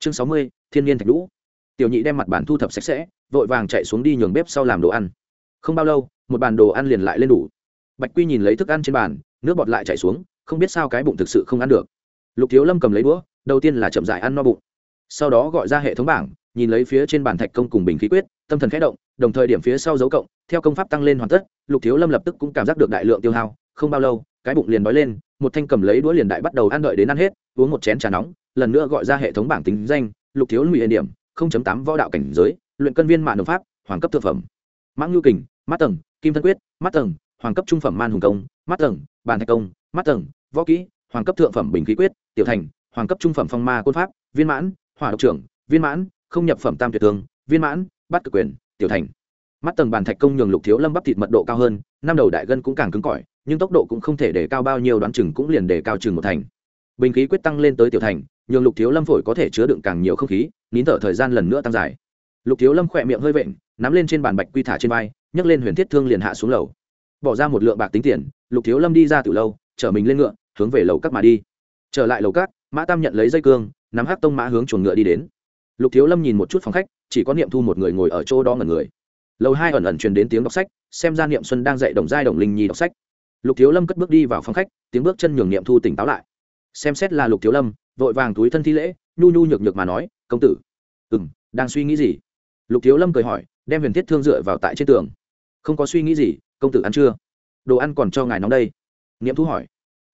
chương sáu mươi, thiên nhiên thạch lũ tiểu nhị đem mặt bàn thu thập sạch sẽ, vội vàng chạy xuống đi nhường bếp sau làm đồ ăn. Không bao lâu, một bàn đồ ăn liền lại lên đủ. Bạch quy nhìn lấy thức ăn trên bàn, nước bọt lại chạy xuống, không biết sao cái bụng thực sự không ăn được. Lục thiếu lâm cầm lấy đũa, đầu tiên là chậm dại ăn no bụng. Sau đó gọi ra hệ thống bảng, nhìn lấy phía trên bàn thạch công cùng bình khí quyết, tâm thần khẽ động, đồng thời điểm phía sau dấu cộng, theo công pháp tăng lên hoàn tất, lục thiếu lâm lập tức cũng cảm giác được đại lượng tiêu hao. Không bao lâu, cái bụng liền đói lên, một thanh cầm lấy đũa liền đại bắt đầu ăn đợi đến ăn hết, uống một chén trà nóng lần nữa gọi ra hệ thống bảng tính danh, lục thiếu lụy điểm, không chấm tám võ đạo cảnh giới, luyện cân viên mạng đồng pháp, hoàng cấp thực phẩm. Mãng nhu kình, mắt tầng, kim thân quyết, mắt tầng, hoàng cấp trung phẩm man hùng công, mắt tầng, bàn thạch công, mắt tầng, võ kỹ, hoàng cấp thượng phẩm bình khí quyết, tiểu thành, hoàng cấp trung phẩm phong ma côn pháp, viên mãn, hỏa độc trưởng, viên mãn, không nhập phẩm tam tuyệt thương, viên mãn, bắt cực quyền, tiểu thành. Mắt tầng bàn thạch công nhường lục thiếu lâm bắp thịt mật độ cao hơn, năm đầu đại gân cũng càng cứng cỏi, nhưng tốc độ cũng không thể để cao bao nhiêu, đoán chừng cũng liền để cao chừng một thành. Bình khí quyết tăng lên tới tiểu thành nhường lục thiếu lâm phổi có thể chứa đựng càng nhiều không khí, nín thở thời gian lần nữa tăng dài. Lục thiếu lâm khỏe miệng hơi vện, nắm lên trên bàn bạch quy thả trên vai, nhấc lên huyền thiết thương liền hạ xuống lầu. Bỏ ra một lượng bạc tính tiền, lục thiếu lâm đi ra từ lâu, chở mình lên ngựa, hướng về lầu các mà đi. Trở lại lầu các, mã tam nhận lấy dây cương, nắm hát tông mã hướng chuồng ngựa đi đến. Lục thiếu lâm nhìn một chút phòng khách, chỉ có niệm thu một người ngồi ở chỗ đó ngẩn người. Lầu hai ẩn ẩn truyền đến tiếng đọc sách, xem ra niệm xuân đang dạy đồng giai đồng linh nhi đọc sách. Lục thiếu lâm cất bước đi vào phòng khách, tiếng bước chân nhường niệm thu tỉnh táo lại. Xem xét là lục thiếu lâm vội vàng túi thân thi lễ, nhu nhu nhược nhược mà nói, công tử. Ừ m đang suy nghĩ gì? Lục thiếu lâm cười hỏi, đem huyền thiết thương dựa vào tại trên tường. Không có suy nghĩ gì, công tử ăn chưa? Đồ ăn còn cho ngài nóng đây. Nghiệm thu hỏi.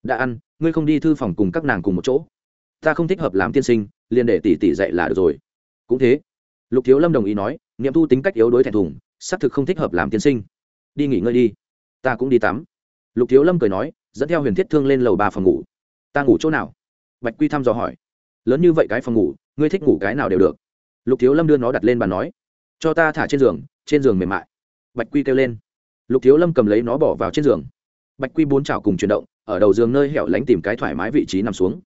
Đã ăn, ngươi không đi thư phòng cùng các nàng cùng một chỗ. Ta không thích hợp làm tiên sinh, liền để tỷ tỷ dạy là được rồi. Cũng thế. Lục thiếu lâm đồng ý nói nghiệm thu tính cách yếu đối thẹn thùng, xác thực không thích hợp làm tiên sinh. Đi nghỉ ngơi đi, ta cũng đi tắm. Lục thiếu lâm cười nói, dẫn theo huyền thiết thương lên lầu ba phòng ngủ. Ta ngủ chỗ nào? Bạch quy thăm dò hỏi. Lớn như vậy cái phòng ngủ, ngươi thích ngủ cái nào đều được. Lục thiếu lâm đưa nó đặt lên bàn nói. Cho ta thả trên giường trên giường mềm mại. Bạch quy kêu lên. Lục thiếu lâm cầm lấy nó bỏ vào trên giường. Bạch quy bốn chảo cùng chuyển động, ở đầu giường nơi hẻo lánh tìm cái thoải mái vị trí nằm xuống.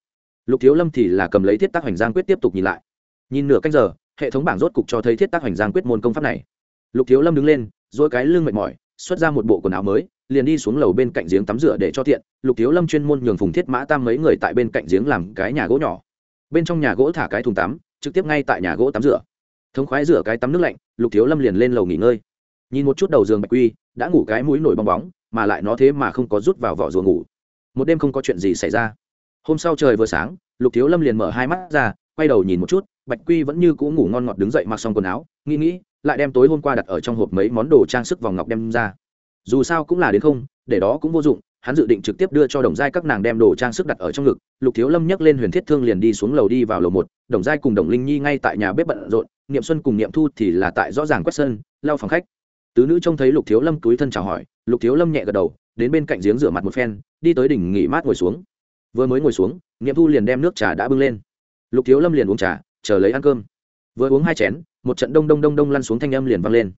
Lục thiếu lâm thì là cầm lấy thiết tác hoành giang quyết tiếp tục nhìn lại. Nhìn nửa canh giờ, hệ thống bảng rốt cục cho thấy thiết tác hoành giang quyết môn công pháp này. Lục thiếu lâm đứng lên dỗi cái lưng mệt mỏi xuất ra một bộ quần áo mới, liền đi xuống lầu bên cạnh giếng tắm rửa để cho tiện, lục thiếu lâm chuyên môn nhường phùng thiết mã tam mấy người tại bên cạnh giếng làm cái nhà gỗ nhỏ. Bên trong nhà gỗ thả cái thùng tắm, trực tiếp ngay tại nhà gỗ tắm rửa. Thống khoái rửa cái tắm nước lạnh, lục thiếu lâm liền lên lầu nghỉ ngơi. Nhìn một chút đầu giường bạch quy, đã ngủ cái mũi nổi bong bóng, mà lại nó thế mà không có rút vào vỏ ruộng ngủ. Một đêm không có chuyện gì xảy ra. Hôm sau trời vừa sáng, lục thiếu lâm liền mở hai mắt ra, quay đầu nhìn một chút, bạch quy vẫn như cũ ngủ ngon ngọt đứng dậy mặc xong quần áo, nghĩ nghĩ lại đem tối hôm qua đặt ở trong hộp mấy món đồ trang sức vòng ngọc đem ra. Dù sao cũng là đến không, để đó cũng vô dụng, hắn dự định trực tiếp đưa cho đồng giai các nàng đem đồ trang sức đặt ở trong ngực. Lục thiếu lâm nhấc lên huyền thiết thương liền đi xuống lầu đi vào lầu một, đồng giai cùng đồng linh nhi ngay tại nhà bếp bận rộn, niệm xuân cùng niệm thu thì là tại rõ ràng quét sân lao phòng khách. Tứ nữ trông thấy lục thiếu lâm túi thân chào hỏi, lục thiếu lâm nhẹ gật đầu, đến bên cạnh giếng rửa mặt một phen, đi tới đỉnh nghỉ mát ngồi xuống. Vừa mới ngồi xuống, niệm thu liền đem nước trà đã bưng lên. Lục thiếu lâm liền uống trà, chờ lấy ăn cơm. Vừa uống hai chén một trận đông đông đông đông lăn xuống thanh âm liền vang lên.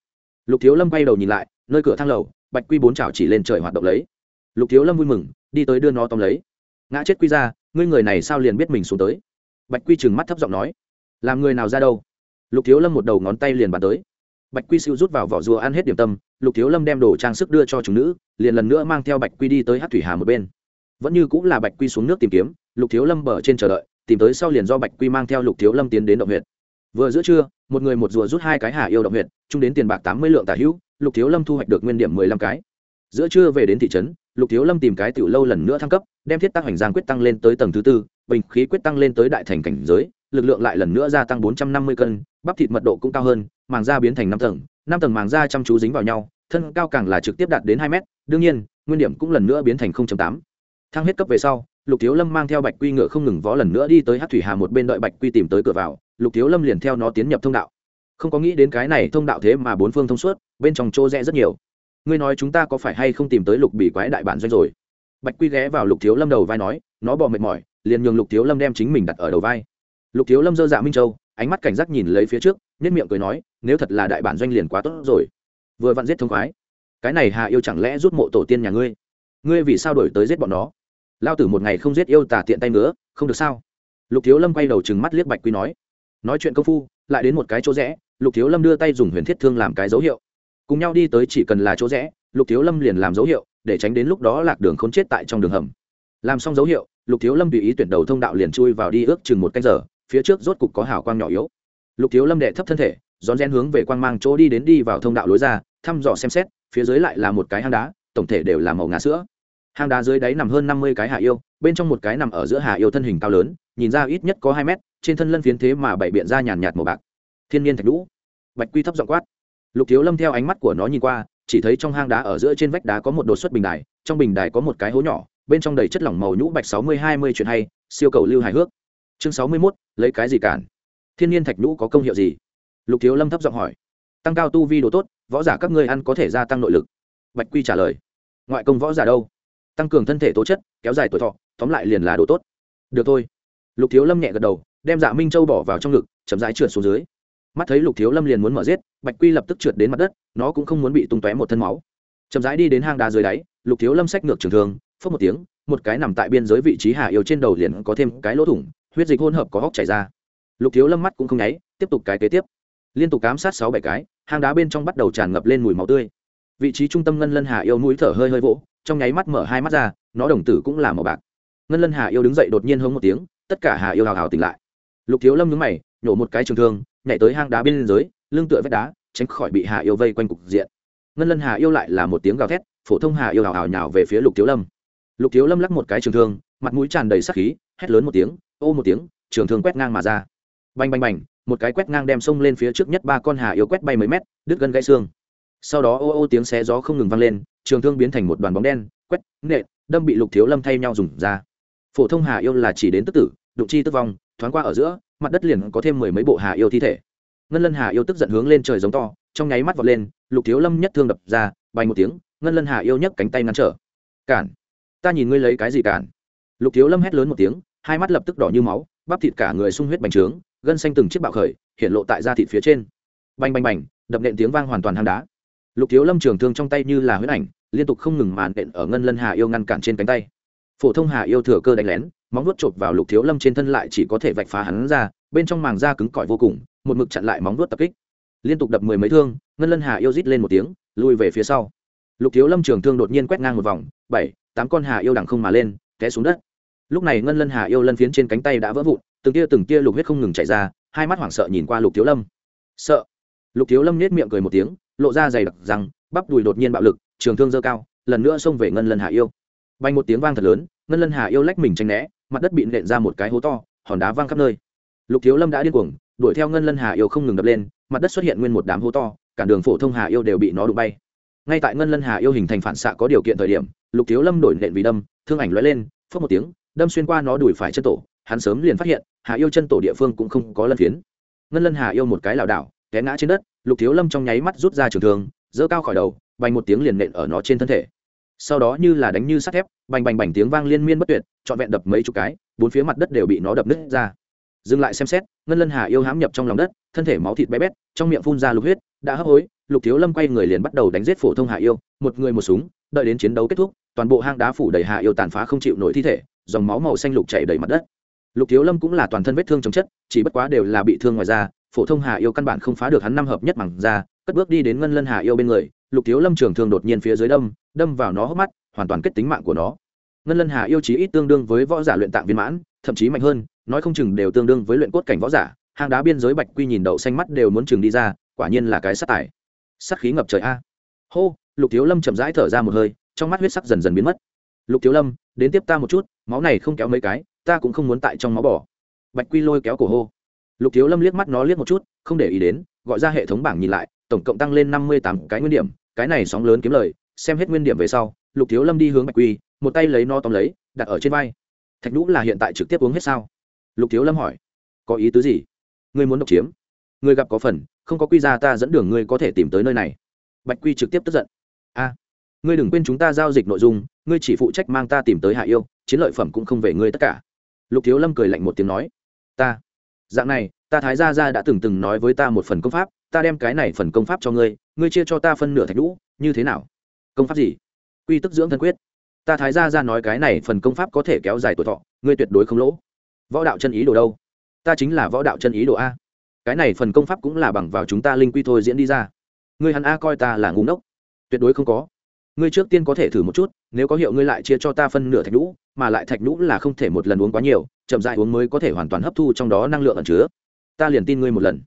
Lục thiếu lâm quay đầu nhìn lại, nơi cửa thang lầu, bạch quy bốn chảo chỉ lên trời hoạt động lấy. Lục thiếu lâm vui mừng, đi tới đưa nó tóm lấy. Ngã chết quy ra, ngươi người này sao liền biết mình xuống tới? Bạch quy trừng mắt thấp giọng nói. Làm người nào ra đâu? Lục thiếu lâm một đầu ngón tay liền bàn tới. Bạch quy siêu rút vào vỏ rùa ăn hết điểm tâm, lục thiếu lâm đem đồ trang sức đưa cho chúng nữ, liền lần nữa mang theo bạch quy đi tới hát thủy hà một bên. Vẫn như cũng là bạch quy xuống nước tìm kiếm, lục thiếu lâm bờ trên chờ đợi, tìm tới sau liền do bạch quy mang theo lục thiếu lâm tiến đến động huyện vừa giữa trưa, một người một rùa rút hai cái hà yêu động huyện chung đến tiền bạc tám mươi lượng tả hữu, lục thiếu lâm thu hoạch được nguyên điểm mười lăm cái. Giữa trưa về đến thị trấn, lục thiếu lâm tìm cái tiểu lâu lần nữa thăng cấp, đem thiết tác hoành giang quyết tăng lên tới tầng thứ tư, bình khí quyết tăng lên tới đại thành cảnh giới, lực lượng lại lần nữa gia tăng bốn trăm năm mươi cân, bắp thịt mật độ cũng cao hơn, màng da biến thành năm tầng năm tầng màng da chăm chú dính vào nhau, thân cao càng là trực tiếp đạt đến hai mét, đương nhiên, nguyên điểm cũng lần nữa biến thành tám thăng hết cấp về sau, lục thiếu lâm mang theo bạch quy ngựa không ngừng vó lần nữa đi tới hát thủy hà một bên đợi bạch quy tìm tới cửa vào, lục thiếu lâm liền theo nó tiến nhập thông đạo. Không có nghĩ đến cái này thông đạo thế mà bốn phương thông suốt, bên trong chỗ rẽ rất nhiều. Ngươi nói chúng ta có phải hay không tìm tới lục bị quái đại bản doanh rồi? Bạch quy ghé vào lục thiếu lâm đầu vai nói, nó bỏ mệt mỏi, liền nhường lục thiếu lâm đem chính mình đặt ở đầu vai. Lục thiếu lâm dơ dạ minh châu, ánh mắt cảnh giác nhìn lấy phía trước nhất miệng cười nói, nếu thật là đại bản doanh liền quá tốt rồi. Vừa vặn giết thông khoái. Cái này hà yêu chẳng lẽ rút mộ tổ tiên nhà ngươi? Ngươi vì sao đổi tới giết bọn nó? Lao tử một ngày không giết yêu tả tiện tay nữa, không được sao? Lục thiếu lâm quay đầu chừng mắt liếc bạch quy nói nói chuyện công phu, lại đến một cái chỗ rẽ, lục thiếu lâm đưa tay dùng huyền thiết thương làm cái dấu hiệu. Cùng nhau đi tới chỉ cần là chỗ rẽ, lục thiếu lâm liền làm dấu hiệu, để tránh đến lúc đó lạc đường khốn chết tại trong đường hầm. Làm xong dấu hiệu, lục thiếu lâm tùy ý tuyển đầu thông đạo liền chui vào đi ước chừng một canh giờ, phía trước rốt cục có hào quang nhỏ yếu. Lục thiếu lâm đệ thấp thân thể, rón rén hướng về quang mang chỗ đi đến đi vào thông đạo lối ra, thăm dò xem xét, phía dưới lại là một cái hang đá, tổng thể đều là màu ngà sữa hang đá dưới đáy nằm hơn năm mươi cái hạ yêu, bên trong một cái nằm ở giữa hạ yêu thân hình cao lớn, nhìn ra ít nhất có hai mét, trên thân lân phiến thế mà bảy biện ra nhàn nhạt màu bạc. Thiên nhiên thạch lũ bạch quy thấp giọng quát. Lục thiếu lâm theo ánh mắt của nó nhìn qua, chỉ thấy trong hang đá ở giữa trên vách đá có một đột xuất bình đài, trong bình đài có một cái hố nhỏ, bên trong đầy chất lỏng màu nhũ bạch sáu mươi hai mươi chuyện hay, siêu cầu lưu hài hước. Chương sáu mươi mốt, lấy cái gì cản? Thiên nhiên thạch nhũ có công hiệu gì? Lục thiếu lâm thấp giọng hỏi. Tăng cao tu vi đồ tốt, võ giả các ngươi ăn có thể gia tăng nội lực. Bạch quy trả lời. Ngoại công võ giả đâu? Tăng cường thân thể tố chất, kéo dài tuổi thọ, tóm lại liền là đồ tốt. Được thôi. Lục thiếu lâm nhẹ gật đầu, đem dạ minh châu bỏ vào trong ngực, chậm rãi trượt xuống dưới. Mắt thấy lục thiếu lâm liền muốn mở giết, bạch quy lập tức trượt đến mặt đất, nó cũng không muốn bị tung tóe một thân máu. Chậm rãi đi đến hang đá dưới đáy, lục thiếu lâm xách ngược trường thương phớt một tiếng, một cái nằm tại biên giới vị trí hạ yêu trên đầu liền có thêm cái lỗ thủng, huyết dịch hỗn hợp có hóc chảy ra. Lục thiếu lâm mắt cũng không nháy, tiếp tục cái kế tiếp. Liên tục cám sát sáu bảy cái, hang đá bên trong bắt đầu tràn ngập lên mùi máu tươi. Vị trí trung tâm ngân lân hà yêu mũi thở hơi hơi vỗ trong nháy mắt mở hai mắt ra, nó đồng tử cũng là màu bạc. Ngân lân hà yêu đứng dậy đột nhiên hống một tiếng, tất cả hà yêu hào hào tỉnh lại. Lục thiếu lâm nhúng mày, nhổ một cái trường thương, nhảy tới hang đá bên dưới, lưng tựa vách đá, tránh khỏi bị hà yêu vây quanh cục diện. Ngân lân hà yêu lại là một tiếng gào thét, phổ thông hà yêu hào hào nhào về phía lục thiếu lâm. Lục thiếu lâm lắc một cái trường thương, mặt mũi tràn đầy sắc khí, hét lớn một tiếng, ô một tiếng, trường thương quét ngang mà ra. Bành bành bành, một cái quét ngang đem sông lên phía trước nhất ba con hà yêu quét bay mấy mét, đứt gân gãy xương sau đó ô ô tiếng xé gió không ngừng vang lên, trường thương biến thành một đoàn bóng đen, quét, nện, đâm bị lục thiếu lâm thay nhau dùng ra. Phổ thông hà yêu là chỉ đến tức tử, đụng chi tức vong, thoáng qua ở giữa, mặt đất liền có thêm mười mấy bộ hà yêu thi thể. Ngân lân hà yêu tức giận hướng lên trời giống to, trong nháy mắt vọt lên, lục thiếu lâm nhất thương đập ra, bay một tiếng, ngân lân hà yêu nhấc cánh tay ngăn trở. Cản, ta nhìn ngươi lấy cái gì cản? Lục thiếu lâm hét lớn một tiếng, hai mắt lập tức đỏ như máu, bắp thịt cả người sung huyết bành trướng, gân xanh từng chiếc bạo khởi, hiện lộ tại da thịt phía trên. Bành bành bành, đập nện tiếng vang hoàn toàn hang đá lục thiếu lâm trường thương trong tay như là huyết ảnh, liên tục không ngừng màn đện ở ngân lân hà yêu ngăn cản trên cánh tay. Phổ thông hà yêu thừa cơ đánh lén, móng vuốt chộp vào lục thiếu lâm trên thân lại chỉ có thể vạch phá hắn ra, bên trong màng da cứng cỏi vô cùng, một mực chặn lại móng vuốt tập kích. Liên tục đập mười mấy thương, ngân lân hà yêu rít lên một tiếng, lui về phía sau. Lục thiếu lâm trường thương đột nhiên quét ngang một vòng, bảy, tám con hà yêu đằng không mà lên, té xuống đất. Lúc này ngân lân hà yêu lân phiến trên cánh tay đã vỡ vụn, từng tia từng tia lục huyết không ngừng chảy ra, hai mắt hoảng sợ nhìn qua lục thiếu lâm. Sợ. Lục thiếu lâm nết miệng cười một tiếng lộ ra dày đặc rằng bắp đùi đột nhiên bạo lực, trường thương dơ cao, lần nữa xông về ngân lân hà yêu. Bay một tiếng vang thật lớn, ngân lân hà yêu lách mình tranh né, mặt đất bị nện ra một cái hố to, hòn đá văng khắp nơi. Lục thiếu lâm đã điên cuồng, đuổi theo ngân lân hà yêu không ngừng đập lên, mặt đất xuất hiện nguyên một đám hố to, cả đường phổ thông hà yêu đều bị nó đụng bay. Ngay tại ngân lân hà yêu hình thành phản xạ có điều kiện thời điểm, lục thiếu lâm đổi nện vì đâm, thương ảnh lóe lên phớt một tiếng, đâm xuyên qua nó đuổi phải chân tổ, hắn sớm liền phát hiện, hà yêu chân tổ địa phương cũng không có lân phiến. Ngân lân hà yêu một cái lảo đảo, té ngã trên đất lục thiếu lâm trong nháy mắt rút ra trường thương, giơ cao khỏi đầu, bành một tiếng liền nện ở nó trên thân thể. Sau đó như là đánh như sắt thép, bành bành bành tiếng vang liên miên bất tuyệt, trọn vẹn đập mấy chục cái, bốn phía mặt đất đều bị nó đập nứt ra. Dừng lại xem xét, ngân lân hà yêu hám nhập trong lòng đất, thân thể máu thịt bé bét, trong miệng phun ra lục huyết, đã hấp hối, lục thiếu lâm quay người liền bắt đầu đánh giết phổ thông hà yêu, một người một súng, đợi đến chiến đấu kết thúc, toàn bộ hang đá phủ đầy hà yêu tàn phá không chịu nổi thi thể, dòng máu màu xanh lục chảy đầy mặt đất. Lục thiếu lâm cũng là toàn thân vết thương chống chất, chỉ bất quá đều là bị thương ngoài da phổ thông hà yêu căn bản không phá được hắn năm hợp nhất bằng ra, cất bước đi đến ngân lân hà yêu bên người lục thiếu lâm trường thương đột nhiên phía dưới đâm đâm vào nó hốc mắt hoàn toàn kết tính mạng của nó. Ngân lân hà yêu chí ít tương đương với võ giả luyện tạng viên mãn thậm chí mạnh hơn nói không chừng đều tương đương với luyện cốt cảnh võ giả hang đá biên giới bạch quy nhìn đậu xanh mắt đều muốn chừng đi ra quả nhiên là cái sát tải sát khí ngập trời a. Hô lục thiếu lâm chậm rãi thở ra một hơi trong mắt huyết sắc dần dần biến mất. Lục thiếu lâm đến tiếp ta một chút máu này không kéo mấy cái ta cũng không muốn tại trong máu bỏ bạch quy lôi kéo cổ hô lục thiếu lâm liếc mắt nó liếc một chút, không để ý đến, gọi ra hệ thống bảng nhìn lại, tổng cộng tăng lên năm mươi tám cái nguyên điểm, cái này sóng lớn kiếm lời, xem hết nguyên điểm về sau, lục thiếu lâm đi hướng bạch quy, một tay lấy nó tóm lấy, đặt ở trên vai. Thạch nhũ là hiện tại trực tiếp uống hết sao? Lục thiếu lâm hỏi. Có ý tứ gì? Ngươi muốn độc chiếm. Ngươi gặp có phần, không có quy ra ta dẫn đường ngươi có thể tìm tới nơi này. Bạch quy trực tiếp tức giận. A, ngươi đừng quên chúng ta giao dịch nội dung, ngươi chỉ phụ trách mang ta tìm tới hạ yêu, chiến lợi phẩm cũng không về ngươi tất cả. Lục thiếu lâm cười lạnh một tiếng nói. Ta dạng này, ta thái gia gia đã từng từng nói với ta một phần công pháp, ta đem cái này phần công pháp cho ngươi ngươi chia cho ta phân nửa thạch lũ như thế nào? Công pháp gì? Quy tức dưỡng thân quyết. Ta thái gia gia nói cái này phần công pháp có thể kéo dài tuổi thọ, ngươi tuyệt đối không lỗ. Võ đạo chân ý đồ đâu? Ta chính là võ đạo chân ý đồ a. Cái này phần công pháp cũng là bằng vào chúng ta linh quy thôi diễn đi ra. Ngươi hắn a coi ta là ngu ngốc. Tuyệt đối không có ngươi trước tiên có thể thử một chút, nếu có hiệu ngươi lại chia cho ta phân nửa thạch nhũ, mà lại thạch nhũ là không thể một lần uống quá nhiều, chậm dại uống mới có thể hoàn toàn hấp thu trong đó năng lượng ẩn chứa. Ta liền tin ngươi một lần.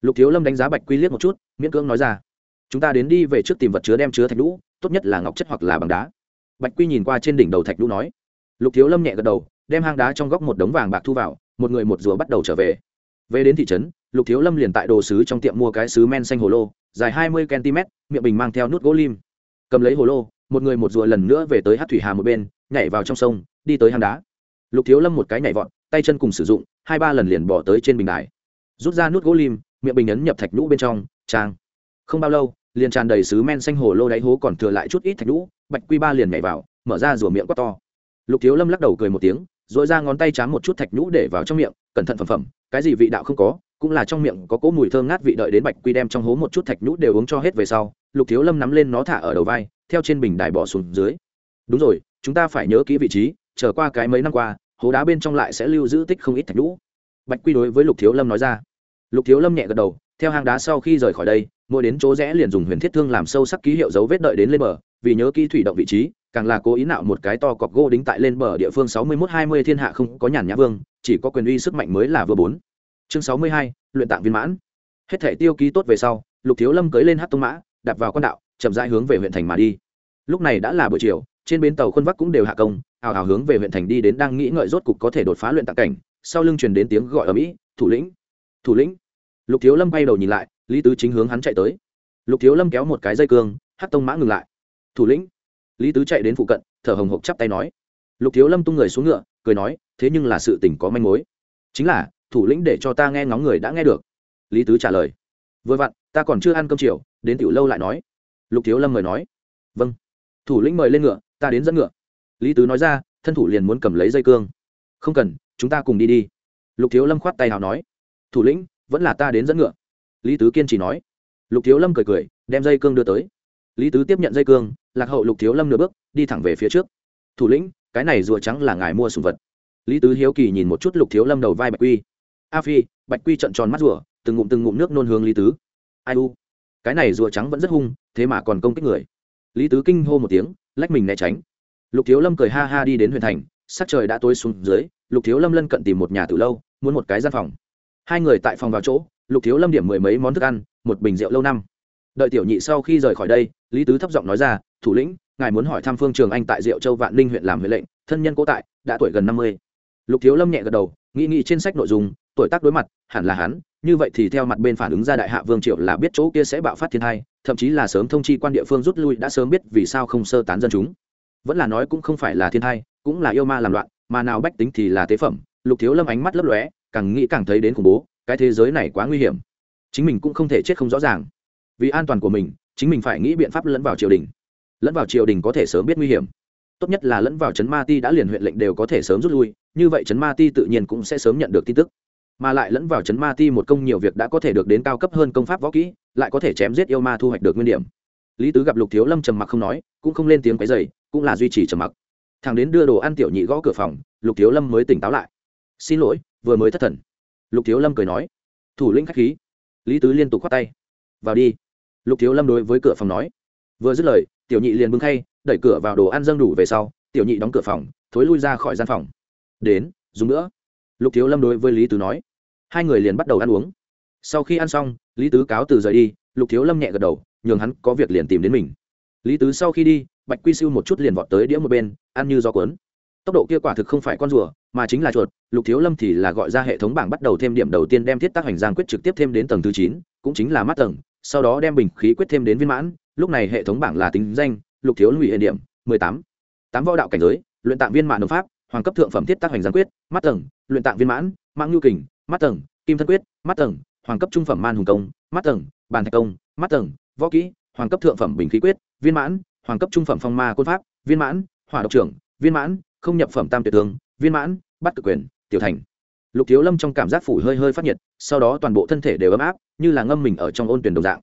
Lục thiếu lâm đánh giá bạch quy liếc một chút, miễn cưỡng nói ra, chúng ta đến đi về trước tìm vật chứa đem chứa thạch nhũ, tốt nhất là ngọc chất hoặc là bằng đá. Bạch quy nhìn qua trên đỉnh đầu thạch nhũ nói. Lục thiếu lâm nhẹ gật đầu, đem hang đá trong góc một đống vàng bạc thu vào, một người một rùa bắt đầu trở về. Về đến thị trấn, lục thiếu lâm liền tại đồ sứ trong tiệm mua cái sứ men xanh hồ lô, dài hai mươi cm miệng bình mang theo nút gỗ lim cầm lấy hồ lô, một người một rùa lần nữa về tới hát thủy hà một bên, nhảy vào trong sông, đi tới hang đá. Lục thiếu lâm một cái nhảy vọt, tay chân cùng sử dụng, hai ba lần liền bỏ tới trên bình đài. Rút ra nút gỗ lim, miệng bình ấn nhập thạch nhũ bên trong, trang. Không bao lâu, liền tràn đầy sứ men xanh hồ lô đáy hố còn thừa lại chút ít thạch nhũ, bạch quy ba liền nhảy vào, mở ra rùa miệng quát to. Lục thiếu lâm lắc đầu cười một tiếng dội ra ngón tay chám một chút thạch nhũ để vào trong miệng, cẩn thận phẩm phẩm, cái gì vị đạo không có cũng là trong miệng có cỗ mùi thơm ngát vị đợi đến bạch quy đem trong hố một chút thạch nhũ đều uống cho hết về sau, lục thiếu lâm nắm lên nó thả ở đầu vai, theo trên bình đài bỏ xuống dưới. Đúng rồi, chúng ta phải nhớ kỹ vị trí trở qua cái mấy năm qua, hố đá bên trong lại sẽ lưu giữ tích không ít thạch nhũ. Bạch quy đối với lục thiếu lâm nói ra. Lục thiếu lâm nhẹ gật đầu, theo hang đá sau khi rời khỏi đây, mỗi đến chỗ rẽ liền dùng huyền thiết thương làm sâu sắc ký hiệu dấu vết đợi đến lên bờ, vì nhớ kỹ thủy động vị trí, càng là cố ý nạo một cái to cọc gỗ đính tại lên bờ địa phương sáu mươi mốt hai mươi thiên hạ không có nhàn nhã vương, chỉ có quyền uy sức mạnh mới là vừa bốn chương sáu mươi hai, luyện tạng viên mãn. Hết thể tiêu ký tốt về sau, lục thiếu lâm cưới lên hát tông mã, đạp vào con đạo, chậm rãi hướng về huyện thành mà đi. Lúc này đã là buổi chiều, trên bến tàu khuân vác cũng đều hạ công hào hào hướng về huyện thành đi đến đang nghĩ ngợi rốt cục có thể đột phá luyện tạng cảnh, sau lưng truyền đến tiếng gọi ở mỹ, thủ lĩnh thủ lĩnh. Lục thiếu lâm bay đầu nhìn lại, lý tứ chính hướng hắn chạy tới. Lục thiếu lâm kéo một cái dây cương hát tông mã ngừng lại. Thủ lĩnh. Lý tứ chạy đến phụ cận, thở hồng hộc chắp tay nói. Lục thiếu lâm tung người xuống ngựa, cười nói, thế nhưng là sự tình có manh mối. Chính là thủ lĩnh để cho ta nghe ngóng người đã nghe được. Lý tứ trả lời. Vừa vặn, ta còn chưa ăn cơm chiều, đến tiểu lâu lại nói. Lục thiếu lâm mời nói. Vâng. Thủ lĩnh mời lên ngựa, ta đến dẫn ngựa. Lý tứ nói ra, thân thủ liền muốn cầm lấy dây cương. Không cần, chúng ta cùng đi đi. Lục thiếu lâm khoát tay nào nói. Thủ lĩnh, vẫn là ta đến dẫn ngựa. Lý tứ kiên trì nói. Lục thiếu lâm cười cười, đem dây cương đưa tới. Lý tứ tiếp nhận dây cương, lạc hậu lục thiếu lâm nửa bước, đi thẳng về phía trước. Thủ lĩnh, cái này rùa trắng là ngài mua sùng vật. Lý tứ hiếu kỳ nhìn một chút lục thiếu lâm đầu vai bạch quy a phi, bạch quy trận tròn mắt rùa, từng ngụm từng ngụm nước nôn hướng lý tứ. Ai u? Cái này rùa trắng vẫn rất hung, thế mà còn công kích người. Lý tứ kinh hô một tiếng, lách mình né tránh. Lục thiếu lâm cười ha ha đi đến huyện thành, sắc trời đã tối xuống dưới, lục thiếu lâm lân cận tìm một nhà từ lâu, muốn một cái gian phòng. Hai người tại phòng vào chỗ, lục thiếu lâm điểm mười mấy món thức ăn, một bình rượu lâu năm. Đợi tiểu nhị sau khi rời khỏi đây, lý tứ thấp giọng nói ra, thủ lĩnh, ngài muốn hỏi thăm phương trường anh tại diệu châu vạn ninh huyện làm huệ lệnh, thân nhân cố tại, đã tuổi gần năm mươi. Lục thiếu lâm nhẹ gật đầu, nghĩ nghĩ trên sách nội dung tuổi tác đối mặt, hẳn là hắn, như vậy thì theo mặt bên phản ứng ra đại hạ vương triệu là biết chỗ kia sẽ bạo phát thiên hai thậm chí là sớm thông chi quan địa phương rút lui đã sớm biết vì sao không sơ tán dân chúng. Vẫn là nói cũng không phải là thiên hai cũng là yêu ma làm loạn, mà nào bách tính thì là tế phẩm, lục thiếu lâm ánh mắt lấp lóe, càng nghĩ càng thấy đến khủng bố, cái thế giới này quá nguy hiểm. Chính mình cũng không thể chết không rõ ràng. Vì an toàn của mình, chính mình phải nghĩ biện pháp lẫn vào triều đình. Lẫn vào triều đình có thể sớm biết nguy hiểm. Tốt nhất là lẫn vào trấn ma ti đã liền huyện lệnh đều có thể sớm rút lui, như vậy trấn ma ti tự nhiên cũng sẽ sớm nhận được tin tức mà lại lẫn vào chấn ma ti một công nhiều việc đã có thể được đến cao cấp hơn công pháp võ kỹ, lại có thể chém giết yêu ma thu hoạch được nguyên điểm. Lý tứ gặp lục thiếu lâm trầm mặc không nói, cũng không lên tiếng cái dày cũng là duy trì trầm mặc. Thằng đến đưa đồ ăn tiểu nhị gõ cửa phòng, lục thiếu lâm mới tỉnh táo lại. Xin lỗi, vừa mới thất thần. Lục thiếu lâm cười nói. Thủ lĩnh khách khí. Lý tứ liên tục khoát tay. Vào đi. Lục thiếu lâm đối với cửa phòng nói. Vừa dứt lời, tiểu nhị liền bưng khay, đẩy cửa vào đồ ăn dâng đủ về sau, tiểu nhị đóng cửa phòng, thối lui ra khỏi gian phòng. Đến, dùng nữa lục thiếu lâm đối với lý tứ nói. Hai người liền bắt đầu ăn uống. Sau khi ăn xong, lý tứ cáo từ rời đi, lục thiếu lâm nhẹ gật đầu, nhường hắn có việc liền tìm đến mình. Lý tứ sau khi đi, bạch quy siêu một chút liền vọt tới đĩa một bên, ăn như gió cuốn. Tốc độ kia quả thực không phải con rùa, mà chính là chuột. Lục thiếu lâm thì là gọi ra hệ thống bảng bắt đầu thêm điểm đầu tiên đem thiết tác hành giang quyết trực tiếp thêm đến tầng thứ chín, cũng chính là mắt tầng, sau đó đem bình khí quyết thêm đến viên mãn, lúc này hệ thống bảng là tính danh, lục thiếu lụy hệ điểm, mười tám. Tám võ đạo cảnh giới, luyện tạng viên mãn đồng pháp hoàng cấp thượng phẩm thiết tác hoành giang quyết, mắt tầng, luyện tạng viên mãn mạng nhu kình, mắt tầng, kim thân quyết, mắt tầng, hoàng cấp trung phẩm man hùng công, mắt tầng, bàn thạch công, mắt tầng, võ kỹ, hoàng cấp thượng phẩm bình khí quyết, viên mãn, hoàng cấp trung phẩm phong ma côn pháp, viên mãn, hỏa độc trưởng, viên mãn, không nhập phẩm tam tuyệt tướng viên mãn, bắt cực quyền, tiểu thành. Lục thiếu lâm trong cảm giác phủ hơi hơi phát nhiệt, sau đó toàn bộ thân thể đều ấm áp, như là ngâm mình ở trong ôn tuyển đồng dạng.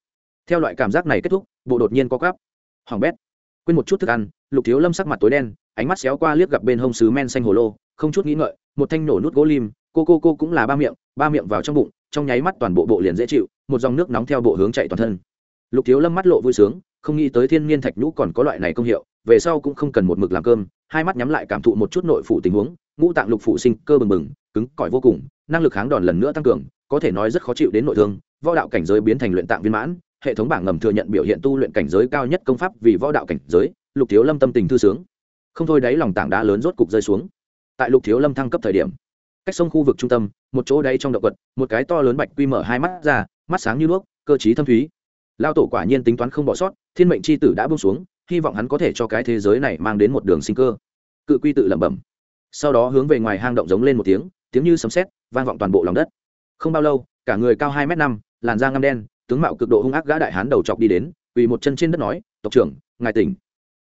Theo loại cảm giác này kết thúc, bộ đột nhiên có gắp hoàng bét. Quên một chút thức ăn, lục thiếu lâm sắc mặt tối đen ánh mắt xéo qua liếc gặp bên hông sứ men xanh hồ lô, không chút nghĩ ngợi, một thanh nổ nút gỗ lim, cô cô cô cũng là ba miệng ba miệng vào trong bụng, trong nháy mắt toàn bộ bộ liền dễ chịu, một dòng nước nóng theo bộ hướng chạy toàn thân. Lục thiếu lâm mắt lộ vui sướng, không nghĩ tới thiên nhiên thạch nhũ còn có loại này công hiệu, về sau cũng không cần một mực làm cơm, hai mắt nhắm lại cảm thụ một chút nội phụ tình huống, ngũ tạng lục phụ sinh cơ bừng bừng, cứng cỏi vô cùng, năng lực kháng đòn lần nữa tăng cường, có thể nói rất khó chịu đến nội thương, võ đạo cảnh giới biến thành luyện tạng viên mãn, hệ thống bảng ngầm thừa nhận biểu hiện tu luyện cảnh giới cao nhất công pháp vì võ đạo cảnh giới, lục thiếu lâm tâm tình thư sướng không thôi đáy lòng tảng đá lớn rốt cục rơi xuống. Tại lục thiếu lâm thăng cấp thời điểm, cách sông khu vực trung tâm, một chỗ đáy trong động vật một cái to lớn bạch quy mở hai mắt ra, mắt sáng như đuốc, cơ chí thâm thúy. Lao tổ quả nhiên tính toán không bỏ sót, thiên mệnh c h i tử đã bung xuống, hy vọng hắn có thể cho cái thế giới này mang đến một đường sinh cơ. Cự quy tự lẩm bẩm. Sau đó hướng về ngoài hang động giống lên một tiếng tiếng như sấm sét, vang vọng toàn bộ lòng đất. Không bao lâu, cả người cao hai m năm, làn da ngăm đen, tướng mạo cực độ hung ác gã đại hán đầu chọc đi đến vì một chân trên đất nói, tộc trưởng, ngài tỉnh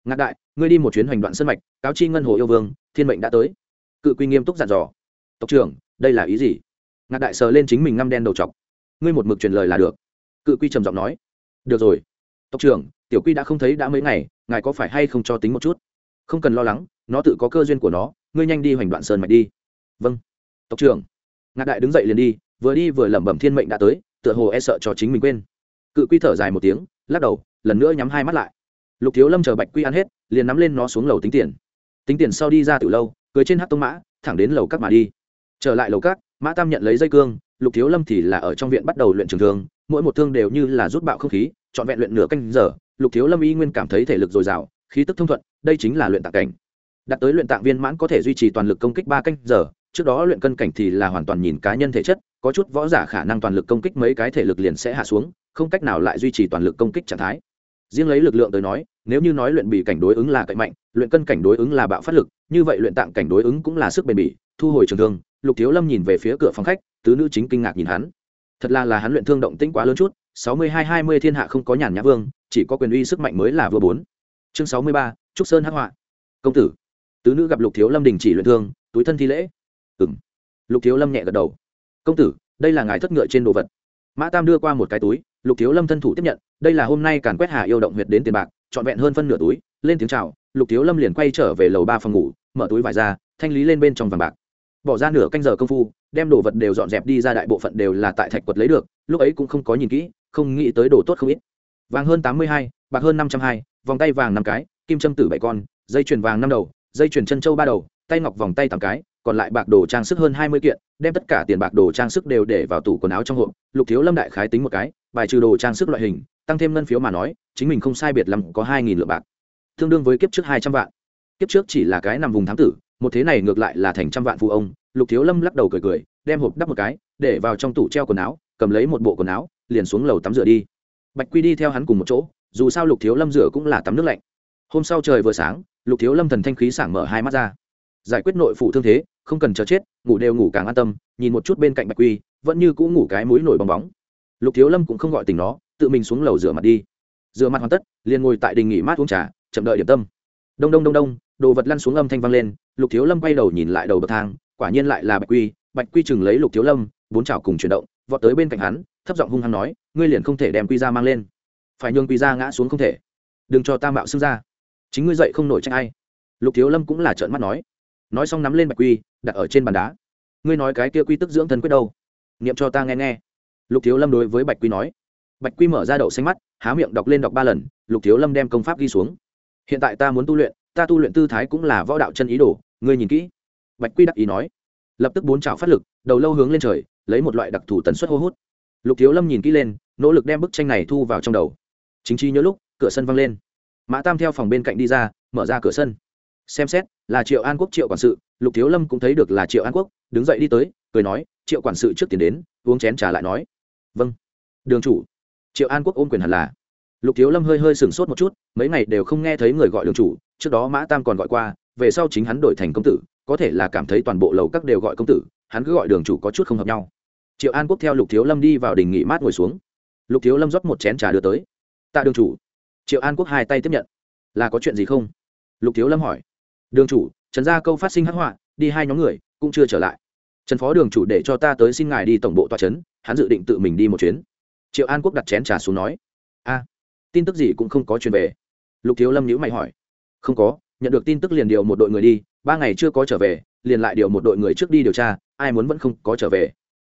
ngạc đại, ngươi đi một chuyến hoành đoạn sân mạch, cáo chi ngân hồ yêu vương, thiên mệnh đã tới. Cự quy nghiêm túc dặn dò. Tộc trưởng, đây là ý gì? Ngạc đại sờ lên chính mình ngăm đen đầu chọc. Ngươi một mực truyền lời là được. Cự quy trầm giọng nói. Được rồi. Tộc trưởng, tiểu quy đã không thấy đã mấy ngày, ngài có phải hay không cho tính một chút? Không cần lo lắng, nó tự có cơ duyên của nó, ngươi nhanh đi hoành đoạn sơn mạch đi. Vâng. Tộc trưởng. Ngạc đại đứng dậy liền đi, vừa đi vừa lẩm bẩm thiên mệnh đã tới, tựa hồ e sợ cho chính mình quên. Cự quy thở dài một tiếng, lắc đầu, lần nữa nhắm hai mắt lại lục thiếu lâm chờ bạch quy ăn hết, liền nắm lên nó xuống lầu tính tiền. Tính tiền sau đi ra từ lâu, cưới trên hát tông mã, thẳng đến lầu các mà đi. Trở lại lầu các, mã tam nhận lấy dây cương, lục thiếu lâm thì là ở trong viện bắt đầu luyện trường thương, mỗi một thương đều như là rút bạo không khí, trọn vẹn luyện nửa canh giờ, lục thiếu lâm y nguyên cảm thấy thể lực dồi dào, khí tức thông thuận, đây chính là luyện tạng cảnh. Đạt tới luyện tạng viên mãn có thể duy trì toàn lực công kích ba canh giờ, trước đó luyện cân cảnh thì là hoàn toàn nhìn cá nhân thể chất, có chút võ giả khả năng toàn lực công kích mấy cái thể lực liền sẽ hạ xuống, không cách nào lại duy trì toàn lực công kích trạng thái riêng lấy lực lượng tới nói, nếu như nói luyện bị cảnh đối ứng là cậy mạnh, luyện cân cảnh đối ứng là bạo phát lực, như vậy luyện tạng cảnh đối ứng cũng là sức bền bỉ, thu hồi trường thương. Lục thiếu lâm nhìn về phía cửa phòng khách, tứ nữ chính kinh ngạc nhìn hắn. Thật là là hắn luyện thương động tĩnh quá lớn chút, sáu mươi hai hai mươi thiên hạ không có nhàn nhã vương, chỉ có quyền uy sức mạnh mới là vừa bốn. Chương sáu mươi ba, trúc sơn hắc họa. Công tử. Tứ nữ gặp lục thiếu lâm đình chỉ luyện thương, túi thân thi lễ. Ừng lục thiếu lâm nhẹ gật đầu. Công tử, đây là ngài thất ngựa trên đồ vật mã tam đưa qua một cái túi, lục thiếu lâm thân thủ tiếp nhận, đây là hôm nay càn quét hà yêu động huyệt đến tiền bạc, trọn vẹn hơn phân nửa túi. Lên tiếng chào, lục thiếu lâm liền quay trở về lầu ba phòng ngủ, mở túi vải ra, thanh lý lên bên trong vàng bạc. Bỏ ra nửa canh giờ công phu, đem đồ vật đều dọn dẹp đi ra đại bộ phận đều là tại thạch quật lấy được, lúc ấy cũng không có nhìn kỹ, không nghĩ tới đồ tốt không ít. Vàng hơn tám mươi hai, bạc hơn năm trăm hai, vòng tay vàng năm cái, kim châm tử bảy con, dây chuyền vàng năm đầu, dây chuyền chân châu ba đầu, tay ngọc vòng tay tám cái còn lại bạc đồ trang sức hơn hai mươi kiện, đem tất cả tiền bạc đồ trang sức đều để vào tủ quần áo trong hộp, lục thiếu lâm đại khái tính một cái, bài trừ đồ trang sức loại hình, tăng thêm ngân phiếu mà nói, chính mình không sai biệt lắm có hai nghìn lượng bạc. Tương đương với kiếp trước hai trăm vạn. Kiếp trước chỉ là cái nằm vùng thám tử, một thế này ngược lại là thành trăm vạn phụ ông, lục thiếu lâm lắc đầu cười cười, đem hộp đắp một cái, để vào trong tủ treo quần áo, cầm lấy một bộ quần áo, liền xuống lầu tắm rửa đi. Bạch quy đi theo hắn cùng một chỗ, dù sao lục thiếu lâm rửa cũng là tắm nước lạnh. Hôm sau trời vừa sáng, lục thiếu lâm thần thanh khí sảng mở hai mắt ra. Giải quyết nội phụ thương thế không cần chờ chết, ngủ đều ngủ càng an tâm, nhìn một chút bên cạnh bạch quy, vẫn như cũng ngủ cái mũi nổi bong bóng. Lục thiếu lâm cũng không gọi tình nó, tự mình xuống lầu rửa mặt đi. Rửa mặt hoàn tất, liền ngồi tại đình nghỉ mát uống trà, chậm đợi điểm tâm. Đông đông đông đông, đồ vật lăn xuống âm thanh vang lên, lục thiếu lâm quay đầu nhìn lại đầu bậc thang, quả nhiên lại là bạch quy. Bạch quy chừng lấy lục thiếu lâm, bốn chảo cùng chuyển động, vọt tới bên cạnh hắn, thấp giọng hung hăng nói, ngươi liền không thể đem quy ra mang lên. Phải nhường quy ra ngã xuống không thể. Đừng cho ta mạo xưng ra. Chính ngươi dậy không nổi tranh ai. Lục thiếu lâm cũng là trợn mắt nói. Nói xong nắm lên bạch quy đặt ở trên bàn đá. Ngươi nói cái kia quy tức dưỡng thân quyết đâu? Niệm cho ta nghe nghe. Lục thiếu lâm đối với bạch quy nói. Bạch quy mở ra đậu xanh mắt, há miệng đọc lên đọc ba lần, lục thiếu lâm đem công pháp ghi xuống. Hiện tại ta muốn tu luyện, ta tu luyện tư thái cũng là võ đạo chân ý đồ, ngươi nhìn kỹ. Bạch quy đặc ý nói. Lập tức bốn chảo phát lực, đầu lâu hướng lên trời, lấy một loại đặc thù tần suất hô hút. Lục thiếu lâm nhìn kỹ lên, nỗ lực đem bức tranh này thu vào trong đầu. Chính chi nhớ lúc, cửa sân văng lên. Mã tam theo phòng bên cạnh đi ra, mở ra cửa sân xem xét, là triệu an quốc triệu quản sự, lục thiếu lâm cũng thấy được là triệu an quốc, đứng dậy đi tới, cười nói, triệu quản sự trước tiền đến, uống chén trà lại nói. Vâng. Đường chủ. Triệu an quốc ôm quyền hẳn là. Lục thiếu lâm hơi hơi sửng sốt một chút, mấy ngày đều không nghe thấy người gọi đường chủ, trước đó mã tam còn gọi qua, về sau chính hắn đổi thành công tử, có thể là cảm thấy toàn bộ lầu các đều gọi công tử, hắn cứ gọi đường chủ có chút không hợp nhau. Triệu an quốc theo lục thiếu lâm đi vào đình nghỉ mát ngồi xuống. Lục thiếu lâm rót một chén trà đưa tới. Tạ đường chủ. Triệu an quốc hai tay tiếp nhận. Là có chuyện gì không? Lục thiếu lâm hỏi đường chủ, trần gia câu phát sinh hắc họa, đi hai nhóm người, cũng chưa trở lại. Trần phó đường chủ để cho ta tới xin ngài đi tổng bộ tòa trấn, hắn dự định tự mình đi một chuyến. Triệu an quốc đặt chén trà xuống nói. A, tin tức gì cũng không có truyền về. Lục thiếu lâm nhữ mày hỏi. Không có, nhận được tin tức liền điều một đội người đi, ba ngày chưa có trở về, liền lại điều một đội người trước đi điều tra, ai muốn vẫn không có trở về.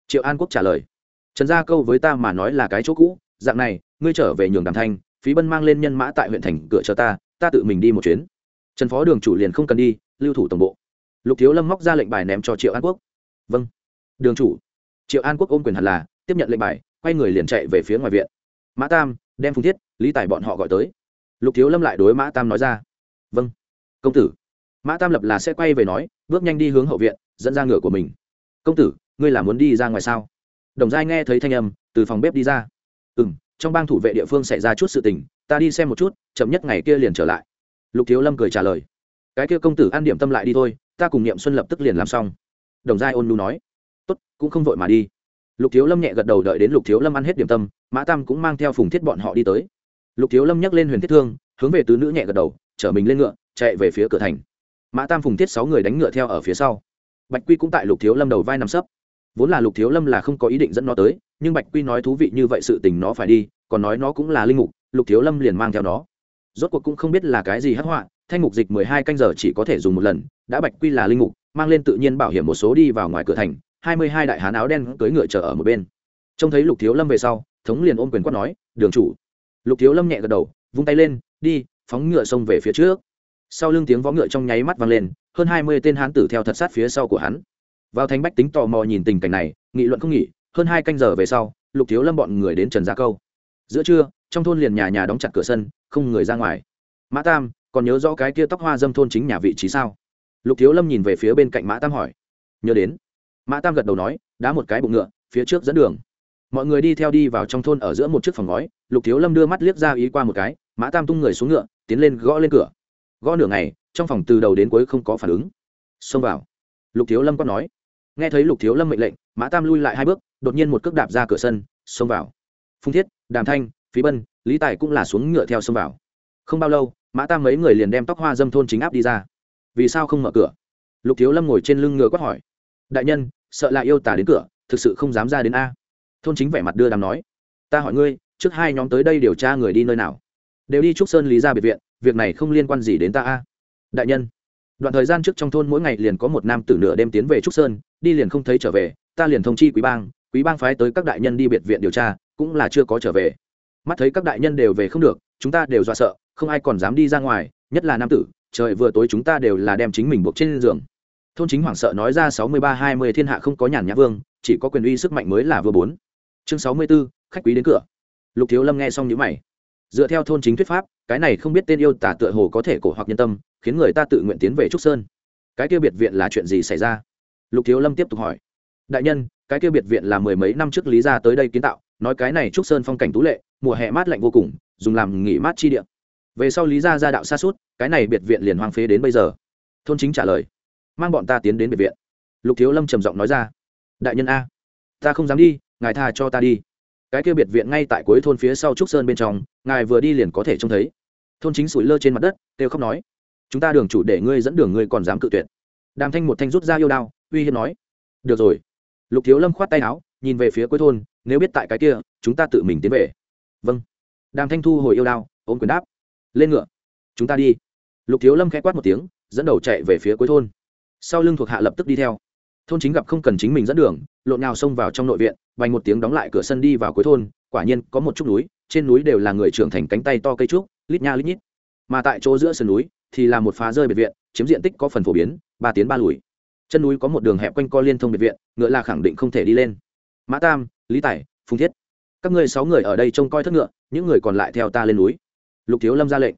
Triệu an quốc trả lời. Trần gia câu với ta mà nói là cái chỗ cũ, dạng này, ngươi trở về nhường đàm thanh, phí bân mang lên nhân mã tại huyện thành cửa cho ta ta tự mình đi một chuyến trần phó đường chủ liền không cần đi, lưu thủ tổng bộ. Lục thiếu lâm móc ra lệnh bài ném cho triệu an quốc. Vâng. Đường chủ. Triệu an quốc ôm quyền hẳn là, tiếp nhận lệnh bài, quay người liền chạy về phía ngoài viện. Mã tam, đem phùng thiết, lý tài bọn họ gọi tới. Lục thiếu lâm lại đối mã tam nói ra. Vâng. Công tử. Mã tam lập là sẽ quay về nói, bước nhanh đi hướng hậu viện, dẫn ra ngựa của mình. Công tử, ngươi là muốn đi ra ngoài sao? Đồng giai nghe thấy thanh âm, từ phòng bếp đi ra. Ừ m trong bang thủ vệ địa phương xảy ra chút sự tình, ta đi xem một chút, chậm nhất ngày kia liền trở lại lục thiếu lâm cười trả lời, cái kia công tử an điểm tâm lại đi thôi, ta cùng niệm xuân lập tức liền làm xong. Đồng giai ôn nu nói, tốt, cũng không vội mà đi. Lục thiếu lâm nhẹ gật đầu đợi đến lục thiếu lâm ăn hết điểm tâm, mã tam cũng mang theo phùng thiết bọn họ đi tới. Lục thiếu lâm nhắc lên huyền thiết thương, hướng về tứ nữ nhẹ gật đầu, chở mình lên ngựa, chạy về phía cửa thành. Mã tam, phùng thiết sáu người đánh ngựa theo ở phía sau. Bạch quy cũng tại lục thiếu lâm đầu vai nằm sấp. Vốn là lục thiếu lâm là không có ý định dẫn nó tới, nhưng bạch quy nói thú vị như vậy sự tình nó phải đi, còn nói nó cũng là linh mục, lục thiếu lâm liền mang theo nó rốt cuộc cũng không biết là cái gì hắc họa, thanh mục dịch mười hai canh giờ chỉ có thể dùng một lần, đã bạch quy là linh mục, mang lên tự nhiên bảo hiểm một số đi vào ngoài cửa thành, hai mươi hai đại hán áo đen cưỡi ngựa chờ ở một bên. Trông thấy lục thiếu lâm về sau, thống liền ôm quyền quát nói, đường chủ. Lục thiếu lâm nhẹ gật đầu, vung tay lên, đi, phóng ngựa xông về phía trước. Sau lưng tiếng vó ngựa trong nháy mắt vang lên, hơn hai mươi tên hán tử theo thật sát phía sau của hắn. Vào thành bách tính tò mò nhìn tình cảnh này, nghị luận không nghỉ, hơn hai canh giờ về sau, lục thiếu lâm bọn người đến trần gia câu. Giữa trưa, trong thôn liền nhà nhà đóng chặt cửa sân không người ra ngoài. Mã tam, còn nhớ rõ cái kia tóc hoa dâm thôn chính nhà vị trí sao? Lục thiếu lâm nhìn về phía bên cạnh mã tam hỏi. Nhớ đến. Mã tam gật đầu nói, đá một cái bụng ngựa, phía trước dẫn đường. Mọi người đi theo đi vào trong thôn ở giữa một chiếc phòng ngói, lục thiếu lâm đưa mắt liếc ra ý qua một cái, mã tam tung người xuống ngựa, tiến lên gõ lên cửa. Gõ nửa ngày, trong phòng từ đầu đến cuối không có phản ứng. Xông vào. Lục thiếu lâm có nói. Nghe thấy lục thiếu lâm mệnh lệnh, mã tam lui lại hai bước, đột nhiên một cước đạp ra cửa sân, xông vào. Phung thiết, đàm thanh, phí bân lý tài cũng là xuống ngựa theo xông vào. Không bao lâu, mã tam mấy người liền đem tóc hoa dâm thôn chính áp đi ra. Vì sao không mở cửa? Lục thiếu lâm ngồi trên lưng ngựa quát hỏi. Đại nhân, sợ là yêu tả đến cửa, thực sự không dám ra đến a. Thôn chính vẻ mặt đưa đàm nói. Ta hỏi ngươi, trước hai nhóm tới đây điều tra người đi nơi nào? Đều đi trúc sơn lý ra biệt viện, việc này không liên quan gì đến ta a. Đại nhân, đoạn thời gian trước trong thôn mỗi ngày liền có một nam tử nửa đêm tiến về trúc sơn, đi liền không thấy trở về, ta liền thông chi quý bang quý bang phái tới các đại nhân đi biệt viện điều tra, cũng là chưa có trở về mắt thấy các đại nhân đều về không được, chúng ta đều dọa sợ, không ai còn dám đi ra ngoài, nhất là nam tử, trời vừa tối chúng ta đều là đem chính mình buộc trên giường. Thôn chính hoảng sợ nói ra sáu mươi ba hai mươi thiên hạ không có nhàn nhã vương, chỉ có quyền uy sức mạnh mới là vừa bốn. Chương sáu mươi b ố khách quý đến cửa. Lục thiếu lâm nghe xong nhữ mày. Dựa theo thôn chính thuyết pháp, cái này không biết tên yêu tả tựa hồ có thể cổ hoặc nhân tâm, khiến người ta tự nguyện tiến về trúc sơn. Cái kia biệt viện là chuyện gì xảy ra? Lục thiếu lâm tiếp tục hỏi. Đại nhân, cái kia biệt viện là mười mấy năm trước lý ra tới đây kiến tạo nói cái này trúc sơn phong cảnh tú lệ, mùa hè mát lạnh vô cùng, dùng làm nghỉ mát chi địa. Về sau lý ra ra đạo xa suốt, cái này biệt viện liền hoang phế đến bây giờ. Thôn chính trả lời, mang bọn ta tiến đến biệt viện. Lục thiếu lâm trầm giọng nói ra, đại nhân a, ta không dám đi, ngài tha cho ta đi. Cái kia biệt viện ngay tại cuối thôn phía sau trúc sơn bên trong, ngài vừa đi liền có thể trông thấy. Thôn chính sủi lơ trên mặt đất, kêu khóc nói, chúng ta đường chủ để ngươi dẫn đường ngươi còn dám cự tuyệt. Đàm thanh một thanh rút ra yêu đao, uy hiếp nói, được rồi. Lục thiếu lâm khoát tay áo, nhìn về phía cuối thôn nếu biết tại cái kia, chúng ta tự mình tiến về. Vâng. Đàm thanh thu hồi yêu đao, ôm quyền đáp. Lên ngựa. Chúng ta đi. Lục thiếu lâm k h ẽ quát một tiếng, dẫn đầu chạy về phía cuối thôn. Sau lưng thuộc hạ lập tức đi theo. Thôn chính gặp không cần chính mình dẫn đường, lộn nào xông vào trong nội viện vành một tiếng đóng lại cửa sân đi vào cuối thôn, quả nhiên có một chút núi, trên núi đều là người trưởng thành cánh tay to cây trúc, lít nha lít nhít. Mà tại chỗ giữa sườn núi thì là một phá rơi biệt viện, chiếm diện tích có phần phổ biến, ba tiến ba lùi. Chân núi có một đường hẹp quanh co liên thông biệt viện, ngựa là khẳng định không thể đi lên mã tam, lý tài, phùng thiết. Các ngươi sáu người ở đây trông coi thất ngựa, những người còn lại theo ta lên núi. Lục thiếu lâm ra lệnh.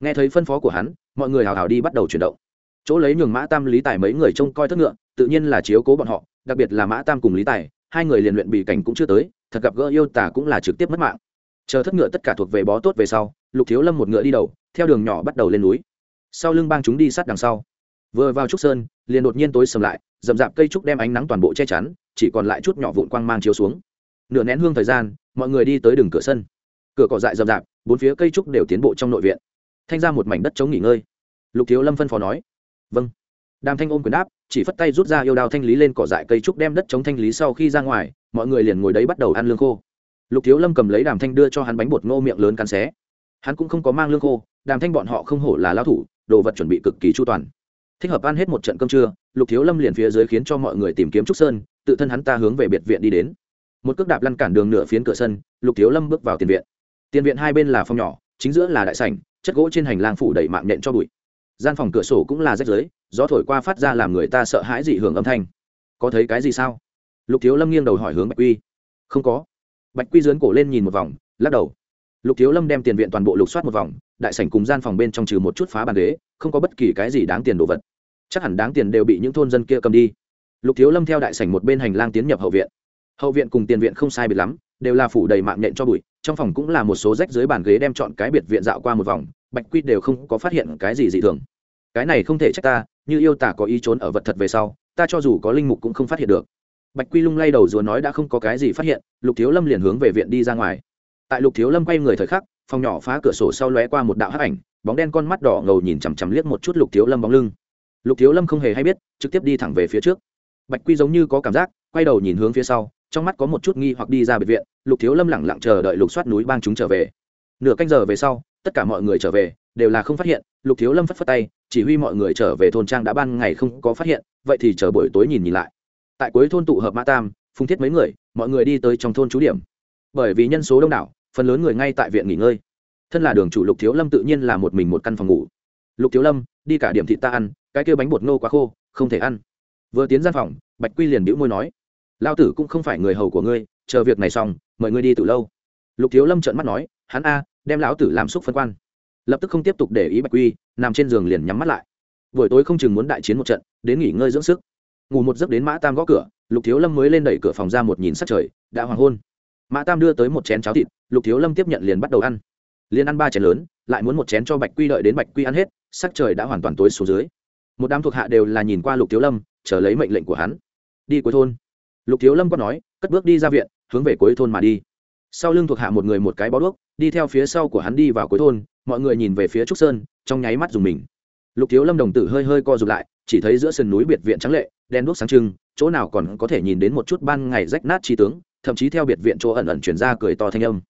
Nghe thấy phân phó của hắn, mọi người hào hào đi bắt đầu chuyển động. Chỗ lấy nhường mã tam, lý tài mấy người trông coi thất ngựa, tự nhiên là chiếu cố bọn họ, đặc biệt là mã tam cùng lý tài, hai người liền luyện bị cảnh cũng chưa tới, thật gặp gỡ yêu tả cũng là trực tiếp mất mạng. Chờ thất ngựa tất cả thuộc về bó tốt về sau, lục thiếu lâm một ngựa đi đầu, theo đường nhỏ bắt đầu lên núi. Sau lưng bang chúng đi sát đằng sau vừa vào trúc sơn, liền đột nhiên tối sầm lại d ầ m cây trúc đem ánh nắng toàn bộ che chắn, chỉ còn lại chút nhỏ vụn quang mang chiếu xuống. Nửa nén hương thời gian, mọi người đi tới đường cửa sân. Cửa cỏ dại d ầ m bốn phía cây trúc đều tiến bộ trong nội viện. Thanh ra một mảnh đất chống nghỉ ngơi. Lục thiếu lâm phân phó nói vâng. Đàm thanh ôm quyền đáp, chỉ phất tay rút ra yêu đao thanh lý lên cỏ dại cây trúc đem đất chống thanh lý sau khi ra ngoài, mọi người liền ngồi đấy bắt đầu ăn lương khô. Lục thiếu lâm cầm lấy đàm thanh đưa cho hắn bánh bột ngô miệng lớn cắn xé. Hắn cũng không có mang lương khô, đàm thanh bọn họ không hổ là lao thủ, đồ vật chuẩn bị cực kỳ chu toàn thích hợp ăn hết một trận cơm trưa, lục thiếu lâm liền phía dưới khiến cho mọi người tìm kiếm trúc sơn, tự thân hắn ta hướng về biệt viện đi đến. Một cước đạp lăn cản đường nửa phiến cửa sân, lục thiếu lâm bước vào tiền viện. Tiền viện hai bên là phòng nhỏ, chính giữa là đại sảnh, chất gỗ trên hành lang phủ đầy mạng nhện cho bụi. Gian phòng cửa sổ cũng là rách rưới, gió thổi qua phát ra làm người ta sợ hãi dị hưởng âm thanh. Có thấy cái gì sao? Lục thiếu lâm nghiêng đầu hỏi hướng bạch quy. Không có. Bạch quy dướn cổ lên nhìn một vòng, lắc đầu. Lục thiếu lâm đem tiền viện toàn bộ lục soát một vòng đại sảnh cùng gian phòng bên trong trừ một chút phá bàn ghế, không có bất kỳ cái gì đáng tiền đồ vật. Chắc hẳn đáng tiền đều bị những thôn dân kia cầm đi. Lục thiếu lâm theo đại sảnh một bên hành lang tiến nhập hậu viện. Hậu viện cùng tiền viện không sai biệt lắm, đều là phủ đầy mạng nhện cho bụi, trong phòng cũng là một số rách dưới bàn ghế đem chọn cái biệt viện dạo qua một vòng, bạch quy đều không có phát hiện cái gì dị thường. Cái này không thể trách ta, như yêu tả có ý trốn ở vật thật về sau, ta cho dù có linh mục cũng không phát hiện được. Bạch quy lung lay đầu rùa nói đã không có cái gì phát hiện, lục thiếu lâm liền hướng về viện đi ra ngoài. Tại lục thiếu lâm quay người thời khắc phòng nhỏ phá cửa sổ sau lóe qua một đạo hắc ảnh, bóng đen con mắt đỏ ngầu nhìn chằm chằm liếc một chút lục thiếu lâm bóng lưng. Lục thiếu lâm không hề hay biết, trực tiếp đi thẳng về phía trước. Bạch quy giống như có cảm giác, quay đầu nhìn hướng phía sau, trong mắt có một chút nghi hoặc đi ra biệt viện, lục thiếu lâm lẳng lặng chờ đợi lục soát núi bang chúng trở về. Nửa canh giờ về sau, tất cả mọi người trở về, đều là không phát hiện, lục thiếu lâm phất phất tay, chỉ huy mọi người trở về thôn trang đã ban ngày không có phát hiện, vậy thì chờ buổi tối nhìn nhìn lại. Tại cuối thôn tụ hợp mã tam phung thiết mấy người, mọi người đi tới trong thôn trú điểm. Bởi vì nhân số đông đảo phần lớn người ngay tại viện nghỉ ngơi. Thân là đường chủ lục thiếu lâm tự nhiên là một mình một căn phòng ngủ. Lục thiếu lâm, đi cả điểm thị ta ăn, cái kêu bánh bột ngô quá khô, không thể ăn. Vừa tiến gian phòng, bạch quy liền bĩu môi nói lao tử cũng không phải người hầu của ngươi, chờ việc này xong, mời ngươi đi từ lâu. Lục thiếu lâm trợn mắt nói, hắn a, đem lão tử làm xúc phân quan. Lập tức không tiếp tục để ý bạch quy, nằm trên giường liền nhắm mắt lại. Buổi tối không chừng muốn đại chiến một trận, đến nghỉ ngơi dưỡng sức. Ngủ một giấc đến mã tam gõ cửa, lục thiếu lâm mới lên đẩy cửa phòng ra một nhìn sắc trời, đã hoàng hôn mã tam đưa tới một chén cháo thịt, lục thiếu lâm tiếp nhận liền bắt đầu ăn. Liền ăn ba chén lớn, lại muốn một chén cho bạch quy đợi đến bạch quy ăn hết, sắc trời đã hoàn toàn tối xuống dưới. Một đám thuộc hạ đều là nhìn qua lục thiếu lâm, chờ lấy mệnh lệnh của hắn. Đi cuối thôn. Lục thiếu lâm có nói, cất bước đi ra viện, hướng về cuối thôn mà đi. Sau lưng thuộc hạ một người một cái bó đuốc, đi theo phía sau của hắn đi vào cuối thôn, mọi người nhìn về phía trúc sơn, trong nháy mắt dùng mình. Lục thiếu lâm đồng tử hơi hơi co rụt lại, chỉ thấy giữa sườn núi biệt viện trắng lệ đen đuốc sáng trưng, chỗ nào còn có thể nhìn đến một chút ban ngày rách nát trí tướng thậm chí theo biệt viện chỗ ẩn ẩn chuyển ra cười to thanh âm.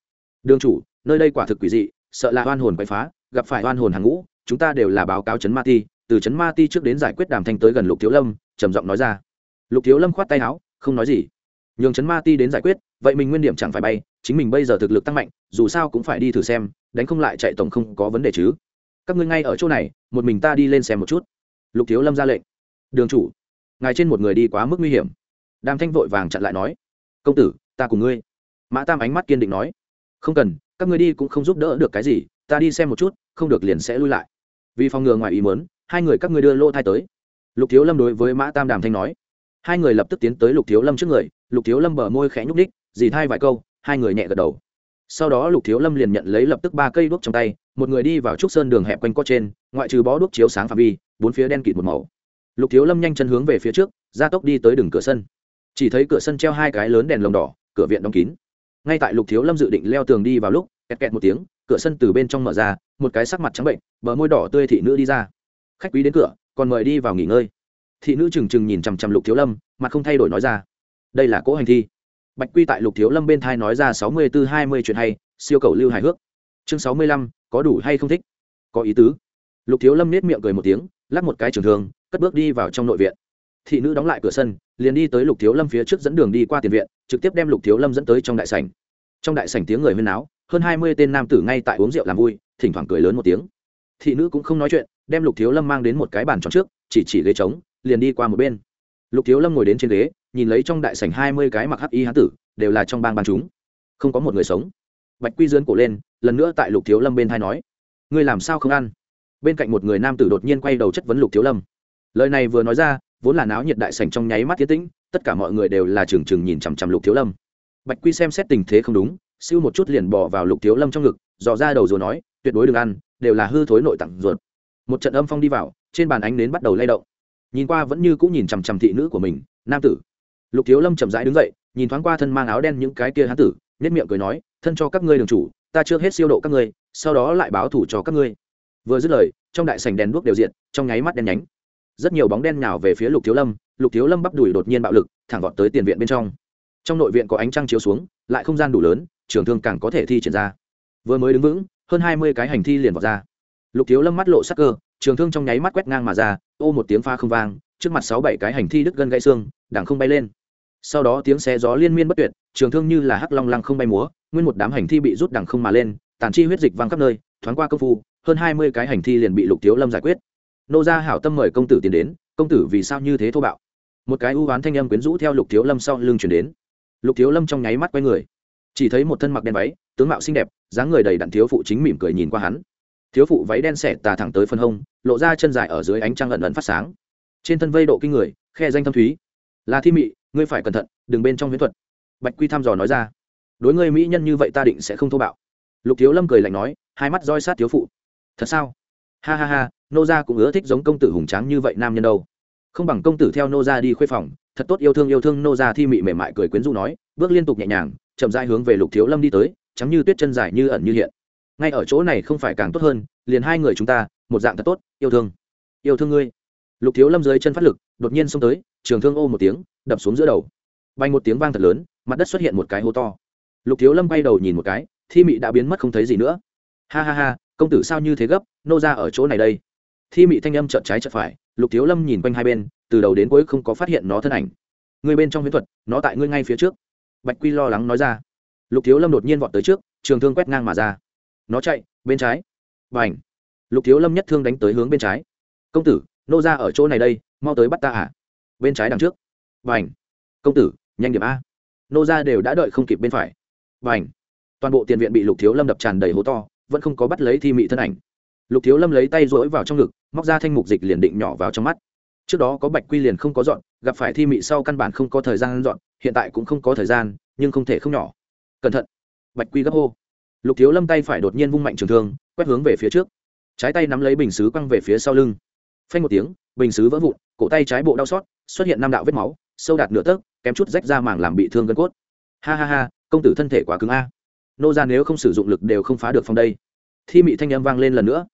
Đương chủ, nơi đây quả thực quỷ dị, sợ là oan hồn quậy phá, gặp phải oan hồn hàng ngũ, chúng ta đều là báo cáo chấn ma ti, từ chấn ma ti trước đến giải quyết đàm thanh tới gần lục thiếu lâm, trầm giọng nói ra. Lục thiếu lâm khoát tay áo, không nói gì. Nhường chấn ma ti đến giải quyết, vậy mình nguyên điểm chẳng phải bay, chính mình bây giờ thực lực tăng mạnh, dù sao cũng phải đi thử xem, đánh không lại chạy tổng không có vấn đề chứ. Các ngươi ngay ở chỗ này, một mình ta đi lên xem một chút. Lục thiếu lâm ra lệnh. Đường chủ, ngài trên một người đi quá mức nguy hiểm. Đàm thanh vội vàng chặn lại nói công tử, ta cùng ngươi. Mã tam ánh mắt kiên định nói, không cần, các ngươi đi cũng không giúp đỡ được cái gì, ta đi xem một chút, không được liền sẽ lui lại. Vì phòng ngừa ngoài ý mớn hai người các ngươi đưa lô thai tới. Lục thiếu lâm đối với mã tam đàm thanh nói, hai người lập tức tiến tới lục thiếu lâm trước người, lục thiếu lâm bờ môi khẽ nhúc ních dì thai vài câu, hai người nhẹ gật đầu. Sau đó lục thiếu lâm liền nhận lấy lập tức ba cây đuốc trong tay, một người đi vào trúc sơn đường hẹp quanh co trên, ngoại trừ bó đuốc chiếu sáng phạm vi, bốn phía đen kịt một màu. Lục thiếu lâm nhanh chân hướng về phía trước, gia tốc đi tới đường cửa sân chỉ thấy cửa sân treo hai cái lớn đèn lồng đỏ, cửa viện đóng kín. Ngay tại lục thiếu lâm dự định leo tường đi vào lúc, kẹt kẹt một tiếng, cửa sân từ bên trong mở ra, một cái sắc mặt trắng bệnh, bờ môi đỏ tươi thị nữ đi ra. Khách quý đến cửa, còn mời đi vào nghỉ ngơi. Thị nữ trừng trừng nhìn chằm chằm lục thiếu lâm, mặt không thay đổi nói ra. Đây là cỗ hành thi. Bạch quy tại lục thiếu lâm bên thai nói ra sáu mươi tư hai mươi chuyện hay, siêu cầu lưu hài hước. Chương sáu mươi lăm, có đủ hay không thích? Có ý tứ. Lục thiếu lâm nết miệng cười một tiếng, lắc một cái trường thường cất bước đi vào trong nội viện thị nữ đóng lại cửa sân, liền đi tới lục thiếu lâm phía trước dẫn đường đi qua tiền viện, trực tiếp đem lục thiếu lâm dẫn tới trong đại sảnh. Trong đại sảnh tiếng người huyên náo, hơn hai mươi tên nam tử ngay tại uống rượu làm vui, thỉnh thoảng cười lớn một tiếng. Thị nữ cũng không nói chuyện, đem lục thiếu lâm mang đến một cái bàn tròn trước, chỉ chỉ ghế trống, liền đi qua một bên. Lục thiếu lâm ngồi đến trên ghế, nhìn lấy trong đại sảnh hai mươi cái mặc hắc y hán tử, đều là trong bang ban chúng. Không có một người sống. Bạch quy dướn cổ lên, lần nữa tại lục thiếu lâm bên thai nói, ngươi làm sao không ăn? Bên cạnh một người nam tử đột nhiên quay đầu chất vấn lục thiếu lâm. Lời này vừa nói ra vốn là náo nhiệt đại sảnh trong nháy mắt tiến tĩnh, tất cả mọi người đều là trừng trừng nhìn chằm chằm lục thiếu lâm. Bạch quy xem xét tình thế không đúng, siêu một chút liền bỏ vào lục thiếu lâm trong ngực, dò ra đầu rồi nói, tuyệt đối đừng ăn, đều là hư thối nội tặng ruột. Một trận âm phong đi vào, trên bàn ánh nến bắt đầu lay động. Nhìn qua vẫn như cũng nhìn chằm chằm thị nữ của mình, nam tử. Lục thiếu lâm chậm rãi đứng dậy, nhìn thoáng qua thân mang áo đen những cái kia hán tử, nhếch miệng cười nói, thân cho các ngươi đường chủ, ta chưa hết siêu độ các ngươi, sau đó lại báo thủ cho các ngươi. Vừa dứt lời, trong đại sành đèn đuốc đều diện trong nháy mắt đen nhánh rất nhiều bóng đen nhào về phía lục thiếu lâm, lục thiếu lâm bắp đùi đột nhiên bạo lực, thẳng vọt tới tiền viện bên trong. Trong nội viện có ánh trăng chiếu xuống, lại không gian đủ lớn, trường thương càng có thể thi triển ra. Vừa mới đứng vững, hơn hai mươi cái hành thi liền vọt ra. Lục thiếu lâm mắt lộ sắc cơ, trường thương trong nháy mắt quét ngang mà ra, ô một tiếng pha không vang, trước mặt sáu bảy cái hành thi đứt gân gãy xương đảng không bay lên. Sau đó tiếng xe gió liên miên bất tuyệt, trường thương như là hắc long lăng không bay múa, nguyên một đám hành thi bị rút đằng không mà lên, tàn chi huyết dịch văng khắp nơi, thoáng qua công phu, hơn hai mươi cái hành thi liền bị lục thiếu lâm giải quyết nô gia hảo tâm mời công tử tiến đến, công tử vì sao như thế thô bạo? Một cái ưu oán thanh âm quyến rũ theo lục thiếu lâm sau lưng chuyển đến. Lục thiếu lâm trong nháy mắt quay người, chỉ thấy một thân mặc đen váy, tướng mạo xinh đẹp, dáng người đầy đặn thiếu phụ chính mỉm cười nhìn qua hắn. Thiếu phụ váy đen xẻ tà thẳng tới phân hông, lộ ra chân dài ở dưới ánh trăng ẩn ẩn phát sáng. Trên thân vây độ kinh người, khe danh thâm thúy. Là thi mị, ngươi phải cẩn thận, đừng bên trong huyễn thuật. Bạch quy thăm dò nói ra. Đối ngươi mỹ nhân như vậy ta định sẽ không thô bạo. Lục thiếu lâm cười lạnh nói, hai mắt roi sát thiếu phụ. Thật sao? Ha ha ha nô gia cũng ưa thích giống công tử hùng tráng như vậy nam nhân đâu. Không bằng công tử theo nô gia đi khuê phòng, thật tốt yêu thương yêu thương nô gia thi mị mềm mại cười quyến rũ nói, bước liên tục nhẹ nhàng, chậm rãi hướng về lục thiếu lâm đi tới, trắng như tuyết chân dài như ẩn như hiện. Ngay ở chỗ này không phải càng tốt hơn, liền hai người chúng ta, một dạng thật tốt, yêu thương. Yêu thương ngươi. Lục thiếu lâm dưới chân phát lực, đột nhiên xông tới, trường thương ô một tiếng, đập xuống giữa đầu. Bay một tiếng vang thật lớn, mặt đất xuất hiện một cái hố to. Lục thiếu lâm bay đầu nhìn một cái, thi mị đã biến mất không thấy gì nữa. Ha ha ha, công tử sao như thế gấp, nô ra ở chỗ này đây thi mị thanh âm trợn trái trợn phải, lục thiếu lâm nhìn quanh hai bên, từ đầu đến cuối không có phát hiện nó thân ảnh. Người bên trong huyễn thuật, nó tại ngươi ngay phía trước. Bạch quy lo lắng nói ra. Lục thiếu lâm đột nhiên vọt tới trước, trường thương quét ngang mà ra. Nó chạy, bên trái. Và ảnh lục thiếu lâm nhất thương đánh tới hướng bên trái. Công tử, nô ra ở chỗ này đây, mau tới bắt ta à? Bên trái đằng trước. Và ảnh công tử, nhanh điểm a. Nô ra đều đã đợi không kịp bên phải. Và ảnh toàn bộ tiền viện bị lục thiếu lâm đập tràn đầy hố to, vẫn không có bắt lấy thi mị thân ảnh lục thiếu lâm lấy tay rỗi vào trong ngực, móc ra thanh mục dịch liền định nhỏ vào trong mắt. Trước đó có bạch quy liền không có dọn, gặp phải thi mị sau căn bản không có thời gian dọn, hiện tại cũng không có thời gian, nhưng không thể không nhỏ. Cẩn thận! Bạch quy gấp hô. Lục thiếu lâm tay phải đột nhiên vung mạnh trường thương, quét hướng về phía trước. Trái tay nắm lấy bình xứ quăng về phía sau lưng. Phanh một tiếng, bình xứ vỡ vụn, cổ tay trái bộ đau xót, xuất hiện năm đạo vết máu, sâu đạt nửa tấc, kém chút rách ra màng làm bị thương gân cốt. Ha ha ha, công tử thân thể quá cứng a. Nô ra nếu không sử dụng lực đều không phá được phòng đây. Thi mị thanh âm vang lên lần nữa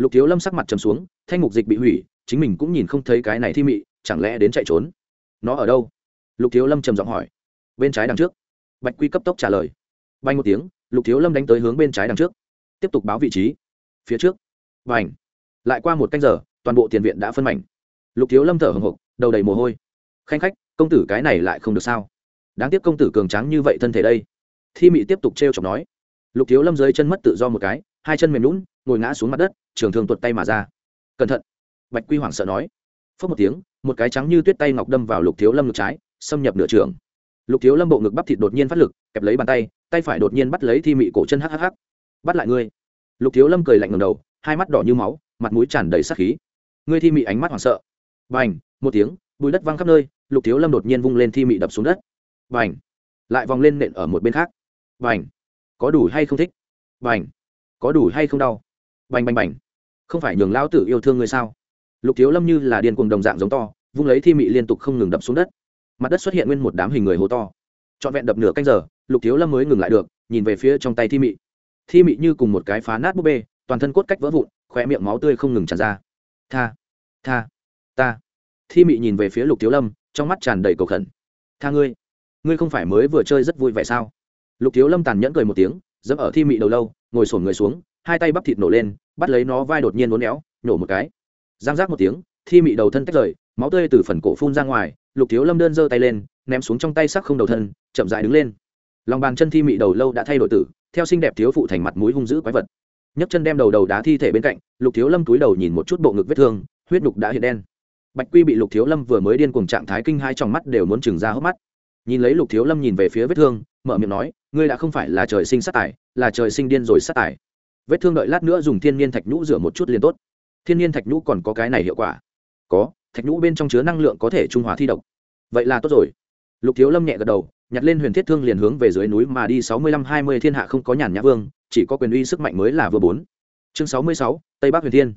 lục thiếu lâm sắc mặt trầm xuống, thanh mục dịch bị hủy, chính mình cũng nhìn không thấy cái này thi mị, chẳng lẽ đến chạy trốn? Nó ở đâu? Lục thiếu lâm trầm giọng hỏi. Bên trái đằng trước. Bạch quy cấp tốc trả lời. Bay một tiếng, lục thiếu lâm đánh tới hướng bên trái đằng trước. Tiếp tục báo vị trí. Phía trước. Và ảnh lại qua một canh giờ, toàn bộ tiền viện đã phân mảnh. Lục thiếu lâm thở hồng hộc, đầu đầy mồ hôi. Khanh khách, công tử cái này lại không được sao? Đáng tiếc công tử cường tráng như vậy thân thể đây. Thi mị tiếp tục t r e o chọc nói. Lục thiếu lâm dưới chân mất tự do một cái, hai chân mềm lún ngồi ngã xuống mặt đất trường thường tuột tay mà ra. Cẩn thận. Bạch quy hoảng sợ nói. Phớt một tiếng, một cái trắng như tuyết tay ngọc đâm vào lục thiếu lâm ngực trái, xâm nhập nửa trường. Lục thiếu lâm bộ ngực bắp thịt đột nhiên phát lực, kẹp lấy bàn tay tay phải đột nhiên bắt lấy thi mị cổ chân hhh bắt lại ngươi. Lục thiếu lâm cười lạnh ngầm đầu, hai mắt đỏ như máu, mặt mũi tràn đầy sắc khí. Ngươi thi mị ánh mắt hoảng sợ. B à n h một tiếng bùi đất văng khắp nơi, lục thiếu lâm đột nhiên vung lên thi mị đập xuống đất. B à n h lại vòng lên nện ở một bên khác. B à n h có đủ hay không thích? B à n h có đủ hay không đau? Bành bành bành. Không phải nhường lão tử yêu thương ngươi sao? Lục thiếu lâm như là điên cuồng đồng dạng giống to, vung lấy thi mị liên tục không ngừng đập xuống đất. Mặt đất xuất hiện nguyên một đám hình người hố to. Trọn vẹn đập nửa canh giờ, lục thiếu lâm mới ngừng lại được, nhìn về phía trong tay thi mị. Thi mị như cùng một cái phá nát búp bê, toàn thân cốt cách vỡ vụn khỏe miệng máu tươi không ngừng tràn ra. Tha tha, ta. Thi mị nhìn về phía lục thiếu lâm, trong mắt tràn đầy cầu khẩn. Tha ngươi ngươi không phải mới vừa chơi rất vui vẻ sao? Lục thiếu lâm tàn nhẫn cười một tiếng, dẫm ở thi mị đầu lâu, ngồi sổn người xuống hai tay bắp thịt nổ lên, bắt lấy nó vai đột nhiên uốn éo, nổ một cái. Giang giác một tiếng, thi mị đầu thân tách rời, máu tươi từ phần cổ phun ra ngoài, lục thiếu lâm đơn giơ tay lên, ném xuống trong tay sắc không đầu thân, chậm dại đứng lên. Lòng bàn chân thi mị đầu lâu đã thay đổi tử, theo xinh đẹp thiếu phụ thành mặt mũi hung dữ quái vật. Nhấc chân đem đầu đầu đá thi thể bên cạnh, lục thiếu lâm túi đầu nhìn một chút bộ ngực vết thương, huyết đục đã hiện đen. Bạch quy bị lục thiếu lâm vừa mới điên cùng trạng thái kinh hai trong mắt đều muốn trừng ra hốc mắt. Nhìn lấy lục thiếu lâm nhìn về phía vết thương, mở miệng nói, ngươi đã không phải là trời sinh sát tài, là trời sinh điên rồi sát tài vết thương đợi lát nữa dùng thiên nhiên thạch nhũ rửa một chút liền tốt. Thiên nhiên thạch nhũ còn có cái này hiệu quả. Có, thạch nhũ bên trong chứa năng lượng có thể trung hòa thi độc. Vậy là tốt rồi. Lục thiếu lâm nhẹ gật đầu, nhặt lên huyền thiết thương liền hướng về dưới núi mà đi, sáu mươi lăm hai mươi thiên hạ không có nhàn nhã vương, chỉ có quyền uy sức mạnh mới là vừa bốn. Chương sáu mươi sáu, tây bắc huyền thiên.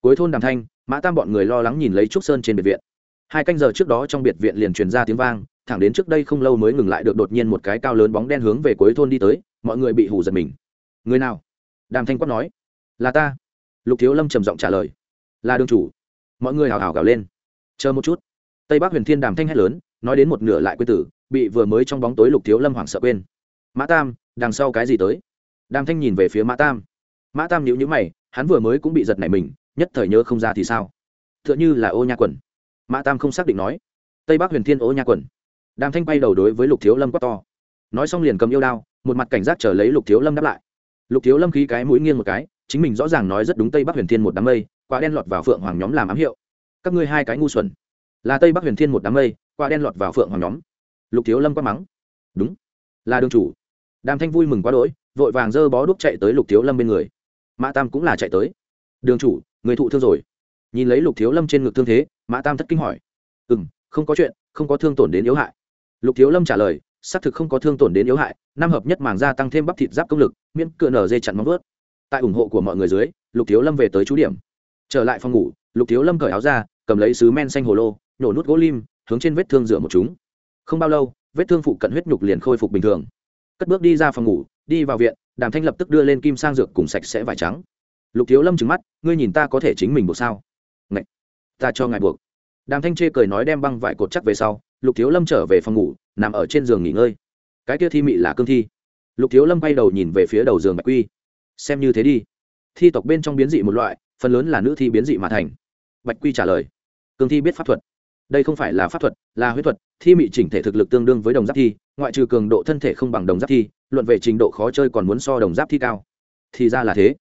Cuối thôn đàm thanh, mã tam bọn người lo lắng nhìn lấy trúc sơn trên biệt viện. Hai canh giờ trước đó trong biệt viện liền truyền ra tiếng vang, thẳng đến trước đây không lâu mới ngừng lại được đột nhiên một cái cao lớn bóng đen hướng về cuối thôn đi tới, mọi người bị hù giật mình. Người nào? Đàm thanh quát nói, là ta. Lục thiếu lâm trầm giọng trả lời, là đương chủ. Mọi người hào hào gào lên. Chờ một chút. Tây bắc huyền thiên đàm thanh hét lớn, nói đến một nửa lại quên tử, bị vừa mới trong bóng tối lục thiếu lâm hoảng sợ quên. Mã tam, đằng sau cái gì tới? Đàm thanh nhìn về phía mã tam. Mã tam nhíu nhíu mày, hắn vừa mới cũng bị giật nảy mình, nhất thời nhớ không ra thì sao? T h ư ợ n h ư là ô nha quần. Mã tam không xác định nói. Tây bắc huyền thiên ô nha quần. Đàm thanh bay đầu đối với lục thiếu lâm quát to. Nói xong liền cầm yêu đao, một mặt cảnh giác chờ lấy lục thiếu lâm đáp lại lục thiếu lâm khí cái mũi nghiêng một cái, chính mình rõ ràng nói rất đúng tây bắc huyền thiên một đám mây, quả đen lọt vào phượng hoàng nhóm làm ám hiệu. Các ngươi hai cái ngu xuẩn. Là tây bắc huyền thiên một đám mây, quả đen lọt vào phượng hoàng nhóm. Lục thiếu lâm quát mắng. Đúng. Là đường chủ. Đàm thanh vui mừng quá đỗi, vội vàng dơ bó đuốc chạy tới lục thiếu lâm bên người. Mã tam cũng là chạy tới. Đường chủ, người thụ thương rồi. Nhìn lấy lục thiếu lâm trên ngực thương thế, mã tam thất kinh hỏi. Ừ m không có chuyện, không có thương tổn đến yếu hại. Lục thiếu lâm trả lời xác thực không có thương tổn đến yếu hại, năm hợp nhất màng gia tăng thêm bắp thịt giáp công lực, miễn cựa nở dây chặn móng vớt tại ủng hộ của mọi người dưới, lục thiếu lâm về tới chú điểm. Trở lại phòng ngủ, lục thiếu lâm cởi áo ra, cầm lấy sứ men xanh hồ lô nổ nút gỗ lim, hướng trên vết thương rửa một chúng. Không bao lâu, vết thương phụ cận huyết nhục liền khôi phục bình thường. Cất bước đi ra phòng ngủ, đi vào viện, đàm thanh lập tức đưa lên kim sang dược cùng sạch sẽ vải trắng. Lục thiếu lâm trừng mắt, ngươi nhìn ta có thể chính mình buộc sao? Ngậy! ta cho ngài buộc. Đàm thanh chê cười nói đem băng vải cột chắc về sau, lục thiếu lâm trở về phòng ngủ nằm ở trên giường nghỉ ngơi. Cái kia thi mị là cương thi. Lục thiếu lâm bay đầu nhìn về phía đầu giường bạch quy. Xem như thế đi. Thi tộc bên trong biến dị một loại, phần lớn là nữ thi biến dị mà thành. Bạch quy trả lời. Cương thi biết pháp thuật. Đây không phải là pháp thuật, là huyết thuật. Thi mị chỉnh thể thực lực tương đương với đồng giáp thi, ngoại trừ cường độ thân thể không bằng đồng giáp thi, luận về trình độ khó chơi còn muốn so đồng giáp thi cao. Thì ra là thế.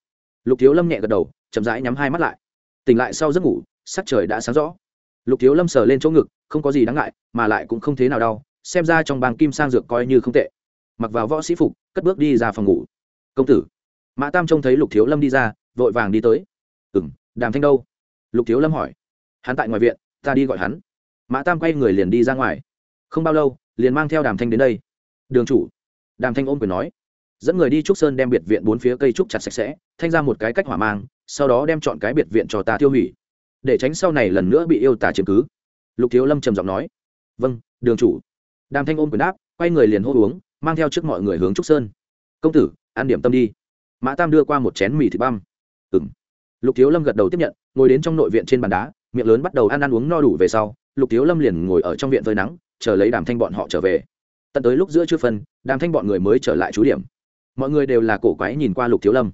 Lục thiếu lâm nhẹ gật đầu, chậm rãi nhắm hai mắt lại. Tỉnh lại sau giấc ngủ, sắc trời đã sáng rõ. Lục thiếu lâm sờ lên chỗ ngực, không có gì đáng ngại, mà lại cũng không thế nào đau xem ra trong bang kim sang dược coi như không tệ. Mặc vào võ sĩ phục, cất bước đi ra phòng ngủ. Công tử. Mã tam trông thấy lục thiếu lâm đi ra, vội vàng đi tới. Ừ m đàm thanh đâu? Lục thiếu lâm hỏi. Hắn tại ngoài viện, ta đi gọi hắn. Mã tam quay người liền đi ra ngoài. Không bao lâu, liền mang theo đàm thanh đến đây. Đường chủ. Đàm thanh ôm quyền nói. Dẫn người đi trúc sơn đem biệt viện bốn phía cây trúc chặt sạch sẽ, thanh ra một cái cách hỏa mang, sau đó đem chọn cái biệt viện cho ta tiêu hủy. Để tránh sau này lần nữa bị yêu tả chiếm cứ. Lục thiếu lâm trầm giọng nói. Vâng đường chủ đàm thanh ôm quyền đáp, quay người liền hô uống, mang theo trước mọi người hướng trúc sơn. Công tử, ăn điểm tâm đi. Mã tam đưa qua một chén mì thịt băm. Ừng lục thiếu lâm gật đầu tiếp nhận, ngồi đến trong nội viện trên bàn đá, miệng lớn bắt đầu ăn ăn uống no đủ về sau, lục thiếu lâm liền ngồi ở trong viện phơi nắng, chờ lấy đàm thanh bọn họ trở về. Tận tới lúc giữa chưa phân, đàm thanh bọn người mới trở lại trú điểm. Mọi người đều là cổ quái nhìn qua lục thiếu lâm.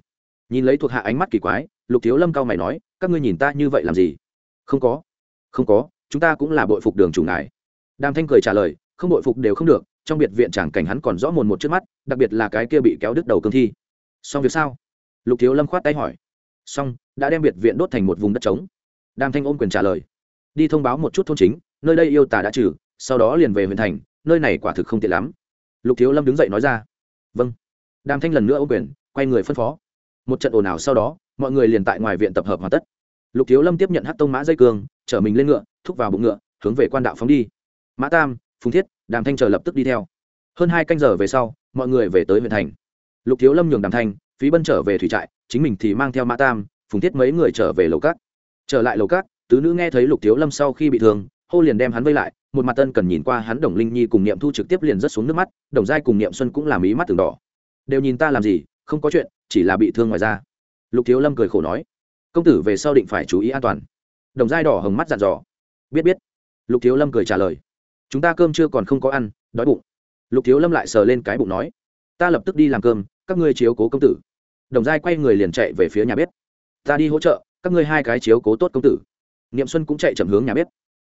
Nhìn lấy thuộc hạ ánh mắt kỳ quái, lục thiếu lâm cao mày nói, các ngươi nhìn ta như vậy làm gì? Không có. Không có, chúng ta cũng là bội phục đường chủ ngài. Đàm thanh cười trả lời không đội phục đều không được, trong biệt viện chẳng cảnh hắn còn rõ mồn một trước mắt, đặc biệt là cái kia bị kéo đứt đầu cương thi. Xong việc sao? Lục thiếu lâm khoát tay hỏi. Xong, đã đem biệt viện đốt thành một vùng đất trống. Đàm thanh ôm quyền trả lời. Đi thông báo một chút thôn chính, nơi đây yêu tà đã trừ, sau đó liền về huyện thành, nơi này quả thực không tiện lắm. Lục thiếu lâm đứng dậy nói ra. Vâng. Đàm thanh lần nữa ôm quyền, quay người phân phó. Một trận ồn ào sau đó, mọi người liền tại ngoài viện tập hợp hoàn tất. Lục thiếu lâm tiếp nhận hát tông mã dây cường, chở mình lên ngựa, thúc vào bụng ngựa, hướng về quan đạo phóng đi. Mã tam phùng thiết, đàm thanh chờ lập tức đi theo. Hơn hai canh giờ về sau, mọi người về tới huyện thành. Lục thiếu lâm nhường đàm thanh, phí bân trở về thủy trại, chính mình thì mang theo mã tam, phùng thiết mấy người trở về lầu cát. Trở lại lầu cát, tứ nữ nghe thấy lục thiếu lâm sau khi bị thương, hô liền đem hắn vây lại, một mặt tân cần nhìn qua hắn đồng linh nhi cùng niệm thu trực tiếp liền rớt xuống nước mắt, đồng giai cùng niệm xuân cũng làm ý mắt từng đỏ. Đều nhìn ta làm gì, không có chuyện, chỉ là bị thương ngoài ra lục thiếu lâm cười khổ nói. Công tử về sau định phải chú ý an toàn. Đồng giai đỏ hồng mắt dặn dò. Biết biết. Lục thiếu lâm cười trả lời chúng ta cơm chưa còn không có ăn, đói bụng. Lục thiếu lâm lại sờ lên cái bụng nói, ta lập tức đi làm cơm, các ngươi chiếu cố công tử. Đồng giai quay người liền chạy về phía nhà bếp. Ta đi hỗ trợ, các ngươi hai cái chiếu cố tốt công tử. Niệm xuân cũng chạy chậm hướng nhà bếp.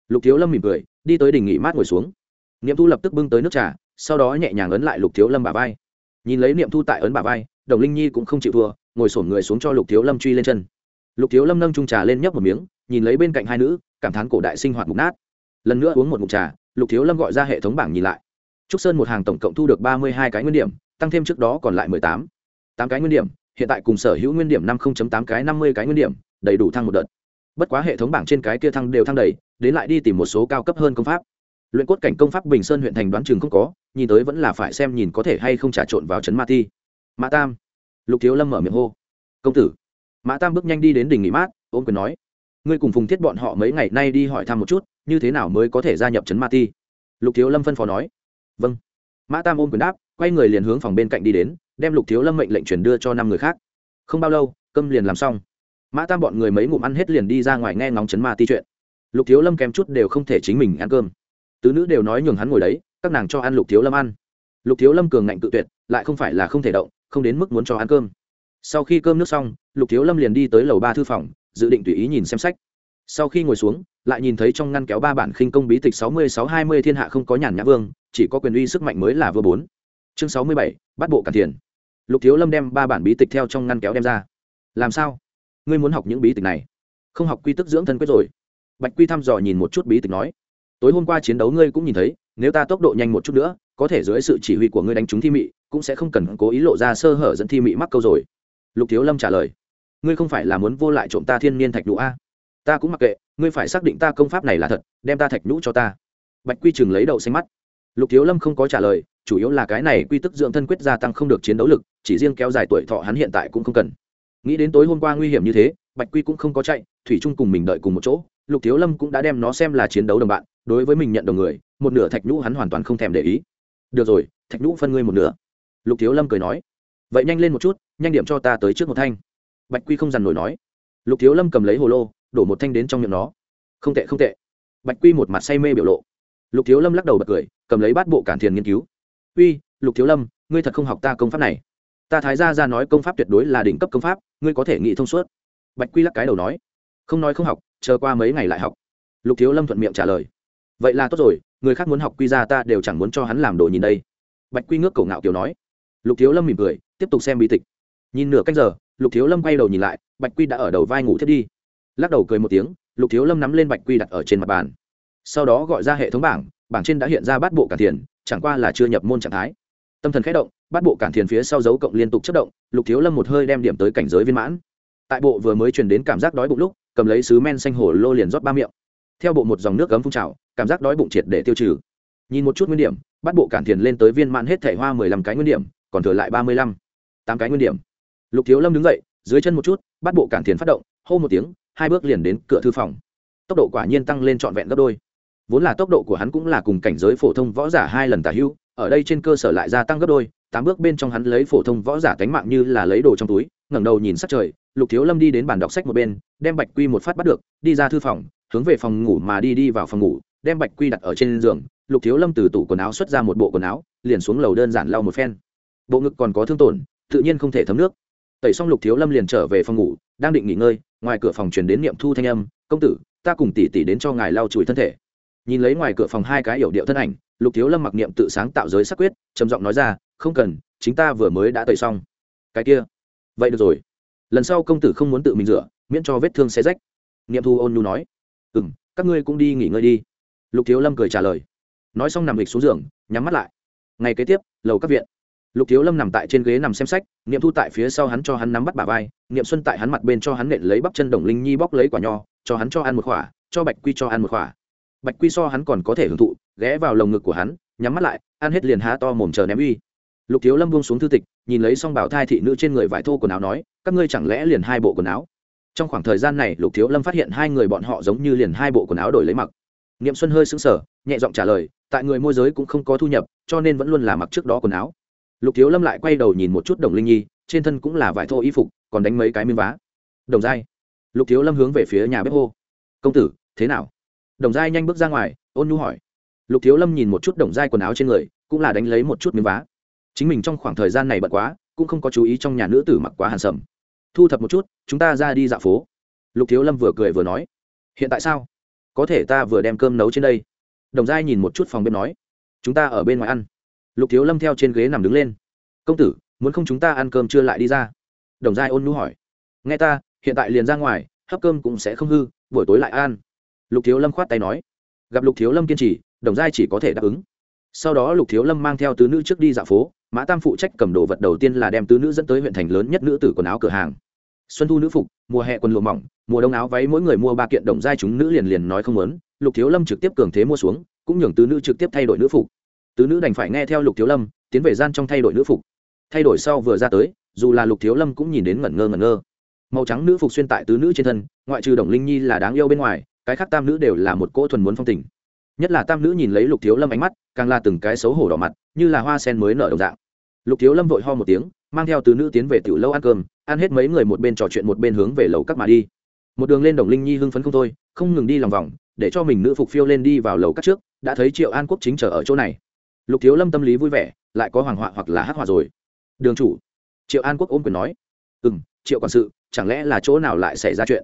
Lục thiếu lâm mỉm cười, đi tới đình nghỉ mát ngồi xuống. Niệm thu lập tức bưng tới nước trà, sau đó nhẹ nhàng ấn lại lục thiếu lâm bà vai. Nhìn lấy niệm thu tại ấn bà vai, đồng linh nhi cũng không chịu thua, ngồi sổn người xuống cho lục thiếu lâm truy lên chân. Lục thiếu lâm nâng trung trà lên nhấp một miếng, nhìn lấy bên cạnh hai nữ, cảm thán cổ đại sinh hoạt mục nát. Lần nữa uống một mục trà lục thiếu lâm gọi ra hệ thống bảng nhìn lại. Trúc sơn một hàng tổng cộng thu được ba mươi hai cái nguyên điểm, tăng thêm trước đó còn lại mười tám. Tám cái nguyên điểm, hiện tại cùng sở hữu nguyên điểm năm tám cái năm mươi cái nguyên điểm, đầy đủ thăng một đợt. Bất quá hệ thống bảng trên cái kia thăng đều thăng đầy, đến lại đi tìm một số cao cấp hơn công pháp. Luyện cốt cảnh công pháp bình sơn huyện thành đoán chừng không có, nhìn tới vẫn là phải xem nhìn có thể hay không trà trộn vào trấn ma ti. Mã tam. Lục thiếu lâm mở miệng hô. Công tử. Mã tam bước nhanh đi đến đỉnh nghỉ mát, ôm quyền nói ngươi cùng phùng thiết bọn họ mấy ngày nay đi hỏi thăm một chút, như thế nào mới có thể gia nhập trấn ma ti? Lục thiếu lâm phân phó nói. Vâng. Mã tam ôm quyền đáp, quay người liền hướng phòng bên cạnh đi đến, đem lục thiếu lâm mệnh lệnh chuyển đưa cho năm người khác. Không bao lâu, cơm liền làm xong. Mã tam bọn người mấy ngụm ăn hết liền đi ra ngoài nghe ngóng chấn ma ti chuyện. Lục thiếu lâm kém chút đều không thể chính mình ăn cơm. Tứ nữ đều nói nhường hắn ngồi đấy, các nàng cho ăn lục thiếu lâm ăn. Lục thiếu lâm cường ngạnh tự tuyệt, lại không phải là không thể động, không đến mức muốn cho ăn cơm. Sau khi cơm nước xong, lục thiếu lâm liền đi tới lầu ba thư phòng dự định tùy ý nhìn xem sách. Sau khi ngồi xuống, lại nhìn thấy trong ngăn kéo ba bản khinh công bí tịch sáu mươi sáu hai mươi thiên hạ không có nhàn nhã vương, chỉ có quyền uy sức mạnh mới là vừa bốn. Chương sáu mươi bảy, bắt bộ càn thiền. lục thiếu lâm đem ba bản bí tịch theo trong ngăn kéo đem ra. Làm sao? Ngươi muốn học những bí tịch này? Không học quy tức dưỡng thân quyết rồi. Bạch quy thăm dò nhìn một chút bí tịch nói. Tối hôm qua chiến đấu ngươi cũng nhìn thấy, nếu ta tốc độ nhanh một chút nữa, có thể dưới sự chỉ huy của ngươi đánh trúng thi mị, cũng sẽ không cần cố ý lộ ra sơ hở dẫn thi mị mắc câu rồi. Lục thiếu lâm trả lời ngươi không phải là muốn vô lại trộm ta thiên niên thạch nhũ a? Ta cũng mặc kệ, ngươi phải xác định ta công pháp này là thật, đem ta thạch nhũ cho ta. Bạch quy chừng lấy đầu xanh mắt. Lục thiếu lâm không có trả lời, chủ yếu là cái này quy tức dưỡng thân quyết gia tăng không được chiến đấu lực, chỉ riêng kéo dài tuổi thọ hắn hiện tại cũng không cần. Nghĩ đến tối hôm qua nguy hiểm như thế, bạch quy cũng không có chạy, thủy trung cùng mình đợi cùng một chỗ, lục thiếu lâm cũng đã đem nó xem là chiến đấu đồng bạn, đối với mình nhận đồng người, một nửa thạch nhũ hắn hoàn toàn không thèm để ý. Được rồi, thạch nhũ phân ngươi một nửa. Lục thiếu lâm cười nói. Vậy nhanh lên một chút, nhanh điểm cho ta tới trước một thanh bạch quy không dằn nổi nói. Lục thiếu lâm cầm lấy hồ lô, đổ một thanh đến trong miệng nó. Không tệ không tệ. Bạch quy một mặt say mê biểu lộ. Lục thiếu lâm lắc đầu bật cười, cầm lấy bát bộ cản thiền nghiên cứu. Uy, lục thiếu lâm, ngươi thật không học ta công pháp này. Ta thái ra ra nói công pháp tuyệt đối là đỉnh cấp công pháp, ngươi có thể nghĩ thông suốt. Bạch quy lắc cái đầu nói. Không nói không học, chờ qua mấy ngày lại học. Lục thiếu lâm thuận miệng trả lời. Vậy là tốt rồi, người khác muốn học quy ra ta đều chẳng muốn cho hắn làm đồ nhìn đây. Bạch quy ngước cổ ngạo kiều nói. Lục thiếu lâm mỉm cười, tiếp tục xem bi tịch. Nhìn nửa canh giờ lục thiếu lâm quay đầu nhìn lại, bạch quy đã ở đầu vai ngủ thiết đi. Lắc đầu cười một tiếng, lục thiếu lâm nắm lên bạch quy đặt ở trên mặt bàn. Sau đó gọi ra hệ thống bảng bảng trên đã hiện ra bát bộ cản thiền, chẳng qua là chưa nhập môn trạng thái. Tâm thần khẽ động, bát bộ cản thiền phía sau dấu cộng liên tục chất động, lục thiếu lâm một hơi đem điểm tới cảnh giới viên mãn. Tại bộ vừa mới truyền đến cảm giác đói bụng lúc, cầm lấy sứ men xanh hồ lô liền rót ba miệng. Theo bộ một dòng nước cấm phun trào, cảm giác đói bụng triệt để tiêu trừ. Nhìn một chút nguyên điểm bắt bộ cản thiền lên tới viên mãn hết thể hoa mười lăm cái nguyên điểm, còn thừa lại ba mươi lăm tám cái nguyên điểm lục thiếu lâm đứng dậy, dưới chân một chút, bắt bộ cản thiền phát động, hô một tiếng, hai bước liền đến cửa thư phòng. Tốc độ quả nhiên tăng lên trọn vẹn gấp đôi. Vốn là tốc độ của hắn cũng là cùng cảnh giới phổ thông võ giả hai lần tả hữu, ở đây trên cơ sở lại gia tăng gấp đôi, tám bước bên trong hắn lấy phổ thông võ giả cánh mạng như là lấy đồ trong túi, ngẩng đầu nhìn sắc trời, lục thiếu lâm đi đến bàn đọc sách một bên, đem bạch quy một phát bắt được, đi ra thư phòng, hướng về phòng ngủ mà đi đi vào phòng ngủ, đem bạch quy đặt ở trên giường, lục thiếu lâm từ tủ quần áo xuất ra một bộ quần áo, liền xuống lầu đơn giản lau một phen. Bộ ngực còn có thương tổn, tự nhiên không thể thấm nước tẩy xong lục thiếu lâm liền trở về phòng ngủ, đang định nghỉ ngơi, ngoài cửa phòng truyền đến niệm thu thanh âm, công tử, ta cùng tỷ tỷ đến cho ngài lau chùi thân thể. Nhìn lấy ngoài cửa phòng hai cái yểu điệu thân ảnh, lục thiếu lâm mặc niệm tự sáng tạo giới sắc quyết, trầm giọng nói ra, không cần, chính ta vừa mới đã tẩy xong. Cái kia. Vậy được rồi. Lần sau công tử không muốn tự mình rửa, miễn cho vết thương xe rách. Niệm thu ôn nhu nói. Ừ m các ngươi cũng đi nghỉ ngơi đi. Lục thiếu lâm cười trả lời. Nói xong nằm lịch xuống giường, nhắm mắt lại. Ngày kế tiếp, lầu các viện lục thiếu lâm nằm tại trên ghế nằm xem sách, niệm thu tại phía sau hắn cho hắn nắm bắt bà vai, niệm xuân tại hắn mặt bên cho hắn nện lấy bắp chân đồng linh nhi bóc lấy quả nho, cho hắn cho ăn một khỏa cho bạch quy cho ăn một khỏa bạch quy so hắn còn có thể hưởng thụ, ghé vào lồng ngực của hắn, nhắm mắt lại, ăn hết liền há to mồm chờ ném uy. Lục thiếu lâm buông xuống thư tịch, nhìn lấy xong bảo thai thị nữ trên người vải thô quần áo nói, các ngươi chẳng lẽ liền hai bộ quần áo? Trong khoảng thời gian này, lục thiếu lâm phát hiện hai người bọn họ giống như liền hai bộ quần áo đổi lấy mặc. Niệm xuân hơi sững sờ, nhẹ giọng trả lời, tại người môi giới cũng không có thu nhập, cho nên vẫn luôn là mặc trước đó quần áo lục thiếu lâm lại quay đầu nhìn một chút đồng linh nhi, trên thân cũng là vải thô y phục, còn đánh mấy cái miếng vá. Đồng giai. Lục thiếu lâm hướng về phía nhà bếp hô. Công tử, thế nào? Đồng giai nhanh bước ra ngoài, ôn nhu hỏi. Lục thiếu lâm nhìn một chút đồng giai quần áo trên người, cũng là đánh lấy một chút miếng vá. Chính mình trong khoảng thời gian này bận quá, cũng không có chú ý trong nhà nữ tử mặc quá hàn sầm. Thu thập một chút, chúng ta ra đi dạo phố. Lục thiếu lâm vừa cười vừa nói. Hiện tại sao? Có thể ta vừa đem cơm nấu trên đây. Đồng giai nhìn một chút phòng bếp nói. Chúng ta ở bên ngoài ăn lục thiếu lâm theo trên ghế nằm đứng lên. Công tử, muốn không chúng ta ăn cơm chưa lại đi ra? Đồng giai ôn nhu hỏi. Nghe ta, hiện tại liền ra ngoài, hấp cơm cũng sẽ không hư, buổi tối lại ăn. Lục thiếu lâm khoát tay nói. Gặp lục thiếu lâm kiên trì, đồng giai chỉ có thể đáp ứng. Sau đó lục thiếu lâm mang theo tứ nữ trước đi dạo phố, mã tam phụ trách cầm đồ vật đầu tiên là đem tứ nữ dẫn tới huyện thành lớn nhất nữ tử quần áo cửa hàng. Xuân thu nữ phục, mùa hè quần lụa mỏng, mùa đông áo váy mỗi người mua ba kiện, đồng giai chúng nữ liền liền nói không muốn. Lục thiếu lâm trực tiếp cường thế mua xuống, cũng nhường tứ nữ trực tiếp thay đổi nữ phục tứ nữ đành phải nghe theo lục thiếu lâm, tiến về gian trong thay đổi nữ phục. Thay đổi sau vừa ra tới, dù là lục thiếu lâm cũng nhìn đến ngẩn ngơ ngẩn ngơ. Màu trắng nữ phục xuyên tại tứ nữ trên thân, ngoại trừ đồng linh nhi là đáng yêu bên ngoài, cái khác tam nữ đều là một cỗ thuần muốn phong tình. Nhất là tam nữ nhìn lấy lục thiếu lâm ánh mắt, càng là từng cái xấu hổ đỏ mặt, như là hoa sen mới nở đồng dạng. Lục thiếu lâm vội ho một tiếng, mang theo tứ nữ tiến về tiểu lâu ăn cơm, ăn hết mấy người một bên trò chuyện một bên hướng về lầu các mà đi. Một đường lên đồng linh nhi hưng phấn không thôi, không ngừng đi lòng vòng, để cho mình nữ phục phiêu lên đi vào lầu các trước, đã thấy triệu an quốc chính chờ ở chỗ này lục thiếu lâm tâm lý vui vẻ, lại có hoàng họa hoặc là hắc họa rồi. Đường chủ, triệu an quốc ôm quyền nói. Ừ m triệu quản sự, chẳng lẽ là chỗ nào lại xảy ra chuyện?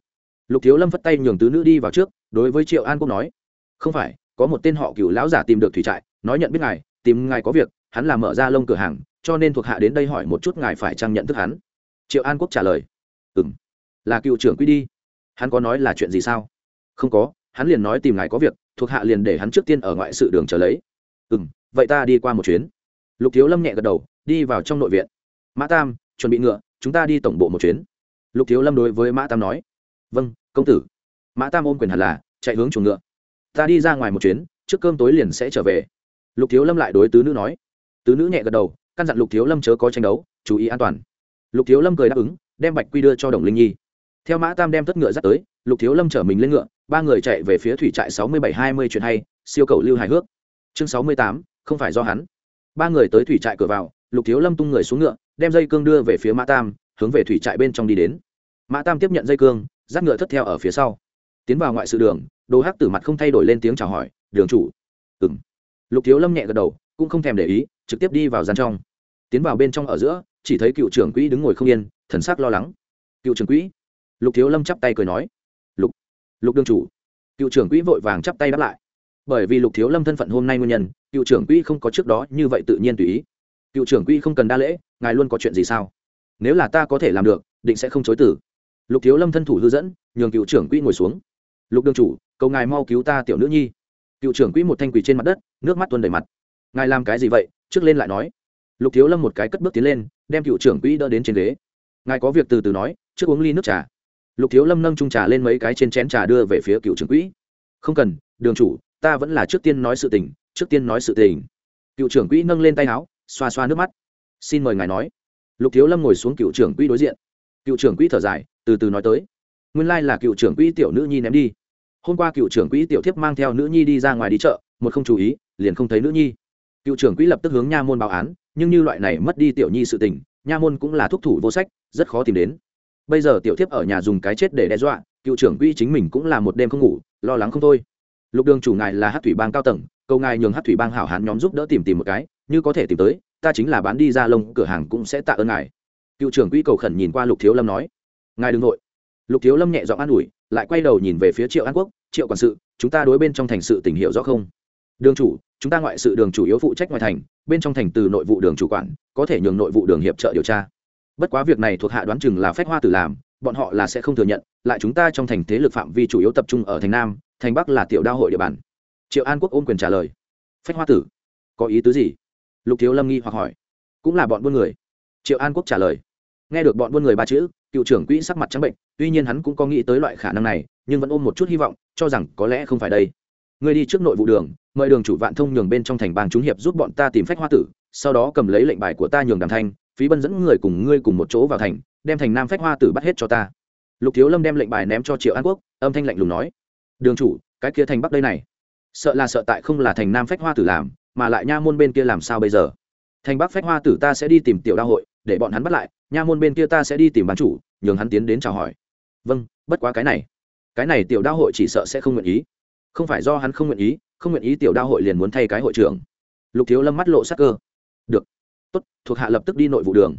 Lục thiếu lâm phất tay nhường tứ nữ đi vào trước, đối với triệu an quốc nói. Không phải, có một tên họ cựu lão giả tìm được thủy trại, nói nhận biết ngài, tìm ngài có việc, hắn là mở ra lông cửa hàng, cho nên thuộc hạ đến đây hỏi một chút ngài phải trang nhận thức hắn. Triệu an quốc trả lời. Ừ m là cựu trưởng quy đi. Hắn có nói là chuyện gì sao? Không có, hắn liền nói tìm ngài có việc, thuộc hạ liền để hắn trước tiên ở ngoại sự đường trở lấy. Ừ m vậy ta đi qua một chuyến. Lục thiếu lâm nhẹ gật đầu, đi vào trong nội viện. Mã tam, chuẩn bị ngựa, chúng ta đi tổng bộ một chuyến. Lục thiếu lâm đối với mã tam nói. Vâng công tử. Mã tam ôm quyền hẳn là, chạy hướng chuồng ngựa. Ta đi ra ngoài một chuyến, trước cơm tối liền sẽ trở về. Lục thiếu lâm lại đối tứ nữ nói. Tứ nữ nhẹ gật đầu, căn dặn lục thiếu lâm chớ có tranh đấu, chú ý an toàn. Lục thiếu lâm cười đáp ứng, đem bạch quy đưa cho đồng linh nhi. Theo mã tam đem tất ngựa dắt tới, lục thiếu lâm chở mình lên ngựa, ba người chạy về phía thủy trại sáu mươi bảy hai mươi chuyện hay, siêu cầu lưu hài hước. Chương sáu mươi tám không phải do hắn. Ba người tới thủy trại cửa vào, lục thiếu lâm tung người xuống ngựa, đem dây cương đưa về phía mã tam, hướng về thủy trại bên trong đi đến. Mã tam tiếp nhận dây cương, dắt ngựa thất theo ở phía sau. Tiến vào ngoại sự đường, đồ hắc tử mặt không thay đổi lên tiếng chào hỏi, đường chủ. Ừng lục thiếu lâm nhẹ gật đầu, cũng không thèm để ý, trực tiếp đi vào gian trong. Tiến vào bên trong ở giữa, chỉ thấy cựu trưởng quỹ đứng ngồi không yên, thần sắc lo lắng. Cựu trưởng quỹ? Lục thiếu lâm chắp tay cười nói. Lục lục đương chủ. Cựu trưởng quỹ vội vàng chắp tay đáp lại bởi vì lục thiếu lâm thân phận hôm nay nguyên nhân, cựu trưởng quỹ không có trước đó như vậy tự nhiên tùy ý. Cựu trưởng quỹ không cần đa lễ, ngài luôn có chuyện gì sao? Nếu là ta có thể làm được, định sẽ không chối tử lục thiếu lâm thân thủ hư dẫn, nhường cựu trưởng quỹ ngồi xuống. Lục đương chủ, cầu ngài mau cứu ta tiểu nữ nhi. Cựu trưởng quỹ một thanh quỳ trên mặt đất, nước mắt tuôn đầy mặt. Ngài làm cái gì vậy? Trước lên lại nói. Lục thiếu lâm một cái cất bước tiến lên, đem cựu trưởng quỹ đỡ đến trên ghế. Ngài có việc từ từ nói, trước uống ly nước trà. Lục thiếu lâm nâng trung trà lên mấy cái trên chén trà đưa về phía cựu trưởng quỹ. Không cần, đường chủ ta vẫn là trước tiên nói sự tình, trước tiên nói sự tình. Cựu trưởng quỹ nâng lên tay áo, xoa xoa nước mắt. Xin mời ngài nói. Lục thiếu lâm ngồi xuống cựu trưởng quỹ đối diện. Cựu trưởng quỹ thở dài, từ từ nói tới. Nguyên lai là cựu trưởng quỹ tiểu nữ nhi ném đi. Hôm qua cựu trưởng quỹ tiểu thiếp mang theo nữ nhi đi ra ngoài đi chợ, một không chú ý, liền không thấy nữ nhi. Cựu trưởng quỹ lập tức hướng nha môn báo án, nhưng như loại này mất đi tiểu nhi sự tình, nha môn cũng là thúc thủ vô sách, rất khó tìm đến. Bây giờ tiểu thiếp ở nhà dùng cái chết để đe dọa, cựu trưởng quỹ chính mình cũng là một đêm không ngủ, lo lắng không thôi lục đường chủ ngài là hát thủy bang cao tầng câu ngài nhường hát thủy bang hảo hán nhóm giúp đỡ tìm tìm một cái, như có thể tìm tới, ta chính là bán đi ra lông, cửa hàng cũng sẽ tạ ơn ngài. Cựu trưởng quỹ cầu khẩn nhìn qua lục thiếu lâm nói. Ngài đừng nội lục thiếu lâm nhẹ giọng an ủi, lại quay đầu nhìn về phía triệu an quốc, triệu quản sự, chúng ta đối bên trong thành sự tình hiệu rõ không? Đường chủ, chúng ta ngoại sự đường chủ yếu phụ trách ngoại thành, bên trong thành từ nội vụ đường chủ quản, có thể nhường nội vụ đường hiệp trợ điều tra. Bất quá việc này thuộc hạ đoán chừng là phách hoa tử làm, bọn họ là sẽ không thừa nhận, lại chúng ta trong thành thế lực phạm vi chủ yếu tập trung ở thành nam thành bắc là tiểu đao hội địa bàn triệu an quốc ôm quyền trả lời phách hoa tử có ý tứ gì lục thiếu lâm nghi hoặc hỏi cũng là bọn buôn người triệu an quốc trả lời nghe được bọn buôn người ba chữ cựu trưởng quỹ sắc mặt trắng bệnh tuy nhiên hắn cũng có nghĩ tới loại khả năng này nhưng vẫn ôm một chút hy vọng cho rằng có lẽ không phải đây người đi trước nội vụ đường mời đường chủ vạn thông nhường bên trong thành bang chúng hiệp giúp bọn ta tìm phách hoa tử sau đó cầm lấy lệnh bài của ta nhường đàm thanh phí bân dẫn người cùng ngươi cùng một chỗ vào thành đem thành nam phách hoa tử bắt hết cho ta lục thiếu lâm đem lệnh bài ném cho triệu an quốc âm thanh lạnh lùng nói đường chủ, cái kia thành bắc đây này. Sợ là sợ tại không là thành nam phách hoa tử làm, mà lại nha môn bên kia làm sao bây giờ? Thành bắc phách hoa tử ta sẽ đi tìm tiểu đa hội, để bọn hắn bắt lại, nha môn bên kia ta sẽ đi tìm bán chủ, nhường hắn tiến đến chào hỏi. Vâng bất quá cái này. Cái này tiểu đa hội chỉ sợ sẽ không nguyện ý. Không phải do hắn không nguyện ý, không nguyện ý tiểu đa hội liền muốn thay cái hội trưởng. Lục thiếu lâm mắt lộ sắc cơ. Được. Tốt, thuộc hạ lập tức đi nội vụ đường.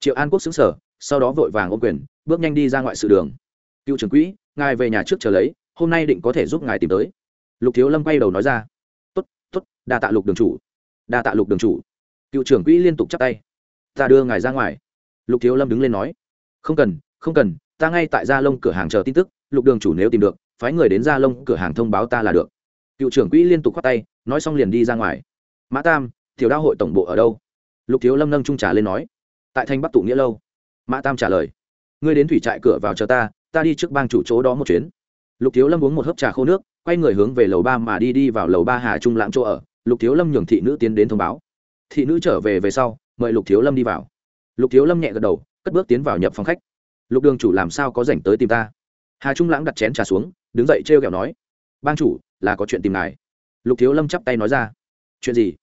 Triệu an quốc xứng sở, sau đó vội vàng ôm quyền, bước nhanh đi ra ngoại sự đường. Cựu trưởng quỹ, ngài về nhà trước chờ lấy hôm nay định có thể giúp ngài tìm tới. Lục thiếu lâm quay đầu nói ra. Tốt tốt, đa tạ lục đường chủ. Đa tạ lục đường chủ. Cựu trưởng quỹ liên tục chắp tay. Ta đưa ngài ra ngoài. Lục thiếu lâm đứng lên nói. Không cần không cần, ta ngay tại gia lông cửa hàng chờ tin tức. Lục đường chủ nếu tìm được, phái người đến gia lông cửa hàng thông báo ta là được. Cựu trưởng quỹ liên tục khoát tay, nói xong liền đi ra ngoài. Mã tam, tiểu đao hội tổng bộ ở đâu? Lục thiếu lâm nâng trung trà lên nói. Tại thanh bắc tụ nghĩa lâu. Mã tam trả lời. Ngươi đến thủy trại cửa vào chờ ta ta đi trước bang chủ chỗ đó một chuyến lục thiếu lâm uống một hớp trà khô nước, quay người hướng về lầu ba mà đi đi vào lầu ba hà trung lãng chỗ ở. Lục thiếu lâm nhường thị nữ tiến đến thông báo. Thị nữ trở về về sau, mời lục thiếu lâm đi vào. Lục thiếu lâm nhẹ gật đầu, cất bước tiến vào nhập phòng khách. Lục đường chủ làm sao có rảnh tới tìm ta? Hà trung lãng đặt chén trà xuống, đứng dậy trêu kẹo nói. Ban chủ, là có chuyện tìm ngài. Lục thiếu lâm chắp tay nói ra. Chuyện gì?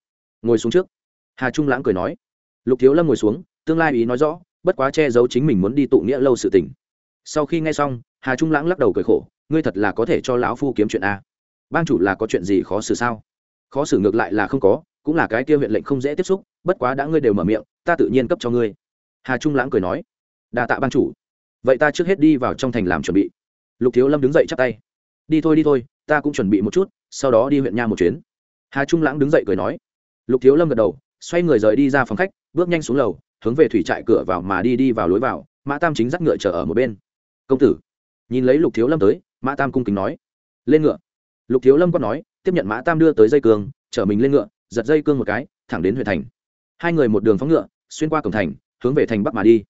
Ngồi xuống trước. Hà trung lãng cười nói. Lục thiếu lâm ngồi xuống, tương lai ý nói rõ, bất quá che giấu chính mình muốn đi tụ nghĩa lâu sự tình. Sau khi nghe xong, hà trung lãng lắc đầu cười khổ ngươi thật là có thể cho lão phu kiếm chuyện a. Ban chủ là có chuyện gì khó xử sao? Khó xử ngược lại là không có, cũng là cái kia huyện lệnh không dễ tiếp xúc, bất quá đã ngươi đều mở miệng, ta tự nhiên cấp cho ngươi. Hà trung lãng cười nói. Đa tạ ban chủ. Vậy ta trước hết đi vào trong thành làm chuẩn bị. Lục thiếu lâm đứng dậy chắp tay. Đi thôi đi thôi, ta cũng chuẩn bị một chút, sau đó đi huyện nha một chuyến. Hà trung lãng đứng dậy cười nói. Lục thiếu lâm gật đầu, xoay người rời đi ra phòng khách, bước nhanh xuống lầu, hướng về thủy trại cửa vào mà đi đi vào lối vào, mã tam chính dắt ngựa chờ ở một bên. Công tử nhìn lấy lục thiếu lâm tới, mã tam cung kính nói, lên ngựa. Lục thiếu lâm có nói, tiếp nhận mã tam đưa tới dây cương chở mình lên ngựa, giật dây cương một cái, thẳng đến huyện thành. Hai người một đường phóng ngựa, xuyên qua cổng thành, hướng về thành bắc mà đi.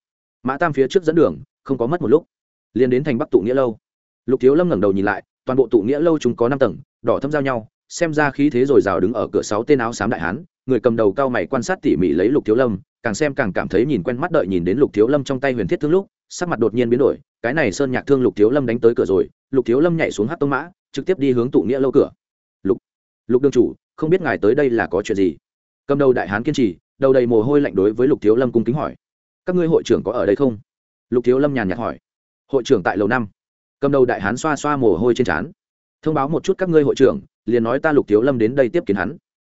Mã tam phía trước dẫn đường, không có mất một lúc, liền đến thành bắc tụ nghĩa lâu. Lục thiếu lâm ngẩng đầu nhìn lại, toàn bộ tụ nghĩa lâu chúng có năm tầng, đỏ thâm giao nhau, xem ra khí thế rồi rào đứng ở cửa sáu tên áo xám đại hán, người cầm đầu cao mày quan sát tỉ mỉ lấy lục thiếu lâm, càng xem càng cảm thấy nhìn quen mắt đợi nhìn đến lục thiếu lâm trong tay huyền thiết thương lúc sắc mặt đột nhiên biến đổi, cái này sơn nhạc thương lục thiếu lâm đánh tới cửa rồi, lục thiếu lâm nhảy xuống hát tông mã, trực tiếp đi hướng tụ nghĩa lâu cửa. Lục lục đương chủ, không biết ngài tới đây là có chuyện gì? Cầm đầu đại hán kiên trì, đầu đầy mồ hôi lạnh đối với lục thiếu lâm cung kính hỏi. Các ngươi hội trưởng có ở đây không? Lục thiếu lâm nhàn nhạt hỏi. Hội trưởng tại lầu năm. Cầm đầu đại hán xoa xoa mồ hôi trên trán. Thông báo một chút các ngươi hội trưởng, liền nói ta lục thiếu lâm đến đây tiếp kiến hắn.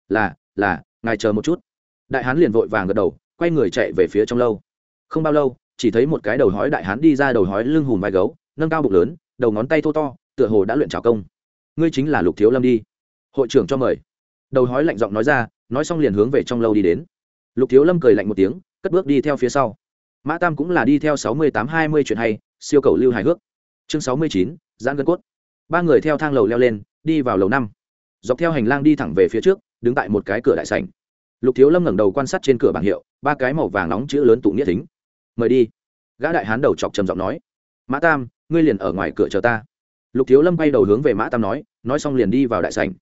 Là là, ngài chờ một chút. Đại hán liền vội vàng gật đầu, quay người chạy về phía trong lâu. Không bao lâu chỉ thấy một cái đầu hói đại hán đi ra đầu hói lưng hùm vai gấu, nâng cao bụng lớn, đầu ngón tay thô to, tựa hồ đã luyện trào công. Ngươi chính là lục thiếu lâm đi. Hội trưởng cho mời. Đầu hói lạnh giọng nói ra, nói xong liền hướng về trong lâu đi đến. Lục thiếu lâm cười lạnh một tiếng, cất bước đi theo phía sau. Mã tam cũng là đi theo sáu mươi tám hai mươi chuyện hay, siêu cầu lưu hài hước. Chương sáu mươi chín, giãn gân cốt. Ba người theo thang lầu leo lên, đi vào lầu năm. Dọc theo hành lang đi thẳng về phía trước, đứng tại một cái cửa đại sảnh. Lục thiếu lâm ngẩng đầu quan sát trên cửa bảng hiệu, ba cái màu vàng nóng chữ lớn tụ nghĩa thính mời đi. Gã đại hán đầu chọc trầm giọng nói, mã tam, ngươi liền ở ngoài cửa chờ ta. Lục thiếu lâm bay đầu hướng về mã tam nói nói xong liền đi vào đại sảnh.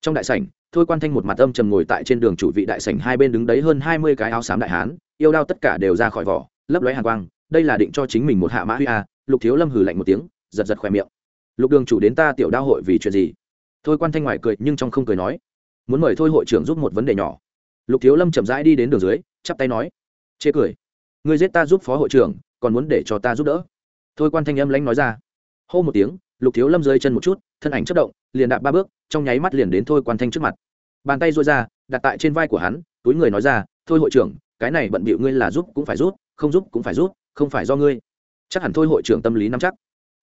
Trong đại sảnh, thôi quan thanh một mặt âm trầm ngồi tại trên đường chủ vị đại sảnh hai bên đứng đấy hơn hai mươi cái áo xám đại hán, yêu đao tất cả đều ra khỏi vỏ, lấp lóe hàng quang, đây là định cho chính mình một hạ mã huy a, lục thiếu lâm hừ lạnh một tiếng, giật giật khoe miệng. Lục đường chủ đến ta tiểu đao hội vì chuyện gì? Thôi quan thanh ngoài cười nhưng trong không cười nói, muốn mời thôi hội trưởng giúp một vấn đề nhỏ. Lục thiếu lâm chậm rãi đi đến đường dưới, chắp tay nói, chê cười. Ngươi giết ta giúp phó hội trưởng còn muốn để cho ta giúp đỡ. Thôi quan thanh âm lãnh nói ra. Hô một tiếng lục thiếu lâm rơi chân một chút thân ảnh chất động liền đạp ba bước trong nháy mắt liền đến thôi quan thanh trước mặt. Bàn tay dôi ra đặt tại trên vai của hắn túi người nói ra thôi hội trưởng cái này bận bịu ngươi là giúp cũng phải giúp, không giúp cũng phải giúp, không phải do ngươi. Chắc hẳn thôi hội trưởng tâm lý nắm chắc.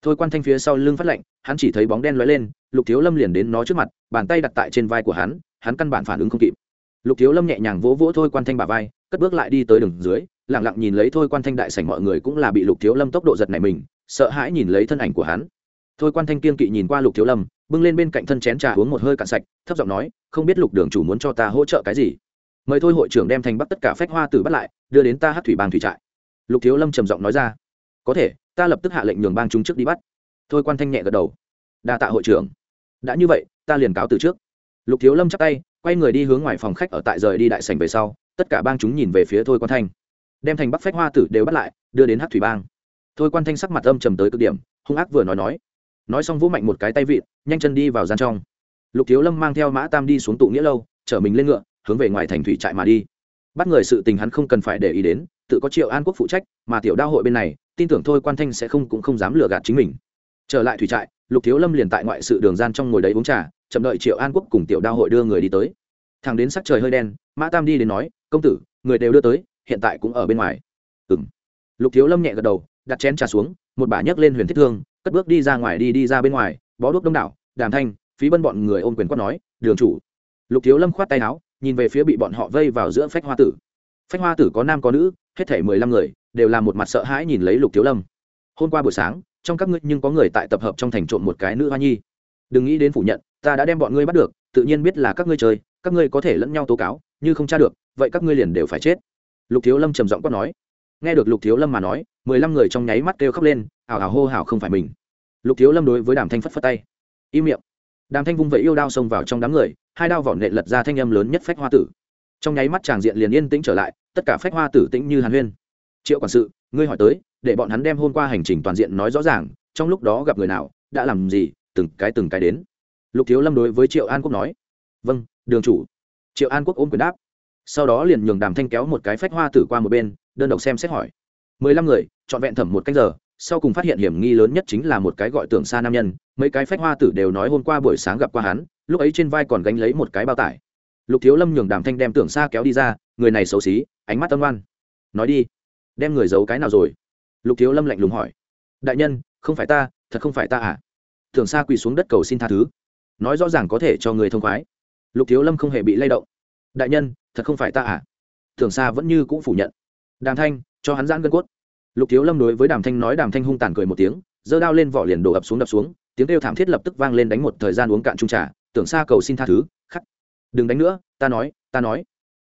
Thôi quan thanh phía sau lưng phát lạnh hắn chỉ thấy bóng đen lóe lên lục thiếu lâm liền đến nó trước mặt bàn tay đặt tại trên vai của hắn hắn căn bản phản ứng không kịp. Lục thiếu lâm nhẹ nhàng vỗ vỗ thôi quan thanh bà vai cất bước lại đi tới đường dưới lẳng lặng nhìn lấy thôi quan thanh đại sảnh mọi người cũng là bị lục thiếu lâm tốc độ giật này mình, sợ hãi nhìn lấy thân ảnh của hắn. Thôi quan thanh kiên kỵ nhìn qua lục thiếu lâm, bưng lên bên cạnh thân chén trà uống một hơi cạn sạch, thấp giọng nói, không biết lục đường chủ muốn cho ta hỗ trợ cái gì? Mời thôi hội trưởng đem thành bắt tất cả phách hoa tử bắt lại, đưa đến ta hát thủy bang thủy trại. Lục thiếu lâm trầm giọng nói ra, có thể, ta lập tức hạ lệnh nhường bang chúng trước đi bắt. Thôi quan thanh nhẹ gật đầu, đa tạ hội trưởng. Đã như vậy, ta liền cáo từ trước. Lục thiếu lâm chắc tay, quay người đi hướng ngoài phòng khách ở tại rời đi đại sảnh về sau, tất cả bang chúng nhìn về phía thôi quan thanh đem thành bắc phách hoa tử đều bắt lại, đưa đến hát thủy bang. Thôi quan thanh sắc mặt âm trầm tới cực điểm, hung ác vừa nói nói. Nói xong vỗ mạnh một cái tay vịn, nhanh chân đi vào gian trong. Lục thiếu lâm mang theo mã tam đi xuống tụ nghĩa lâu, chở mình lên ngựa, hướng về ngoài thành thủy trại mà đi. Bắt người sự tình hắn không cần phải để ý đến, tự có triệu an quốc phụ trách, mà tiểu đao hội bên này, tin tưởng thôi quan thanh sẽ không cũng không dám lừa gạt chính mình. Trở lại thủy trại, lục thiếu lâm liền tại ngoại sự đường gian trong ngồi đấy uống trà, chậm đợi triệu an quốc cùng tiểu đao hội đưa người đi tới. Thằng đến sắc trời hơi đen, mã tam đi đến nói, công tử, người đều đưa tới hiện tại cũng ở bên ngoài. Ừng lục thiếu lâm nhẹ gật đầu, đặt chén trà xuống, một bà nhấc lên huyền thiết thương, cất bước đi ra ngoài đi đi ra bên ngoài, bó đuốc đông đảo, đàm thanh, phí bân bọn người ôm quyền quát nói, đường chủ. Lục thiếu lâm khoát tay áo, nhìn về phía bị bọn họ vây vào giữa phách hoa tử. Phách hoa tử có nam có nữ, hết thể mười lăm người, đều là một mặt sợ hãi nhìn lấy lục thiếu lâm. Hôm qua buổi sáng, trong các ngươi nhưng có người tại tập hợp trong thành trộm một cái nữ hoa nhi. Đừng nghĩ đến phủ nhận, ta đã đem bọn ngươi bắt được, tự nhiên biết là các ngươi chơi, các ngươi có thể lẫn nhau tố cáo, như không tra được, vậy các ngươi liền đều phải chết lục thiếu lâm trầm giọng quát nói. Nghe được lục thiếu lâm mà nói, mười lăm người trong nháy mắt kêu khóc lên ảo ảo hô hào không phải mình. Lục thiếu lâm đối với đàm thanh phất phất tay. Im miệng. Đàm thanh vung vẫy yêu đao xông vào trong đám người, hai đao vỏ nệ lật ra thanh âm lớn nhất phách hoa tử. Trong nháy mắt tràng diện liền yên tĩnh trở lại, tất cả phách hoa tử tĩnh như hàn huyên. Triệu quản sự, ngươi hỏi tới, để bọn hắn đem hôm qua hành trình toàn diện nói rõ ràng, trong lúc đó gặp người nào, đã làm gì, từng cái từng cái đến. Lục thiếu lâm đối với triệu an quốc nói. Vâng đường chủ. Triệu an quốc ôm quyền đáp sau đó liền nhường đàm thanh kéo một cái phách hoa tử qua một bên, đơn độc xem xét hỏi. Mười lăm người, trọn vẹn thẩm một canh giờ, sau cùng phát hiện hiểm nghi lớn nhất chính là một cái gọi tưởng xa nam nhân, mấy cái phách hoa tử đều nói hôm qua buổi sáng gặp qua hắn, lúc ấy trên vai còn gánh lấy một cái bao tải. Lục thiếu lâm nhường đàm thanh đem tưởng xa kéo đi ra, người này xấu xí, ánh mắt tâm oan nói đi, đem người giấu cái nào rồi? Lục thiếu lâm lạnh lùng hỏi. Đại nhân, không phải ta, thật không phải ta à? Tưởng xa quỳ xuống đất cầu xin tha thứ. Nói rõ ràng có thể cho người thông khoái. Lục thiếu lâm không hề bị lay động đại nhân, thật không phải ta à? Tưởng xa vẫn như cũng phủ nhận. Đàm thanh, cho hắn giãn gân cốt. Lục thiếu lâm đối với đàm thanh nói, đàm thanh hung tàn cười một tiếng, giơ đao lên vỏ liền đổ ập xuống đập xuống, tiếng kêu thảm thiết lập tức vang lên đánh một thời gian uống cạn trung trà, tưởng xa cầu xin tha thứ, khắc. Đừng đánh nữa, ta nói ta nói.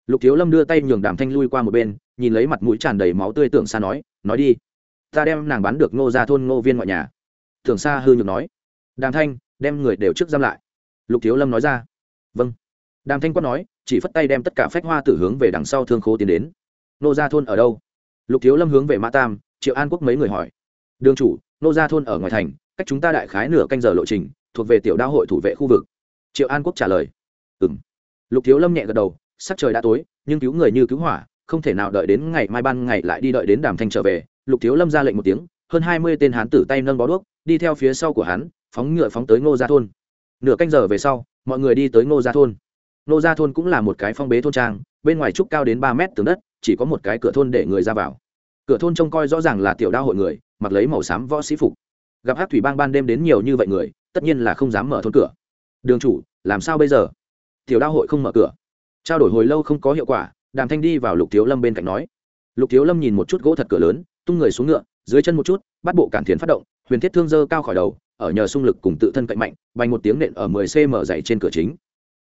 Lục thiếu lâm đưa tay nhường đàm thanh lui qua một bên, nhìn lấy mặt mũi tràn đầy máu tươi tưởng xa nói nói đi, ta đem nàng bán được ngô ra thôn ngô viên ngoại nhà. Tưởng xa hư nhược nói, đàm thanh, đem người đều trước giam lại. Lục thiếu lâm nói ra vâng. Đàm thanh quát nói chỉ phất tay đem tất cả phách hoa tử hướng về đằng sau thương khố tiến đến. Nô gia thôn ở đâu? Lục thiếu lâm hướng về mã tam, triệu an quốc mấy người hỏi. Đường chủ, nô gia thôn ở ngoài thành, cách chúng ta đại khái nửa canh giờ lộ trình, thuộc về tiểu đao hội thủ vệ khu vực. Triệu an quốc trả lời. Ừ m lục thiếu lâm nhẹ gật đầu, sắc trời đã tối, nhưng cứu người như cứu hỏa, không thể nào đợi đến ngày mai ban ngày lại đi đợi đến đàm thanh trở về. Lục thiếu lâm ra lệnh một tiếng, hơn hai mươi tên hán tử tay nâng bó đuốc, đi theo phía sau của hắn, phóng ngựa phóng tới ngô gia thôn. Nửa canh giờ về sau, mọi người đi tới ngô gia thôn. Nô gia thôn cũng là một cái phong bế thôn trang, bên ngoài trúc cao đến ba mét tường đất, chỉ có một cái cửa thôn để người ra vào. Cửa thôn trông coi rõ ràng là tiểu đao hội người, mặc lấy màu xám võ sĩ phục. Gặp hát thủy bang ban đêm đến nhiều như vậy người, tất nhiên là không dám mở thôn cửa. Đường chủ, làm sao bây giờ? Tiểu đao hội không mở cửa. Trao đổi hồi lâu không có hiệu quả, đàm thanh đi vào lục thiếu lâm bên cạnh nói. Lục thiếu lâm nhìn một chút gỗ thật cửa lớn, tung người xuống ngựa, dưới chân một chút, bắt bộ cản thiền phát động, huyền thiết thương dơ cao khỏi đầu, ở nhờ xung lực cùng tự thân cạnh mạnh, bành một tiếng nện ở mười cm dày trên cửa chính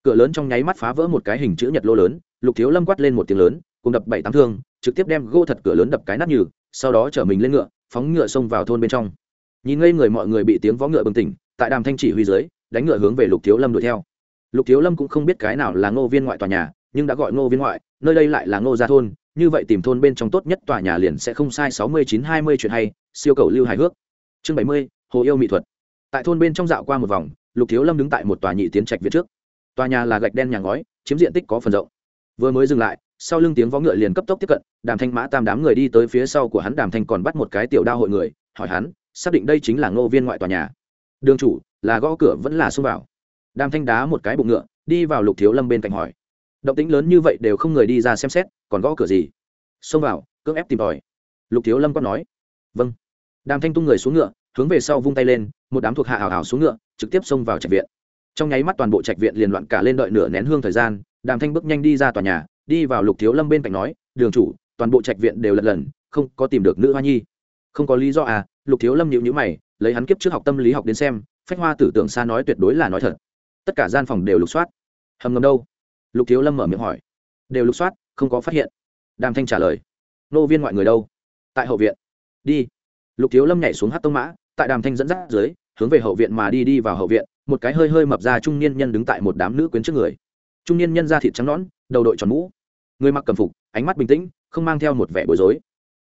cửa lớn trong nháy mắt phá vỡ một cái hình chữ nhật lô lớn, lục thiếu lâm quát lên một tiếng lớn, cùng đập bảy tám thương, trực tiếp đem gỗ thật cửa lớn đập cái nát nhừ, sau đó chở mình lên ngựa, phóng ngựa xông vào thôn bên trong. Nhìn ngây người mọi người bị tiếng vó ngựa bừng tỉnh, tại đàm thanh chỉ huy dưới, đánh ngựa hướng về lục thiếu lâm đuổi theo. Lục thiếu lâm cũng không biết cái nào là ngô viên ngoại tòa nhà, nhưng đã gọi ngô viên ngoại, nơi đây lại là ngô gia thôn, như vậy tìm thôn bên trong tốt nhất tòa nhà liền sẽ không sai sáu mươi chín hai mươi chuyện hay, siêu cầu lưu hài hước. Chương bảy mươi, hồ yêu mỹ thuật. Tại thôn bên trong dạo qua một vòng, lục thiếu lâm đứng tại một tòa nhị tiến trạch viện trước tòa nhà là gạch đen nhà ngói, chiếm diện tích có phần rộng. Vừa mới dừng lại, sau lưng tiếng vó ngựa liền cấp tốc tiếp cận, đàm thanh mã tam đám người đi tới phía sau của hắn, đàm thanh còn bắt một cái tiểu đao hội người, hỏi hắn, xác định đây chính là ngô viên ngoại tòa nhà. Đường chủ, là gõ cửa vẫn là xông vào. Đàm thanh đá một cái bụng ngựa, đi vào lục thiếu lâm bên cạnh hỏi. Động tĩnh lớn như vậy đều không người đi ra xem xét, còn gõ cửa gì? Xông vào, cưỡng ép tìm tòi. Lục thiếu lâm có nói. Vâng. Đàm thanh tung người xuống ngựa, hướng về sau vung tay lên, một đám thuộc hạ hào hào xuống ngựa, trực tiếp xông vào trạch viện trong nháy mắt toàn bộ trạch viện liền loạn cả lên đợi nửa nén hương thời gian, đàm thanh bước nhanh đi ra tòa nhà, đi vào lục thiếu lâm bên cạnh nói, đường chủ, toàn bộ trạch viện đều lật lần, không có tìm được nữ hoa nhi. Không có lý do à? Lục thiếu lâm nhịu nhữ mày, lấy hắn kiếp trước học tâm lý học đến xem, phách hoa tử tưởng xa nói tuyệt đối là nói thật. Tất cả gian phòng đều lục soát. Hầm ngầm đâu? Lục thiếu lâm mở miệng hỏi. Đều lục soát, không có phát hiện. Đàm thanh trả lời. Nô viên ngoại người đâu? Tại hậu viện. Đi. Lục thiếu lâm nhảy xuống hát tông mã, tại đàm thanh dẫn dắt dưới hướng về hậu viện mà đi đi vào hậu viện, một cái hơi hơi mập ra trung niên nhân đứng tại một đám nữ quyến trước người. Trung niên nhân da thịt trắng nõn, đầu đội tròn mũ. Người mặc cầm phục, ánh mắt bình tĩnh, không mang theo một vẻ bối rối.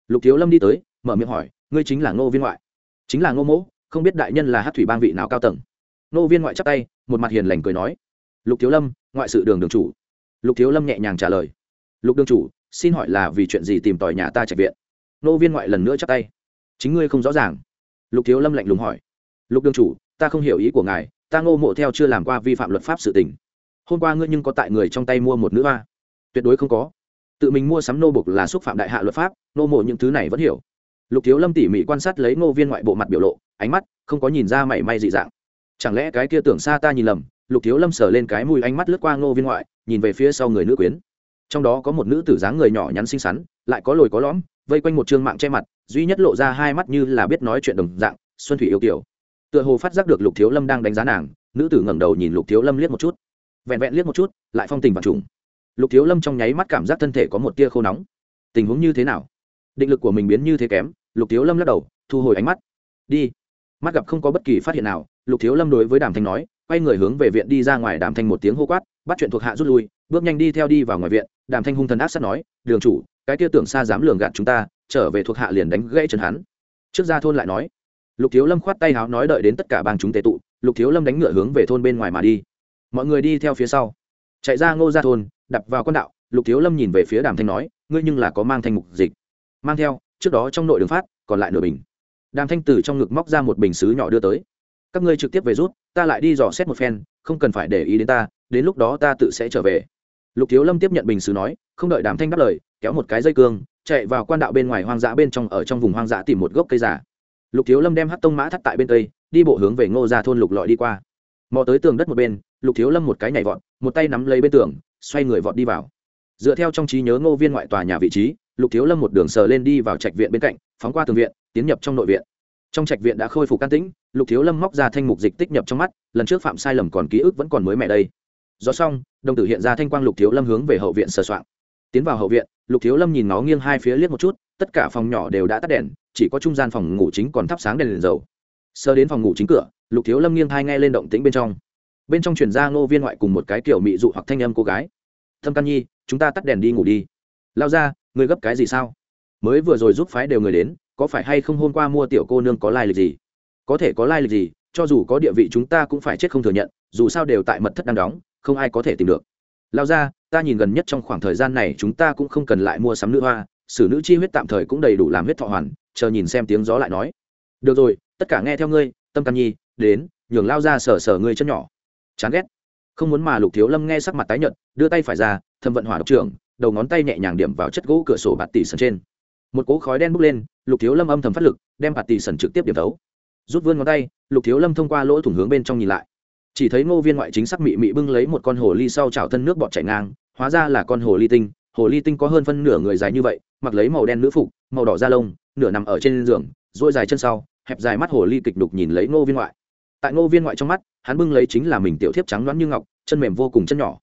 Lục thiếu lâm đi tới, mở miệng hỏi, ngươi chính là ngô viên ngoại? Chính là ngô mỗ, không biết đại nhân là hát thủy bang vị nào cao tầng. Ngô viên ngoại chắp tay, một mặt hiền lành cười nói, lục thiếu lâm, ngoại sự đường đường chủ. Lục thiếu lâm nhẹ nhàng trả lời, lục đường chủ, xin hỏi là vì chuyện gì tìm tòi nhà ta trạch viện? Nô viên ngoại lần nữa chắp tay, chính ngươi không rõ ràng. Lục thiếu lâm lạnh lùng hỏi lục đương chủ, ta không hiểu ý của ngài, ta ngô mộ theo chưa làm qua vi phạm luật pháp sự tình. Hôm qua ngươi nhưng có tại người trong tay mua một nữ hoa. Tuyệt đối không có. Tự mình mua sắm nô bục là xúc phạm đại hạ luật pháp, nô mộ những thứ này vẫn hiểu. Lục thiếu lâm tỉ mỉ quan sát lấy ngô viên ngoại bộ mặt biểu lộ, ánh mắt không có nhìn ra mảy may dị dạng. Chẳng lẽ cái kia tưởng xa ta nhìn lầm, lục thiếu lâm sờ lên cái mùi ánh mắt lướt qua ngô viên ngoại, nhìn về phía sau người nữ quyến. Trong đó có một nữ tử dáng người nhỏ nhắn xinh xắn, lại có lồi có lõm, vây quanh một t mạng che mặt, duy nhất lộ ra hai mắt như là biết nói chuyện đồng dạng, xuân thủy yêu kiểu tựa hồ phát giác được lục thiếu lâm đang đánh giá nàng, nữ tử ngẩng đầu nhìn lục thiếu lâm liếc một chút. Vẹn vẹn liếc một chút, lại phong tình và trùng. Lục thiếu lâm trong nháy mắt cảm giác thân thể có một tia khô nóng. Tình huống như thế nào? Định lực của mình biến như thế kém, lục thiếu lâm lắc đầu, thu hồi ánh mắt. Đi. Mắt gặp không có bất kỳ phát hiện nào, lục thiếu lâm đối với đàm thanh nói, quay người hướng về viện đi ra ngoài, đàm thanh một tiếng hô quát, bắt chuyện thuộc hạ rút lui, bước nhanh đi theo đi vào ngoài viện, đàm thanh hung thần ác sắt nói, đường chủ, cái kia tưởng xa dám lường gạt chúng ta, trở về thuộc hạ liền đánh gãy chân hắn. Trước ra thôn lại nói lục thiếu lâm khoát tay háo nói đợi đến tất cả bang chúng tệ tụ, lục thiếu lâm đánh ngựa hướng về thôn bên ngoài mà đi. Mọi người đi theo phía sau. Chạy ra ngô ra thôn đập vào con đạo, lục thiếu lâm nhìn về phía đàm thanh nói, ngươi nhưng là có mang thanh mục dịch. Mang theo, trước đó trong nội đường phát, còn lại nửa bình. Đàm thanh từ trong ngực móc ra một bình xứ nhỏ đưa tới. Các ngươi trực tiếp về rút, ta lại đi dò xét một phen, không cần phải để ý đến ta, đến lúc đó ta tự sẽ trở về. Lục thiếu lâm tiếp nhận bình xứ nói, không đợi đàm thanh đáp lời, kéo một cái dây cương, chạy vào quan đạo bên ngoài hoang dã bên trong, ở trong vùng hoang dã tìm một gốc cây giả lục thiếu lâm đem hát tông mã thắt tại bên tây, đi bộ hướng về ngô ra thôn lục lọi đi qua. Mò tới tường đất một bên lục thiếu lâm một cái nhảy vọt một tay nắm lấy bên tường xoay người vọt đi vào. Dựa theo trong trí nhớ ngô viên ngoại tòa nhà vị trí lục thiếu lâm một đường sờ lên đi vào trạch viện bên cạnh phóng qua tường viện tiến nhập trong nội viện. Trong trạch viện đã khôi phục can tĩnh lục thiếu lâm móc ra thanh mục dịch tích nhập trong mắt lần trước phạm sai lầm còn ký ức vẫn còn mới mẹ đây. Do xong đồng tử hiện ra thanh quang lục thiếu lâm hướng về hậu viện sờ soạn tiến vào hậu viện lục thiếu lâm nhìn nó nghiêng hai phía liếc một chút tất cả phòng nhỏ đều đã tắt đèn chỉ có trung gian phòng ngủ chính còn thắp sáng đèn, đèn dầu. Sơ đến phòng ngủ chính cửa lục thiếu lâm nghiêng hai nghe lên động tĩnh bên trong. Bên trong chuyển ra ngô viên ngoại cùng một cái kiểu mị dụ hoặc thanh âm cô gái. Thâm căn nhi chúng ta tắt đèn đi ngủ đi. Lao ra người gấp cái gì sao? Mới vừa rồi giúp phái đều người đến có phải hay không hôm qua mua tiểu cô nương có lai lịch gì? Có thể có lai lịch gì cho dù có địa vị chúng ta cũng phải chết không thừa nhận dù sao đều tại mật thất đang đóng không ai có thể tìm được lao ra, ta nhìn gần nhất trong khoảng thời gian này chúng ta cũng không cần lại mua sắm nữ hoa sử nữ chi huyết tạm thời cũng đầy đủ làm huyết thọ hoàn, chờ nhìn xem tiếng gió lại nói. Được rồi, tất cả nghe theo ngươi, tâm can nhi, đến, nhường lao ra sờ sờ ngươi chân nhỏ. Chán ghét. Không muốn mà lục thiếu lâm nghe sắc mặt tái nhợt, đưa tay phải ra, thâm vận hỏa độc trưởng, đầu ngón tay nhẹ nhàng điểm vào chất gỗ cửa sổ bạt tỷ sần trên. Một cỗ khói đen bốc lên, lục thiếu lâm âm thầm phát lực, đem bạt tỷ sần trực tiếp điểm thấu. Rút vươn ngón tay, lục thiếu lâm thông qua lỗ thủng hướng bên trong nhìn lại chỉ thấy ngô viên ngoại chính sắc mị mị bưng lấy một con hồ ly sau chảo thân nước bọt chảy ngang, hóa ra là con hồ ly tinh. Hồ ly tinh có hơn phân nửa người dài như vậy, mặc lấy màu đen nữ phục, màu đỏ da lông, nửa nằm ở trên giường dỗi dài chân sau, hẹp dài mắt hồ ly kịch đục nhìn lấy ngô viên ngoại. Tại ngô viên ngoại trong mắt, hắn bưng lấy chính là mình tiểu thiếp trắng loãng như ngọc, chân mềm vô cùng chân nhỏ.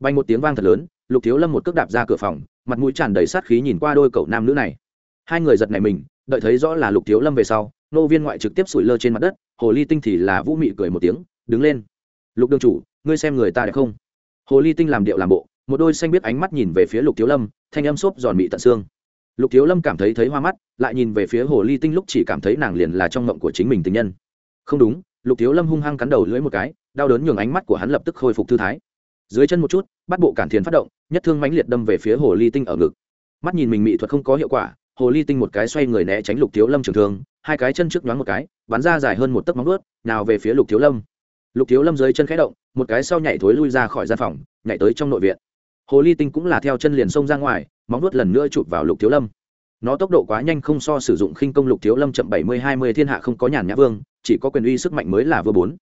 Bay một tiếng vang thật lớn, lục thiếu lâm một cước đạp ra cửa phòng, mặt mũi tràn đầy sát khí nhìn qua đôi cậu nam nữ này. Hai người giật này mình, đợi thấy rõ là lục thiếu lâm về sau nô viên ngoại trực tiếp sủi lơ trên mặt đất, hồ ly tinh thì là vũ mị cười một tiếng, đứng lên lục đương chủ, ngươi xem người ta đẹp không? Hồ ly tinh làm điệu làm bộ, một đôi xanh biết ánh mắt nhìn về phía lục thiếu lâm, thanh âm xốp giòn mị tận xương. Lục thiếu lâm cảm thấy thấy hoa mắt, lại nhìn về phía hồ ly tinh lúc chỉ cảm thấy nàng liền là trong mộng của chính mình tình nhân. Không đúng, lục thiếu lâm hung hăng cắn đầu lưỡi một cái, đau đớn nhường ánh mắt của hắn lập tức khôi phục thư thái. Dưới chân một chút, bắt bộ cản thiền phát động, nhất thương mãnh liệt đâm về phía hồ ly tinh ở ngực. Mắt nhìn mình mỹ thuật không có hiệu quả, hồ ly tinh một cái xoay người né tránh lục thiếu lâm trường thương, hai cái chân trước nhoáng một cái, bắn ra dài hơn một tấc móng ướt nào về phía lục thiếu lâm lục thiếu lâm dưới chân khẽ động một cái sau nhảy thối lui ra khỏi gian phòng nhảy tới trong nội viện. Hồ ly tinh cũng là theo chân liền xông ra ngoài móng nuốt lần nữa chụp vào lục thiếu lâm. Nó tốc độ quá nhanh không so sử dụng khinh công lục thiếu lâm chậm bảy mươi hai mươi thiên hạ không có nhàn nhã vương chỉ có quyền uy sức mạnh mới là vừa bốn.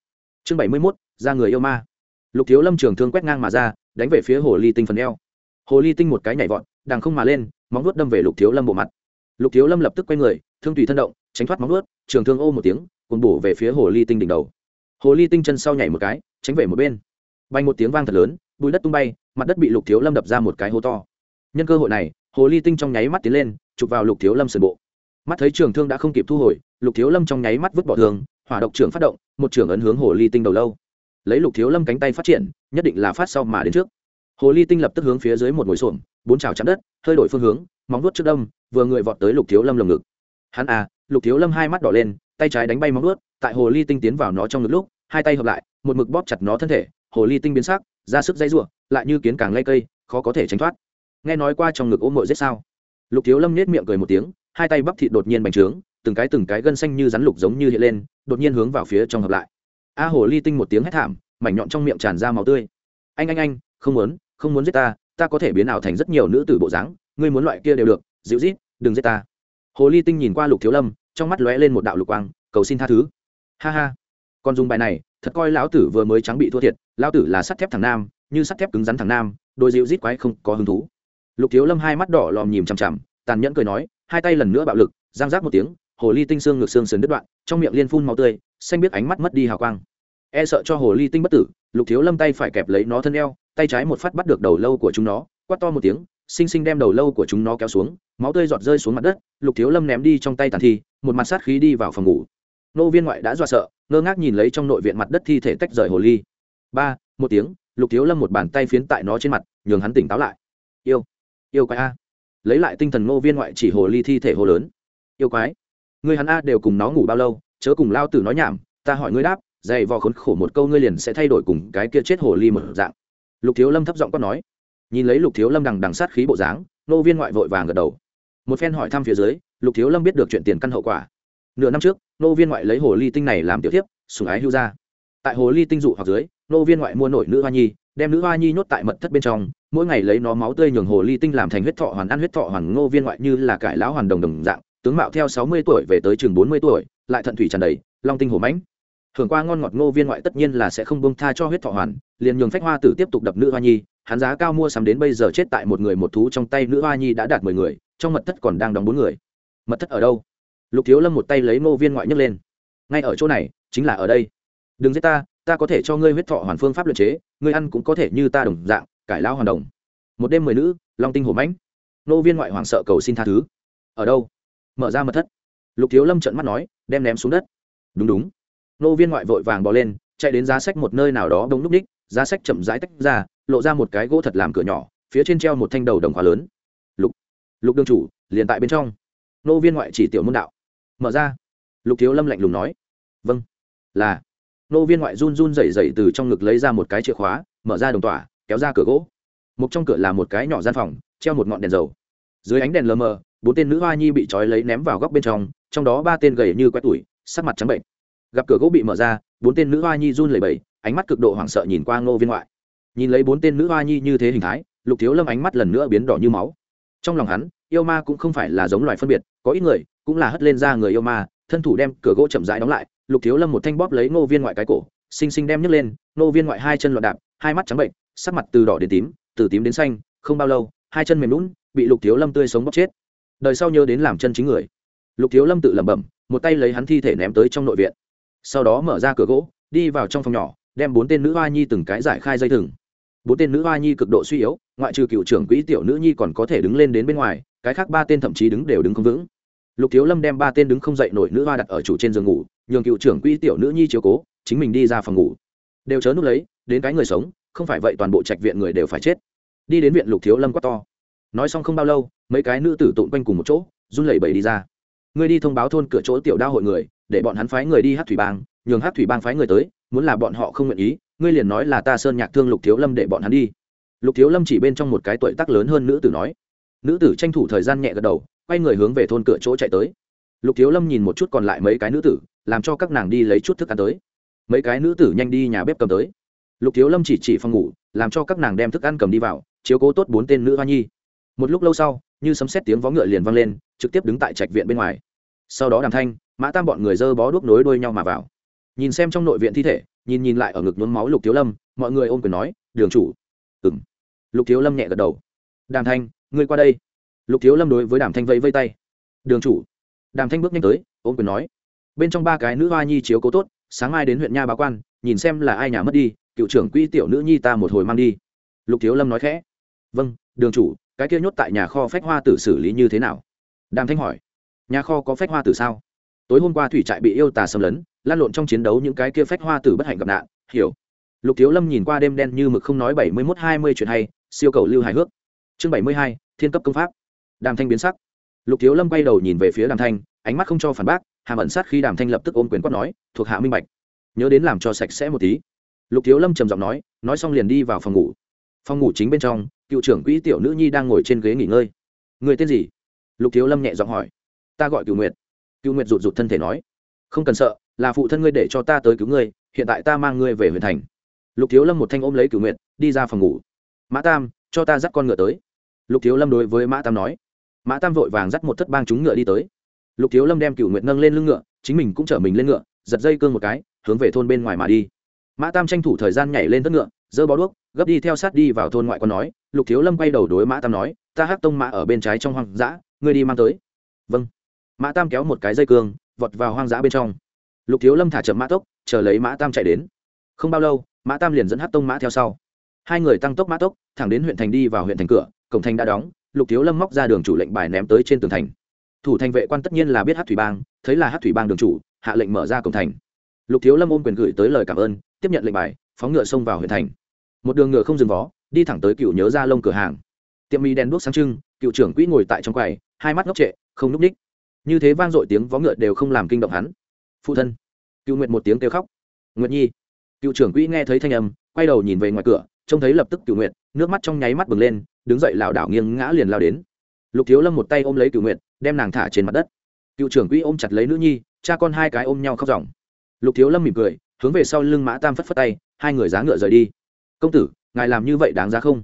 Chương bảy mươi mốt ra người yêu ma. Lục thiếu lâm trường thương quét ngang mà ra đánh về phía hồ ly tinh phần eo. Hồ ly tinh một cái nhảy vọt đằng không mà lên móng nuốt đâm về lục thiếu lâm bộ mặt. Lục thiếu lâm lập tức quay người thương tùy thân động tránh thoát móng nuốt, trường thương ô một tiếng cùng bổ về phía hồ ly tinh đỉnh đầu hồ ly tinh chân sau nhảy một cái, tránh về một bên. Bay một tiếng vang thật lớn bùi đất tung bay, mặt đất bị lục thiếu lâm đập ra một cái hố to. Nhân cơ hội này, hồ ly tinh trong nháy mắt tiến lên, chụp vào lục thiếu lâm sườn bộ. Mắt thấy trường thương đã không kịp thu hồi, lục thiếu lâm trong nháy mắt vứt bỏ thường hỏa độc trưởng phát động, một trưởng ấn hướng hồ ly tinh đầu lâu. Lấy lục thiếu lâm cánh tay phát triển, nhất định là phát sau mà đến trước. Hồ ly tinh lập tức hướng phía dưới một ngồi xuồng bốn trào chạm đất, hơi đổi phương hướng, móng nuốt trước đâm, vừa người vọt tới lục thiếu lâm lồng ngực. Hắn à lục thiếu lâm hai mắt đỏ lên tay trái đánh bay móng vuốt, tại hồ ly tinh tiến vào nó trong ngực lúc, hai tay hợp lại, một mực bóp chặt nó thân thể, hồ ly tinh biến sắc, ra sức dây ruộng lại như kiến càng lây cây, khó có thể tránh thoát. Nghe nói qua trong ngực ôm mội giết sao? Lục thiếu lâm nết miệng cười một tiếng, hai tay bắp thịt đột nhiên bành trướng, từng cái từng cái gân xanh như rắn lục giống như hiện lên, đột nhiên hướng vào phía trong hợp lại. A hồ ly tinh một tiếng hét thảm, mảnh nhọn trong miệng tràn ra máu tươi. Anh anh anh, không muốn không muốn giết ta ta có thể biến ảo thành rất nhiều nữ tử bộ dáng, ngươi muốn loại kia đều được, dịu rít đừng giết ta hồ ly tinh nhìn qua lục thiếu lâm trong mắt lóe lên một đạo lục quang cầu xin tha thứ ha ha con dùng bài này thật coi lão tử vừa mới trắng bị thua thiệt lão tử là sắt thép thằng nam như sắt thép cứng rắn thằng nam đôi dịu rít quái không có hứng thú lục thiếu lâm hai mắt đỏ lòm nhìm chằm chằm tàn nhẫn cười nói hai tay lần nữa bạo lực giang giác một tiếng hồ ly tinh xương ngược xương sườn đứt đoạn trong miệng liên phun máu tươi xanh biết ánh mắt mất đi hào quang e sợ cho hồ ly tinh bất tử lục thiếu lâm tay phải kẹp lấy nó thân eo tay trái một phát bắt được đầu lâu của chúng nó quát to một tiếng sinh sinh đem đầu lâu của chúng nó kéo xuống, máu tươi giọt rơi xuống mặt đất, lục thiếu lâm ném đi trong tay tàn thi, một mặt sát khí đi vào phòng ngủ. Nô viên ngoại đã dọa sợ, ngơ ngác nhìn lấy trong nội viện mặt đất thi thể tách rời hồ ly. Ba, một tiếng, lục thiếu lâm một bàn tay phiến tại nó trên mặt, nhường hắn tỉnh táo lại. Yêu yêu quái a. Lấy lại tinh thần ngô viên ngoại chỉ hồ ly thi thể hồ lớn. Yêu quái người hắn a đều cùng nó ngủ bao lâu, chớ cùng lao tử nói nhảm, ta hỏi ngươi đáp, dày vò khốn khổ một câu ngươi liền sẽ thay đổi cùng cái kia chết hồ ly một dạng. Lục thiếu lâm thấp giọng có nói nhìn lấy lục thiếu lâm đằng đằng sát khí bộ dáng, nô viên ngoại vội vàng gật đầu. Một phen hỏi thăm phía dưới, lục thiếu lâm biết được chuyện tiền căn hậu quả. Nửa năm trước, nô viên ngoại lấy hồ ly tinh này làm tiểu tiếp sùng ái hưu ra tại hồ ly tinh dụ hoặc dưới, nô viên ngoại mua nổi nữ hoa nhi, đem nữ hoa nhi nhốt tại mật thất bên trong, mỗi ngày lấy nó máu tươi nhường hồ ly tinh làm thành huyết thọ hoàn ăn huyết thọ hoàn ngô viên ngoại như là cải lão hoàn đồng đồng dạng, tướng mạo theo sáu mươi tuổi về tới chừng bốn mươi tuổi, lại thận thủy tràn đầy, long tinh hổ mãnh. Thường qua ngon ngọt ngô viên ngoại tất nhiên là sẽ không bông tha cho huyết thọ hoàn, liền nhường phách hoa tử tiếp tục đập nữ hoa nhi hắn giá cao mua sắm đến bây giờ chết tại một người một thú trong tay nữ hoa nhi đã đạt mười người, trong mật thất còn đang đóng bốn người. Mật thất ở đâu? Lục thiếu lâm một tay lấy ngô viên ngoại nhấc lên. Ngay ở chỗ này, chính là ở đây. Đừng giết ta ta có thể cho ngươi huyết thọ hoàn phương pháp luật chế, ngươi ăn cũng có thể như ta đồng dạng, cải lao hoàn đồng. Một đêm mười nữ, long tinh hổ mãnh. Nô viên ngoại hoàng sợ cầu xin tha thứ. Ở đâu? Mở ra mật thất. Lục thiếu lâm trợn mắt nói, đem ném xuống đất. Đúng đúng. Nô viên ngoại vội vàng bỏ lên, chạy đến giá sách một nơi nào đó bỗng núp ních giá sách chậm rãi tách ra, lộ ra một cái gỗ thật làm cửa nhỏ, phía trên treo một thanh đầu đồng khóa lớn. Lục lục đương chủ, liền tại bên trong. Nô viên ngoại chỉ tiểu môn đạo. Mở ra. Lục thiếu lâm lạnh lùng nói. Vâng. Là. Nô viên ngoại run run rẩy rẩy từ trong ngực lấy ra một cái chìa khóa, mở ra đồng tỏa, kéo ra cửa gỗ. Một trong cửa là một cái nhỏ gian phòng, treo một ngọn đèn dầu. Dưới ánh đèn lờ mờ, bốn tên nữ hoa nhi bị trói lấy ném vào góc bên trong trong đó ba tên gầy như quét tủi, sắc mặt trắng bệnh. Gặp cửa gỗ bị mở ra, bốn tên nữ hoa nhi run lẩy bẩy ánh mắt cực độ hoảng sợ nhìn qua ngô viên ngoại. Nhìn lấy bốn tên nữ hoa nhi như thế hình thái, lục thiếu lâm ánh mắt lần nữa biến đỏ như máu. Trong lòng hắn, yêu ma cũng không phải là giống loài phân biệt, có ít người cũng là hất lên ra người yêu ma, thân thủ đem cửa gỗ chậm rãi đóng lại, lục thiếu lâm một thanh bóp lấy ngô viên ngoại cái cổ, xinh xinh đem nhấc lên, ngô viên ngoại hai chân loạn đạp, hai mắt trắng bệnh, sắc mặt từ đỏ đến tím, từ tím đến xanh, không bao lâu, hai chân mềm lún bị lục thiếu lâm tươi sống bóp chết. Đời sau nhớ đến làm chân chính người. Lục thiếu lâm tự lẩm bẩm, một tay lấy hắn thi thể ném tới trong nội viện. Sau đó mở ra cửa gỗ, đi vào trong phòng nhỏ đem bốn tên nữ hoa nhi từng cái giải khai dây thừng. Bốn tên nữ hoa nhi cực độ suy yếu, ngoại trừ cựu trưởng quỹ tiểu nữ nhi còn có thể đứng lên đến bên ngoài, cái khác ba tên thậm chí đứng đều đứng không vững. Lục thiếu lâm đem ba tên đứng không dậy nổi nữ hoa đặt ở chủ trên giường ngủ, nhường cựu trưởng quỹ tiểu nữ nhi chiếu cố, chính mình đi ra phòng ngủ. Đều chớ núp lấy, đến cái người sống, không phải vậy toàn bộ trạch viện người đều phải chết. Đi đến viện lục thiếu lâm quá to. Nói xong không bao lâu, mấy cái nữ tử tụng quanh cùng một chỗ, run lẩy bẩy đi ra. Ngươi đi thông báo thôn cửa chỗ tiểu đao hội người, để bọn hắn phái người đi hát thủy bang nhường hát thủy bang phái người tới, muốn là bọn họ không nguyện ý, ngươi liền nói là ta sơn nhạc thương lục thiếu lâm để bọn hắn đi. Lục thiếu lâm chỉ bên trong một cái tuổi tác lớn hơn nữ tử nói. Nữ tử tranh thủ thời gian nhẹ gật đầu, quay người hướng về thôn cửa chỗ chạy tới. Lục thiếu lâm nhìn một chút còn lại mấy cái nữ tử, làm cho các nàng đi lấy chút thức ăn tới. Mấy cái nữ tử nhanh đi nhà bếp cầm tới. Lục thiếu lâm chỉ chỉ phòng ngủ, làm cho các nàng đem thức ăn cầm đi vào, chiếu cố tốt bốn tên nữ hoa nhi. Một lúc lâu sau, như sấm xét tiếng vó ngựa liền vang lên, trực tiếp đứng tại trạch viện bên ngoài. Sau đó đàm thanh, mã tam bọn người dơ bó đuốc nối đuôi nhau mà vào nhìn xem trong nội viện thi thể, nhìn nhìn lại ở ngực nhuốm máu lục thiếu lâm, mọi người ôm quyền nói, đường chủ. Ừng lục thiếu lâm nhẹ gật đầu. Đàm thanh, ngươi qua đây. Lục thiếu lâm đối với đàm thanh vẫy vây tay. Đường chủ. Đàm thanh bước nhanh tới, ôm quyền nói, bên trong ba cái nữ hoa nhi chiếu cố tốt, sáng mai đến huyện nha báo quan, nhìn xem là ai nhà mất đi, cựu trưởng quỹ tiểu nữ nhi ta một hồi mang đi. Lục thiếu lâm nói khẽ. Vâng đường chủ, cái kia nhốt tại nhà kho phách hoa tử xử lý như thế nào? Đàm thanh hỏi. Nhà kho có phách hoa tử sao? Tối hôm qua thủy trại bị yêu tà xâm lấn lan lộn trong chiến đấu những cái kia phách hoa tử bất hạnh gặp nạn, hiểu. Lục thiếu lâm nhìn qua đêm đen như mực không nói bảy mươi mốt hai mươi chuyện hay, siêu cầu lưu hài hước. Chương bảy mươi hai, thiên cấp công pháp. Đàm thanh biến sắc. Lục thiếu lâm quay đầu nhìn về phía đàm thanh, ánh mắt không cho phản bác, hàm ẩn sát khi đàm thanh lập tức ôm quyền quát nói, thuộc hạ minh bạch. Nhớ đến làm cho sạch sẽ một tí. Lục thiếu lâm trầm giọng nói nói xong liền đi vào phòng ngủ. Phòng ngủ chính bên trong, cựu trưởng quỹ tiểu nữ nhi đang ngồi trên ghế nghỉ ngơi. Người tên gì? Lục thiếu lâm nhẹ giọng hỏi. Ta gọi cựu nguyệt. Cựu nguyệt rụt rụt thân thể nói. Không cần sợ là phụ thân ngươi để cho ta tới cứu ngươi, hiện tại ta mang ngươi về huyện thành. Lục thiếu lâm một thanh ôm lấy Cửu nguyệt, đi ra phòng ngủ. Mã tam, cho ta dắt con ngựa tới. Lục thiếu lâm đối với mã tam nói. Mã tam vội vàng dắt một thất bang chúng ngựa đi tới. Lục thiếu lâm đem Cửu nguyệt nâng lên lưng ngựa, chính mình cũng chở mình lên ngựa, giật dây cương một cái, hướng về thôn bên ngoài mà đi. Mã tam tranh thủ thời gian nhảy lên tất ngựa, giơ bó đuốc, gấp đi theo sát đi vào thôn ngoại còn nói. Lục thiếu lâm quay đầu đối mã tam nói. Ta hát tông mã ở bên trái trong hoang dã, ngươi đi mang tới. Vâng. Mã tam kéo một cái dây cương, vọt vào hoang dã bên trong lục thiếu lâm thả chậm mã tốc, chờ lấy mã tam chạy đến. Không bao lâu, mã tam liền dẫn hát tông mã theo sau. Hai người tăng tốc mã tốc, thẳng đến huyện thành đi vào huyện thành cửa, cổng thành đã đóng, lục thiếu lâm móc ra đường chủ lệnh bài ném tới trên tường thành. Thủ thành vệ quan tất nhiên là biết hát thủy bang, thấy là hát thủy bang đường chủ, hạ lệnh mở ra cổng thành. Lục thiếu lâm ôm quyền gửi tới lời cảm ơn, tiếp nhận lệnh bài, phóng ngựa xông vào huyện thành. Một đường ngựa không dừng vó, đi thẳng tới cựu nhớ ra lông cửa hàng. Tiệm mì đèn đuốc sáng trưng, cựu trưởng quỹ ngồi tại trong quầy, hai mắt ngốc trệ, không núp ních như thế vang dội tiếng vó ngựa đều không làm kinh động hắn phụ thân. Cựu nguyệt một tiếng kêu khóc. Nguyệt nhi. Cựu trưởng quỹ nghe thấy thanh âm, quay đầu nhìn về ngoài cửa, trông thấy lập tức cựu nguyệt, nước mắt trong nháy mắt bừng lên, đứng dậy lảo đảo nghiêng ngã liền lao đến. Lục thiếu lâm một tay ôm lấy cựu nguyệt, đem nàng thả trên mặt đất. Cựu trưởng quỹ ôm chặt lấy nữ nhi, cha con hai cái ôm nhau khóc ròng. Lục thiếu lâm mỉm cười, hướng về sau lưng mã tam phất phất tay, hai người giá ngựa rời đi. Công tử, ngài làm như vậy đáng giá không?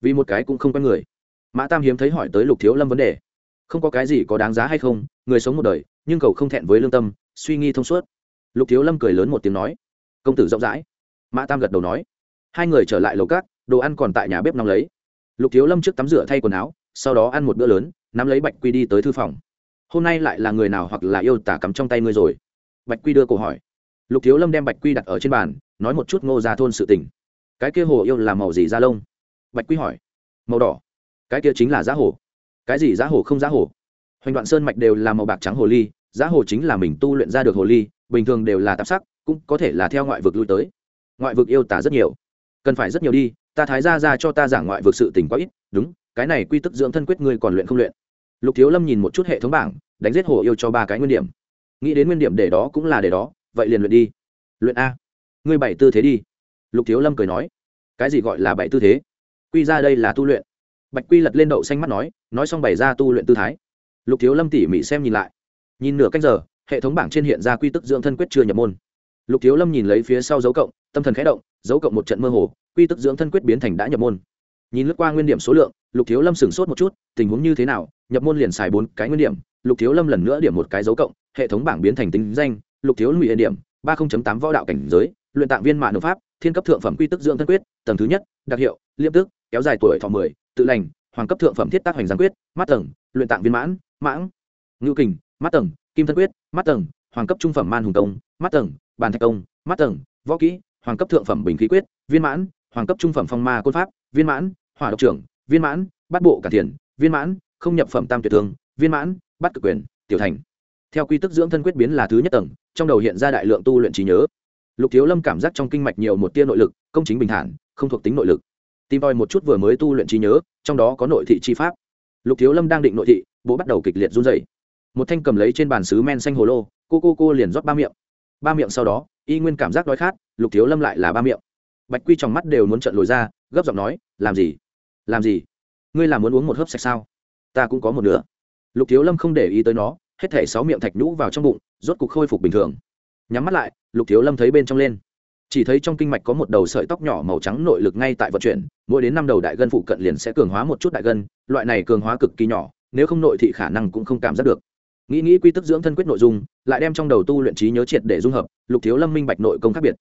Vì một cái cũng không quen người. Mã tam hiếm thấy hỏi tới lục thiếu lâm vấn đề. Không có cái gì có đáng giá hay không? Người sống một đời, nhưng cầu không thẹn với lương tâm suy nghi thông suốt. Lục thiếu lâm cười lớn một tiếng nói, công tử rộng rãi. Mã tam gật đầu nói, hai người trở lại lầu cát đồ ăn còn tại nhà bếp nóng lấy. Lục thiếu lâm trước tắm rửa thay quần áo, sau đó ăn một bữa lớn, nắm lấy bạch quy đi tới thư phòng. Hôm nay lại là người nào hoặc là yêu tả cắm trong tay ngươi rồi? Bạch quy đưa cổ hỏi. Lục thiếu lâm đem bạch quy đặt ở trên bàn, nói một chút ngô ra thôn sự tình. Cái kia hồ yêu là màu gì da lông? Bạch quy hỏi. Màu đỏ. Cái kia chính là giá hồ. Cái gì giá hồ không giá hồ? Hoành đoạn sơn mạch đều là màu bạc trắng hồ ly giá hồ chính là mình tu luyện ra được hồ ly, bình thường đều là tạp sắc, cũng có thể là theo ngoại vực lui tới. Ngoại vực yêu tả rất nhiều. Cần phải rất nhiều đi, ta thái ra ra cho ta giảng ngoại vực sự tình quá ít, đúng, cái này quy tức dưỡng thân quyết ngươi còn luyện không luyện. Lục thiếu lâm nhìn một chút hệ thống bảng, đánh giết hồ yêu cho ba cái nguyên điểm. Nghĩ đến nguyên điểm để đó cũng là để đó, vậy liền luyện đi. Luyện a. Ngươi bảy tư thế đi. Lục thiếu lâm cười nói. Cái gì gọi là bảy tư thế? Quy ra đây là tu luyện. Bạch quy lật lên đậu xanh mắt nói nói xong bày ra tu luyện tư thái. Lục thiếu lâm tỉ mỉ xem nhìn lại nhìn nửa canh giờ, hệ thống bảng trên hiện ra quy tức dưỡng thân quyết chưa nhập môn. Lục thiếu lâm nhìn lấy phía sau dấu cộng, tâm thần khẽ động, dấu cộng một trận mơ hồ, quy tức dưỡng thân quyết biến thành đã nhập môn. Nhìn lướt qua nguyên điểm số lượng, lục thiếu lâm sửng sốt một chút, tình huống như thế nào, nhập môn liền xài bốn cái nguyên điểm, lục thiếu lâm lần nữa điểm một cái dấu cộng, hệ thống bảng biến thành tính danh, lục thiếu lụy điểm, ba tám võ đạo cảnh giới, luyện tạng viên mạng hợp pháp, thiên cấp thượng phẩm quy tức dưỡng thân quyết, tầng thứ nhất, đặc hiệu, liêm tức, kéo dài tuổi thọ mười, tự lành, hoàng cấp thượng phẩm thiết tác hoành giáng quyết, mắt tầng, luyện tạng viên mãn, mãng, ngưu kình mắt tầng kim thân quyết mắt tầng hoàng cấp trung phẩm man hùng công mắt tầng bàn thạch công mắt tầng võ kỹ hoàng cấp thượng phẩm bình khí quyết viên mãn hoàng cấp trung phẩm phong ma côn pháp viên mãn hỏa độc trưởng viên mãn bắt bộ cả thiền, viên mãn không nhập phẩm tam tuyệt thương viên mãn bắt cực quyền tiểu thành. Theo quy tức dưỡng thân quyết biến là thứ nhất tầng trong đầu hiện ra đại lượng tu luyện trí nhớ. Lục thiếu lâm cảm giác trong kinh mạch nhiều một tia nội lực công chính bình thản không thuộc tính nội lực. Tìm tòi một chút vừa mới tu luyện trí nhớ trong đó có nội thị chi pháp. Lục thiếu lâm đang định nội thị bố bắt đầu kịch liệt run dày một thanh cầm lấy trên bàn xứ men xanh hồ lô, cô cô cô liền rót ba miệng. Ba miệng sau đó, y nguyên cảm giác đói khát, lục thiếu lâm lại là ba miệng. Bạch quy trong mắt đều muốn trận lồi ra, gấp giọng nói, làm gì? Làm gì? Ngươi làm muốn uống một hớp sạch sao? Ta cũng có một nửa. Lục thiếu lâm không để ý tới nó, hết thể sáu miệng thạch nhũ vào trong bụng, rốt cục khôi phục bình thường. Nhắm mắt lại, lục thiếu lâm thấy bên trong lên. Chỉ thấy trong kinh mạch có một đầu sợi tóc nhỏ màu trắng nội lực ngay tại vận chuyển, mỗi đến năm đầu đại gân phụ cận liền sẽ cường hóa một chút đại gân, loại này cường hóa cực kỳ nhỏ, nếu không nội thị khả năng cũng không cảm giác được nghĩ nghĩ quy tức dưỡng thân quyết nội dung, lại đem trong đầu tu luyện trí nhớ triệt để dung hợp, lục thiếu lâm minh bạch nội công khác biệt.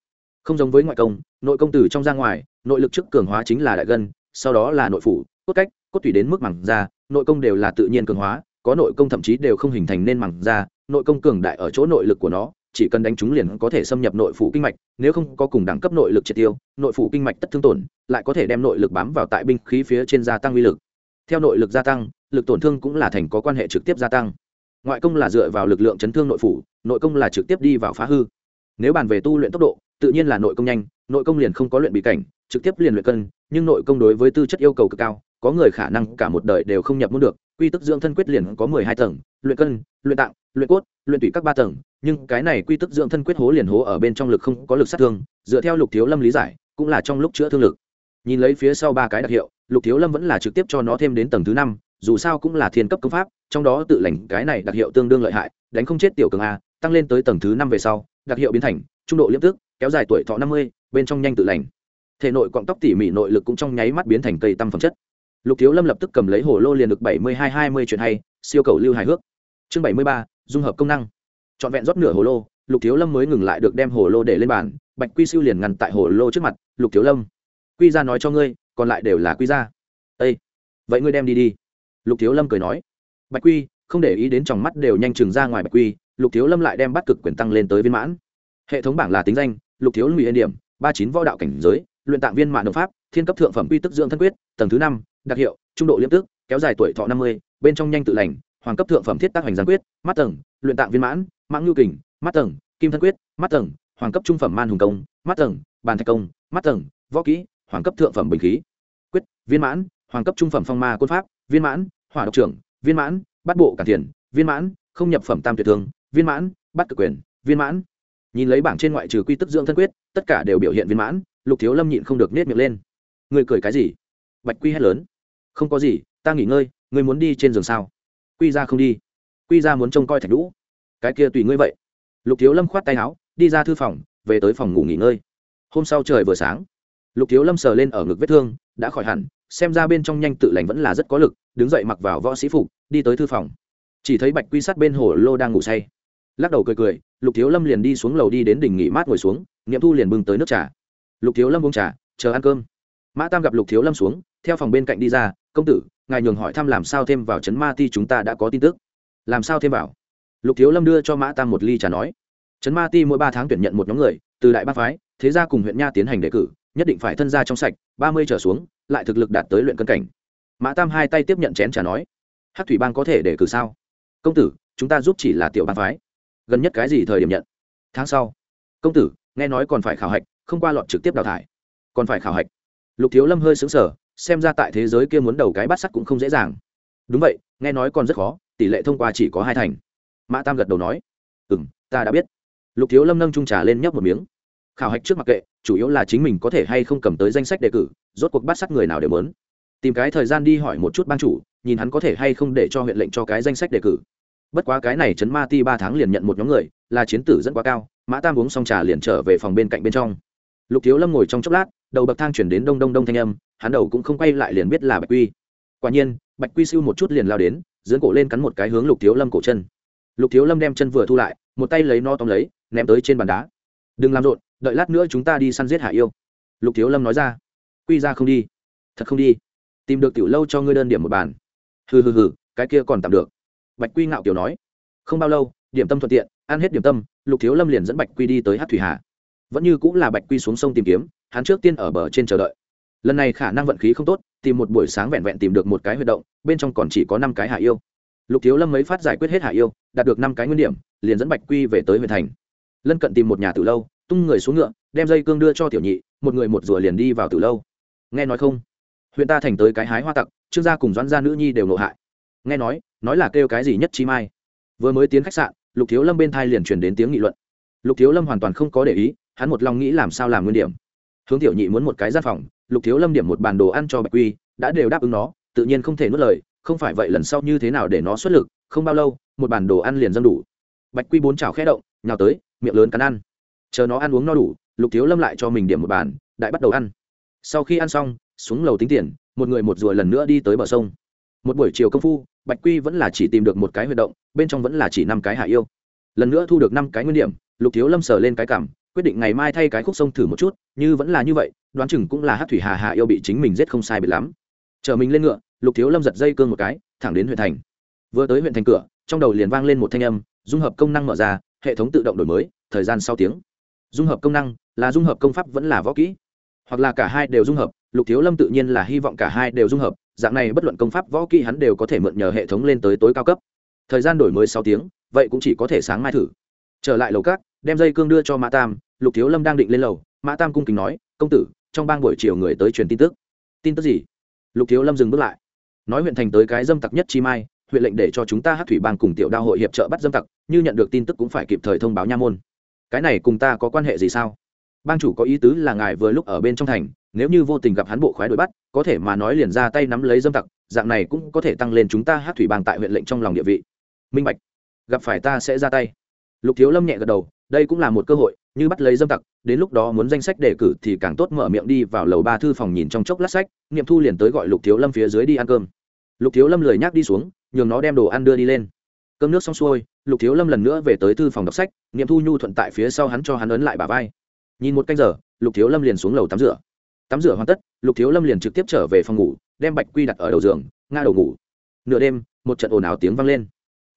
Không giống với ngoại công, nội công từ trong ra ngoài, nội lực trước cường hóa chính là đại gân, sau đó là nội phủ, cốt cách, cốt tùy đến mức mảng da, nội công đều là tự nhiên cường hóa, có nội công thậm chí đều không hình thành nên mảng da, nội công cường đại ở chỗ nội lực của nó, chỉ cần đánh trúng liền có thể xâm nhập nội phủ kinh mạch, nếu không có cùng đẳng cấp nội lực triệt tiêu, nội phủ kinh mạch tất thương tổn, lại có thể đem nội lực bám vào tại binh khí phía trên gia tăng uy lực. Theo nội lực gia tăng, lực tổn thương cũng là thành có quan hệ trực tiếp gia tăng ngoại công là dựa vào lực lượng chấn thương nội phủ, nội công là trực tiếp đi vào phá hư. Nếu bàn về tu luyện tốc độ, tự nhiên là nội công nhanh, nội công liền không có luyện bị cảnh, trực tiếp liền luyện cân, nhưng nội công đối với tư chất yêu cầu cực cao, có người khả năng cả một đời đều không nhập môn được, quy tức dưỡng thân quyết liền có mười hai tầng, luyện cân, luyện tạng, luyện cốt, luyện tủy các ba tầng, nhưng cái này quy tức dưỡng thân quyết hố liền hố ở bên trong lực không có lực sát thương, dựa theo lục thiếu lâm lý giải, cũng là trong lúc chữa thương lực. Nhìn lấy phía sau ba cái đặc hiệu, lục thiếu lâm vẫn là trực tiếp cho nó thêm đến tầng thứ năm dù sao cũng là thiên cấp công pháp, trong đó tự lành cái này đặc hiệu tương đương lợi hại, đánh không chết tiểu cường a, tăng lên tới tầng thứ năm về sau, đặc hiệu biến thành, trung độ liếp tức, kéo dài tuổi thọ năm mươi, bên trong nhanh tự lành. Thể nội cọng tóc tỉ mỉ nội lực cũng trong nháy mắt biến thành cây tăm phẩm chất. Lục thiếu lâm lập tức cầm lấy hồ lô liền được bảy mươi hai hai mươi chuyện hay, siêu cầu lưu hài hước. Chương bảy mươi ba, dung hợp công năng. Trọn vẹn rót nửa hồ lô, lục thiếu lâm mới ngừng lại được đem hồ lô để lên bàn, bạch quy siêu liền ngăn tại hồ lô trước mặt, lục thiếu lâm, quy ra nói cho ngươi, còn lại đều là quy ra â vậy ngươi đem đi đi lục thiếu lâm cười nói, bạch quy, không để ý đến tròng mắt đều nhanh chừng ra ngoài bạch quy. Lục thiếu lâm lại đem bắt cực quyền tăng lên tới viên mãn. Hệ thống bảng là tính danh, lục thiếu lùi yên điểm, ba chín võ đạo cảnh giới, luyện tạng viên mạng đồng pháp, thiên cấp thượng phẩm quy tức dưỡng thân quyết, tầng thứ năm, đặc hiệu, trung độ liêm tức, kéo dài tuổi thọ năm mươi, bên trong nhanh tự lành, hoàng cấp thượng phẩm thiết tác hành giang quyết, mắt tầng, luyện tạng viên mãn, mãng ngưu kình, mắt tầng, kim thân quyết, mắt tầng, hoàng cấp trung phẩm man hùng công, mắt tầng, bàn thạch công, mắt tầng, võ kỹ, hoàng cấp thượng phẩm bình khí. Quyết, viên mãn, hoàng cấp trung phẩm phong ma côn pháp viên mãn, hỏa độc trưởng, viên mãn, bắt bộ cản tiền, viên mãn, không nhập phẩm tam tuyệt thương, viên mãn, bắt cực quyền, viên mãn. Nhìn lấy bảng trên ngoại trừ quy tức dưỡng thân quyết, tất cả đều biểu hiện viên mãn, lục thiếu lâm nhịn không được nết miệng lên. Người cười cái gì? Bạch quy hét lớn. Không có gì, ta nghỉ ngơi, người muốn đi trên giường sao? Quy ra không đi. Quy ra muốn trông coi thạch lũ cái kia tùy ngươi vậy. Lục thiếu lâm khoát tay áo, đi ra thư phòng, về tới phòng ngủ nghỉ ngơi. Hôm sau trời vừa sáng, lục thiếu lâm sờ lên ở ngực vết thương, đã khỏi hẳn xem ra bên trong nhanh tự lành vẫn là rất có lực, đứng dậy mặc vào võ sĩ phục, đi tới thư phòng. Chỉ thấy bạch quy sắt bên hồ lô đang ngủ say. Lắc đầu cười cười, lục thiếu lâm liền đi xuống lầu đi đến đỉnh nghỉ mát ngồi xuống, nghiệm thu liền bưng tới nước trà. Lục thiếu lâm uống trà, chờ ăn cơm. Mã tam gặp lục thiếu lâm xuống, theo phòng bên cạnh đi ra, công tử, ngài nhường hỏi thăm làm sao thêm vào chấn ma ti chúng ta đã có tin tức. Làm sao thêm vào? Lục thiếu lâm đưa cho mã tam một ly trà nói. Chấn ma ti mỗi ba tháng tuyển nhận một nhóm người, từ đại ba phái, thế gia cùng huyện nha tiến hành đề cử nhất định phải thân gia trong sạch, ba mươi trở xuống, lại thực lực đạt tới luyện cân cảnh. Mã tam hai tay tiếp nhận chén trà nói hát thủy bang có thể để cử sao? Công tử, chúng ta giúp chỉ là tiểu bang phái. Gần nhất cái gì thời điểm nhận? Tháng sau. Công tử, nghe nói còn phải khảo hạch, không qua lọt trực tiếp đào thải. Còn phải khảo hạch? Lục thiếu lâm hơi xứng sở xem ra tại thế giới kia muốn đầu cái bắt sắt cũng không dễ dàng. Đúng vậy, nghe nói còn rất khó, tỷ lệ thông qua chỉ có hai thành. Mã tam gật đầu nói. Ừ m ta đã biết. Lục thiếu lâm nâng trung trà lên nhấp một miếng khảo hạch trước mặc kệ, chủ yếu là chính mình có thể hay không cầm tới danh sách đề cử, rốt cuộc bắt sắt người nào đều mớn tìm cái thời gian đi hỏi một chút ban chủ, nhìn hắn có thể hay không để cho huyện lệnh cho cái danh sách đề cử. Bất quá cái này chấn ma ti ba tháng liền nhận một nhóm người, là chiến tử dẫn quá cao, mã tam uống xong trà liền trở về phòng bên cạnh bên trong. Lục thiếu lâm ngồi trong chốc lát, đầu bậc thang chuyển đến đông đông đông thanh âm, hắn đầu cũng không quay lại liền biết là bạch quy. Quả nhiên, bạch quy siêu một chút liền lao đến dưỡng cổ lên cắn một cái hướng lục thiếu lâm cổ chân. Lục thiếu lâm đem chân vừa thu lại, một tay lấy no tóm lấy, ném tới trên bàn đá đừng làm rộn, đợi lát nữa chúng ta đi săn giết hạ yêu. Lục thiếu lâm nói ra. Quy ra không đi. Thật không đi. Tìm được tiểu lâu cho ngươi đơn điểm một bàn. Hừ hừ hừ, cái kia còn tạm được. Bạch quy ngạo kiểu nói. Không bao lâu, điểm tâm thuận tiện, ăn hết điểm tâm, lục thiếu lâm liền dẫn bạch quy đi tới hát thủy hà. Vẫn như cũng là bạch quy xuống sông tìm kiếm, hắn trước tiên ở bờ trên chờ đợi. Lần này khả năng vận khí không tốt, tìm một buổi sáng vẹn vẹn tìm được một cái huy động, bên trong còn chỉ có năm cái hạ yêu. Lục thiếu lâm mấy phát giải quyết hết hạ yêu, đạt được năm cái nguyên điểm, liền dẫn bạch quy về tới huyện thành lân cận tìm một nhà từ lâu, tung người xuống ngựa, đem dây cương đưa cho tiểu nhị, một người một rùa liền đi vào từ lâu. Nghe nói không? Huyện ta thành tới cái hái hoa tặc, trương gia cùng doãn gia nữ nhi đều nộ hại. Nghe nói nói là kêu cái gì nhất chi mai. Vừa mới tiến khách sạn, lục thiếu lâm bên thai liền truyền đến tiếng nghị luận. Lục thiếu lâm hoàn toàn không có để ý, hắn một lòng nghĩ làm sao làm nguyên điểm. Hướng tiểu nhị muốn một cái gian phòng, lục thiếu lâm điểm một bàn đồ ăn cho bạch quy, đã đều đáp ứng nó, tự nhiên không thể nuốt lời, không phải vậy lần sau như thế nào để nó xuất lực, không bao lâu, một bàn đồ ăn liền dâng đủ. Bạch quy bốn chảo khẽ động, nhào tới miệng lớn cắn ăn. Chờ nó ăn uống no đủ, lục thiếu lâm lại cho mình điểm một bàn, đại bắt đầu ăn. Sau khi ăn xong, xuống lầu tính tiền, một người một rùa lần nữa đi tới bờ sông. Một buổi chiều công phu, bạch quy vẫn là chỉ tìm được một cái huy động, bên trong vẫn là chỉ năm cái hạ yêu. Lần nữa thu được năm cái nguyên điểm, lục thiếu lâm sờ lên cái cảm, quyết định ngày mai thay cái khúc sông thử một chút, như vẫn là như vậy, đoán chừng cũng là hát thủy hà hạ yêu bị chính mình giết không sai bị lắm. Chờ mình lên ngựa, lục thiếu lâm giật dây cương một cái, thẳng đến huyện thành. Vừa tới huyện thành cửa, trong đầu liền vang lên một thanh âm, dung hợp công năng mở ra hệ thống tự động đổi mới, thời gian sau tiếng. Dung hợp công năng, là dung hợp công pháp vẫn là võ kỹ. Hoặc là cả hai đều dung hợp, lục thiếu lâm tự nhiên là hy vọng cả hai đều dung hợp, dạng này bất luận công pháp võ kỹ hắn đều có thể mượn nhờ hệ thống lên tới tối cao cấp. Thời gian đổi mới sáu tiếng, vậy cũng chỉ có thể sáng mai thử. Trở lại lầu cát đem dây cương đưa cho mã tam, lục thiếu lâm đang định lên lầu, mã tam cung kính nói, công tử, trong bang buổi chiều người tới truyền tin tức. Tin tức gì? Lục thiếu lâm dừng bước lại, nói huyện thành tới cái dâm tặc nhất chi mai huyện lệnh để cho chúng ta hát thủy bang cùng tiểu đao hội hiệp trợ bắt dâm tặc, như nhận được tin tức cũng phải kịp thời thông báo nha môn. Cái này cùng ta có quan hệ gì sao? Bang chủ có ý tứ là ngài vừa lúc ở bên trong thành, nếu như vô tình gặp hắn bộ khoái đuổi bắt, có thể mà nói liền ra tay nắm lấy dâm tặc, dạng này cũng có thể tăng lên chúng ta hát thủy bang tại huyện lệnh trong lòng địa vị. Minh bạch, gặp phải ta sẽ ra tay. Lục thiếu lâm nhẹ gật đầu, đây cũng là một cơ hội, như bắt lấy dâm tặc, đến lúc đó muốn danh sách đề cử thì càng tốt mở miệng đi vào lầu ba thư phòng nhìn trong chốc lát sách, nghiệm thu liền tới gọi lục thiếu lâm phía dưới đi ăn cơm. Lục thiếu lâm lười nhác đi xuống nhường nó đem đồ ăn đưa đi lên. Cơm nước xong xuôi, lục thiếu lâm lần nữa về tới thư phòng đọc sách nghiệm thu nhu thuận tại phía sau hắn cho hắn ấn lại bà vai. Nhìn một canh giờ, lục thiếu lâm liền xuống lầu tắm rửa. Tắm rửa hoàn tất, lục thiếu lâm liền trực tiếp trở về phòng ngủ, đem bạch quy đặt ở đầu giường, nga đầu ngủ. Nửa đêm, một trận ồn ào tiếng vang lên.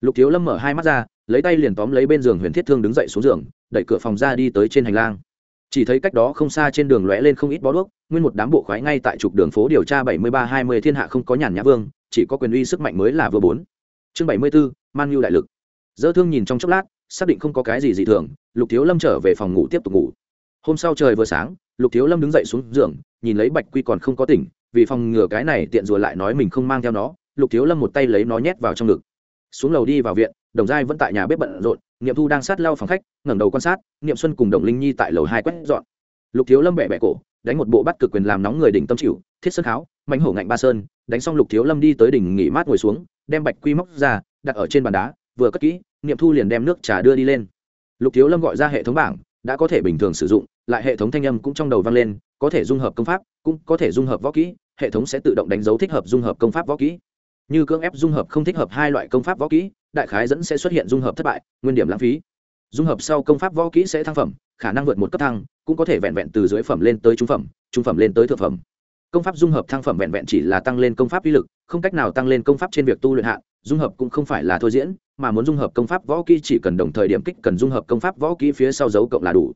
Lục thiếu lâm mở hai mắt ra, lấy tay liền tóm lấy bên giường huyền thiết thương đứng dậy xuống giường, đẩy cửa phòng ra đi tới trên hành lang. Chỉ thấy cách đó không xa trên đường lóe lên không ít bó đuốc, nguyên một đám bộ khoái ngay tại trục đường phố điều tra bảy mươi ba hai mươi thiên hạ không có nhàn nhã vương chỉ có quyền uy sức mạnh mới là vừa bốn. Chương bảy mươi b ố man nhu đại lực. Dỡ thương nhìn trong chốc lát, xác định không có cái gì dị thường, lục thiếu lâm trở về phòng ngủ tiếp tục ngủ. Hôm sau trời vừa sáng, lục thiếu lâm đứng dậy xuống giường, nhìn lấy bạch quy còn không có tỉnh, vì phòng ngừa cái này tiện rùa lại nói mình không mang theo nó, lục thiếu lâm một tay lấy nó nhét vào trong ngực. Xuống lầu đi vào viện, đồng giai vẫn tại nhà bếp bận rộn, niệm thu đang sát lau phòng khách, ngẩng đầu quan sát, niệm xuân cùng đồng linh nhi tại lầu hai quét dọn. Lục thiếu lâm bẻ bẻ cổ, đánh một bộ bắt cực quyền làm nóng người đỉnh tâm chịu, thiết sơn kháo mãnh hổ ngạnh ba sơn, đánh xong lục thiếu lâm đi tới đỉnh nghỉ mát ngồi xuống, đem bạch quy móc ra, đặt ở trên bàn đá, vừa cất kỹ, niệm thu liền đem nước trà đưa đi lên. Lục thiếu lâm gọi ra hệ thống bảng, đã có thể bình thường sử dụng, lại hệ thống thanh âm cũng trong đầu vang lên, có thể dung hợp công pháp, cũng có thể dung hợp võ kỹ, hệ thống sẽ tự động đánh dấu thích hợp dung hợp công pháp võ kỹ. Như cưỡng ép dung hợp không thích hợp hai loại công pháp võ kỹ, đại khái dẫn sẽ xuất hiện dung hợp thất bại, nguyên điểm lãng phí. Dung hợp sau công pháp võ kỹ sẽ thăng phẩm, khả năng vượt một cấp thăng, cũng có thể vẹn vẹn từ dưới phẩm lên tới trung phẩm trung phẩm lên tới thượng phẩm công pháp dung hợp thăng phẩm vẹn vẹn chỉ là tăng lên công pháp uy lực, không cách nào tăng lên công pháp trên việc tu luyện hạn, dung hợp cũng không phải là thôi diễn, mà muốn dung hợp công pháp võ kỹ chỉ cần đồng thời điểm kích cần dung hợp công pháp võ kỹ phía sau dấu cộng là đủ.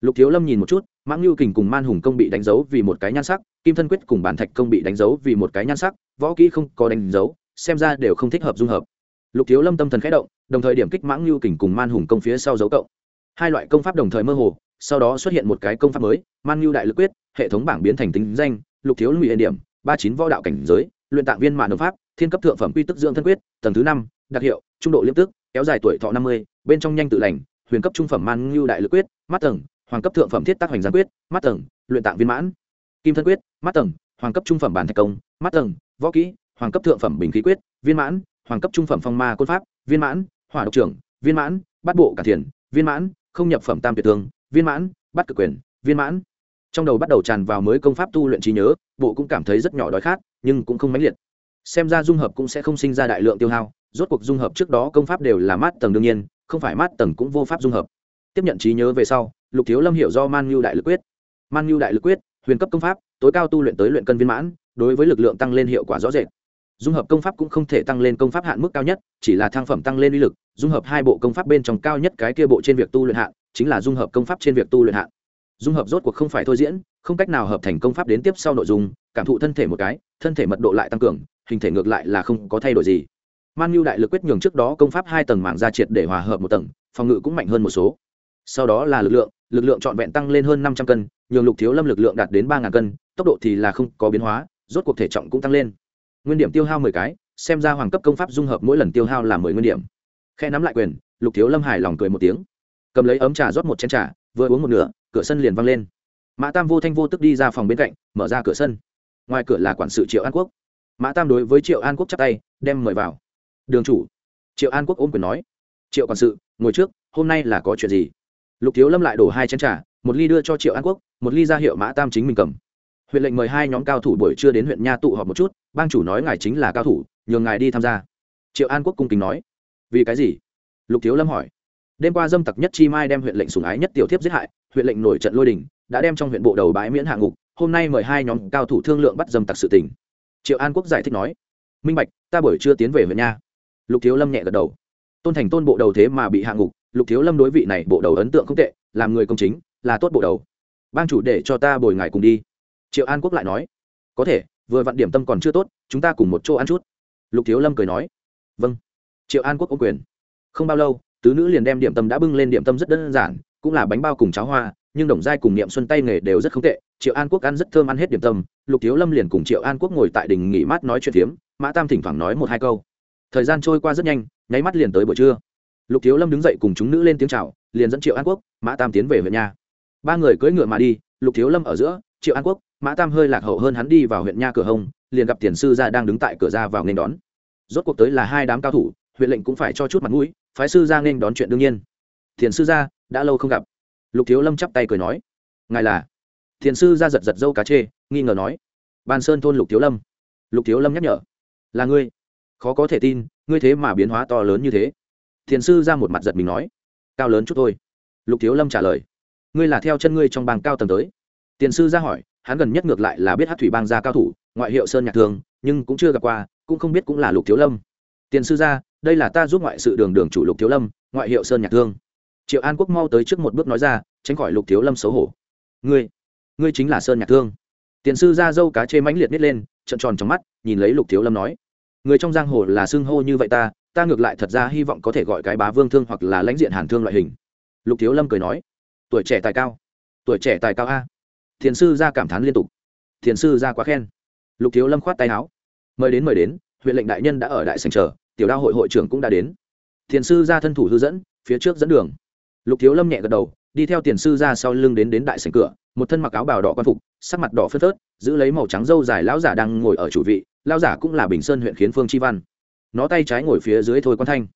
Lục thiếu lâm nhìn một chút, mãng lưu kình cùng man hùng công bị đánh dấu vì một cái nhan sắc, kim thân quyết cùng bản thạch công bị đánh dấu vì một cái nhan sắc, võ kỹ không có đánh dấu, xem ra đều không thích hợp dung hợp. Lục thiếu lâm tâm thần khẽ động, đồng thời điểm kích mãng lưu kình cùng man hùng công phía sau dấu cộng. Hai loại công pháp đồng thời mơ hồ, sau đó xuất hiện một cái công pháp mới, man lưu đại lực quyết, hệ thống bảng biến thành tính danh lục thiếu lụy điểm, ba chín võ đạo cảnh giới, luyện tạng viên mạng hợp pháp, thiên cấp thượng phẩm quy tức dưỡng thân quyết, tầng thứ năm, đặc hiệu, trung độ liêm tức, kéo dài tuổi thọ năm mươi, bên trong nhanh tự lành, huyền cấp trung phẩm man lưu đại lực quyết, mắt tầng, hoàng cấp thượng phẩm thiết tác hoành gián quyết, mắt tầng, luyện tạng viên mãn. Kim thân quyết, mắt tầng, hoàng cấp trung phẩm bản thạch công, mắt tầng, võ kỹ, hoàng cấp thượng phẩm bình khí quyết, viên mãn, hoàng cấp trung phẩm phong ma côn pháp, viên mãn, hỏa độc trưởng, viên mãn bắt bộ cả thiền, viên mãn, không nhập phẩm tam tuyệt thương, viên mãn bắt cực quyền, viên mãn trong đầu bắt đầu tràn vào mới công pháp tu luyện trí nhớ, bộ cũng cảm thấy rất nhỏ đói khát, nhưng cũng không mãnh liệt. Xem ra dung hợp cũng sẽ không sinh ra đại lượng tiêu hao, rốt cuộc dung hợp trước đó công pháp đều là mát tầng đương nhiên, không phải mát tầng cũng vô pháp dung hợp. Tiếp nhận trí nhớ về sau, lục thiếu lâm hiểu do man nhu đại lực quyết. Man nhu đại lực quyết, huyền cấp công pháp, tối cao tu luyện tới luyện cân viên mãn, đối với lực lượng tăng lên hiệu quả rõ rệt. Dung hợp công pháp cũng không thể tăng lên công pháp hạn mức cao nhất, chỉ là thang phẩm tăng lên uy lực, dung hợp hai bộ công pháp bên trong cao nhất cái kia bộ trên việc tu luyện hạn, chính là dung hợp công pháp trên việc tu luyện hạn dung hợp rốt cuộc không phải thôi diễn, không cách nào hợp thành công pháp đến tiếp sau nội dung, cảm thụ thân thể một cái, thân thể mật độ lại tăng cường, hình thể ngược lại là không có thay đổi gì. Man nhu đại lực quyết nhường trước đó công pháp hai tầng mạng ra triệt để hòa hợp một tầng, phòng ngự cũng mạnh hơn một số. Sau đó là lực lượng lực lượng trọn vẹn tăng lên hơn năm trăm cân, nhường lục thiếu lâm lực lượng đạt đến ba ngàn cân, tốc độ thì là không có biến hóa, rốt cuộc thể trọng cũng tăng lên. Nguyên điểm tiêu hao mười cái, xem ra hoàng cấp công pháp dung hợp mỗi lần tiêu hao là mười nguyên điểm. Khe nắm lại quyền, lục thiếu lâm hài lòng cười một tiếng. Cầm lấy ấm trà rót một chén trà, vừa uống một nửa cửa sân liền văng lên. Mã tam vô thanh vô tức đi ra phòng bên cạnh, mở ra cửa sân. Ngoài cửa là quản sự triệu an quốc. Mã tam đối với triệu an quốc chắp tay, đem mời vào. Đường chủ. Triệu an quốc ôm quyền nói. Triệu quản sự, ngồi trước, hôm nay là có chuyện gì? Lục thiếu lâm lại đổ hai chén trà, một ly đưa cho triệu an quốc, một ly ra hiệu mã tam chính mình cầm. Huyện lệnh mời hai nhóm cao thủ buổi trưa đến huyện nha tụ họp một chút, bang chủ nói ngài chính là cao thủ, nhường ngài đi tham gia. Triệu an quốc cung kính nói. Vì cái gì? Lục thiếu lâm hỏi đêm qua dâm tặc nhất chi mai đem huyện lệnh sùng ái nhất tiểu thiếp giết hại, huyện lệnh nổi trận lôi đình, đã đem trong huyện bộ đầu bãi miễn hạ ngục, hôm nay mời hai nhóm cao thủ thương lượng bắt dâm tặc sự tình. Triệu an quốc giải thích nói, minh bạch, ta buổi trưa tiến về huyện nha. Lục thiếu lâm nhẹ gật đầu. Tôn thành tôn bộ đầu thế mà bị hạ ngục, lục thiếu lâm đối vị này bộ đầu ấn tượng không tệ, làm người công chính, là tốt bộ đầu. Bang chủ để cho ta bồi ngài cùng đi. Triệu an quốc lại nói, có thể, vừa vặn điểm tâm còn chưa tốt, chúng ta cùng một chỗ ăn chút. Lục thiếu lâm cười nói vâng. Triệu an quốc ô quyền. Không bao lâu tứ nữ liền đem điểm tâm đã bưng lên điểm tâm rất đơn giản, cũng là bánh bao cùng cháo hoa, nhưng đồng giai cùng niệm xuân tay nghề đều rất không tệ. Triệu an quốc ăn rất thơm ăn hết điểm tâm, lục thiếu lâm liền cùng triệu an quốc ngồi tại đình nghỉ mát nói chuyện phiếm, mã tam thỉnh thoảng nói một hai câu. Thời gian trôi qua rất nhanh, nháy mắt liền tới buổi trưa. Lục thiếu lâm đứng dậy cùng chúng nữ lên tiếng c h à o liền dẫn triệu an quốc, mã tam tiến về huyện nha ba người cưỡi ngựa mà đi, lục thiếu lâm ở giữa, triệu an quốc, mã tam hơi lạc hậu hơn hắn đi vào huyện nha cửa hông, liền gặp tiền sư gia đang đứng tại cửa ra vào nên đón. Rốt cuộc tới là hai đám cao thủ, huyện lệnh cũng phải cho chút mặt mũi phái sư gia nên đón chuyện đương nhiên. Thiền sư gia đã lâu không gặp. Lục thiếu lâm chắp tay cười nói, ngài là? Thiền sư gia giật giật dâu cá chê, nghi ngờ nói, ban sơn thôn lục thiếu lâm. Lục thiếu lâm nhắc nhở, là ngươi. Khó có thể tin, ngươi thế mà biến hóa to lớn như thế. Thiền sư ra một mặt giật mình nói, cao lớn chút thôi. Lục thiếu lâm trả lời, ngươi là theo chân ngươi trong bang cao tầng tới. Tiền sư ra hỏi, hắn gần nhất ngược lại là biết hát thủy bang gia cao thủ, ngoại hiệu sơn nhạc thường, nhưng cũng chưa gặp qua, cũng không biết cũng là lục thiếu lâm. Tiền sư ra đây là ta giúp ngoại sự đường đường chủ lục thiếu lâm, ngoại hiệu sơn nhạc thương. Triệu an quốc mau tới trước một bước nói ra, tránh khỏi lục thiếu lâm xấu hổ. Ngươi ngươi chính là sơn nhạc thương. Tiền sư ra dâu cá chê mãnh liệt nít lên trận tròn trong mắt, nhìn lấy lục thiếu lâm nói. Người trong giang hồ là xưng hô như vậy ta ta ngược lại thật ra hy vọng có thể gọi cái bá vương thương hoặc là lãnh diện hàn thương loại hình. Lục thiếu lâm cười nói. Tuổi trẻ tài cao. Tuổi trẻ tài cao a. Thiền sư ra cảm thán liên tục. Thiền sư ra quá khen. Lục thiếu lâm khoát tay áo. Mời đến mời đến, huyện lệnh đại nhân đã ở đại sành chờ tiểu đao hội hội trưởng cũng đã đến. Thiền sư ra thân thủ hư dẫn, phía trước dẫn đường. Lục thiếu lâm nhẹ gật đầu, đi theo tiền sư ra sau lưng đến đến đại sành cửa, một thân mặc áo bào đỏ quan phục, sắc mặt đỏ phớt phớt, giữ lấy màu trắng râu dài lão giả đang ngồi ở chủ vị, lão giả cũng là bình sơn huyện khiến phương chi văn. Nó tay trái ngồi phía dưới thôi quan thanh.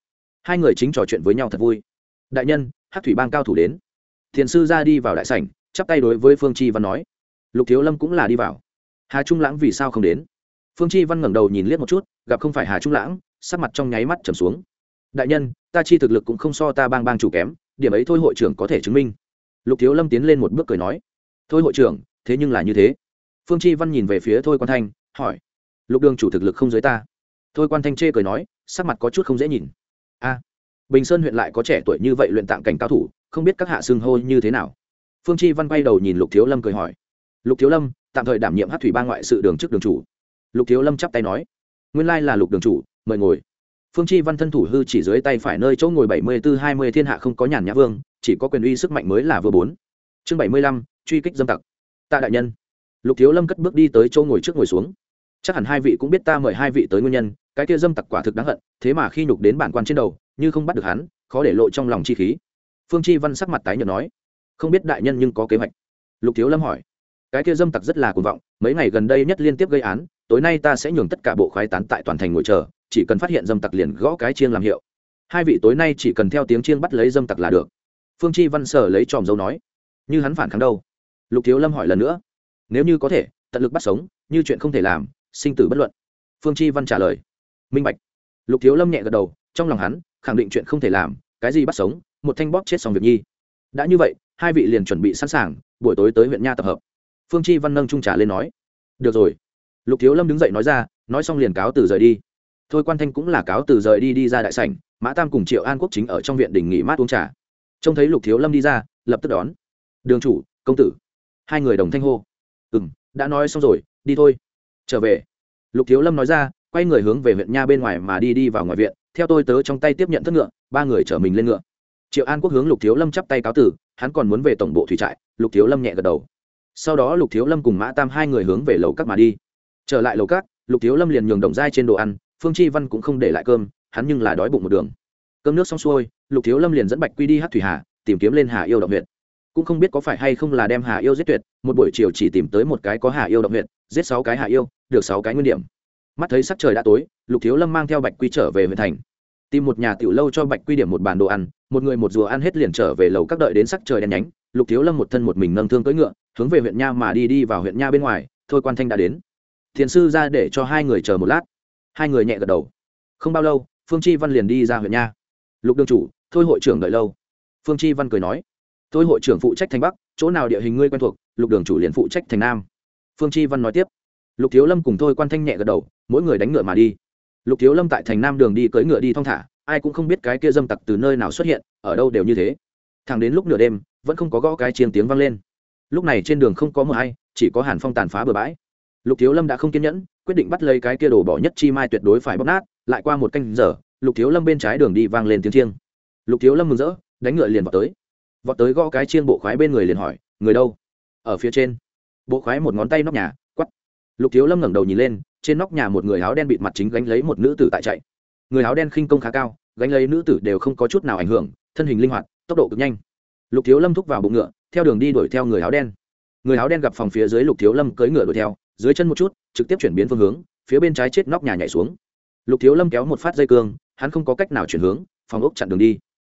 Hai người chính trò chuyện với nhau thật vui. Đại nhân hát thủy bang cao thủ đến. Thiền sư ra đi vào đại sảnh, chắp tay đối với phương chi văn nói. Lục thiếu lâm cũng là đi vào. Hà trung lãng vì sao không đến? Phương chi văn ngẩng đầu nhìn liếc một chút, gặp không phải hà trung lãng sắc mặt trong nháy mắt trầm xuống. Đại nhân, ta chi thực lực cũng không so ta bang bang chủ kém, điểm ấy thôi hội trưởng có thể chứng minh. Lục thiếu lâm tiến lên một bước cười nói. Thôi hội trưởng, thế nhưng là như thế. Phương chi văn nhìn về phía thôi quan thanh, hỏi. Lục đường chủ thực lực không dưới ta. Thôi quan thanh chê cười nói, sắc mặt có chút không dễ nhìn. A, bình sơn huyện lại có trẻ tuổi như vậy luyện tạng cảnh cao thủ, không biết các hạ xưng hô như thế nào. Phương chi văn quay đầu nhìn lục thiếu lâm cười hỏi. Lục thiếu lâm, tạm thời đảm nhiệm hát thủy ba ngoại sự đường trước đường chủ. Lục thiếu lâm chắp tay nói. Nguyên lai là lục đường chủ mời ngồi. Phương chi văn thân thủ hư chỉ dưới tay phải nơi chỗ ngồi bảy mươi tư hai mươi thiên hạ không có nhàn nhã vương, chỉ có quyền uy sức mạnh mới là vừa bốn. Chương bảy mươi lăm, truy kích dâm tặc. Tạ đại nhân. Lục thiếu lâm cất bước đi tới chỗ ngồi trước ngồi xuống. Chắc hẳn hai vị cũng biết ta mời hai vị tới nguyên nhân, cái kia dâm tặc quả thực đáng hận, thế mà khi nhục đến bản quan trên đầu, như không bắt được hắn, khó để lộ trong lòng chi khí. Phương chi văn sắc mặt tái nhợt nói, không biết đại nhân nhưng có kế hoạch. Lục thiếu lâm hỏi, cái kia dâm tặc rất là cuồng vọng, mấy ngày gần đây nhất liên tiếp gây án, tối nay ta sẽ nhường tất cả bộ khoái tán tại toàn thành ngồi chờ chỉ cần phát hiện dâm tặc liền gõ cái chiêng làm hiệu. Hai vị tối nay chỉ cần theo tiếng chiêng bắt lấy dâm tặc là được. Phương chi văn sở lấy tròm dâu nói, như hắn phản kháng đâu? Lục thiếu lâm hỏi lần nữa, nếu như có thể, tận lực bắt sống, như chuyện không thể làm, sinh tử bất luận. Phương chi văn trả lời, minh bạch. Lục thiếu lâm nhẹ gật đầu, trong lòng hắn, khẳng định chuyện không thể làm, cái gì bắt sống, một thanh bóp chết xong việc nhi. Đã như vậy, hai vị liền chuẩn bị sẵn sàng, buổi tối tới huyện nha tập hợp. Phương chi văn nâng trung trả lên nói, được rồi. Lục thiếu lâm đứng dậy nói ra, nói xong liền cáo từ rời đi thôi quan thanh cũng là cáo từ rời đi đi ra đại sảnh, mã tam cùng triệu an quốc chính ở trong viện đình nghỉ mát uống trà. Trông thấy lục thiếu lâm đi ra, lập tức đón. Đường chủ, công tử. Hai người đồng thanh hô. Ừ m đã nói xong rồi, đi thôi. Trở về. Lục thiếu lâm nói ra, quay người hướng về huyện nha bên ngoài mà đi đi vào ngoài viện. Theo tôi tớ trong tay tiếp nhận thất ngựa, ba người chở mình lên ngựa. Triệu an quốc hướng lục thiếu lâm chắp tay cáo tử hắn còn muốn về tổng bộ thủy trại. Lục thiếu lâm nhẹ gật đầu. Sau đó lục thiếu lâm cùng mã tam hai người hướng về lầu các mà đi. Trở lại lầu các, lục thiếu lâm liền nhường đồng dai trên đồ ăn phương chi văn cũng không để lại cơm, hắn nhưng là đói bụng một đường. Cơm nước xong xuôi, lục thiếu lâm liền dẫn bạch quy đi hát thủy hà, tìm kiếm lên hà yêu động huyện cũng không biết có phải hay không là đem hà yêu giết tuyệt, một buổi chiều chỉ tìm tới một cái có hà yêu động huyện giết sáu cái hà yêu, được sáu cái nguyên điểm. Mắt thấy sắc trời đã tối, lục thiếu lâm mang theo bạch quy trở về huyện thành. Tìm một nhà tiểu lâu cho bạch quy điểm một bàn đồ ăn, một người một rùa ăn hết liền trở về lầu các đợi đến sắc trời đen nhánh, lục thiếu lâm một thân một mình nâng thương cưỡi ngựa, hướng về huyện nha mà đi đi vào huyện nha bên ngoài, thôi quan thanh đã đến. Thiền sư ra để cho hai người chờ một lát hai người nhẹ gật đầu. Không bao lâu, phương chi văn liền đi ra huyện nha. Lục đương chủ, thôi hội trưởng đợi lâu. Phương chi văn cười nói, thôi hội trưởng phụ trách thành bắc, chỗ nào địa hình ngươi quen thuộc, lục đường chủ liền phụ trách thành nam. Phương chi văn nói tiếp, lục thiếu lâm cùng thôi quan thanh nhẹ gật đầu, mỗi người đánh ngựa mà đi. Lục thiếu lâm tại thành nam đường đi cưỡi ngựa đi thong thả, ai cũng không biết cái kia dâm tặc từ nơi nào xuất hiện, ở đâu đều như thế. Thẳng đến lúc nửa đêm, vẫn không có gõ cái chiêng tiếng vang lên. Lúc này trên đường không có mờ hay chỉ có hàn phong tàn phá bừa bãi lục thiếu lâm đã không kiên nhẫn, quyết định bắt lấy cái kia đổ bỏ nhất chi mai tuyệt đối phải bóc nát, lại qua một canh giờ, lục thiếu lâm bên trái đường đi vang lên tiếng chiêng. Lục thiếu lâm mừng rỡ, đánh ngựa liền vào tới. Vọt tới gõ cái chiên bộ khoái bên người liền hỏi, người đâu? Ở phía trên. Bộ khoái một ngón tay nóc nhà quắp lục thiếu lâm ngẩng đầu nhìn lên, trên nóc nhà một người áo đen bịt mặt chính gánh lấy một nữ tử tại chạy. Người áo đen khinh công khá cao, gánh lấy nữ tử đều không có chút nào ảnh hưởng, thân hình linh hoạt, tốc độ cực nhanh. Lục thiếu lâm thúc vào bụng ngựa, theo đường đi đuổi theo người áo đen. Người áo đen gặp phòng phía dưới lục thiếu lâm cưỡi ngựa đuổi theo dưới chân một chút, trực tiếp chuyển biến phương hướng, phía bên trái chết nóc nhà nhảy xuống. Lục thiếu lâm kéo một phát dây cương, hắn không có cách nào chuyển hướng, phòng ốc chặn đường đi.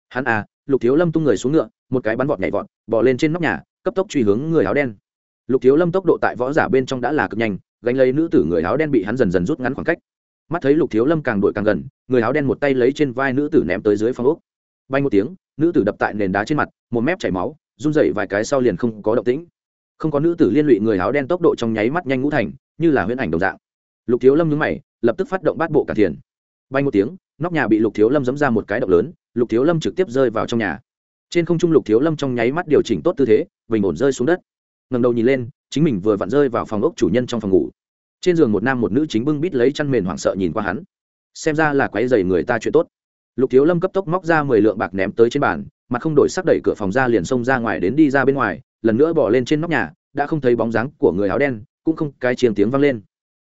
Hắn à lục thiếu lâm tung người xuống ngựa, một cái bắn vọt nhảy vọt bỏ lên trên nóc nhà, cấp tốc truy hướng người áo đen. Lục thiếu lâm tốc độ tại võ giả bên trong đã là cực nhanh, gánh lấy nữ tử người áo đen bị hắn dần dần rút ngắn khoảng cách. Mắt thấy lục thiếu lâm càng đuổi càng gần, người áo đen một tay lấy trên vai nữ tử ném tới dưới phòng ốc. Bay một tiếng, nữ tử đập tại nền đá trên mặt, một mép chảy máu, run dậy vài cái sau liền không có động tĩnh không có nữ tử liên lụy người áo đen tốc độ trong nháy mắt nhanh ngũ thành, như là huyễn ảnh đồng dạng. Lục thiếu lâm nhúng mày, lập tức phát động bát bộ cả thiền. Bay một tiếng, nóc nhà bị lục thiếu lâm dấm ra một cái động lớn, lục thiếu lâm trực tiếp rơi vào trong nhà. Trên không trung lục thiếu lâm trong nháy mắt điều chỉnh tốt tư thế, bình ổn rơi xuống đất. Ngầm đầu nhìn lên, chính mình vừa vặn rơi vào phòng ốc chủ nhân trong phòng ngủ. Trên giường một nam một nữ chính bưng bít lấy chăn mền hoảng sợ nhìn qua hắn. Xem ra là quái dày người ta chuyện tốt. Lục thiếu lâm cấp tốc móc ra mười lượng bạc ném tới trên bàn, mặt không đổi sắc đẩy cửa phòng ra liền xông ra ngoài đến đi ra bên ngoài lần nữa bỏ lên trên nóc nhà, đã không thấy bóng dáng của người áo đen, cũng không cái chiêng tiếng vang lên.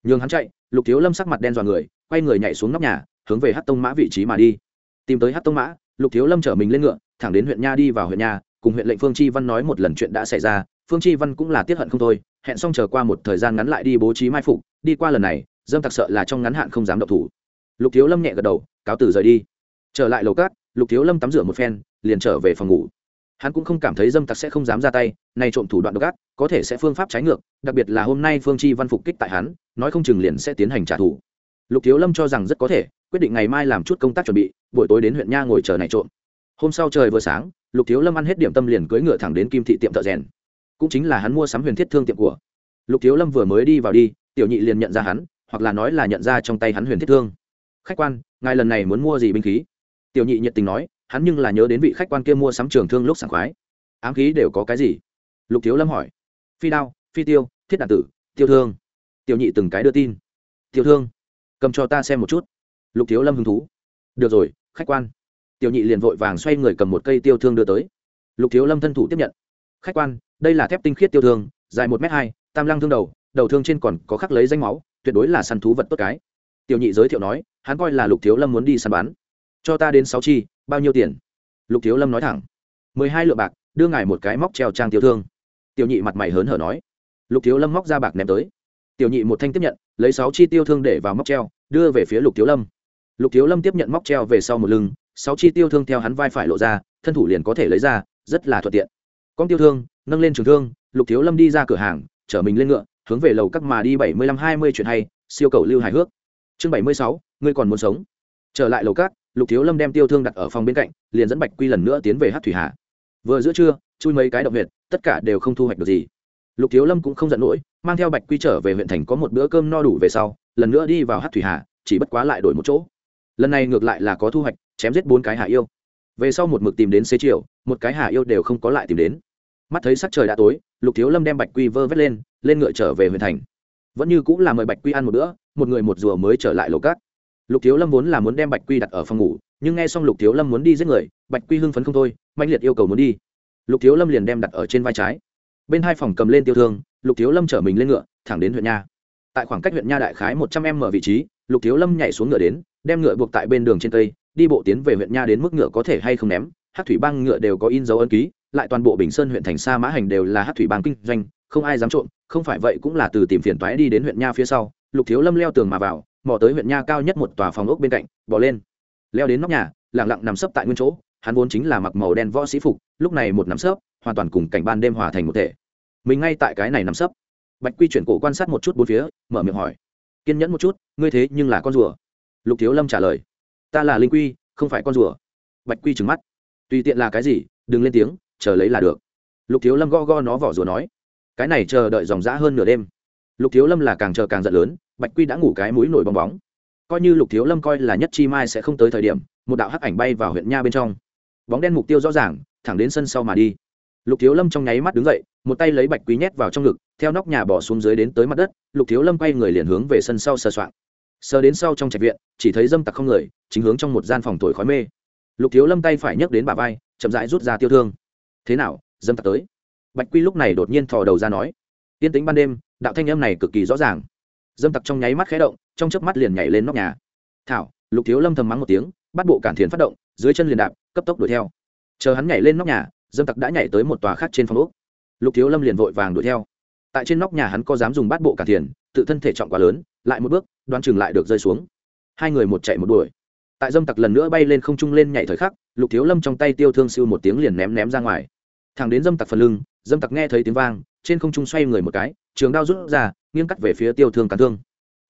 Nhường hắn chạy, lục thiếu lâm sắc mặt đen dọa người, quay người nhảy xuống nóc nhà, hướng về hát tông mã vị trí mà đi. Tìm tới hát tông mã, lục thiếu lâm chở mình lên ngựa, thẳng đến huyện nha đi vào huyện nha, cùng huyện lệnh phương chi văn nói một lần chuyện đã xảy ra, phương chi văn cũng là tiết hận không thôi, hẹn xong chờ qua một thời gian ngắn lại đi bố trí mai phục, đi qua lần này, dâm tặc sợ là trong ngắn hạn không dám động thủ. Lục thiếu lâm nhẹ gật đầu, cáo từ rời đi. Trở lại lầu cát, lục thiếu lâm tắm rửa một phen, liền trở về phòng ngủ hắn cũng không cảm thấy dâm tặc sẽ không dám ra tay, nay trộm thủ đoạn độc ác, có thể sẽ phương pháp trái ngược, đặc biệt là hôm nay phương chi văn phục kích tại hắn, nói không chừng liền sẽ tiến hành trả thù. Lục thiếu lâm cho rằng rất có thể, quyết định ngày mai làm chút công tác chuẩn bị, buổi tối đến huyện nha ngồi chờ này trộm. Hôm sau trời vừa sáng, lục thiếu lâm ăn hết điểm tâm liền cưỡi ngựa thẳng đến kim thị tiệm thợ rèn. Cũng chính là hắn mua sắm huyền thiết thương tiệm của. Lục thiếu lâm vừa mới đi vào đi, tiểu nhị liền nhận ra hắn, hoặc là nói là nhận ra trong tay hắn huyền thiết thương. Khách quan, ngài lần này muốn mua gì binh khí? Tiểu nhị nhiệt tình nói hắn nhưng là nhớ đến vị khách quan kia mua sắm trường thương lúc sảng khoái. Ám khí đều có cái gì? Lục thiếu lâm hỏi. Phi đao, phi tiêu, thiết đạn tử, tiêu thương. Tiểu nhị từng cái đưa tin. Tiêu thương, cầm cho ta xem một chút. Lục thiếu lâm hứng thú. Được rồi, khách quan. Tiểu nhị liền vội vàng xoay người cầm một cây tiêu thương đưa tới. Lục thiếu lâm thân thủ tiếp nhận. Khách quan, đây là thép tinh khiết tiêu thương, dài một m hai, tam lăng thương đầu đầu thương trên còn có khắc lấy danh máu, tuyệt đối là săn thú vật tốt cái. Tiểu nhị giới thiệu nói, hắn coi là lục thiếu lâm muốn đi săn bắn. Cho ta đến sáu chi bao nhiêu tiền? Lục thiếu lâm nói thẳng. Mười hai lượng bạc, đưa ngài một cái móc treo trang tiêu thương. Tiểu nhị mặt mày hớn hở nói. Lục thiếu lâm móc ra bạc ném tới. Tiểu nhị một thanh tiếp nhận, lấy sáu chi tiêu thương để vào móc treo, đưa về phía lục thiếu lâm. Lục thiếu lâm tiếp nhận móc treo về sau một lưng, sáu chi tiêu thương theo hắn vai phải lộ ra, thân thủ liền có thể lấy ra, rất là thuận tiện. Con tiêu thương, nâng lên trường thương, lục thiếu lâm đi ra cửa hàng, chở mình lên ngựa, hướng về lầu các mà đi bảy mươi lăm hai mươi chuyện hay, siêu cầu lưu hài hước. Chương bảy mươi sáu, ngươi còn muốn sống. Trở lại lầu các lục thiếu lâm đem tiêu thương đặt ở phòng bên cạnh, liền dẫn bạch quy lần nữa tiến về hát thủy hà. Vừa giữa trưa, chui mấy cái động huyệt, tất cả đều không thu hoạch được gì. Lục thiếu lâm cũng không giận nỗi mang theo bạch quy trở về huyện thành có một bữa cơm no đủ về sau, lần nữa đi vào hát thủy hà, chỉ bất quá lại đổi một chỗ. Lần này ngược lại là có thu hoạch, chém giết bốn cái hạ yêu. Về sau một mực tìm đến xế chiều, một cái hạ yêu đều không có lại tìm đến. Mắt thấy sắc trời đã tối, lục thiếu lâm đem bạch quy vơ vét lên lên ngựa trở về huyện thành. Vẫn như cũng là mời bạch quy ăn một bữa, một người một rùa mới trở lại lầu cát lục thiếu lâm vốn là muốn đem bạch quy đặt ở phòng ngủ, nhưng nghe xong lục thiếu lâm muốn đi giết người, bạch quy hưng phấn không thôi mạnh liệt yêu cầu muốn đi. Lục thiếu lâm liền đem đặt ở trên vai trái. Bên hai phòng cầm lên tiêu thương, lục thiếu lâm chở mình lên ngựa, thẳng đến huyện nha. Tại khoảng cách huyện nha đại khái một trăm em mở vị trí, lục thiếu lâm nhảy xuống ngựa đến, đem ngựa buộc tại bên đường trên cây đi bộ tiến về huyện nha đến mức ngựa có thể hay không ném. Hát thủy bang ngựa đều có in dấu ân ký, lại toàn bộ bình sơn huyện thành sa mã hành đều là hát thủy bang kinh doanh, không ai dám trộm, không phải vậy cũng là từ tìm phiền toái đi đến huyện nha phía sau. Lục thiếu lâm leo tường mà vào mò tới huyện nha cao nhất một tòa phòng ốc bên cạnh bỏ lên. Leo đến nóc nhà lẳng lặng nằm sấp tại nguyên chỗ, hắn vốn chính là mặc màu đen võ sĩ phục, lúc này một nằm sấp, hoàn toàn cùng cảnh ban đêm hòa thành một thể. Mình ngay tại cái này nằm sấp. Bạch quy chuyển cổ quan sát một chút bốn phía, mở miệng hỏi. Kiên nhẫn một chút, ngươi thế nhưng là con rùa. Lục thiếu lâm trả lời. Ta là linh quy, không phải con rùa. Bạch quy trừng mắt. Tùy tiện là cái gì, đừng lên tiếng, chờ lấy là được. Lục thiếu lâm go go nó vỏ rùa nói. Cái này chờ đợi dòng dã hơn nửa đêm. Lục thiếu lâm là càng chờ càng giận lớn bạch quy đã ngủ cái mũi nổi bong bóng. Coi như lục thiếu lâm coi là nhất chi mai sẽ không tới thời điểm, một đạo hắc ảnh bay vào huyện nha bên trong. Bóng đen mục tiêu rõ ràng, thẳng đến sân sau mà đi. Lục thiếu lâm trong nháy mắt đứng dậy, một tay lấy bạch quý nhét vào trong ngực, theo nóc nhà bỏ xuống dưới đến tới mặt đất, lục thiếu lâm quay người liền hướng về sân sau sờ soạng. Sờ đến sau trong trạch viện, chỉ thấy dâm tặc không người, chính hướng trong một gian phòng tuổi khói mê. Lục thiếu lâm tay phải nhấc đến bà vai, chậm rãi rút ra tiêu thương. Thế nào, dâm tặc tới? Bạch quy lúc này đột nhiên thò đầu ra nói. Tiên tính ban đêm, đạo thanh âm này cực kỳ rõ ràng dâm tặc trong nháy mắt khé động, trong chớp mắt liền nhảy lên nóc nhà. Thảo, lục thiếu lâm thầm mắng một tiếng, bắt bộ cản thiền phát động, dưới chân liền đạp, cấp tốc đuổi theo. Chờ hắn nhảy lên nóc nhà, dâm tặc đã nhảy tới một tòa khác trên phòng úc lục thiếu lâm liền vội vàng đuổi theo. Tại trên nóc nhà hắn có dám dùng bát bộ cản thiền, tự thân thể trọng quá lớn, lại một bước, đoán chừng lại được rơi xuống. Hai người một chạy một đuổi. Tại dâm tặc lần nữa bay lên không trung lên nhảy thời khắc, lục thiếu lâm trong tay tiêu thương siêu một tiếng liền ném ném ra ngoài. Thẳng đến dâm tặc phần lưng, dâm tặc nghe thấy tiếng vang, trên không trung xoay người một cái trường đao rút ra, nghiêng cắt về phía tiêu thương cắn thương.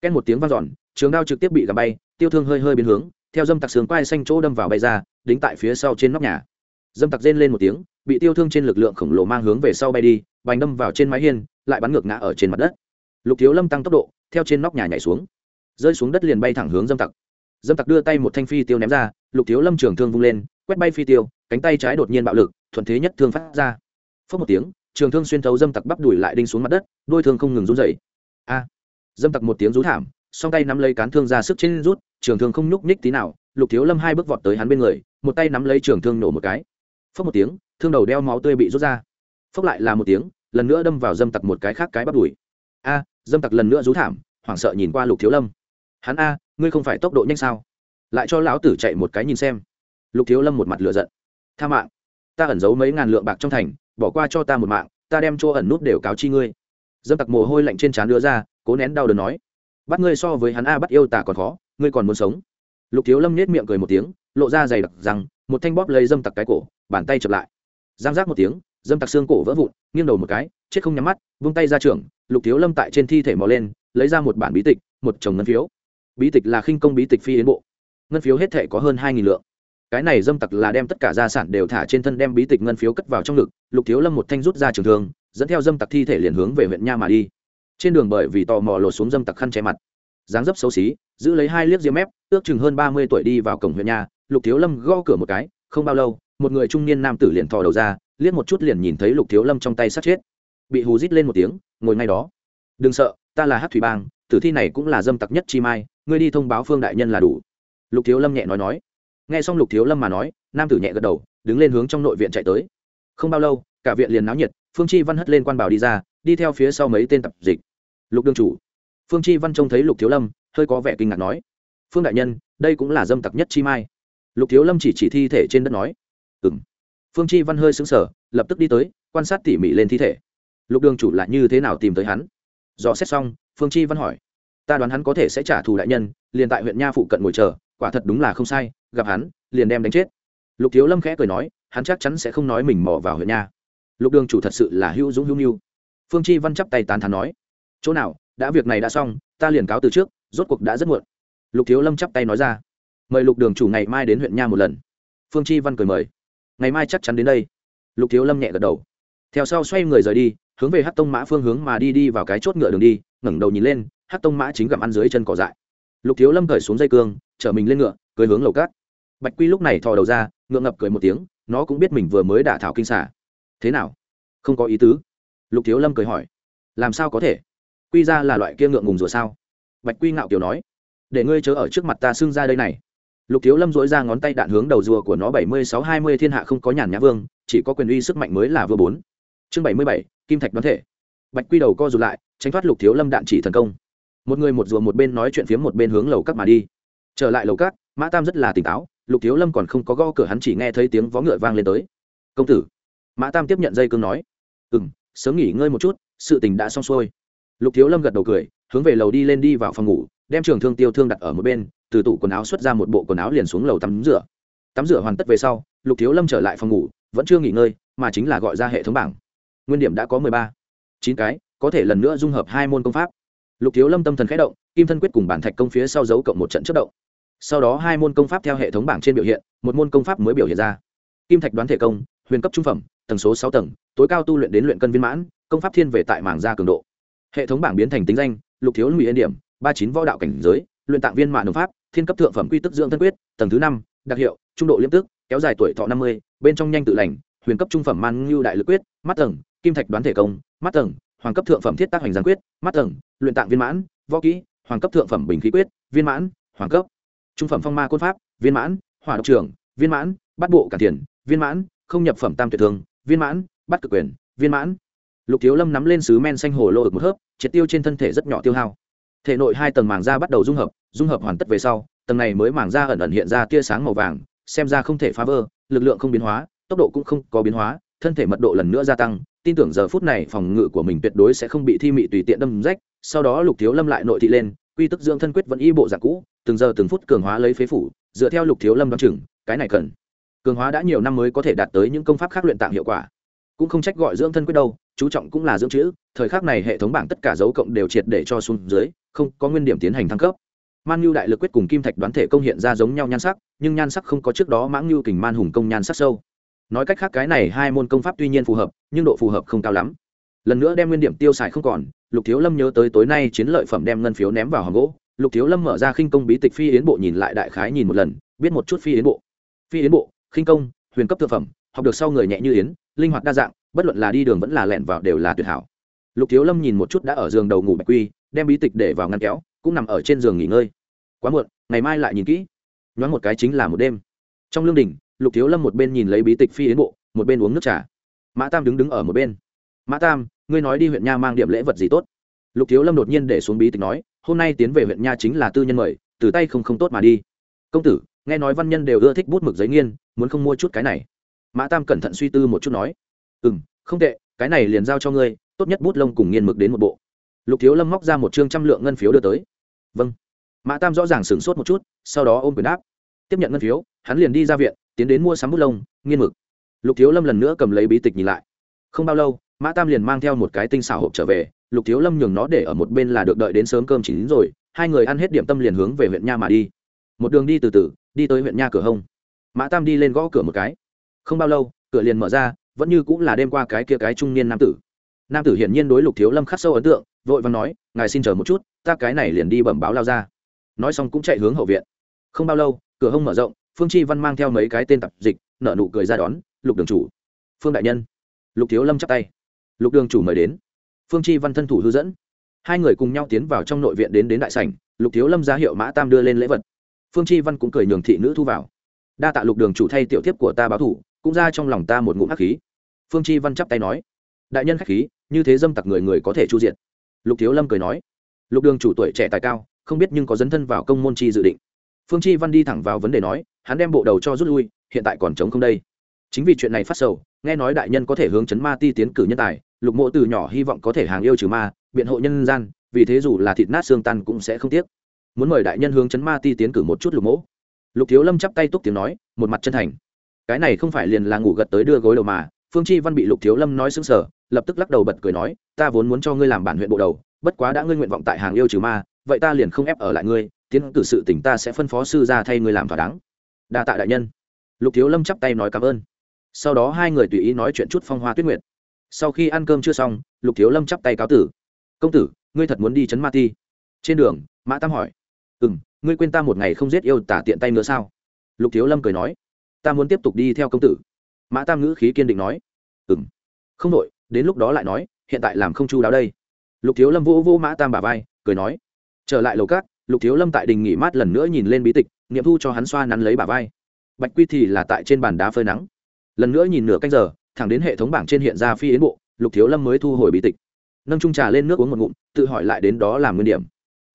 Ken một tiếng vang dọn, trường đao trực tiếp bị gạt bay, tiêu thương hơi hơi biến hướng, theo dâm tặc sướng quai xanh chỗ đâm vào bay ra, đính tại phía sau trên nóc nhà. Dâm tặc rên lên một tiếng, bị tiêu thương trên lực lượng khổng lồ mang hướng về sau bay đi, bành đâm vào trên mái hiên, lại bắn ngược ngã ở trên mặt đất. Lục thiếu lâm tăng tốc độ, theo trên nóc nhà nhảy xuống. Rơi xuống đất liền bay thẳng hướng dâm tặc. Dâm tặc đưa tay một thanh phi tiêu ném ra, lục thiếu lâm trường thương vung lên, quét bay phi tiêu, cánh tay trái đột nhiên bạo lực, thuận thế nhất thương phát ra. Phớt một tiếng trường thương xuyên thấu dâm tặc bắp đùi lại đinh xuống mặt đất, đôi thương không ngừng run dậy a, dâm tặc một tiếng rú thảm, song tay nắm lấy cán thương ra sức trên rút, trường thương không nhúc nhích tí nào, lục thiếu lâm hai bước vọt tới hắn bên người, một tay nắm lấy trường thương nổ một cái. Phốc một tiếng, thương đầu đeo máu tươi bị rút ra. Phốc lại là một tiếng, lần nữa đâm vào dâm tặc một cái khác cái bắp đùi. A, dâm tặc lần nữa rú thảm, hoảng sợ nhìn qua lục thiếu lâm. Hắn a, ngươi không phải tốc độ nhanh sao? Lại cho lão tử chạy một cái nhìn xem. Lục thiếu lâm một mặt lựa giận. Tha mạng, ta ẩn giấu mấy ngàn lượng bạc trong thành bỏ qua cho ta một mạng, ta đem chỗ ẩn nút đều cáo chi ngươi. Dâm tặc mồ hôi lạnh trên trán đưa ra, cố nén đau đớn nói, bắt ngươi so với hắn a, bắt yêu tả còn khó, ngươi còn muốn sống? Lục thiếu lâm nhét miệng cười một tiếng, lộ ra dày đặc rằng một thanh bóp lấy dâm tặc cái cổ, bàn tay chập lại. Giang giác một tiếng, dâm tặc xương cổ vỡ vụn, nghiêng đầu một cái, chết không nhắm mắt, vung tay ra trường, lục thiếu lâm tại trên thi thể mò lên, lấy ra một bản bí tịch, một chồng ngân phiếu. Bí tịch là khinh công bí tịch phi yến bộ. Ngân phiếu hết thể có hơn hai nghìn lượng cái này dâm tặc là đem tất cả gia sản đều thả trên thân đem bí tịch ngân phiếu cất vào trong ngực, lục thiếu lâm một thanh rút ra trường thương, dẫn theo dâm tặc thi thể liền hướng về huyện nha mà đi. Trên đường bởi vì tò mò lột xuống dâm tặc khăn che mặt, dáng dấp xấu xí, giữ lấy hai liếc diêm mép, ước chừng hơn ba mươi tuổi đi vào cổng huyện nhà lục thiếu lâm gõ cửa một cái, không bao lâu, một người trung niên nam tử liền thò đầu ra, liếc một chút liền nhìn thấy lục thiếu lâm trong tay sát chết. Bị hù rít lên một tiếng, ngồi ngay đó. Đừng sợ, ta là hát thủy bang, tử thi này cũng là dâm tặc nhất chi mai, ngươi đi thông báo phương đại nhân là đủ. Lục thiếu lâm nhẹ nói nói nghe xong lục thiếu lâm mà nói, nam tử nhẹ gật đầu, đứng lên hướng trong nội viện chạy tới. Không bao lâu, cả viện liền náo nhiệt, phương chi văn hất lên quan bảo đi ra, đi theo phía sau mấy tên tập dịch. Lục đương chủ. Phương chi văn trông thấy lục thiếu lâm, hơi có vẻ kinh ngạc nói, phương đại nhân, đây cũng là dâm tặc nhất chi mai. Lục thiếu lâm chỉ chỉ thi thể trên đất nói ừ m phương chi văn hơi xứng sở lập tức đi tới, quan sát tỉ mỉ lên thi thể. Lục đường chủ lại như thế nào tìm tới hắn? Do xét xong, phương chi văn hỏi, ta đoán hắn có thể sẽ trả thù đại nhân, liền tại huyện nha phụ cận ngồi chờ, quả thật đúng là không sai gặp hắn, liền đem đánh chết. Lục thiếu lâm khẽ cười nói, hắn chắc chắn sẽ không nói mình mò vào huyện nha. Lục đường chủ thật sự là hữu dũng hữu mưu. Phương chi văn chắp tay tán thán nói, chỗ nào, đã việc này đã xong, ta liền cáo từ trước, rốt cuộc đã rất muộn. Lục thiếu lâm chắp tay nói ra, mời lục đường chủ ngày mai đến huyện nha một lần. Phương chi văn cười mời, ngày mai chắc chắn đến đây. Lục thiếu lâm nhẹ gật đầu. Theo sau xoay người rời đi, hướng về hát tông mã phương hướng mà đi đi vào cái chốt ngựa đường đi, ngẩng đầu nhìn lên hát tông mã chính gặm ăn dưới chân cỏ dại. Lục thiếu lâm cởi xuống dây cương, chở mình lên ngựa cưới hướng lầu cát bạch quy lúc này thò đầu ra, ngượng ngập cười một tiếng, nó cũng biết mình vừa mới đả thảo kinh xả thế nào? Không có ý tứ. Lục thiếu lâm cười hỏi. Làm sao có thể? Quy ra là loại kia ngượng ngùng rồi sao? Bạch quy ngạo kiều nói. Để ngươi chớ ở trước mặt ta xưng ra đây này. Lục thiếu lâm dỗi ra ngón tay đạn hướng đầu rùa của nó bảy mươi sáu hai mươi thiên hạ không có nhàn nhã vương, chỉ có quyền uy sức mạnh mới là vừa bốn. Chương bảy mươi bảy, kim thạch đoán thể. Bạch quy đầu co rụt lại, tránh thoát lục thiếu lâm đạn chỉ thần công. Một người một rùa một bên nói chuyện phiếm một bên hướng lầu cắt mà đi. Trở lại lầu cắt mã tam rất là tỉnh táo, lục thiếu lâm còn không có gõ cửa hắn chỉ nghe thấy tiếng vó ngựa vang lên tới. Công tử. Mã tam tiếp nhận dây cương nói. Ừ m sớm nghỉ ngơi một chút, sự tình đã xong xuôi. Lục thiếu lâm gật đầu cười, hướng về lầu đi lên đi vào phòng ngủ, đem trường thương tiêu thương đặt ở một bên, từ tủ quần áo xuất ra một bộ quần áo liền xuống lầu tắm rửa. Tắm rửa hoàn tất về sau, lục thiếu lâm trở lại phòng ngủ, vẫn chưa nghỉ ngơi, mà chính là gọi ra hệ thống bảng. Nguyên điểm đã có mười ba. Chín cái, có thể lần nữa dung hợp hai môn công pháp. Lục thiếu lâm tâm thần k h ẽ động, kim thân quyết cùng bản thạch công phía sau dấu cộng một trận chất động sau đó hai môn công pháp theo hệ thống bảng trên biểu hiện, một môn công pháp mới biểu hiện ra. Kim thạch đoán thể công, huyền cấp trung phẩm, tầng số sáu tầng, tối cao tu luyện đến luyện cân viên mãn, công pháp thiên về tại mảng gia cường độ. Hệ thống bảng biến thành tính danh, lục thiếu lụy yên điểm, ba chín võ đạo cảnh giới, luyện tạng viên mạng đồng pháp, thiên cấp thượng phẩm quy tức dưỡng thân quyết, tầng thứ năm, đặc hiệu, trung độ liêm tức, kéo dài tuổi thọ năm mươi, bên trong nhanh tự lành, huyền cấp trung phẩm man ngưu đại lực quyết, mắt tầng, kim thạch đoán thể công, mắt tầng, hoàng cấp thượng phẩm thiết tác hành giang quyết, mắt tầng, luyện tạng viên mãn, võ kỹ, hoàng cấp thượng phẩm bình khí quyết, viên mãn, hoàng cấp trung phẩm phong ma côn pháp, viên mãn, hỏa độc trưởng viên mãn, bắt bộ cản tiền, viên mãn, không nhập phẩm tam tuyệt thường, viên mãn, bắt cực quyền, viên mãn. Lục thiếu lâm nắm lên sứ men xanh hồ lô được một hớp, triệt tiêu trên thân thể rất nhỏ tiêu hao. Thể nội hai tầng màng da bắt đầu dung hợp dung hợp hoàn tất về sau, tầng này mới màng da ẩn ẩn hiện ra tia sáng màu vàng, xem ra không thể phá vỡ, lực lượng không biến hóa, tốc độ cũng không có biến hóa, thân thể mật độ lần nữa gia tăng, tin tưởng giờ phút này phòng ngự của mình tuyệt đối sẽ không bị thi mị tùy tiện đâm rách. Sau đó lục thiếu lâm lại nội thị lên, quy tức dưỡng thân quyết vẫn y bộ dạng cũ từng giờ từng phút cường hóa lấy phế phủ, dựa theo lục thiếu lâm đoán chừng, cái này cần. Cường hóa đã nhiều năm mới có thể đạt tới những công pháp khác luyện tạng hiệu quả. Cũng không trách gọi dưỡng thân quyết đâu, chú trọng cũng là dưỡng chữ, thời khắc này hệ thống bảng tất cả dấu cộng đều triệt để cho xuống dưới, không có nguyên điểm tiến hành thăng cấp. Man nhu đại lực quyết cùng kim thạch đoán thể công hiện ra giống nhau nhan sắc, nhưng nhan sắc không có trước đó mãng nhu kình man hùng công nhan sắc sâu. Nói cách khác cái này hai môn công pháp tuy nhiên phù hợp, nhưng độ phù hợp không cao lắm. Lần nữa đem nguyên điểm tiêu xài không còn, lục thiếu lâm nhớ tới tối nay chiến lợi phẩm đem ngân phiếu ném vào hòm gỗ lục thiếu lâm mở ra khinh công bí tịch phi yến bộ nhìn lại đại khái nhìn một lần, biết một chút phi yến bộ. Phi yến bộ, khinh công, huyền cấp thực phẩm, học được sau người nhẹ như yến, linh hoạt đa dạng, bất luận là đi đường vẫn là lẹn vào đều là tuyệt hảo. Lục thiếu lâm nhìn một chút đã ở giường đầu ngủ bạch quy, đem bí tịch để vào ngăn kéo, cũng nằm ở trên giường nghỉ ngơi. Quá muộn, ngày mai lại nhìn kỹ. Nhoáng một cái chính là một đêm. Trong lương đình, lục thiếu lâm một bên nhìn lấy bí tịch phi yến bộ, một bên uống nước trà. Mã tam đứng đứng ở một bên. Mã tam, ngươi nói đi huyện nha mang điểm lễ vật gì tốt? Lục thiếu lâm đột nhiên để xuống bí tịch nói hôm nay tiến về huyện nha chính là tư nhân mời, từ tay không không tốt mà đi. Công tử, nghe nói văn nhân đều ưa thích bút mực giấy nghiên, muốn không mua chút cái này? Mã tam cẩn thận suy tư một chút nói. Ừ m không tệ, cái này liền giao cho ngươi, tốt nhất bút lông cùng nghiên mực đến một bộ. Lục thiếu lâm móc ra một chương trăm lượng ngân phiếu đưa tới. Vâng. Mã tam rõ ràng sửng sốt một chút, sau đó ôm quyền đáp. Tiếp nhận ngân phiếu, hắn liền đi ra viện, tiến đến mua sắm bút lông, nghiên mực. Lục thiếu lâm lần nữa cầm lấy bí tịch nhìn lại. Không bao lâu mã tam liền mang theo một cái tinh xảo hộp trở về, lục thiếu lâm nhường nó để ở một bên là được đợi đến sớm cơm chỉ đến rồi, hai người ăn hết điểm tâm liền hướng về huyện nha mà đi. Một đường đi từ từ, đi tới huyện nha cửa hông. Mã tam đi lên gõ cửa một cái. Không bao lâu, cửa liền mở ra, vẫn như cũng là đêm qua cái kia cái trung niên nam tử. Nam tử hiển nhiên đối lục thiếu lâm khắc sâu ấn tượng, vội và nói, ngài xin chờ một chút, ta cái này liền đi bẩm báo lao ra. Nói xong cũng chạy hướng hậu viện. Không bao lâu, cửa hông mở rộng, phương chi văn mang theo mấy cái tên tập dịch nợ nụ cười ra đón, lục đường chủ. Phương đại nhân. Lục thiếu lâm chắp tay lục đường chủ mời đến. Phương chi văn thân thủ hướng dẫn. Hai người cùng nhau tiến vào trong nội viện đến đến đại sảnh, lục thiếu lâm ra hiệu mã tam đưa lên lễ vật. Phương chi văn cũng cười nhường thị nữ thu vào. Đa tạ lục đường chủ thay tiểu tiếp của ta báo thủ, cũng ra trong lòng ta một ngụm hắc khí. Phương chi văn chắp tay nói, đại nhân khách khí, như thế dâm tặc người người có thể chu diện lục thiếu lâm cười nói, lục đường chủ tuổi trẻ tài cao, không biết nhưng có dấn thân vào công môn chi dự định. Phương chi văn đi thẳng vào vấn đề nói, hắn đem bộ đầu cho rút lui, hiện tại còn chống không đây. Chính vì chuyện này phát sầu, nghe nói đại nhân có thể hướng chấn ma ti tiến cử nhân tài lục mộ từ nhỏ hy vọng có thể hàng yêu trừ ma, biện hộ nhân gian, vì thế dù là thịt nát xương tan cũng sẽ không tiếc. Muốn mời đại nhân hướng chấn ma ti tiến cử một chút lục mộ. Lục thiếu lâm chắp tay túc tiếng nói, một mặt chân thành. Cái này không phải liền là ngủ gật tới đưa gối đầu mà, phương chi văn bị lục thiếu lâm nói xứng sở lập tức lắc đầu bật cười nói, ta vốn muốn cho ngươi làm bản huyện bộ đầu, bất quá đã ngươi nguyện vọng tại hàng yêu trừ ma, vậy ta liền không ép ở lại ngươi, tiến cử sự tỉnh ta sẽ phân phó sư ra thay ngươi làm thỏa đáng. Đa tạ đại nhân. Lục thiếu lâm chắp tay nói cảm ơn. Sau đó hai người tùy ý nói chuyện chút phong hoa tuyết nguyệt sau khi ăn cơm chưa xong, lục thiếu lâm chắp tay cáo tử. Công tử, ngươi thật muốn đi chấn ma ti? Trên đường, mã tam hỏi. Ừ m ngươi quên ta một ngày không giết yêu tả tiện tay nữa sao? Lục thiếu lâm cười nói. Ta muốn tiếp tục đi theo công tử. Mã tam ngữ khí kiên định nói. Ừ m không đội đến lúc đó lại nói, hiện tại làm không chu đáo đây. Lục thiếu lâm vô vô mã tam bà vai, cười nói. Trở lại lầu cát, lục thiếu lâm tại đình nghỉ mát lần nữa nhìn lên bí tịch, nghiệm thu cho hắn xoa nắn lấy bà vai. Bạch quy thì là tại trên bàn đá phơi nắng. Lần nữa nhìn nửa canh giờ thẳng đến hệ thống bảng trên hiện ra phi yến bộ lục thiếu lâm mới thu hồi bí tịch. Nâng trung trà lên nước uống một ngụm tự hỏi lại đến đó làm nguyên điểm.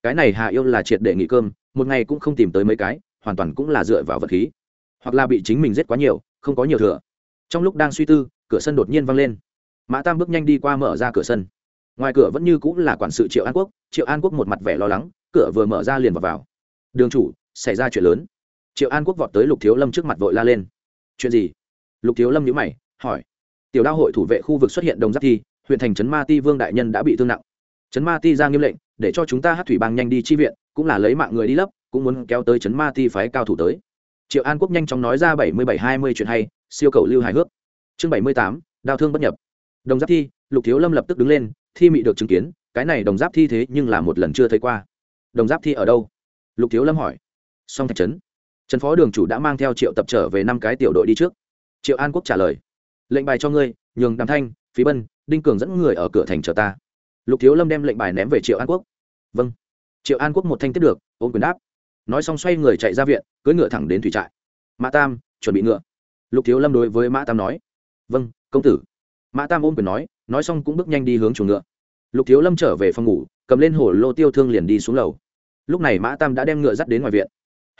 Cái này hạ yêu là triệt để nghỉ cơm một ngày cũng không tìm tới mấy cái hoàn toàn cũng là dựa vào vật khí. Hoặc là bị chính mình giết quá nhiều không có nhiều thừa. Trong lúc đang suy tư cửa sân đột nhiên văng lên. Mã tam bước nhanh đi qua mở ra cửa sân. Ngoài cửa vẫn như cũng là quản sự triệu an quốc triệu an quốc một mặt vẻ lo lắng cửa vừa mở ra liền vào, vào. đường chủ xảy ra chuyện lớn. Triệu an quốc vọt tới lục thiếu lâm trước mặt vội la lên. Chuyện gì? Lục thiếu lâm nhữ mày hỏi tiểu đao hội thủ vệ khu vực xuất hiện đồng giáp thi, huyện thành trấn ma ti vương đại nhân đã bị thương nặng. Trấn ma ti ra nghiêm lệnh, để cho chúng ta hát thủy bang nhanh đi chi viện, cũng là lấy mạng người đi lấp, cũng muốn kéo tới trấn ma ti phái cao thủ tới. Triệu an quốc nhanh chóng nói ra bảy mươi bảy hai mươi chuyện hay, siêu cầu lưu hài hước. Chương bảy mươi tám, đao thương bất nhập. Đồng giáp thi, lục thiếu lâm lập tức đứng lên, thi mị được chứng kiến, cái này đồng giáp thi thế nhưng là một lần chưa thấy qua. Đồng giáp thi ở đâu? Lục thiếu lâm hỏi. Song thạch trấn. Trần phó đường chủ đã mang theo triệu tập trở về năm cái tiểu đội đi trước. Triệu an quốc trả lời lệnh bài cho ngươi, nhường đàm thanh, phí bân, đinh cường dẫn người ở cửa thành chờ ta. Lục thiếu lâm đem lệnh bài ném về triệu an quốc. Vâng. Triệu an quốc một thanh tiết được ôm quyền đáp. Nói xong xoay người chạy ra viện, cưỡi ngựa thẳng đến thủy trại. Mã tam, chuẩn bị ngựa. Lục thiếu lâm đối với mã tam nói. Vâng công tử. Mã tam ôm quyền nói nói xong cũng bước nhanh đi hướng chuồng ngựa. Lục thiếu lâm trở về phòng ngủ, cầm lên hồ lô tiêu thương liền đi xuống lầu. Lúc này mã tam đã đem ngựa dắt đến ngoài viện.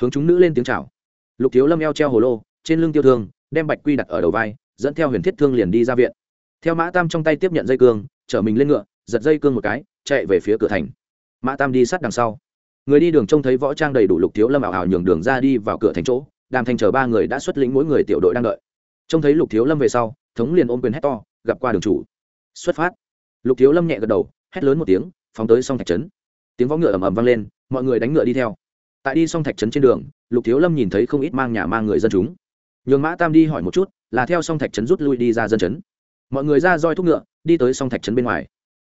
Hướng chúng nữ lên tiếng chào. Lục thiếu lâm eo treo hồ lô, trên lưng tiêu thương, đem bạch quy đặt ở đầu vai dẫn theo huyền thiết thương liền đi ra viện. Theo mã tam trong tay tiếp nhận dây cương, chở mình lên ngựa, giật dây cương một cái, chạy về phía cửa thành. Mã tam đi sát đằng sau. Người đi đường trông thấy võ trang đầy đủ lục thiếu lâm ảo ảo nhường đường ra đi vào cửa thành chỗ, đàm thành chờ ba người đã xuất lĩnh mỗi người tiểu đội đang đợi. Trông thấy lục thiếu lâm về sau, thống liền ôm quyền hét to, gặp qua đường chủ. Xuất phát. Lục thiếu lâm nhẹ gật đầu, hét lớn một tiếng, phóng tới song thạch trấn. Tiếng võ ngựa ầm ầm vang lên, mọi người đánh ngựa đi theo. Tại đi song thạch trấn trên đường, lục thiếu lâm nhìn thấy không ít mang nhà mang người dân chúng. Nhường mã tam đi hỏi một chút là theo song thạch trấn rút lui đi ra dân trấn. Mọi người ra roi thúc ngựa, đi tới song thạch trấn bên ngoài.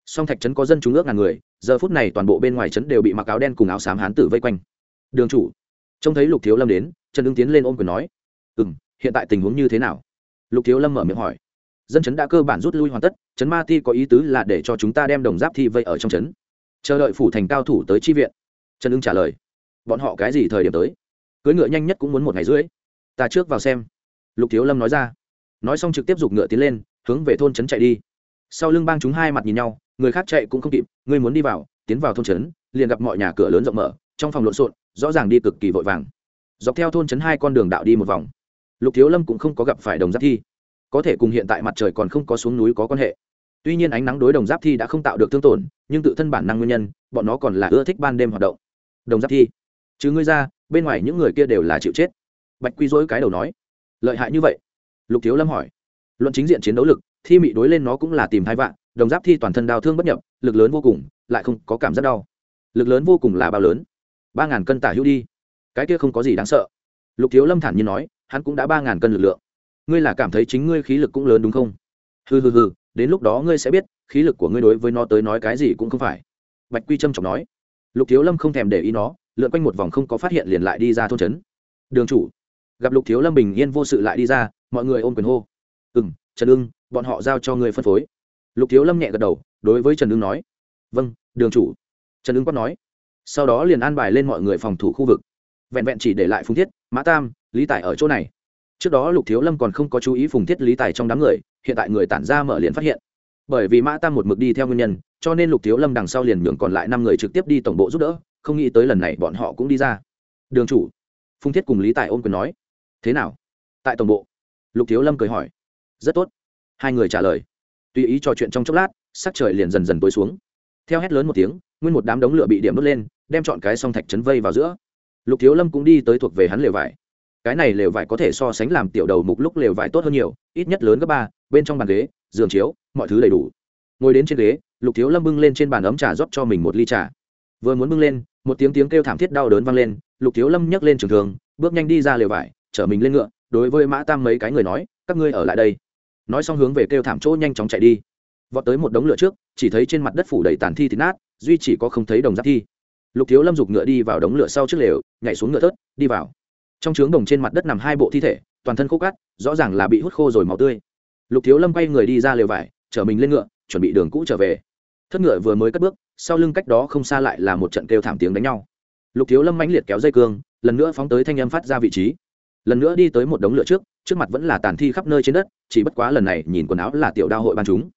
Song thạch trấn có dân chúng ước ngàn người, giờ phút này toàn bộ bên ngoài trấn đều bị mặc áo đen cùng áo xám hán tử vây quanh. Đường chủ. Trông thấy lục thiếu lâm đến, trần ứng tiến lên ôm quyền nói ừ m hiện tại tình huống như thế nào? Lục thiếu lâm mở miệng hỏi, dân chấn đã cơ bản rút lui hoàn tất chấn ma ti có ý tứ là để cho chúng ta đem đồng giáp thi vây ở trong chấn chờ đợi phủ thành cao thủ tới chi viện. Trần ưng trả lời, bọn họ cái gì thời điểm tới? Cưới ngựa nhanh nhất cũng muốn một ngày rưỡi. Ta trước vào xem lục thiếu lâm nói ra. Nói xong trực tiếp giục ngựa tiến lên, hướng về thôn trấn chạy đi. Sau lưng bang chúng hai mặt nhìn nhau, người khác chạy cũng không kịp người muốn đi vào, tiến vào thôn trấn, liền gặp mọi nhà cửa lớn rộng mở, trong phòng lộn xộn, rõ ràng đi cực kỳ vội vàng. Dọc theo thôn trấn hai con đường đạo đi một vòng. Lục thiếu lâm cũng không có gặp phải đồng giáp thi. Có thể cùng hiện tại mặt trời còn không có xuống núi có quan hệ. Tuy nhiên ánh nắng đối đồng giáp thi đã không tạo được thương tổn, nhưng tự thân bản năng nguyên nhân, bọn nó còn là ưa thích ban đêm hoạt động. Đồng giáp thi chứ ngươi ra, bên ngoài những người kia đều là chịu chết. Bạch quy dối cái đầu nói lợi hại như vậy? Lục thiếu lâm hỏi. Luận chính diện chiến đấu lực, thi mị đối lên nó cũng là tìm hai vạn, đồng giáp thi toàn thân đau thương bất nhập, lực lớn vô cùng, lại không có cảm giác đau. Lực lớn vô cùng là bao lớn? Ba ngàn cân tả hữu đi. Cái kia không có gì đáng sợ. Lục thiếu lâm thản nhiên nói, hắn cũng đã ba ngàn cân lực lượng. Ngươi là cảm thấy chính ngươi khí lực cũng lớn đúng không? Hừ hừ hừ, đến lúc đó ngươi sẽ biết, khí lực của ngươi đối với nó tới nói cái gì cũng không phải. Bạch quy trâm trọng nói. Lục thiếu lâm không thèm để ý nó, lượn quanh một vòng không có phát hiện liền lại đi ra thôn trấn. Đường chủ gặp lục thiếu lâm bình yên vô sự lại đi ra, mọi người ôm quyền hô. Ừ m trần ưng, bọn họ giao cho người phân phối. Lục thiếu lâm nhẹ gật đầu, đối với trần ưng nói. Vâng đường chủ. Trần ưng quát nói. Sau đó liền an bài lên mọi người phòng thủ khu vực. Vẹn vẹn chỉ để lại phùng thiết, mã tam, lý tài ở chỗ này. Trước đó lục thiếu lâm còn không có chú ý phùng thiết, lý tài trong đám người, hiện tại người tản ra mở liền phát hiện. Bởi vì mã tam một mực đi theo nguyên nhân, cho nên lục thiếu lâm đằng sau liền nhường còn lại năm người trực tiếp đi tổng bộ giúp đỡ, không nghĩ tới lần này bọn họ cũng đi ra. Đường chủ. Phùng thiết cùng lý tài ôm quyền nói thế nào? Tại tổng bộ? Lục thiếu lâm cười hỏi. Rất tốt. Hai người trả lời. Tùy ý trò chuyện trong chốc lát, sắc trời liền dần dần tối xuống. Theo hét lớn một tiếng, nguyên một đám đống lửa bị điểm đốt lên, đem chọn cái song thạch chấn vây vào giữa. Lục thiếu lâm cũng đi tới thuộc về hắn lều vải. Cái này lều vải có thể so sánh làm tiểu đầu mục lúc lều vải tốt hơn nhiều, ít nhất lớn gấp ba, bên trong bàn ghế, giường chiếu, mọi thứ đầy đủ. Ngồi đến trên ghế, lục thiếu lâm bưng lên trên bàn ấm trà rót cho mình một ly trà. Vừa muốn bưng lên, một tiếng tiếng kêu thảm thiết đau đớn vang lên, lục thiếu lâm nhấc lên trường thường bước nhanh đi ra lều vải chở mình lên ngựa, đối với mã tam mấy cái người nói, các ngươi ở lại đây. Nói xong hướng về kêu thảm chỗ nhanh chóng chạy đi. Vọt tới một đống lửa trước, chỉ thấy trên mặt đất phủ đầy tàn thi thịt nát, duy chỉ có không thấy đồng giáp thi. Lục thiếu lâm giục ngựa đi vào đống lửa sau trước lều, nhảy xuống ngựa thớt, đi vào. Trong trướng đồng trên mặt đất nằm hai bộ thi thể, toàn thân khô cát rõ ràng là bị hút khô rồi máu tươi. Lục thiếu lâm quay người đi ra lều vải, chở mình lên ngựa, chuẩn bị đường cũ trở về. Thất ngựa vừa mới cất bước, sau lưng cách đó không xa lại là một trận kêu thảm tiếng đánh nhau. Lục thiếu lâm mãnh liệt kéo dây cương, lần nữa phóng tới thanh âm phát ra vị trí lần nữa đi tới một đống lửa trước trước mặt vẫn là tàn thi khắp nơi trên đất, chỉ bất quá lần này nhìn quần áo là tiểu đao hội ban chúng.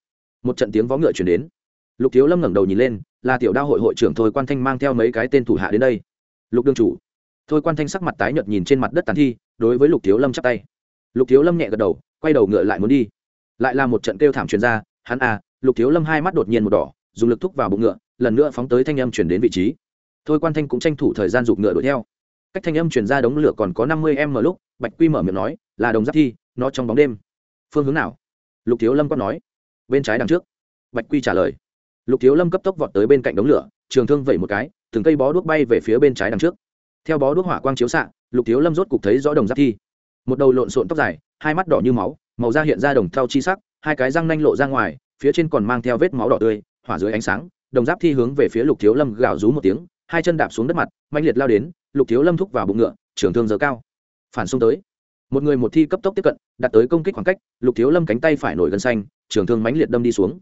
Một trận tiếng vó ngựa chuyển đến. Lục thiếu lâm ngẩng đầu nhìn lên, là tiểu đao hội hội trưởng thôi quan thanh mang theo mấy cái tên thủ hạ đến đây. Lục đương chủ. Thôi quan thanh sắc mặt tái nhợt nhìn trên mặt đất tàn thi, đối với lục thiếu lâm chắp tay. Lục thiếu lâm nhẹ gật đầu, quay đầu ngựa lại muốn đi. Lại là một trận kêu thảm truyền ra, hắn à lục thiếu lâm hai mắt đột nhiên một đỏ, dùng lực thúc vào bụng ngựa, lần nữa phóng tới thanh âm chuyển đến vị trí. Thôi quan thanh cũng tranh thủ thời gian giục ngựa đuổi theo cách thanh âm chuyển ra đống lửa còn có năm mươi em mở lúc, bạch quy mở miệng nói, là đồng giáp thi, nó trong bóng đêm. Phương hướng nào? Lục thiếu lâm có nói. Bên trái đằng trước. Bạch quy trả lời. Lục thiếu lâm cấp tốc vọt tới bên cạnh đống lửa, trường thương vẩy một cái, từng cây bó đuốc bay về phía bên trái đằng trước. Theo bó đuốc hỏa quang chiếu xạ, lục thiếu lâm rốt cục thấy rõ đồng giáp thi. Một đầu lộn xộn tóc dài, hai mắt đỏ như máu, màu da hiện ra đồng thau chi sắc, hai cái răng nanh lộ ra ngoài, phía trên còn mang theo vết máu đỏ tươi, hỏa dưới ánh sáng, đồng giáp thi hướng về phía lục thiếu lâm gào rú một tiếng hai chân đạp xuống đất mặt mạnh liệt lao đến, lục thiếu lâm thúc vào bụng ngựa, trưởng thương giờ cao. Phản xung tới. Một người một thi cấp tốc tiếp cận đặt tới công kích khoảng cách, lục thiếu lâm cánh tay phải nổi gân xanh trường thương mãnh liệt đâm đi xuống.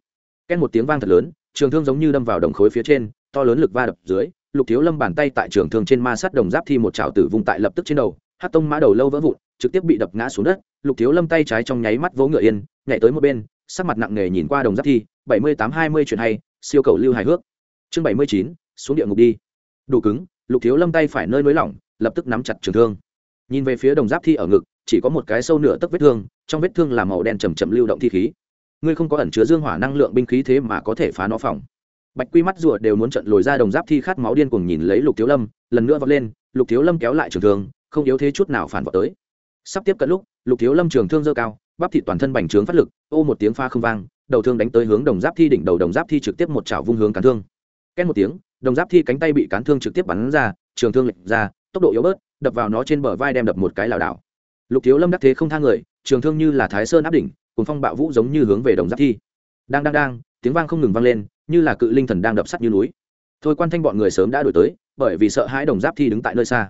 Ken một tiếng vang thật lớn, trường thương giống như đâm vào đồng khối phía trên, to lớn lực va đập dưới, lục thiếu lâm bàn tay tại trường thương trên ma sát đồng giáp thi một trào tử vùng tại lập tức trên đầu, hát tông mã đầu lâu vỡ vụn, trực tiếp bị đập ngã xuống đất. Lục thiếu lâm tay trái trong nháy mắt vỗ ngựa yên, nhảy tới một bên, sắc mặt nặng nề nhìn qua đồng giáp thi, bảy mươi tám hai mươi chuyện hay, siêu cầu lưu hài hước. Chương bảy mươi chín, xuống địa ngục đi đủ cứng, lục thiếu lâm tay phải nơi nới lỏng, lập tức nắm chặt trường thương. Nhìn về phía đồng giáp thi ở ngực, chỉ có một cái sâu nửa tấc vết thương, trong vết thương là màu đen chầm chậm lưu động thi khí. Ngươi không có ẩn chứa dương hỏa năng lượng binh khí thế mà có thể phá nó phòng. Bạch quy mắt rùa đều muốn trận lồi ra đồng giáp thi khát máu điên cuồng nhìn lấy lục thiếu lâm, lần nữa vọt lên, lục thiếu lâm kéo lại trường thương, không yếu thế chút nào phản vọt tới. Sắp tiếp cận lúc, lục thiếu lâm trường thương dơ cao, bắp thị toàn thân bành trướng phát lực, ô một tiếng pha không vang, đầu thương đánh tới hướng đồng giáp thi đỉnh đầu, đồng giáp thi trực tiếp một chảo vung hướng cán thương. Két một tiếng đồng giáp thi cánh tay bị cán thương trực tiếp bắn ra, trường thương lệch ra, tốc độ yếu bớt, đập vào nó trên bờ vai đem đập một cái lảo đảo. Lục thiếu lâm đắc thế không thang người, trường thương như là thái sơn áp đỉnh cùng phong bạo vũ giống như hướng về đồng giáp thi. Đang đang đang, tiếng vang không ngừng vang lên, như là cự linh thần đang đập sắt như núi. Thôi quan thanh bọn người sớm đã đổi tới, bởi vì sợ hãi đồng giáp thi đứng tại nơi xa.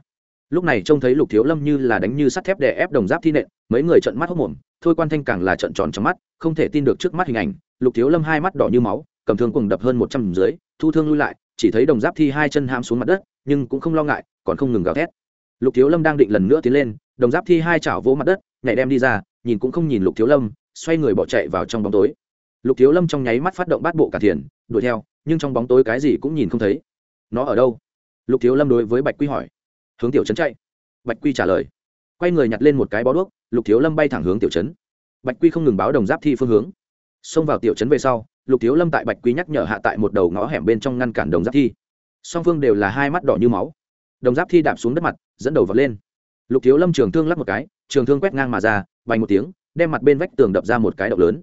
Lúc này trông thấy lục thiếu lâm như là đánh như sắt thép để ép đồng giáp thi nện, mấy người trận mắt hốc mồm thôi quan thanh càng là trận tròn trong mắt, không thể tin được trước mắt hình ảnh. Lục thiếu lâm hai mắt đỏ như máu, cầm thương cùng đập hơn một trăm dưới, thu thương lui lại chỉ thấy đồng giáp thi hai chân ham xuống mặt đất, nhưng cũng không lo ngại, còn không ngừng gào thét. Lục thiếu lâm đang định lần nữa tiến lên, đồng giáp thi hai chảo vỗ mặt đất, nhảy đem đi ra, nhìn cũng không nhìn lục thiếu lâm, xoay người bỏ chạy vào trong bóng tối. Lục thiếu lâm trong nháy mắt phát động bát bộ cả thiền, đuổi theo, nhưng trong bóng tối cái gì cũng nhìn không thấy. Nó ở đâu? Lục thiếu lâm đối với bạch quy hỏi. Hướng tiểu trấn chạy. Bạch quy trả lời. Quay người nhặt lên một cái bó đuốc, lục thiếu lâm bay thẳng hướng tiểu trấn. Bạch quy không ngừng báo đồng giáp thi phương hướng. Xông vào tiểu trấn về sau lục thiếu lâm tại bạch quý nhắc nhở hạ tại một đầu ngõ hẻm bên trong ngăn cản đồng giáp thi. Song phương đều là hai mắt đỏ như máu. Đồng giáp thi đạp xuống đất mặt, dẫn đầu vật lên. Lục thiếu lâm trường thương lắp một cái, trường thương quét ngang mà ra, vành một tiếng, đem mặt bên vách tường đập ra một cái động lớn.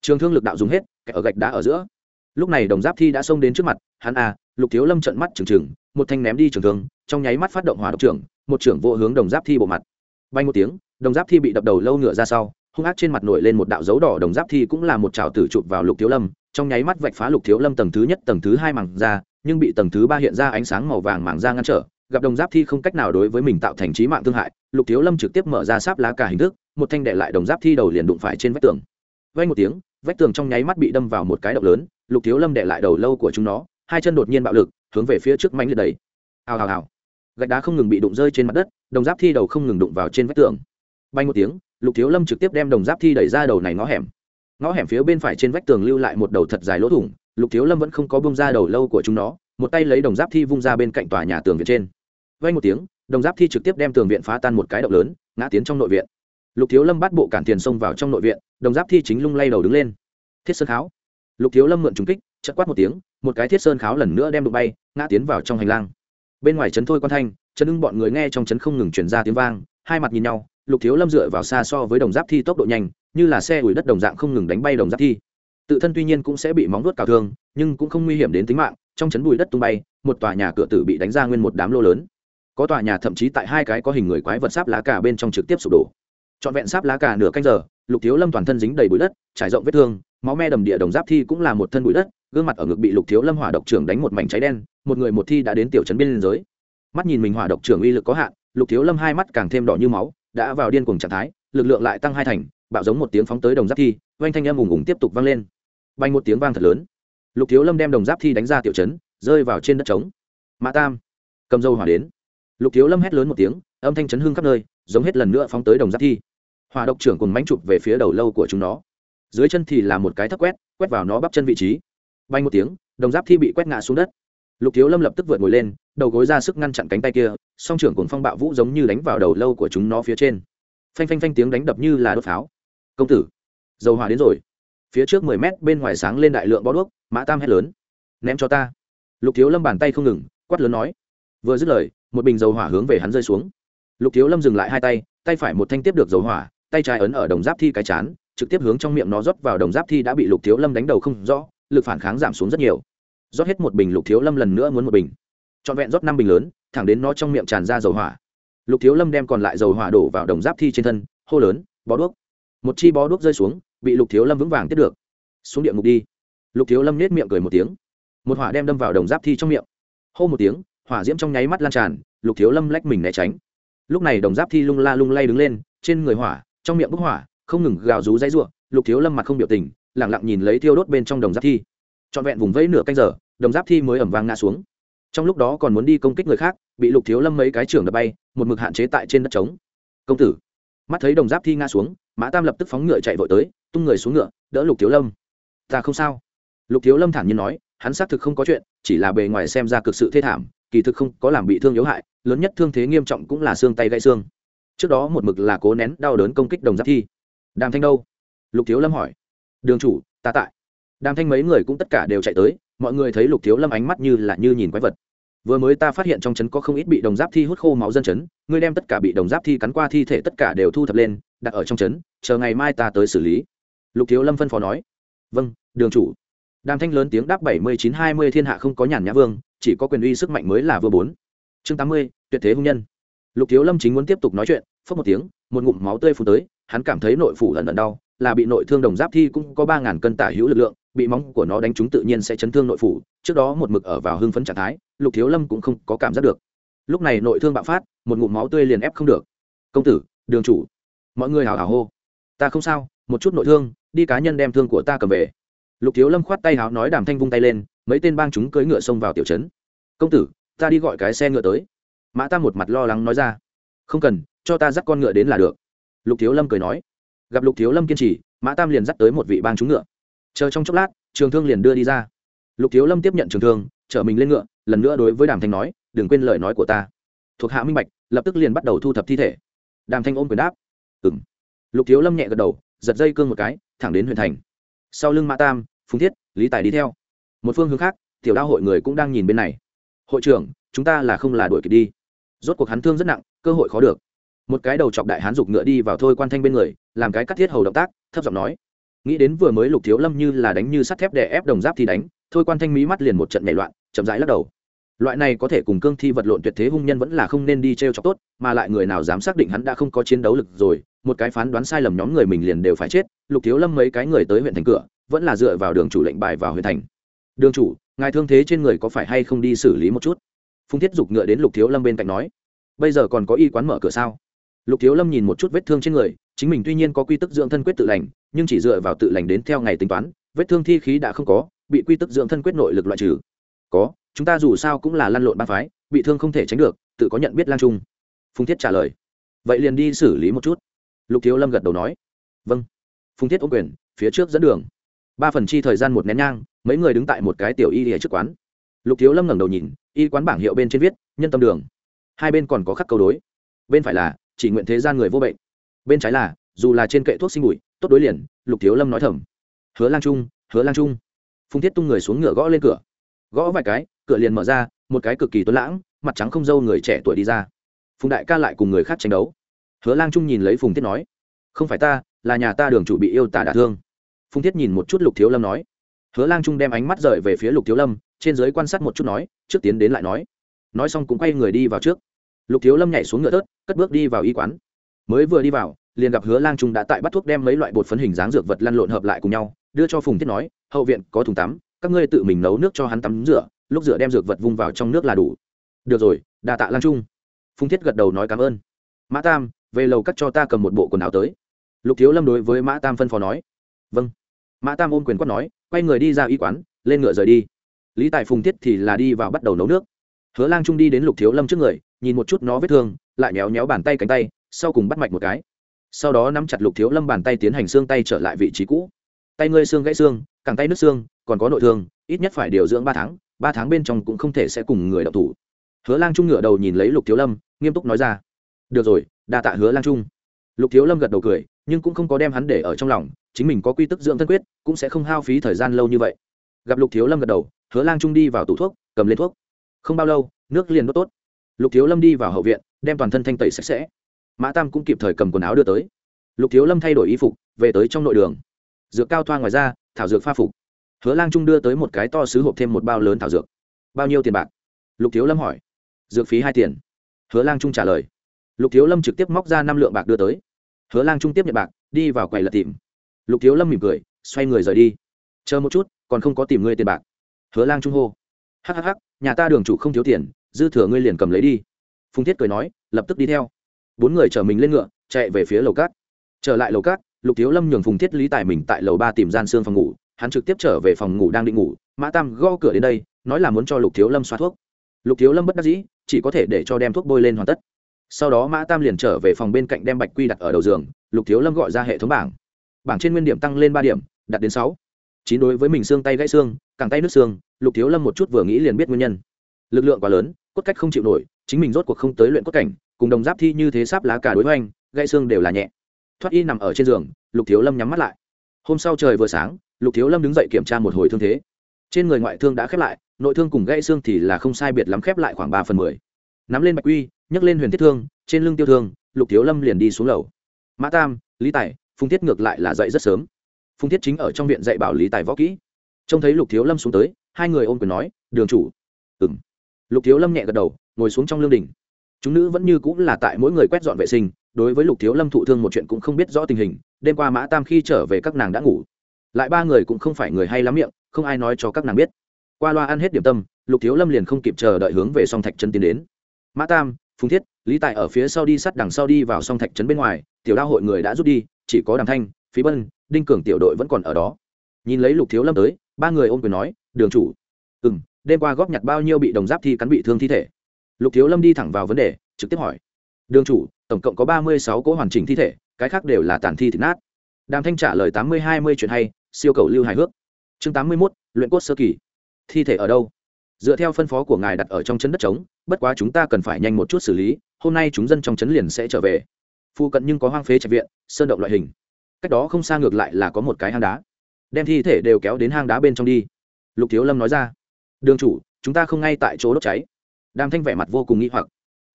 Trường thương lực đạo dùng hết, kẻ ở gạch đá ở giữa. Lúc này đồng giáp thi đã xông đến trước mặt, hắn à lục thiếu lâm trận mắt trừng trừng, một thanh ném đi trường thương, trong nháy mắt phát động hỏa độc trưởng, một trưởng vô hướng đồng giáp thi bộ mặt. Bay một tiếng, đồng giáp thi bị đập đầu lâu ngựa ra sau, hung ác trên mặt nổi lên một đạo dấu đỏ, đồng giáp thi cũng là một trào tử chụp vào lục thiếu lâm trong nháy mắt vạch phá lục thiếu lâm tầng thứ nhất, tầng thứ hai màng ra, nhưng bị tầng thứ ba hiện ra ánh sáng màu vàng màng ra ngăn trở, gặp đồng giáp thi không cách nào đối với mình tạo thành trí mạng thương hại, lục thiếu lâm trực tiếp mở ra sáp lá cả hình thức, một thanh đệ lại đồng giáp thi đầu liền đụng phải trên vách tường. Vay một tiếng, vách tường trong nháy mắt bị đâm vào một cái động lớn, lục thiếu lâm đệ lại đầu lâu của chúng nó, hai chân đột nhiên bạo lực, hướng về phía trước mánh liệt đầy. Hào hào hào. Gạch đá không ngừng bị đụng rơi trên mặt đất, đồng giáp thi đầu không ngừng đụng vào trên vách tường. Bay một tiếng, lục thiếu lâm trực tiếp đem đồng giáp thi đẩy ra đầu này ngõ hẻm ngõ hẻm phía bên phải trên vách tường lưu lại một đầu thật dài lỗ thủng, lục thiếu lâm vẫn không có bông ra đầu lâu của chúng nó, một tay lấy đồng giáp thi vung ra bên cạnh tòa nhà tường viện trên. Vay một tiếng, đồng giáp thi trực tiếp đem tường viện phá tan một cái động lớn, ngã tiến trong nội viện. Lục thiếu lâm bắt bộ cản tiền xông vào trong nội viện, đồng giáp thi chính lung lay đầu đứng lên. Thiết sơn kháo. Lục thiếu lâm mượn trúng kích chất quát một tiếng, một cái thiết sơn kháo lần nữa đem đụng bay, ngã tiến vào trong hành lang. Bên ngoài trấn thôi quan thanh, trấn ưng bọn người nghe trong trấn không ngừng chuyển ra tiếng vang, hai mặt nhìn nhau, lục thiếu lâm dựa vào xa so với đồng giáp thi tốc độ nhanh như là xe ủi đất đồng dạng không ngừng đánh bay đồng giáp thi. Tự thân tuy nhiên cũng sẽ bị móng vuốt cào thương, nhưng cũng không nguy hiểm đến tính mạng, trong chấn bùi đất tung bay, một tòa nhà cửa tử bị đánh ra nguyên một đám lô lớn. Có tòa nhà thậm chí tại hai cái có hình người quái vật sáp lá cà bên trong trực tiếp sụp đổ. Trọn vẹn sáp lá cà nửa canh giờ, lục thiếu lâm toàn thân dính đầy bụi đất, trải rộng vết thương, máu me đầm địa đồng giáp thi cũng là một thân bụi đất, gương mặt ở ngực bị lục thiếu lâm hỏa độc trưởng đánh một mảnh cháy đen, một người một thi đã đến tiểu trấn biên giới. Mắt nhìn mình hỏa độc trưởng uy lực có hạn, lục thiếu lâm hai mắt càng thêm đỏ như máu, đã vào điên cuồng trạng thái, lực lượng lại tăng hai thành bạo giống một tiếng phóng tới đồng giáp thi, oanh thanh âm ùng ùng tiếp tục vang lên. Bay một tiếng vang thật lớn. Lục thiếu lâm đem đồng giáp thi đánh ra tiểu trấn, rơi vào trên đất trống. Mã tam, cầm dâu hỏa đến. Lục thiếu lâm hét lớn một tiếng, âm thanh chấn hương khắp nơi, giống hết lần nữa phóng tới đồng giáp thi. Hỏa độc trưởng cùng mánh chụp về phía đầu lâu của chúng nó. Dưới chân thì là một cái thấp quét quét vào nó bắp chân vị trí. Bay một tiếng, đồng giáp thi bị quét ngã xuống đất. Lục thiếu lâm lập tức vượt ngồi lên, đầu gối ra sức ngăn chặn cánh tay kia, song trưởng cùng phong bạo vũ giống như đánh vào đầu lâu của chúng nó phía trên. Phanh phanh phanh tiếng đánh đập như là đốt pháo công tử. Dầu hỏa đến rồi. Phía trước mười mét bên ngoài sáng lên đại lượng bó đuốc, mã tam hét lớn. Ném cho ta. Lục thiếu lâm bàn tay không ngừng, quát lớn nói. Vừa dứt lời, một bình dầu hỏa hướng về hắn rơi xuống. Lục thiếu lâm dừng lại hai tay tay phải một thanh tiếp được dầu hỏa, tay trái ấn ở đồng giáp thi cái chán, trực tiếp hướng trong miệng nó rót vào đồng giáp thi đã bị lục thiếu lâm đánh đầu không rõ, lực phản kháng giảm xuống rất nhiều. Rót hết một bình lục thiếu lâm lần nữa muốn một bình. Trọn vẹn rót năm bình lớn, thẳng đến nó trong miệng tràn ra dầu hỏa. Lục thiếu lâm đem còn lại dầu hỏa đổ vào đồng giáp thi trên thân, hô lớn, bó đuốc một chi bó đuốc rơi xuống, bị lục thiếu lâm vững vàng tiếp được. Xuống địa ngục đi. Lục thiếu lâm nết miệng cười một tiếng. Một hỏa đem đâm vào đồng giáp thi trong miệng. Hô một tiếng, hỏa diễm trong nháy mắt lan tràn, lục thiếu lâm lách mình né tránh. Lúc này đồng giáp thi lung la lung lay đứng lên, trên người hỏa, trong miệng bức hỏa, không ngừng gào rú dãy r u ộ lục thiếu lâm mặt không biểu tình, lẳng lặng nhìn lấy thiêu đốt bên trong đồng giáp thi. Trọn vẹn vùng vẫy nửa canh giờ, đồng giáp thi mới ẩm vang ngã xuống. Trong lúc đó còn muốn đi công kích người khác, bị lục thiếu lâm mấy cái trưởng đập bay, một mực hạn chế tại trên đất trống. Công tử! Mắt thấy đồng giáp thi ngã xuống mã tam lập tức phóng ngựa chạy vội tới, tung người xuống ngựa, đỡ lục thiếu lâm. Ta không sao. Lục thiếu lâm thản nhiên nói, hắn xác thực không có chuyện, chỉ là bề ngoài xem ra cực sự thê thảm, kỳ thực không có làm bị thương yếu hại, lớn nhất thương thế nghiêm trọng cũng là xương tay gãy xương. Trước đó một mực là cố nén đau đớn công kích đồng giáp thi. Đàm thanh đâu? Lục thiếu lâm hỏi. Đường chủ, ta tại. Đàm thanh mấy người cũng tất cả đều chạy tới, mọi người thấy lục thiếu lâm ánh mắt như là như nhìn quái vật. Vừa mới ta phát hiện trong trấn có không ít bị đồng giáp thi hút khô máu dân trấn ngươi đem tất cả bị đồng giáp thi cắn qua thi thể tất cả đều thu thập lên đặt ở trong trấn, chờ ngày mai ta tới xử lý. Lục thiếu lâm phân phó nói. Vâng đường chủ. Đàm thanh lớn tiếng đáp bảy mươi chín hai mươi, thiên hạ không có nhàn nhã vương, chỉ có quyền uy sức mạnh mới là vừa bốn. Chương tám mươi, tuyệt thế hùng nhân. Lục thiếu lâm chính muốn tiếp tục nói chuyện phớt một tiếng, một ngụm máu tươi phù tới, hắn cảm thấy nội phủ lần lần đau, là bị nội thương đồng giáp thi cũng có ba ngàn cân tả hữu lực lượng, bị móng của nó đánh trúng tự nhiên sẽ chấn thương nội phủ, trước đó một mực ở vào hưng phấn trạng thái, lục thiếu lâm cũng không có cảm giác được. Lúc này nội thương bạo phát, một ngụm máu tươi liền ép không được. Công tử, đường chủ mọi người hào hào hô. Ta không sao, một chút nội thương, đi cá nhân đem thương của ta cầm về. Lục thiếu lâm khoát tay hào nói đàm thanh vung tay lên, mấy tên bang chúng cưỡi ngựa xông vào tiểu trấn. Công tử, ta đi gọi cái xe ngựa tới. Mã ta một mặt lo lắng nói ra. Không cần, cho ta dắt con ngựa đến là được. Lục thiếu lâm cười nói. Gặp lục thiếu lâm kiên trì, mã tam liền dắt tới một vị bang chúng ngựa. Chờ trong chốc lát, trường thương liền đưa đi ra. Lục thiếu lâm tiếp nhận trường thương, chở mình lên ngựa, lần nữa đối với đàm thanh nói, đừng quên lời nói của ta. Thuộc hạ minh bạch, lập tức liền bắt đầu thu thập thi thể. Đàm thanh ôm quyền đáp ừng lục thiếu lâm nhẹ gật đầu, giật dây cương một cái, thẳng đến huyện thành. Sau lưng mã tam, phùng thiết, lý tài đi theo. Một phương hướng khác, tiểu đao hội người cũng đang nhìn bên này. Hội trưởng, chúng ta là không là đuổi kịp đi. Rốt cuộc hắn thương rất nặng, cơ hội khó được. Một cái đầu chọc đại hán dục ngựa đi vào thôi quan thanh bên người, làm cái cắt thiết hầu động tác, thấp giọng nói. Nghĩ đến vừa mới lục thiếu lâm như là đánh như sắt thép để ép đồng giáp thì đánh, thôi quan thanh mí mắt liền một trận nhảy loạn, chậm rãi lắc đầu loại này có thể cùng cương thi vật lộn tuyệt thế hung nhân vẫn là không nên đi t r e o chọc tốt, mà lại người nào dám xác định hắn đã không có chiến đấu lực rồi, một cái phán đoán sai lầm nhóm người mình liền đều phải chết. Lục thiếu lâm mấy cái người tới huyện thành cửa, vẫn là dựa vào đường chủ lệnh bài vào huyện thành. Đường chủ, ngài thương thế trên người có phải hay không đi xử lý một chút? Phung thiết giục ngựa đến lục thiếu lâm bên cạnh nói. Bây giờ còn có y quán mở cửa sao? Lục thiếu lâm nhìn một chút vết thương trên người, chính mình tuy nhiên có quy tức dưỡng thân quyết tự lành, nhưng chỉ dựa vào tự lành đến theo ngày tính toán, vết thương thi khí đã không có, bị quy tức dưỡng thân quyết nội lực loại trừ có, chúng ta dù sao cũng là lăn lộn ba phái, bị thương không thể tránh được, tự có nhận biết lang trung. Phùng thiết trả lời. Vậy liền đi xử lý một chút. Lục thiếu lâm gật đầu nói. Vâng. Phùng thiết ô quyền, phía trước dẫn đường. Ba phần chi thời gian một nén nhang, mấy người đứng tại một cái tiểu y lìa trước quán. Lục thiếu lâm ngẩng đầu nhìn, y quán bảng hiệu bên trên viết, nhân tâm đường. Hai bên còn có khắc câu đối. Bên phải là, chỉ nguyện thế gian người vô bệnh. Bên trái là, dù là trên kệ thuốc sinh bụi, tốt đối liền. Lục thiếu lâm nói thầm. Hứa lang trung, hứa lang trung. Phùng thiết tung người xuống ngựa gõ lên cửa gõ vài cái, cửa liền mở ra, một cái cực kỳ tuấn lãng, mặt trắng không dâu người trẻ tuổi đi ra. Phùng đại ca lại cùng người khác tranh đấu. Hứa lang trung nhìn lấy phùng thiết nói, không phải ta, là nhà ta đường chủ bị yêu tả đả thương. Phùng thiết nhìn một chút lục thiếu lâm nói. Hứa lang trung đem ánh mắt rời về phía lục thiếu lâm, trên giới quan sát một chút nói, trước tiến đến lại nói. Nói xong cũng quay người đi vào trước. Lục thiếu lâm nhảy xuống ngựa tớt cất bước đi vào y quán. Mới vừa đi vào, liền gặp hứa lang trung đã tại bắt thuốc đem mấy loại bột phấn hình dáng dược vật lăn lộn hợp lại cùng nhau, đưa cho phùng thiết nói, hậu viện có thùng tắm các ngươi tự mình nấu nước cho hắn tắm rửa, lúc rửa đem dược vật vung vào trong nước là đủ. Được rồi đà tạ lang trung. Phùng thiết gật đầu nói cảm ơn. Mã tam, về lầu cắt cho ta cầm một bộ quần áo tới. Lục thiếu lâm đối với mã tam phân phó nói. Vâng. Mã tam ôm quyền quát nói, quay người đi ra y quán, lên ngựa rời đi. Lý tài phùng thiết thì là đi vào bắt đầu nấu nước. Hứa lang trung đi đến lục thiếu lâm trước người, nhìn một chút nó vết thương, lại méo méo bàn tay cánh tay, sau cùng bắt mạch một cái. Sau đó nắm chặt lục thiếu lâm bàn tay tiến hành xương tay trở lại vị trí cũ. Tay ngươi xương gãy xương, cẳng tay nứt xương còn có nội thương, ít nhất phải điều dưỡng ba tháng ba tháng bên trong cũng không thể sẽ cùng người đọc thủ. Hứa lang trung ngựa đầu nhìn lấy lục thiếu lâm, nghiêm túc nói ra, được rồi, đa tạ hứa lang trung. Lục thiếu lâm gật đầu cười, nhưng cũng không có đem hắn để ở trong lòng, chính mình có quy tức dưỡng thân quyết, cũng sẽ không hao phí thời gian lâu như vậy. Gặp lục thiếu lâm gật đầu, hứa lang trung đi vào tủ thuốc, cầm lên thuốc. Không bao lâu, nước liền đốt tốt. Lục thiếu lâm đi vào hậu viện, đem toàn thân thanh tẩy sạch sẽ. Mã tam cũng kịp thời cầm quần áo đưa tới. Lục thiếu lâm thay đổi y phục, về tới trong nội đường. Dược cao thoa ngoài ra, thảo dược pha phục hứa lang trung đưa tới một cái to sứ hộp thêm một bao lớn thảo dược. Bao nhiêu tiền bạc? Lục thiếu lâm hỏi. Dược phí hai tiền. Hứa lang trung trả lời. Lục thiếu lâm trực tiếp móc ra năm lượng bạc đưa tới. Hứa lang trung tiếp nhận bạc, đi vào quầy lật tìm. Lục thiếu lâm mỉm cười, xoay người rời đi. Chờ một chút, còn không có tìm ngươi tiền bạc. Hứa lang trung hô. Hhh nhà ta đường chủ không thiếu tiền, dư thừa ngươi liền cầm lấy đi. Phùng thiết cười nói, lập tức đi theo. Bốn người chở mình lên ngựa, chạy về phía lầu cát. Trở lại lầu cát, lục thiếu lâm nhường phùng thiết lý tài mình tại lầu ba tìm gian xương phòng ngủ hắn trực tiếp trở về phòng ngủ đang định ngủ, mã tam gõ cửa đến đây, nói là muốn cho lục thiếu lâm xoa thuốc. Lục thiếu lâm bất đắc dĩ, chỉ có thể để cho đem thuốc bôi lên hoàn tất. Sau đó mã tam liền trở về phòng bên cạnh đem bạch quy đặt ở đầu giường, lục thiếu lâm gọi ra hệ thống bảng. Bảng trên nguyên điểm tăng lên ba điểm đặt đến sáu. Chín đối với mình xương tay gãy xương, càng tay nước xương, lục thiếu lâm một chút vừa nghĩ liền biết nguyên nhân. Lực lượng quá lớn, cốt cách không chịu nổi, chính mình rốt cuộc không tới luyện cốt cảnh, cùng đồng giáp thi như thế sáp lá cả đối với anh gãy xương đều là nhẹ. Thoát y nằm ở trên giường, lục thiếu lâm nhắm mắt lại. Hôm sau trời vừa sáng lục thiếu lâm đứng dậy kiểm tra một hồi thương thế. Trên người ngoại thương đã khép lại, nội thương cùng gãy xương thì là không sai biệt lắm khép lại khoảng ba phần mười. Nắm lên bạch quy, nhấc lên huyền thiết thương, trên lưng tiêu thương, lục thiếu lâm liền đi xuống lầu. Mã tam, lý tài, phùng thiết ngược lại là dậy rất sớm. Phùng thiết chính ở trong viện dạy bảo lý tài võ kỹ. Trông thấy lục thiếu lâm xuống tới, hai người ôm quyền nói, đường chủ. Ừng lục thiếu lâm nhẹ gật đầu, ngồi xuống trong lương đình. Chúng nữ vẫn như cũng là tại mỗi người quét dọn vệ sinh, đối với lục thiếu lâm thụ thương một chuyện cũng không biết rõ tình hình, đêm qua mã tam khi trở về các nàng đã ngủ lại ba người cũng không phải người hay lắm miệng, không ai nói cho các nàng biết. Qua loa ăn hết điểm tâm, lục thiếu lâm liền không kịp chờ đợi hướng về song thạch chân tiến đến. Mã tam, phùng thiết, lý tài ở phía sau đi sắt đằng sau đi vào song thạch trấn bên ngoài, tiểu đa hội người đã rút đi, chỉ có đàm thanh, phí bân, đinh cường tiểu đội vẫn còn ở đó. Nhìn lấy lục thiếu lâm tới, ba người ôm quyền nói, đường chủ. Ừ m đêm qua góp nhặt bao nhiêu bị đồng giáp thi cắn bị thương thi thể? Lục thiếu lâm đi thẳng vào vấn đề, trực tiếp hỏi. Đường chủ, tổng cộng có ba mươi sáu cỗ hoàn chỉnh thi thể, cái khác đều là tàn thi thịt nát. Đàm thanh trả lời tám mươi, hai mươi chuyện hay siêu cầu lưu hài hước. Chương tám mươi mốt, luyện cốt sơ kỳ. Thi thể ở đâu? Dựa theo phân phó của ngài đặt ở trong chân đất trống, bất quá chúng ta cần phải nhanh một chút xử lý, hôm nay chúng dân trong trấn liền sẽ trở về. Phụ cận nhưng có hoang phế trạch viện, sơn động loại hình. Cách đó không xa ngược lại là có một cái hang đá. Đem thi thể đều kéo đến hang đá bên trong đi. Lục thiếu lâm nói ra. Đường chủ, chúng ta không ngay tại chỗ đốt cháy. Đàm thanh vẻ mặt vô cùng nghĩ hoặc.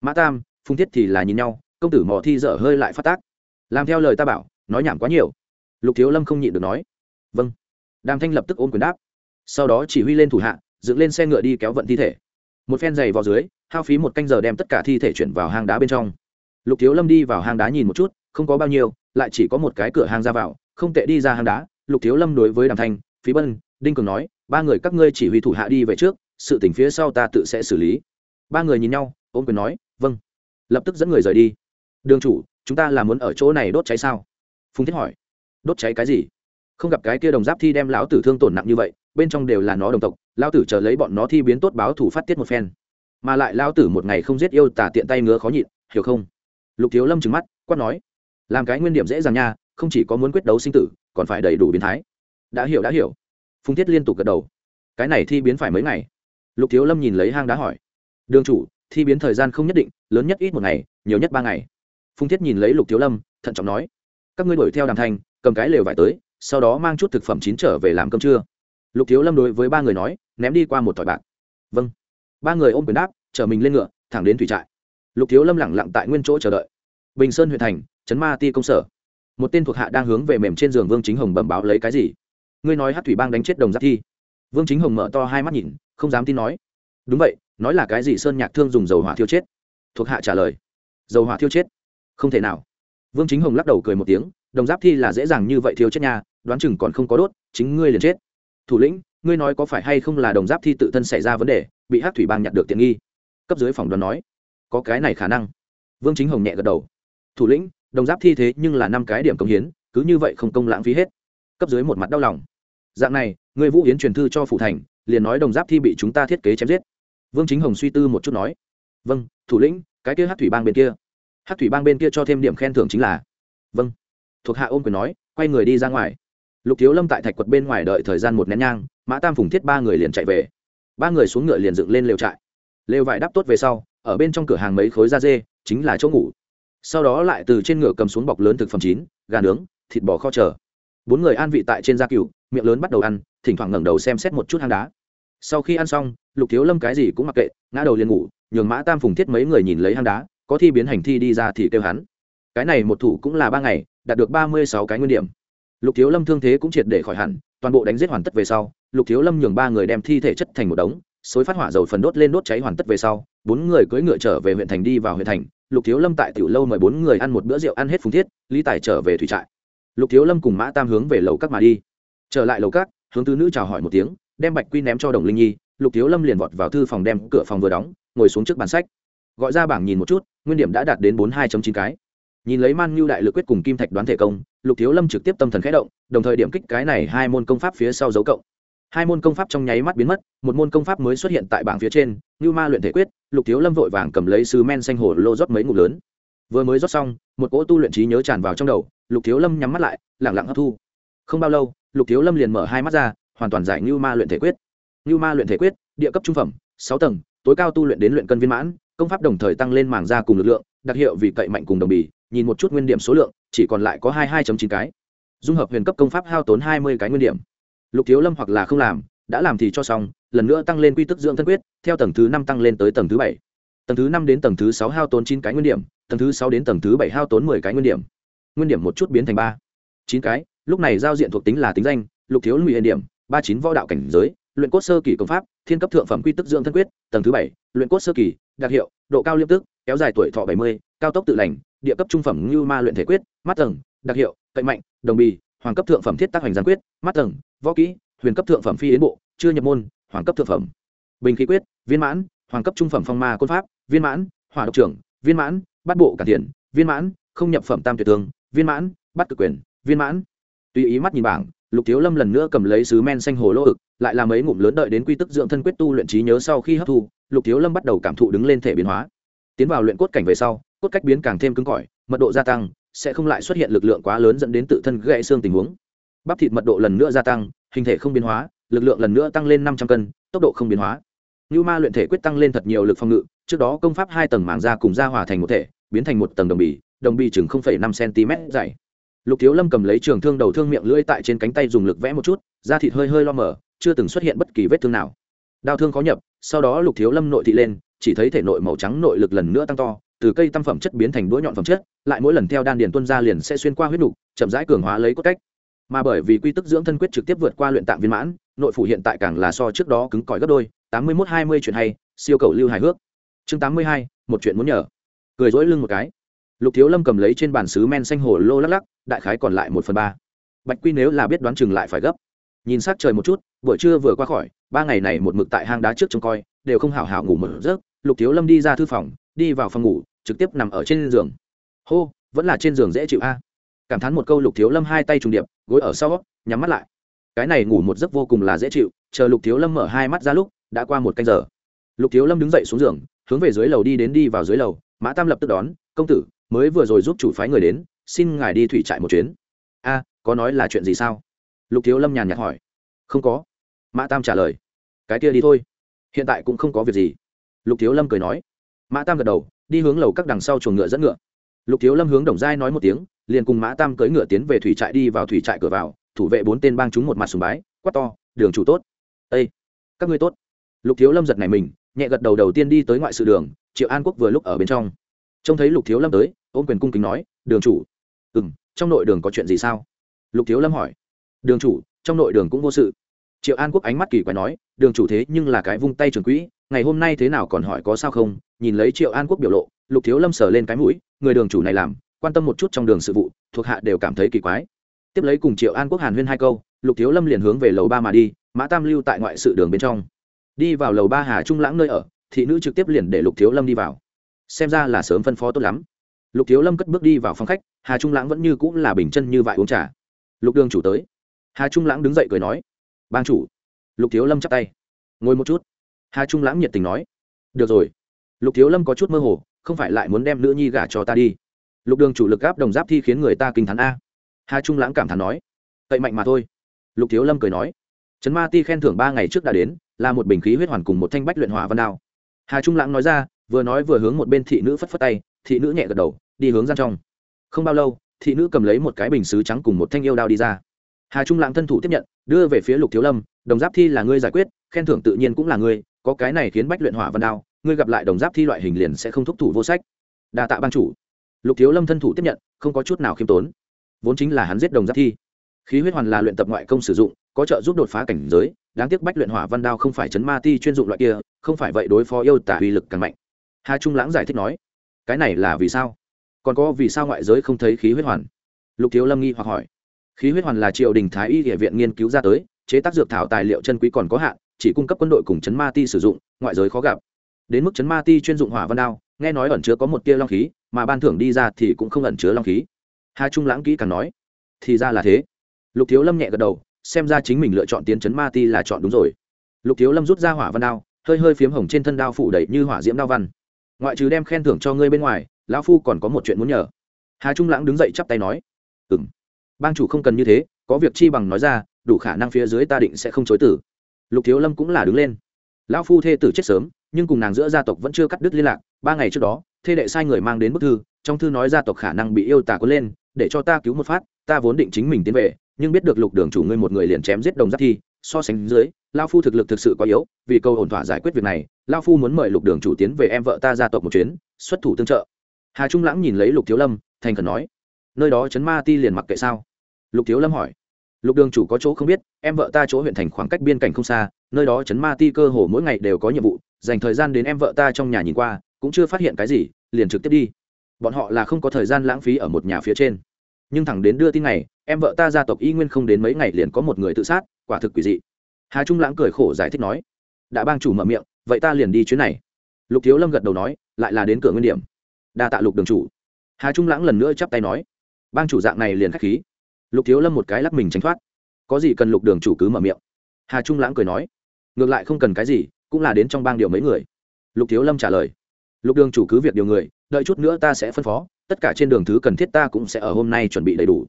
Mã tam phung thiết thì là nhìn nhau, công tử mò thi dở hơi lại phát tác. Làm theo lời ta bảo, nói nhảm quá nhiều. Lục thiếu lâm không nhịn được nói vâng. Đàm thanh lập tức ôm quyền đáp. Sau đó chỉ huy lên thủ hạ, dựng lên xe ngựa đi kéo vận thi thể. Một phen giày vào dưới, hao phí một canh giờ đem tất cả thi thể chuyển vào hang đá bên trong. Lục thiếu lâm đi vào hang đá nhìn một chút, không có bao nhiêu, lại chỉ có một cái cửa hang ra vào, không tệ đi ra hang đá. Lục thiếu lâm đối với đàm thanh, phí bân, đinh cường nói, ba người các ngươi chỉ huy thủ hạ đi về trước, sự tỉnh phía sau ta tự sẽ xử lý. Ba người nhìn nhau, ôm quyền nói vâng. Lập tức dẫn người rời đi. Đường chủ, chúng ta là muốn ở chỗ này đốt cháy sao? Phùng thiết hỏi. Đốt cháy cái gì? Không gặp cái kia đồng giáp thi đem lão tử thương tổn nặng như vậy, bên trong đều là nó đồng tộc, lão tử chờ lấy bọn nó thi biến tốt báo thủ phát tiết một phen. Mà lại lão tử một ngày không giết yêu tả tiện tay ngứa khó nhịn, hiểu không? Lục thiếu lâm trừng mắt, quát nói, làm cái nguyên điểm dễ dàng nha, không chỉ có muốn quyết đấu sinh tử, còn phải đầy đủ biến thái. Đã hiểu đã hiểu. Phùng thiết liên tục gật đầu. Cái này thi biến phải mấy ngày? Lục thiếu lâm nhìn lấy hang đá hỏi. Đường chủ, thi biến thời gian không nhất định, lớn nhất ít một ngày, nhiều nhất ba ngày. Phùng thiết nhìn lấy lục thiếu lâm, thận trọng nói, các ngươi đuổi theo đàm thanh cầm cái lều vải tới sau đó mang chút thực phẩm chín trở về làm cơm trưa. Lục thiếu lâm đối với ba người nói, ném đi qua một thỏi bạc. Vâng. Ba người ôm quyền đáp, chở mình lên ngựa, thẳng đến thủy trại. Lục thiếu lâm lẳng lặng tại nguyên chỗ chờ đợi. Bình sơn huyện thành, trấn ma ti công sở. Một tên thuộc hạ đang hướng về mềm trên giường vương chính hồng bẩm báo lấy cái gì? Ngươi nói hát thủy bang đánh chết đồng giáp thi. Vương chính hồng mở to hai mắt nhìn, không dám tin nói. Đúng vậy, nói là cái gì sơn nhạc thương dùng dầu hỏa thiêu chết? Thuộc hạ trả lời. Dầu hỏa thiêu chết? Không thể nào. Vương chính hồng lắc đầu cười một tiếng đồng giáp thi là dễ dàng như vậy thiếu chết nhà đoán chừng còn không có đốt, chính ngươi liền chết. Thủ lĩnh, ngươi nói có phải hay không là đồng giáp thi tự thân xảy ra vấn đề, bị hát thủy bang nhặt được tiện nghi? Cấp dưới phòng đoán nói, có cái này khả năng. Vương chính hồng nhẹ gật đầu. Thủ lĩnh, đồng giáp thi thế nhưng là năm cái điểm công hiến, cứ như vậy không công lãng phí hết. Cấp dưới một mặt đau lòng. Dạng này người vũ hiến truyền thư cho phủ thành, liền nói đồng giáp thi bị chúng ta thiết kế chém giết. Vương chính hồng suy tư một chút nói vâng thủ lĩnh, cái kia hát thủy bang bên kia. Hát thủy bang bên kia cho thêm điểm khen thưởng chính là vâng thuộc hạ ôm quyền nói, quay người đi ra ngoài. Lục thiếu lâm tại thạch quật bên ngoài đợi thời gian một nén nhang, mã tam phùng thiết ba người liền chạy về. Ba người xuống ngựa liền dựng lên lều trại. Lều vải đắp tốt về sau, ở bên trong cửa hàng mấy khối da dê, chính là chỗ ngủ. Sau đó lại từ trên ngựa cầm xuống bọc lớn thực phẩm chín, gà nướng, thịt bò kho chờ. Bốn người an vị tại trên da cừu miệng lớn bắt đầu ăn, thỉnh thoảng ngẩng đầu xem xét một chút hang đá. Sau khi ăn xong, lục thiếu lâm cái gì cũng mặc kệ, ngã đầu liền ngủ, nhường mã tam phùng thiết mấy người nhìn lấy hang đá, có thi biến hành thi đi ra thì kêu hắn. Cái này một thủ cũng là ba ngày đạt được ba mươi sáu cái nguyên điểm. Lục thiếu lâm thương thế cũng triệt để khỏi hẳn, toàn bộ đánh giết hoàn tất về sau, lục thiếu lâm nhường ba người đem thi thể chất thành một đống, xối phát hỏa dầu phần đốt lên đốt cháy hoàn tất về sau, bốn người cưỡi ngựa trở về huyện thành đi vào huyện thành. Lục thiếu lâm tại tiểu lâu mời bốn người ăn một bữa rượu ăn hết phùng thiết, lý tài trở về thủy trại. Lục thiếu lâm cùng mã tam hướng về lầu các mà đi. Trở lại lầu các, hướng tứ nữ chào hỏi một tiếng, đem bạch quy ném cho đồng linh nhi, lục thiếu lâm liền vọt vào thư phòng đem cửa phòng vừa đóng, ngồi xuống trước bàn sách. Gọi ra bảng nhìn một chút, nguyên điểm đã đạt đến bốn hai chín cái nhìn lấy man như đại lực quyết cùng kim thạch đoán thể công, lục thiếu lâm trực tiếp tâm thần khẽ động, đồng thời điểm kích cái này hai môn công pháp phía sau dấu cộng. Hai môn công pháp trong nháy mắt biến mất, một môn công pháp mới xuất hiện tại bảng phía trên như ma luyện thể quyết, lục thiếu lâm vội vàng cầm lấy sứ men xanh hồ lô rót mấy ngụm lớn. Vừa mới rót xong, một cỗ tu luyện trí nhớ tràn vào trong đầu, lục thiếu lâm nhắm mắt lại lẳng lặng hấp thu. Không bao lâu, lục thiếu lâm liền mở hai mắt ra, hoàn toàn giải như ma luyện thể quyết. Như ma luyện thể quyết, địa cấp trung phẩm, sáu tầng, tối cao tu luyện đến luyện cân viên mãn, công pháp đồng thời tăng lên màng da cùng lực lượng, đặc hiệu vì cậy mạnh cùng đồng bì nhìn một chút nguyên điểm số lượng, chỉ còn lại có hai hai chín cái. Dung hợp huyền cấp công pháp hao tốn hai mươi cái nguyên điểm. Lục thiếu lâm hoặc là không làm, đã làm thì cho xong, lần nữa tăng lên quy tức dưỡng thân quyết, theo tầng thứ năm tăng lên tới tầng thứ bảy. Tầng thứ năm đến tầng thứ sáu hao tốn chín cái nguyên điểm, tầng thứ sáu đến tầng thứ bảy hao tốn mười cái nguyên điểm. Nguyên điểm một chút biến thành ba. Chín cái, lúc này giao diện thuộc tính là tính danh, lục thiếu lụy hiện điểm, ba chín võ đạo cảnh giới, luyện cốt sơ kỳ công pháp, thiên cấp thượng phẩm quy tức dưỡng thân quyết, tầng thứ bảy, luyện cốt sơ kỳ, đặc hiệu, độ cao liêm tức, kéo dài tuổi thọ bảy mươi cao tốc tự lành, địa cấp trung phẩm như ma luyện thể quyết, mắt tầng, đặc hiệu, cậy mạnh, đồng bì, hoàng cấp thượng phẩm thiết tác hành gián quyết, mắt tầng, võ kỹ, huyền cấp thượng phẩm phi yến bộ, chưa nhập môn, hoàng cấp thượng phẩm. Bình khí quyết, viên mãn, hoàng cấp trung phẩm phong ma côn pháp, viên mãn, hỏa độc trưởng, viên mãn, bắt bộ cản thiện, viên mãn, không nhập phẩm tam tuyệt tướng viên mãn, bắt cực quyền, viên mãn. Tùy ý mắt nhìn bảng, lục thiếu lâm lần nữa cầm lấy sứ men xanh hồ lô ực, lại làm mấy ngụm lớn đợi đến quy tức dưỡng thân quyết tu luyện trí nhớ sau khi hấp thu, lục thiếu lâm bắt đầu cảm thụ đứng lên thể biến hóa tiến vào luyện cốt cảnh về sau, cốt cách biến càng thêm cứng cỏi, mật độ gia tăng sẽ không lại xuất hiện lực lượng quá lớn dẫn đến tự thân gãy xương tình huống. Bắp thịt mật độ lần nữa gia tăng, hình thể không biến hóa, lực lượng lần nữa tăng lên năm trăm cân, tốc độ không biến hóa. Như ma luyện thể quyết tăng lên thật nhiều lực phòng ngự, trước đó công pháp hai tầng màng da cùng da hòa thành một thể, biến thành một tầng đồng bì đồng bì chừng năm cm dày. Lục thiếu lâm cầm lấy trường thương đầu thương miệng lưỡi tại trên cánh tay dùng lực vẽ một chút, da thịt hơi hơi lo mở, chưa từng xuất hiện bất kỳ vết thương nào. Đao thương khó nhập sau đó lục thiếu lâm nội thị lên, chỉ thấy thể nội màu trắng nội lực lần nữa tăng to, từ cây tam phẩm chất biến thành đũa nhọn phẩm chất, lại mỗi lần theo đan điền tuân ra liền sẽ xuyên qua huyết đục chậm rãi cường hóa lấy cốt cách. Mà bởi vì quy tức dưỡng thân quyết trực tiếp vượt qua luyện tạng viên mãn, nội phủ hiện tại càng là so trước đó cứng cỏi gấp đôi, tám mươi mốt hai mươi chuyện hay, siêu cầu lưu hài hước. Chương tám mươi hai, một chuyện muốn nhờ. Cười dỗi lưng một cái. Lục thiếu lâm cầm lấy trên bàn xứ men xanh hồ lô lắc lắc, đại khái còn lại một phần ba. Bạch quy nếu là biết đoán chừng lại phải gấp. Nhìn s á c trời một chút, buổi trưa vừa qua khỏi ba ngày này một mực tại hang đá trước trông coi, đều không hảo hảo ngủ một giấc, lục thiếu lâm đi ra thư phòng, đi vào phòng ngủ, trực tiếp nằm ở trên giường. Hô, vẫn là trên giường dễ chịu a. Cảm thán một câu lục thiếu lâm hai tay trùng điệp, gối ở sau, nhắm mắt lại. Cái này ngủ một giấc vô cùng là dễ chịu, chờ lục thiếu lâm mở hai mắt ra lúc, đã qua một canh giờ. Lục thiếu lâm đứng dậy xuống giường, hướng về dưới lầu đi đến đi vào dưới lầu, mã tam lập tức đón, công tử, mới vừa rồi giúp chủ phái người đến, xin ngài đi thủy trại một chuyến. A, có nói là chuyện gì sao? Lục thiếu lâm nhàn nhạt hỏi. Không có. Mã tam trả lời cái kia đi thôi. Hiện tại cũng không có việc gì. Lục thiếu lâm cười nói. Mã tam gật đầu, đi hướng lầu các đằng sau chuồng ngựa dẫn ngựa. Lục thiếu lâm hướng đồng giai nói một tiếng, liền cùng mã tam cưỡi ngựa tiến về thủy trại đi vào thủy trại cửa vào, thủ vệ bốn tên bang chúng một mặt sùng bái, quát to, đường chủ tốt. Ây các ngươi tốt. Lục thiếu lâm giật này mình, nhẹ gật đầu đầu tiên đi tới ngoại sự đường, triệu an quốc vừa lúc ở bên trong. Trông thấy lục thiếu lâm tới, ôm quyền cung kính nói, đường chủ. Ừ m trong nội đường có chuyện gì sao? Lục thiếu lâm hỏi. Đường chủ, trong nội đường cũng vô sự triệu an quốc ánh mắt kỳ quái nói, đường chủ thế nhưng là cái vung tay trường quỹ, ngày hôm nay thế nào còn hỏi có sao không? Nhìn lấy triệu an quốc biểu lộ, lục thiếu lâm sờ lên cái mũi, người đường chủ này làm, quan tâm một chút trong đường sự vụ, thuộc hạ đều cảm thấy kỳ quái. Tiếp lấy cùng triệu an quốc hàn huyên hai câu, lục thiếu lâm liền hướng về lầu ba mà đi, mã tam lưu tại ngoại sự đường bên trong. Đi vào lầu ba hà trung lãng nơi ở, thị nữ trực tiếp liền để lục thiếu lâm đi vào. Xem ra là sớm phân phó tốt lắm. Lục thiếu lâm cất bước đi vào phòng khách, hà trung lãng vẫn như cũng là bình chân như vại uống trà. Lục đường chủ tới. Hà trung lãng đứng dậy cười nói ban chủ. Lục thiếu lâm chắp tay. Ngồi một chút. Hà trung lãng nhiệt tình nói. Được rồi. Lục thiếu lâm có chút mơ hồ, không phải lại muốn đem nữ nhi gả cho ta đi. Lục đường chủ lực gáp đồng giáp thi khiến người ta kinh thắn a. Hà trung lãng cảm thán nói. Cậy mạnh mà thôi. Lục thiếu lâm cười nói. Trấn ma ti khen thưởng ba ngày trước đã đến, là một bình khí huyết hoàn cùng một thanh bách luyện hỏa văn đao. Hà trung lãng nói ra, vừa nói vừa hướng một bên thị nữ phất phất tay, thị nữ nhẹ gật đầu, đi hướng gian trong. Không bao lâu, thị nữ cầm lấy một cái bình xứ trắng cùng một thanh yêu đao đi ra hà trung lãng thân thủ tiếp nhận, đưa về phía lục thiếu lâm, đồng giáp thi là ngươi giải quyết, khen thưởng tự nhiên cũng là ngươi, có cái này khiến bách luyện hỏa văn đao, ngươi gặp lại đồng giáp thi loại hình liền sẽ không thúc thủ vô sách. Đa tạ ban chủ. Lục thiếu lâm thân thủ tiếp nhận, không có chút nào khiêm tốn. Vốn chính là hắn giết đồng giáp thi. Khí huyết hoàn là luyện tập ngoại công sử dụng, có trợ giúp đột phá cảnh giới, đáng tiếc bách luyện hỏa văn đao không phải chấn ma ti chuyên dụng loại kia, không phải vậy đối phó yêu tả uy lực càng mạnh. Hà trung lãng giải thích nói, cái này là vì sao? Còn có vì sao ngoại giới không thấy khí huyết hoàn? Lục thiếu lâm nghi hoặc hỏi khí huyết hoàn là triều đình thái y địa viện nghiên cứu ra tới, chế tác dược thảo tài liệu chân quý còn có hạn, chỉ cung cấp quân đội cùng chấn ma ti sử dụng, ngoại giới khó gặp. Đến mức chấn ma ti chuyên dụng hỏa văn đao, nghe nói ẩn chứa có một tia long khí, mà ban thưởng đi ra thì cũng không ẩn chứa long khí. Hà trung lãng kỹ càng nói, thì ra là thế. Lục thiếu lâm nhẹ gật đầu, xem ra chính mình lựa chọn tiến chấn ma ti là chọn đúng rồi. Lục thiếu lâm rút ra hỏa văn đao, hơi hơi phiếm hồng trên thân đao phủ đầy như hỏa diễm đao văn. Ngoại trừ đem khen thưởng cho ngươi bên ngoài, lão phu còn có một chuyện muốn nhờ. Hà trung lãng đứng dậy chắp tay nói ừ m bang chủ không cần như thế, có việc chi bằng nói ra, đủ khả năng phía dưới ta định sẽ không chối tử lục thiếu lâm cũng là đứng lên. Lão phu thê tử chết sớm, nhưng cùng nàng giữa gia tộc vẫn chưa cắt đứt liên lạc, ba ngày trước đó, thê đệ sai người mang đến bức thư, trong thư nói gia tộc khả năng bị yêu tả có lên, để cho ta cứu một phát, ta vốn định chính mình tiến về, nhưng biết được lục đường chủ ngươi một người liền chém giết đồng giáp thi, so sánh dưới lao phu thực lực thực sự quá yếu, vì câu ổn thỏa giải quyết việc này lao phu muốn mời lục đường chủ tiến về em vợ ta gia tộc một chuyến, xuất thủ tương trợ. Hà trung lãng nhìn lấy lục thiếu lâm, thành khẩn nói nơi đó chấn ma ti liền mặc kệ sao? Lục thiếu lâm hỏi. Lục đường chủ có chỗ không biết, em vợ ta chỗ huyện thành khoảng cách biên cảnh không xa, nơi đó chấn ma ti cơ hồ mỗi ngày đều có nhiệm vụ, dành thời gian đến em vợ ta trong nhà nhìn qua, cũng chưa phát hiện cái gì, liền trực tiếp đi. Bọn họ là không có thời gian lãng phí ở một nhà phía trên. Nhưng thẳng đến đưa tin này, em vợ ta gia tộc y nguyên không đến mấy ngày liền có một người tự sát, quả thực quỷ dị. Hà trung lãng cười khổ giải thích nói. Đã bang chủ mở miệng, vậy ta liền đi chuyến này. Lục thiếu lâm gật đầu nói, lại là đến cửa nguyên điểm. Đa tạ lục đường chủ. Hà trung lãng lần nữa chắp tay nói bang chủ dạng này liền k h á c h khí. Lục thiếu lâm một cái lắc mình tránh thoát. Có gì cần lục đường chủ cứ mở miệng. Hà trung lãng cười nói. Ngược lại không cần cái gì, cũng là đến trong bang điều mấy người. Lục thiếu lâm trả lời. Lục đường chủ cứ việc điều người, đợi chút nữa ta sẽ phân phó, tất cả trên đường thứ cần thiết ta cũng sẽ ở hôm nay chuẩn bị đầy đủ.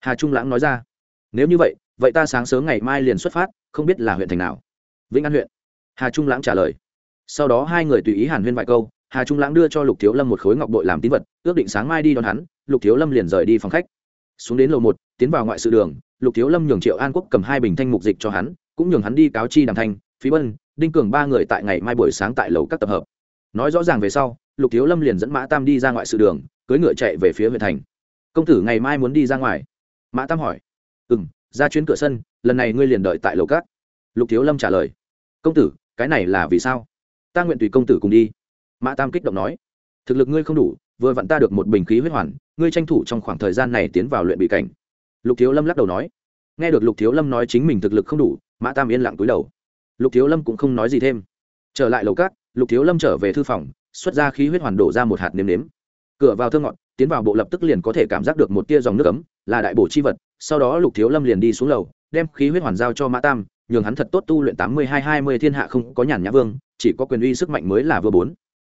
Hà trung lãng nói ra. Nếu như vậy vậy ta sáng sớm ngày mai liền xuất phát, không biết là huyện thành nào. Vĩnh an huyện. Hà trung lãng trả lời. Sau đó hai người tùy ý hàn huyên vài câu, hà trung lãng đưa cho lục thiếu lâm một khối ngọc bội làm tín vật, ước định sáng mai đi đón hắn lục thiếu lâm liền rời đi phòng khách. Xuống đến lầu một, tiến vào ngoại sự đường, lục thiếu lâm nhường triệu an quốc cầm hai bình thanh mục dịch cho hắn, cũng nhường hắn đi cáo chi đàm thanh, phí bân, đinh cường ba người tại ngày mai buổi sáng tại lầu các tập hợp. Nói rõ ràng về sau, lục thiếu lâm liền dẫn mã tam đi ra ngoại sự đường, cưỡi ngựa chạy về phía huyện thành. Công tử ngày mai muốn đi ra ngoài? Mã tam hỏi. Ừ m ra chuyến cửa sân, lần này ngươi liền đợi tại lầu các. Lục thiếu lâm trả lời. Công tử, cái này là vì sao? Ta nguyện tùy công tử cùng đi. Mã tam kích động nói. Thực lực ngươi không đủ vừa vặn ta được một bình khí huyết hoàn, ngươi tranh thủ trong khoảng thời gian này tiến vào luyện bị cảnh. Lục thiếu lâm lắc đầu nói. Nghe được lục thiếu lâm nói chính mình thực lực không đủ, mã tam yên lặng túi đầu. Lục thiếu lâm cũng không nói gì thêm. Trở lại lầu cát lục thiếu lâm trở về thư phòng, xuất ra khí huyết hoàn đổ ra một hạt nếm nếm. Cửa vào thơ ngọn tiến vào bộ lập tức liền có thể cảm giác được một tia dòng nước ấm, là đại bổ chi vật, sau đó lục thiếu lâm liền đi xuống lầu, đem khí huyết hoàn giao cho mã tam, nhường hắn thật tốt tu luyện tám mươi hai hai mươi thiên hạ không có nhàn nhã vương, chỉ có quyền uy sức mạnh mới là vừa bốn.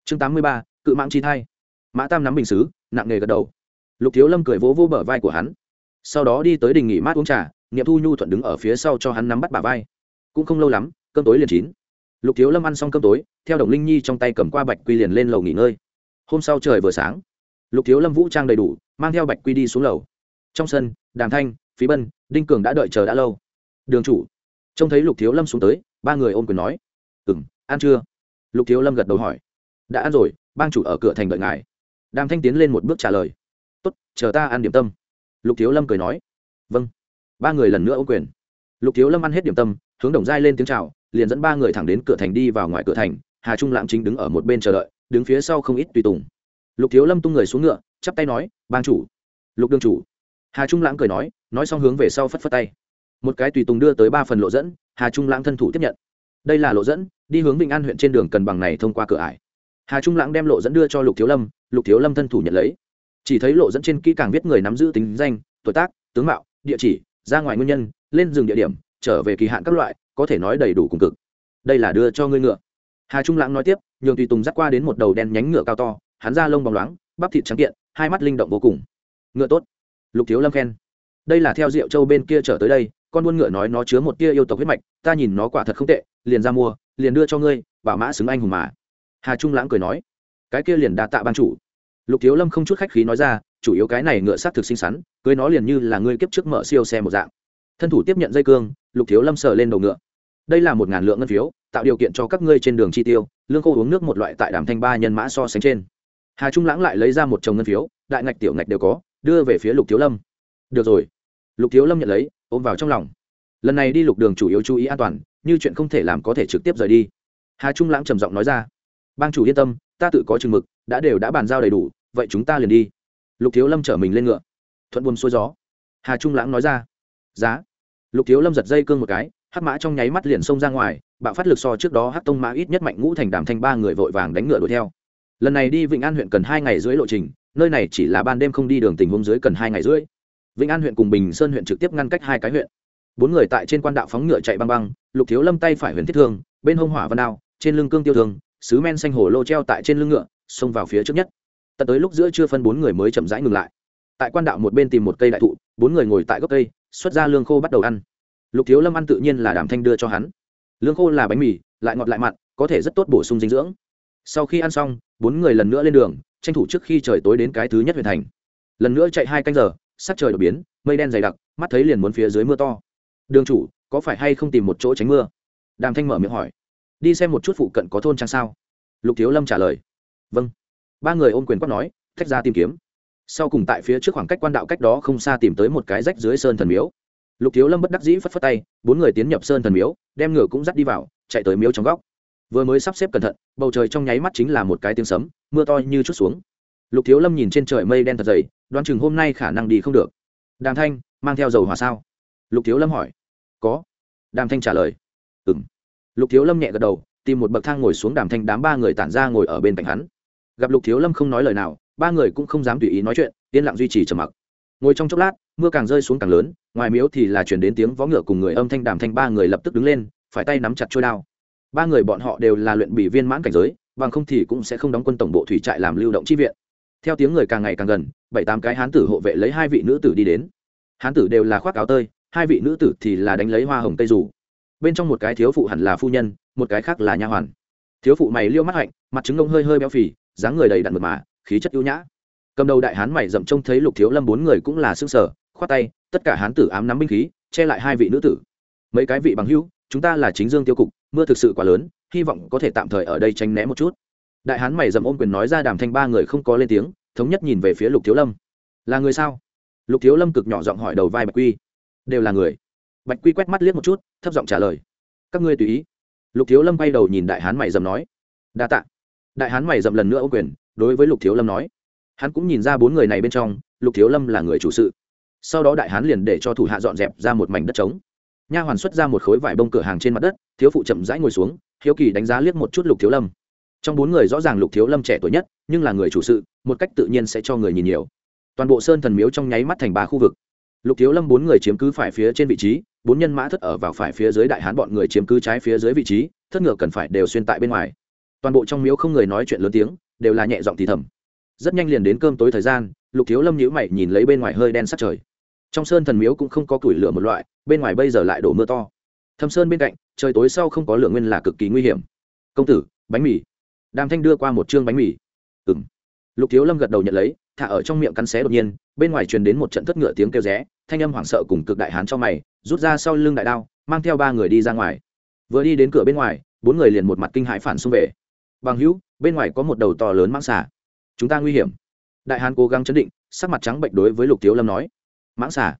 Chương tám mươi ba, cự mạng chi thai mã tam nắm bình xứ, nặng nghề gật đầu. Lục thiếu lâm cười vỗ vỗ bờ vai của hắn. Sau đó đi tới đình nghỉ mát uống trà nghiệm thu nhu thuận đứng ở phía sau cho hắn nắm bắt bà vai. Cũng không lâu lắm, cơm tối liền chín. Lục thiếu lâm ăn xong cơm tối, theo đồng linh nhi trong tay cầm qua bạch quy liền lên lầu nghỉ ngơi. Hôm sau trời vừa sáng, lục thiếu lâm vũ trang đầy đủ, mang theo bạch quy đi xuống lầu. Trong sân, đàm thanh, phí bân, đinh cường đã đợi chờ đã lâu. Đường chủ. Trông thấy lục thiếu lâm xuống tới, ba người ôm quyền nói ừ m ăn chưa? Lục thiếu lâm gật đầu hỏi, đã ăn rồi, bang chủ ở cửa thành đợi ngài đàm thanh tiến lên một bước trả lời. Tốt, chờ ta ăn điểm tâm. Lục thiếu lâm cười nói. Vâng. Ba người lần nữa ô quyền. Lục thiếu lâm ăn hết điểm tâm, hướng đồng giai lên tiếng c h à o liền dẫn ba người thẳng đến cửa thành đi vào ngoài cửa thành, hà trung lãng chính đứng ở một bên chờ đợi, đứng phía sau không ít tùy tùng. Lục thiếu lâm tung người xuống ngựa, chắp tay nói, bang chủ. Lục đương chủ. Hà trung lãng cười nói nói xong hướng về sau phất phất tay. Một cái tùy tùng đưa tới ba phần lộ dẫn, hà trung lãng thân thủ tiếp nhận. Đây là lộ dẫn, đi hướng Bình an huyện trên đường cần bằng này thông qua cửa ải hà trung lãng đem lộ dẫn đưa cho lục thiếu lâm, lục thiếu lâm thân thủ nhận lấy. Chỉ thấy lộ dẫn trên kỹ càng viết người nắm giữ tính danh, tuổi tác, tướng mạo, địa chỉ, ra ngoài nguyên nhân, lên rừng địa điểm, trở về kỳ hạn các loại, có thể nói đầy đủ cùng cực. Đây là đưa cho ngươi ngựa. Hà trung lãng nói tiếp, nhường tùy tùng dắt qua đến một đầu đen nhánh ngựa cao to, hắn ra lông bóng loáng, bắp thịt trắng kiện, hai mắt linh động vô cùng. Ngựa tốt. Lục thiếu lâm khen. Đây là theo diệu châu bên kia trở tới đây, con buôn ngựa nói nó chứa một tia yêu tộc huyết mạch, ta nhìn nó quả thật không tệ, liền ra mua, liền đưa cho ngươi, bảo mã xứng anh hùng mà hà trung lãng cười nói, cái kia liền đa tạ ban chủ. Lục thiếu lâm không chút khách khí nói ra, chủ yếu cái này ngựa s á t thực xinh xắn, cưới nó liền như là ngươi kiếp trước mở siêu xe một dạng. Thân thủ tiếp nhận dây cương, lục thiếu lâm sờ lên đầu ngựa. Đây là một ngàn lượng ngân phiếu, tạo điều kiện cho các ngươi trên đường chi tiêu, lương khô uống nước một loại tại đàm thanh ba nhân mã so sánh trên. Hà trung lãng lại lấy ra một chồng ngân phiếu, đại ngạch tiểu ngạch đều có, đưa về phía lục thiếu lâm. Được rồi. Lục thiếu lâm nhận lấy, ôm vào trong lòng. Lần này đi lục đường chủ yếu chú ý an toàn, như chuyện không thể làm có thể trực tiếp rời đi. Hà trung lãng trầm giọng nói ra bang chủ yên tâm, ta tự có chừng mực, đã đều đã bàn giao đầy đủ, vậy chúng ta liền đi. Lục thiếu lâm chở mình lên ngựa. Thuận buồn xuôi gió. Hà trung lãng nói ra. Giá. Lục thiếu lâm giật dây cương một cái, hắc mã trong nháy mắt liền xông ra ngoài, bạo phát lực so trước đó hắc tông mã ít nhất mạnh ngũ thành đàm thanh ba người vội vàng đánh ngựa đuổi theo. Lần này đi vĩnh an huyện cần hai ngày rưỡi lộ trình, nơi này chỉ là ban đêm không đi đường tình huống dưới cần hai ngày rưỡi. Vĩnh an huyện cùng bình sơn huyện trực tiếp ngăn cách hai cái huyện. Bốn người tại trên quan đạo phóng ngựa chạy băng băng, lục thiếu lâm tay phải huyền thiết thương, bên hông hỏa văn đao, trên lưng cương tiêu thương sứ men xanh hồ lô treo tại trên lưng ngựa, xông vào phía trước nhất. Tận tới lúc giữa chưa phân bốn người mới chậm rãi ngừng lại. Tại quan đạo một bên tìm một cây đại thụ, bốn người ngồi tại gốc cây, xuất ra lương khô bắt đầu ăn. Lục thiếu lâm ăn tự nhiên là đàm thanh đưa cho hắn. Lương khô là bánh mì, lại ngọt lại mặn, có thể rất tốt bổ sung dinh dưỡng. Sau khi ăn xong, bốn người lần nữa lên đường, tranh thủ trước khi trời tối đến cái thứ nhất huyện thành. Lần nữa chạy hai canh giờ, sắc trời đột biến, mây đen dày đặc, mắt thấy liền muốn phía dưới mưa to. Đường chủ, có phải hay không tìm một chỗ tránh mưa? Đàm thanh mở miệng hỏi đi xem một chút phụ cận có thôn trang sao. Lục thiếu lâm trả lời. Vâng. Ba người ôm quyền quát nói, thách ra tìm kiếm. Sau cùng tại phía trước khoảng cách quan đạo cách đó không xa tìm tới một cái rách dưới sơn thần miếu. Lục thiếu lâm bất đắc dĩ phất phất tay, bốn người tiến nhập sơn thần miếu, đem ngựa cũng dắt đi vào, chạy tới miếu trong góc. Vừa mới sắp xếp cẩn thận, bầu trời trong nháy mắt chính là một cái tiếng sấm, mưa to như chút xuống. Lục thiếu lâm nhìn trên trời mây đen thật dày, đoán chừng hôm nay khả năng đi không được. Đàm thanh, mang theo dầu hỏa sao? Lục thiếu lâm hỏi. Có. Đàm thanh trả lời. Ừ m lục thiếu lâm nhẹ gật đầu, tìm một bậc thang ngồi xuống đàm thanh đám ba người tản ra ngồi ở bên cạnh hắn. Gặp lục thiếu lâm không nói lời nào, ba người cũng không dám tùy ý nói chuyện, yên lặng duy trì trầm mặc. Ngồi trong chốc lát, mưa càng rơi xuống càng lớn, ngoài miếu thì là chuyển đến tiếng vó ngựa cùng người âm thanh đàm thanh ba người lập tức đứng lên, phải tay nắm chặt trôi đao. Ba người bọn họ đều là luyện bị viên mãn cảnh giới, bằng không thì cũng sẽ không đóng quân tổng bộ thủy trại làm lưu động chi viện. Theo tiếng người càng ngày càng gần, bảy tám cái hán tử hộ vệ lấy hai vị nữ tử đi đến. Hán tử đều là khoác áo tơi, hai vị nữ tử thì là đánh lấy hoa hồng tây rủ bên trong một cái thiếu phụ hẳn là phu nhân, một cái khác là nha hoàn. Thiếu phụ mày liêu mắt hạnh, mặt trứng ông hơi hơi béo phì, dáng người đầy đặn mật mà, khí chất ưu nhã. Cầm đầu đại hán mày dậm trông thấy lục thiếu lâm bốn người cũng là xương sở khoát tay, tất cả hán tử ám nắm binh khí, che lại hai vị nữ tử. Mấy cái vị bằng hữu, chúng ta là chính dương tiêu cục, mưa thực sự quá lớn, hy vọng có thể tạm thời ở đây tránh né một chút. Đại hán mày dậm ôm quyền nói ra đàm thanh ba người không có lên tiếng, thống nhất nhìn về phía lục thiếu lâm. Là người sao? Lục thiếu lâm cực nhỏ giọng hỏi đầu vai bạch quy. Đều là người bạch quy quét mắt liếc một chút, thấp giọng trả lời. Các ngươi tùy ý. Lục thiếu lâm bay đầu nhìn đại hán mày dầm nói. Đa t ạ đại hán mày dầm lần nữa ô quyền, đối với lục thiếu lâm nói. Hắn cũng nhìn ra bốn người này bên trong, lục thiếu lâm là người chủ sự. Sau đó đại hán liền để cho thủ hạ dọn dẹp ra một mảnh đất trống. Nha hoàn xuất ra một khối vải bông cửa hàng trên mặt đất, thiếu phụ chậm rãi ngồi xuống, hiếu kỳ đánh giá liếc một chút lục thiếu lâm. Trong bốn người rõ ràng lục thiếu lâm trẻ tuổi nhất, nhưng là người chủ sự, một cách tự nhiên sẽ cho người nhìn nhiều. Toàn bộ sơn thần miếu trong nháy mắt thành ba khu vực lục thiếu lâm bốn người chiếm cứ phải phía trên vị trí, bốn nhân mã thất ở vào phải phía dưới đại hán bọn người chiếm cứ trái phía dưới vị trí, thất ngựa cần phải đều xuyên tại bên ngoài. Toàn bộ trong miếu không người nói chuyện lớn tiếng, đều là nhẹ giọng thì thầm. Rất nhanh liền đến cơm tối thời gian, lục thiếu lâm nhíu mày nhìn lấy bên ngoài hơi đen sắc trời. Trong sơn thần miếu cũng không có củi lửa một loại, bên ngoài bây giờ lại đổ mưa to. Thâm sơn bên cạnh, trời tối sau không có lửa nguyên là cực kỳ nguy hiểm. Công tử, bánh mì. Đàm thanh đưa qua một chương bánh mì. Ừ m lục thiếu lâm gật đầu nhận lấy thả ở trong miệng cắn xé đột nhiên, bên ngoài truyền đến một trận thất ngựa tiếng kêu rẽ, thanh âm hoảng sợ cùng cực đại hán cho mày, rút ra sau lưng đại đao, mang theo ba người đi ra ngoài. Vừa đi đến cửa bên ngoài, bốn người liền một mặt kinh hãi phản xung về. Bằng hữu, bên ngoài có một đầu to lớn mãng xà. Chúng ta nguy hiểm. Đại hán cố gắng chấn định, sắc mặt trắng bệnh đối với lục thiếu lâm nói. Mãng xà?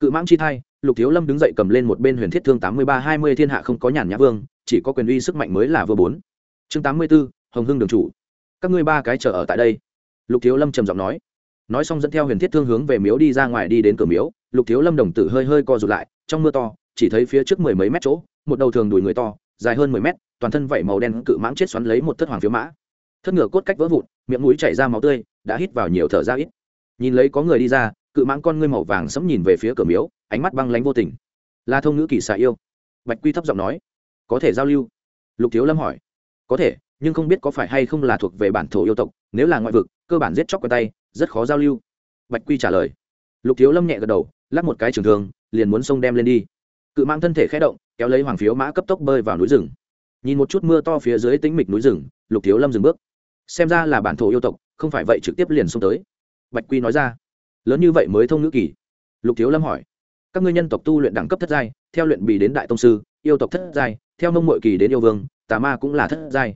Cự mãng chi thai, lục thiếu lâm đứng dậy cầm lên một bên huyền thiết thương tám mươi ba hai mươi thiên hạ không có nhàn nhã vương, chỉ có quyền uy sức mạnh mới là vừa bốn. Chương tám mươi b ố hồng hưng đường chủ. Các ngươi ba cái chờ ở tại đây lục thiếu lâm trầm giọng nói. Nói xong dẫn theo huyền thiết thương hướng về miếu đi ra ngoài đi đến cửa miếu, lục thiếu lâm đồng tử hơi hơi co rụt lại, trong mưa to, chỉ thấy phía trước mười mấy mét chỗ, một đầu thường đùi người to, dài hơn mười mét, toàn thân vẩy màu đen cự mãng chết xoắn lấy một thất hoàng phiếu mã. Thất ngựa cốt cách vỡ vụn, miệng mũi chảy ra máu tươi, đã hít vào nhiều thở ra ít. Nhìn lấy có người đi ra, cự mãng con ngươi màu vàng sẫm nhìn về phía cửa miếu, ánh mắt băng lánh vô tình. Là thông ngữ kỳ xạ yêu? Bạch quy thấp giọng nói. Có thể giao lưu? Lục thiếu lâm hỏi. Có thể nhưng không biết có phải hay không là thuộc về bản thổ yêu tộc, nếu là ngoại vực, cơ bản giết chóc qua tay, rất khó giao lưu. Bạch quy trả lời. Lục thiếu lâm nhẹ gật đầu, lắc một cái trường thường liền muốn xông đem lên đi. Cự mang thân thể khé động, kéo lấy hoàng phiếu mã cấp tốc bơi vào núi rừng. Nhìn một chút mưa to phía dưới tĩnh mịch núi rừng, lục thiếu lâm dừng bước. Xem ra là bản thổ yêu tộc, không phải vậy trực tiếp liền xông tới. Bạch quy nói ra. Lớn như vậy mới thông ngữ kỳ. Lục thiếu lâm hỏi. Các ngươi nhân tộc tu luyện đẳng cấp thất giai, theo luyện bì đến đại tông sư, yêu tộc thất giai, theo nông mội kỳ đến yêu vương, tà ma cũng là thất giai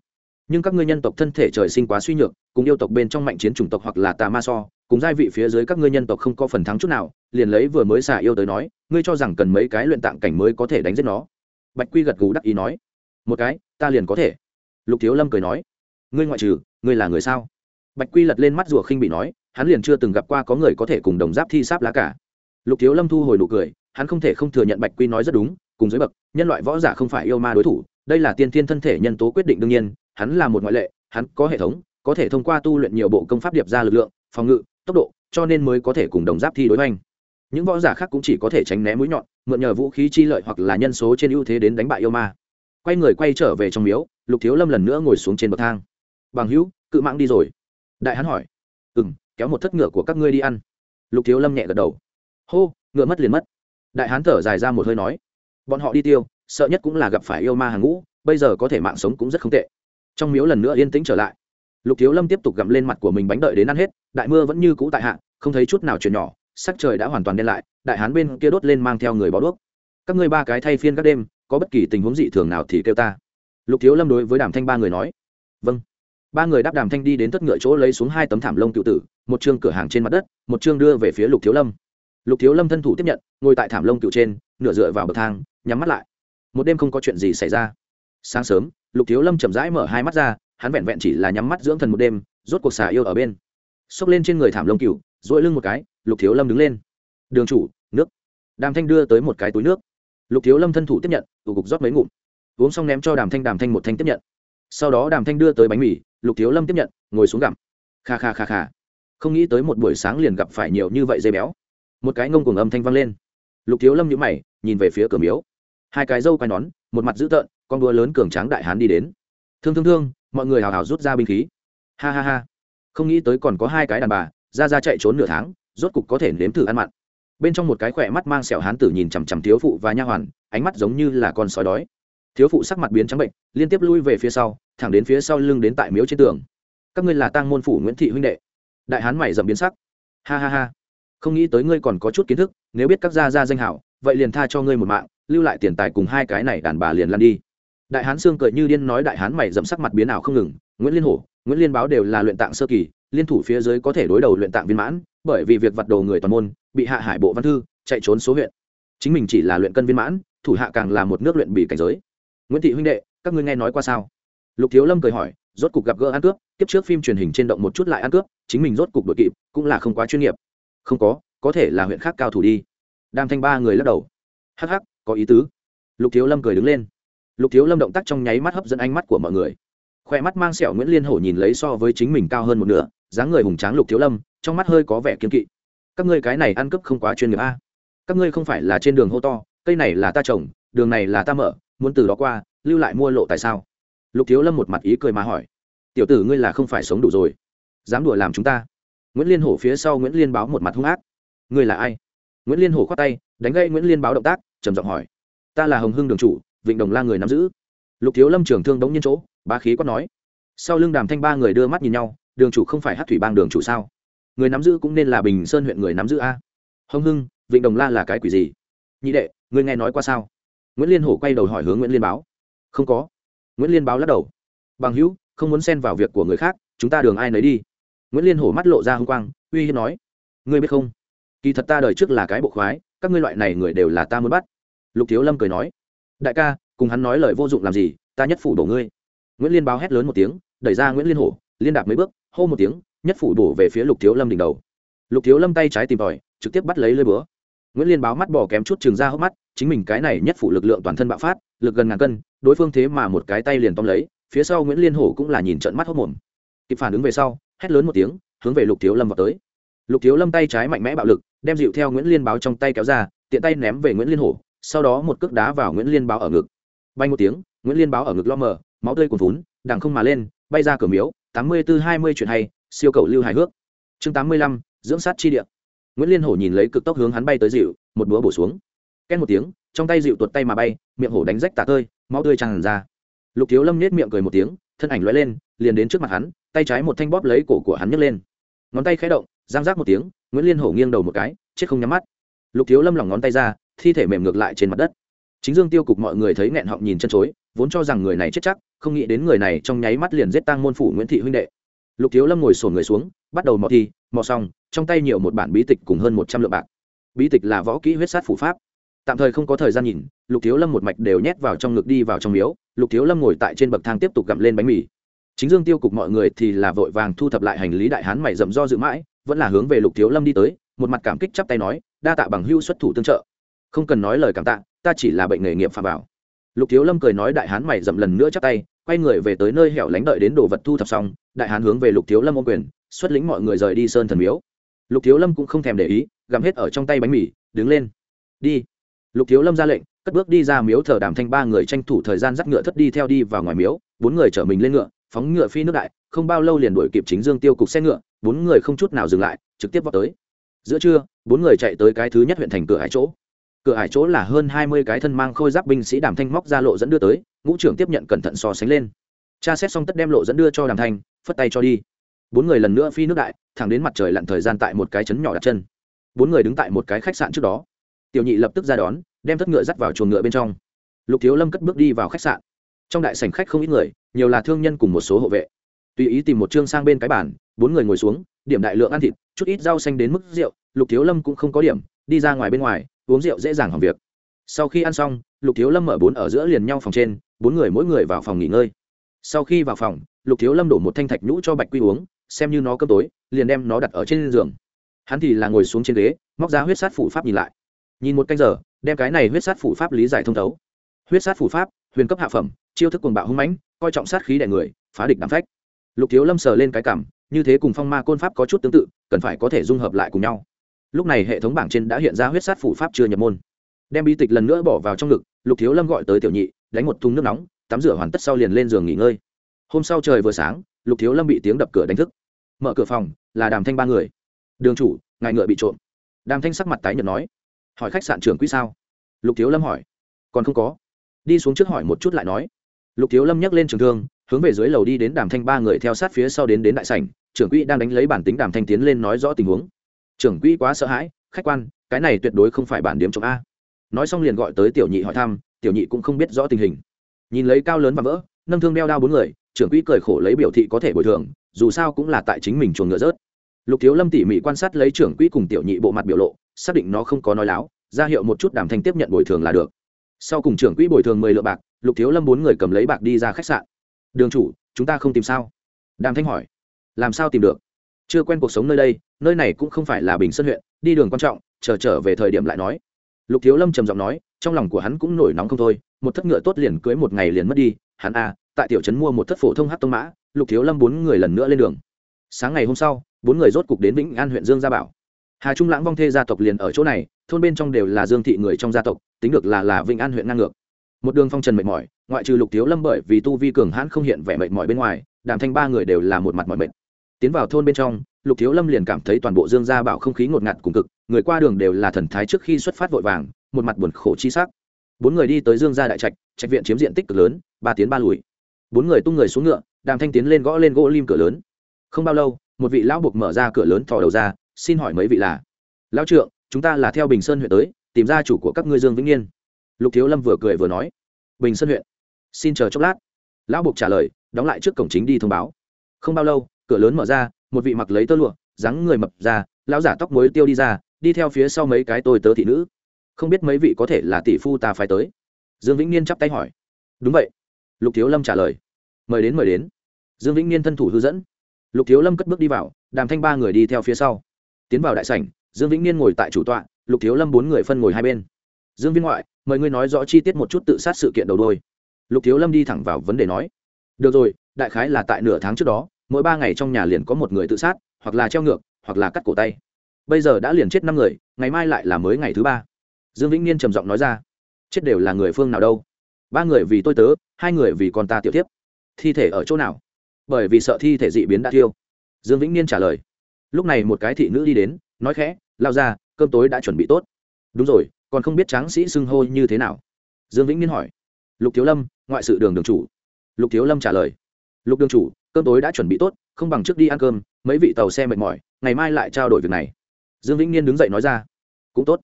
nhưng các ngươi nhân tộc thân thể trời sinh quá suy nhược, cùng yêu tộc bên trong mạnh chiến chủng tộc hoặc là tà ma so, cùng giai vị phía dưới các ngươi nhân tộc không có phần thắng chút nào, liền lấy vừa mới xả yêu tới nói, ngươi cho rằng cần mấy cái luyện tạng cảnh mới có thể đánh giết nó? Bạch quy gật gù đắc ý nói. Một cái, ta liền có thể. Lục thiếu lâm cười nói. Ngươi ngoại trừ, ngươi là người sao? Bạch quy lật lên mắt rùa khinh bị nói, hắn liền chưa từng gặp qua có người có thể cùng đồng giáp thi sáp lá cả. Lục thiếu lâm thu hồi nụ cười, hắn không thể không thừa nhận bạch quy nói rất đúng, cùng dưới bậc, nhân loại võ giả không phải yêu ma đối thủ, đây là tiên thiên thân thể nhân tố quyết định đương nhiên hắn là một ngoại lệ, hắn có hệ thống, có thể thông qua tu luyện nhiều bộ công pháp điệp ra lực lượng, phòng ngự, tốc độ, cho nên mới có thể cùng đồng giáp thi đối hoành. Những võ giả khác cũng chỉ có thể tránh né mũi nhọn, mượn nhờ vũ khí chi lợi hoặc là nhân số trên ưu thế đến đánh bại yêu ma. Quay người quay trở về trong miếu, lục thiếu lâm lần nữa ngồi xuống trên bậc thang. Bằng hữu, cự mạng đi rồi. Đại hắn hỏi. Ừ m kéo một thất ngựa của các ngươi đi ăn. Lục thiếu lâm nhẹ gật đầu. Hô, ngựa mất liền mất. Đại hán thở dài ra một hơi nói. Bọn họ đi tiêu, sợ nhất cũng là gặp phải yêu ma hàng ngũ, bây giờ có thể mạng sống cũng rất không tệ trong miếu lần nữa yên tĩnh trở lại. Lục thiếu lâm tiếp tục gặm lên mặt của mình bánh đợi đến ăn hết, đại mưa vẫn như cũ tại hạ, không thấy chút nào chuyện nhỏ, sắc trời đã hoàn toàn đen lại, đại hán bên kia đốt lên mang theo người bó đuốc. Các ngươi ba cái thay phiên các đêm, có bất kỳ tình huống dị thường nào thì kêu ta. Lục thiếu lâm đối với đàm thanh ba người nói. Vâng. Ba người đáp đàm thanh đi đến tất ngựa chỗ lấy xuống hai tấm thảm lông cựu tử, một chương cửa hàng trên mặt đất, một chương đưa về phía lục thiếu lâm. Lục thiếu lâm thân thủ tiếp nhận, ngồi tại thảm lông cựu trên, nửa dựa vào bậc thang, nhắm mắt lại. Một đêm không có chuyện gì xảy ra. Sáng sớm lục thiếu lâm chậm rãi mở hai mắt ra, hắn vẹn vẹn chỉ là nhắm mắt dưỡng thần một đêm, rốt cuộc xà yêu ở bên. Xốc lên trên người thảm lông cựu dội lưng một cái, lục thiếu lâm đứng lên. Đường chủ, nước. Đàm thanh đưa tới một cái túi nước. Lục thiếu lâm thân thủ tiếp nhận, tủ cục rót mấy ngụm. Uống xong ném cho đàm thanh đàm thanh một thanh tiếp nhận. Sau đó đàm thanh đưa tới bánh mì, lục thiếu lâm tiếp nhận, ngồi xuống gặm. Kha kha kha kha. Không nghĩ tới một buổi sáng liền gặp phải nhiều như vậy dây béo. Một cái ngông cùng âm thanh vang lên. Lục thiếu lâm nhữ mày, nhìn về phía cửa miếu. Hai cái dâu quai nón, một mặt dữ tợn con đua lớn cường tráng đại hán đi đến. Thương thương thương, mọi người hào hào rút ra binh khí. Ha ha ha. Không nghĩ tới còn có hai cái đàn bà, ra ra chạy trốn nửa tháng, rốt cục có thể nếm thử ăn mặn. Bên trong một cái khỏe mắt mang sẹo hán tử nhìn chằm chằm thiếu phụ và nha hoàn, ánh mắt giống như là con sói đói. Thiếu phụ sắc mặt biến trắng bệnh, liên tiếp lui về phía sau, thẳng đến phía sau lưng đến tại miếu trên tường. Các ngươi là tăng môn phủ nguyễn thị huynh đệ. Đại hán mày dầm biến sắc. Ha ha ha. Không nghĩ tới ngươi còn có chút kiến thức, nếu biết các gia gia danh hảo, vậy liền tha cho ngươi một mạng, lưu lại tiền tài cùng hai cái này đàn bà liền lăn đi đại hán xương cười như điên nói đại hán mày dẫm sắc mặt biến ảo không ngừng, nguyễn liên hổ, nguyễn liên báo đều là luyện tạng sơ kỳ, liên thủ phía dưới có thể đối đầu luyện tạng viên mãn, bởi vì việc vặt đồ người toàn môn, bị hạ hải bộ văn thư, chạy trốn số huyện. Chính mình chỉ là luyện cân viên mãn, thủ hạ càng là một nước luyện bị cảnh giới. Nguyễn thị huynh đệ, các ngươi nghe nói qua sao? Lục thiếu lâm cười hỏi, rốt cục gặp gỡ ăn cướp, kiếp trước phim truyền hình trên động một chút lại ăn cướp, chính mình rốt cục đội kịp, cũng là không quá chuyên nghiệp. Không có có thể là huyện khác cao thủ đi. Đam thanh ba người lắc đầu. Hắc hắc, có ý tứ. Lục thiếu lâm cười đứng lên lục thiếu lâm động tác trong nháy mắt hấp dẫn ánh mắt của mọi người. Khoe mắt mang sẹo nguyễn liên hổ nhìn lấy so với chính mình cao hơn một nửa, dáng người hùng tráng lục thiếu lâm, trong mắt hơi có vẻ kiên kỵ. Các ngươi cái này ăn cướp không quá chuyên nghiệp a. Các ngươi không phải là trên đường hô to, cây này là ta trồng, đường này là ta mở, muốn từ đó qua, lưu lại mua lộ tại sao? Lục thiếu lâm một mặt ý cười mà hỏi. Tiểu tử ngươi là không phải sống đủ rồi. Dám đùa làm chúng ta. Nguyễn liên hổ phía sau nguyễn liên báo một mặt hung ác. Ngươi là ai? Nguyễn liên hổ khoát tay, đánh gây nguyễn liên báo động tác, trầm giọng hỏi. Ta là hồng hưng đường chủ vịnh đồng la người nắm giữ. Lục thiếu lâm trường thương đống nhiên chỗ, bá khí quát nói. Sau lưng đàm thanh ba người đưa mắt nhìn nhau, đường chủ không phải hát thủy bang đường chủ sao? Người nắm giữ cũng nên là bình sơn huyện người nắm giữ a. Hồng hưng, vịnh đồng la là cái quỷ gì? Nhị đệ ngươi nghe nói qua sao? Nguyễn liên hổ quay đầu hỏi hướng nguyễn liên báo. Không có. Nguyễn liên báo lắc đầu. Bằng hữu, không muốn xen vào việc của người khác, chúng ta đường ai nấy đi. Nguyễn liên hổ mắt lộ ra h ư n g quang, uy hiếp nói. Ngươi biết không? Kỳ thật ta đời trước là cái bộ khoái, các ngươi loại này người đều là ta muốn bắt. Lục thiếu lâm cười nói đại ca, cùng hắn nói lời vô dụng làm gì, ta nhất phủ đổ ngươi. Nguyễn liên báo hét lớn một tiếng, đẩy ra nguyễn liên hổ, liên đạp mấy bước, hô một tiếng, nhất phủ đổ về phía lục thiếu lâm đỉnh đầu. Lục thiếu lâm tay trái tìm tòi, trực tiếp bắt lấy lơi búa. Nguyễn liên báo mắt bỏ kém chút trường ra hốc mắt, chính mình cái này nhất phủ lực lượng toàn thân bạo phát, lực gần ngàn cân, đối phương thế mà một cái tay liền tóm lấy, phía sau nguyễn liên hổ cũng là nhìn trận mắt hốc mồm. Kịp phản ứng về sau, hét lớn một tiếng, hướng về lục thiếu lâm vào tới. Lục thiếu lâm tay trái mạnh mẽ bạo lực, đem dịu theo nguyễn liên báo trong tay kéo ra, tiện tay ném về nguyễn liên hổ sau đó một cước đá vào nguyễn liên báo ở ngực. Bay một tiếng, nguyễn liên báo ở ngực lo mờ, máu tươi cuồn vún đằng không mà lên, bay ra cửa miếu, tám mươi tư hai mươi chuyện hay, siêu cầu lưu hài hước. Chương tám mươi lăm, dưỡng sát chi địa. Nguyễn liên hổ nhìn lấy cực tốc hướng hắn bay tới dịu, một búa bổ xuống. Ken một tiếng, trong tay dịu tuột tay mà bay, miệng hổ đánh rách tả tơi, máu tươi tràn ra. Lục thiếu lâm nết miệng cười một tiếng, thân ảnh l lên, liền đến trước mặt hắn, tay trái một thanh bóp lấy cổ của hắn nhấc lên. Ngón tay khé động, giang rác một tiếng, nguyễn liên hổ nghiêng đầu một cái, chết không nhắm mắt. Lục thiếu lâm lỏng ngón tay ra thi thể mềm ngược lại trên mặt đất. Chính dương tiêu cục mọi người thấy nghẹn họng nhìn chân chối, vốn cho rằng người này chết chắc, không nghĩ đến người này trong nháy mắt liền giết tang môn phủ nguyễn thị huynh đệ. Lục thiếu lâm ngồi sổn người xuống, bắt đầu mò thi, mò xong, trong tay nhiều một bản bí tịch cùng hơn một trăm lượng bạc. Bí tịch là võ kỹ huyết sát phủ pháp. Tạm thời không có thời gian nhìn, lục thiếu lâm một mạch đều nhét vào trong ngực đi vào trong miếu, lục thiếu lâm ngồi tại trên bậc thang tiếp tục gặm lên bánh mì. Chính dương tiêu cục mọi người thì là vội vàng thu thập lại hành lý đại hán mày dậm do dự mãi, vẫn là hướng về lục thiếu lâm đi tới, một mặt cảm kích chắp tay nói, đa tạ bằng hưu xuất thủ tương trợ không cần nói lời cảm tạ, ta chỉ là bệnh nghề nghiệp phạm bảo lục thiếu lâm cười nói đại hán mày dậm lần nữa chắp tay, quay người về tới nơi hẻo lánh đợi đến đồ vật thu thập xong, đại hán hướng về lục thiếu lâm ô quyền, xuất lĩnh mọi người rời đi sơn thần miếu. Lục thiếu lâm cũng không thèm để ý gắm hết ở trong tay bánh mì, đứng lên. Đi. Lục thiếu lâm ra lệnh, cất bước đi ra miếu thờ đàm thanh ba người tranh thủ thời gian dắt ngựa thất đi theo đi vào ngoài miếu, bốn người chở mình lên ngựa, phóng ngựa phi nước đại, không bao lâu liền đuổi kịp chính dương tiêu cục xe ngựa, bốn người không chút nào dừng lại, trực tiếp vào tới. Giữa trưa, bốn người chạy tới cái thứ nhất huyện thành cửa hải chỗ cửa hải chỗ là hơn hai mươi cái thân mang khôi giáp binh sĩ đàm thanh móc ra lộ dẫn đưa tới, ngũ trưởng tiếp nhận cẩn thận so sánh lên. Cha xét xong tất đem lộ dẫn đưa cho đàm thanh, phất tay cho đi. Bốn người lần nữa phi nước đại, thẳng đến mặt trời lặn thời gian tại một cái trấn nhỏ đặt chân. Bốn người đứng tại một cái khách sạn trước đó. Tiểu nhị lập tức ra đón, đem thất ngựa dắt vào chuồng ngựa bên trong. Lục thiếu lâm cất bước đi vào khách sạn. Trong đại sảnh khách không ít người, nhiều là thương nhân cùng một số hộ vệ. Tùy ý tìm một chương sang bên cái bàn, bốn người ngồi xuống, điểm đại lượng ăn thịt, chút ít rau xanh đến mức rượu, lục thiếu lâm cũng không có điểm, đi ra ngoài bên ngoài uống rượu dễ dàng hỏng việc. Sau khi ăn xong, lục thiếu lâm mở bốn ở giữa liền nhau phòng trên, bốn người mỗi người vào phòng nghỉ ngơi. Sau khi vào phòng, lục thiếu lâm đổ một thanh thạch nhũ cho bạch quy uống, xem như nó cơm tối, liền đem nó đặt ở trên giường. Hắn thì là ngồi xuống trên ghế, móc ra huyết sát phủ pháp nhìn lại. Nhìn một canh giờ, đem cái này huyết sát phủ pháp lý giải thông thấu. Huyết sát phủ pháp, huyền cấp hạ phẩm, chiêu thức cuồng bạo hung mãnh, coi trọng sát khí đẻ người, phá địch đám phách. Lục thiếu lâm sờ lên cái cảm, như thế cùng phong ma côn pháp có chút tương tự, cần phải có thể dung hợp lại cùng nhau lúc này hệ thống bảng trên đã hiện ra huyết sát phủ pháp chưa nhập môn. Đem bi tịch lần nữa bỏ vào trong ngực, lục thiếu lâm gọi tới tiểu nhị, đánh một thùng nước nóng, tắm rửa hoàn tất sau liền lên giường nghỉ ngơi. Hôm sau trời vừa sáng, lục thiếu lâm bị tiếng đập cửa đánh thức. Mở cửa phòng, là đàm thanh ba người. Đường chủ, ngài ngựa bị trộm. Đàm thanh sắc mặt tái nhợt nói. Hỏi khách sạn trưởng quỹ sao? Lục thiếu lâm hỏi. Còn không có. Đi xuống trước hỏi một chút lại nói. Lục thiếu lâm nhắc lên trường thương, hướng về dưới lầu đi đến đàm thanh ba người theo sát phía sau đến đến đại sảnh. Trưởng quỹ đang đánh lấy bản tính đàm thanh tiến lên nói rõ tình huống trưởng quỹ quá sợ hãi, khách quan, cái này tuyệt đối không phải bản điểm trộm a. Nói xong liền gọi tới tiểu nhị hỏi thăm, tiểu nhị cũng không biết rõ tình hình. Nhìn lấy cao lớn và vỡ, nâng thương đeo đao bốn người, trưởng quỹ cười khổ lấy biểu thị có thể bồi thường, dù sao cũng là tại chính mình chuồng ngựa rớt. Lục thiếu lâm tỉ mỉ quan sát lấy trưởng quỹ cùng tiểu nhị bộ mặt biểu lộ, xác định nó không có nói láo, ra hiệu một chút đàm thanh tiếp nhận bồi thường là được. Sau cùng trưởng quỹ bồi thường mười lượng bạc, lục thiếu lâm bốn người cầm lấy bạc đi ra khách sạn. Đường chủ, chúng ta không tìm sao? Đàm thanh hỏi. Làm sao tìm được? Chưa quen cuộc sống nơi đây, nơi này cũng không phải là bình sơn huyện, đi đường quan trọng, chờ trở về thời điểm lại nói. Lục thiếu lâm trầm giọng nói, trong lòng của hắn cũng nổi nóng không thôi, một thất ngựa tốt liền cưới một ngày liền mất đi, hắn a, tại tiểu trấn mua một thất phổ thông hát tông mã, lục thiếu lâm bốn người lần nữa lên đường. Sáng ngày hôm sau, bốn người rốt cục đến vĩnh an huyện dương gia bảo. Hà trung lãng vong thê gia tộc liền ở chỗ này, thôn bên trong đều là dương thị người trong gia tộc, tính được là là vĩnh an huyện ngang ngược. Một đường phong trần mệt mỏi, ngoại trừ lục thiếu lâm bởi vì tu vi cường hãn không hiện vẻ mệt mỏi bên ngoài, đàm thanh ba người đều là một mặt mỏi mệt tiến vào thôn bên trong, lục thiếu lâm liền cảm thấy toàn bộ dương gia bảo không khí ngột ngạt cùng cực, người qua đường đều là thần thái trước khi xuất phát vội vàng, một mặt buồn khổ chi sắc. Bốn người đi tới dương gia đại trạch trạch viện chiếm diện tích cực lớn, ba tiến ba lùi. Bốn người tung người xuống ngựa, đàm thanh tiến lên gõ lên gỗ lim cửa lớn. Không bao lâu, một vị lão buộc mở ra cửa lớn thò đầu ra, xin hỏi mấy vị là? Lão trượng, chúng ta là theo bình sơn huyện tới, tìm ra chủ của các ngươi dương vĩnh niên. Lục thiếu lâm vừa cười vừa nói. Bình sơn huyện, xin chờ chốc lát. Lão buộc trả lời, đóng lại trước cổng chính đi thông báo. Không bao lâu cửa lớn mở ra, một vị mặc lấy tơ lụa, dáng người mập ra, lão giả tóc mới tiêu đi ra, đi theo phía sau mấy cái tôi tớ thị nữ. Không biết mấy vị có thể là tỷ phu ta phải tới? Dương vĩnh niên chắp tay hỏi. Đúng vậy. Lục thiếu lâm trả lời. Mời đến mời đến. Dương vĩnh niên thân thủ hư dẫn. Lục thiếu lâm cất bước đi vào, đàm thanh ba người đi theo phía sau. Tiến vào đại sảnh, dương vĩnh niên ngồi tại chủ tọa, lục thiếu lâm bốn người phân ngồi hai bên. Dương viên ngoại, mời ngươi nói rõ chi tiết một chút tự sát sự kiện đầu đôi lục thiếu lâm đi thẳng vào vấn đề nói. Được rồi, đại khái là tại nửa tháng trước đó mỗi ba ngày trong nhà liền có một người tự sát, hoặc là treo ngược, hoặc là cắt cổ tay. Bây giờ đã liền chết năm người, ngày mai lại là mới ngày thứ ba. Dương vĩnh niên trầm giọng nói ra, chết đều là người phương nào đâu? Ba người vì tôi tớ, hai người vì con ta tiểu tiếp thi thể ở chỗ nào? Bởi vì sợ thi thể dị biến đã thiêu. Dương vĩnh niên trả lời, lúc này một cái thị nữ đi đến, nói khẽ, lao ra, cơm tối đã chuẩn bị tốt. Đúng rồi, còn không biết tráng sĩ xưng hô như thế nào? Dương vĩnh niên hỏi. Lục thiếu lâm, ngoại sự đường đường chủ. Lục thiếu lâm trả lời. Lục đường chủ cơm tối đã chuẩn bị tốt, không bằng trước đi ăn cơm, mấy vị tàu xe mệt mỏi, ngày mai lại trao đổi việc này. Dương vĩnh niên đứng dậy nói ra. Cũng tốt.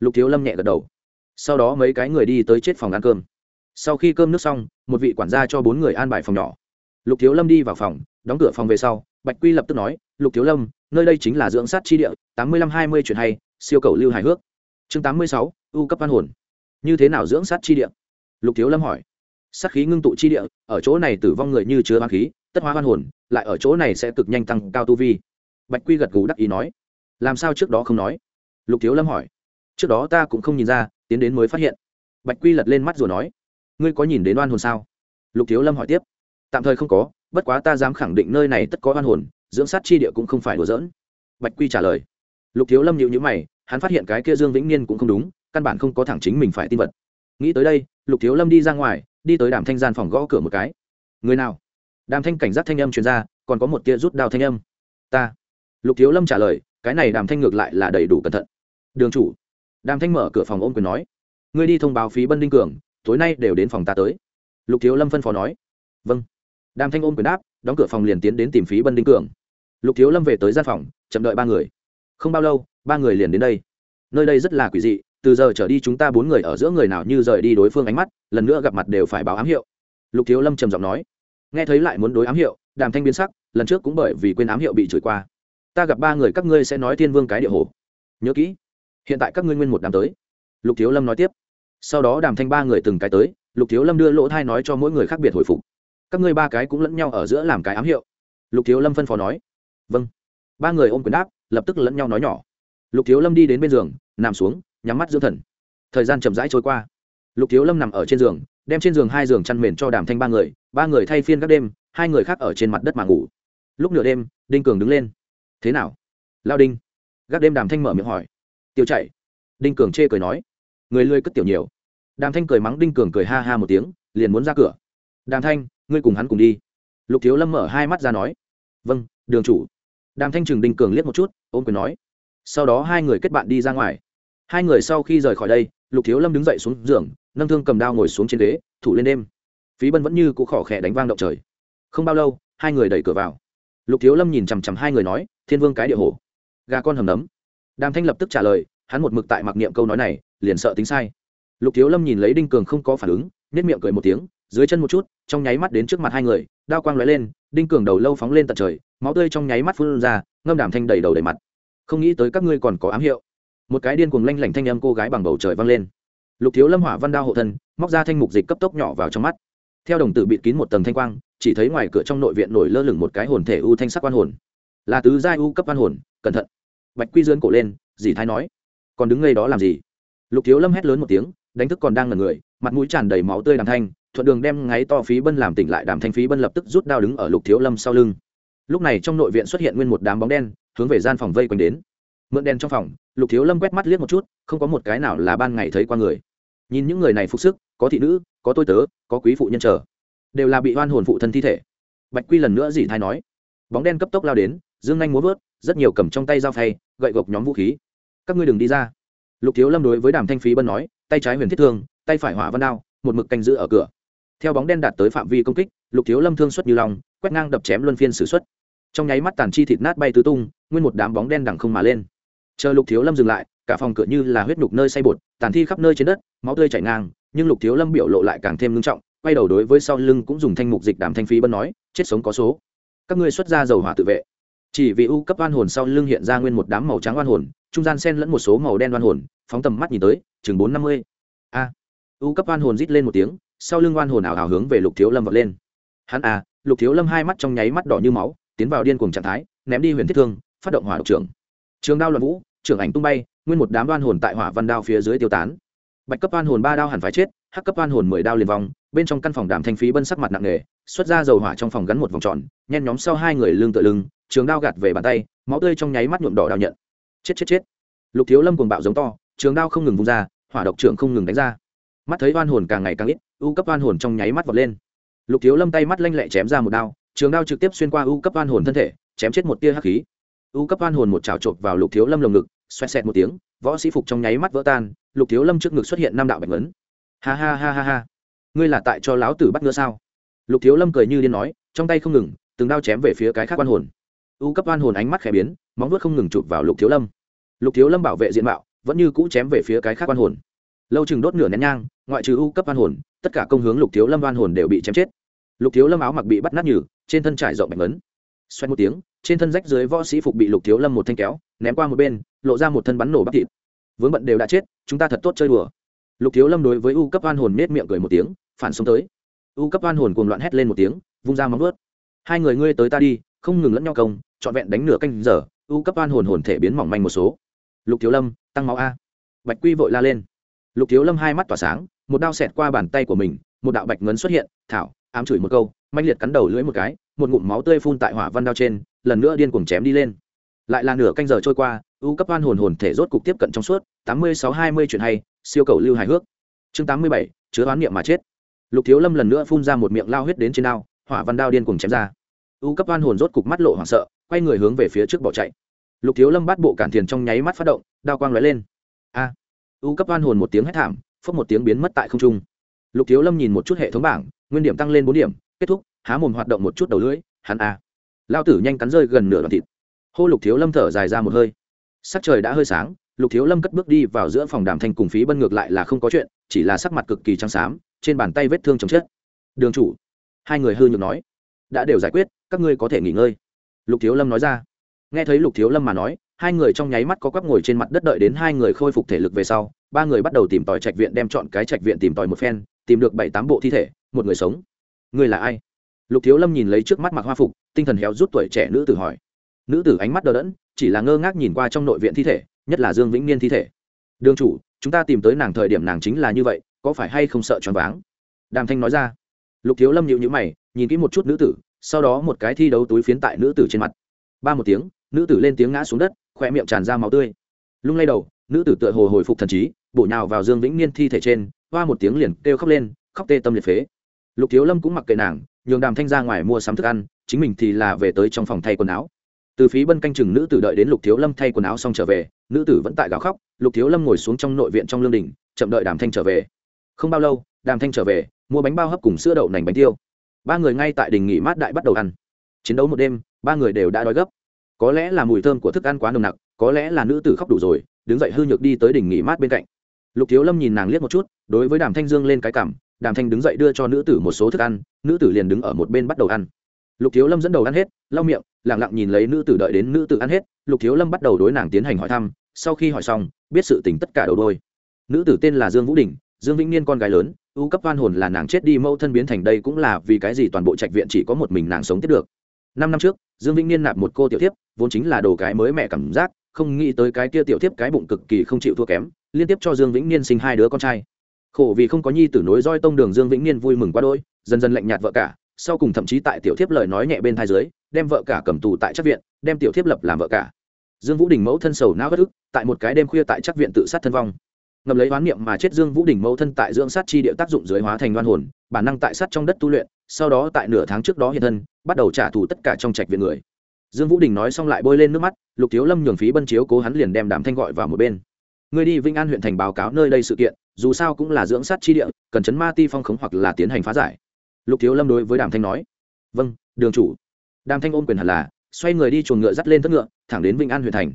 Lục thiếu lâm nhẹ gật đầu. Sau đó mấy cái người đi tới chết phòng ăn cơm. Sau khi cơm nước xong, một vị quản gia cho bốn người an bài phòng nhỏ. Lục thiếu lâm đi vào phòng, đóng cửa phòng về sau, bạch quy lập tức nói, lục thiếu lâm, nơi đây chính là dưỡng sát chi địa, tám mươi lăm hai mươi chuyện hay, siêu cầu lưu hài hước. Chương tám mươi sáu ưu cấp văn hồn. Như thế nào dưỡng sát chi địa? Lục thiếu lâm hỏi. Sát khí ngưng tụ chi địa, ở chỗ này tử vong người như chứa hoang khí tất hóa hoan hồn, lại ở chỗ này sẽ cực nhanh tăng cao tu vi. Bạch quy gật gù đắc ý nói. Làm sao trước đó không nói? Lục thiếu lâm hỏi. Trước đó ta cũng không nhìn ra, tiến đến mới phát hiện. Bạch quy lật lên mắt rồi nói. Ngươi có nhìn đến oan hồn sao? Lục thiếu lâm hỏi tiếp. Tạm thời không có, bất quá ta dám khẳng định nơi này tất có oan hồn, dưỡng sát chi địa cũng không phải đùa giỡn. Bạch quy trả lời. Lục thiếu lâm nhịu nhữ mày, hắn phát hiện cái kia dương vĩnh niên cũng không đúng, căn bản không có thẳng chính mình phải tin vật. Nghĩ tới đây, lục thiếu lâm đi ra ngoài, đi tới đàm thanh gian phòng gõ cửa một cái. Người nào? Đàm thanh cảnh giác thanh âm truyền ra, còn có một tia rút đao thanh âm. Ta. Lục thiếu lâm trả lời, cái này đàm thanh ngược lại là đầy đủ cẩn thận. Đường chủ. Đàm thanh mở cửa phòng ôm quyền nói, ngươi đi thông báo phí bân đinh cường, tối nay đều đến phòng ta tới. Lục thiếu lâm phân phó nói vâng. Đàm thanh ôm quyền đáp, đóng cửa phòng liền tiến đến tìm phí bân đinh cường. Lục thiếu lâm về tới gian phòng, chậm đợi ba người. Không bao lâu, ba người liền đến đây. Nơi đây rất là quỷ dị, từ giờ trở đi chúng ta bốn người ở giữa người nào như rời đi đối phương ánh mắt, lần nữa gặp mặt đều phải báo ám hiệu. Lục thiếu lâm trầm giọng nói nghe thấy lại muốn đối ám hiệu, đàm thanh biến sắc, lần trước cũng bởi vì quên ám hiệu bị chửi qua. Ta gặp ba người các ngươi sẽ nói thiên vương cái địa hồ. Nhớ kỹ, hiện tại các ngươi nguyên một đám tới. Lục thiếu lâm nói tiếp. Sau đó đàm thanh ba người từng cái tới, lục thiếu lâm đưa lỗ thai nói cho mỗi người khác biệt hồi phục. Các ngươi ba cái cũng lẫn nhau ở giữa làm cái ám hiệu. Lục thiếu lâm phân phó nói. Vâng. Ba người ôm quyền đáp, lập tức lẫn nhau nói nhỏ. Lục thiếu lâm đi đến bên giường, nằm xuống, nhắm mắt dưỡng thần. Thời gian chậm rãi trôi qua. Lục thiếu lâm nằm ở trên giường, đem trên giường hai giường chăn mền cho đàm thanh ba người ba người thay phiên các đêm, hai người khác ở trên mặt đất mà ngủ. Lúc nửa đêm, đinh cường đứng lên. Thế nào? Lao đinh. Gác đêm đàm thanh mở miệng hỏi. Tiêu chạy đinh cường chê cười nói. Người lươi cất tiểu nhiều. Đàm thanh cười mắng đinh cường cười ha ha một tiếng, liền muốn ra cửa. Đàm thanh, ngươi cùng hắn cùng đi. Lục thiếu lâm mở hai mắt ra nói. Vâng đường chủ. Đàm thanh trừng đinh cường liếc một chút ôm quyền nói. Sau đó hai người kết bạn đi ra ngoài. Hai người sau khi rời khỏi đây, lục thiếu lâm đứng dậy xuống giường, nâng thương cầm đao ngồi xuống trên ghế, thủ lên đêm phí bân vẫn như cũ khỏ khẽ đánh vang động trời. Không bao lâu, hai người đẩy cửa vào. Lục thiếu lâm nhìn chằm chằm hai người nói, thiên vương cái địa hồ gà con hầm nấm. Đàm thanh lập tức trả lời, hắn một mực tại mặc niệm câu nói này, liền sợ tính sai. Lục thiếu lâm nhìn lấy đinh cường không có phản ứng nết miệng cười một tiếng, dưới chân một chút, trong nháy mắt đến trước mặt hai người, đao quang lóe lên, đinh cường đầu lâu phóng lên tận trời, máu tươi trong nháy mắt phun ra, ngâm đàm thanh đầy đầu đầy mặt. Không nghĩ tới các ngươi còn có ám hiệu. Một cái điên cuồng lanh lảnh thanh âm cô gái bằng bầu trời vang lên. Lục thiếu lâm hỏa văn đao hộ thân, móc ra thanh mục dịch cấp tốc nhỏ vào trong mắt theo đồng tử bịt kín một tầng thanh quang, chỉ thấy ngoài cửa trong nội viện nổi lơ lửng một cái hồn thể u thanh sắc quan hồn. Là tứ giai u cấp quan hồn, cẩn thận. Bạch quy dưỡn cổ lên, dì thái nói, còn đứng ngay đó làm gì? Lục thiếu lâm hét lớn một tiếng, đánh thức còn đang ngần người, mặt mũi tràn đầy máu tươi đàm thanh, thuận đường đem ngáy to phí bân làm tỉnh lại đàm thanh phí bân lập tức rút đao đứng ở lục thiếu lâm sau lưng. Lúc này trong nội viện xuất hiện nguyên một đám bóng đen, hướng về gian phòng vây quanh đến. Mượn đèn trong phòng, lục thiếu lâm quét mắt liếc một chút, không có một cái nào là ban ngày thấy qua người. Nhìn những người này phục sức, có thị nữ có tôi tớ có quý phụ nhân chờ, đều là bị hoan hồn phụ thân thi thể. Bạch quy lần nữa dì thai nói. Bóng đen cấp tốc lao đến dương anh muốn vớt rất nhiều cầm trong tay dao phay gậy gộc nhóm vũ khí. Các ngươi đừng đi ra. Lục thiếu lâm đối với đàm thanh phí bân nói tay trái huyền thiết thương tay phải hỏa văn đao một mực canh giữ ở cửa. Theo bóng đen đạt tới phạm vi công kích lục thiếu lâm thương xuất như lòng quét ngang đập chém luân phiên xử xuất. Trong nháy mắt tàn chi thịt nát bay tứ tung nguyên một đám bóng đen đằng không mà lên. Chờ lục thiếu lâm dừng lại cả phòng cửa như là huyết nhục nơi say bột tàn thi khắp nơi trên đất máu tươi chảy ngang nhưng lục thiếu lâm biểu lộ lại càng thêm ngưng trọng, quay đầu đối với sau lưng cũng dùng thanh mục dịch đàm thanh phí bân nói, chết sống có số. Các ngươi xuất ra dầu hỏa tự vệ. Chỉ vì u cấp oan hồn sau lưng hiện ra nguyên một đám màu trắng oan hồn, trung gian xen lẫn một số màu đen oan hồn, phóng tầm mắt nhìn tới, chừng bốn năm mươi. A. U cấp oan hồn rít lên một tiếng, sau lưng oan hồn ảo hào hướng về lục thiếu lâm vọt lên. Hắn a, lục thiếu lâm hai mắt trong nháy mắt đỏ như máu, tiến vào điên cuồng trạng thái, ném đi huyền thiết thương, phát động hỏa độc trưởng. Trường đao luận vũ, trưởng ảnh tung bay, nguyên một đám oan hồn tại hỏa văn đao phía dưới tiêu tán bạch cấp oan hồn ba đao hẳn phải chết, hắc cấp oan hồn mười đao liền vòng bên trong căn phòng đàm thanh phí bân sắc mặt nặng nề, xuất ra dầu hỏa trong phòng gắn một vòng tròn, nhen nhóm sau hai người lưng tựa lưng, trường đao gạt về bàn tay, máu tươi trong nháy mắt nhuộm đỏ đao nhận. Chết chết chết. Lục thiếu lâm cuồng bạo giống to, trường đao không ngừng vung ra, hỏa độc trưởng không ngừng đánh ra. Mắt thấy oan hồn càng ngày càng ít, u cấp oan hồn trong nháy mắt vọt lên. Lục thiếu lâm tay mắt lanh lẹ chém ra một đao, trường đao trực tiếp xuyên qua u cấp oan hồn thân thể, chém chết một tia hắc khí u cấp oan hồn một trào chộp vào lục thiếu lâm lồng ngực, xoẹt xẹt một tiếng, võ sĩ phục trong nháy mắt vỡ tan, lục thiếu lâm trước ngực xuất hiện năm đạo bạch ấn ha ha ha ha ha. Ngươi là tại cho lão tử bắt nữa sao? Lục thiếu lâm cười như điên nói, trong tay không ngừng, từng đao chém về phía cái khác oan hồn. U cấp oan hồn ánh mắt khẽ biến, móng vuốt không ngừng chụp vào lục thiếu lâm. Lục thiếu lâm bảo vệ diện mạo, vẫn như cũ chém về phía cái khác oan hồn. Lâu chừng đốt nửa nén nhang, ngoại trừ u cấp oan hồn, tất cả công hướng lục thiếu lâm oan hồn đều bị chém chết. Lục thiếu lâm áo mặc bị bắt nát nhừ, trên thân trải rộng bạch ấn xoay một tiếng trên thân rách dưới võ sĩ phục bị lục thiếu lâm một thanh kéo, ném qua một bên, lộ ra một thân bắn nổ bắp thịt. Vướng bận đều đã chết, chúng ta thật tốt chơi đùa. Lục thiếu lâm đối với u cấp oan hồn nết miệng cười một tiếng, phản xông tới. U cấp oan hồn cuồng loạn hét lên một tiếng, vung ra móng ướt hai người ngươi tới ta đi, không ngừng lẫn nhau công, trọn vẹn đánh nửa canh giờ, u cấp oan hồn hồn thể biến mỏng manh một số. Lục thiếu lâm, tăng máu a. Bạch quy vội la lên. Lục thiếu lâm hai mắt tỏa sáng, một đao xẹt qua bàn tay của mình, một đạo bạch ngấn xuất hiện, thảo, ám chửi một câu manh liệt cắn đầu lưỡi một cái, một ngụm máu tươi phun tại hỏa văn đao trên lần nữa điên cuồng chém đi lên. Lại là nửa canh giờ trôi qua ưu cấp oan hồn hồn thể rốt cục tiếp cận trong suốt, tám mươi sáu hai mươi chuyện hay, siêu cầu lưu hài hước. Chương tám mươi bảy, chứa oán niệm mà chết. Lục thiếu lâm lần nữa phun ra một miệng lao huyết đến trên đao, hỏa văn đao điên cuồng chém ra. U cấp oan hồn rốt cục mắt lộ hoảng sợ, quay người hướng về phía trước bỏ chạy. Lục thiếu lâm bắt bộ cản thiền trong nháy mắt phát động, đao quang lóe lên. A! U cấp oan hồn một tiếng hét thảm, phốc một tiếng biến mất tại không trung. Lục thiếu lâm nhìn một chút hệ thống bảng, nguyên điểm tăng lên bốn điểm, kết thúc, há mồm hoạt động một chút đầu lưỡi, hắn a lao tử nhanh cắn rơi gần nửa đoạn thịt. Hô lục thiếu lâm thở dài ra một hơi. Sắc trời đã hơi sáng, lục thiếu lâm cất bước đi vào giữa phòng đàm thanh cùng phí bân ngược lại là không có chuyện, chỉ là sắc mặt cực kỳ trắng xám, trên bàn tay vết thương chồng chết. Đường chủ. Hai người hư nhược nói. Đã đều giải quyết, các ngươi có thể nghỉ ngơi. Lục thiếu lâm nói ra. Nghe thấy lục thiếu lâm mà nói, hai người trong nháy mắt có quắp ngồi trên mặt đất đợi đến hai người khôi phục thể lực về sau, ba người bắt đầu tìm tòi trạch viện đem chọn cái trạch viện tìm tòi một phen, tìm được bảy tám bộ thi thể, một người sống. Người là ai? Lục thiếu lâm nhìn lấy trước mắt mặc hoa phục, tinh thần héo rút tuổi trẻ nữ tử hỏi. Nữ tử ánh mắt đờ đẫn, chỉ là ngơ ngác nhìn qua trong nội viện thi thể, nhất là dương vĩnh niên thi thể. Đường chủ, chúng ta tìm tới nàng thời điểm nàng chính là như vậy, có phải hay không sợ choáng váng? Đàm thanh nói ra. Lục thiếu lâm nhịu nhữ mày, nhìn kỹ một chút nữ tử, sau đó một cái thi đấu túi phiến tại nữ tử trên mặt. Ba một tiếng, nữ tử lên tiếng ngã xuống đất khoe miệng tràn ra máu tươi. Lung lay đầu, nữ tử tựa hồ hồi phục thần trí, bổ nhào vào dương vĩnh niên thi thể trên, hoa một tiếng liền kêu khóc lên, khóc tê tâm liệt phế. Lục thiếu lâm cũng mặc kệ nàng nhường đàm thanh ra ngoài mua sắm thức ăn, chính mình thì là về tới trong phòng thay quần áo. Từ phí bân canh chừng nữ tử đợi đến lục thiếu lâm thay quần áo xong trở về, nữ tử vẫn tại gào khóc, lục thiếu lâm ngồi xuống trong nội viện trong lương đình, chậm đợi đàm thanh trở về. Không bao lâu, đàm thanh trở về, mua bánh bao hấp cùng sữa đậu nành bánh tiêu. Ba người ngay tại đình nghỉ mát đại bắt đầu ăn. Chiến đấu một đêm, ba người đều đã đói gấp. Có lẽ là mùi thơm của thức ăn quá nồng nặc, có lẽ là nữ tử khóc đủ rồi, đứng dậy hư nhược đi tới đỉnh nghỉ mát bên cạnh. Lục thiếu lâm nhìn nàng liếc một chút, đối với đàm thanh dương lên cái cảm đàm thanh đứng dậy đưa cho nữ tử một số thức ăn, nữ tử liền đứng ở một bên bắt đầu ăn. Lục thiếu lâm dẫn đầu ăn hết, lau miệng lẳng lặng nhìn lấy nữ tử đợi đến nữ tử ăn hết, lục thiếu lâm bắt đầu đối nàng tiến hành hỏi thăm, sau khi hỏi xong, biết sự tình tất cả đầu đôi. Nữ tử tên là dương vũ đình, dương vĩnh niên con gái lớn, ưu cấp oan hồn là nàng chết đi mâu thân biến thành đây cũng là vì cái gì toàn bộ trạch viện chỉ có một mình nàng sống tiếp được. Năm năm trước, dương vĩnh niên nạp một cô tiểu thiếp, vốn chính là đồ cái mới mẹ cảm giác, không nghĩ tới cái kia tiểu thiếp cái bụng cực kỳ không chịu thua kém, liên tiếp cho dương vĩnh niên sinh hai đứa con trai khổ vì không có nhi tử nối roi tông đường dương vĩnh niên vui mừng quá đôi dần dần lạnh nhạt vợ cả, sau cùng thậm chí tại tiểu thiếp lời nói nhẹ bên thai dưới, đem vợ cả cầm tù tại chắc viện, đem tiểu thiếp lập làm vợ cả. Dương vũ đình mẫu thân sầu não bất ức, tại một cái đêm khuya tại chắc viện tự sát thân vong. Ngầm lấy oán niệm mà chết dương vũ đình mẫu thân tại dưỡng sát chi địa tác dụng dưới hóa thành đoan hồn, bản năng tại sát trong đất tu luyện, sau đó tại nửa tháng trước đó hiện thân, bắt đầu trả thù tất cả trong trạch viện người. Dương vũ đình nói xong lại bôi lên nước mắt, lục thiếu lâm nhường phí bân chiếu cố hắn liền đem đàm thanh gọi vào một bên. Người đi vĩnh an huyện thành báo cáo nơi đây sự kiện dù sao cũng là dưỡng sát chi địa, cần chấn ma ti phong khống hoặc là tiến hành phá giải. Lục thiếu lâm đối với đàm thanh nói vâng đường chủ. Đàm thanh ôm quyền hẳn là, xoay người đi chuồng ngựa dắt lên thất ngựa, thẳng đến vĩnh an huyện thành.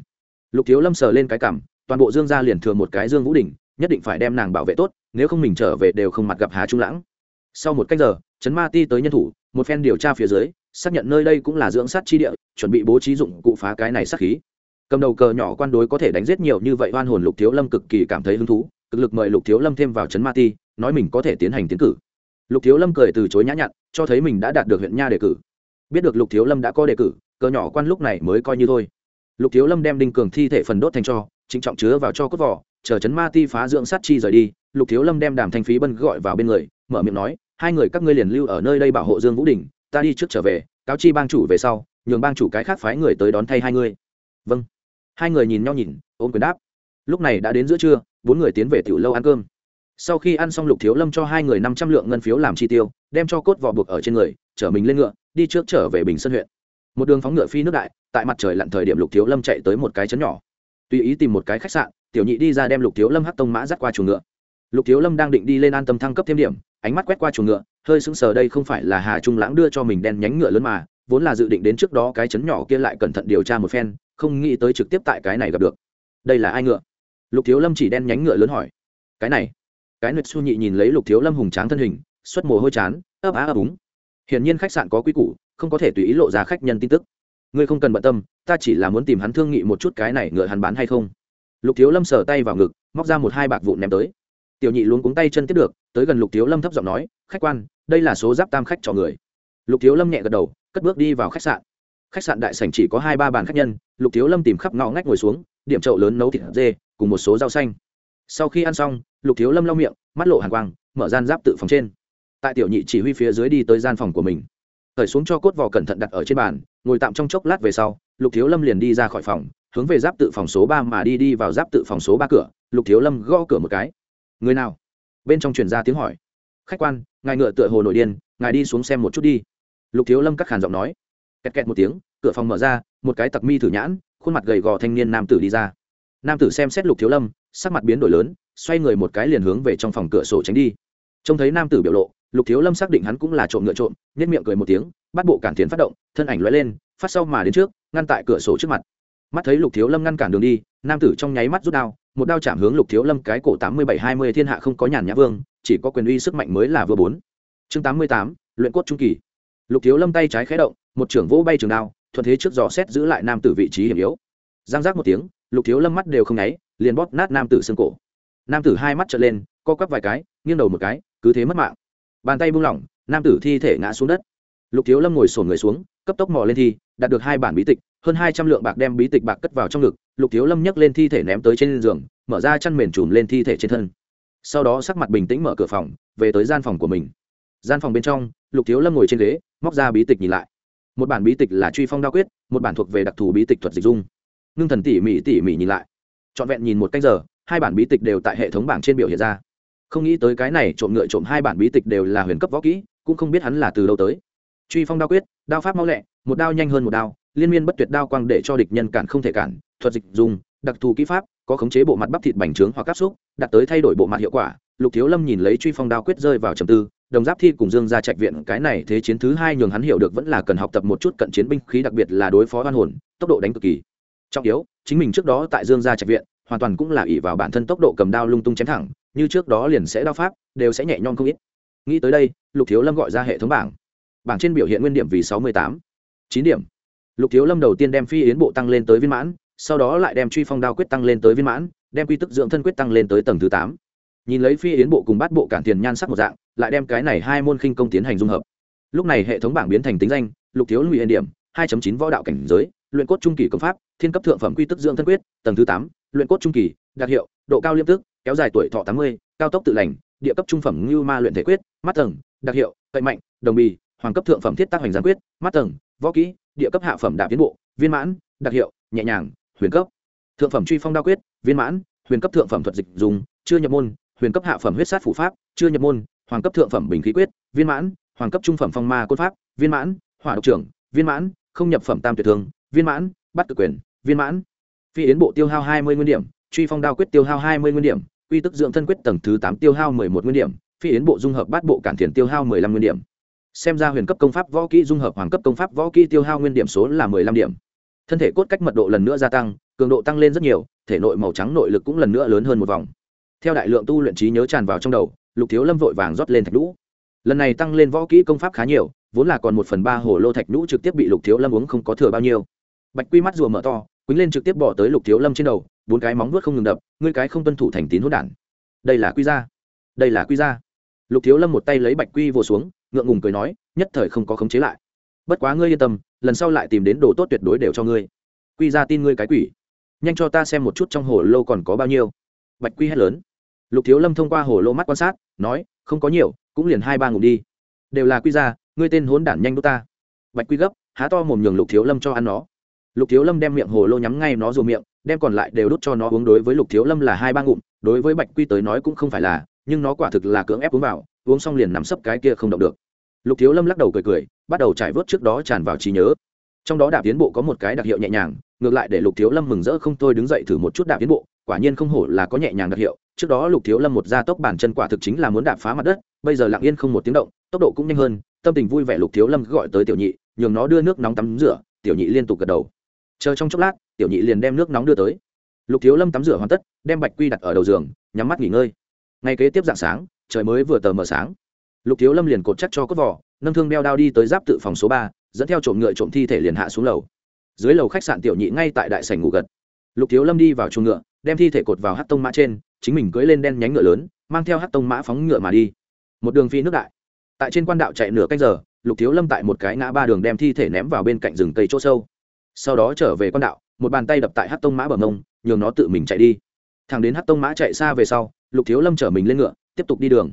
Lục thiếu lâm sờ lên cái cảm, toàn bộ dương gia liền thừa một cái dương vũ đình, nhất định phải đem nàng bảo vệ tốt, nếu không mình trở về đều không mặt gặp hà trung lãng. Sau một cách giờ, chấn ma ti tới nhân thủ, một phen điều tra phía dưới, xác nhận nơi đây cũng là dưỡng sát chi địa, chuẩn bị bố trí dụng cụ phá cái này sát khí. Cầm đầu cờ nhỏ quan đối có thể đánh giết nhiều như vậy, oan hồn lục thiếu lâm cực kỳ cảm thấy hứng thú cực lực mời lục thiếu lâm thêm vào trấn ma ti, nói mình có thể tiến hành tiến cử. Lục thiếu lâm cười từ chối nhã nhặn, cho thấy mình đã đạt được huyện nha đề cử. Biết được lục thiếu lâm đã có đề cử, cờ nhỏ quan lúc này mới coi như thôi. Lục thiếu lâm đem đinh cường thi thể phần đốt thành cho, trịnh trọng chứa vào cho cốt vỏ, chờ chấn ma ti phá dưỡng sát chi rời đi, lục thiếu lâm đem đàm thanh phí bân gọi vào bên người, mở miệng nói, hai người các ngươi liền lưu ở nơi đây bảo hộ dương vũ đình, ta đi trước trở về, cáo chi bang chủ về sau, nhường bang chủ cái khác phái người tới đón thay hai người vâng. Hai người nhìn nhau nhìn, ôm quyền đáp. Lúc này đã đến giữa trưa bốn người tiến về tiểu lâu ăn cơm. Sau khi ăn xong lục thiếu lâm cho hai người năm trăm lượng ngân phiếu làm chi tiêu, đem cho cốt vỏ buộc ở trên người, chở mình lên ngựa, đi trước trở về bình sơn huyện. Một đường phóng ngựa phi nước đại, tại mặt trời lặn thời điểm lục thiếu lâm chạy tới một cái chấn nhỏ. Tùy ý tìm một cái khách sạn, tiểu nhị đi ra đem lục thiếu lâm hắc tông mã dắt qua chuồng ngựa. Lục thiếu lâm đang định đi lên an tâm thăng cấp thêm điểm, ánh mắt quét qua chuồng ngựa, hơi sững sờ đây không phải là hà trung lãng đưa cho mình đen nhánh ngựa lớn mà, vốn là dự định đến trước đó cái chấn nhỏ kia lại cẩn thận điều tra một phen, không nghĩ tới trực tiếp tại cái này gặp được. Đây là ai ngựa? Lục thiếu lâm chỉ đen nhánh ngựa lớn hỏi, cái này? Cái nguyệt su nhị nhìn lấy lục thiếu lâm hùng tráng thân hình, xuất mồ hôi chán, ấp á ấp úng. Hiển nhiên khách sạn có quy củ, không có thể tùy ý lộ ra khách nhân tin tức. Ngươi không cần bận tâm, ta chỉ là muốn tìm hắn thương nghị một chút cái này ngựa hắn bán hay không. Lục thiếu lâm sờ tay vào ngực, móc ra một hai bạc vụn ném tới. Tiểu nhị luống cuống tay chân tiếp được, tới gần lục thiếu lâm thấp giọng nói, khách quan, đây là số giáp tam khách cho người. Lục thiếu lâm nhẹ gật đầu, cất bước đi vào khách sạn. Khách sạn đại sảnh chỉ có hai ba bàn khách nhân, lục thiếu lâm tìm khắp ngõ ngách ngồi xuống, điểm chậu lớn nấu thịt dê cùng một số rau xanh. Sau khi ăn xong, lục thiếu lâm lau miệng, mắt lộ hàn quang, mở gian giáp tự phòng trên. Tại tiểu nhị chỉ huy phía dưới đi tới gian phòng của mình. Khởi xuống cho cốt vò cẩn thận đặt ở trên bàn, ngồi tạm trong chốc lát về sau, lục thiếu lâm liền đi ra khỏi phòng, hướng về giáp tự phòng số ba mà đi đi vào giáp tự phòng số ba cửa, lục thiếu lâm gõ cửa một cái. Người nào? Bên trong truyền ra tiếng hỏi. Khách quan, ngài ngựa tựa hồ nội điên, ngài đi xuống xem một chút đi. Lục thiếu lâm cắt khàn giọng nói. Kẹt kẹt một tiếng, cửa phòng mở ra, một cái tặc mi thử nhãn, khuôn mặt gầy gò thanh niên nam tử đi ra nam tử xem xét lục thiếu lâm, sắc mặt biến đổi lớn, xoay người một cái liền hướng về trong phòng cửa sổ tránh đi. Trông thấy nam tử biểu lộ, lục thiếu lâm xác định hắn cũng là trộm ngựa trộm nhất miệng cười một tiếng, bắt bộ cản tiến phát động, thân ảnh lóe lên, phát sau mà đến trước, ngăn tại cửa sổ trước mặt. Mắt thấy lục thiếu lâm ngăn cản đường đi, nam tử trong nháy mắt rút đao, một đao chạm hướng lục thiếu lâm cái cổ tám mươi bảy hai mươi thiên hạ không có nhàn nhã vương, chỉ có quyền uy sức mạnh mới là vừa bốn. Chương tám mươi tám, luyện cốt trung kỳ. Lục thiếu lâm tay trái khé động, một trưởng vỗ bay trường đao, thuận thế trước dò xét giữ lại nam tử vị trí hiểm yếu. Giang giác một tiếng lục thiếu lâm mắt đều không nháy, liền bóp nát nam tử xương cổ. Nam tử hai mắt trở lên, co quắp vài cái, nghiêng đầu một cái, cứ thế mất mạng. Bàn tay buông lỏng, nam tử thi thể ngã xuống đất. Lục thiếu lâm ngồi sổn người xuống, cấp tốc mò lên thi, đạt được hai bản bí tịch, hơn hai trăm lượng bạc đem bí tịch bạc cất vào trong ngực. Lục thiếu lâm nhấc lên thi thể ném tới trên giường, mở ra chăn mền trùm lên thi thể trên thân. Sau đó sắc mặt bình tĩnh mở cửa phòng, về tới gian phòng của mình. Gian phòng bên trong, lục thiếu lâm ngồi trên ghế, móc ra bí tịch nhìn lại. Một bản bí tịch là truy phong đao quyết, một bản thuộc về đặc thù bí tịch thuật dịch dung ngưng thần tỉ mỉ tỉ mỉ nhìn lại. Trọn vẹn nhìn một cách giờ, hai bản bí tịch đều tại hệ thống bảng trên biểu hiện ra. Không nghĩ tới cái này trộm ngựa trộm hai bản bí tịch đều là huyền cấp võ kỹ, cũng không biết hắn là từ đâu tới. Truy phong đao quyết, đao pháp mau lẹ, một đao nhanh hơn một đao, liên miên bất tuyệt đao quang để cho địch nhân cản không thể cản, thuật dịch dùng, đặc thù kỹ pháp, có khống chế bộ mặt bắp thịt bành trướng hoặc áp xúc, đạt tới thay đổi bộ mặt hiệu quả. Lục thiếu lâm nhìn lấy truy phong đao quyết rơi vào trầm tư, đồng giáp thi cùng dương ra trạch viện, cái này thế chiến thứ hai nhường hắn hiểu được vẫn là cần học tập một chút cận chiến binh khí, đặc biệt là đối phó oan hồn, tốc độ đánh cực kỳ trọng yếu, chính mình trước đó tại dương gia trạch viện, hoàn toàn cũng là ỷ vào bản thân tốc độ cầm đao lung tung chém thẳng, như trước đó liền sẽ đao pháp, đều sẽ nhẹ nhõm không ít. Nghĩ tới đây, lục thiếu lâm gọi ra hệ thống bảng. Bảng trên biểu hiện nguyên điểm vì sáu mươi tám, chín điểm. Lục thiếu lâm đầu tiên đem phi yến bộ tăng lên tới viên mãn, sau đó lại đem truy phong đao quyết tăng lên tới viên mãn, đem quy tức dưỡng thân quyết tăng lên tới tầng thứ tám. Nhìn lấy phi yến bộ cùng bát bộ cản tiền nhan sắc một dạng, lại đem cái này hai môn khinh công tiến hành dung hợp. Lúc này hệ thống bảng biến thành tính danh, lục thiếu lùi điểm, hai chín võ đạo cảnh giới, luyện cốt trung kỳ công pháp thiên cấp thượng phẩm quy tức dưỡng thân quyết, tầng thứ tám, luyện cốt trung kỳ, đặc hiệu, độ cao liêm tức, kéo dài tuổi thọ tám mươi, cao tốc tự lành, địa cấp trung phẩm ngưu ma luyện thể quyết, mắt tầng, đặc hiệu, cậy mạnh, đồng bì, hoàng cấp thượng phẩm thiết tác hoành gián quyết, mắt tầng, võ kỹ, địa cấp hạ phẩm đạp tiến bộ, viên mãn, đặc hiệu, nhẹ nhàng, huyền cấp. Thượng phẩm truy phong đa quyết, viên mãn, huyền cấp thượng phẩm thuật dịch dùng, chưa nhập môn, huyền cấp hạ phẩm huyết sát phủ pháp, chưa nhập môn, hoàng cấp thượng phẩm bình khí quyết, viên mãn, hoàng cấp trung phẩm phong ma côn pháp, viên mãn, hỏa độc trưởng, viên mãn, không nhập phẩm tam tuyệt thương viên mãn, bắt cực quyền viên mãn. Phi yến bộ tiêu hao hai mươi nguyên điểm, truy phong đao quyết tiêu hao hai mươi nguyên điểm, quy tức dưỡng thân quyết tầng thứ tám tiêu hao mười một nguyên điểm, phi yến bộ dung hợp bát bộ cản thiền tiêu hao mười lăm nguyên điểm. Xem ra huyền cấp công pháp võ kỹ dung hợp, hoàng cấp công pháp võ kỹ tiêu hao nguyên điểm số là mười lăm điểm. Thân thể cốt cách mật độ lần nữa gia tăng, cường độ tăng lên rất nhiều, thể nội màu trắng nội lực cũng lần nữa lớn hơn một vòng. Theo đại lượng tu luyện trí nhớ tràn vào trong đầu, lục thiếu lâm vội vàng rót lên thạch lũ lần này tăng lên võ kỹ công pháp khá nhiều, vốn là còn một phần ba hồ lô thạch lũ trực tiếp bị lục thiếu lâm uống không có thừa bao nhiêu. Bạch quy mắt rùa mở to quýnh lên trực tiếp bỏ tới lục thiếu lâm trên đầu, bốn cái móng vuốt không ngừng đập, ngươi cái không tuân thủ thành tín hốt đản. Đây là quy gia. Đây là quy gia. Lục thiếu lâm một tay lấy bạch quy vô xuống, ngượng ngùng cười nói, nhất thời không có khống chế lại. Bất quá ngươi yên tâm, lần sau lại tìm đến đồ tốt tuyệt đối đều cho ngươi. Quy ra tin ngươi cái quỷ. Nhanh cho ta xem một chút trong hồ lô còn có bao nhiêu. Bạch quy hét lớn. Lục thiếu lâm thông qua hồ lô mắt quan sát, nói, không có nhiều, cũng liền hai ba ngủ đi. Đều là quy ra ngươi tên hốn đản nhanh đốt ta. Bạch quy gấp, há to mồm nhường lục thiếu lâm cho ăn nó lục thiếu lâm đem miệng hồ lô nhắm ngay nó dù miệng, đem còn lại đều đút cho nó uống đối với lục thiếu lâm là hai ba ngụm, đối với bạch quy tới nói cũng không phải là, nhưng nó quả thực là cưỡng ép uống vào, uống xong liền nằm sấp cái kia không động được. Lục thiếu lâm lắc đầu cười cười, bắt đầu trải vớt trước đó tràn vào trí nhớ. Trong đó đạp tiến bộ có một cái đặc hiệu nhẹ nhàng, ngược lại để lục thiếu lâm mừng rỡ không thôi đứng dậy thử một chút đạp tiến bộ, quả nhiên không hổ là có nhẹ nhàng đặc hiệu. Trước đó lục thiếu lâm một gia tốc bản chân quả thực chính là muốn đạp phá mặt đất, bây giờ lặng yên không một tiếng động, tốc độ cũng nhanh hơn, tâm tình vui vẻ lục thiếu lâm gọi tới tiểu nhị, nhường nó đưa nước nóng tắm rửa, tiểu nhị liên tục gật đầu chờ trong chốc lát, tiểu nhị liền đem nước nóng đưa tới. Lục thiếu lâm tắm rửa hoàn tất, đem bạch quy đặt ở đầu giường, nhắm mắt nghỉ ngơi. Ngay kế tiếp dạng sáng, trời mới vừa tờ mờ sáng. Lục thiếu lâm liền cột chắc cho cốt vỏ, nâng thương đeo đao đi tới giáp tự phòng số ba, dẫn theo trộm ngựa trộm thi thể liền hạ xuống lầu. Dưới lầu khách sạn tiểu nhị ngay tại đại sảnh ngủ gật. Lục thiếu lâm đi vào chuồng ngựa, đem thi thể cột vào hát tông mã trên, chính mình cưỡi lên đen nhánh ngựa lớn, mang theo hát tông mã phóng ngựa mà đi. Một đường phi nước đại. Tại trên quan đạo chạy nửa canh giờ, lục thiếu lâm tại một cái ngã ba đường đem thi thể ném vào bên cạnh rừng cây chỗ sâu sau đó trở về con đạo, một bàn tay đập tại hát tông mã bờ mông, nhường nó tự mình chạy đi. Thằng đến hát tông mã chạy xa về sau, lục thiếu lâm chở mình lên ngựa, tiếp tục đi đường.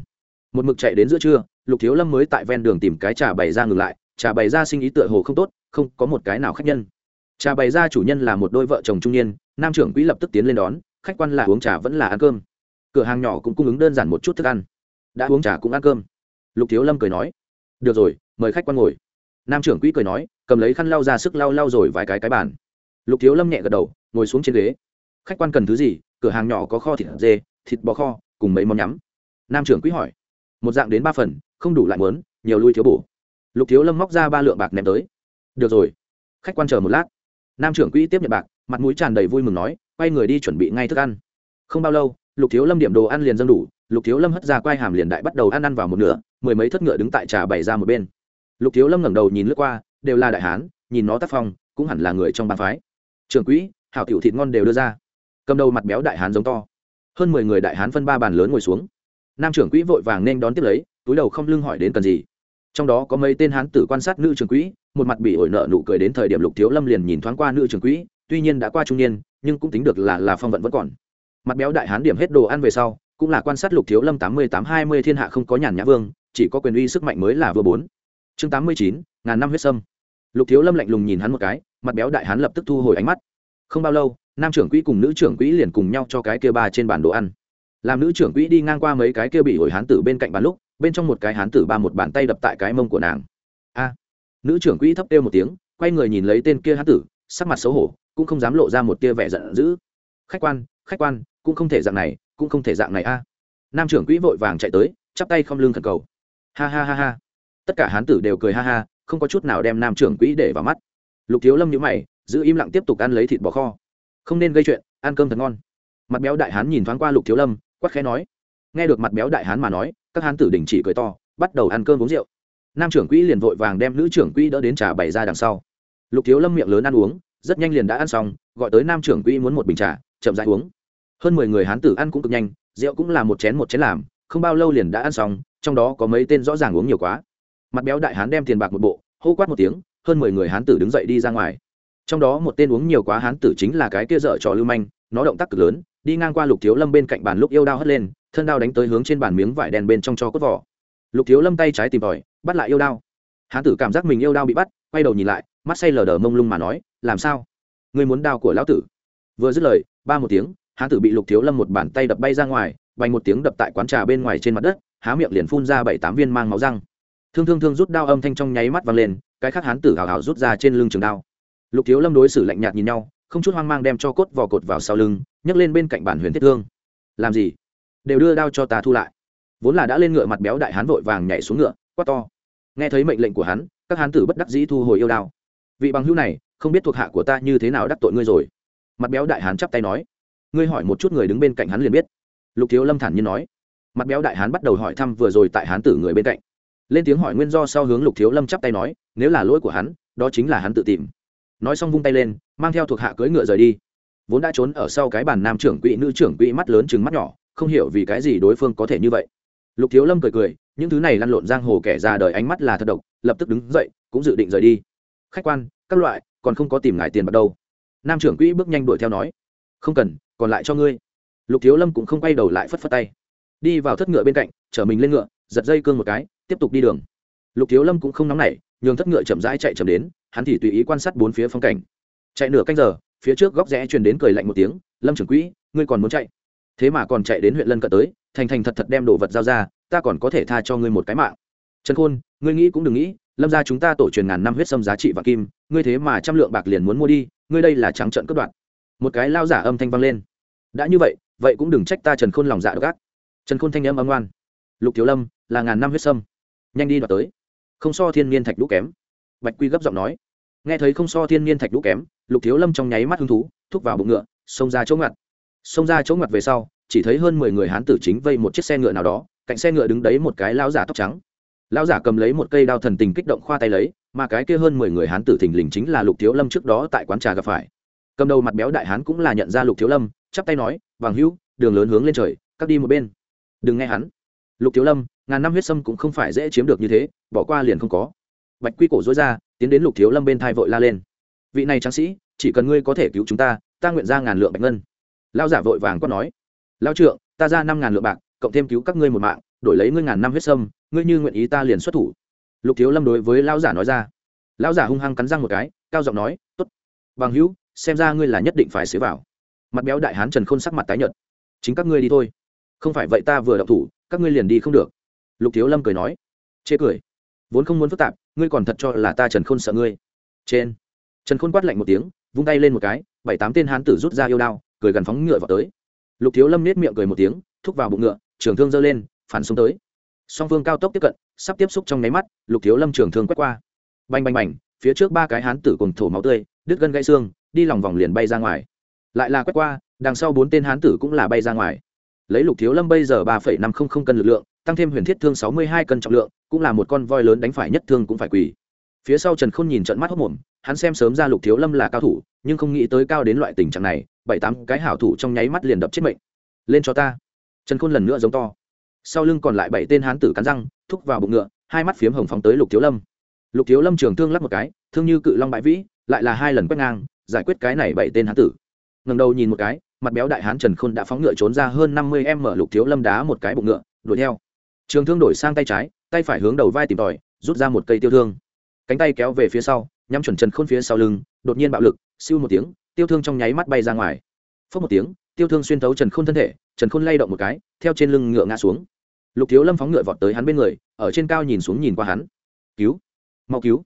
Một mực chạy đến giữa trưa, lục thiếu lâm mới tại ven đường tìm cái trà bày ra ngừng lại, trà bày ra sinh ý tựa hồ không tốt, không có một cái nào khách nhân. Trà bày ra chủ nhân là một đôi vợ chồng trung niên, nam trưởng quỹ lập tức tiến lên đón, khách quan là uống trà vẫn là ăn cơm. Cửa hàng nhỏ cũng cung ứng đơn giản một chút thức ăn. Đã uống trà cũng ăn cơm. Lục thiếu lâm cười nói, được rồi, mời khách quan ngồi nam trưởng quỹ cười nói, cầm lấy khăn lau ra sức lau lau rồi vài cái cái bàn. Lục thiếu lâm nhẹ gật đầu, ngồi xuống trên ghế. Khách quan cần thứ gì, cửa hàng nhỏ có kho thịt dê, thịt bò kho, cùng mấy món nhắm. Nam trưởng quỹ hỏi. Một dạng đến ba phần, không đủ lại muốn, nhiều lui thiếu bổ. Lục thiếu lâm móc ra ba lượng bạc ném tới. Được rồi. Khách quan chờ một lát. Nam trưởng quỹ tiếp nhận bạc, mặt mũi tràn đầy vui mừng nói, quay người đi chuẩn bị ngay thức ăn. Không bao lâu, lục thiếu lâm điểm đồ ăn liền dâng đủ, lục thiếu lâm hất ra quai hàm liền đại bắt đầu ăn ăn vào một nửa, mười mấy thất ngựa đứng tại trà bày ra một bên lục thiếu lâm ngẩng đầu nhìn lướt qua, đều là đại hán, nhìn nó tác phong, cũng hẳn là người trong bàn phái. Trưởng quỹ, hảo tiểu thịt ngon đều đưa ra. Cầm đầu mặt béo đại hán giống to. Hơn mười người đại hán phân ba bàn lớn ngồi xuống. Nam trưởng quỹ vội vàng nên đón tiếp lấy, túi đầu không lưng hỏi đến cần gì. Trong đó có mấy tên hán tử quan sát nữ trưởng quỹ, một mặt bị ổi nợ nụ cười đến thời điểm lục thiếu lâm liền nhìn thoáng qua nữ trưởng quỹ, tuy nhiên đã qua trung niên, nhưng cũng tính được là là phong vận vẫn còn. Mặt béo đại hán điểm hết đồ ăn về sau, cũng là quan sát lục thiếu lâm tám mươi tám hai mươi thiên hạ không có nhàn nhã vương, chỉ có quyền uy sức mạnh mới là vừa bốn chương tám mươi chín, ngàn năm huyết sâm. Lục thiếu lâm lạnh lùng nhìn hắn một cái, mặt béo đại hắn lập tức thu hồi ánh mắt. Không bao lâu, nam trưởng quỹ cùng nữ trưởng quỹ liền cùng nhau cho cái kia ba trên bàn đồ ăn. Làm nữ trưởng quỹ đi ngang qua mấy cái kia bị hồi hán tử bên cạnh bàn lúc, bên trong một cái hán tử ba một bàn tay đập tại cái mông của nàng. A! Nữ trưởng quỹ thấp kêu một tiếng, quay người nhìn lấy tên kia hán tử, sắc mặt xấu hổ, cũng không dám lộ ra một tia vẻ giận dữ. Khách quan khách quan, cũng không thể dạng này, cũng không thể dạng này a. Nam trưởng quỹ vội vàng chạy tới, chắp tay không lưng thần cầu. Ha ha ha ha tất cả hán tử đều cười ha ha, không có chút nào đem nam trưởng quỹ để vào mắt. Lục thiếu lâm nhữ mày, giữ im lặng tiếp tục ăn lấy thịt bò kho. Không nên gây chuyện, ăn cơm thật ngon. Mặt béo đại hán nhìn thoáng qua lục thiếu lâm, quắc khẽ nói. Nghe được mặt béo đại hán mà nói, các hán tử đình chỉ cười to, bắt đầu ăn cơm uống rượu. Nam trưởng quỹ liền vội vàng đem nữ trưởng quỹ đỡ đến trà bày ra đằng sau. Lục thiếu lâm miệng lớn ăn uống, rất nhanh liền đã ăn xong, gọi tới nam trưởng quỹ muốn một bình trà, chậm rãi uống. Hơn mười người hán tử ăn cũng cực nhanh, rượu cũng là một chén một chén làm, không bao lâu liền đã ăn xong, trong đó có mấy tên rõ ràng uống nhiều quá mặt béo đại hán đem tiền bạc một bộ, hô quát một tiếng, hơn mười người hán tử đứng dậy đi ra ngoài. Trong đó một tên uống nhiều quá hán tử chính là cái kia dở trò lưu manh, nó động tác cực lớn, đi ngang qua lục thiếu lâm bên cạnh bàn lúc yêu đao hất lên, thân đao đánh tới hướng trên bàn miếng vải đen bên trong cho cốt vỏ. Lục thiếu lâm tay trái tìm tòi, bắt lại yêu đao. Hán tử cảm giác mình yêu đao bị bắt, quay đầu nhìn lại, mắt say lờ đờ mông lung mà nói, làm sao? Người muốn đao của lão tử? Vừa dứt lời, ba một tiếng, hán tử bị lục thiếu lâm một bàn tay đập bay ra ngoài, bành một tiếng đập tại quán trà bên ngoài trên mặt đất, há miệng liền phun ra bảy tám viên mang máu răng thương thương thương rút đao âm thanh trong nháy mắt vang lên, cái khác hán tử hào hào rút ra trên lưng trường đao. Lục thiếu lâm đối xử lạnh nhạt nhìn nhau, không chút hoang mang đem cho cốt vò cột vào sau lưng, nhấc lên bên cạnh bản huyền thiết thương. Làm gì? Đều đưa đao cho ta thu lại. Vốn là đã lên ngựa mặt béo đại hán vội vàng nhảy xuống ngựa, quát to. Nghe thấy mệnh lệnh của hắn, các hán tử bất đắc dĩ thu hồi yêu đao. Vị bằng hữu này, không biết thuộc hạ của ta như thế nào đắc tội ngươi rồi. Mặt béo đại hán chắp tay nói. Ngươi hỏi một chút người đứng bên cạnh hắn liền biết. Lục thiếu lâm thản nhiên nói. Mặt béo đại hán bắt đầu hỏi thăm vừa rồi tại hán tử người bên cạnh lên tiếng hỏi nguyên do sau hướng lục thiếu lâm chắp tay nói, nếu là lỗi của hắn, đó chính là hắn tự tìm. Nói xong vung tay lên, mang theo thuộc hạ cưỡi ngựa rời đi. Vốn đã trốn ở sau cái bàn nam trưởng quỹ, nữ trưởng quỹ mắt lớn chừng mắt nhỏ, không hiểu vì cái gì đối phương có thể như vậy. Lục thiếu lâm cười cười, những thứ này lăn lộn giang hồ kẻ ra đời ánh mắt là thật độc, lập tức đứng dậy, cũng dự định rời đi. Khách quan, các loại, còn không có tìm ngài tiền bắt đâu. Nam trưởng quỹ bước nhanh đuổi theo nói, không cần, còn lại cho ngươi. Lục thiếu lâm cũng không quay đầu lại phất phất tay. Đi vào thất ngựa bên cạnh, chở mình lên ngựa giật dây cương một cái, tiếp tục đi đường. Lục thiếu lâm cũng không nóng nảy, nhường thất ngựa chậm rãi chạy chậm đến, hắn thì tùy ý quan sát bốn phía phong cảnh. Chạy nửa canh giờ, phía trước góc rẽ truyền đến cười lạnh một tiếng, lâm trưởng quỹ, ngươi còn muốn chạy? Thế mà còn chạy đến huyện lân cận tới, thành thành thật thật đem đồ vật giao ra, ta còn có thể tha cho ngươi một cái mạng. Trần khôn, ngươi nghĩ cũng đừng nghĩ, lâm ra chúng ta tổ truyền ngàn năm huyết sâm giá trị và kim, ngươi thế mà trăm lượng bạc liền muốn mua đi, ngươi đây là trắng trận cướp đoạt. Một cái lao giả âm thanh vang lên. Đã như vậy vậy cũng đừng trách ta trần khôn lòng dạ gác trần khôn thanh âm âm ngoan. Lục thiếu lâm là ngàn năm huyết sâm. Nhanh đi đoạt tới. Không so thiên niên thạch đũ kém. Bạch quy gấp giọng nói. Nghe thấy không so thiên niên thạch đũ kém, lục thiếu lâm trong nháy mắt hứng thú, thúc vào bụng ngựa, xông ra chỗ ngặt. Xông ra chỗ ngặt về sau, chỉ thấy hơn mười người hán tử chính vây một chiếc xe ngựa nào đó, cạnh xe ngựa đứng đấy một cái lão giả tóc trắng. Lão giả cầm lấy một cây đao thần tình kích động khoa tay lấy, mà cái kia hơn mười người hán tử thình lình chính là lục thiếu lâm trước đó tại quán trà gặp phải. Cầm đầu mặt béo đại hán cũng là nhận ra lục thiếu lâm, chắp tay nói, vàng hữu, đường lớn hướng lên trời cắt đi một bên. Đừng nghe hắn lục thiếu lâm, ngàn năm huyết sâm cũng không phải dễ chiếm được như thế, bỏ qua liền không có. Bạch quy cổ dối ra, tiến đến lục thiếu lâm bên thai vội la lên. Vị này tráng sĩ, chỉ cần ngươi có thể cứu chúng ta ta nguyện ra ngàn lượng bạch ngân. Lao giả vội vàng quát nói. Lao trượng, ta ra năm ngàn lượng bạc, cộng thêm cứu các ngươi một mạng, đổi lấy ngươi ngàn năm huyết sâm, ngươi như nguyện ý ta liền xuất thủ. Lục thiếu lâm đối với lao giả nói ra. Lao giả hung hăng cắn răng một cái, cao giọng nói t ố t bằng hữu, xem ra ngươi là nhất định phải xế vào. Mặt béo đại hán trần khôn sắc mặt tái nhợt. Chính các ngươi đi thôi. Không phải vậy ta vừa đậu thủ các ngươi liền đi không được. Lục thiếu lâm cười nói. Chê cười. Vốn không muốn phức tạp, ngươi còn thật cho là ta trần khôn sợ ngươi. Trên. Trần khôn quát lạnh một tiếng, vung tay lên một cái, bảy tám tên hán tử rút ra yêu đao, cười gần phóng ngựa vào tới. Lục thiếu lâm nết miệng cười một tiếng, thúc vào bụng ngựa, trường thương giơ lên, phản xuống tới. Song phương cao tốc tiếp cận, sắp tiếp xúc trong nháy mắt, lục thiếu lâm trường thương quét qua. Bành bành bành, phía trước ba cái hán tử cùng thổ máu tươi, đứt gân gãy xương, đi lòng vòng liền bay ra ngoài. Lại là quét qua, đằng sau bốn tên hán tử cũng là bay ra ngoài lấy lục thiếu lâm bây giờ ba phẩy năm không không cân lực lượng, tăng thêm huyền thiết thương sáu mươi hai cân trọng lượng, cũng là một con voi lớn đánh phải nhất thương cũng phải quỳ. Phía sau trần khôn nhìn trận mắt hốc mồm, hắn xem sớm ra lục thiếu lâm là cao thủ, nhưng không nghĩ tới cao đến loại tình trạng này, bảy tám cái hảo thủ trong nháy mắt liền đập chết mệnh. Lên cho ta. Trần khôn lần nữa giống to. Sau lưng còn lại bảy tên hán tử cắn răng, thúc vào bụng ngựa, hai mắt phiếm hồng phóng tới lục thiếu lâm. Lục thiếu lâm trường thương lắp một cái, thương như cự long bãi vĩ, lại là hai lần quét ngang, giải quyết cái này bảy tên hán tử. Ngầm đầu nhìn một cái mặt béo đại hán trần khôn đã phóng ngựa trốn ra hơn năm mươi em mở lục thiếu lâm đá một cái bụng ngựa, đuổi theo. Trường thương đổi sang tay trái, tay phải hướng đầu vai tìm tòi, rút ra một cây tiêu thương. Cánh tay kéo về phía sau, nhắm chuẩn trần khôn phía sau lưng, đột nhiên bạo lực, siêu một tiếng, tiêu thương trong nháy mắt bay ra ngoài. Phớt một tiếng, tiêu thương xuyên thấu trần khôn thân thể, trần khôn lay động một cái, theo trên lưng ngựa ngã xuống. Lục thiếu lâm phóng ngựa vọt tới hắn bên người, ở trên cao nhìn xuống nhìn qua hắn. Cứu, mau cứu.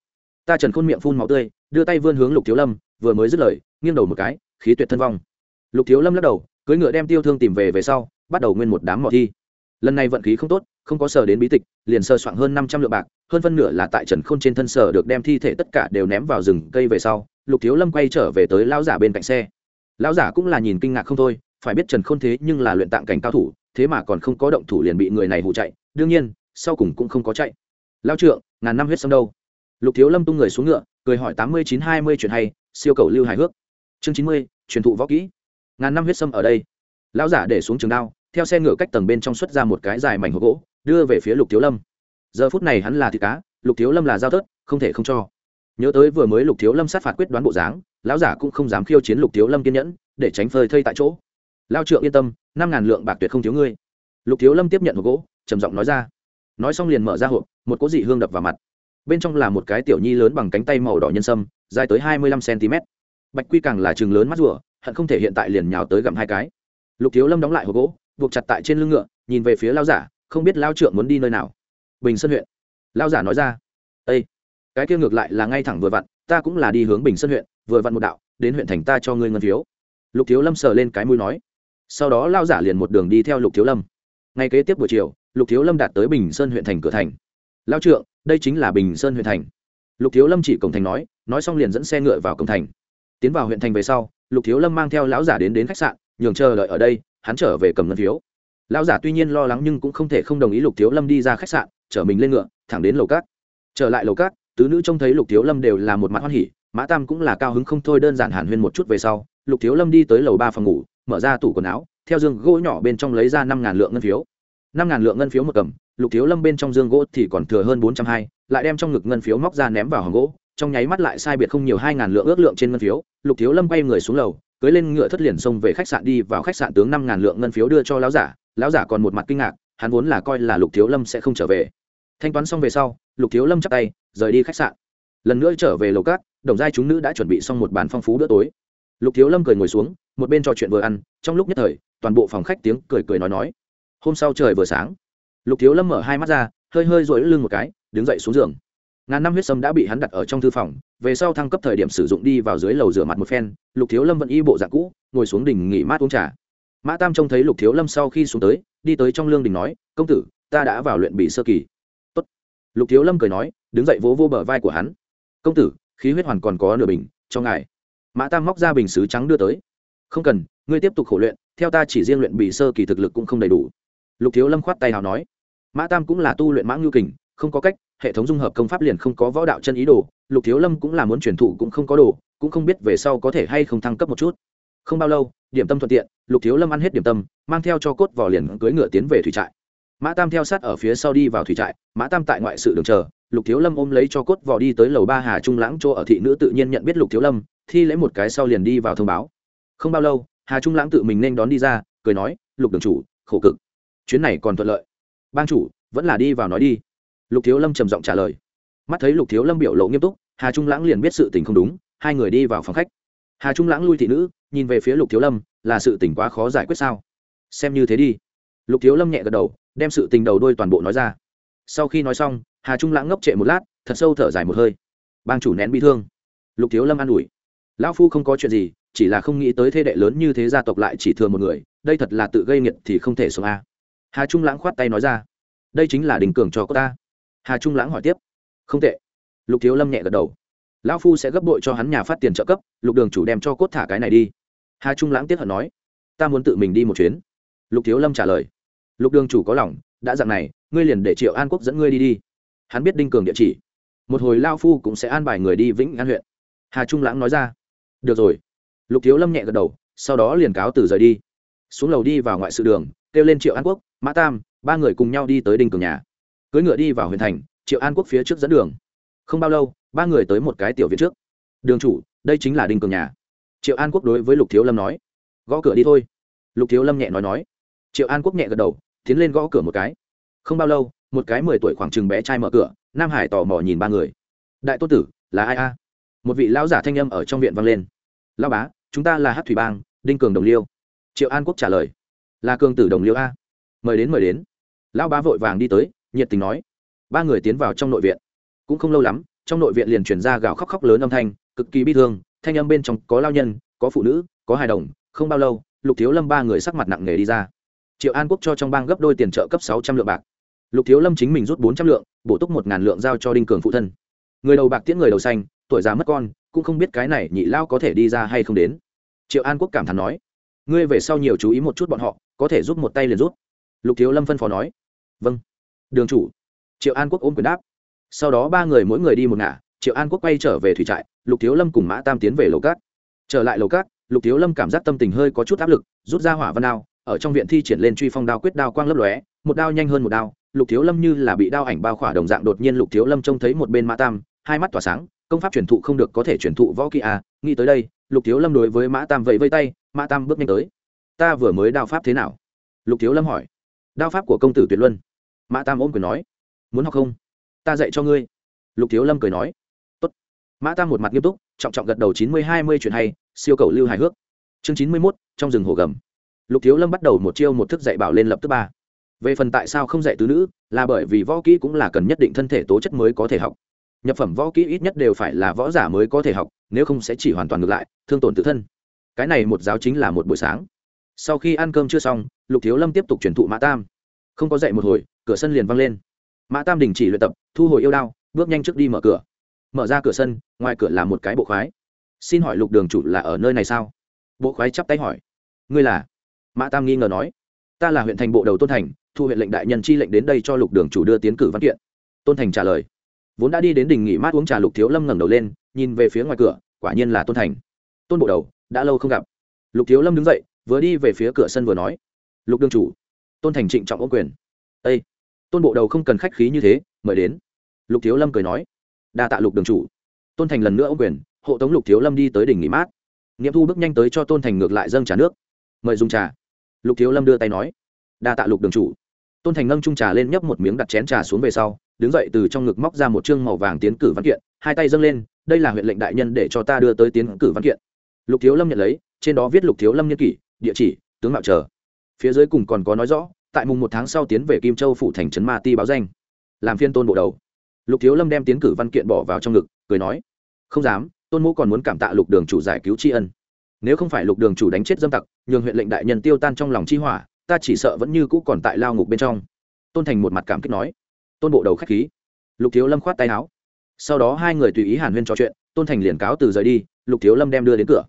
Ta trần khôn miệng phun máu tươi, đưa tay vươn hướng lục thiếu lâm, vừa mới dứt lời, nghiêng đầu một cái, khí tuyệt thân vong lục thiếu lâm lắc đầu, cưỡi ngựa đem tiêu thương tìm về về sau, bắt đầu nguyên một đám mỏ thi. Lần này vận khí không tốt, không có sờ đến bí tịch, liền sơ soạn hơn năm trăm lượng bạc, hơn phân nửa là tại trần khôn trên thân sở được đem thi thể tất cả đều ném vào rừng cây về sau, lục thiếu lâm quay trở về tới lão giả bên cạnh xe. Lão giả cũng là nhìn kinh ngạc không thôi, phải biết trần khôn thế nhưng là luyện tạng cảnh cao thủ, thế mà còn không có động thủ liền bị người này hụ chạy, đương nhiên, sau cùng cũng không có chạy. Lao trượng, ngàn năm huyết sâm đâu? Lục thiếu lâm tung người xuống ngựa, cười hỏi tám mươi chín hai mươi chuyện hay, siêu cầu lưu hài hước. Chương chín mươi, truyền thụ võ kỹ ngàn năm huyết sâm ở đây. Lão giả để xuống trường đao, theo xe ngựa cách tầng bên trong xuất ra một cái dài mảnh hộp gỗ, đưa về phía lục thiếu lâm. Giờ phút này hắn là thịt cá, lục thiếu lâm là giao tớt không thể không cho. Nhớ tới vừa mới lục thiếu lâm sát phạt quyết đoán bộ dáng, lão giả cũng không dám khiêu chiến lục thiếu lâm kiên nhẫn, để tránh phơi thây tại chỗ. Lao trượng yên tâm, năm ngàn lượng bạc tuyệt không thiếu ngươi. Lục thiếu lâm tiếp nhận hộp gỗ, trầm giọng nói ra. Nói xong liền mở ra hộp, một cỗ dị hương đập vào mặt. Bên trong là một cái tiểu nhi lớn bằng cánh tay màu đỏ nhân sâm, dài tới hai mươi lăm cm bạch quy càng là chừng lớn mắt rùa hận không thể hiện tại liền nhào tới gặm hai cái. Lục thiếu lâm đóng lại hộp gỗ, buộc chặt tại trên lưng ngựa, nhìn về phía lao giả, không biết lao trượng muốn đi nơi nào. Bình sơn huyện. Lao giả nói ra ây cái kia ngược lại là ngay thẳng vừa vặn, ta cũng là đi hướng bình sơn huyện, vừa vặn một đạo, đến huyện thành ta cho ngươi ngân phiếu. Lục thiếu lâm sờ lên cái mũi nói. Sau đó lao giả liền một đường đi theo lục thiếu lâm. Ngay kế tiếp buổi chiều, lục thiếu lâm đạt tới bình sơn huyện thành cửa thành. Lao trượng, đây chính là bình sơn huyện thành. Lục thiếu lâm chỉ cổng thành nói nói xong liền dẫn xe ngựa vào cổng thành tiến vào huyện thành về sau, lục thiếu lâm mang theo lão giả đến đến khách sạn, nhường chờ đợi ở đây, hắn trở về cầm ngân phiếu. Lão giả tuy nhiên lo lắng nhưng cũng không thể không đồng ý lục thiếu lâm đi ra khách sạn, chở mình lên ngựa, thẳng đến lầu cát. Trở lại lầu cát, tứ nữ trông thấy lục thiếu lâm đều là một mặt hoan hỉ, mã tam cũng là cao hứng không thôi đơn giản hàn huyên một chút về sau, lục thiếu lâm đi tới lầu ba phòng ngủ, mở ra tủ quần áo, theo dương gỗ nhỏ bên trong lấy ra năm ngàn lượng ngân phiếu. Năm ngàn lượng ngân phiếu một cầm, lục thiếu lâm bên trong dương gỗ thì còn thừa hơn bốn trăm hai, lại đem trong ngực ngân phiếu móc ra ném vào hòm gỗ trong nháy mắt lại sai biệt không nhiều hai ngàn lượng ước lượng trên ngân phiếu, lục thiếu lâm bay người xuống lầu, cưới lên ngựa thất liền xông về khách sạn đi vào khách sạn tướng năm ngàn lượng ngân phiếu đưa cho lão giả lão giả còn một mặt kinh ngạc, hắn vốn là coi là lục thiếu lâm sẽ không trở về. Thanh toán xong về sau, lục thiếu lâm chắp tay, rời đi khách sạn. Lần nữa trở về lầu cát đồng giai chúng nữ đã chuẩn bị xong một bàn phong phú bữa tối. Lục thiếu lâm cười ngồi xuống, một bên trò chuyện vừa ăn, trong lúc nhất thời, toàn bộ phòng khách tiếng cười cười nói nói. Hôm sau trời vừa sáng, lục thiếu lâm mở hai mắt ra, hơi hơi rỗi lưng một cái, đứng dậy xuống giường ngàn năm huyết sâm đã bị hắn đặt ở trong thư phòng, về sau thăng cấp thời điểm sử dụng đi vào dưới lầu rửa mặt một phen, lục thiếu lâm vẫn y bộ dạng cũ, ngồi xuống đỉnh nghỉ mát uống trà. Mã tam trông thấy lục thiếu lâm sau khi xuống tới, đi tới trong lương đình nói, công tử, ta đã vào luyện bị sơ kỳ. Tốt. lục thiếu lâm cười nói, đứng dậy vỗ vô bờ vai của hắn. Công tử, khí huyết hoàn còn có nửa bình, cho ngài. Mã tam móc ra bình xứ trắng đưa tới. Không cần, ngươi tiếp tục khổ luyện, theo ta chỉ riêng luyện bị sơ kỳ thực lực cũng không đầy đủ. Lục thiếu lâm khoát tay nào nói. Mã tam cũng là tu luyện mãng ngưu kình, không có cách hệ thống dung hợp công pháp liền không có võ đạo chân ý đồ, lục thiếu lâm cũng là muốn truyền thụ cũng không có đồ, cũng không biết về sau có thể hay không thăng cấp một chút. Không bao lâu, điểm tâm thuận tiện, lục thiếu lâm ăn hết điểm tâm, mang theo cho cốt vỏ liền cưỡi ngựa tiến về thủy trại. Mã tam theo sát ở phía sau đi vào thủy trại, mã tam tại ngoại sự đường chờ, lục thiếu lâm ôm lấy cho cốt vỏ đi tới lầu ba hà trung lãng chỗ ở thị nữ tự nhiên nhận biết lục thiếu lâm, thi lấy một cái sau liền đi vào thông báo. Không bao lâu, hà trung lãng tự mình nên đón đi ra, cười nói, lục đường chủ, khổ cực. Chuyến này còn thuận lợi. Ban chủ, vẫn là đi vào nói đi lục thiếu lâm trầm giọng trả lời. Mắt thấy lục thiếu lâm biểu lộ nghiêm túc, hà trung lãng liền biết sự tình không đúng, hai người đi vào phòng khách. Hà trung lãng lui thị nữ, nhìn về phía lục thiếu lâm, là sự tình quá khó giải quyết sao? Xem như thế đi. Lục thiếu lâm nhẹ gật đầu, đem sự tình đầu đôi toàn bộ nói ra. Sau khi nói xong, hà trung lãng ngốc trệ một lát, thật sâu thở dài một hơi. Bang chủ nén bị thương. Lục thiếu lâm an ủi. Lão phu không có chuyện gì, chỉ là không nghĩ tới thế đệ lớn như thế gia tộc lại chỉ thừa một người, đây thật là tự gây nghiệt thì không thể sống a. Hà trung lãng khoát tay nói ra. Đây chính là đình cường cho cô ta hà trung lãng hỏi tiếp. Không tệ. Lục thiếu lâm nhẹ gật đầu. Lão phu sẽ gấp bội cho hắn nhà phát tiền trợ cấp, lục đường chủ đem cho cốt thả cái này đi. Hà trung lãng tiếp hận nói. Ta muốn tự mình đi một chuyến. Lục thiếu lâm trả lời. Lục đường chủ có lòng, đã dặn này, ngươi liền để triệu an quốc dẫn ngươi đi đi. Hắn biết đinh cường địa chỉ. Một hồi lao phu cũng sẽ an bài người đi vĩnh an huyện. Hà trung lãng nói ra. Được rồi. Lục thiếu lâm nhẹ gật đầu, sau đó liền cáo từ rời đi. Xuống lầu đi vào ngoại sự đường, kêu lên triệu an quốc, mã tam, ba người cùng nhau đi tới đinh cường nhà cưỡi ngựa đi vào huyện thành, triệu an quốc phía trước dẫn đường. Không bao lâu, ba người tới một cái tiểu viện trước. Đường chủ, đây chính là đinh cường nhà. Triệu an quốc đối với lục thiếu lâm nói. Gõ cửa đi thôi. Lục thiếu lâm nhẹ nói nói. Triệu an quốc nhẹ gật đầu, tiến lên gõ cửa một cái. Không bao lâu, một cái mười tuổi khoảng chừng bé trai mở cửa, nam hải tò mò nhìn ba người. Đại tô tử, là ai a? Một vị lão giả thanh âm ở trong viện vang lên. Lao bá, chúng ta là hát thủy bang, đinh cường đồng liêu. Triệu an quốc trả lời. Là cường tử đồng liêu a. Mời đến mời đến. Lão bá vội vàng đi tới nhiệt tình nói. Ba người tiến vào trong nội viện. Cũng không lâu lắm, trong nội viện liền chuyển ra gào khóc khóc lớn âm thanh, cực kỳ bi thương, thanh âm bên trong có lao nhân, có phụ nữ, có hài đồng, không bao lâu, lục thiếu lâm ba người sắc mặt nặng nề đi ra. Triệu an quốc cho trong bang gấp đôi tiền trợ cấp sáu trăm lượng bạc. Lục thiếu lâm chính mình rút bốn trăm lượng, bổ túc một ngàn lượng giao cho đinh cường phụ thân. Người đầu bạc tiễn người đầu xanh, tuổi già mất con, cũng không biết cái này nhị lao có thể đi ra hay không đến. Triệu an quốc cảm thán nói, ngươi về sau nhiều chú ý một chút bọn họ, có thể giúp một tay liền rút lục thiếu lâm phân phó nói vâng đường chủ. Triệu an quốc ôm quyền đáp. Sau đó ba người mỗi người đi một ngả, triệu an quốc quay trở về thủy trại, lục thiếu lâm cùng mã tam tiến về lầu cát. Trở lại lầu cát, lục thiếu lâm cảm giác tâm tình hơi có chút áp lực, rút ra hỏa văn đao, ở trong viện thi triển lên truy phong đao quyết đao quang lấp lóe, một đao nhanh hơn một đao, lục thiếu lâm như là bị đao ảnh bao khỏa đồng dạng đột nhiên lục thiếu lâm trông thấy một bên mã tam, hai mắt tỏa sáng, công pháp truyền thụ không được có thể truyền thụ võ kỹ à nghĩ tới đây, lục thiếu lâm đối với mã tam vẫy vây tay, mã tam bước nhanh tới. Ta vừa mới đao pháp thế nào? Lục thiếu lâm hỏi. Đao pháp của công tử tuyệt luân mã tam ôm quyền nói, muốn học không? Ta dạy cho ngươi. Lục thiếu lâm cười nói, Tốt. mã tam một mặt nghiêm túc, trọng trọng gật đầu chín mươi hai mươi chuyện hay, siêu cầu lưu hài hước. Chương chín mươi mốt, trong rừng hồ gầm. Lục thiếu lâm bắt đầu một chiêu một thức dạy bảo lên lập tức ba. Về phần tại sao không dạy tứ nữ, là bởi vì võ kỹ cũng là cần nhất định thân thể tố chất mới có thể học. Nhập phẩm võ kỹ ít nhất đều phải là võ giả mới có thể học, nếu không sẽ chỉ hoàn toàn ngược lại, thương tổn tự thân. Cái này một giáo chính là một buổi sáng. Sau khi ăn cơm chưa xong, lục thiếu lâm tiếp tục truyền thụ mã tam không có dậy một hồi, cửa sân liền văng lên. Mã tam đình chỉ luyện tập, thu hồi yêu đao, bước nhanh trước đi mở cửa. Mở ra cửa sân, ngoài cửa là một cái bộ khoái. Xin hỏi lục đường chủ là ở nơi này sao? Bộ khoái chắp tay hỏi. Ngươi là? Mã tam nghi ngờ nói. Ta là huyện thành bộ đầu tôn thành, thu huyện lệnh đại nhân chi lệnh đến đây cho lục đường chủ đưa tiến cử văn kiện. Tôn thành trả lời. Vốn đã đi đến đình nghỉ mát uống trà lục thiếu lâm ngẩng đầu lên, nhìn về phía ngoài cửa, quả nhiên là tôn thành. Tôn bộ đầu, đã lâu không gặp. Lục thiếu lâm đứng dậy, vừa đi về phía cửa sân vừa nói. Lục đường chủ tôn thành trịnh trọng ô quyền. Â tôn bộ đầu không cần khách khí như thế, mời đến. Lục thiếu lâm cười nói. Đa tạ lục đường chủ. Tôn thành lần nữa ô quyền, hộ tống lục thiếu lâm đi tới đỉnh nghỉ mát. Nghiệm thu bước nhanh tới cho tôn thành ngược lại dâng trà nước. Mời dùng trà. Lục thiếu lâm đưa tay nói. Đa tạ lục đường chủ. Tôn thành nâng trung trà lên nhấp một miếng đặt chén trà xuống về sau, đứng dậy từ trong ngực móc ra một chương màu vàng tiến cử văn kiện, hai tay dâng lên, đây là huyện lệnh đại nhân để cho ta đưa tới tiến cử văn kiện. Lục thiếu lâm nhận lấy, trên đó viết lục thiếu lâm nhân kỷ, địa chỉ, tướng mạo chờ. Phía dưới cùng còn có nói rõ tại mùng một tháng sau tiến về kim châu phủ thành trấn ma ti báo danh. Làm phiên tôn bộ đầu. Lục thiếu lâm đem tiến cử văn kiện bỏ vào trong ngực, cười nói, không dám, tôn mũ còn muốn cảm tạ lục đường chủ giải cứu tri ân. Nếu không phải lục đường chủ đánh chết dâm tặc, nhường huyện lệnh đại nhân tiêu tan trong lòng chi hỏa, ta chỉ sợ vẫn như cũ còn tại lao ngục bên trong. Tôn thành một mặt cảm kích nói, tôn bộ đầu k h á c h khí. Lục thiếu lâm khoát tay áo. Sau đó hai người tùy ý hàn huyên trò chuyện, tôn thành liền cáo từ rời đi, lục thiếu lâm đem đưa đến cửa.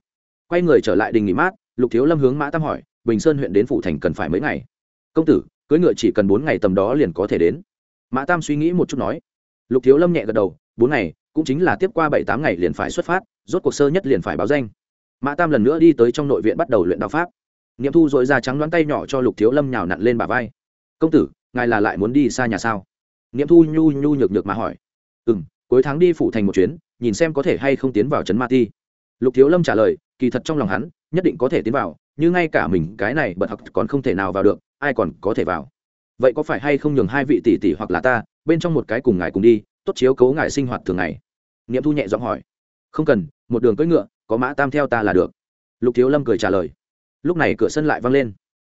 Quay người trở lại đình nghỉ mát, lục thiếu lâm hướng mã tam hỏi, bình sơn huyện đến phủ thành cần phải mấy ngày? Công tử, cưỡi ngựa chỉ cần bốn ngày tầm đó liền có thể đến. Mã tam suy nghĩ một chút nói. Lục thiếu lâm nhẹ gật đầu, bốn ngày, cũng chính là tiếp qua bảy tám ngày liền phải xuất phát, rốt cuộc sơ nhất liền phải báo danh. Mã tam lần nữa đi tới trong nội viện bắt đầu luyện đạo pháp. Nghiệm thu dội ra trắng đoán tay nhỏ cho lục thiếu lâm nhào nặn lên bà vai. Công tử, ngài là lại muốn đi xa nhà sao? Nghiệm thu nhu nhu nhược nhược mà hỏi. Ừ m cuối tháng đi phủ thành một chuyến, nhìn xem có thể hay không tiến vào trấn ma ti. Lục thiếu lâm trả lời, kỳ thật trong lòng hắn, nhất định có thể tiến vào nhưng ngay cả mình cái này bật học còn không thể nào vào được ai còn có thể vào? Vậy có phải hay không nhường hai vị tỷ tỷ hoặc là ta, bên trong một cái cùng ngài cùng đi, tốt chiếu cố ngài sinh hoạt thường ngày? Nghiệm thu nhẹ giọng hỏi. Không cần, một đường cưỡi ngựa, có mã tam theo ta là được. Lục thiếu lâm cười trả lời. Lúc này cửa sân lại văng lên.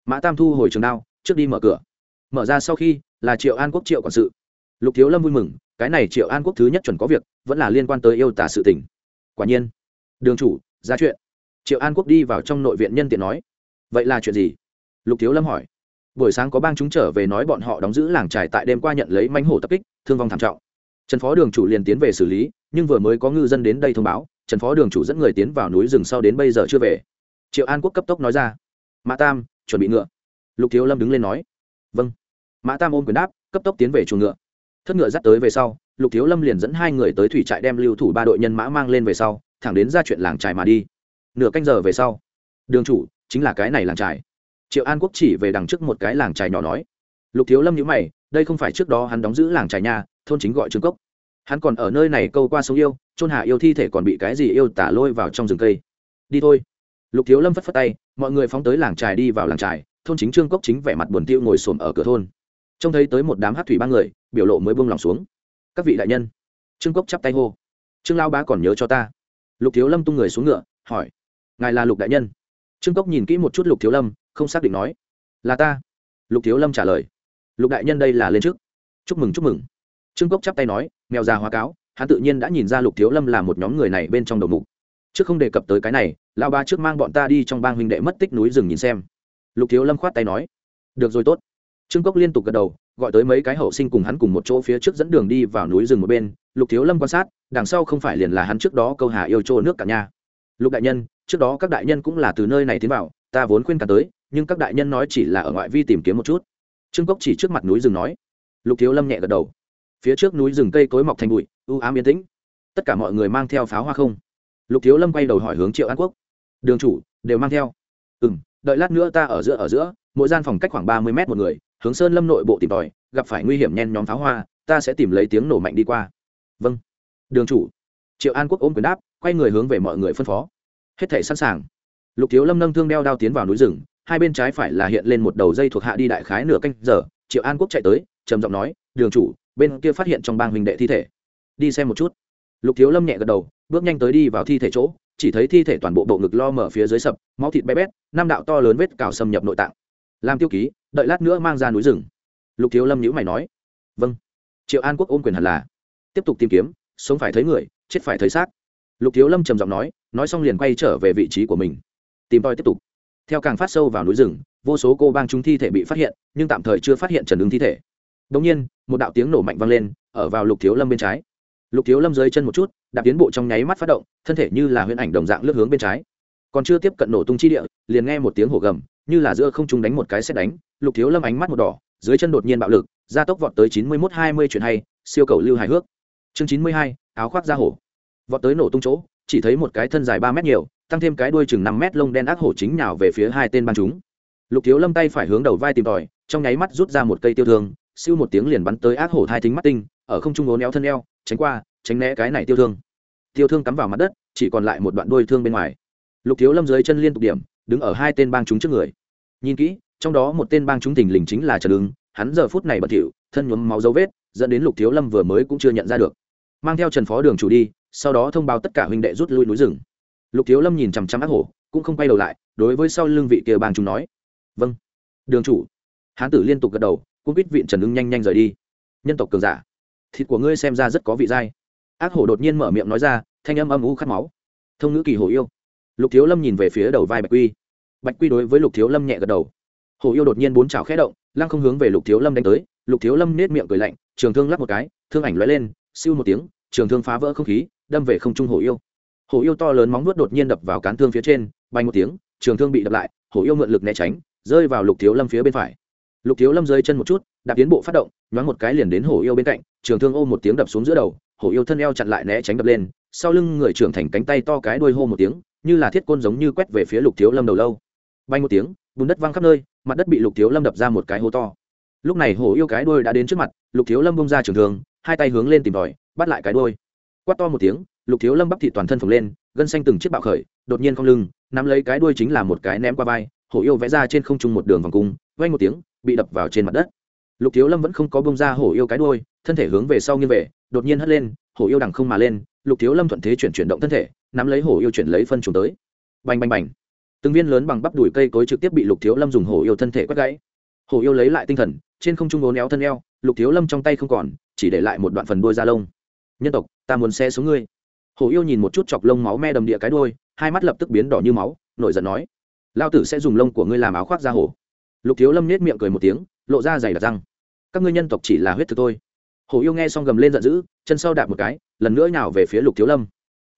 Mã tam thu hồi trường đao, trước đi mở cửa. Mở ra sau khi, là triệu an quốc triệu quản sự. Lục thiếu lâm vui mừng, cái này triệu an quốc thứ nhất chuẩn có việc, vẫn là liên quan tới yêu tả sự tình. Quả nhiên. Đường chủ, ra chuyện. Triệu an quốc đi vào trong nội viện nhân tiện nói. Vậy là chuyện gì? Lục thiếu lâm hỏi buổi sáng có bang chúng trở về nói bọn họ đóng giữ làng trài tại đêm qua nhận lấy manh hổ tập kích, thương vong thảm trọng. Trần phó đường chủ liền tiến về xử lý, nhưng vừa mới có ngư dân đến đây thông báo, trần phó đường chủ dẫn người tiến vào núi rừng sau đến bây giờ chưa về. Triệu an quốc cấp tốc nói ra, mã tam, chuẩn bị ngựa. Lục thiếu lâm đứng lên nói vâng. Mã tam ôm quyền đáp, cấp tốc tiến về chuồng ngựa. Thất ngựa dắt tới về sau, lục thiếu lâm liền dẫn hai người tới thủy trại đem lưu thủ ba đội nhân mã mang lên về sau, thẳng đến ra chuyện làng trài mà đi. Nửa canh giờ về sau, đường chủ, chính là cái này làng trài triệu an quốc chỉ về đằng trước một cái làng trài nhỏ nói, lục thiếu lâm nhữ mày, đây không phải trước đó hắn đóng giữ làng trài nhà, thôn chính gọi trương cốc. Hắn còn ở nơi này câu qua sống yêu trôn hạ yêu thi thể còn bị cái gì yêu tả lôi vào trong rừng cây. Đi thôi. Lục thiếu lâm phất phất tay, mọi người phóng tới làng trài đi vào làng trài, thôn chính trương cốc chính vẻ mặt buồn tiêu ngồi xổm ở cửa thôn. Trông thấy tới một đám hát thủy ba người, biểu lộ mới buông lòng xuống. Các vị đại nhân. Trương cốc chắp tay hô, trương lao bá còn nhớ cho ta. Lục thiếu lâm tung người xuống ngựa, hỏi, ngài là lục đại nhân? Trương cốc nhìn kỹ một chút lục thiếu lâm không xác định nói, là ta. Lục thiếu lâm trả lời, lục đại nhân đây là lên trước. Chúc mừng chúc mừng. Trương cốc chắp tay nói, mèo già hóa cáo. Hắn tự nhiên đã nhìn ra lục thiếu lâm là một nhóm người này bên trong đầu mục. Trước không đề cập tới cái này lao ba trước mang bọn ta đi trong bang huynh đệ mất tích núi rừng nhìn xem. Lục thiếu lâm khoát tay nói, được rồi, tốt. Trương cốc liên tục gật đầu, gọi tới mấy cái hậu sinh cùng hắn cùng một chỗ phía trước dẫn đường đi vào núi rừng một bên. Lục thiếu lâm quan sát, đằng sau không phải liền là hắn trước đó câu hà yêu chỗ nước cả nhà. Lục đại nhân, trước đó các đại nhân cũng là từ nơi này tiến vào ta vốn khuyên cả tới, nhưng các đại nhân nói chỉ là ở ngoại vi tìm kiếm một chút. Trương cốc chỉ trước mặt núi rừng nói. Lục thiếu lâm nhẹ gật đầu. Phía trước núi rừng cây cối mọc thành bụi, u ám yên tĩnh. Tất cả mọi người mang theo pháo hoa không. Lục thiếu lâm quay đầu hỏi hướng triệu an quốc. Đường chủ, đều mang theo. Ừ m đợi lát nữa ta ở giữa ở giữa. Mỗi gian phòng cách khoảng ba mươi mét một người, hướng sơn lâm nội bộ tìm tòi, gặp phải nguy hiểm nhen nhóm pháo hoa, ta sẽ tìm lấy tiếng nổ mạnh đi qua. Vâng. Đường chủ. Triệu an quốc ôm quyền đáp, quay người hướng về mọi người phân phó. Hết thể sẵn sàng lục thiếu lâm nâng thương đeo đao tiến vào núi rừng, hai bên trái phải là hiện lên một đầu dây thuộc hạ đi đại khái nửa canh giờ, triệu an quốc chạy tới, trầm giọng nói, đường chủ, bên kia phát hiện trong bang huynh đệ thi thể. Đi xem một chút. Lục thiếu lâm nhẹ gật đầu, bước nhanh tới đi vào thi thể chỗ, chỉ thấy thi thể toàn bộ bộ ngực lo mở phía dưới sập, máu thịt bé bét, năm đạo to lớn vết cào xâm nhập nội tạng. Làm tiêu ký, đợi lát nữa mang ra núi rừng. Lục thiếu lâm nhữ mày nói vâng. Triệu an quốc ôm quyền hẳn là, tiếp tục tìm kiếm, sống phải thấy người, chết phải thấy xác. Lục thiếu lâm trầm giọng nói nói xong liền quay trở về vị trí của mình tìm tòi tiếp tục. Theo càng phát sâu vào núi rừng, vô số cô bang chúng thi thể bị phát hiện, nhưng tạm thời chưa phát hiện trần ứng thi thể. Đ nhiên, một đạo tiếng nổ mạnh vang lên, ở vào lục thiếu lâm bên trái. Lục thiếu lâm dưới chân một chút, đạp tiến bộ trong nháy mắt phát động, thân thể như là huyễn ảnh đồng dạng lướt hướng bên trái. Còn chưa tiếp cận nổ tung chi địa, liền nghe một tiếng hổ gầm, như là giữa không trung đánh một cái xét đánh, lục thiếu lâm ánh mắt một đỏ, dưới chân đột nhiên bạo lực, gia tốc vọt tới chín mươi một hai mươi chuyện hay, siêu cầu lưu hài hước. Chương chín mươi hai, áo khoác da hổ. Vọt tới nổ tung chỗ, chỉ thấy một cái thân dài ba mét nhiều tăng thêm cái đuôi chừng năm mét lông đen ác hổ chính nhào về phía hai tên băng chúng. Lục thiếu lâm tay phải hướng đầu vai tìm tòi, trong nháy mắt rút ra một cây tiêu thương, siêu một tiếng liền bắn tới ác hổ thai thính mắt tinh, ở không trung ố néo thân eo, tránh qua, tránh né cái này tiêu thương. Tiêu thương cắm vào mặt đất, chỉ còn lại một đoạn đuôi thương bên ngoài. Lục thiếu lâm dưới chân liên tục điểm, đứng ở hai tên bang chúng trước người. Nhìn kỹ, trong đó một tên bang chúng tình lình chính là trần ứng, hắn giờ phút này bật thỉu, thân nhuốm máu dấu vết, dẫn đến lục thiếu lâm vừa mới cũng chưa nhận ra được. Mang theo trần phó đường chủ đi, sau đó thông báo tất cả huynh đệ rút lui núi rừng lục thiếu lâm nhìn chằm chằm ác hổ, cũng không quay đầu lại, đối với sau lưng vị kia bang chúng nói vâng đường chủ. Hán tử liên tục gật đầu cũng biết viện trần ưng nhanh nhanh rời đi. Nhân tộc cường giả, thịt của ngươi xem ra rất có vị dai. Ác hổ đột nhiên mở miệng nói ra, thanh âm âm u khát máu. Thông ngữ kỳ hổ yêu. Lục thiếu lâm nhìn về phía đầu vai bạch quy. Bạch quy đối với lục thiếu lâm nhẹ gật đầu. Hổ yêu đột nhiên bốn chảo khẽ động, lăng không hướng về lục thiếu lâm đánh tới. Lục thiếu lâm nết miệng cười lạnh, trường thương lắp một cái, thương ảnh lóe lên, siêu một tiếng, trường thương phá vỡ không khí, đâm về không trung hổ yêu hổ yêu to lớn móng vuốt đột nhiên đập vào cán thương phía trên, bay một tiếng, trường thương bị đập lại, hổ yêu mượn lực né tránh, rơi vào lục thiếu lâm phía bên phải. Lục thiếu lâm rơi chân một chút, đạp tiến bộ phát động, nhoáng một cái liền đến hổ yêu bên cạnh, trường thương ô một tiếng đập xuống giữa đầu, hổ yêu thân eo chặn lại né tránh đập lên, sau lưng người trưởng thành cánh tay to cái đuôi hô một tiếng, như là thiết côn giống như quét về phía lục thiếu lâm đầu lâu. Bay một tiếng, bùn đất văng khắp nơi, mặt đất bị lục thiếu lâm đập ra một cái hố to. Lúc này hổ yêu cái đuôi đã đến trước mặt, lục thiếu lâm bông ra trường thương, hai tay hướng lên tìm tòi, bắt lại cái đuôi. Quát to một tiếng lục thiếu lâm bắp thị toàn thân phồng lên, gân xanh từng chiếc bạo khởi, đột nhiên không lưng, nắm lấy cái đuôi chính là một cái ném qua vai, hổ yêu vẽ ra trên không trung một đường vòng cung vay một tiếng, bị đập vào trên mặt đất. Lục thiếu lâm vẫn không có bông ra hổ yêu cái đuôi, thân thể hướng về sau nghiêng về, đột nhiên hất lên, hổ yêu đằng không mà lên, lục thiếu lâm thuận thế chuyển chuyển động thân thể, nắm lấy hổ yêu chuyển lấy phân trùng tới. Bành bành bành. Từng viên lớn bằng bắp đùi cây cối trực tiếp bị lục thiếu lâm dùng hổ yêu thân thể quét gãy. Hổ yêu lấy lại tinh thần, trên không trung ố néo thân eo, lục thiếu lâm trong tay không còn, chỉ để lại một đoạn phần đuôi da lông. Nhân tộc, ta muốn xe xuống ngươi hổ yêu nhìn một chút chọc lông máu me đầm địa cái đôi hai mắt lập tức biến đỏ như máu, nổi giận nói lao tử sẽ dùng lông của ngươi làm áo khoác da hổ. Lục thiếu lâm nết miệng cười một tiếng, lộ ra dày đặc răng. Các ngươi nhân tộc chỉ là huyết thực thôi. Hổ yêu nghe xong gầm lên giận dữ, chân sau đạp một cái, lần nữa nhào về phía lục thiếu lâm.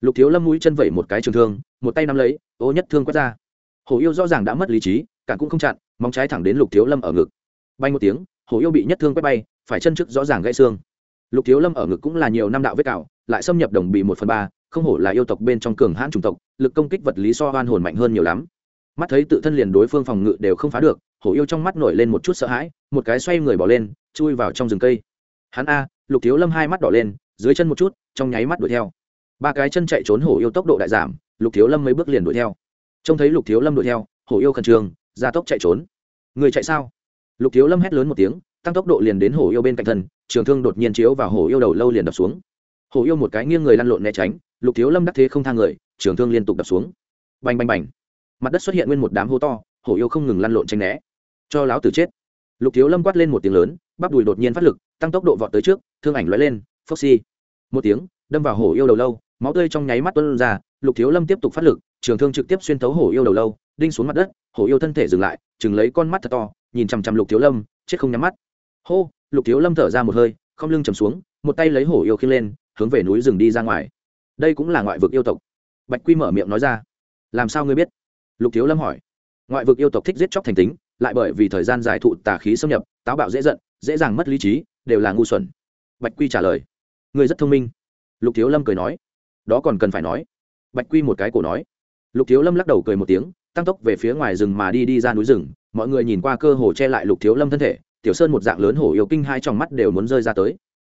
Lục thiếu lâm mũi chân vẩy một cái trường thương, một tay nắm lấy, ô nhất thương quét ra. Hổ yêu rõ ràng đã mất lý trí, cản cũng không chặn, móng trái thẳng đến lục thiếu lâm ở ngực. Bay một tiếng, hổ yêu bị nhất thương quét bay, phải chân trước rõ ràng gãy xương lục thiếu lâm ở ngực cũng là nhiều năm đạo vết cào, lại xâm nhập đồng bị một phần ba, không hổ là yêu tộc bên trong cường hãn chủng tộc, lực công kích vật lý so hoan hồn mạnh hơn nhiều lắm. Mắt thấy tự thân liền đối phương phòng ngự đều không phá được, hổ yêu trong mắt nổi lên một chút sợ hãi, một cái xoay người bỏ lên, chui vào trong rừng cây. Hắn a, lục thiếu lâm hai mắt đỏ lên, dưới chân một chút, trong nháy mắt đuổi theo. Ba cái chân chạy trốn hổ yêu tốc độ đại giảm, lục thiếu lâm mấy bước liền đuổi theo. Trông thấy lục thiếu lâm đuổi theo, hổ yêu khẩn trương, ra tốc chạy trốn. Người chạy sao? Lục thiếu lâm hét lớn một tiếng, tăng tốc độ liền đến hổ yêu bên cạnh thân trường thương đột nhiên chiếu vào hổ yêu đầu lâu liền đập xuống. Hổ yêu một cái nghiêng người lăn lộn né tránh, lục thiếu lâm đắc thế không thang người, trường thương liên tục đập xuống. Bành bành bành. Mặt đất xuất hiện nguyên một đám hố to hổ yêu không ngừng lăn lộn tranh né. Cho láo tử chết. Lục thiếu lâm quát lên một tiếng lớn, bắp đùi đột nhiên phát lực, tăng tốc độ vọt tới trước, thương ảnh lóe lên phốc xi、si. một tiếng, đâm vào hổ yêu đầu lâu, máu tươi trong nháy mắt tuôn ra, lục thiếu lâm tiếp tục phát lực, trường thương trực tiếp xuyên thấu hổ yêu đầu lâu, đinh xuống mặt đất hổ yêu thân thể dừng lại, chừng lấy con mắt thật to, nhìn chằm chằm lục thiếu lâm, chết không nhắm mắt. Hô! Lục thiếu lâm thở ra một hơi, không lưng chầm xuống, một tay lấy hổ yêu khiêng lên, hướng về núi rừng đi ra ngoài. Đây cũng là ngoại vực yêu tộc. Bạch quy mở miệng nói ra. Làm sao ngươi biết? Lục thiếu lâm hỏi. Ngoại vực yêu tộc thích giết chóc thành tính, lại bởi vì thời gian dài thụ tà khí xâm nhập, táo bạo dễ giận, dễ dàng mất lý trí, đều là ngu xuẩn. Bạch quy trả lời. Ngươi rất thông minh. Lục thiếu lâm cười nói. Đó còn cần phải nói. Bạch quy một cái cổ nói. Lục thiếu lâm lắc đầu cười một tiếng, tăng tốc về phía ngoài rừng mà đi đi ra núi rừng, mọi người nhìn qua cơ hồ che lại lục thiếu lâm thân thể tiểu sơn một dạng lớn hổ yêu kinh hai trong mắt đều muốn rơi ra tới.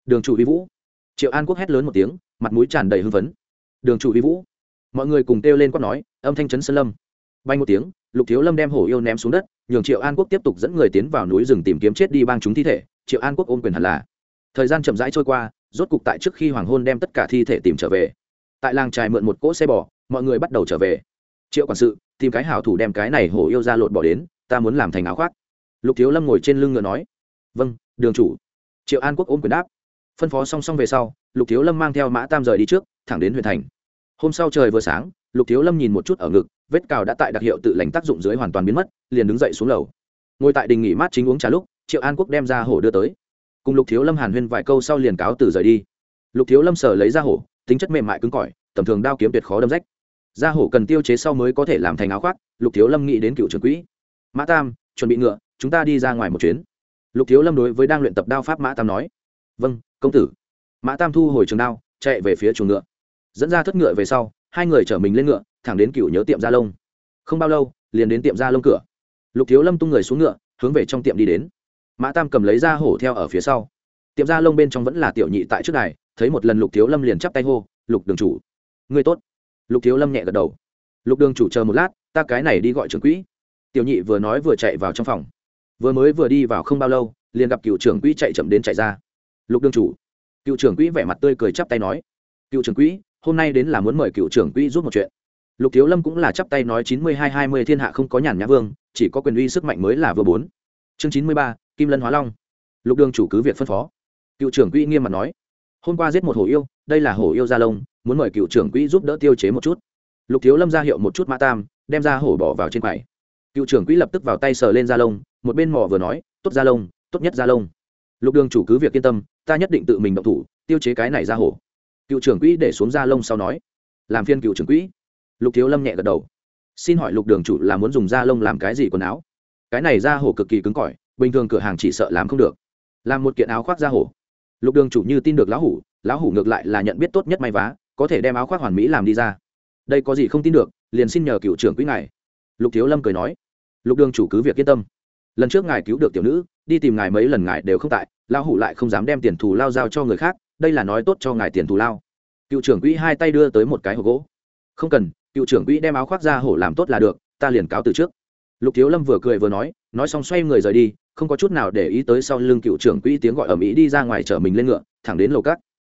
Đường chủ vi vũ. Triệu an quốc hét lớn một tiếng, mặt mũi tràn đầy hưng phấn. Đường chủ vi vũ. Mọi người cùng kêu lên quát nói, âm thanh chấn sơn lâm. Bay một tiếng, lục thiếu lâm đem hổ yêu ném xuống đất, nhường triệu an quốc tiếp tục dẫn người tiến vào núi rừng tìm kiếm chết đi bang chúng thi thể. Triệu an quốc ôm quyền hẳn là. Thời gian chậm rãi trôi qua, rốt cục tại trước khi hoàng hôn đem tất cả thi thể tìm trở về. Tại làng trài mượn một cỗ xe bò, mọi người bắt đầu trở về. Triệu quản sự, tìm cái hảo thủ đem cái này hổ yêu ra lột bỏ đến, ta muốn làm thành áo khoác lục thiếu lâm ngồi trên lưng ngựa nói vâng đường chủ. Triệu an quốc ôm quyền đáp. Phân phó song song về sau, lục thiếu lâm mang theo mã tam rời đi trước, thẳng đến huyện thành. Hôm sau trời vừa sáng, lục thiếu lâm nhìn một chút ở ngực, vết cào đã tại đặc hiệu tự lành tác dụng dưới hoàn toàn biến mất, liền đứng dậy xuống lầu. Ngồi tại đình nghỉ mát chính uống trà lúc, triệu an quốc đem ra hổ đưa tới. Cùng lục thiếu lâm hàn huyên vài câu sau liền cáo từ rời đi. Lục thiếu lâm sở lấy ra hổ, tính chất mềm mại cứng cỏi, tầm thường đao kiếm tuyệt khó đâm rách. Ra hổ cần tiêu chế sau mới có thể làm thành áo khoác, lục thiếu lâm nghĩ đến cựu trưởng quỹ. Mã tam, chuẩn bị ngựa chúng ta đi ra ngoài một chuyến. Lục thiếu lâm đối với đang luyện tập đao pháp mã tam nói. Vâng công tử. Mã tam thu hồi trường đao, chạy về phía chuồng ngựa. Dẫn ra thất ngựa về sau, hai người chở mình lên ngựa, thẳng đến cựu nhớ tiệm gia lông không bao lâu, liền đến tiệm gia lông cửa. Lục thiếu lâm tung người xuống ngựa, hướng về trong tiệm đi đến. Mã tam cầm lấy ra hổ theo ở phía sau. Tiệm gia lông bên trong vẫn là tiểu nhị tại trước đài, thấy một lần lục thiếu lâm liền chắp tay hô, lục đường chủ người tốt. Lục thiếu lâm nhẹ gật đầu. Lục đường chủ chờ một lát, ta cái này đi gọi trưởng quỹ. Tiểu nhị vừa nói vừa chạy vào trong phòng vừa mới vừa đi vào không bao lâu, liền gặp cựu trưởng quỹ chạy chậm đến chạy ra. Lục đương chủ. Cựu trưởng quỹ vẻ mặt tươi cười chắp tay nói. Cựu trưởng quỹ, hôm nay đến là muốn mời cựu trưởng quỹ giúp một chuyện. Lục thiếu lâm cũng là chắp tay nói chín mươi hai hai mươi thiên hạ không có nhàn nhã vương, chỉ có quyền uy sức mạnh mới là vừa bốn. Chương chín mươi ba, kim lân hóa long. Lục đương chủ cứ việc phân phó. Cựu trưởng quỹ nghiêm mặt nói. Hôm qua giết một hổ yêu, đây là hổ yêu gia lông, muốn mời cựu trưởng quỹ giúp đỡ tiêu chế một chút. Lục thiếu lâm ra hiệu một chút mã tam, đem ra hổ bỏ vào trên quầy. Cựu trưởng quỹ lập tức vào tay sờ lên gia lông một bên mỏ vừa nói, tốt da lông, tốt nhất da lông. Lục đường chủ cứ việc yên tâm, ta nhất định tự mình động thủ, tiêu chế cái này ra hổ. Cựu trưởng quỹ để xuống da lông sau nói. Làm phiên cựu trưởng quỹ. Lục thiếu lâm nhẹ gật đầu. Xin hỏi lục đường chủ là muốn dùng da lông làm cái gì quần áo? Cái này da hổ cực kỳ cứng cỏi, bình thường cửa hàng chỉ sợ làm không được. Làm một kiện áo khoác da hổ. Lục đường chủ như tin được lão hủ lão hủ ngược lại là nhận biết tốt nhất may vá, có thể đem áo khoác hoàn mỹ làm đi ra. Đây có gì không tin được, liền xin nhờ cựu trưởng quỹ ngài. Lục thiếu lâm cười nói. Lục đường chủ cứ việc yên tâm lần trước ngài cứu được tiểu nữ, đi tìm ngài mấy lần ngài đều không tại, lão hủ lại không dám đem tiền thù lao giao cho người khác, đây là nói tốt cho ngài tiền thù lao. Cựu trưởng quỹ hai tay đưa tới một cái hộp gỗ. Không cần, cựu trưởng quỹ đem áo khoác ra hổ làm tốt là được, ta liền cáo từ trước. Lục thiếu lâm vừa cười vừa nói nói xong xoay người rời đi, không có chút nào để ý tới sau lưng cựu trưởng quỹ tiếng gọi ở mỹ đi ra ngoài chở mình lên ngựa, thẳng đến lầu cát.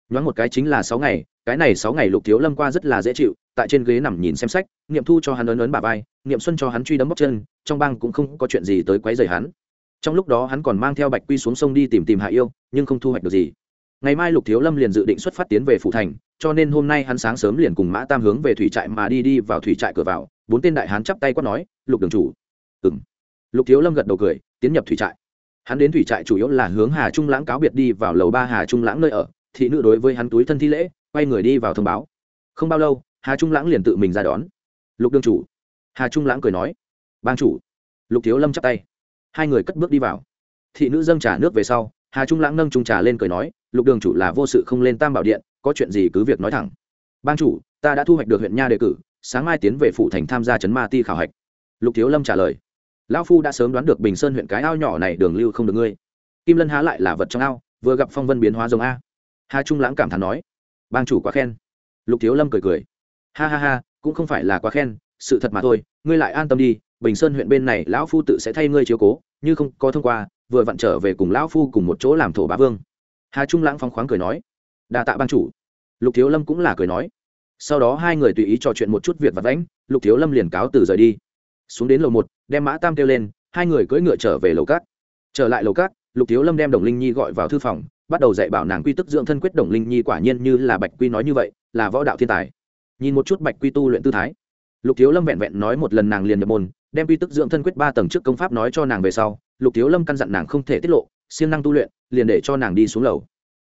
Nhoáng một cái chính là sáu ngày cái này sáu ngày lục thiếu lâm qua rất là dễ chịu, tại trên ghế nằm nhìn xem sách, niệm thu cho hắn ấn ấn bà vai, niệm xuân cho hắn truy đấm bóc chân, trong bang cũng không có chuyện gì tới quấy rầy hắn. Trong lúc đó hắn còn mang theo bạch quy xuống sông đi tìm tìm hạ yêu, nhưng không thu hoạch được gì. Ngày mai lục thiếu lâm liền dự định xuất phát tiến về phủ thành, cho nên hôm nay hắn sáng sớm liền cùng mã tam hướng về thủy trại mà đi đi vào thủy trại cửa vào, bốn tên đại hán chắp tay quát nói, lục đường chủ. Ừ m lục thiếu lâm gật đầu cười, tiến nhập thủy trại. Hắn đến thủy trại chủ yếu là hướng hà trung lãng cáo biệt đi vào lầu ba hà trung lãng nơi ở, thị nữ đối với hắn túi thân thi lễ quay người đi vào thông báo. Không bao lâu, hà trung lãng liền tự mình ra đón. Lục đương chủ. Hà trung lãng cười nói. Bang chủ. Lục thiếu lâm chắp tay. Hai người cất bước đi vào. Thị nữ dâng trà nước về sau, hà trung lãng nâng trung trà lên cười nói. Lục đường chủ là vô sự không lên tam bảo điện, có chuyện gì cứ việc nói thẳng. Bang chủ, ta đã thu hoạch được huyện nha đề cử, sáng mai tiến về phủ thành tham gia chấn ma ti khảo hạch. Lục thiếu lâm trả lời. Lão phu đã sớm đoán được bình sơn huyện cái ao nhỏ này đường lưu không được ngươi. Kim lân há lại là vật trong ao, vừa gặp phong vân biến hóa giống a. Hà trung lãng cảm thán nói bang chủ quá khen. Lục thiếu lâm cười cười. Ha ha ha, cũng không phải là quá khen, sự thật mà thôi, ngươi lại an tâm đi, bình sơn huyện bên này lão phu tự sẽ thay ngươi chiếu cố, như không có thông qua, vừa vặn trở về cùng lão phu cùng một chỗ làm thổ bá vương. Hà trung lãng phong khoáng cười nói. Đa tạ ban chủ. Lục thiếu lâm cũng là cười nói. Sau đó hai người tùy ý trò chuyện một chút việc vặt vãnh, lục thiếu lâm liền cáo từ rời đi. Xuống đến lầu một, đem mã tam kêu lên, hai người cưỡi ngựa trở về lầu cát. Trở lại lầu cát, lục thiếu lâm đem đồng linh nhi gọi vào thư phòng bắt đầu dạy bảo nàng quy tức dưỡng thân quyết đồng linh nhi quả nhiên như là bạch quy nói như vậy, là võ đạo thiên tài. Nhìn một chút bạch quy tu luyện tư thái. Lục thiếu lâm vẹn vẹn nói một lần nàng liền nhập môn, đem quy tức dưỡng thân quyết ba tầng trước công pháp nói cho nàng về sau, lục thiếu lâm căn dặn nàng không thể tiết lộ, siêng năng tu luyện, liền để cho nàng đi xuống lầu.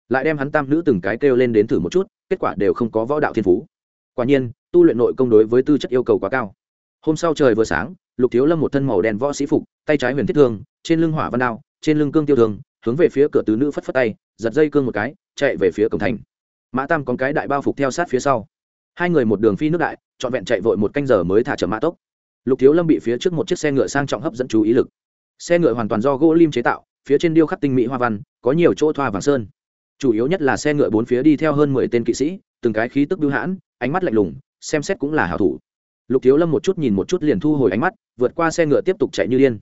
Lại đem hắn tam nữ từng cái kêu lên đến thử một chút, kết quả đều không có võ đạo thiên phú. Quả nhiên, tu luyện nội công đối với tư chất yêu cầu quá cao. Hôm sau trời vừa sáng, lục thiếu lâm một thân màu đen võ sĩ phục, tay trái huyền thiết thương, trên lưng hỏa văn đao, trên lưng cương tiêu thương, hướng về phía cửa tứ nữ phất phất tay giật dây cương một cái, chạy về phía cổng thành. Mã tam có cái đại bao phục theo sát phía sau. Hai người một đường phi nước đại, trọn vẹn chạy vội một canh giờ mới thả chậm mã tốc. Lục thiếu lâm bị phía trước một chiếc xe ngựa sang trọng hấp dẫn chú ý lực. Xe ngựa hoàn toàn do gỗ lim chế tạo, phía trên điêu khắc tinh mỹ hoa văn, có nhiều chỗ thoa vàng sơn. Chủ yếu nhất là xe ngựa bốn phía đi theo hơn mười tên kỵ sĩ, từng cái khí tức bưu hãn, ánh mắt lạnh lùng, xem xét cũng là hảo thủ. Lục thiếu lâm một chút nhìn một chút liền thu hồi ánh mắt, vượt qua xe ngựa tiếp tục chạy như điên.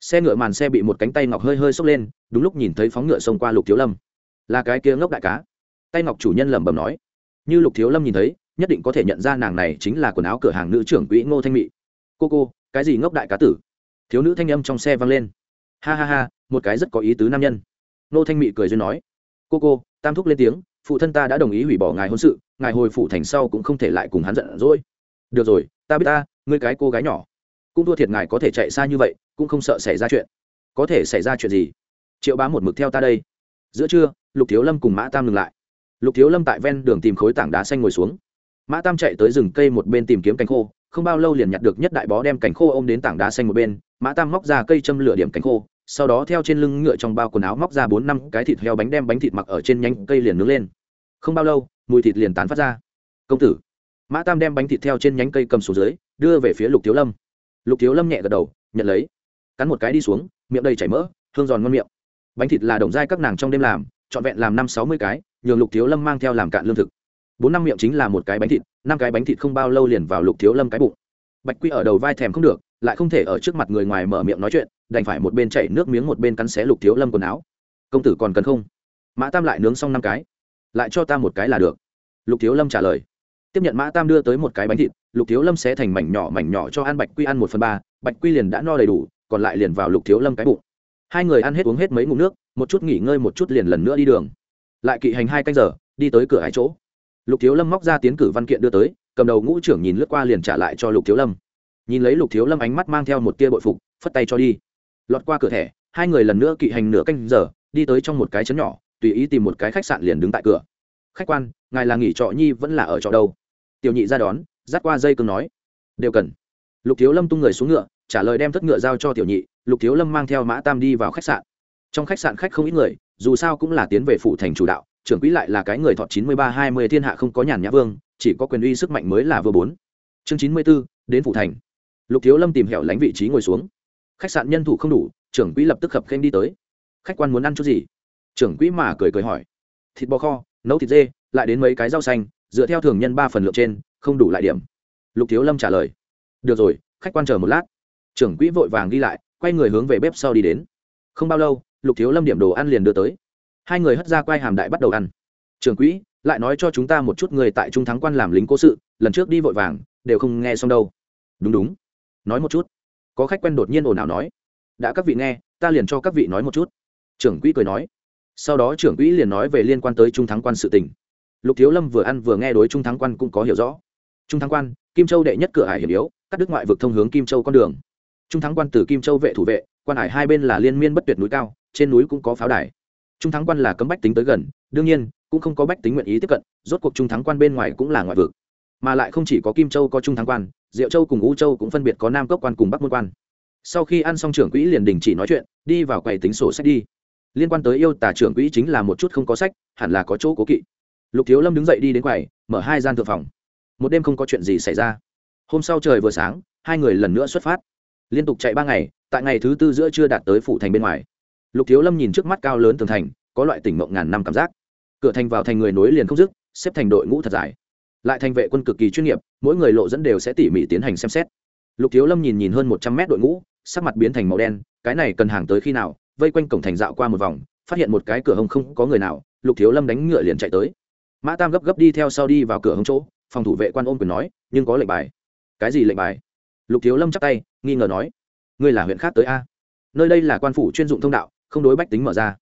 Xe ngựa màn xe bị một cánh tay ngọc hơi hơi xốc lên, đúng lúc nhìn thấy phóng ngựa xông qua lục thiếu lâm là cái kia ngốc đại cá. Tay ngọc chủ nhân lẩm bẩm nói, như lục thiếu lâm nhìn thấy, nhất định có thể nhận ra nàng này chính là quần áo cửa hàng nữ trưởng quỹ ngô thanh mị. Cô cô, cái gì ngốc đại cá tử? Thiếu nữ thanh âm trong xe vang lên. Ha ha ha, một cái rất có ý tứ nam nhân. Ngô thanh mị cười duyên nói, cô cô, tam thúc lên tiếng, phụ thân ta đã đồng ý hủy bỏ ngài hôn sự, ngài hồi phụ thành sau cũng không thể lại cùng hắn giận dỗi. Được rồi, ta biết ta, ngươi cái cô gái nhỏ. Cũng thua thiệt ngài có thể chạy xa như vậy, cũng không sợ xảy ra chuyện. Có thể xảy ra chuyện gì? Triệu bá một mực theo ta đây giữa trưa, lục thiếu lâm cùng mã tam ngừng lại. Lục thiếu lâm tại ven đường tìm khối tảng đá xanh ngồi xuống. Mã tam chạy tới rừng cây một bên tìm kiếm cánh khô, không bao lâu liền nhặt được nhất đại bó đem cánh khô ôm đến tảng đá xanh một bên, mã tam móc ra cây châm lửa điểm cánh khô, sau đó theo trên lưng ngựa trong bao quần áo móc ra bốn năm cái thịt heo bánh đem bánh thịt mặc ở trên nhánh cây liền nướng lên. Không bao lâu, mùi thịt liền tán phát ra. Công tử. Mã tam đem bánh thịt theo trên nhánh cây cầm xuống dưới, đưa về phía lục thiếu lâm. Lục thiếu lâm nhẹ gật đầu, nhận lấy. Cắn một cái đi xuống, miệng đầy chảy mỡ, hương giòn ngon miệng bánh thịt là đồng giai các nàng trong đêm làm, trọn vẹn làm năm sáu mươi cái, nhường lục thiếu lâm mang theo làm cạn lương thực. Bốn năm miệng chính là một cái bánh thịt, năm cái bánh thịt không bao lâu liền vào lục thiếu lâm cái bụng. Bạch quy ở đầu vai thèm không được, lại không thể ở trước mặt người ngoài mở miệng nói chuyện, đành phải một bên chảy nước miếng một bên cắn xé lục thiếu lâm quần áo. Công tử còn cần không? Mã tam lại nướng xong năm cái. Lại cho ta một cái là được. Lục thiếu lâm trả lời. Tiếp nhận mã tam đưa tới một cái bánh thịt, lục thiếu lâm sẽ thành mảnh nhỏ mảnh nhỏ cho ăn bạch quy ăn một phần ba, bạch quy liền đã no đầy đủ, còn lại liền vào lục thiếu lâm cái bụng hai người ăn hết uống hết mấy ngụm nước, một chút nghỉ ngơi một chút liền lần nữa đi đường. Lại kỵ hành hai canh giờ, đi tới cửa hai chỗ. Lục thiếu lâm móc ra tiến cử văn kiện đưa tới, cầm đầu ngũ trưởng nhìn lướt qua liền trả lại cho lục thiếu lâm. Nhìn lấy lục thiếu lâm ánh mắt mang theo một tia bội phục, phất tay cho đi. Lọt qua cửa thẻ, hai người lần nữa kỵ hành nửa canh giờ, đi tới trong một cái chấn nhỏ, tùy ý tìm một cái khách sạn liền đứng tại cửa. Khách quan, ngài là nghỉ trọ nhi vẫn là ở trọ đâu? Tiểu nhị ra đón, dắt qua dây cương nói. Đều cần. Lục thiếu lâm tung người xuống ngựa trả lời đem thất ngựa giao cho tiểu nhị, lục thiếu lâm mang theo mã tam đi vào khách sạn. Trong khách sạn khách không ít người, dù sao cũng là tiến về phủ thành chủ đạo, trưởng quỹ lại là cái người thọ chín mươi ba hai mươi thiên hạ không có nhàn nhã vương, chỉ có quyền uy sức mạnh mới là vừa bốn. Chương chín mươi b ố đến phủ thành. Lục thiếu lâm tìm hẻo lánh vị trí ngồi xuống. Khách sạn nhân thủ không đủ, trưởng quỹ lập tức khập khen đi tới. Khách quan muốn ăn chút gì? Trưởng quỹ mà cười cười hỏi. Thịt bò kho, nấu thịt dê, lại đến mấy cái rau xanh, dựa theo thường nhân ba phần lượng trên, không đủ lại điểm. Lục thiếu lâm trả lời. Được rồi, khách quan chờ một lát trưởng quỹ vội vàng đi lại, quay người hướng về bếp sau đi đến. Không bao lâu, lục thiếu lâm điểm đồ ăn liền đưa tới. Hai người hất ra quay hàm đại bắt đầu ăn. Trưởng quỹ, lại nói cho chúng ta một chút người tại trung thắng quan làm lính cố sự, lần trước đi vội vàng, đều không nghe xong đâu. Đúng đúng. Nói một chút. Có khách quen đột nhiên ồn ào nói. Đã các vị nghe, ta liền cho các vị nói một chút. Trưởng quỹ cười nói. Sau đó trưởng quỹ liền nói về liên quan tới trung thắng quan sự tình. Lục thiếu lâm vừa ăn vừa nghe đối trung thắng quan cũng có hiểu rõ. Trung thắng quan, kim châu đệ nhất cửa hải hiểm yếu, cắt đứt ngoại vực thông hướng kim châu con đường trung thắng quan từ kim châu vệ thủ vệ, quan hải hai bên là liên miên bất tuyệt núi cao, trên núi cũng có pháo đài. Trung thắng quan là cấm bách tính tới gần, đương nhiên, cũng không có bách tính nguyện ý tiếp cận, rốt cuộc trung thắng quan bên ngoài cũng là ngoại vực. Mà lại không chỉ có kim châu có trung thắng quan, diệu châu cùng u châu cũng phân biệt có nam cốc quan cùng bắc môn quan. Sau khi ăn xong trưởng quỹ liền đình chỉ nói chuyện, đi vào quầy tính sổ sách đi. Liên quan tới yêu tả trưởng quỹ chính là một chút không có sách, hẳn là có chỗ cố kỵ. Lục thiếu lâm đứng dậy đi đến quầy, mở hai gian thượng phòng. Một đêm không có chuyện gì xảy ra. Hôm sau trời vừa sáng, hai người lần nữa xuất phát liên tục chạy ba ngày, tại ngày thứ tư giữa chưa đạt tới phủ thành bên ngoài. Lục thiếu lâm nhìn trước mắt cao lớn tường thành, có loại tỉnh mộng ngàn năm cảm giác. Cửa thành vào thành người nối liền không dứt, xếp thành đội ngũ thật dài. Lại thành vệ quân cực kỳ chuyên nghiệp, mỗi người lộ dẫn đều sẽ tỉ mỉ tiến hành xem xét. Lục thiếu lâm nhìn nhìn hơn một trăm mét đội ngũ, sắc mặt biến thành màu đen, cái này cần hàng tới khi nào, vây quanh cổng thành dạo qua một vòng, phát hiện một cái cửa hông không có người nào, lục thiếu lâm đánh ngựa liền chạy tới. Mã tam gấp gấp đi theo sau đi vào cửa hông chỗ, phòng thủ vệ quan ôm quyền nói, nhưng có lệnh bài. Cái gì lệnh bài? Lục thiếu lâm chắc tay, nghi ngờ nói, ngươi là huyện khác tới a? Nơi đây là quan phủ chuyên dụng thông đạo, không đối bách tính mở ra.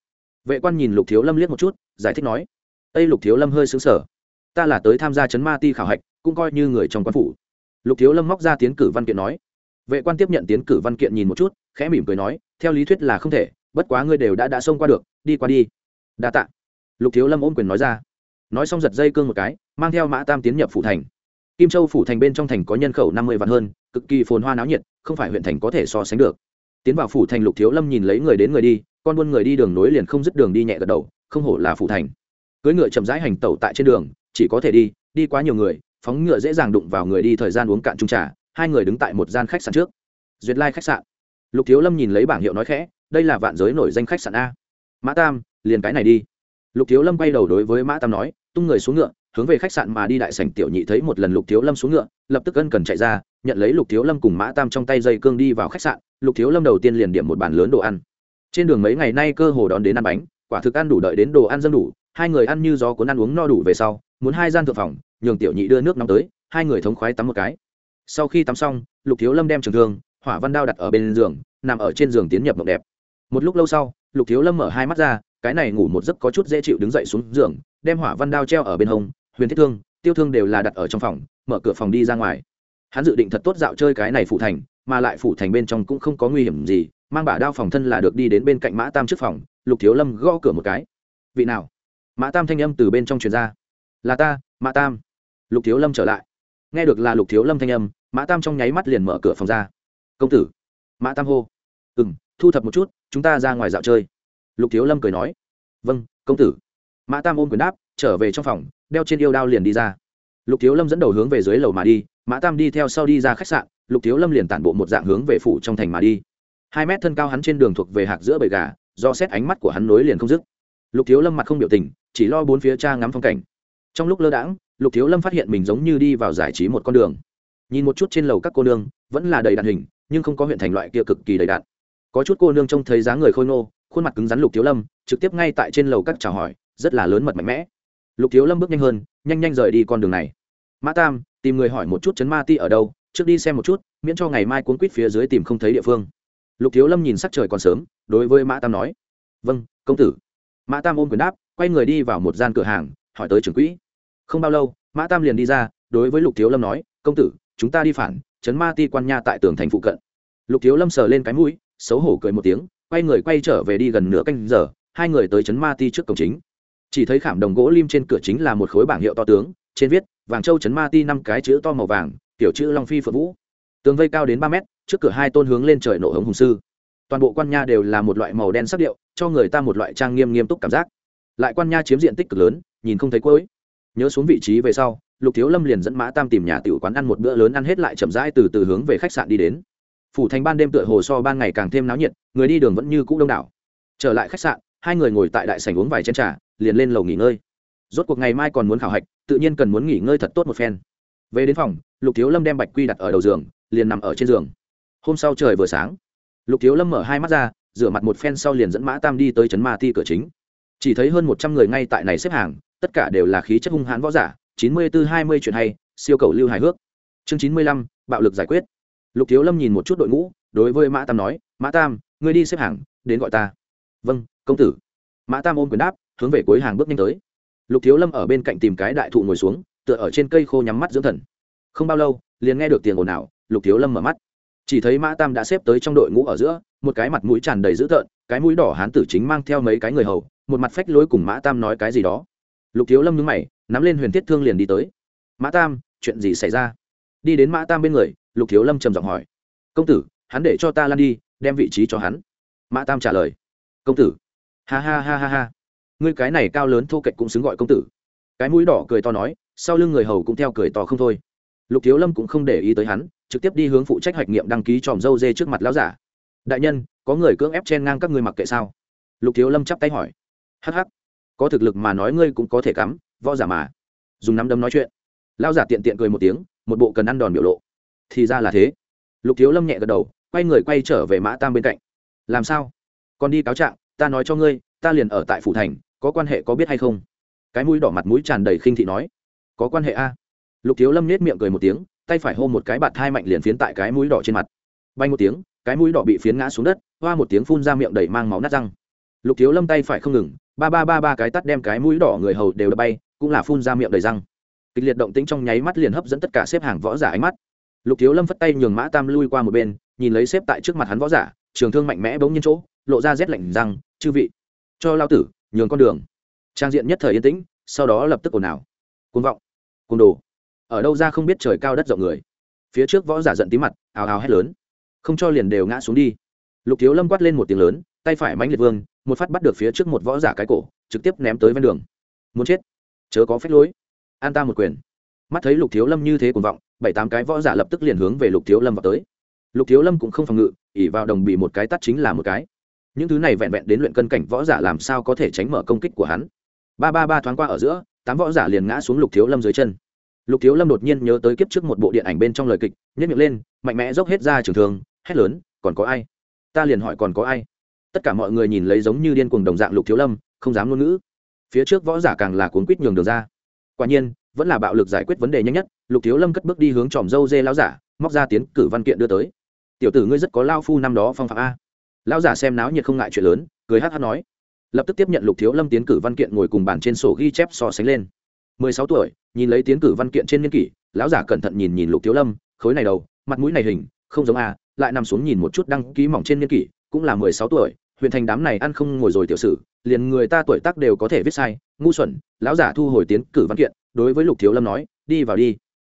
Vệ quan nhìn lục thiếu lâm liếc một chút, giải thích nói tây lục thiếu lâm hơi xứng sở ta là tới tham gia chấn ma ti khảo hạch, cũng coi như người trong quan phủ. Lục thiếu lâm móc ra tiến cử văn kiện nói. Vệ quan tiếp nhận tiến cử văn kiện nhìn một chút, khẽ mỉm cười nói, theo lý thuyết là không thể, bất quá ngươi đều đã đã xông qua được, đi qua đi. Đa tạ. Lục thiếu lâm ôm quyền nói ra. Nói xong giật dây cương một cái, mang theo mã tam tiến nhập phủ thành. Kim châu phủ thành bên trong thành có nhân khẩu năm mươi vạn hơn cực kỳ phồn hoa náo nhiệt, không phải huyện thành có thể so sánh được. Tiến vào phủ thành lục thiếu lâm nhìn lấy người đến người đi, con buôn người đi đường nối liền không dứt đường đi nhẹ gật đầu, không hổ là phủ thành. Cưỡi ngựa chậm rãi hành tẩu tại trên đường, chỉ có thể đi đi quá nhiều người, phóng ngựa dễ dàng đụng vào người đi thời gian uống cạn chung trà, hai người đứng tại một gian khách sạn trước. Duyệt lai khách sạn. Lục thiếu lâm nhìn lấy bảng hiệu nói khẽ, đây là vạn giới nổi danh khách sạn a. Mã tam, liền cái này đi. Lục thiếu lâm quay đầu đối với mã tam nói, tung người xuống ngựa hướng về khách sạn mà đi đại sảnh tiểu nhị thấy một lần lục thiếu lâm xuống ngựa, lập tức ân cần chạy ra, nhận lấy lục thiếu lâm cùng mã tam trong tay dây cương đi vào khách sạn, lục thiếu lâm đầu tiên liền điểm một bàn lớn đồ ăn. Trên đường mấy ngày nay cơ hồ đón đến ăn bánh, quả thực ăn đủ đợi đến đồ ăn dâng đủ, hai người ăn như gió cuốn ăn uống no đủ về sau, muốn hai gian thượng phòng, nhường tiểu nhị đưa nước nóng tới, hai người thống khoái tắm một cái. Sau khi tắm xong, lục thiếu lâm đem trường thương, hỏa văn đao đặt ở bên giường, nằm ở trên giường tiến nhập mộng đẹp. Một lúc lâu sau, lục thiếu lâm mở hai mắt ra, cái này ngủ một giấc có chút dễ chịu đứng dậy xuống giường, đem hỏa văn đao treo ở bên hông huyền thiết thương, tiêu thương đều là đặt ở trong phòng, mở cửa phòng đi ra ngoài. Hắn dự định thật tốt dạo chơi cái này phủ thành, mà lại phủ thành bên trong cũng không có nguy hiểm gì, mang bả đao phòng thân là được đi đến bên cạnh mã tam trước phòng, lục thiếu lâm gõ cửa một cái. Vị nào? Mã tam thanh âm từ bên trong truyền ra. Là ta, mã tam. Lục thiếu lâm trở lại. Nghe được là lục thiếu lâm thanh âm, mã tam trong nháy mắt liền mở cửa phòng ra. Công tử. Mã tam hô. Ừ m thu thập một chút, chúng ta ra ngoài dạo chơi. Lục thiếu lâm cười nói. Vâng công tử. Mã tam ôm quyền đáp, trở về trong phòng đeo trên yêu đao liền đi ra. Lục thiếu lâm dẫn đầu hướng về dưới lầu mà đi, mã tam đi theo sau đi ra khách sạn, lục thiếu lâm liền tản bộ một dạng hướng về phủ trong thành mà đi. Hai mét thân cao hắn trên đường thuộc về hạc giữa bầy gà, do xét ánh mắt của hắn nối liền không dứt. Lục thiếu lâm mặt không biểu tình, chỉ lo bốn phía cha ngắm phong cảnh. Trong lúc lơ đãng, lục thiếu lâm phát hiện mình giống như đi vào giải trí một con đường. Nhìn một chút trên lầu các cô nương, vẫn là đầy đạn hình, nhưng không có huyện thành loại kia cực kỳ đầy đạn. Có chút cô nương trông thấy dáng người khôi nô khuôn mặt cứng rắn lục thiếu lâm, trực tiếp ngay tại trên lầu các chào hỏi, rất là lớn mật mạnh mẽ lục thiếu lâm bước nhanh hơn, nhanh nhanh rời đi con đường này. Mã tam, tìm người hỏi một chút chấn ma ti ở đâu, trước đi xem một chút, miễn cho ngày mai cuốn quýt phía dưới tìm không thấy địa phương. Lục thiếu lâm nhìn sắc trời còn sớm, đối với mã tam nói vâng công tử. Mã tam ôm quyền đáp, quay người đi vào một gian cửa hàng, hỏi tới trưởng quỹ. Không bao lâu, mã tam liền đi ra, đối với lục thiếu lâm nói, công tử, chúng ta đi phản, chấn ma ti quan nha tại tường thành phụ cận. Lục thiếu lâm sờ lên cái mũi, xấu hổ cười một tiếng, quay người quay trở về đi gần nửa canh giờ, hai người tới chấn ma ti trước cổng chính chỉ thấy khảm đồng gỗ lim trên cửa chính là một khối bảng hiệu to tướng, trên viết, vàng châu chấn ma ti năm cái chữ to màu vàng tiểu chữ long phi phượng vũ. Tường vây cao đến ba mét, trước cửa hai tôn hướng lên trời nổ hống hùng sư. Toàn bộ quan nha đều là một loại màu đen sắc điệu, cho người ta một loại trang nghiêm nghiêm túc cảm giác. Lại quan nha chiếm diện tích cực lớn, nhìn không thấy cuối. Nhớ xuống vị trí về sau, lục thiếu lâm liền dẫn mã tam tìm nhà tiểu quán ăn một bữa lớn ăn hết lại chậm rãi từ từ hướng về khách sạn đi đến. Phủ thành ban đêm tựa hồ so ban ngày càng thêm náo nhiệt, người đi đường vẫn như cũ đông đảo. Trở lại khách sạn, hai người ngồi tại đại sảnh uống vài chén trà liền lên lầu nghỉ ngơi. Rốt cuộc ngày mai còn muốn khảo hạch, tự nhiên cần muốn nghỉ ngơi thật tốt một phen. Về đến phòng, lục thiếu lâm đem bạch quy đặt ở đầu giường, liền nằm ở trên giường. Hôm sau trời vừa sáng, lục thiếu lâm mở hai mắt ra, rửa mặt một phen sau liền dẫn mã tam đi tới trấn ma ti cửa chính. Chỉ thấy hơn một trăm người ngay tại này xếp hàng, tất cả đều là khí chất hung hãn võ giả, chín mươi tư hai mươi chuyện hay, siêu cầu lưu hài hước. Chương chín mươi lăm, bạo lực giải quyết. Lục thiếu lâm nhìn một chút đội ngũ, đối với mã tam nói, mã tam, ngươi đi xếp hàng, đến gọi ta. Vâng công tử. Mã tam ôm quyền đáp hướng về cuối hàng bước nhanh tới. Lục thiếu lâm ở bên cạnh tìm cái đại thụ ngồi xuống, tựa ở trên cây khô nhắm mắt dưỡng thần. Không bao lâu, liền nghe được tiền ồn ào, lục thiếu lâm mở mắt. Chỉ thấy mã tam đã xếp tới trong đội ngũ ở giữa, một cái mặt mũi tràn đầy dữ tợn, cái mũi đỏ hán tử chính mang theo mấy cái người hầu, một mặt phách lối cùng mã tam nói cái gì đó. Lục thiếu lâm nhúng mày, nắm lên huyền thiết thương liền đi tới. Mã tam, chuyện gì xảy ra? Đi đến mã tam bên người, lục thiếu lâm trầm giọng hỏi. Công tử, hắn để cho ta lan đi, đem vị trí cho hắn. Mã tam trả lời. Công tử. Ha ha ha ha ha ngươi cái này cao lớn thô kệch cũng xứng gọi công tử. Cái mũi đỏ cười to nói sau lưng người hầu cũng theo cười to không thôi. Lục thiếu lâm cũng không để ý tới hắn trực tiếp đi hướng phụ trách hoạch nghiệm đăng ký tròm dâu dê trước mặt lão giả. Đại nhân có người cưỡng ép chen ngang các ngươi mặc kệ sao? Lục thiếu lâm chắp tay hỏi. Hắc hắc, có thực lực mà nói ngươi cũng có thể cắm võ giả mà. Dùng nắm đấm nói chuyện. Lão giả tiện tiện cười một tiếng một bộ cần ăn đòn biểu lộ. Thì ra là thế. Lục thiếu lâm nhẹ gật đầu quay người quay trở về mã tam bên cạnh. Làm sao? Còn đi cáo trạng ta nói cho ngươi ta liền ở tại phủ thành có quan hệ có biết hay không? Cái mũi đỏ mặt mũi tràn đầy khinh thị nói. Có quan hệ a? Lục thiếu lâm nết miệng cười một tiếng, tay phải hô một cái bạt hai mạnh liền phiến tại cái mũi đỏ trên mặt. Bay một tiếng, cái mũi đỏ bị phiến ngã xuống đất, hoa một tiếng phun ra miệng đầy mang máu nát răng. Lục thiếu lâm tay phải không ngừng, ba ba ba ba cái tắt đem cái mũi đỏ người hầu đều đập bay, cũng là phun ra miệng đầy răng. Kịch liệt động tĩnh trong nháy mắt liền hấp dẫn tất cả xếp hàng võ giả ánh mắt. Lục thiếu lâm phất tay nhường mã tam lui qua một bên, nhìn lấy xếp tại trước mặt hắn võ giả, trường thương mạnh mẽ bỗng nhiên chỗ, lộ ra rét lạnh răng, chư vị, cho lao tử nhường con đường. Trang diện nhất thời yên tĩnh, sau đó lập tức ồn ào. Côn vọng côn đồ. Ở đâu ra không biết trời cao đất rộng người. Phía trước võ giả giận tí mặt, ào ào hét lớn. Không cho liền đều ngã xuống đi. Lục thiếu lâm quát lên một tiếng lớn, tay phải mánh liệt vương, một phát bắt được phía trước một võ giả cái cổ, trực tiếp ném tới ven đường. Muốn chết. Chớ có phép lối. An ta một quyền. Mắt thấy lục thiếu lâm như thế cuồng vọng, bảy tám cái võ giả lập tức liền hướng về lục thiếu lâm vào tới. Lục thiếu lâm cũng không phòng ngự ỉ vào đồng bị một cái tắt chính là một cái những thứ này vẹn vẹn đến luyện cân cảnh võ giả làm sao có thể tránh mở công kích của hắn? Ba ba ba thoáng qua ở giữa, tám võ giả liền ngã xuống lục thiếu lâm dưới chân. Lục thiếu lâm đột nhiên nhớ tới kiếp trước một bộ điện ảnh bên trong lời kịch nhét miệng lên, mạnh mẽ dốc hết ra trường thường hét lớn, còn có ai? Ta liền hỏi còn có ai? Tất cả mọi người nhìn lấy giống như điên cuồng đồng dạng lục thiếu lâm, không dám ngôn ngữ. Phía trước võ giả càng là cuốn quýt nhường đường ra. Quả nhiên, vẫn là bạo lực giải quyết vấn đề nhanh nhất, lục thiếu lâm cất bước đi hướng tròm dâu dê lao giả, móc ra tiến cử văn kiện đưa tới. Tiểu tử ngươi rất có lao phu năm đó phong phạm a lão giả xem náo nhiệt không ngại chuyện lớn, cười hát hát nói. Lập tức tiếp nhận lục thiếu lâm tiến cử văn kiện ngồi cùng bàn trên sổ ghi chép so sánh lên. Mười sáu tuổi, nhìn lấy tiến cử văn kiện trên niên kỷ, lão giả cẩn thận nhìn nhìn lục thiếu lâm, khối này đầu, mặt mũi này hình, không giống a, lại nằm xuống nhìn một chút đăng ký mỏng trên niên kỷ, cũng là mười sáu tuổi, huyện thành đám này ăn không ngồi rồi tiểu sử, liền người ta tuổi tác đều có thể viết sai, ngu xuẩn, lão giả thu hồi tiến cử văn kiện, đối với lục thiếu lâm nói, đi vào đi.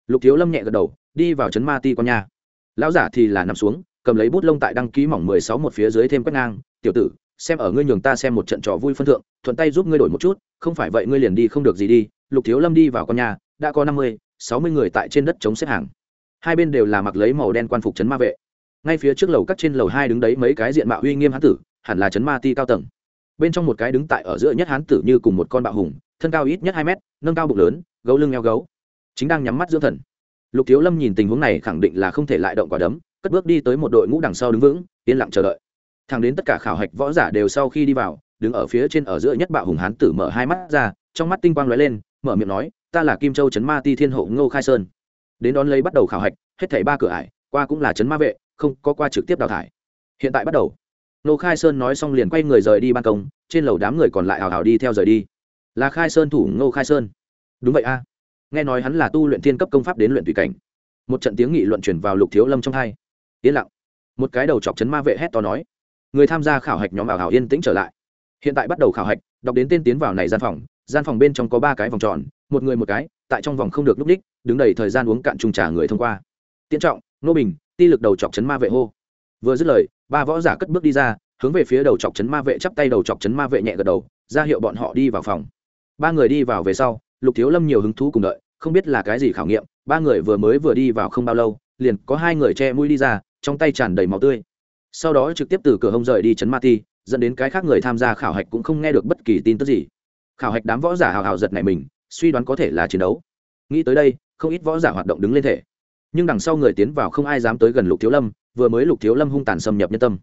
Lục thiếu lâm nhẹ gật đầu, đi vào trấn ma ti con nhà lão giả thì là nằm xuống cầm lấy bút lông tại đăng ký mỏng mười sáu một phía dưới thêm quét ngang, tiểu tử, xem ở ngươi nhường ta xem một trận trò vui phân thượng, thuận tay giúp ngươi đổi một chút, không phải vậy ngươi liền đi không được gì đi, lục thiếu lâm đi vào con nhà, đã có năm mươi, sáu mươi người tại trên đất chống xếp hàng. Hai bên đều là mặc lấy màu đen quan phục trấn ma vệ. Ngay phía trước lầu các trên lầu hai đứng đấy mấy cái diện mạo uy nghiêm hán tử, hẳn là trấn ma ti cao tầng. Bên trong một cái đứng tại ở giữa nhất hán tử như cùng một con bạo hùng, thân cao ít nhất hai mét, nâng cao bụng lớn, gấu lưng eo gấu, chính đang nhắm mắt dưỡng thần. Lục thiếu lâm nhìn tình huống này khẳng định là không thể lại động quả đấm cất bước đi tới một đội ngũ đằng sau đứng vững, yên lặng chờ đợi. Thẳng đến tất cả khảo hạch võ giả đều sau khi đi vào, đứng ở phía trên ở giữa nhất bạo hùng hán tử mở hai mắt ra, trong mắt tinh quang lóe lên, mở miệng nói, ta là kim châu trấn ma ti thiên hộ ngô khai sơn. Đến đón lấy bắt đầu khảo hạch, hết thảy ba cửa ải, qua cũng là trấn ma vệ, không có qua trực tiếp đào thải. Hiện tại bắt đầu. Ngô khai sơn nói xong liền quay người rời đi ban công, trên lầu đám người còn lại hào hào đi theo rời đi. Là khai sơn thủ ngô khai sơn. Đúng vậy a. Nghe nói hắn là tu luyện thiên cấp công pháp đến luyện tùy cảnh. Một trận tiếng nghị luận chuyển vào lục thiếu lâm trong hai yên lặng. Một cái đầu chọc chấn ma vệ hét to nói. Người tham gia khảo hạch nhóm ảo hảo yên tĩnh trở lại. Hiện tại bắt đầu khảo hạch, đọc đến tên tiến vào này gian phòng. Gian phòng bên trong có ba cái vòng tròn, một người một cái, tại trong vòng không được núp đích, đứng đầy thời gian uống cạn trùng trà người thông qua. Tiễn trọng nô bình, ti lực đầu chọc chấn ma vệ hô. Vừa dứt lời, ba võ giả cất bước đi ra, hướng về phía đầu chọc chấn ma vệ chắp tay đầu chọc chấn ma vệ nhẹ gật đầu, ra hiệu bọn họ đi vào phòng. Ba người đi vào về sau, lục thiếu lâm nhiều hứng thú cùng đợi, không biết là cái gì khảo nghiệm, ba người vừa mới vừa đi vào không bao lâu, liền có hai người che mũi đi ra trong tay tràn đầy máu tươi. Sau đó trực tiếp từ cửa hông rời đi chấn ma ti, dẫn đến cái khác người tham gia khảo hạch cũng không nghe được bất kỳ tin tức gì. Khảo hạch đám võ giả hào hào giật này mình, suy đoán có thể là chiến đấu. Nghĩ tới đây, không ít võ giả hoạt động đứng lên thể. Nhưng đằng sau người tiến vào không ai dám tới gần lục thiếu lâm, vừa mới lục thiếu lâm hung tàn xâm nhập nhân tâm.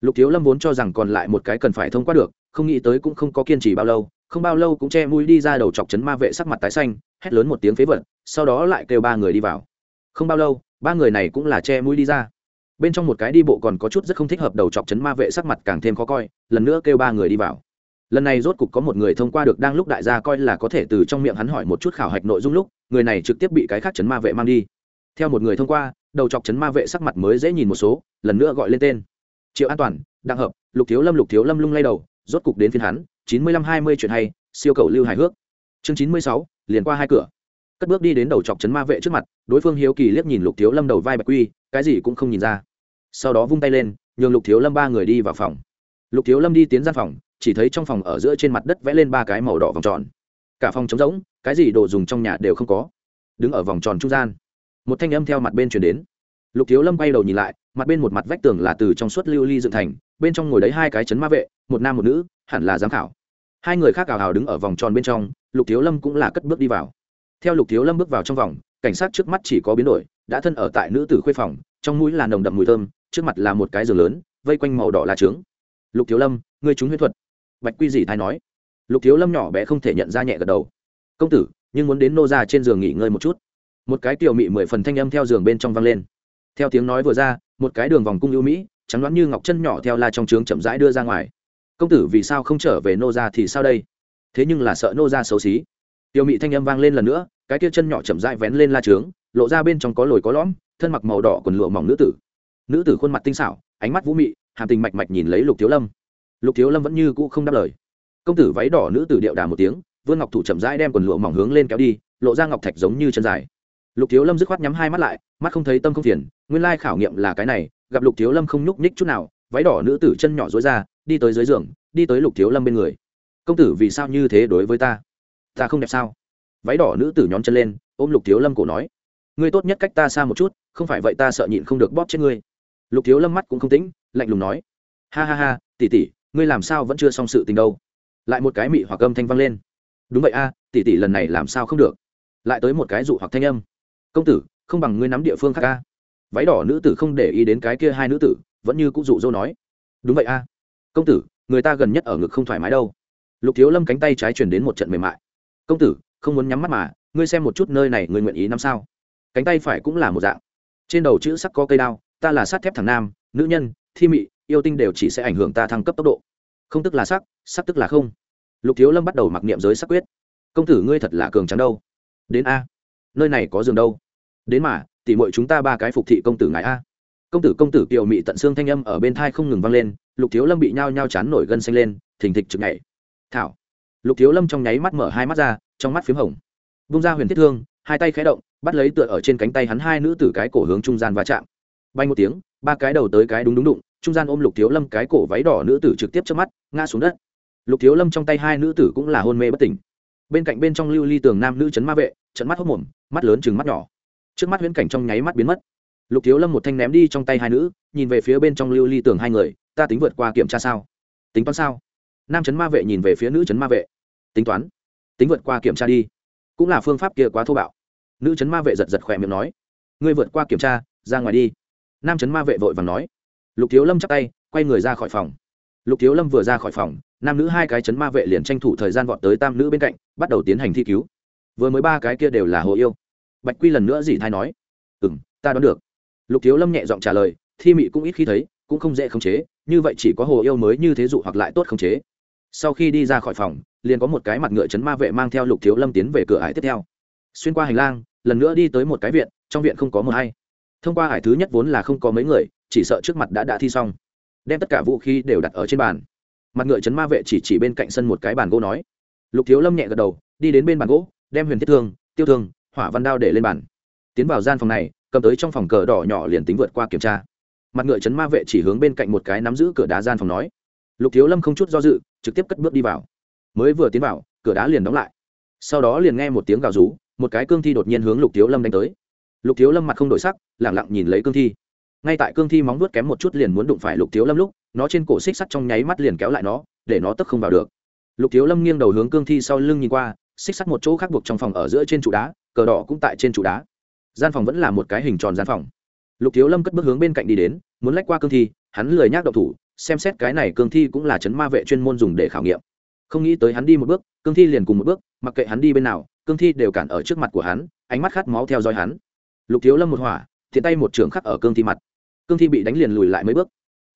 Lục thiếu lâm vốn cho rằng còn lại một cái cần phải thông qua được, không nghĩ tới cũng không có kiên trì bao lâu, không bao lâu cũng che mũi đi ra đầu chọc chấn ma vệ sắc mặt tái xanh, hét lớn một tiếng phế vật, sau đó lại kêu ba người đi vào. Không bao lâu, ba người này cũng là che mũi đi ra bên trong một cái đi bộ còn có chút rất không thích hợp đầu chọc chấn ma vệ sắc mặt càng thêm khó coi, lần nữa kêu ba người đi vào. Lần này rốt cục có một người thông qua được đang lúc đại gia coi là có thể từ trong miệng hắn hỏi một chút khảo hạch nội dung lúc, người này trực tiếp bị cái khác chấn ma vệ mang đi. Theo một người thông qua, đầu chọc chấn ma vệ sắc mặt mới dễ nhìn một số, lần nữa gọi lên tên. Triệu an toàn, đặng hợp, lục thiếu lâm, lục thiếu lâm lung lay đầu, rốt cục đến phiên hắn, chín mươi lăm hai mươi chuyện hay, siêu cầu lưu hài hước. Chương chín mươi sáu, liền qua hai cửa cất bước đi đến đầu chọc chấn ma vệ trước mặt, đối phương hiếu kỳ liếc nhìn lục thiếu lâm đầu vai bạch quy, cái gì cũng không nhìn ra. Sau đó vung tay lên, nhường lục thiếu lâm ba người đi vào phòng. Lục thiếu lâm đi tiến gian phòng, chỉ thấy trong phòng ở giữa trên mặt đất vẽ lên ba cái màu đỏ vòng tròn. Cả phòng trống rỗng, cái gì đồ dùng trong nhà đều không có. Đứng ở vòng tròn trung gian, một thanh âm theo mặt bên chuyển đến. Lục thiếu lâm quay đầu nhìn lại, mặt bên một mặt vách tường là từ trong suốt lưu ly dựng thành, bên trong ngồi đấy hai cái chấn ma vệ, một nam một nữ, hẳn là giám khảo. Hai người khác ảo hào đứng ở vòng tròn bên trong, lục thiếu lâm cũng là cất bước đi vào theo lục thiếu lâm bước vào trong vòng, cảnh sát trước mắt chỉ có biến đổi, đã thân ở tại nữ tử khuê phòng, trong mũi là nồng đậm mùi thơm, trước mặt là một cái giường lớn, vây quanh màu đỏ là trướng. Lục thiếu lâm người chúng huyết thuật. Bạch quy dị thái nói. Lục thiếu lâm nhỏ bé không thể nhận ra nhẹ gật đầu. Công tử, nhưng muốn đến nô ra trên giường nghỉ ngơi một chút. Một cái tiểu mị mười phần thanh âm theo giường bên trong vang lên. Theo tiếng nói vừa ra, một cái đường vòng cung ưu mỹ, trắng đoán như ngọc chân nhỏ theo la trong trướng chậm rãi đưa ra ngoài. Công tử vì sao không trở về nô ra thì sao đây? Thế nhưng là sợ nô ra xấu xí. Tiêu mị thanh âm vang lên lần nữa, cái kia chân nhỏ chậm rãi vén lên la trướng, lộ ra bên trong có lồi có lõm, thân mặc màu đỏ quần lụa mỏng nữ tử. Nữ tử khuôn mặt tinh xảo, ánh mắt vũ mị, hàm tình mạch mạch nhìn lấy lục thiếu lâm. Lục thiếu lâm vẫn như cũ không đáp lời. Công tử váy đỏ nữ tử điệu đà một tiếng, vương ngọc thủ chậm rãi đem quần lụa mỏng hướng lên kéo đi, lộ ra ngọc thạch giống như chân dài. Lục thiếu lâm dứt khoát nhắm hai mắt lại, mắt không thấy tâm không phiền, nguyên lai khảo nghiệm là cái này, gặp lục thiếu lâm không nhúc nhích chút nào, váy đỏ nữ tử chân nhỏ dối ra, đi tới dưới giường, đi tới lục thiếu lâm bên người. Công tử vì sao như thế đối với ta? Ta không đẹp sao? Váy đỏ nữ tử nhón chân lên, ôm lục thiếu lâm cổ nói. Ngươi tốt nhất cách ta xa một chút, không phải vậy ta sợ nhịn không được bóp chết ngươi. Lục thiếu lâm mắt cũng không tĩnh, lạnh lùng nói. Ha ha ha tỉ tỉ ngươi làm sao vẫn chưa xong sự tình đâu? Lại một cái mị hoặc âm thanh vang lên. Đúng vậy a, tỷ tỷ lần này làm sao không được? Lại tới một cái dụ hoặc thanh âm. Công tử, không bằng ngươi nắm địa phương khác ca váy đỏ nữ tử không để ý đến cái kia hai nữ tử, vẫn như cũng dụ dỗ nói. Đúng vậy a. Công tử, người ta gần nhất ở ngực không thoải mái đâu. Lục thiếu lâm cánh tay trái chuyển đến một trận mềm mại công tử, không muốn nhắm mắt mà, ngươi xem một chút nơi này ngươi nguyện ý năm sao? Cánh tay phải cũng là một dạng. Trên đầu chữ sắc có cây đao, ta là sắt thép thằng nam, nữ nhân, thi mị, yêu tinh đều chỉ sẽ ảnh hưởng ta thăng cấp tốc độ. Không tức là sắc sắc tức là không. Lục thiếu lâm bắt đầu mặc niệm giới sắc quyết. Công tử, ngươi thật là cường trắng đâu. Đến a, nơi này có giường đâu? Đến mà, tỉ mọi chúng ta ba cái phục thị công tử ngài a. Công tử công tử, kiều mị tận xương thanh âm ở bên thai không ngừng vang lên, lục thiếu lâm bị nhao nhao chán nổi gân xanh lên, thình thịch chực nhảy thảo lục thiếu lâm trong nháy mắt mở hai mắt ra, trong mắt p h í m hồng. Bung ra huyền thiết thương, hai tay khé động, bắt lấy tựa ở trên cánh tay hắn hai nữ tử cái cổ hướng trung gian va chạm. Bay một tiếng, ba cái đầu tới cái đúng đúng đụng, trung gian ôm lục thiếu lâm cái cổ váy đỏ nữ tử trực tiếp trước mắt, ngã xuống đất. Lục thiếu lâm trong tay hai nữ tử cũng là hôn mê bất tỉnh. Bên cạnh bên trong lưu ly tường nam nữ chấn ma vệ, trận mắt hốc mồm, mắt lớn chừng mắt nhỏ. Trước mắt huyễn cảnh trong nháy mắt biến mất. Lục thiếu lâm một thanh ném đi trong tay hai nữ, nhìn về phía bên trong lưu ly tường hai người, ta tính vượt qua kiểm tra sao? Tính toán sao? Nam chấn ma vệ nhìn về phía nữ chấn ma vệ. Tính toán. Tính vượt qua kiểm tra đi. Cũng là phương pháp kia quá thô bạo. Nữ chấn ma vệ giật giật khỏe miệng nói. Ngươi vượt qua kiểm tra, ra ngoài đi. Nam chấn ma vệ vội vàng nói. Lục thiếu lâm chắp tay, quay người ra khỏi phòng. Lục thiếu lâm vừa ra khỏi phòng, nam nữ hai cái chấn ma vệ liền tranh thủ thời gian vọt tới tam nữ bên cạnh, bắt đầu tiến hành thi cứu. Vừa mới ba cái kia đều là hồ yêu. Bạch quy lần nữa dì thai nói. Ừ m ta đoán được. Lục thiếu lâm nhẹ giọng trả lời, thi mị cũng ít khi thấy, cũng không dễ khống chế, như vậy chỉ có hồ yêu mới như thế dụ hoặc lại tốt khống chế sau khi đi ra khỏi phòng, liền có một cái mặt ngựa chấn ma vệ mang theo lục thiếu lâm tiến về cửa ải tiếp theo. Xuyên qua hành lang, lần nữa đi tới một cái viện, trong viện không có một hay thông qua ải thứ nhất vốn là không có mấy người, chỉ sợ trước mặt đã đã thi xong. Đem tất cả vũ khí đều đặt ở trên bàn. Mặt ngựa chấn ma vệ chỉ chỉ bên cạnh sân một cái bàn gỗ nói. Lục thiếu lâm nhẹ gật đầu, đi đến bên bàn gỗ, đem huyền thiết thương, tiêu thương, hỏa văn đao để lên bàn. Tiến vào gian phòng này, cầm tới trong phòng cờ đỏ nhỏ liền tính vượt qua kiểm tra. Mặt ngựa chấn ma vệ chỉ hướng bên cạnh một cái nắm giữ cửa đá gian phòng nói. Lục thiếu lâm không chút do dự trực tiếp cất bước đi vào. Mới vừa tiến vào, cửa đá liền đóng lại. Sau đó liền nghe một tiếng gào rú, một cái cương thi đột nhiên hướng lục thiếu lâm đánh tới. Lục thiếu lâm mặt không đổi sắc, lẳng lặng nhìn lấy cương thi. Ngay tại cương thi móng vuốt kém một chút liền muốn đụng phải lục thiếu lâm lúc, nó trên cổ xích sắt trong nháy mắt liền kéo lại nó, để nó tức không vào được. Lục thiếu lâm nghiêng đầu hướng cương thi sau lưng nhìn qua, xích sắt một chỗ khác buộc trong phòng ở giữa trên trụ đá, cờ đỏ cũng tại trên trụ đá. Gian phòng vẫn là một cái hình tròn gian phòng. Lục thiếu lâm cất bước hướng bên cạnh đi đến, muốn lách qua cương thi, hắn lười nhác đậu thủ xem xét cái này cương thi cũng là chấn ma vệ chuyên môn dùng để khảo nghiệm. Không nghĩ tới hắn đi một bước, cương thi liền cùng một bước, mặc kệ hắn đi bên nào, cương thi đều cản ở trước mặt của hắn, ánh mắt khát máu theo dõi hắn. Lục thiếu lâm một hỏa, thiện tay một trường khắc ở cương thi mặt. Cương thi bị đánh liền lùi lại mấy bước.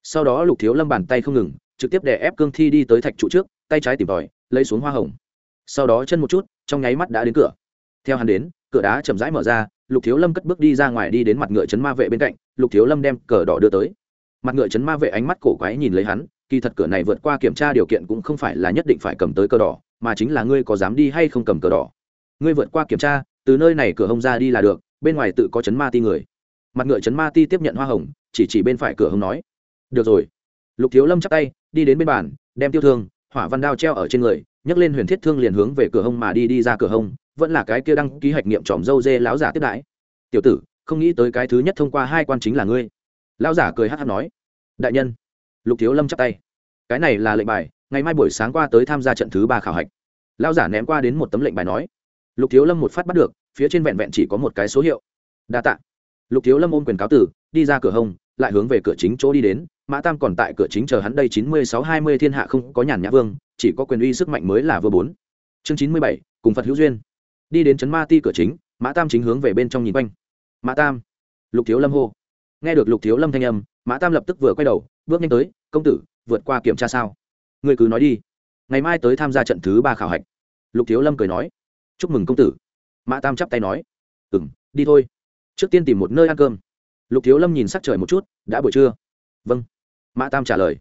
Sau đó lục thiếu lâm bàn tay không ngừng, trực tiếp đè ép cương thi đi tới thạch trụ trước, tay trái tìm tòi, lấy xuống hoa hồng. Sau đó chân một chút, trong nháy mắt đã đến cửa. Theo hắn đến, cửa đá chậm rãi mở ra, lục thiếu lâm cất bước đi ra ngoài đi đến mặt ngựa chấn ma vệ bên cạnh, lục thiếu lâm đem cờ đỏ đưa tới mặt ngựa chấn ma vệ ánh mắt cổ quái nhìn lấy hắn, kỳ thật cửa này vượt qua kiểm tra điều kiện cũng không phải là nhất định phải cầm tới cờ đỏ, mà chính là ngươi có dám đi hay không cầm cờ đỏ. Ngươi vượt qua kiểm tra, từ nơi này cửa hông ra đi là được, bên ngoài tự có chấn ma ti người. Mặt ngựa chấn ma ti tiếp nhận hoa hồng, chỉ chỉ bên phải cửa hông nói, được rồi. Lục thiếu lâm chắp tay, đi đến bên bàn, đem tiêu thương, hỏa văn đao treo ở trên người, nhấc lên huyền thiết thương liền hướng về cửa hông mà đi đi ra cửa hông, vẫn là cái kia đăng ký hạch nghiệm tròm dâu dê láo giả tiếp đãi. Tiểu tử, không nghĩ tới cái thứ nhất thông qua hai quan chính là ngươi lão giả cười hát hát nói, đại nhân. Lục thiếu lâm chắp tay, cái này là lệnh bài, ngày mai buổi sáng qua tới tham gia trận thứ ba khảo hạch. Lão giả ném qua đến một tấm lệnh bài nói, lục thiếu lâm một phát bắt được, phía trên vẹn vẹn chỉ có một cái số hiệu. Đa t ạ lục thiếu lâm ôm quyền cáo tử, đi ra cửa hông, lại hướng về cửa chính chỗ đi đến, mã tam còn tại cửa chính chờ hắn đây chín mươi sáu hai mươi thiên hạ không có nhàn nhã vương, chỉ có quyền uy sức mạnh mới là vừa bốn. Chương chín mươi bảy, cùng phật hữu duyên. Đi đến trấn ma ti cửa chính, mã tam chính hướng về bên trong nhìn quanh. Mã tam. Lục thiếu lâm hô nghe được lục thiếu lâm thanh âm, mã tam lập tức vừa quay đầu, bước nhanh tới, công tử, vượt qua kiểm tra sao? Người cứ nói đi. Ngày mai tới tham gia trận thứ ba khảo hạch. Lục thiếu lâm cười nói, chúc mừng công tử. Mã tam chắp tay nói ừ m đi thôi. Trước tiên tìm một nơi ăn cơm. Lục thiếu lâm nhìn sắc trời một chút, đã buổi trưa. Vâng. Mã tam trả lời,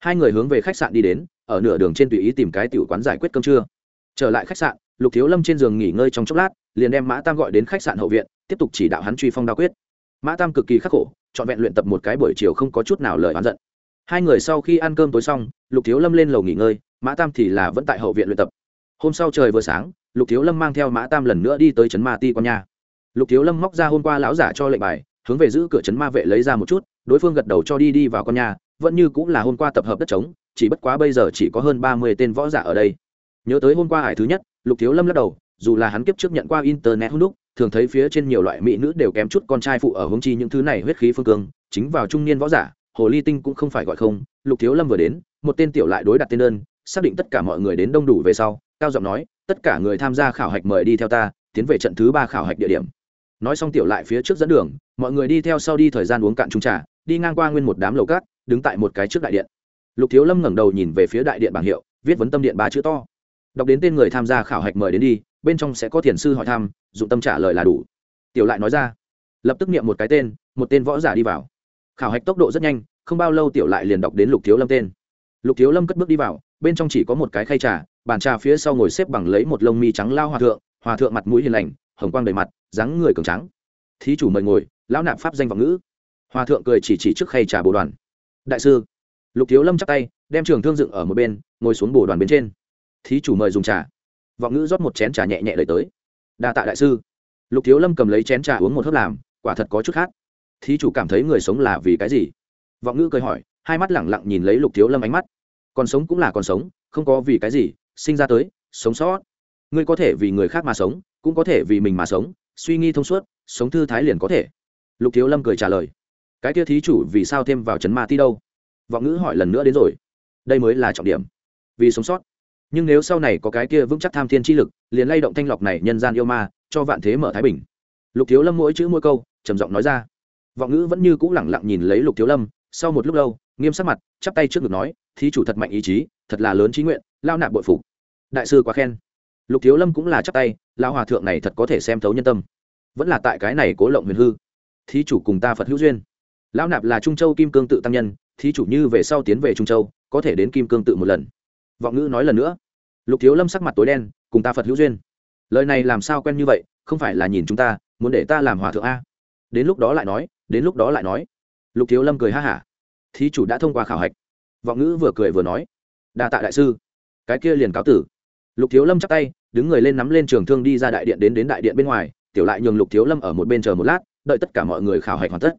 hai người hướng về khách sạn đi đến, ở nửa đường trên tùy ý tìm cái tiểu quán giải quyết cơm trưa. Trở lại khách sạn, lục thiếu lâm trên giường nghỉ ngơi trong chốc lát, liền đem mã tam gọi đến khách sạn hậu viện, tiếp tục chỉ đạo hắn truy phong đa quyết mã tam cực kỳ khắc khổ, trọn vẹn luyện tập một cái buổi chiều không có chút nào lời oán giận. Hai người sau khi ăn cơm tối xong, lục thiếu lâm lên lầu nghỉ ngơi, mã tam thì là vẫn tại hậu viện luyện tập. Hôm sau trời vừa sáng, lục thiếu lâm mang theo mã tam lần nữa đi tới trấn ma ti con nhà lục thiếu lâm móc ra hôm qua lão giả cho lệnh bài, hướng về giữ cửa trấn ma vệ lấy ra một chút, đối phương gật đầu cho đi đi vào con nhà, vẫn như cũng là hôm qua tập hợp đất trống, chỉ bất quá bây giờ chỉ có hơn ba mươi tên võ giả ở đây. Nhớ tới hôm qua hải thứ nhất, lục thiếu lâm lắc đầu, dù là hắn kiếp trước nhận qua internet hôm đúc thường thấy phía trên nhiều loại mỹ nữ đều kém chút con trai phụ ở hướng chi những thứ này huyết khí phương cương, chính vào trung niên võ giả, hồ ly tinh cũng không phải gọi không, lục thiếu lâm vừa đến, một tên tiểu lại đối đặt tên đơn, xác định tất cả mọi người đến đông đủ về sau, cao giọng nói, tất cả người tham gia khảo hạch mời đi theo ta, tiến về trận thứ ba khảo hạch địa điểm. Nói xong tiểu lại phía trước dẫn đường, mọi người đi theo sau đi thời gian uống cạn trung trà, đi ngang qua nguyên một đám lầu cát, đứng tại một cái trước đại điện. Lục thiếu lâm ngẩng đầu nhìn về phía đại điện bảng hiệu, viết vấn tâm điện ba chữ to. Đọc đến tên người tham gia khảo hạch mời đến đi bên trong sẽ có thiền sư hỏi thăm, dụng tâm trả lời là đủ. Tiểu lại nói ra. Lập tức niệm một cái tên, một tên võ giả đi vào. Khảo hạch tốc độ rất nhanh, không bao lâu tiểu lại liền đọc đến lục thiếu lâm tên. Lục thiếu lâm cất bước đi vào, bên trong chỉ có một cái khay trà, bàn trà phía sau ngồi xếp bằng lấy một lông mi trắng lao hòa thượng hòa thượng mặt mũi hiền lành, hồng quang đầy mặt, dáng người cường trắng thí chủ mời ngồi, lão nạp pháp danh vọng ngữ. Hòa thượng cười chỉ chỉ trước khay trà bồ đoàn. Đại sư. Lục thiếu lâm chắc tay, đem trường thương dựng ở một bên, ngồi xuống bồ đoàn bên trên. Thí chủ mời dùng trà vọng ngữ rót một chén trà nhẹ nhẹ lời tới. Đa tạ đại sư. Lục thiếu lâm cầm lấy chén trà uống một hớp làm, quả thật có chút khác. thí chủ cảm thấy người sống là vì cái gì? Vọng ngữ cười hỏi, hai mắt lẳng lặng nhìn lấy lục thiếu lâm ánh mắt. Còn sống cũng là còn sống, không có vì cái gì, sinh ra tới, sống sót. Ngươi có thể vì người khác mà sống, cũng có thể vì mình mà sống, suy nghĩ thông suốt, sống thư thái liền có thể. Lục thiếu lâm cười trả lời. Cái kia thí chủ vì sao thêm vào chấn ma ti đâu? Vọng ngữ hỏi lần nữa đến rồi. Đây mới là trọng điểm. Vì sống sót nhưng nếu sau này có cái kia vững chắc tham thiên chi lực, liền lay động thanh lọc này nhân gian yêu ma, cho vạn thế mở thái bình. Lục thiếu lâm mỗi chữ mỗi câu, trầm giọng nói ra. Vọng ngữ vẫn như c ũ lẳng lặng nhìn lấy lục thiếu lâm, sau một lúc lâu, nghiêm sắc mặt, chắp tay trước ngực nói, thí chủ thật mạnh ý chí, thật là lớn trí nguyện, lao nạp bội phục. Đại sư quá khen. Lục thiếu lâm cũng là chắp tay lao hòa thượng này thật có thể xem thấu nhân tâm. Vẫn là tại cái này cố lộng huyền hư. Thí chủ cùng ta phật hữu duyên. Lao nạp là trung châu kim cương tự tăng nhân, thí chủ như về sau tiến về trung châu, có thể đến kim cương tự một lần vọng ngữ nói lần nữa. Lục thiếu lâm sắc mặt tối đen, cùng ta phật hữu duyên. Lời này làm sao quen như vậy, không phải là nhìn chúng ta, muốn để ta làm hòa thượng a? Đến lúc đó lại nói, đến lúc đó lại nói. Lục thiếu lâm cười ha hả. Thí chủ đã thông qua khảo hạch. Vọng ngữ vừa cười vừa nói. Đa tạ đại sư. Cái kia liền cáo tử. Lục thiếu lâm chắc tay, đứng người lên nắm lên trường thương đi ra đại điện đến đến đại điện bên ngoài, tiểu lại nhường lục thiếu lâm ở một bên chờ một lát, đợi tất cả mọi người khảo hạch hoàn tất.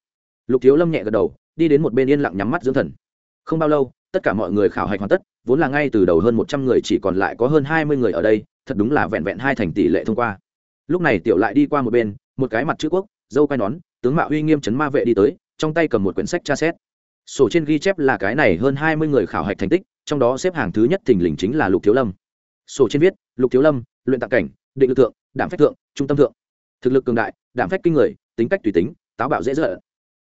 Lục thiếu lâm nhẹ gật đầu, đi đến một bên yên lặng nhắm mắt dưỡng thần. Không bao lâu tất cả mọi người khảo hạch hoàn tất, vốn là ngay từ đầu hơn một trăm người, chỉ còn lại có hơn hai mươi người ở đây, thật đúng là vẹn vẹn hai thành tỷ lệ thông qua. Lúc này tiểu lại đi qua một bên, một cái mặt chữ quốc, dâu quai nón, tướng mạo uy nghiêm chấn ma vệ đi tới, trong tay cầm một quyển sách tra xét. Sổ trên ghi chép là cái này hơn hai mươi người khảo hạch thành tích, trong đó xếp hàng thứ nhất thình lình chính là lục thiếu lâm. Sổ trên viết, lục thiếu lâm, luyện tạc cảnh, định lực thượng, đảm phách thượng, trung tâm thượng. Thực lực cường đại, đảm phách kinh người, tính cách tùy tính, táo bạo dễ dỡ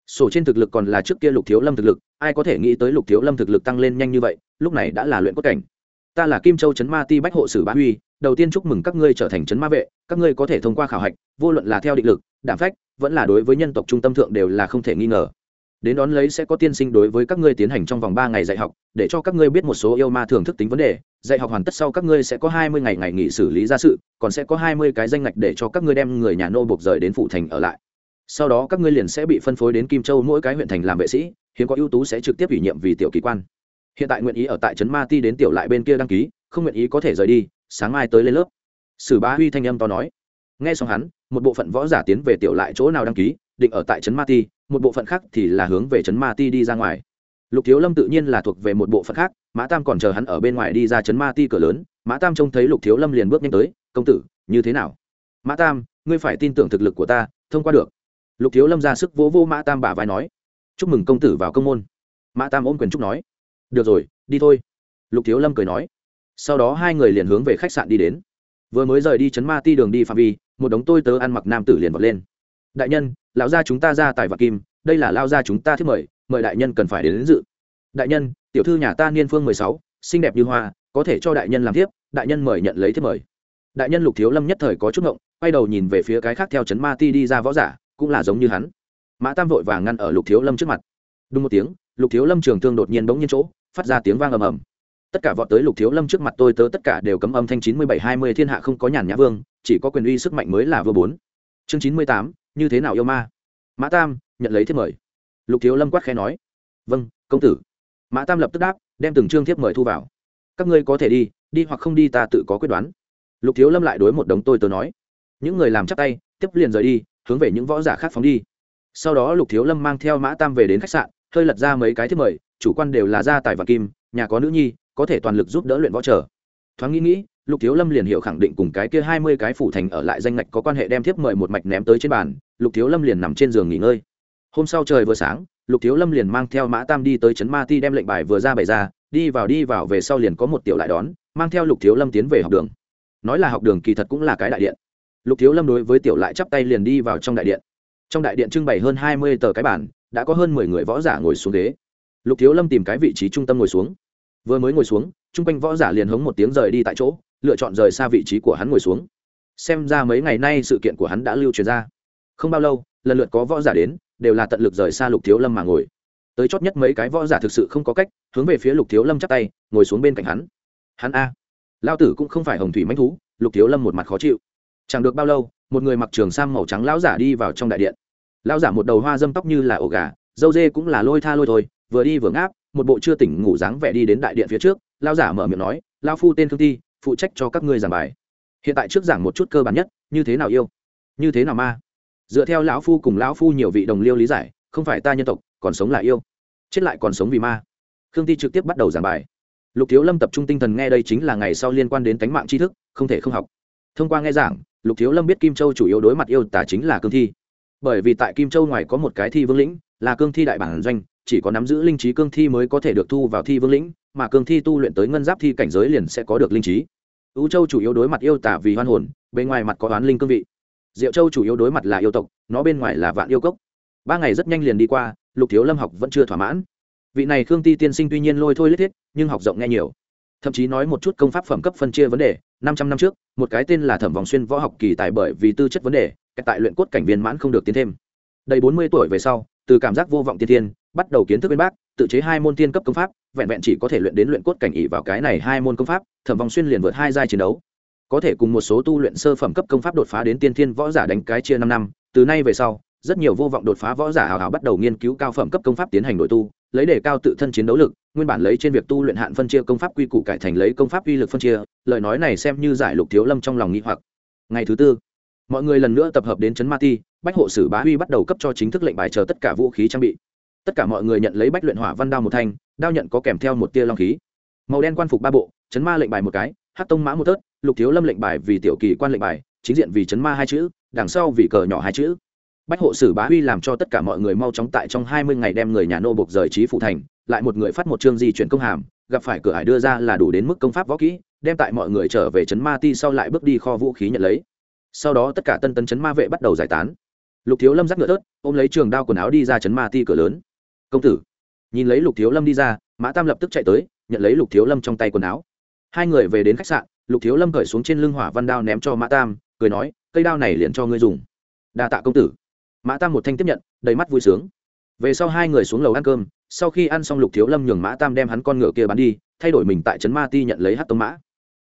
sổ trên thực lực còn là trước kia lục thiếu lâm thực lực, ai có thể nghĩ tới lục thiếu lâm thực lực tăng lên nhanh như vậy, lúc này đã là luyện cốt cảnh. Ta là kim châu trấn ma ti bách hộ sử bá huy, đầu tiên chúc mừng các ngươi trở thành trấn ma vệ, các ngươi có thể thông qua khảo hạch, vô luận là theo định lực đảm phách, vẫn là đối với nhân tộc trung tâm thượng đều là không thể nghi ngờ. Đến đón lấy sẽ có tiên sinh đối với các ngươi tiến hành trong vòng ba ngày dạy học, để cho các ngươi biết một số yêu ma thường thức tính vấn đề. Dạy học hoàn tất sau các ngươi sẽ có hai mươi ngày ngày nghỉ xử lý ra sự, còn sẽ có hai mươi cái danh ngạch để cho các ngươi đem người nhà nô buộc rời đến phụ thành ở lại sau đó các ngươi liền sẽ bị phân phối đến kim châu mỗi cái huyện thành làm vệ sĩ, hiếm có ưu tú sẽ trực tiếp ủy nhiệm vì tiểu kỳ quan. Hiện tại nguyện ý ở tại trấn ma ti đến tiểu lại bên kia đăng ký, không nguyện ý có thể rời đi, sáng mai tới lên lớp. Sử bá huy thanh âm to nói. Nghe xong hắn, một bộ phận võ giả tiến về tiểu lại chỗ nào đăng ký, định ở tại trấn ma ti, một bộ phận khác thì là hướng về trấn ma ti đi ra ngoài. Lục thiếu lâm tự nhiên là thuộc về một bộ phận khác, mã tam còn chờ hắn ở bên ngoài đi ra trấn ma ti cửa lớn, mã tam trông thấy lục thiếu lâm liền bước nhanh tới, công tử, như thế nào? Mã tam, ngươi phải tin tưởng thực lực của ta, thông qua được lục thiếu lâm ra sức vỗ vô mã tam bả vai nói chúc mừng công tử vào công môn. Mã tam ôm quyền chúc nói được rồi đi thôi. Lục thiếu lâm cười nói sau đó hai người liền hướng về khách sạn đi đến. Vừa mới rời đi chấn ma ti đường đi phạm vi một đống tôi tớ ăn mặc nam tử liền vọt lên. Đại nhân lão gia chúng ta ra tài vật kim đây là lao gia chúng ta thiết mời mời đại nhân cần phải đến, đến dự. Đại nhân tiểu thư nhà ta niên phương mười sáu xinh đẹp như hoa có thể cho đại nhân làm tiếp đại nhân mời nhận lấy thiết mời. Đại nhân lục thiếu lâm nhất thời có chút ngộng quay đầu nhìn về phía cái khác theo chấn ma ti đi ra võ giả cũng là giống như hắn. Mã tam vội vàng ngăn ở lục thiếu lâm trước mặt. Đúng một tiếng, lục thiếu lâm trường thương đột nhiên bỗng nhiên chỗ, phát ra tiếng vang ầm ầm. Tất cả vọt tới lục thiếu lâm trước mặt tôi tớ tất cả đều cấm âm thanh chín mươi bảy hai mươi thiên hạ không có nhàn nhã vương, chỉ có quyền uy sức mạnh mới là vừa bốn. Chương chín mươi tám, như thế nào yêu ma? Mã tam, nhận lấy thiếp mời. Lục thiếu lâm quát khẽ nói. Vâng công tử. Mã tam lập tức đáp, đem từng chương thiếp mời thu vào. Các ngươi có thể đi đi hoặc không đi ta tự có quyết đoán. Lục thiếu lâm lại đối một đống tôi tớ nói. Những người làm chắc tay, tiếp liền rời đi hướng về những võ giả khác phóng đi. Sau đó lục thiếu lâm mang theo mã tam về đến khách sạn, hơi lật ra mấy cái thiết mời, chủ quan đều là gia tài và kim, nhà có nữ nhi, có thể toàn lực giúp đỡ luyện võ trở. Thoáng nghĩ nghĩ, lục thiếu lâm liền hiểu khẳng định cùng cái kia hai mươi cái phủ thành ở lại danh ngạch có quan hệ đem thiếp mời một mạch ném tới trên bàn, lục thiếu lâm liền nằm trên giường nghỉ ngơi. Hôm sau trời vừa sáng, lục thiếu lâm liền mang theo mã tam đi tới trấn ma ti đem lệnh bài vừa ra bày ra, đi vào đi vào về sau liền có một tiểu lại đón, mang theo lục thiếu lâm tiến về học đường. Nói là học đường kỳ thật cũng là cái đại điện lục thiếu lâm đối với tiểu lại chắp tay liền đi vào trong đại điện. Trong đại điện trưng bày hơn hai mươi tờ cái bản, đã có hơn mười người võ giả ngồi xuống ghế. Lục thiếu lâm tìm cái vị trí trung tâm ngồi xuống. Vừa mới ngồi xuống chung quanh võ giả liền hống một tiếng rời đi tại chỗ, lựa chọn rời xa vị trí của hắn ngồi xuống. Xem ra mấy ngày nay sự kiện của hắn đã lưu truyền ra. Không bao lâu, lần lượt có võ giả đến, đều là tận lực rời xa lục thiếu lâm mà ngồi. Tới chót nhất mấy cái võ giả thực sự không có cách, hướng về phía lục thiếu lâm chắp tay, ngồi xuống bên cạnh hắn. Hắn a. Lao tử cũng không phải hồng thủy manh thú, lục thiếu lâm một mặt khó chịu chẳng được bao lâu, một người mặc trường sam màu trắng lão giả đi vào trong đại điện. Lão giả một đầu hoa dâm tóc như là ổ gà, dâu dê cũng là lôi tha lôi thôi, vừa đi vừa ngáp, một bộ chưa tỉnh ngủ dáng vẻ đi đến đại điện phía trước. Lão giả mở miệng nói lao phu tên thương ti, phụ trách cho các ngươi giảng bài. Hiện tại trước giảng một chút cơ bản nhất, như thế nào yêu? Như thế nào ma? Dựa theo lão phu cùng lão phu nhiều vị đồng liêu lý giải, không phải ta nhân tộc, còn sống là yêu. Chết lại còn sống vì ma. Khương ti trực tiếp bắt đầu giảng bài. Lục thiếu lâm tập trung tinh thần nghe đây chính là ngày sau liên quan đến tánh mạng tri thức, không thể không học. Thông qua nghe giảng lục thiếu lâm biết kim châu chủ yếu đối mặt yêu tả chính là cương thi. Bởi vì tại kim châu ngoài có một cái thi vương lĩnh, là cương thi đại bản doanh, chỉ có nắm giữ linh trí cương thi mới có thể được thu vào thi vương lĩnh, mà cương thi tu luyện tới ngân giáp thi cảnh giới liền sẽ có được linh trí. U châu chủ yếu đối mặt yêu tả vì hoan hồn, bên ngoài mặt có oán linh cương vị. Diệu châu chủ yếu đối mặt là yêu tộc, nó bên ngoài là vạn yêu cốc. Ba ngày rất nhanh liền đi qua, lục thiếu lâm học vẫn chưa thỏa mãn. Vị này khương ti tiên sinh tuy nhiên lôi thôi lết thiết, nhưng học rộng nghe nhiều thậm chí nói một chút công pháp phẩm cấp phân chia vấn đề. Năm trăm năm trước, một cái tên là thẩm vòng xuyên võ học kỳ tài bởi vì tư chất vấn đề tại luyện cốt cảnh viên mãn không được tiến thêm. Đầy bốn mươi tuổi về sau, từ cảm giác vô vọng tiên tiên bắt đầu kiến thức bên bác, tự chế hai môn tiên cấp công pháp, vẹn vẹn chỉ có thể luyện đến luyện cốt cảnh ỉ vào cái này hai môn công pháp, thẩm vòng xuyên liền vượt hai giai chiến đấu. Có thể cùng một số tu luyện sơ phẩm cấp công pháp đột phá đến tiên thiên võ giả đánh cái chia năm năm, từ nay về sau, rất nhiều vô vọng đột phá võ giả hào hào bắt đầu nghiên cứu cao phẩm cấp công pháp tiến hành nội tu lấy đề cao tự thân chiến đấu lực, nguyên bản lấy trên việc tu luyện hạn phân chia công pháp quy củ cải thành lấy công pháp uy lực phân chia, lời nói này xem như giải lục thiếu lâm trong lòng nghĩ hoặc. Ngày thứ tư, mọi người lần nữa tập hợp đến trấn ma ti, bách hộ sử bá huy bắt đầu cấp cho chính thức lệnh bài chờ tất cả vũ khí trang bị. Tất cả mọi người nhận lấy bách luyện hỏa văn đao một thanh, đao nhận có kèm theo một tia long khí. Màu đen quan phục ba bộ, chấn ma lệnh bài một cái hát tông mã một tớt lục thiếu lâm lệnh bài vì tiểu kỳ quan lệnh bài, chính diện vì chấn ma hai chữ, đằng sau vì cờ nhỏ hai chữ bách hộ sử bá huy làm cho tất cả mọi người mau chóng tại trong hai mươi ngày đem người nhà nô buộc rời trí phụ thành, lại một người phát một chương di chuyển công hàm, gặp phải cửa hải đưa ra là đủ đến mức công pháp võ kỹ, đem tại mọi người trở về trấn ma ti sau lại bước đi kho vũ khí nhận lấy. Sau đó tất cả tân tân trấn ma vệ bắt đầu giải tán. Lục thiếu lâm dắt ngựa tớt ôm lấy trường đao quần áo đi ra trấn ma ti cửa lớn. Công tử. Nhìn lấy lục thiếu lâm đi ra, mã tam lập tức chạy tới, nhận lấy lục thiếu lâm trong tay quần áo. Hai người về đến khách sạn, lục thiếu lâm cởi xuống trên lưng hỏa văn đao ném cho mã tam, cười nói, cây đao này liền cho ngươi dùng. Đa tạ công tử mã tam một thanh tiếp nhận, đầy mắt vui sướng. Về sau hai người xuống lầu ăn cơm, sau khi ăn xong lục thiếu lâm nhường mã tam đem hắn con ngựa kia bán đi, thay đổi mình tại trấn ma ti nhận lấy hát tông mã.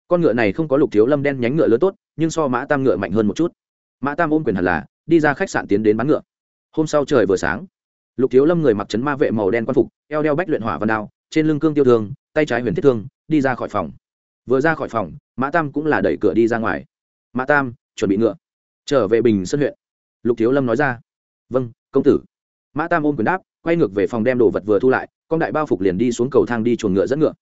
Con ngựa này không có lục thiếu lâm đen nhánh ngựa lớn tốt, nhưng so mã tam ngựa mạnh hơn một chút. Mã tam ôm quyền hẳn là, đi ra khách sạn tiến đến bán ngựa. Hôm sau trời vừa sáng, lục thiếu lâm người mặc trấn ma vệ màu đen quan phục, eo đeo bách luyện hỏa văn đao, trên lưng cương tiêu thương, tay trái huyền thiết thương, đi ra khỏi phòng. Vừa ra khỏi phòng, mã tam cũng là đẩy cửa đi ra ngoài. Mã tam, chuẩn bị ngựa. Trở về bình sơn huyện. Lục thiếu lâm nói ra vâng công tử. Mã tam ôm quyền đáp, quay ngược về phòng đem đồ vật vừa thu lại, con đại bao phục liền đi xuống cầu thang đi chuồng ngựa dẫn ngựa.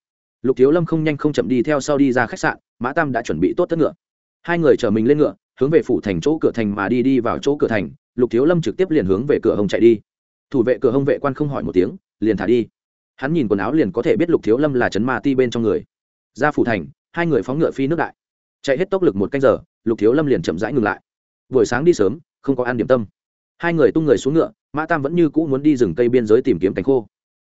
Lục thiếu lâm không nhanh không chậm đi theo sau đi ra khách sạn, mã tam đã chuẩn bị tốt tất ngựa. Hai người chở mình lên ngựa, hướng về phủ thành chỗ cửa thành mà đi đi vào chỗ cửa thành, lục thiếu lâm trực tiếp liền hướng về cửa hông chạy đi. Thủ vệ cửa hông vệ quan không hỏi một tiếng, liền thả đi. Hắn nhìn quần áo liền có thể biết lục thiếu lâm là trấn ma ti bên trong người. Ra phủ thành, hai người phóng ngựa phi nước đại. Chạy hết tốc lực một canh giờ, lục thiếu lâm liền chậm rãi ngừng lại. Buổi sáng đi sớm, không có ăn điểm tâm hai người tung người xuống ngựa, mã tam vẫn như cũ muốn đi rừng cây biên giới tìm kiếm cánh khô.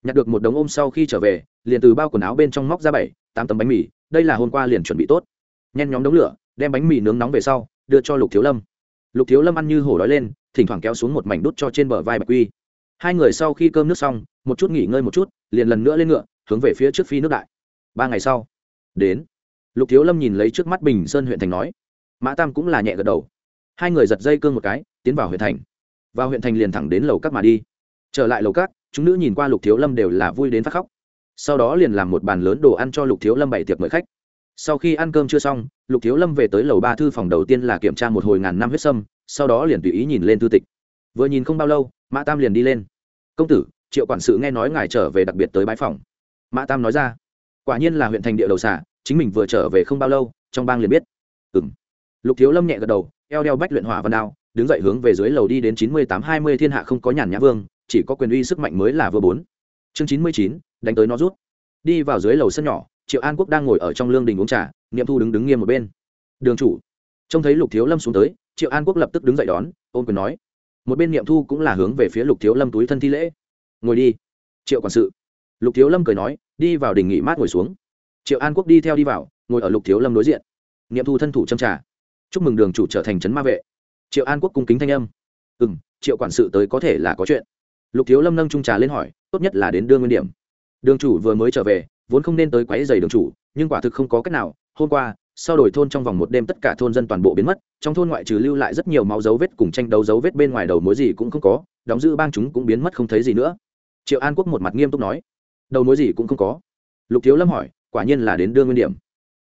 Nhặt được một đống ôm sau khi trở về, liền từ bao quần áo bên trong móc ra bảy, tám tấm bánh mì, đây là hôm qua liền chuẩn bị tốt. Nhen nhóm đống lửa, đem bánh mì nướng nóng về sau, đưa cho lục thiếu lâm. Lục thiếu lâm ăn như hổ đói lên, thỉnh thoảng kéo xuống một mảnh đút cho trên bờ vai bạch quy. Hai người sau khi cơm nước xong, một chút nghỉ ngơi một chút, liền lần nữa lên ngựa, hướng về phía trước phi nước đại. Ba ngày sau, đến, lục thiếu lâm nhìn lấy trước mắt bình sơn huyện thành nói. Mã tam cũng là nhẹ gật đầu. Hai người giật dây cương một cái, tiến vào huyện thành vào huyện thành liền thẳng đến lầu các mà đi. Trở lại lầu các, chúng nữ nhìn qua lục thiếu lâm đều là vui đến phát khóc. Sau đó liền làm một bàn lớn đồ ăn cho lục thiếu lâm bảy tiệc mời khách. Sau khi ăn cơm chưa xong, lục thiếu lâm về tới lầu ba thư phòng đầu tiên là kiểm tra một hồi ngàn năm huyết sâm, sau đó liền tùy ý nhìn lên thư tịch. Vừa nhìn không bao lâu, mã tam liền đi lên. Công tử, triệu quản sự nghe nói ngài trở về đặc biệt tới bãi phòng. Mã tam nói ra. Quả nhiên là huyện thành địa đầu xả, chính mình vừa trở về không bao lâu, trong bang liền biết. Ừ m lục thiếu lâm nhẹ gật đầu, eo đeo bách luyện hỏa văn đao đứng dậy hướng về dưới lầu đi đến chín mươi tám hai mươi thiên hạ không có nhàn nhã vương, chỉ có quyền uy sức mạnh mới là vừa bốn. Chương chín mươi chín, đánh tới nó rút. Đi vào dưới lầu sân nhỏ, triệu an quốc đang ngồi ở trong lương đình uống trà nghiệm thu đứng đứng nghiêm một bên. Đường chủ. Trông thấy lục thiếu lâm xuống tới, triệu an quốc lập tức đứng dậy đón ôm quyền nói, một bên nghiệm thu cũng là hướng về phía lục thiếu lâm túi thân thi lễ. Ngồi đi. Triệu quản sự. Lục thiếu lâm cười nói, đi vào đình nghỉ mát ngồi xuống. Triệu an quốc đi theo đi vào, ngồi ở lục thiếu lâm đối diện. Nghiệm thu thân thủ châm trà. Chúc mừng đường chủ trở thành trấn ma vệ triệu an quốc cung kính thanh âm. Ừ m triệu quản sự tới có thể là có chuyện. Lục thiếu lâm nâng trung trà lên hỏi, tốt nhất là đến đưa nguyên điểm. Đường chủ vừa mới trở về, vốn không nên tới quáy dày đường chủ, nhưng quả thực không có cách nào. Hôm qua, sau đổi thôn trong vòng một đêm tất cả thôn dân toàn bộ biến mất, trong thôn ngoại trừ lưu lại rất nhiều máu dấu vết cùng tranh đấu dấu vết bên ngoài đầu mối gì cũng không có, đóng giữ bang chúng cũng biến mất không thấy gì nữa. Triệu an quốc một mặt nghiêm túc nói, đầu mối gì cũng không có. Lục thiếu lâm hỏi, quả nhiên là đến đưa nguyên điểm.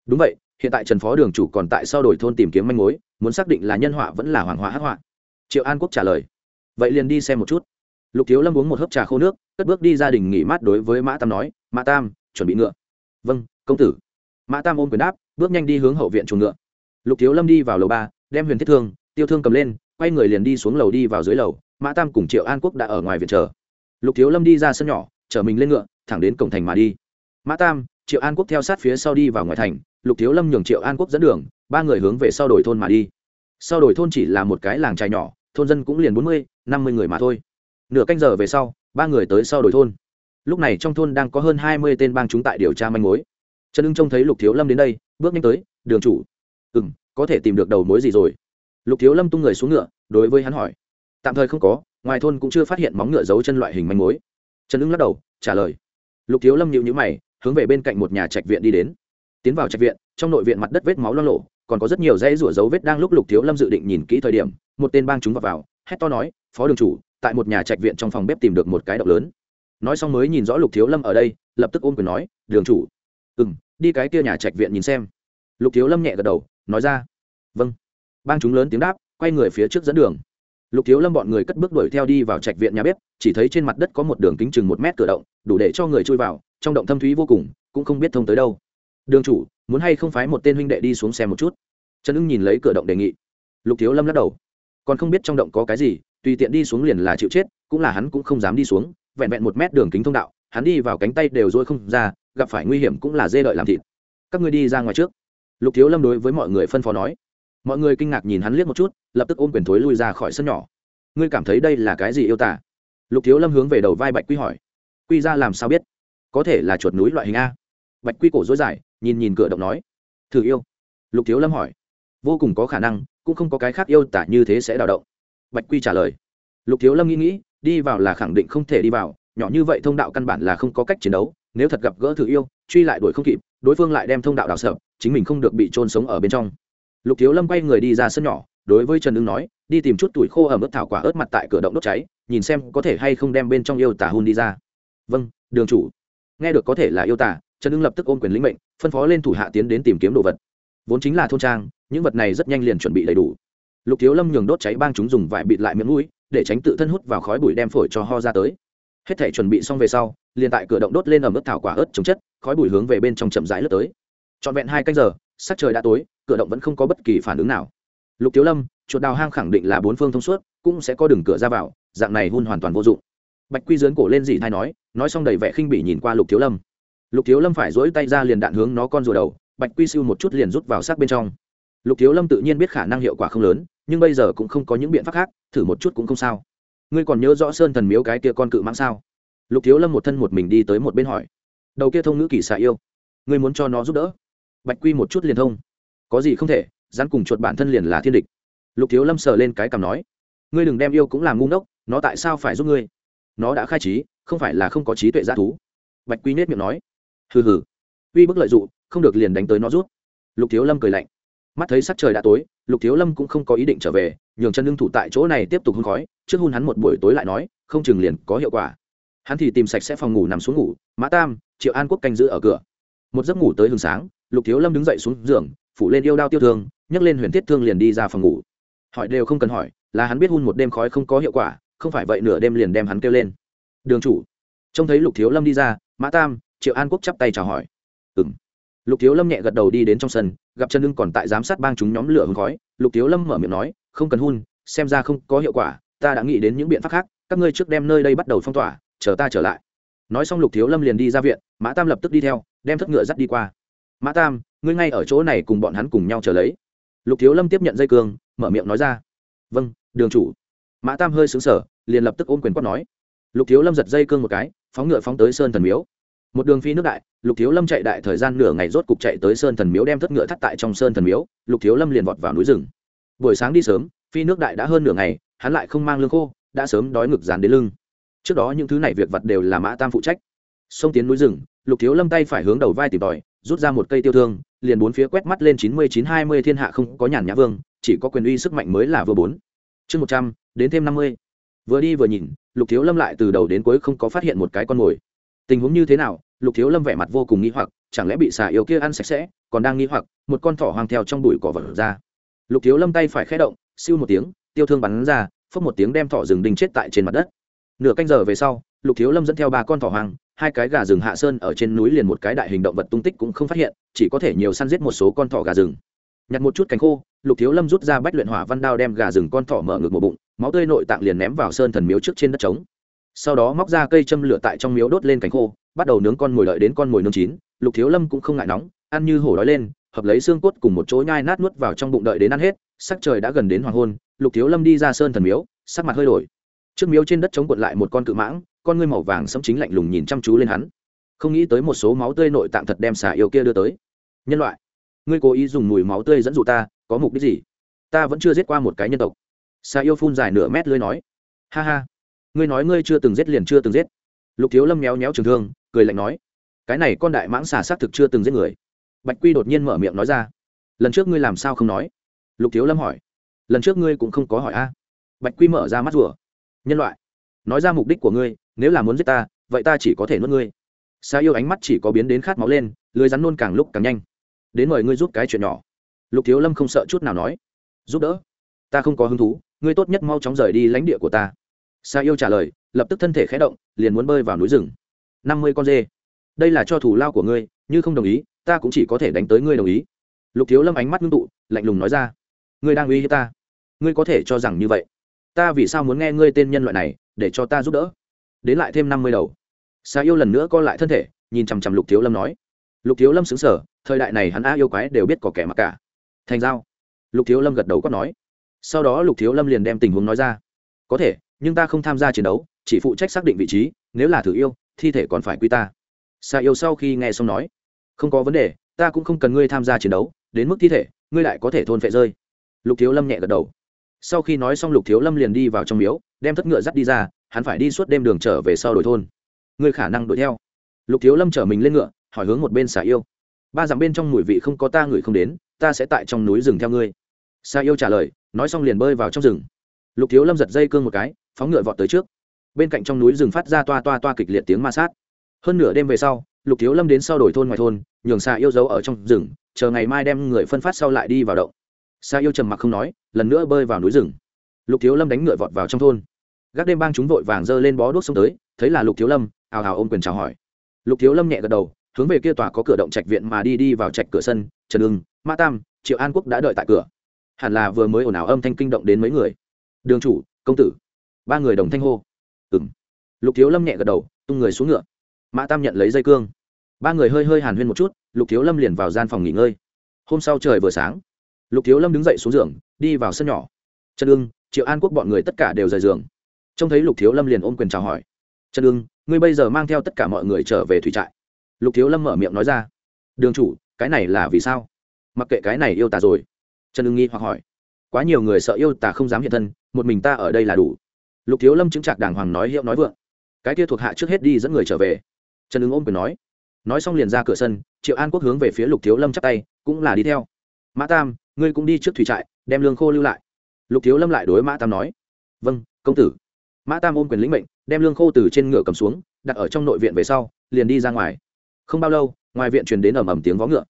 Đúng vậy hiện tại trần phó đường chủ còn tại sau đổi thôn tìm kiếm manh mối, muốn xác định là nhân họa vẫn là hoàng họa hắc họa. Triệu an quốc trả lời, vậy liền đi xem một chút. Lục thiếu lâm uống một hớp trà khô nước, cất bước đi gia đình nghỉ mát đối với mã tam nói, mã tam, chuẩn bị ngựa. Vâng công tử. Mã tam ôm quyền đáp, bước nhanh đi hướng hậu viện chuồng ngựa. Lục thiếu lâm đi vào lầu ba, đem huyền thiết thương, tiêu thương cầm lên, quay người liền đi xuống lầu đi vào dưới lầu. Mã tam cùng triệu an quốc đã ở ngoài viện chờ. Lục thiếu lâm đi ra sân nhỏ, chở mình lên ngựa, thẳng đến cổng thành mà đi. Mã tam, triệu an quốc theo sát phía sau đi vào ngoài thành lục thiếu lâm nhường triệu an quốc dẫn đường, ba người hướng về sau đổi thôn mà đi. Sau đổi thôn chỉ là một cái làng trài nhỏ, thôn dân cũng liền bốn mươi, năm mươi người mà thôi. Nửa canh giờ về sau, ba người tới sau đổi thôn. Lúc này trong thôn đang có hơn hai mươi tên bang chúng tại điều tra manh mối. Trần ưng trông thấy lục thiếu lâm đến đây, bước nhanh tới, đường chủ. Ừ m có thể tìm được đầu mối gì rồi? Lục thiếu lâm tung người xuống ngựa, đối với hắn hỏi. Tạm thời không có, ngoài thôn cũng chưa phát hiện móng ngựa giấu chân loại hình manh mối. Trần ưng lắc đầu, trả lời. Lục thiếu lâm nhịu nhữ mày, hướng về bên cạnh một nhà trạch viện đi đến tiến vào trạch viện trong nội viện mặt đất vết máu lo lộ còn có rất nhiều dây rủa dấu vết đang lúc lục thiếu lâm dự định nhìn kỹ thời điểm một tên bang chúng vào, vào hét to nói phó đường chủ tại một nhà trạch viện trong phòng bếp tìm được một cái động lớn. Nói xong mới nhìn rõ lục thiếu lâm ở đây lập tức ôm quyền nói đường chủ. Ừ m đi cái kia nhà trạch viện nhìn xem. Lục thiếu lâm nhẹ gật đầu nói ra vâng. Bang chúng lớn tiếng đáp quay người phía trước dẫn đường. Lục thiếu lâm bọn người cất bước đuổi theo đi vào trạch viện nhà bếp chỉ thấy trên mặt đất có một đường kính chừng một mét cửa động đủ để cho người chui vào trong động thâm thúy vô cùng cũng không biết thông tới đâu đường chủ, muốn hay không phái một tên huynh đệ đi xuống xem một chút? Trần ưng nhìn lấy cửa động đề nghị. Lục thiếu lâm lắc đầu. Còn không biết trong động có cái gì, tùy tiện đi xuống liền là chịu chết, cũng là hắn cũng không dám đi xuống, vẹn vẹn một mét đường kính thông đạo, hắn đi vào cánh tay đều dôi không ra, gặp phải nguy hiểm cũng là dê đợi làm thịt. Các ngươi đi ra ngoài trước. Lục thiếu lâm đối với mọi người phân phó nói. Mọi người kinh ngạc nhìn hắn liếc một chút, lập tức ôm quyền thối lui ra khỏi sân nhỏ. Ngươi cảm thấy đây là cái gì yêu tả lục thiếu lâm hướng về đầu vai bạch quy hỏi. Quy ra làm sao biết? Có thể là chuột núi loại hình a? Bạch quy cổ dối dài, nhìn nhìn cửa động nói, thử yêu. Lục thiếu lâm hỏi, vô cùng có khả năng, cũng không có cái khác yêu tả như thế sẽ đào động. Bạch quy trả lời, lục thiếu lâm nghĩ nghĩ, đi vào là khẳng định không thể đi vào, nhỏ như vậy thông đạo căn bản là không có cách chiến đấu, nếu thật gặp gỡ thử yêu, truy lại đuổi không kịp, đối phương lại đem thông đạo đào sợ chính mình không được bị trôn sống ở bên trong. Lục thiếu lâm quay người đi ra sân nhỏ, đối với trần ưng nói, đi tìm chút tuổi khô ở mức thảo quả ớt mặt tại cửa động đốt cháy, nhìn xem có thể hay không đem bên trong yêu tả hun đi ra. Vâng đường chủ. Nghe được có thể là yêu tả trần ưng lập tức ôm quyền lĩnh mệnh, phân phó lên thủ hạ tiến đến tìm kiếm đồ vật. Vốn chính là thôn trang, những vật này rất nhanh liền chuẩn bị đầy đủ. Lục thiếu lâm nhường đốt cháy bang chúng dùng vải bịt lại miệng mũi, để tránh tự thân hút vào khói bụi đem phổi cho ho ra tới. Hết thể chuẩn bị xong về sau, liền tại cửa động đốt lên ở mức thảo quả ớt chống chất, khói bụi hướng về bên trong chậm rãi lướt tới. Trọn vẹn hai canh giờ, sắc trời đã tối, cửa động vẫn không có bất kỳ phản ứng nào. Lục thiếu lâm, chuột đào hang khẳng định là bốn phương thông suốt, cũng sẽ có đường cửa ra vào, dạng này hun hoàn toàn vô dụng. Bạch quy dướn cổ lên dì thai nói nói xong đầy vẻ khinh bỉ nhìn qua lục thiếu lâm lục thiếu lâm phải dỗi tay ra liền đạn hướng nó con rùa đầu, bạch quy siêu một chút liền rút vào sát bên trong. Lục thiếu lâm tự nhiên biết khả năng hiệu quả không lớn, nhưng bây giờ cũng không có những biện pháp khác, thử một chút cũng không sao. Ngươi còn nhớ rõ sơn thần miếu cái kia con cự mãng sao? Lục thiếu lâm một thân một mình đi tới một bên hỏi. Đầu kia thông ngữ kỳ xạ yêu, ngươi muốn cho nó giúp đỡ? Bạch quy một chút liền thông. Có gì không thể, rắn cùng chuột bản thân liền là thiên địch. Lục thiếu lâm sờ lên cái cằm nói. Ngươi đừng đem yêu cũng làm ngu ngốc, nó tại sao phải giúp ngươi? Nó đã khai trí, không phải là không có trí tuệ g thú. Bạch quy nết miệng nói hừ hừ. Uy bức lợi d ụ không được liền đánh tới nó rút. Lục thiếu lâm cười lạnh. Mắt thấy sắc trời đã tối, lục thiếu lâm cũng không có ý định trở về, nhường chân lưng thủ tại chỗ này tiếp tục hôn khói, trước hôn hắn một buổi tối lại nói, không chừng liền có hiệu quả. Hắn thì tìm sạch sẽ phòng ngủ nằm xuống ngủ, mã tam, triệu an quốc canh giữ ở cửa. Một giấc ngủ tới hừng sáng, lục thiếu lâm đứng dậy xuống giường, phủ lên yêu đao tiêu thương, nhấc lên huyền thiết thương liền đi ra phòng ngủ. Hỏi đều không cần hỏi, là hắn biết hôn một đêm khói không có hiệu quả, không phải vậy nửa đêm liền đem hắn kêu lên. Đường chủ. Trông thấy lục thiếu lâm đi ra, mã tam triệu an quốc chắp tay chào hỏi ừng lục thiếu lâm nhẹ gật đầu đi đến trong sân gặp trần lưng còn tại giám sát bang chúng nhóm lửa hương khói lục thiếu lâm mở miệng nói không cần hun xem ra không có hiệu quả ta đã nghĩ đến những biện pháp khác các ngươi trước đem nơi đây bắt đầu phong tỏa chờ ta trở lại nói xong lục thiếu lâm liền đi ra viện mã tam lập tức đi theo đem thất ngựa dắt đi qua mã tam ngươi ngay ở chỗ này cùng bọn hắn cùng nhau chờ lấy lục thiếu lâm tiếp nhận dây cương mở miệng nói ra vâng đường chủ mã tam hơi xứng sở liền lập tức ôm quyền quát nói lục thiếu lâm giật dây cương một cái phóng ngựa phóng tới sơn thần miếu một đường phi nước đại, lục thiếu lâm chạy đại thời gian nửa ngày rốt cục chạy tới sơn thần miếu đem thất ngựa thắt tại trong sơn thần miếu, lục thiếu lâm liền vọt vào núi rừng. Buổi sáng đi sớm, phi nước đại đã hơn nửa ngày, hắn lại không mang lương khô, đã sớm đói ngực dán đến lưng. Trước đó những thứ này việc vặt đều là mã tam phụ trách. Xông tiến núi rừng, lục thiếu lâm tay phải hướng đầu vai tìm tòi, rút ra một cây tiêu thương, liền bốn phía quét mắt lên chín mươi chín hai mươi thiên hạ không có nhàn nhã vương, chỉ có quyền uy sức mạnh mới là vừa bốn. Chương một trăm, đến thêm năm mươi. Vừa đi vừa nhìn, lục thiếu lâm lại từ đầu đến cuối không có phát hiện một cái con mồi tình huống như thế nào, lục thiếu lâm vẻ mặt vô cùng nghi hoặc, chẳng lẽ bị xà yêu kia ăn sạch sẽ, còn đang nghi hoặc, một con thỏ hoang theo trong bụi cỏ vật ra. Lục thiếu lâm tay phải khé động, siêu một tiếng, tiêu thương bắn ra, phốc một tiếng đem thỏ rừng đinh chết tại trên mặt đất. Nửa canh giờ về sau, lục thiếu lâm dẫn theo ba con thỏ hoang, hai cái gà rừng hạ sơn ở trên núi liền một cái đại hình động vật tung tích cũng không phát hiện, chỉ có thể nhiều săn giết một số con thỏ gà rừng. Nhặt một chút cánh khô, lục thiếu lâm rút ra bách luyện hỏa văn đao đem gà rừng con thỏ mở ngực một bụng, máu tươi nội tạng liền ném vào sơn thần miếu trước trên đất trống sau đó móc ra cây châm lửa tại trong miếu đốt lên cánh khô, bắt đầu nướng con mồi lợi đến con mồi nướng chín. Lục thiếu lâm cũng không ngại nóng, ăn như hổ đói lên, hợp lấy xương cốt cùng một chỗ nhai nát nuốt vào trong bụng đợi đến ăn hết, sắc trời đã gần đến hoàng hôn, lục thiếu lâm đi ra sơn thần miếu, sắc mặt hơi đổi. Trước miếu trên đất chống cuộn lại một con cự mãng, con ngươi màu vàng sẫm chính lạnh lùng nhìn chăm chú lên hắn. Không nghĩ tới một số máu tươi nội tạng thật đem xà yêu kia đưa tới. Nhân loại, ngươi cố ý dùng mùi máu tươi dẫn dụ ta, có mục đích gì? Ta vẫn chưa giết qua một cái nhân tộc. Xà yêu phun dài nửa mét lưới nói. Ha ha ngươi nói ngươi chưa từng giết liền chưa từng giết. Lục thiếu lâm méo méo trường thương, cười lạnh nói, cái này con đại mãng xà xác thực chưa từng giết người. Bạch quy đột nhiên mở miệng nói ra, lần trước ngươi làm sao không nói? Lục thiếu lâm hỏi, lần trước ngươi cũng không có hỏi a. Bạch quy mở ra mắt rùa, nhân loại, nói ra mục đích của ngươi, nếu là muốn giết ta, vậy ta chỉ có thể nuốt ngươi. Xa yêu ánh mắt chỉ có biến đến khát máu lên, lưới rắn nôn càng lúc càng nhanh. Đến mời ngươi giúp cái chuyện nhỏ. Lục thiếu lâm không sợ chút nào nói, giúp đỡ, ta không có hứng thú, ngươi tốt nhất mau chóng rời đi lãnh địa của ta sa yêu trả lời lập tức thân thể khé động liền muốn bơi vào núi rừng. Năm mươi con dê. Đây là cho thủ lao của ngươi như không đồng ý ta cũng chỉ có thể đánh tới ngươi đồng ý. Lục thiếu lâm ánh mắt ngưng tụ lạnh lùng nói ra. Ngươi đang uy hiếp ta. Ngươi có thể cho rằng như vậy. Ta vì sao muốn nghe ngươi tên nhân loại này để cho ta giúp đỡ? Đến lại thêm năm mươi đầu. Sa yêu lần nữa co lại thân thể nhìn chằm chằm lục thiếu lâm nói. Lục thiếu lâm sững sờ, thời đại này hắn a yêu quái đều biết có kẻ mặc cả. Thành giao. Lục thiếu lâm gật đầu có nói. Sau đó lục thiếu lâm liền đem tình huống nói ra. Có thể nhưng ta không tham gia chiến đấu, chỉ phụ trách xác định vị trí, nếu là thử yêu, thi thể còn phải quy ta. Xà yêu sau khi nghe xong nói, không có vấn đề, ta cũng không cần ngươi tham gia chiến đấu, đến mức thi thể, ngươi lại có thể thôn phệ rơi. Lục thiếu lâm nhẹ gật đầu. Sau khi nói xong, lục thiếu lâm liền đi vào trong miếu, đem thất ngựa dắt đi ra, hắn phải đi suốt đêm đường trở về sau đổi thôn. Ngươi khả năng đuổi theo. Lục thiếu lâm chở mình lên ngựa, hỏi hướng một bên xà yêu. Ba dặm bên trong mùi vị không có ta người không đến, ta sẽ tại trong núi rừng theo ngươi. Xà yêu trả lời, nói xong liền bơi vào trong rừng lục thiếu lâm giật dây cương một cái, phóng ngựa vọt tới trước. Bên cạnh trong núi rừng phát ra toa toa toa kịch liệt tiếng ma sát. Hơn nửa đêm về sau, lục thiếu lâm đến sau đổi thôn ngoài thôn, nhường xà yêu dấu ở trong rừng, chờ ngày mai đem người phân phát sau lại đi vào động. Xà yêu trầm mặc không nói, lần nữa bơi vào núi rừng. Lục thiếu lâm đánh ngựa vọt vào trong thôn. Gác đêm bang chúng vội vàng giơ lên bó đuốc xông tới, thấy là lục thiếu lâm, ào ào ôm quyền chào hỏi. Lục thiếu lâm nhẹ gật đầu, hướng về kia tòa có cửa động trạch viện mà đi đi vào trạch cửa sân, trần ưng, ma tam, triệu an quốc đã đợi tại cửa. Hẳn là vừa mới ồn ào âm thanh kinh động đến mấy người đường chủ, công tử. Ba người đồng thanh hô. Ừng lục thiếu lâm nhẹ gật đầu, tung người xuống ngựa. Mã tam nhận lấy dây cương. Ba người hơi hơi hàn huyên một chút, lục thiếu lâm liền vào gian phòng nghỉ ngơi. Hôm sau trời vừa sáng, lục thiếu lâm đứng dậy xuống giường, đi vào sân nhỏ. Trần ương triệu an quốc bọn người tất cả đều rời giường. Trông thấy lục thiếu lâm liền ôm quyền chào hỏi. Trần ương ngươi bây giờ mang theo tất cả mọi người trở về thủy trại. Lục thiếu lâm mở miệng nói ra. Đường chủ, cái này là vì sao? Mặc kệ cái này yêu tà rồi. Trần ưng nghi hoặc hỏi. Quá nhiều người sợ yêu tà không dám hiện thân một mình ta ở đây là đủ. Lục thiếu lâm chứng trạc đàng hoàng nói hiệu nói vượng. Cái kia thuộc hạ trước hết đi dẫn người trở về. Trần ứng ôm quyền nói. Nói xong liền ra cửa sân, triệu an quốc hướng về phía lục thiếu lâm chắp tay, cũng là đi theo. Mã tam, ngươi cũng đi trước thủy trại, đem lương khô lưu lại. Lục thiếu lâm lại đối mã tam nói. Vâng công tử. Mã tam ôm quyền lĩnh mệnh, đem lương khô từ trên ngựa cầm xuống, đặt ở trong nội viện về sau, liền đi ra ngoài. Không bao lâu, ngoài viện truyền đến ầm ầm tiếng vó ngựa.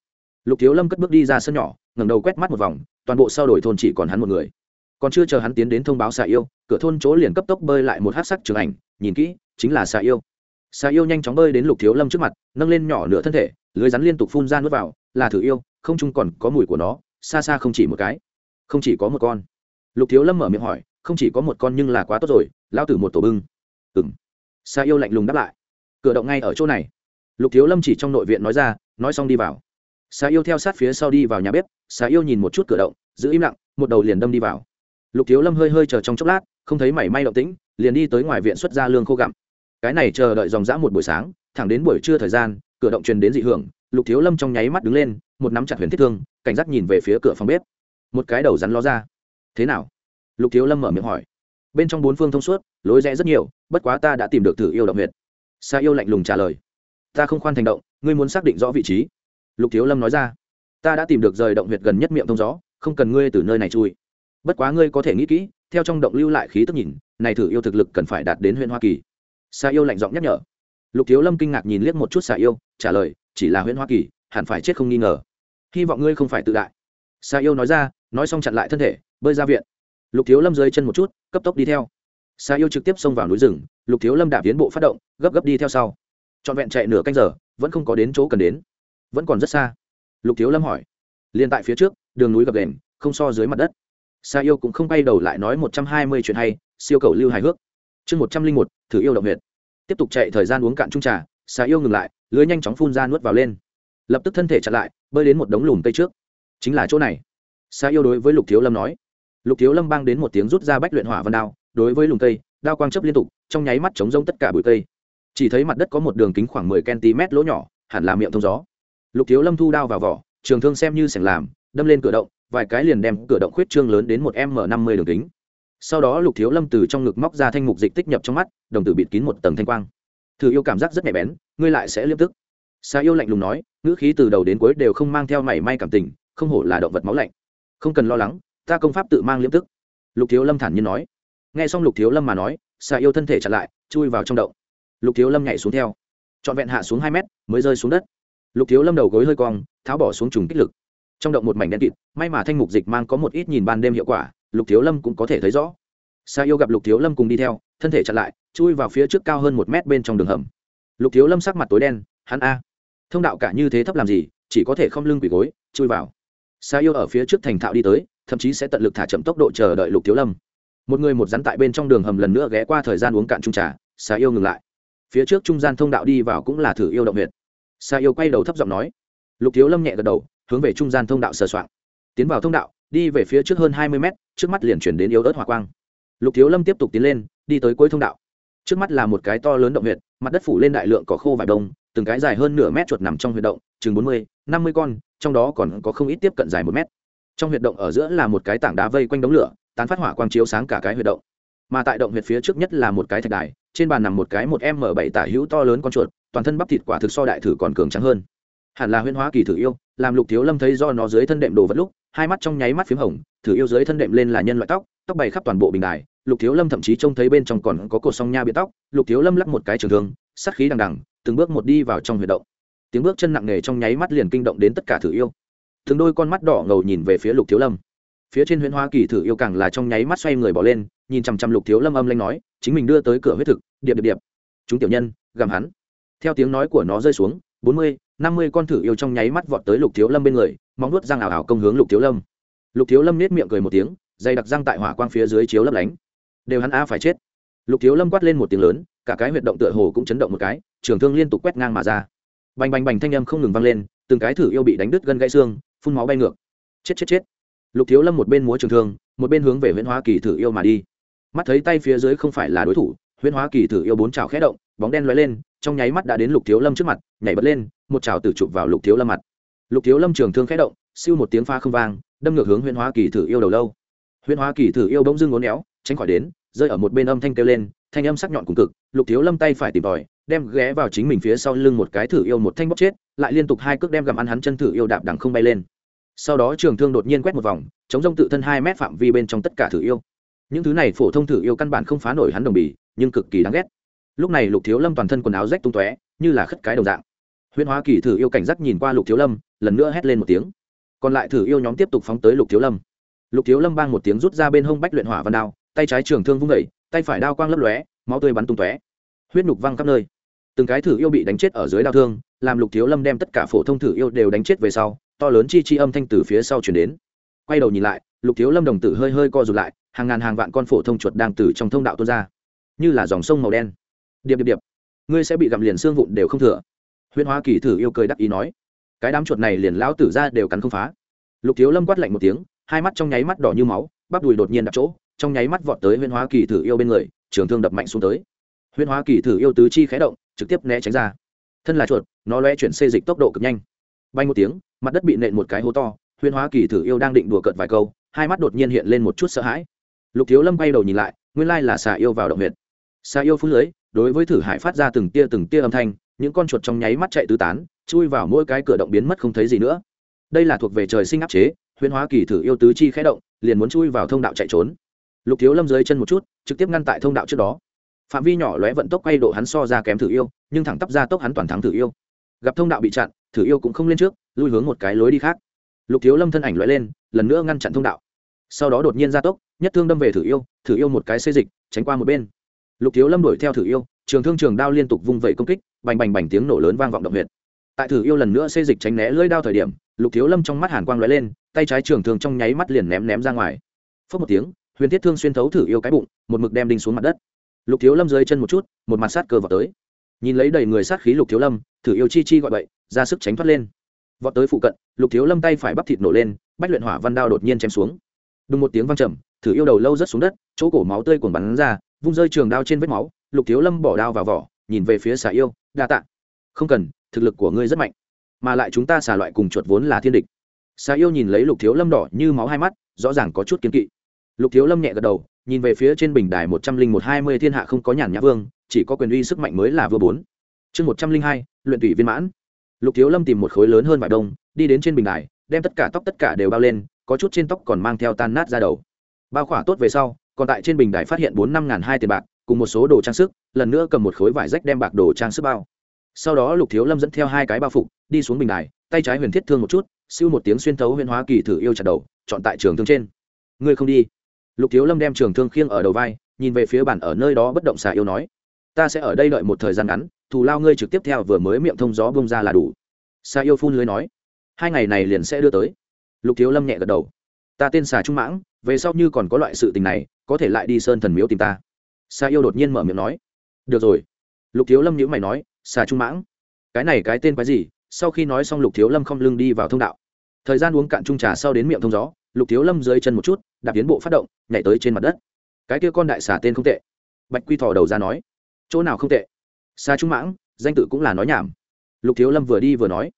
Lục thiếu lâm cất bước đi ra sân nhỏ, ngẩng đầu quét mắt một vòng, toàn bộ sau đổi thôn chỉ còn hắn một người còn chưa chờ hắn tiến đến thông báo xà yêu, cửa thôn chỗ liền cấp tốc bơi lại một hát sắc trường ảnh, nhìn kỹ, chính là xà yêu. Xà yêu nhanh chóng bơi đến lục thiếu lâm trước mặt, nâng lên nhỏ nửa thân thể, lưới rắn liên tục phun ra nước vào, là thử yêu, không chung còn có mùi của nó, xa xa không chỉ một cái. Không chỉ có một con. Lục thiếu lâm mở miệng hỏi, không chỉ có một con nhưng là quá tốt rồi lao tử một tổ bưng. Ừng xà yêu lạnh lùng đáp lại. Cửa động ngay ở chỗ này. Lục thiếu lâm chỉ trong nội viện nói ra, nói xong đi vào. Xà yêu theo sát phía sau đi vào nhà bếp, xà yêu nhìn một chút cửa động, giữ im lặng, một đầu liền đâm đi vào lục thiếu lâm hơi hơi chờ trong chốc lát, không thấy mảy may động tĩnh, liền đi tới ngoài viện xuất ra lương khô gặm. Cái này chờ đợi dòng dã một buổi sáng, thẳng đến buổi trưa thời gian, cửa động truyền đến dị hưởng, lục thiếu lâm trong nháy mắt đứng lên, một nắm chặt huyền thiết thương, cảnh giác nhìn về phía cửa phòng bếp. Một cái đầu rắn ló ra. Thế nào? Lục thiếu lâm mở miệng hỏi. Bên trong bốn phương thông suốt, lối rẽ rất nhiều, bất quá ta đã tìm được thử yêu động huyệt. Sa yêu lạnh lùng trả lời. Ta không khoan thành động, ngươi muốn xác định rõ vị trí. Lục thiếu lâm nói ra. Ta đã tìm được rời động huyệt gần nhất miệng thông gió, không cần ngươi từ nơi này chui bất quá ngươi có thể nghĩ kỹ, theo trong động lưu lại khí tức nhìn, này thử yêu thực lực cần phải đạt đến huyện hoa kỳ. Sa yêu lạnh giọng nhắc nhở. Lục thiếu lâm kinh ngạc nhìn liếc một chút sa yêu, trả lời, chỉ là huyện hoa kỳ, hẳn phải chết không nghi ngờ. Hy vọng ngươi không phải tự đại. Sa yêu nói ra, nói xong chặn lại thân thể, bơi ra viện. Lục thiếu lâm rơi chân một chút, cấp tốc đi theo. Sa yêu trực tiếp xông vào núi rừng, lục thiếu lâm đạp tiến bộ phát động, gấp gấp đi theo sau. Trọn vẹn chạy nửa canh giờ, vẫn không có đến chỗ cần đến. Vẫn còn rất xa. Lục thiếu lâm hỏi, liền tại phía trước, đường núi gập đền, không so dưới mặt đất sa yêu cũng không bay đầu lại nói một trăm hai mươi chuyện hay, siêu cầu lưu hài hước. Chương một trăm linh một, thử yêu động huyệt. Tiếp tục chạy thời gian uống cạn trung trà, sa yêu ngừng lại, lưới nhanh chóng phun ra nuốt vào lên. Lập tức thân thể chặn lại, bơi đến một đống lùm cây trước. Chính là chỗ này. Sa yêu đối với lục thiếu lâm nói. Lục thiếu lâm bang đến một tiếng rút ra bách luyện hỏa văn đao, đối với lùm cây, đao quang chấp liên tục, trong nháy mắt chống rông tất cả bụi cây. Chỉ thấy mặt đất có một đường kính khoảng mười cm lỗ nhỏ, hẳn là miệng thông gió. Lục thiếu lâm thu đao vào vỏ, trường thương xem như sẻng làm, đâm lên cửa động vài cái liền đem cửa động khuyết trương lớn đến một m năm mươi đường kính. Sau đó lục thiếu lâm từ trong ngực móc ra thanh mục dịch tích nhập trong mắt, đồng tử bịt kín một tầng thanh quang. Thử yêu cảm giác rất nhạy bén, ngươi lại sẽ liếp tức. Xa yêu lạnh lùng nói, ngữ khí từ đầu đến cuối đều không mang theo mảy may cảm tình, không hổ là động vật máu lạnh. Không cần lo lắng, ta công pháp tự mang liếp tức. Lục thiếu lâm thản nhiên nói. Nghe xong lục thiếu lâm mà nói xa yêu thân thể chặn lại, chui vào trong động. Lục thiếu lâm nhảy xuống theo. Trọn vẹn hạ xuống hai mét, mới rơi xuống đất. Lục thiếu lâm đầu gối hơi cong, tháo bỏ xuống trùng kích lực trong động một mảnh đen kịt, may mà thanh mục dịch mang có một ít nhìn ban đêm hiệu quả, lục thiếu lâm cũng có thể thấy rõ. Sa yêu gặp lục thiếu lâm cùng đi theo, thân thể chặn lại, chui vào phía trước cao hơn một mét bên trong đường hầm. Lục thiếu lâm sắc mặt tối đen, hắn a, thông đạo cả như thế thấp làm gì, chỉ có thể không lưng quỳ gối, chui vào. Sa yêu ở phía trước thành thạo đi tới, thậm chí sẽ tận lực thả chậm tốc độ chờ đợi lục thiếu lâm. Một người một rắn tại bên trong đường hầm lần nữa ghé qua thời gian uống cạn trung trà, sa yêu ngừng lại. Phía trước trung gian thông đạo đi vào cũng là thử yêu động huyệt. Sa yêu quay đầu thấp giọng nói. Lục thiếu lâm nhẹ gật đầu hướng về trung gian thông đạo sờ soạn tiến vào thông đạo, đi về phía trước hơn hai mươi mét, trước mắt liền chuyển đến yếu ớt hỏa quang. Lục thiếu lâm tiếp tục tiến lên, đi tới cuối thông đạo. Trước mắt là một cái to lớn động huyệt, mặt đất phủ lên đại lượng cỏ khô vải đông, từng cái dài hơn nửa mét chuột nằm trong huyệt động, chừng bốn mươi, năm mươi con, trong đó còn có không ít tiếp cận dài một mét. Trong huyệt động ở giữa là một cái tảng đá vây quanh đống lửa, tán phát hỏa quang chiếu sáng cả cái huyệt động. Mà tại động huyệt phía trước nhất là một cái thạch đài, trên bàn nằm một cái một m bảy tả hữu to lớn con chuột, toàn thân bắp thịt quả thực so đại thử còn cường trắng hơn hẳn là huyễn hóa kỳ thử yêu, làm lục thiếu lâm thấy do nó dưới thân đệm đồ vật lúc, hai mắt trong nháy mắt p h í m hồng, thử yêu dưới thân đệm lên là nhân loại tóc tóc bày khắp toàn bộ bình đài, lục thiếu lâm thậm chí trông thấy bên trong còn có cột song nha bị tóc, lục thiếu lâm lắc một cái trường thương sắt khí đằng đằng, từng bước một đi vào trong huyệt động. Tiếng bước chân nặng nề trong nháy mắt liền kinh động đến tất cả thử yêu. Thường đôi con mắt đỏ ngầu nhìn về phía lục thiếu lâm. Phía trên huyễn hoa kỳ thử yêu càng là trong nháy mắt xoay người bỏ lên, nhìn chằm chằm lục thiếu lâm âm lanh nói, chính mình đưa tới cửa huyết thực, điệp điệp điệp. Chúng tiểu nhân gầm hắn. Theo tiếng nói của nó rơi xuống, bốn mươi năm mươi con thử yêu trong nháy mắt vọt tới lục thiếu lâm bên người, móng nuốt răng ảo ảo công hướng lục thiếu lâm. Lục thiếu lâm nết miệng cười một tiếng dày đặc răng tại hỏa quang phía dưới chiếu lấp lánh. Đều hắn a phải chết. Lục thiếu lâm quát lên một tiếng lớn, cả cái huyệt động tựa hồ cũng chấn động một cái, trường thương liên tục quét ngang mà ra. Bành bành bành thanh âm không ngừng vang lên, từng cái thử yêu bị đánh đứt gân gãy xương, phun máu bay ngược. Chết chết chết. Lục thiếu lâm một bên múa trường thương, một bên hướng về huyện hóa kỳ thử yêu mà đi. Mắt thấy tay phía dưới không phải là đối thủ huyện hóa kỳ thử yêu bốn trào khẽ động bóng đen lóe lên, trong nháy mắt đã đến lục thiếu lâm trước mặt, nhảy bật lên, một trào tử chụp vào lục thiếu lâm mặt. Lục thiếu lâm trường thương khẽ động, siêu một tiếng pha không vang, đâm ngược hướng huyễn hóa kỳ thử yêu đầu lâu. Huyễn hóa kỳ thử yêu bỗng dưng ngốn éo, tránh khỏi đến, rơi ở một bên âm thanh kêu lên, thanh âm sắc nhọn cùng cực, lục thiếu lâm tay phải tìm tòi, đem ghé vào chính mình phía sau lưng một cái thử yêu một thanh bóc chết, lại liên tục hai cước đem gặm ăn hắn chân thử yêu đạp đằng không bay lên. Sau đó trường thương đột nhiên quét một vòng, chống rông tự thân hai mét phạm vi bên trong tất cả thử yêu. Những thứ này phổ thông thử yêu căn bản không phá nổi hắn đồng bì, nhưng cực kỳ đáng ghét lúc này lục thiếu lâm toàn thân quần áo rách tung tóe, như là khất cái đồng dạng. Huyễn hóa kỳ thử yêu cảnh giác nhìn qua lục thiếu lâm, lần nữa hét lên một tiếng. Còn lại thử yêu nhóm tiếp tục phóng tới lục thiếu lâm. Lục thiếu lâm bang một tiếng rút ra bên hông bách luyện hỏa văn đao, tay trái trường thương vung vẩy tay phải đao quang lấp lóe, máu tươi bắn tung tóe. Huyết nhục văng khắp nơi. Từng cái thử yêu bị đánh chết ở dưới đao thương, làm lục thiếu lâm đem tất cả phổ thông thử yêu đều đánh chết về sau, to lớn chi chi âm thanh từ phía sau chuyển đến. Quay đầu nhìn lại, lục thiếu lâm đồng tử hơi hơi co rụt lại, hàng ngàn hàng vạn con phổ thông chuột đang từ trong thông đạo tuôn ra. Như là dòng sông màu đen điệp điệp điệp. Ngươi sẽ bị gặm liền xương vụn đều không thừa. Huyễn hóa kỳ thử yêu cười đắc ý nói. Cái đám chuột này liền lão tử ra đều cắn không phá. Lục thiếu lâm quát lạnh một tiếng, hai mắt trong nháy mắt đỏ như máu, bắp đùi đột nhiên đặt chỗ, trong nháy mắt vọt tới huyễn hóa kỳ thử yêu bên người, trường thương đập mạnh xuống tới. Huyễn hóa kỳ thử yêu tứ chi khé động, trực tiếp né tránh ra. Thân là chuột, nó loe chuyển xê dịch tốc độ cực nhanh. Bay một tiếng, mặt đất bị nện một cái hố to, huyễn hóa kỳ thử yêu đang định đùa cợt vài câu, hai mắt đột nhiên hiện lên một chút sợ hãi. Lục thiếu lâm bay đầu nhìn lại, nguyên lai là xà yêu vào động huyệt. Xà yêu phú lưới đối với thử hải phát ra từng tia từng tia âm thanh, những con chuột trong nháy mắt chạy tứ tán, chui vào mỗi cái cửa động biến mất không thấy gì nữa. Đây là thuộc về trời sinh áp chế, huyễn hóa kỳ thử yêu tứ chi khẽ động, liền muốn chui vào thông đạo chạy trốn. Lục thiếu lâm dưới chân một chút, trực tiếp ngăn tại thông đạo trước đó. Phạm vi nhỏ lóe vận tốc quay độ hắn so ra kém thử yêu, nhưng thẳng tắp ra tốc hắn toàn thắng thử yêu. Gặp thông đạo bị chặn, thử yêu cũng không lên trước, lui hướng một cái lối đi khác. Lục thiếu lâm thân ảnh lóe lên, lần nữa ngăn chặn thông đạo. Sau đó đột nhiên ra tốc, nhất thương đâm về thử yêu thử yêu một cái xê dịch, tránh qua một bên lục thiếu lâm đuổi theo thử yêu, trường thương trường đao liên tục vung vẩy công kích, bành bành bành tiếng nổ lớn vang vọng động huyệt. Tại thử yêu lần nữa xê dịch tránh né lưỡi đao thời điểm, lục thiếu lâm trong mắt hàn quang lóe lên, tay trái trường thương trong nháy mắt liền ném ném ra ngoài. Phớt một tiếng, huyền thiết thương xuyên thấu thử yêu cái bụng, một mực đem đinh xuống mặt đất. Lục thiếu lâm dưới chân một chút, một mặt sát cờ vào tới. Nhìn lấy đầy người sát khí lục thiếu lâm, thử yêu chi chi gọi bậy, ra sức tránh thoát lên. Vọt tới phụ cận, lục thiếu lâm tay phải bắp thịt nổ lên, bách luyện hỏa văn đao đột nhiên chém xuống. Đùng một tiếng văng trầm, thử yêu đầu lâu rớt xuống đất, chỗ cổ máu tươi cuồng bắn ra vung rơi trường đao trên vết máu, lục thiếu lâm bỏ đao vào vỏ, nhìn về phía xà yêu, đa tạ. Không cần, thực lực của ngươi rất mạnh, mà lại chúng ta xà loại cùng chuột vốn là thiên địch. Xà yêu nhìn lấy lục thiếu lâm đỏ như máu hai mắt, rõ ràng có chút kiến kỵ. Lục thiếu lâm nhẹ gật đầu, nhìn về phía trên bình đài một trăm linh một hai mươi thiên hạ không có nhàn nhã vương, chỉ có quyền uy sức mạnh mới là vừa bốn. Chương một trăm linh hai, luyện tủy viên mãn. Lục thiếu lâm tìm một khối lớn hơn vải đông, đi đến trên bình đài, đem tất cả tóc tất cả đều bao lên, có chút trên tóc còn mang theo tan nát ra đầu. Bao khỏa tốt về sau còn tại trên bình đài phát hiện bốn năm n g h n hai tiền bạc, cùng một số đồ trang sức, lần nữa cầm một khối vải rách đem bạc đồ trang sức bao. Sau đó lục thiếu lâm dẫn theo hai cái bao phục, đi xuống bình đài, tay trái huyền thiết thương một chút, siêu một tiếng xuyên thấu huyền hóa kỳ thử yêu chặt đầu, chọn tại trường thương trên. Ngươi không đi? Lục thiếu lâm đem trường thương khiêng ở đầu vai, nhìn về phía bản ở nơi đó bất động xà yêu nói, ta sẽ ở đây đợi một thời gian ngắn, thù lao ngươi trực tiếp theo vừa mới miệng thông gió bông ra là đủ. Xà yêu phun lưới nói, hai ngày này liền sẽ đưa tới. Lục thiếu lâm nhẹ gật đầu, ta tên xà trung mãng, về sau như còn có loại sự tình này có thể lại đi sơn thần miếu tìm ta. Xà yêu đột nhiên mở miệng nói. Được rồi. Lục thiếu lâm nhữ mày nói xà trung mãng, cái này cái tên quái gì? Sau khi nói xong lục thiếu lâm không lưng đi vào thông đạo. Thời gian uống cạn trung trà sau đến miệng thông gió, lục thiếu lâm dưới chân một chút, đạp tiến bộ phát động, nhảy tới trên mặt đất. Cái kia con đại xà tên không tệ. Bạch quy thò đầu ra nói. Chỗ nào không tệ? Xà trung mãng, danh tự cũng là nói nhảm. Lục thiếu lâm vừa đi vừa nói.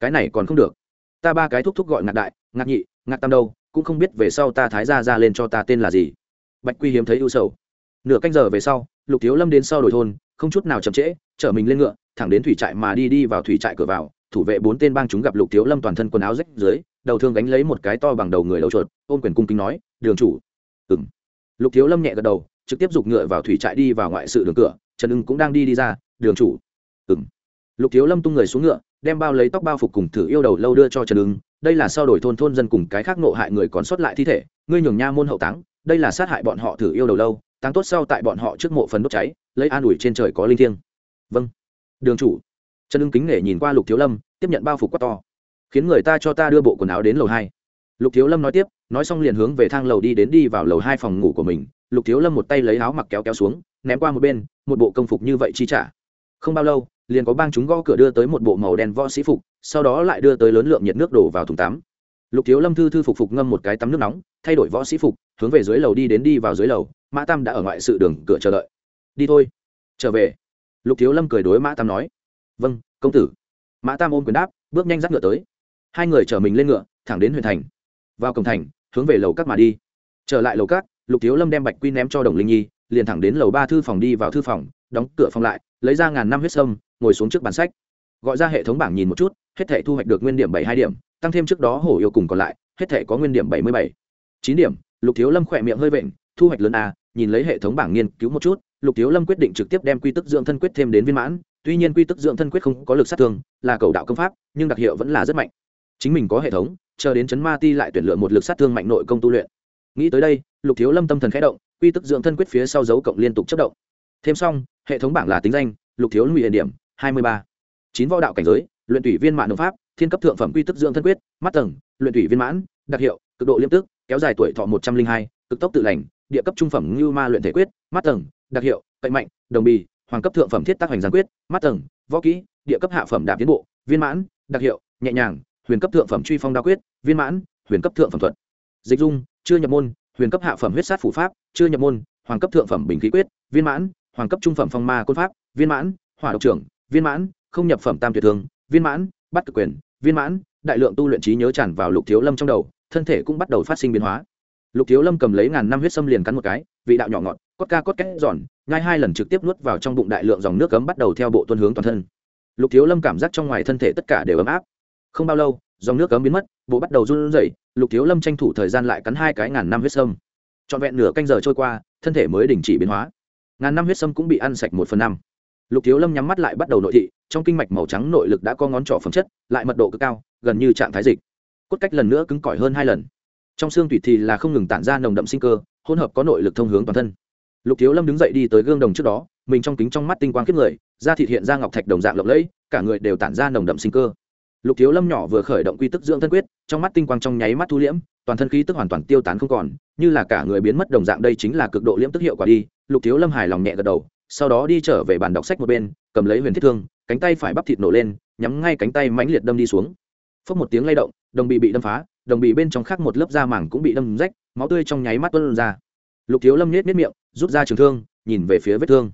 Cái này còn không được. Ta ba cái thúc thúc gọi ngạc đại, ngạc nhị, ngạc tam đâu, cũng không biết về sau ta thái ra ra lên cho ta tên là gì bạch quy hiếm thấy ưu sầu. Nửa canh giờ về sau, lục thiếu lâm đến sau đổi thôn, không chút nào chậm trễ, chở mình lên ngựa, thẳng đến thủy trại mà đi đi vào thủy trại cửa vào, thủ vệ bốn tên bang chúng gặp lục thiếu lâm toàn thân quần áo rách dưới, đầu thương gánh lấy một cái to bằng đầu người đầu chuột, ôm quyền cung kính nói, đường chủ. Ừng lục thiếu lâm nhẹ gật đầu, trực tiếp giục ngựa vào thủy trại đi vào ngoại sự đường cửa, trần ưng cũng đang đi đi ra, đường chủ. Ừng lục thiếu lâm tung người xuống ngựa, đem bao lấy tóc bao phục cùng thử yêu đầu lâu đưa cho trần ưng, đây là sau đổi thôn thôn dân cùng cái khác nộ hại người còn sót lại thi thể, ngươi nhường nha môn hậu táng đây là sát hại bọn họ thử yêu đầu lâu tăng tốt sau tại bọn họ trước mộ phần đốt cháy, lấy an ủi trên trời có linh thiêng. Vâng. Đường chủ. Trần ưng kính nể nhìn qua lục thiếu lâm, tiếp nhận bao phục quát to. Khiến người ta cho ta đưa bộ quần áo đến lầu hai. Lục thiếu lâm nói tiếp, nói xong liền hướng về thang lầu đi đến đi vào lầu hai phòng ngủ của mình. Lục thiếu lâm một tay lấy áo mặc kéo kéo xuống, ném qua một bên, một bộ công phục như vậy chi trả. Không bao lâu, liền có bang chúng gõ cửa đưa tới một bộ màu đen võ sĩ phục, sau đó lại đưa tới lớn lượng nhiệt nước đổ vào thùng tắm lục thiếu lâm thư thư phục phục ngâm một cái tắm nước nóng, thay đổi võ sĩ phục, hướng về dưới lầu đi đến đi vào dưới lầu, mã tam đã ở ngoại sự đường cửa chờ đợi. Đi thôi. Trở về. Lục thiếu lâm cười đối mã tam nói. Vâng công tử. Mã tam ôm quyền đáp, bước nhanh dắt ngựa tới. Hai người chở mình lên ngựa, thẳng đến huyện thành. Vào cổng thành, hướng về lầu các mà đi. Trở lại lầu các, lục thiếu lâm đem bạch quy ném cho đồng linh nhi, liền thẳng đến lầu ba thư phòng đi vào thư phòng, đóng cửa phòng lại, lấy ra ngàn năm huyết sâm, ngồi xuống trước bàn sách. Gọi ra hệ thống bảng nhìn một chút, hết thể thu hoạch được nguyên điểm bảy hai điểm tăng thêm trước đó hổ yêu cùng còn lại, hết thể có nguyên điểm bảy mươi bảy. Chín điểm, lục thiếu lâm khỏe miệng hơi vện, thu hoạch lớn a, nhìn lấy hệ thống bảng nghiên cứu một chút, lục thiếu lâm quyết định trực tiếp đem quy tức dưỡng thân quyết thêm đến viên mãn, tuy nhiên quy tức dưỡng thân quyết không có lực sát thương, là cầu đạo công pháp, nhưng đặc hiệu vẫn là rất mạnh. Chính mình có hệ thống, chờ đến chấn ma ti lại tuyển lựa một lực sát thương mạnh nội công tu luyện. Nghĩ tới đây, lục thiếu lâm tâm thần khẽ động, quy tức dưỡng thân quyết phía sau dấu cộng liên tục chất động. Thêm xong, hệ thống bảng là tính danh, lục thiếu lâm hiện điểm, hai mươi ba. Chín võ đạo cảnh giới, luyện tủy viên mạng đồng pháp thiên cấp thượng phẩm quy tức dưỡng thân quyết, mắt tầng, luyện thủy viên mãn, đặc hiệu, cực độ liêm tức, kéo dài tuổi thọ một trăm linh hai, cực tốc tự lành, địa cấp trung phẩm ngưu ma luyện thể quyết, mắt tầng, đặc hiệu, cậy mạnh, đồng bì, hoàng cấp thượng phẩm thiết tác hoành giang quyết, mắt tầng, võ kỹ, địa cấp hạ phẩm đạp tiến bộ, viên mãn, đặc hiệu, nhẹ nhàng, huyền cấp thượng phẩm truy phong đa quyết, viên mãn, huyền cấp thượng phẩm thuật. Dịch dung, chưa nhập môn, huyền cấp hạ phẩm huyết sát phủ pháp, chưa nhập môn, hoàng cấp thượng phẩm bình khí quyết, viên mãn, hoàng cấp trung phẩm phong ma côn pháp, viên mãn, hỏa độc trưởng, viên mãn, không nhập phẩm tam tuyệt thường, viên mãn, bắt cực quyền viên mãn, đại lượng tu luyện trí nhớ tràn vào lục thiếu lâm trong đầu, thân thể cũng bắt đầu phát sinh biến hóa. Lục thiếu lâm cầm lấy ngàn năm huyết sâm liền cắn một cái, vị đạo nhỏ ngọt, cốt ca cốt két giòn ngay hai lần trực tiếp nuốt vào trong bụng đại lượng dòng nước cấm bắt đầu theo bộ tuân hướng toàn thân. Lục thiếu lâm cảm giác trong ngoài thân thể tất cả đều ấm áp. Không bao lâu, dòng nước cấm biến mất, bộ bắt đầu run rẩy, lục thiếu lâm tranh thủ thời gian lại cắn hai cái ngàn năm huyết sâm trọn vẹn nửa canh giờ trôi qua, thân thể mới đình chỉ biến hóa. Ngàn năm huyết sâm cũng bị ăn sạch một phần năm. Lục thiếu lâm nhắm mắt lại bắt đầu nội thị trong kinh mạch màu trắng nội lực đã có ngón trỏ phẩm chất, lại mật độ cực cao, gần như trạng thái dịch. Cốt cách lần nữa cứng cỏi hơn hai lần. Trong xương thủy thì là không ngừng tản ra nồng đậm sinh cơ, hỗn hợp có nội lực thông hướng toàn thân. Lục thiếu lâm đứng dậy đi tới gương đồng trước đó, mình trong kính trong mắt tinh quang kiếp người, da thịt hiện ra ngọc thạch đồng dạng lộng lẫy, cả người đều tản ra nồng đậm sinh cơ. Lục thiếu lâm nhỏ vừa khởi động quy tức dưỡng thân quyết, trong mắt tinh quang trong nháy mắt thu liễm, toàn thân khí tức hoàn toàn tiêu tán không còn, như là cả người biến mất đồng dạng đây chính là cực độ liễm tức hiệu quả đi. Lục thiếu lâm hài lòng nhẹ gật đầu, sau đó đi trở về bàn đọc sách một bên, cầm lấy huyền thiết thương cánh tay phải bắp thịt nổ lên, nhắm ngay cánh tay mãnh liệt đâm đi xuống. Phốc một tiếng lay động, đồng bị bị đâm phá, đồng bị bên trong khác một lớp da màng cũng bị đâm rách, máu tươi trong nháy mắt tuôn ra. Lục thiếu lâm nhét nhét miệng, rút ra trường thương, nhìn về phía vết thương.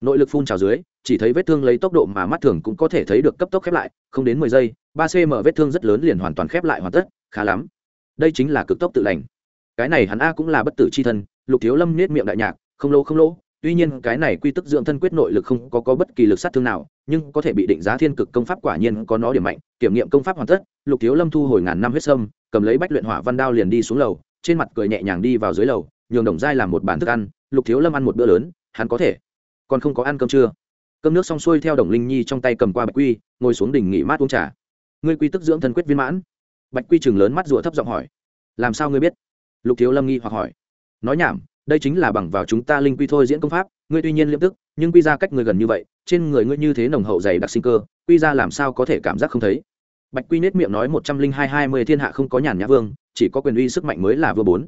Nội lực phun trào dưới, chỉ thấy vết thương lấy tốc độ mà mắt thường cũng có thể thấy được cấp tốc khép lại, không đến mười giây, ba cm vết thương rất lớn liền hoàn toàn khép lại hoàn tất, khá lắm. Đây chính là cực tốc tự lành. Cái này hắn a cũng là bất tử c h i thân, lục thiếu lâm nết miệng đại nhạc, không lỗ không lỗ tuy nhiên cái này quy tức dưỡng thân quyết nội lực không có, có bất kỳ lực sát thương nào nhưng có thể bị định giá thiên cực công pháp quả nhiên có nó điểm mạnh kiểm nghiệm công pháp hoàn tất lục thiếu lâm thu hồi ngàn năm huyết sâm cầm lấy bách luyện hỏa văn đao liền đi xuống lầu trên mặt cười nhẹ nhàng đi vào dưới lầu nhường đồng giai làm một bàn thức ăn lục thiếu lâm ăn một bữa lớn hắn có thể. Còn không có ăn cơm chưa cơm nước xong xuôi theo đồng linh nhi trong tay cầm qua bạch quy ngồi xuống đỉnh nghỉ mát uống trà. Ngươi quy tức dưỡng thân quyết viên mãn. Bạch quy chừng lớn mắt rụa thấp giọng hỏi. Làm sao ngươi biết? Lục thiếu lâm nghi hoặc hỏi. Nói nhảm đây chính là bằng vào chúng ta linh quy thôi diễn công pháp, ngươi tuy nhiên liêm tức, nhưng quy ra cách người gần như vậy, trên người ngươi như thế nồng hậu dày đặc sinh cơ, quy ra làm sao có thể cảm giác không thấy? Bạch quy nết miệng nói một trăm linh hai hai mươi thiên hạ không có nhàn nhã vương, chỉ có quyền uy sức mạnh mới là vừa bốn.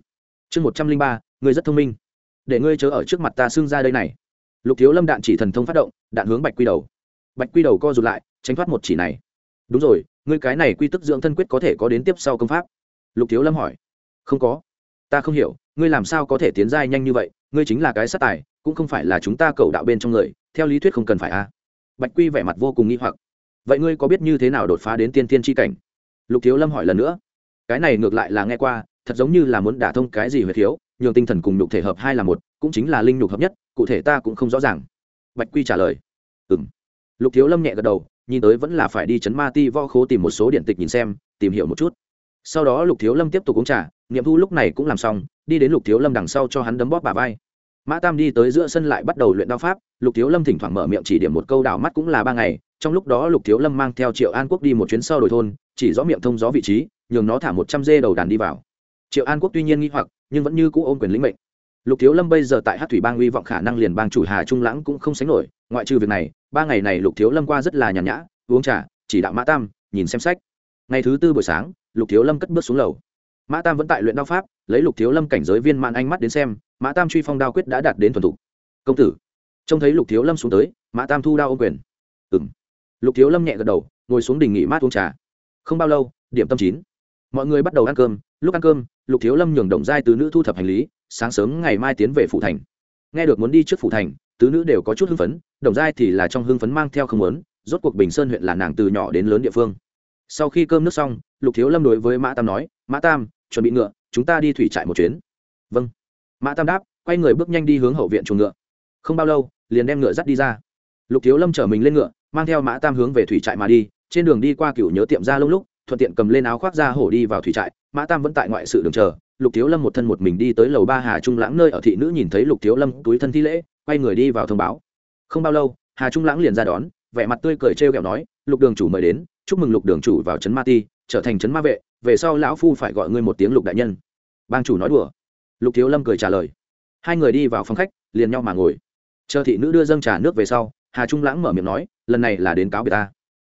Chương một trăm linh ba, ngươi rất thông minh. Để ngươi chớ ở trước mặt ta xưng ra đây này. Lục thiếu lâm đạn chỉ thần thông phát động, đạn hướng bạch quy đầu. Bạch quy đầu co rụt lại, tránh thoát một chỉ này. Đúng rồi, ngươi cái này quy tức dưỡng thân quyết có thể có đến tiếp sau công pháp? Lục thiếu lâm hỏi. Không có ta không hiểu, ngươi làm sao có thể tiến giai nhanh như vậy, ngươi chính là cái sát tài, cũng không phải là chúng ta cầu đạo bên trong người, theo lý thuyết không cần phải a. À. bạch quy vẻ mặt vô cùng nghi hoặc. Vậy ngươi có biết như thế nào đột phá đến tiên tiên tri cảnh? Lục thiếu lâm hỏi lần nữa. Cái này ngược lại là nghe qua, thật giống như là muốn đả thông cái gì huyệt thiếu, nhường tinh thần cùng nhục thể hợp hai là một, cũng chính là linh nhục hợp nhất, cụ thể ta cũng không rõ ràng. Bạch quy trả lời. Ừ m lục thiếu lâm nhẹ gật đầu, nhìn tới vẫn là phải đi chấn ma ti vo khố tìm một số điện tịch nhìn xem, tìm hiểu một chút sau đó lục thiếu lâm tiếp tục uống trà nghiệm thu lúc này cũng làm xong, đi đến lục thiếu lâm đằng sau cho hắn đấm bóp bà vai. Mã tam đi tới giữa sân lại bắt đầu luyện đao pháp, lục thiếu lâm thỉnh thoảng mở miệng chỉ điểm một câu đảo mắt cũng là ba ngày, trong lúc đó lục thiếu lâm mang theo triệu an quốc đi một chuyến sau đổi thôn, chỉ rõ miệng thông gió vị trí, nhường nó thả một trăm dê đầu đàn đi vào. Triệu an quốc tuy nhiên nghi hoặc, nhưng vẫn như cũ ôm quyền lĩnh mệnh. Lục thiếu lâm bây giờ tại hát thủy bang uy vọng khả năng liền bang chủ hà trung lãng cũng không sánh nổi, ngoại trừ việc này, ba ngày này lục thiếu lâm qua rất là nhàn nhã, uống trà, chỉ đạo mã tam, nhìn xem sách. Ngày thứ tư buổi sáng lục thiếu lâm cất bước xuống lầu. Mã tam vẫn tại luyện đao pháp, lấy lục thiếu lâm cảnh giới viên mạn ánh mắt đến xem, mã tam truy phong đao quyết đã đạt đến thuần thục. Công tử. Trông thấy lục thiếu lâm xuống tới, mã tam thu đao ô quyền. Ừ m lục thiếu lâm nhẹ gật đầu, ngồi xuống đình nghỉ mát uống trà. Không bao lâu, điểm tâm chín. Mọi người bắt đầu ăn cơm, lúc ăn cơm, lục thiếu lâm nhường đồng giai tứ nữ thu thập hành lý, sáng sớm ngày mai tiến về phủ thành. Nghe được muốn đi trước phủ thành, tứ nữ đều có chút hưng phấn, đồng giai thì là trong hưng phấn mang theo không muốn, rốt cuộc bình sơn huyện là nàng từ nhỏ đến lớn địa phương sau khi cơm nước xong, lục thiếu lâm đối với mã tam nói, mã tam, chuẩn bị ngựa, chúng ta đi thủy trại một chuyến. Vâng. Mã tam đáp, quay người bước nhanh đi hướng hậu viện chuồng ngựa. Không bao lâu, liền đem ngựa dắt đi ra. Lục thiếu lâm chở mình lên ngựa, mang theo mã tam hướng về thủy trại mà đi, trên đường đi qua cựu nhớ tiệm ra lông lúc, thuận tiện cầm lên áo khoác ra hổ đi vào thủy trại. Mã tam vẫn tại ngoại sự đường chờ, lục thiếu lâm một thân một mình đi tới lầu ba hà trung lãng nơi ở thị nữ nhìn thấy lục thiếu lâm túi thân thi lễ, quay người đi vào thông báo. Không bao lâu, hà trung lãng liền ra đón, vẻ mặt tươi cười trêu ghẹo nói lục đường chủ mời đến, chúc mừng lục đường chủ vào trấn ma ti, trở thành trấn ma vệ, về sau lão phu phải gọi ngươi một tiếng lục đại nhân. Bang chủ nói đùa. Lục thiếu lâm cười trả lời. Hai người đi vào phòng khách, liền nhau mà ngồi. Chờ thị nữ đưa dâng trà nước về sau, hà trung lãng mở miệng nói, lần này là đến cáo biệt ta.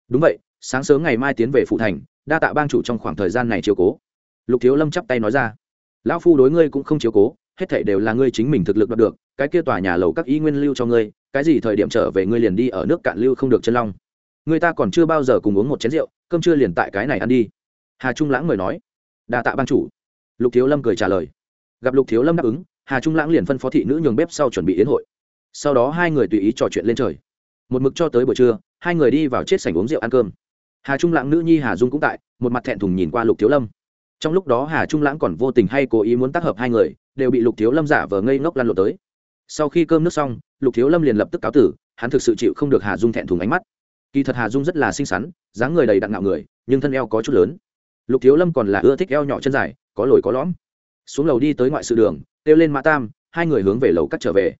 Đúng vậy, sáng sớm ngày mai tiến về phụ thành, đa tạ bang chủ trong khoảng thời gian này chiếu cố. Lục thiếu lâm chắp tay nói ra. Lão phu đối ngươi cũng không chiếu cố, hết thảy đều là ngươi chính mình thực lực đạt được, cái kia tòa nhà lầu các y nguyên lưu cho ngươi, cái gì thời điểm trở về ngươi liền đi ở nước cạn lưu không được chân long người ta còn chưa bao giờ cùng uống một chén rượu, cơm chưa liền tại cái này ăn đi. Hà trung lãng mời nói. Đà tạ ban chủ. Lục thiếu lâm cười trả lời. Gặp lục thiếu lâm đáp ứng, hà trung lãng liền phân phó thị nữ nhường bếp sau chuẩn bị yến hội. Sau đó hai người tùy ý trò chuyện lên trời. Một mực cho tới buổi trưa, hai người đi vào chết sảnh uống rượu ăn cơm. Hà trung lãng nữ nhi hà dung cũng tại, một mặt thẹn thùng nhìn qua lục thiếu lâm. Trong lúc đó hà trung lãng còn vô tình hay cố ý muốn tác hợp hai người, đều bị lục thiếu lâm giả vờ ngây ngốc lăn lộ tới. Sau khi cơm nước xong, lục thiếu lâm liền lập tức cáo tử, hắn thực sự chịu không được hà dung thẹn thùng ánh mắt kỳ thật hà dung rất là xinh xắn dáng người đầy đặn ngạo người nhưng thân eo có chút lớn. Lục thiếu lâm còn là ưa thích eo nhỏ chân dài có lồi có lõm. Xuống lầu đi tới ngoại sự đường kêu lên mã tam hai người hướng về lầu cắt trở về.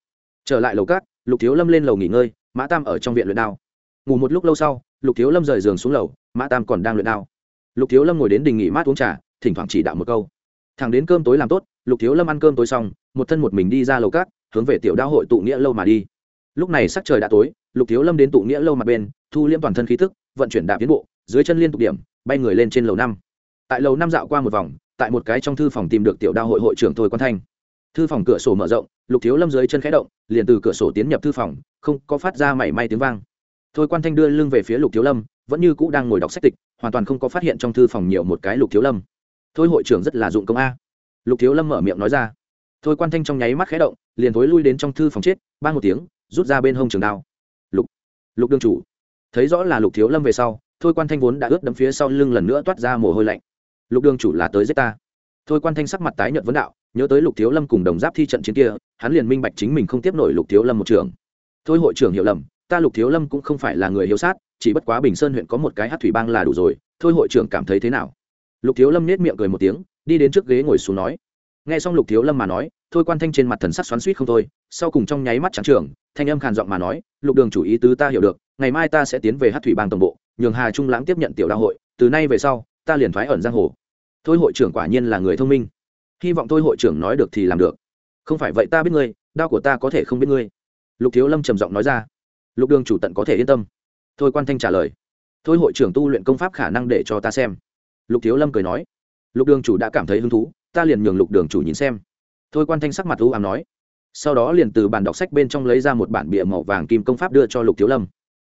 Trở lại lầu cắt, lục thiếu lâm lên lầu nghỉ ngơi mã tam ở trong viện luyện đao. Ngủ một lúc lâu sau lục thiếu lâm rời giường xuống lầu mã tam còn đang luyện đao. Lục thiếu lâm ngồi đến đình nghỉ mát uống trà thỉnh thoảng chỉ đạo một câu. Thằng đến cơm tối làm tốt lục thiếu lâm ăn cơm tối xong một thân một mình đi ra lầu cát hướng về tiểu đao hội tụ nghĩa lâu mà đi lúc này sắc trời đã tối, lục thiếu lâm đến tụ nghĩa lâu mặt bên, thu liêm toàn thân khí thức vận chuyển đạp tiến bộ, dưới chân liên tục điểm, bay người lên trên lầu năm. Tại lầu năm dạo qua một vòng, tại một cái trong thư phòng tìm được tiểu đao hội hội trưởng thôi quan thanh. Thư phòng cửa sổ mở rộng, lục thiếu lâm dưới chân khẽ động, liền từ cửa sổ tiến nhập thư phòng, không có phát ra mảy may tiếng vang. Thôi quan thanh đưa lưng về phía lục thiếu lâm, vẫn như cũ đang ngồi đọc sách tịch, hoàn toàn không có phát hiện trong thư phòng nhiều một cái lục thiếu lâm. Thôi hội trưởng rất là dụng công a. Lục thiếu lâm mở miệng nói ra. Thôi quan thanh trong nháy mắt khẽ động, liền thối lui đến trong thư phòng chết ba một tiếng rút ra bên hông trường đao. Lục lục đương chủ. Thấy rõ là lục thiếu lâm về sau, thôi quan thanh vốn đã ướt đấm phía sau lưng lần nữa toát ra mồ hôi lạnh. Lục đương chủ là tới giết ta. Thôi quan thanh sắc mặt tái nhợt vấn đạo, nhớ tới lục thiếu lâm cùng đồng giáp thi trận chiến kia, hắn liền minh bạch chính mình không tiếp nổi lục thiếu lâm một trường. Thôi hội trưởng hiểu lầm, ta lục thiếu lâm cũng không phải là người hiếu sát, chỉ bất quá bình sơn huyện có một cái hát thủy bang là đủ rồi, thôi hội trưởng cảm thấy thế nào? Lục thiếu lâm nết miệng cười một tiếng, đi đến trước ghế ngồi xuống nói. Nghe xong lục thiếu lâm mà nói thôi quan thanh trên mặt thần sắc xoắn suýt không thôi, sau cùng trong nháy mắt trắng trường, thanh âm khàn giọng mà nói, lục đường chủ ý tứ ta hiểu được, ngày mai ta sẽ tiến về hát thủy bang tổng bộ, nhường hà trung lãng tiếp nhận tiểu đạo hội, từ nay về sau, ta liền thoái ẩn giang hồ. Thôi hội trưởng quả nhiên là người thông minh. Hy vọng thôi hội trưởng nói được thì làm được. Không phải vậy ta biết ngươi, đao của ta có thể không biết ngươi. Lục thiếu lâm trầm giọng nói ra. Lục đường chủ tận có thể yên tâm. Thôi quan thanh trả lời. Thôi hội trưởng tu luyện công pháp khả năng để cho ta xem. Lục thiếu lâm cười nói. Lục đường chủ đã cảm thấy hứng thú, ta liền nhường lục đường chủ nhìn xem thôi quan thanh sắc mặt u ám nói. Sau đó liền từ bản đọc sách bên trong lấy ra một bản bìa màu vàng kim công pháp đưa cho lục thiếu lâm.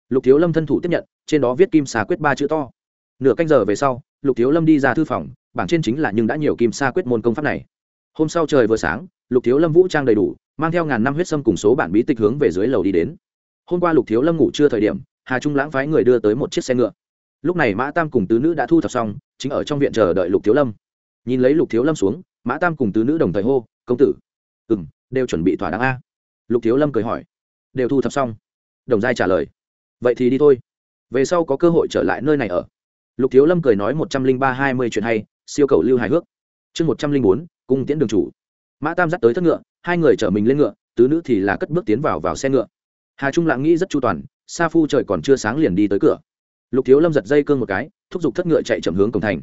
Lục thiếu lâm thân thủ tiếp nhận, trên đó viết kim xà quyết ba chữ to. Nửa canh giờ về sau, lục thiếu lâm đi ra thư phòng bảng trên chính là nhưng đã nhiều kim sa quyết môn công pháp này. Hôm sau trời vừa sáng, lục thiếu lâm vũ trang đầy đủ, mang theo ngàn năm huyết sâm cùng số bản bí tịch hướng về dưới lầu đi đến. Hôm qua lục thiếu lâm ngủ chưa thời điểm, hà trung lãng phái người đưa tới một chiếc xe ngựa. Lúc này mã tam cùng tứ nữ đã thu thập xong, chính ở trong viện chờ đợi lục thiếu lâm. Nhìn lấy lục thiếu lâm xuống mã tam cùng tứ nữ đồng thời hô, công tử. Ừ m đều chuẩn bị thỏa đáng a. Lục thiếu lâm cười hỏi. Đều thu thập xong. Đồng giai trả lời. Vậy thì đi thôi. Về sau có cơ hội trở lại nơi này ở. Lục thiếu lâm cười nói một trăm linh ba hai mươi chuyện hay, siêu cầu lưu hài hước. Chương một trăm linh bốn, cung tiễn đường chủ. Mã tam dắt tới thất ngựa, hai người chở mình lên ngựa, tứ nữ thì là cất bước tiến vào vào xe ngựa. Hà trung lãng nghĩ rất chu toàn, sa phu trời còn chưa sáng liền đi tới cửa. Lục thiếu lâm giật dây cương một cái, thúc giục thất ngựa chạy chậm hướng cổng thành.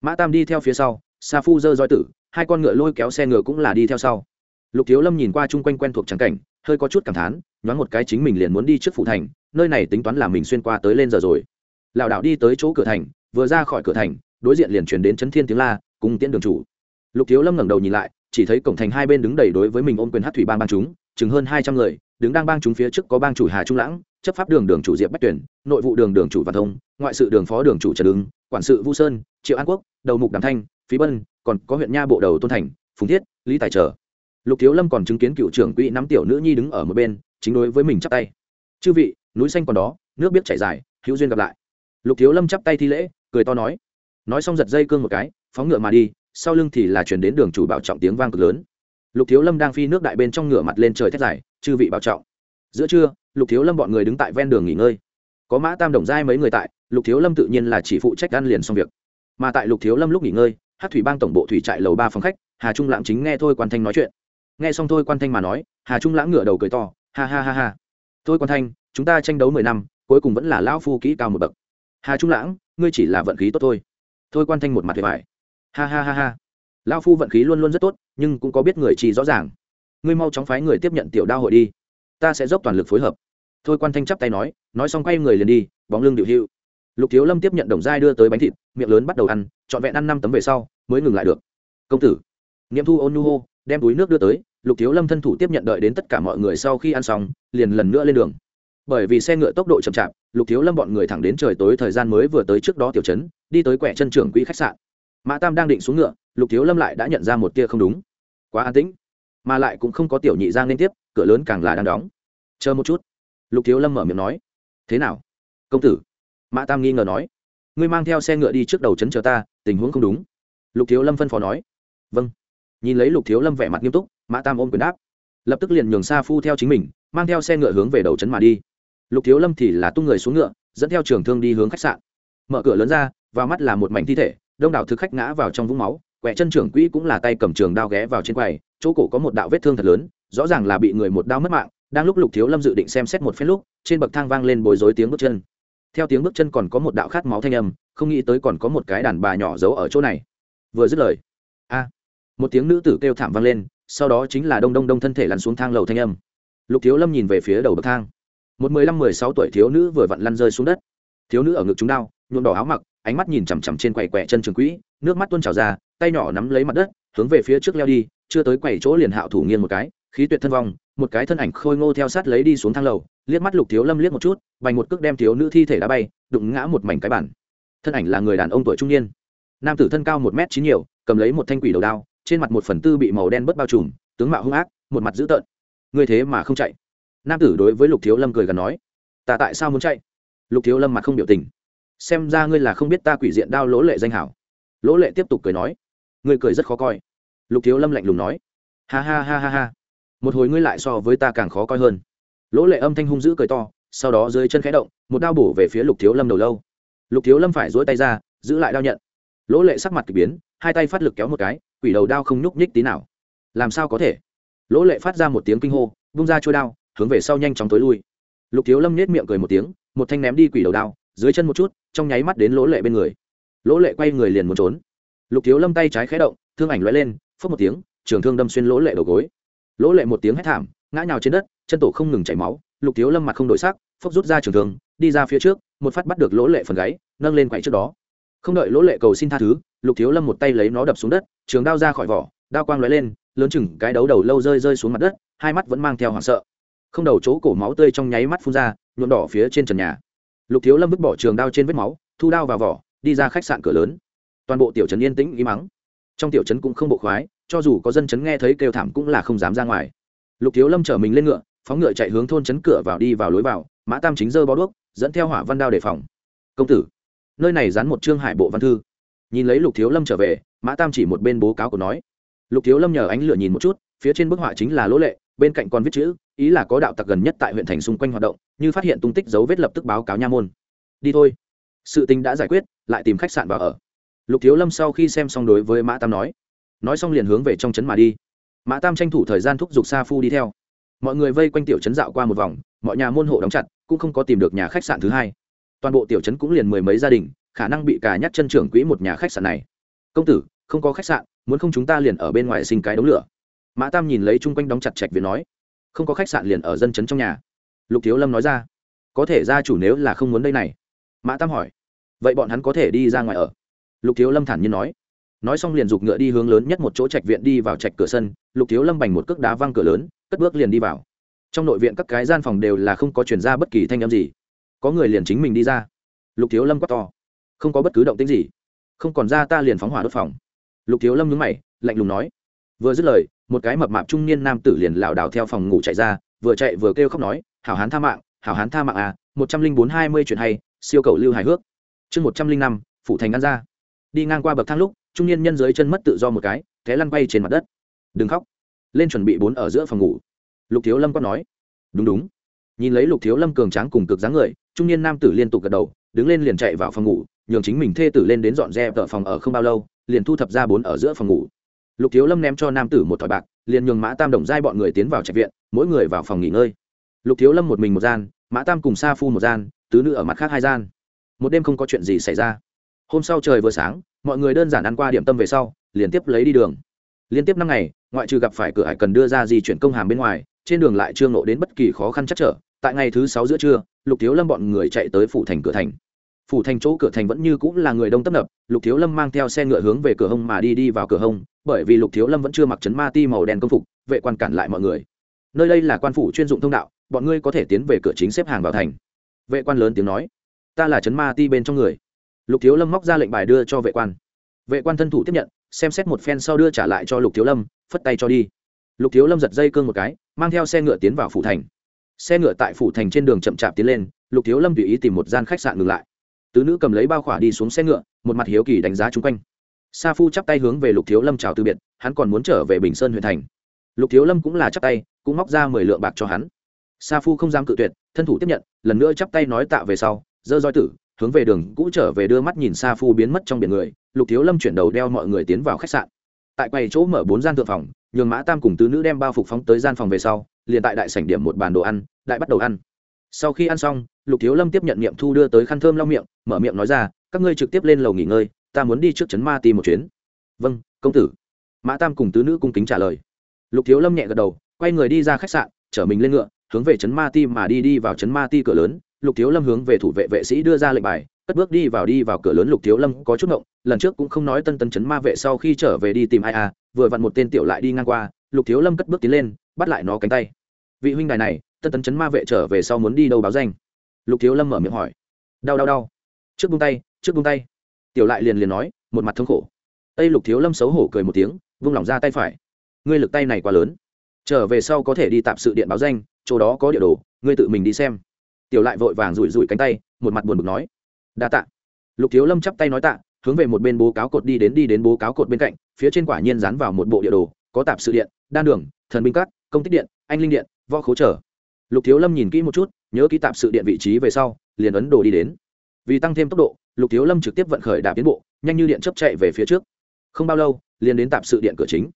Mã tam đi theo phía sau, sa phu dơ roi tử hai con ngựa lôi kéo xe ngựa cũng là đi theo sau. Lục thiếu lâm nhìn qua chung quanh quen thuộc trắng cảnh, hơi có chút cảm thán, nhoáng một cái chính mình liền muốn đi trước phủ thành, nơi này tính toán là mình xuyên qua tới lên giờ rồi. Lảo đảo đi tới chỗ cửa thành, vừa ra khỏi cửa thành, đối diện liền chuyển đến chấn thiên tiếng la, cùng tiễn đường chủ. Lục thiếu lâm ngẩng đầu nhìn lại, chỉ thấy cổng thành hai bên đứng đầy đối với mình ôm quyền hát thủy bang bang chúng, chừng hơn hai trăm người, đứng đang bang chúng phía trước có bang chủ hà trung lãng, chấp pháp đường đường chủ diệp bách tuyển, nội vụ đường đường chủ văn thông, ngoại sự đường phó đường chủ trần ứng, quản sự vu sơn, triệu an quốc, đầu mục đàm thanh, phí bân còn có huyện nha bộ đầu tôn thành, phùng thiết, lý tài trở. Lục thiếu lâm còn chứng kiến cựu trưởng quỹ nắm tiểu nữ nhi đứng ở một bên, chính đối với mình chắp tay. Chư vị, núi xanh còn đó, nước biết chảy dài, hữu duyên gặp lại. Lục thiếu lâm chắp tay thi lễ, cười to nói. Nói xong giật dây cương một cái, phóng ngựa mà đi, sau lưng thì là chuyển đến đường chủ bảo trọng tiếng vang cực lớn. Lục thiếu lâm đang phi nước đại bên trong ngựa mặt lên trời thét dài, chư vị bảo trọng. Giữa trưa, lục thiếu lâm bọn người đứng tại ven đường nghỉ ngơi. Có mã tam đồng giai mấy người tại, lục thiếu lâm tự nhiên là chỉ phụ trách ăn liền xong việc. Mà tại lục thiếu lâm lúc nghỉ ngơi hát thủy bang tổng bộ thủy trại lầu ba phòng khách, hà trung lãng chính nghe thôi quan thanh nói chuyện. Nghe xong thôi quan thanh mà nói, hà trung lãng ngửa đầu cười to, ha ha ha ha. Thôi quan thanh, chúng ta tranh đấu mười năm, cuối cùng vẫn là lão phu kỹ cao một bậc. Hà trung lãng, ngươi chỉ là vận khí tốt thôi. Thôi quan thanh một mặt vẻ vải ha ha ha ha. Lão phu vận khí luôn luôn rất tốt, nhưng cũng có biết người chỉ rõ ràng. Ngươi mau chóng phái người tiếp nhận tiểu đao hội đi. Ta sẽ dốc toàn lực phối hợp. Thôi quan thanh chắp tay nói nói xong quay người liền đi, bóng lưng điệu hữu lục thiếu lâm tiếp nhận đồng giai đưa tới bánh thịt, miệng lớn bắt đầu ăn, trọn vẹn ăn năm tấm về sau, mới ngừng lại được. Công tử. Nghiệm thu ôn nhu hô, đem túi nước đưa tới, lục thiếu lâm thân thủ tiếp nhận đợi đến tất cả mọi người sau khi ăn xong, liền lần nữa lên đường. Bởi vì xe ngựa tốc độ chậm chạp, lục thiếu lâm bọn người thẳng đến trời tối thời gian mới vừa tới trước đó tiểu trấn, đi tới quẻ chân trưởng quỹ khách sạn. Mã tam đang định xuống ngựa, lục thiếu lâm lại đã nhận ra một tia không đúng. Quá an tĩnh. Mà lại cũng không có tiểu nhị giang liên tiếp, cửa lớn càng là đang đóng. Chờ một chút. Lục thiếu lâm mở miệng nói. Thế nào? Công tử mã tam nghi ngờ nói, ngươi mang theo xe ngựa đi trước đầu trấn chờ ta, tình huống không đúng. Lục thiếu lâm phân phó nói vâng. Nhìn lấy lục thiếu lâm vẻ mặt nghiêm túc, mã tam ôm quyền đáp, lập tức liền nhường xa phu theo chính mình, mang theo xe ngựa hướng về đầu trấn mà đi. Lục thiếu lâm thì là tung người xuống ngựa, dẫn theo trường thương đi hướng khách sạn. Mở cửa lớn ra, vào mắt là một mảnh thi thể, đông đảo thực khách ngã vào trong vũng máu, quẹ chân trưởng quỹ cũng là tay cầm trường đao ghé vào trên quầy, chỗ cổ có một đạo vết thương thật lớn, rõ ràng là bị người một đao mất mạng, đang lúc lục thiếu lâm dự định xem xét một phen lúc, trên bậc thang vang lên bối rối tiếng bước chân theo tiếng bước chân còn có một đạo khát máu thanh âm, không nghĩ tới còn có một cái đàn bà nhỏ giấu ở chỗ này. Vừa dứt lời, a, một tiếng nữ tử kêu thảm vang lên, sau đó chính là đông đông đông thân thể lăn xuống thang lầu thanh âm. Lục thiếu lâm nhìn về phía đầu bậc thang. Một mười lăm, mười sáu tuổi thiếu nữ vừa vặn lăn rơi xuống đất. Thiếu nữ ở ngực chúng đau, nhuộm đỏ áo mặc, ánh mắt nhìn chằm chằm trên quầy quẹ chân trường quỹ, nước mắt tuôn trào ra, tay nhỏ nắm lấy mặt đất, hướng về phía trước leo đi, chưa tới quầy chỗ liền hạo thủ nghiêng một cái, khí tuyệt thân vong một cái thân ảnh khôi ngô theo sát lấy đi xuống thang lầu, liếc mắt lục thiếu lâm liếc một chút, bành một cước đem thiếu nữ thi thể đá bay, đụng ngã một mảnh cái bản thân ảnh là người đàn ông tuổi trung niên. Nam tử thân cao một m chín nhiều, cầm lấy một thanh quỷ đầu đao, trên mặt một phần tư bị màu đen bất bao trùm, tướng mạo hung ác, một mặt dữ tợn. Người thế mà không chạy? Nam tử đối với lục thiếu lâm cười gần nói. Ta tại sao muốn chạy? Lục thiếu lâm mặt không biểu tình. Xem ra ngươi là không biết ta quỷ diện đao lỗ lệ danh hảo. Lỗ lệ tiếp tục cười nói. Ngươi cười rất khó coi. Lục thiếu lâm lạnh lùng nói. Ha ha ha ha ha một hồi ngươi lại so với ta càng khó coi hơn. Lỗ lệ âm thanh hung dữ cười to, sau đó dưới chân khẽ động, một đao bổ về phía lục thiếu lâm đầu lâu. Lục thiếu lâm phải dỗi tay ra, giữ lại đao nhận. Lỗ lệ sắc mặt k ỳ biến, hai tay phát lực kéo một cái, quỷ đầu đao không nhúc nhích tí nào. Làm sao có thể? Lỗ lệ phát ra một tiếng kinh hô bung ra trôi đao, hướng về sau nhanh chóng tối lui. Lục thiếu lâm nết miệng cười một tiếng, một thanh ném đi quỷ đầu đao, dưới chân một chút, trong nháy mắt đến lỗ lệ bên người. Lỗ lệ quay người liền muốn trốn. Lục thiếu lâm tay trái khé động, thương ảnh lóe lên phớt một tiếng, trường thương đâm xuyên lỗ lệ đầu gối lỗ lệ một tiếng hét thảm, ngã nhào trên đất, chân tổ không ngừng chảy máu, lục thiếu lâm mặt không đổi sắc, phốc rút ra trường thường đi ra phía trước, một phát bắt được lỗ lệ phần gáy, nâng lên quậy trước đó. Không đợi lỗ lệ cầu xin tha thứ, lục thiếu lâm một tay lấy nó đập xuống đất, trường đao ra khỏi vỏ, đao quang lóe lên, lớn chừng cái đấu đầu lâu rơi rơi xuống mặt đất, hai mắt vẫn mang theo hoảng sợ. Không đầu chỗ cổ máu tươi trong nháy mắt phun ra, nhuộm đỏ phía trên trần nhà. Lục thiếu lâm vứt bỏ trường đao trên vết máu, thu đao vào vỏ, đi ra khách sạn cửa lớn. Toàn bộ tiểu trấn yên tĩnh, im mắng trong tiểu trấn cũng không bộ khoái cho dù có dân chấn nghe thấy kêu thảm cũng là không dám ra ngoài. Lục thiếu lâm chở mình lên ngựa, phóng ngựa chạy hướng thôn chấn cửa vào đi vào lối vào, mã tam chính dơ bó đuốc, dẫn theo hỏa văn đao đề phòng. Công tử, nơi này dán một trương hải bộ văn thư. Nhìn lấy lục thiếu lâm trở về, mã tam chỉ một bên bố cáo của nói. Lục thiếu lâm nhờ ánh lửa nhìn một chút, phía trên bức họa chính là lỗ lệ, bên cạnh còn viết chữ, ý là có đạo tặc gần nhất tại huyện thành xung quanh hoạt động, như phát hiện tung tích dấu vết lập tức báo cáo nha môn. Đi thôi. Sự tình đã giải quyết, lại tìm khách sạn vào ở. Lục thiếu lâm sau khi xem xong đối với mã tam nói nói xong liền hướng về trong trấn mà đi. Mã tam tranh thủ thời gian thúc giục sa phu đi theo. Mọi người vây quanh tiểu trấn dạo qua một vòng, mọi nhà môn hộ đóng chặt, cũng không có tìm được nhà khách sạn thứ hai. Toàn bộ tiểu trấn cũng liền mười mấy gia đình, khả năng bị cả nhắc chân trưởng quỹ một nhà khách sạn này. Công tử, không có khách sạn, muốn không chúng ta liền ở bên ngoài sinh cái đống lửa. Mã tam nhìn lấy chung quanh đóng chặt trạch việt nói. Không có khách sạn liền ở dân trấn trong nhà. Lục thiếu lâm nói ra. Có thể gia chủ nếu là không muốn đây này. Mã tam hỏi. Vậy bọn hắn có thể đi ra ngoài ở? Lục thiếu lâm thản nhiên nói nói xong liền giục ngựa đi hướng lớn nhất một chỗ trạch viện đi vào trạch cửa sân, lục thiếu lâm bành một cước đá văng cửa lớn, cất bước liền đi vào. Trong nội viện các cái gian phòng đều là không có chuyển ra bất kỳ thanh âm gì. Có người liền chính mình đi ra. Lục thiếu lâm quát to. Không có bất cứ động tính gì. Không còn ra ta liền phóng hỏa đốt phòng. Lục thiếu lâm nhúng mày, lạnh lùng nói. Vừa dứt lời, một cái mập mạp trung niên nam tử liền lảo đảo theo phòng ngủ chạy ra, vừa chạy vừa kêu khóc nói, hảo hán tha mạng, hảo hán tha mạng à một trăm linh bốn hai mươi chuyện hay, siêu cầu lưu hài hước. Chương một trăm linh năm, phủ thành ăn ra đi ngang qua bậc thang lúc trung niên nhân dưới chân mất tự do một cái, té lăn bay trên mặt đất. Đừng khóc, lên chuẩn bị bốn ở giữa phòng ngủ. Lục thiếu lâm quát nói. Đúng đúng. Nhìn lấy lục thiếu lâm cường tráng cùng cực dáng người, trung niên nam tử liên tục gật đầu, đứng lên liền chạy vào phòng ngủ, nhường chính mình thê tử lên đến dọn dẹp tợ phòng ở không bao lâu, liền thu thập ra bốn ở giữa phòng ngủ. Lục thiếu lâm ném cho nam tử một thỏi bạc, liền nhường mã tam đồng giai bọn người tiến vào trạch viện, mỗi người vào phòng nghỉ ngơi. Lục thiếu lâm một mình một gian, mã tam cùng sa phu một gian, tứ nữ ở mặt khác hai gian. Một đêm không có chuyện gì xảy ra. Hôm sau trời vừa sáng mọi người đơn giản ăn qua điểm tâm về sau, liền tiếp lấy đi đường. Liên tiếp năm ngày, ngoại trừ gặp phải cửa hải cần đưa ra di chuyển công hàm bên ngoài, trên đường lại chưa ngộ đến bất kỳ khó khăn chắc trở. Tại ngày thứ sáu giữa trưa, lục thiếu lâm bọn người chạy tới phủ thành cửa thành. Phủ thành chỗ cửa thành vẫn như cũng là người đông tấp nập, lục thiếu lâm mang theo xe ngựa hướng về cửa hông mà đi đi vào cửa hông, bởi vì lục thiếu lâm vẫn chưa mặc trấn ma ti màu đen công phục, vệ quan cản lại mọi người. Nơi đây là quan phủ chuyên dụng thông đạo, bọn ngươi có thể tiến về cửa chính xếp hàng vào thành. Vệ quan lớn tiếng nói, ta là trấn ma ti bên trong người lục thiếu lâm móc ra lệnh bài đưa cho vệ quan. Vệ quan thân thủ tiếp nhận, xem xét một phen sau đưa trả lại cho lục thiếu lâm, phất tay cho đi. Lục thiếu lâm giật dây cương một cái, mang theo xe ngựa tiến vào phủ thành. Xe ngựa tại phủ thành trên đường chậm chạp tiến lên, lục thiếu lâm tùy ý tìm một gian khách sạn ngừng lại. Tứ nữ cầm lấy bao khỏa đi xuống xe ngựa, một mặt hiếu kỳ đánh giá chung quanh. Sa phu chắp tay hướng về lục thiếu lâm chào từ biệt, hắn còn muốn trở về bình sơn huyện thành. Lục thiếu lâm cũng là chắp tay, cũng móc ra mười lượng bạc cho hắn. Sa phu không dám cự tuyệt, thân thủ tiếp nhận, lần nữa chắp tay nói tạ về sau, dơ roi tử hướng về đường cũ trở về đưa mắt nhìn xa phu biến mất trong biển người, lục thiếu lâm chuyển đầu đeo mọi người tiến vào khách sạn. Tại quầy chỗ mở bốn gian thượng phòng, nhường mã tam cùng tứ nữ đem bao phục phóng tới gian phòng về sau, liền tại đại sảnh điểm một bàn đồ ăn, đại bắt đầu ăn. Sau khi ăn xong, lục thiếu lâm tiếp nhận niệm thu đưa tới khăn thơm lau miệng, mở miệng nói ra, các ngươi trực tiếp lên lầu nghỉ ngơi, ta muốn đi trước trấn ma ti một chuyến. Vâng công tử. Mã tam cùng tứ nữ cung kính trả lời. Lục thiếu lâm nhẹ gật đầu, quay người đi ra khách sạn, chở mình lên ngựa, hướng về trấn ma ti mà đi đi vào trấn ma ti cửa lớn lục thiếu lâm hướng về thủ vệ vệ sĩ đưa ra lệnh bài, cất bước đi vào đi vào cửa lớn lục thiếu lâm có chút ngộng, lần trước cũng không nói tân tân chấn ma vệ sau khi trở về đi tìm ai à vừa vặn một tên tiểu lại đi ngang qua, lục thiếu lâm cất bước tiến lên, bắt lại nó cánh tay. Vị huynh đài này, tân tân chấn ma vệ trở về sau muốn đi đâu báo danh? Lục thiếu lâm mở miệng hỏi. Đau đau đau. Trước bung tay, trước bung tay. Tiểu lại liền liền nói, một mặt thương khổ. Tây lục thiếu lâm xấu hổ cười một tiếng, vung lỏng ra tay phải. Ngươi lực tay này quá lớn. Trở về sau có thể đi tạm sự điện báo danh, chỗ đó có địa đồ, ngươi tự mình đi xem tiểu lại vội vàng rủi rủi cánh tay, một mặt buồn bực nói, đa tạ. Lục thiếu lâm chắp tay nói tạ, hướng về một bên bố cáo cột đi đến đi đến bố cáo cột bên cạnh, phía trên quả nhiên dán vào một bộ địa đồ, có tạp sự điện, đan đường, thần binh cát, công tích điện, anh linh điện vo khố trở. Lục thiếu lâm nhìn kỹ một chút, nhớ kỹ tạp sự điện vị trí về sau, liền ấn đồ đi đến. Vì tăng thêm tốc độ, lục thiếu lâm trực tiếp vận khởi đạp tiến bộ, nhanh như điện chấp chạy về phía trước. Không bao lâu, liền đến tạp sự điện cửa chính.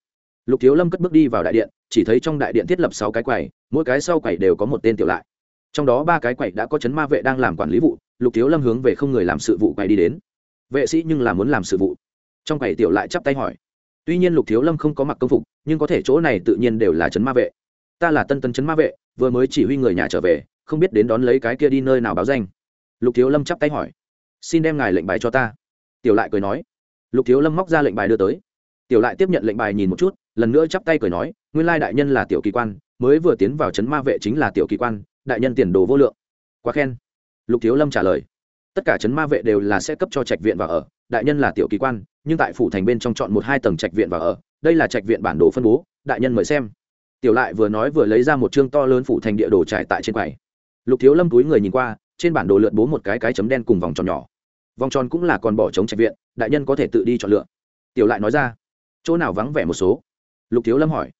Lục thiếu lâm cất bước đi vào đại điện, chỉ thấy trong đại điện thiết lập sáu cái quầy, mỗi cái sau quầy đều có một tên tiểu lại trong đó ba cái quậy đã có chấn ma vệ đang làm quản lý vụ, lục thiếu lâm hướng về không người làm sự vụ quậy đi đến. Vệ sĩ nhưng là muốn làm sự vụ. Trong quậy tiểu lại chắp tay hỏi. Tuy nhiên lục thiếu lâm không có mặc công phục, nhưng có thể chỗ này tự nhiên đều là chấn ma vệ. Ta là tân tân chấn ma vệ, vừa mới chỉ huy người nhà trở về, không biết đến đón lấy cái kia đi nơi nào báo danh. Lục thiếu lâm chắp tay hỏi. Xin đem ngài lệnh bài cho ta. Tiểu lại cười nói. Lục thiếu lâm móc ra lệnh bài đưa tới. Tiểu lại tiếp nhận lệnh bài nhìn một chút, lần nữa chắp tay cười nói, nguyên lai đại nhân là tiểu kỳ quan, mới vừa tiến vào trấn ma vệ chính là tiểu kỳ quan đại nhân tiền đồ vô lượng. Quá khen. Lục thiếu lâm trả lời. Tất cả chấn ma vệ đều là sẽ cấp cho trạch viện và ở. Đại nhân là tiểu kỳ quan, nhưng tại phủ thành bên trong chọn một hai tầng trạch viện và ở. Đây là trạch viện bản đồ phân bố, đại nhân mời xem. Tiểu lại vừa nói vừa lấy ra một chương to lớn phủ thành địa đồ trải tại trên quầy. Lục thiếu lâm túi người nhìn qua, trên bản đồ lượn bố một cái cái chấm đen cùng vòng tròn nhỏ. Vòng tròn cũng là còn bỏ trống trạch viện, đại nhân có thể tự đi chọn lựa. Tiểu lại nói ra. Chỗ nào vắng vẻ một số? Lục thiếu lâm hỏi.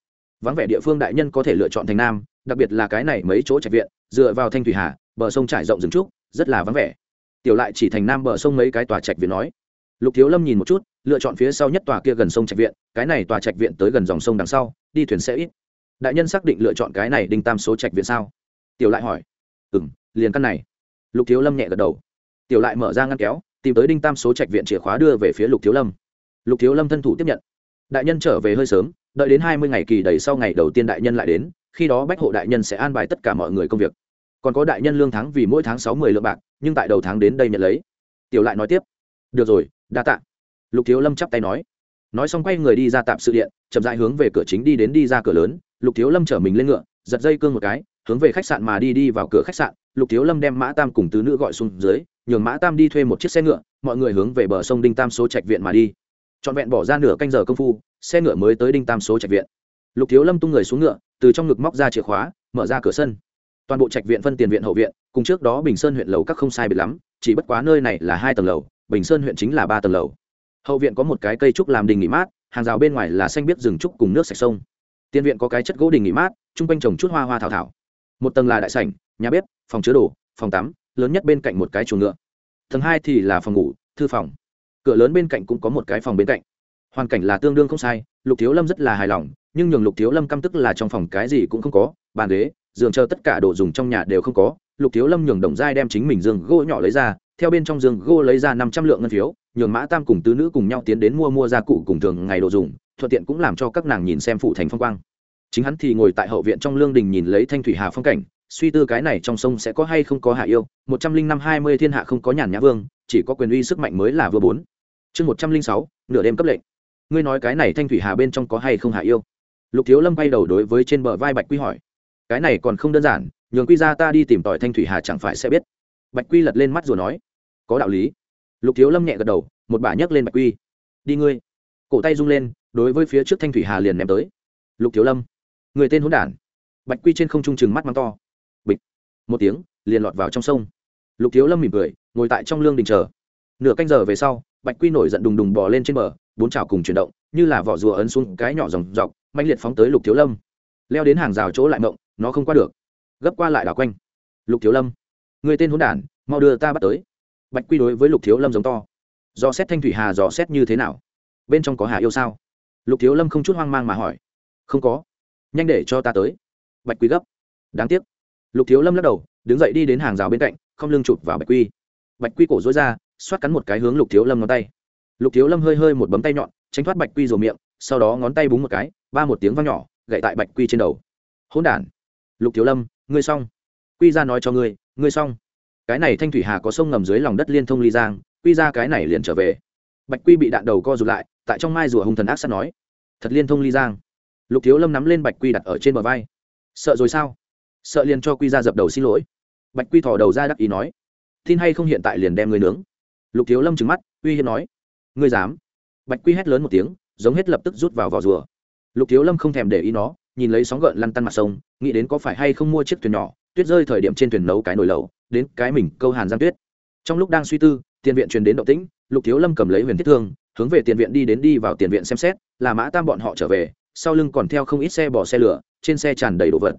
Vắng vẻ địa phương đại nhân có thể lựa chọn thành nam đặc biệt là cái này mấy chỗ trạch viện, dựa vào thanh thủy hà, bờ sông trải rộng rừng trúc, rất là vắng vẻ. Tiểu lại chỉ thành nam bờ sông mấy cái tòa trạch viện nói. Lục thiếu lâm nhìn một chút, lựa chọn phía sau nhất tòa kia gần sông trạch viện, cái này tòa trạch viện tới gần dòng sông đằng sau, đi thuyền sẽ ít. Đại nhân xác định lựa chọn cái này đinh tam số trạch viện sao? Tiểu lại hỏi. Ừ m liền căn này. Lục thiếu lâm nhẹ gật đầu. Tiểu lại mở ra ngăn kéo, tìm tới đinh tam số trạch viện chìa khóa đưa về phía lục thiếu lâm. Lục thiếu lâm thân thủ tiếp nhận. Đại nhân trở về hơi sớm, đợi đến hai mươi ngày kỳ đầy sau ngày đầu tiên đại nhân lại đến khi đó bách hộ đại nhân sẽ an bài tất cả mọi người công việc. Còn có đại nhân lương tháng vì mỗi tháng sáu mươi lượng bạc, nhưng tại đầu tháng đến đây nhận lấy. Tiểu lại nói tiếp. Được rồi, đa tạ. Lục thiếu lâm chắp tay nói. Nói xong quay người đi ra tạm sự điện, chậm dại hướng về cửa chính đi đến đi ra cửa lớn. Lục thiếu lâm chở mình lên ngựa, giật dây cương một cái, hướng về khách sạn mà đi đi vào cửa khách sạn. Lục thiếu lâm đem mã tam cùng tứ nữ gọi xuống dưới, nhường mã tam đi thuê một chiếc xe ngựa, mọi người hướng về bờ sông đinh tam số trạch viện mà đi. Trọn vẹn bỏ ra nửa canh giờ công phu, xe ngựa mới tới đinh tam số trạch viện. Lục thiếu lâm tung người xuống ngựa từ trong ngực móc ra chìa khóa, mở ra cửa sân. Toàn bộ trạch viện phân tiền viện hậu viện, cùng trước đó bình sơn huyện lầu các không sai biệt lắm, chỉ bất quá nơi này là hai tầng lầu, bình sơn huyện chính là ba tầng lầu. Hậu viện có một cái cây trúc làm đình nghỉ mát, hàng rào bên ngoài là xanh biết rừng trúc cùng nước sạch sông. Tiền viện có cái chất gỗ đình nghỉ mát, chung quanh trồng chút hoa hoa thảo thảo. Một tầng là đại sảnh, nhà bếp, phòng chứa đồ, phòng tắm, lớn nhất bên cạnh một cái chuồng ngựa. Tầng hai thì là phòng ngủ, thư phòng. Cửa lớn bên cạnh cũng có một cái phòng bên cạnh. Hoàn cảnh là tương đương không sai, lục thiếu lâm rất là hài lòng nhưng nhường lục thiếu lâm căm tức là trong phòng cái gì cũng không có, bàn ghế, giường chờ tất cả đồ dùng trong nhà đều không có. Lục thiếu lâm nhường đồng giai đem chính mình giường gỗ nhỏ lấy ra, theo bên trong giường gỗ lấy ra năm trăm lượng ngân phiếu, nhường mã tam cùng tứ nữ cùng nhau tiến đến mua mua gia cụ cùng thường ngày đồ dùng, thuận tiện cũng làm cho các nàng nhìn xem phụ thành phong quang. Chính hắn thì ngồi tại hậu viện trong lương đình nhìn lấy thanh thủy hà phong cảnh, suy tư cái này trong sông sẽ có hay không có hạ yêu, một trăm linh năm hai mươi thiên hạ không có nhàn nhã vương, chỉ có quyền uy sức mạnh mới là vừa bốn. Chương một trăm linh sáu, nửa đêm cấp lệnh. Ngươi nói cái này thanh thủy hà bên trong có hay không hạ yêu? Lục thiếu lâm bay đầu đối với trên bờ vai bạch quy hỏi, cái này còn không đơn giản, nhường quy ra ta đi tìm tỏi thanh thủy hà chẳng phải sẽ biết. Bạch quy lật lên mắt rồi nói, có đạo lý. Lục thiếu lâm nhẹ gật đầu, một bà nhấc lên bạch quy, đi ngươi. Cổ tay rung lên, đối với phía trước thanh thủy hà liền ném tới. Lục thiếu lâm, người tên hỗn đản. Bạch quy trên không trung chừng mắt mắng to. Bịch. Một tiếng, liền lọt vào trong sông. Lục thiếu lâm mỉm cười, ngồi tại trong lương đình chờ. Nửa canh giờ về sau, bạch quy nổi giận đùng đùng bò lên trên bờ, bốn chảo cùng chuyển động, như là vỏ rùa ấn xuống cái nhỏ dòng dọc mạnh liệt phóng tới lục thiếu lâm. Leo đến hàng rào chỗ lại mộng, nó không qua được. Gấp qua lại đảo quanh. Lục thiếu lâm, người tên hôn đản, mau đưa ta bắt tới. Bạch quy đối với lục thiếu lâm giống to. Do xét thanh thủy hà dò xét như thế nào? Bên trong có hà yêu sao? Lục thiếu lâm không chút hoang mang mà hỏi. Không có. Nhanh để cho ta tới. Bạch quy gấp. Đáng tiếc. Lục thiếu lâm lắc đầu, đứng dậy đi đến hàng rào bên cạnh, không lưng chụp vào bạch quy. Bạch quy cổ dối ra, xoát cắn một cái hướng lục thiếu lâm ngón tay. Lục thiếu lâm hơi hơi một bấm tay nhọn, tránh thoát bạch quy rồ miệng, sau đó ngón tay búng một cái ba một tiếng vang nhỏ gậy tại bạch quy trên đầu. Hỗn đản! Lục thiếu lâm, ngươi xong. Quy ra nói cho ngươi ngươi xong. Cái này thanh thủy hà có sông ngầm dưới lòng đất liên thông ly giang, quy ra cái này liền trở về. Bạch quy bị đạn đầu co rụt lại, tại trong mai rùa hung thần ác sắt nói. Thật liên thông ly giang. Lục thiếu lâm nắm lên bạch quy đặt ở trên bờ vai. Sợ rồi sao? Sợ liền cho quy ra dập đầu xin lỗi. Bạch quy thò đầu ra đắc ý nói. Tin hay không hiện tại liền đem người nướng. Lục thiếu lâm trừng mắt, uy hiếp nói. Ngươi dám. Bạch quy hét lớn một tiếng, giống hết lập tức rút vào vỏ rùa lục thiếu lâm không thèm để ý nó, nhìn lấy sóng gợn lăn tăn mặt sông, nghĩ đến có phải hay không mua chiếc thuyền nhỏ, tuyết rơi thời điểm trên thuyền nấu cái nồi lẩu, đến cái mình câu hàn giang tuyết. Trong lúc đang suy tư, tiền viện truyền đến động tĩnh, lục thiếu lâm cầm lấy huyền thiết thương, hướng về tiền viện đi đến đi vào tiền viện xem xét, là mã tam bọn họ trở về, sau lưng còn theo không ít xe bỏ xe lửa, trên xe tràn đầy đồ vật.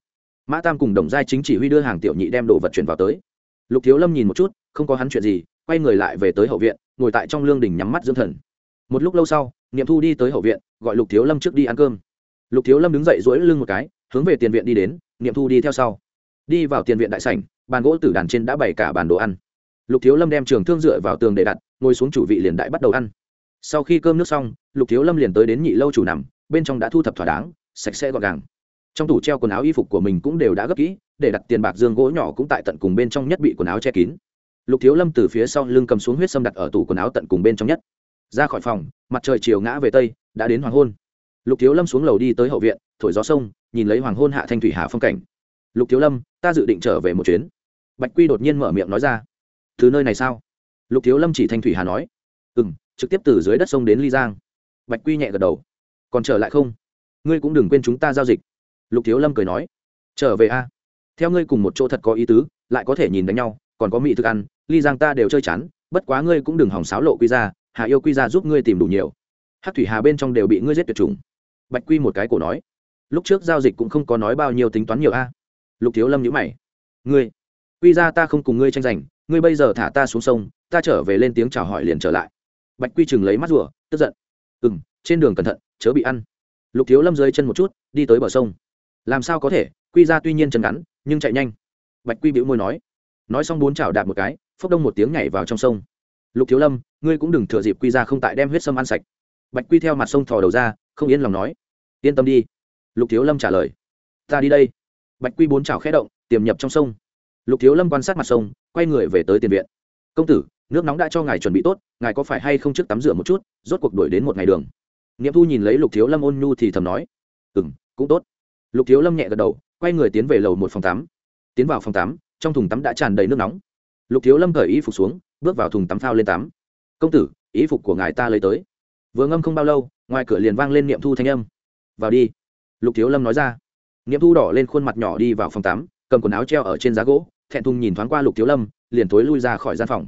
Mã tam cùng đồng giai chính chỉ huy đưa hàng tiểu nhị đem đồ vật chuyển vào tới. Lục thiếu lâm nhìn một chút, không có hắn chuyện gì, quay người lại về tới hậu viện, ngồi tại trong lương đình nhắm mắt dưỡng thần. Một lúc lâu sau, niệm thu đi tới hậu viện, gọi lục thiếu lâm trước đi ăn cơm lục thiếu lâm đứng dậy dỗi lưng một cái, hướng về tiền viện đi đến niệm thu đi theo sau. Đi vào tiền viện đại sảnh, bàn gỗ tử đàn trên đã bày cả bàn đồ ăn. Lục thiếu lâm đem trường thương dựa vào tường để đặt, ngồi xuống chủ vị liền đại bắt đầu ăn. Sau khi cơm nước xong, lục thiếu lâm liền tới đến nhị lâu chủ nằm, bên trong đã thu thập thỏa đáng, sạch sẽ gọn gàng. Trong tủ treo quần áo y phục của mình cũng đều đã gấp kỹ, để đặt tiền bạc dương gỗ nhỏ cũng tại tận cùng bên trong nhất bị quần áo che kín. Lục thiếu lâm từ phía sau lưng cầm xuống huyết sâm đặt ở tủ quần áo tận cùng bên trong nhất. Ra khỏi phòng, mặt trời chiều ngã về tây, đã đến hoàng hôn lục thiếu lâm xuống lầu đi tới hậu viện, thổi gió sông, nhìn lấy hoàng hôn hạ thanh thủy hà phong cảnh. Lục thiếu lâm, ta dự định trở về một chuyến. Bạch quy đột nhiên mở miệng nói ra. Từ nơi này sao? Lục thiếu lâm chỉ thanh thủy hà nói. Ừ m trực tiếp từ dưới đất sông đến ly giang. Bạch quy nhẹ gật đầu. Còn trở lại không? Ngươi cũng đừng quên chúng ta giao dịch. Lục thiếu lâm cười nói. Trở về a. Theo ngươi cùng một chỗ thật có ý tứ, lại có thể nhìn đánh nhau, còn có mỹ thức ăn, ly giang ta đều chơi chán, bất quá ngươi cũng đừng hỏng sáo lộ quy ra, hà yêu quy ra giúp ngươi tìm đủ nhiều. Hát thủy hà bên trong đều bị ngươi giết tuyệt chủng bạch quy một cái cổ nói, lúc trước giao dịch cũng không có nói bao nhiêu tính toán nhiều a. Lục thiếu lâm nhữ mày, ngươi, quy ra ta không cùng ngươi tranh giành, ngươi bây giờ thả ta xuống sông, ta trở về lên tiếng chào hỏi liền trở lại. Bạch quy chừng lấy mắt rùa, tức giận ừ m trên đường cẩn thận, chớ bị ăn. Lục thiếu lâm dưới chân một chút, đi tới bờ sông. Làm sao có thể, quy ra tuy nhiên chân ngắn, nhưng chạy nhanh. Bạch quy bĩu môi nói nói xong bốn chảo đạp một cái, phốc đông một tiếng nhảy vào trong sông. Lục thiếu lâm, ngươi cũng đừng thừa dịp quy ra không tại đem huyết sâm ăn sạch. Bạch quy theo mặt sông thò đầu ra không yên lòng nói. Yên tâm đi. Lục thiếu lâm trả lời. Ta đi đây. Bạch quy bốn chảo khẽ động, tiềm nhập trong sông. Lục thiếu lâm quan sát mặt sông, quay người về tới tiền viện. Công tử, nước nóng đã cho ngài chuẩn bị tốt, ngài có phải hay không trước tắm rửa một chút, rốt cuộc đuổi đến một ngày đường. Nghiệm thu nhìn lấy lục thiếu lâm ôn nhu thì thầm nói. Ừ m cũng tốt. Lục thiếu lâm nhẹ gật đầu, quay người tiến về lầu một phòng tắm. Tiến vào phòng tắm, trong thùng tắm đã tràn đầy nước nóng. Lục thiếu lâm cởi y phục xuống, bước vào thùng tắm phao lên tắm. Công tử, y phục của ngài ta lấy tới. Vừa ngâm không bao lâu ngoài cửa liền vang lên niệm thu thanh âm. Vào đi. Lục thiếu lâm nói ra. Niệm thu đỏ lên khuôn mặt nhỏ đi vào phòng tắm, cầm quần áo treo ở trên giá gỗ, thẹn thùng nhìn thoáng qua lục thiếu lâm, liền thối lui ra khỏi gian phòng.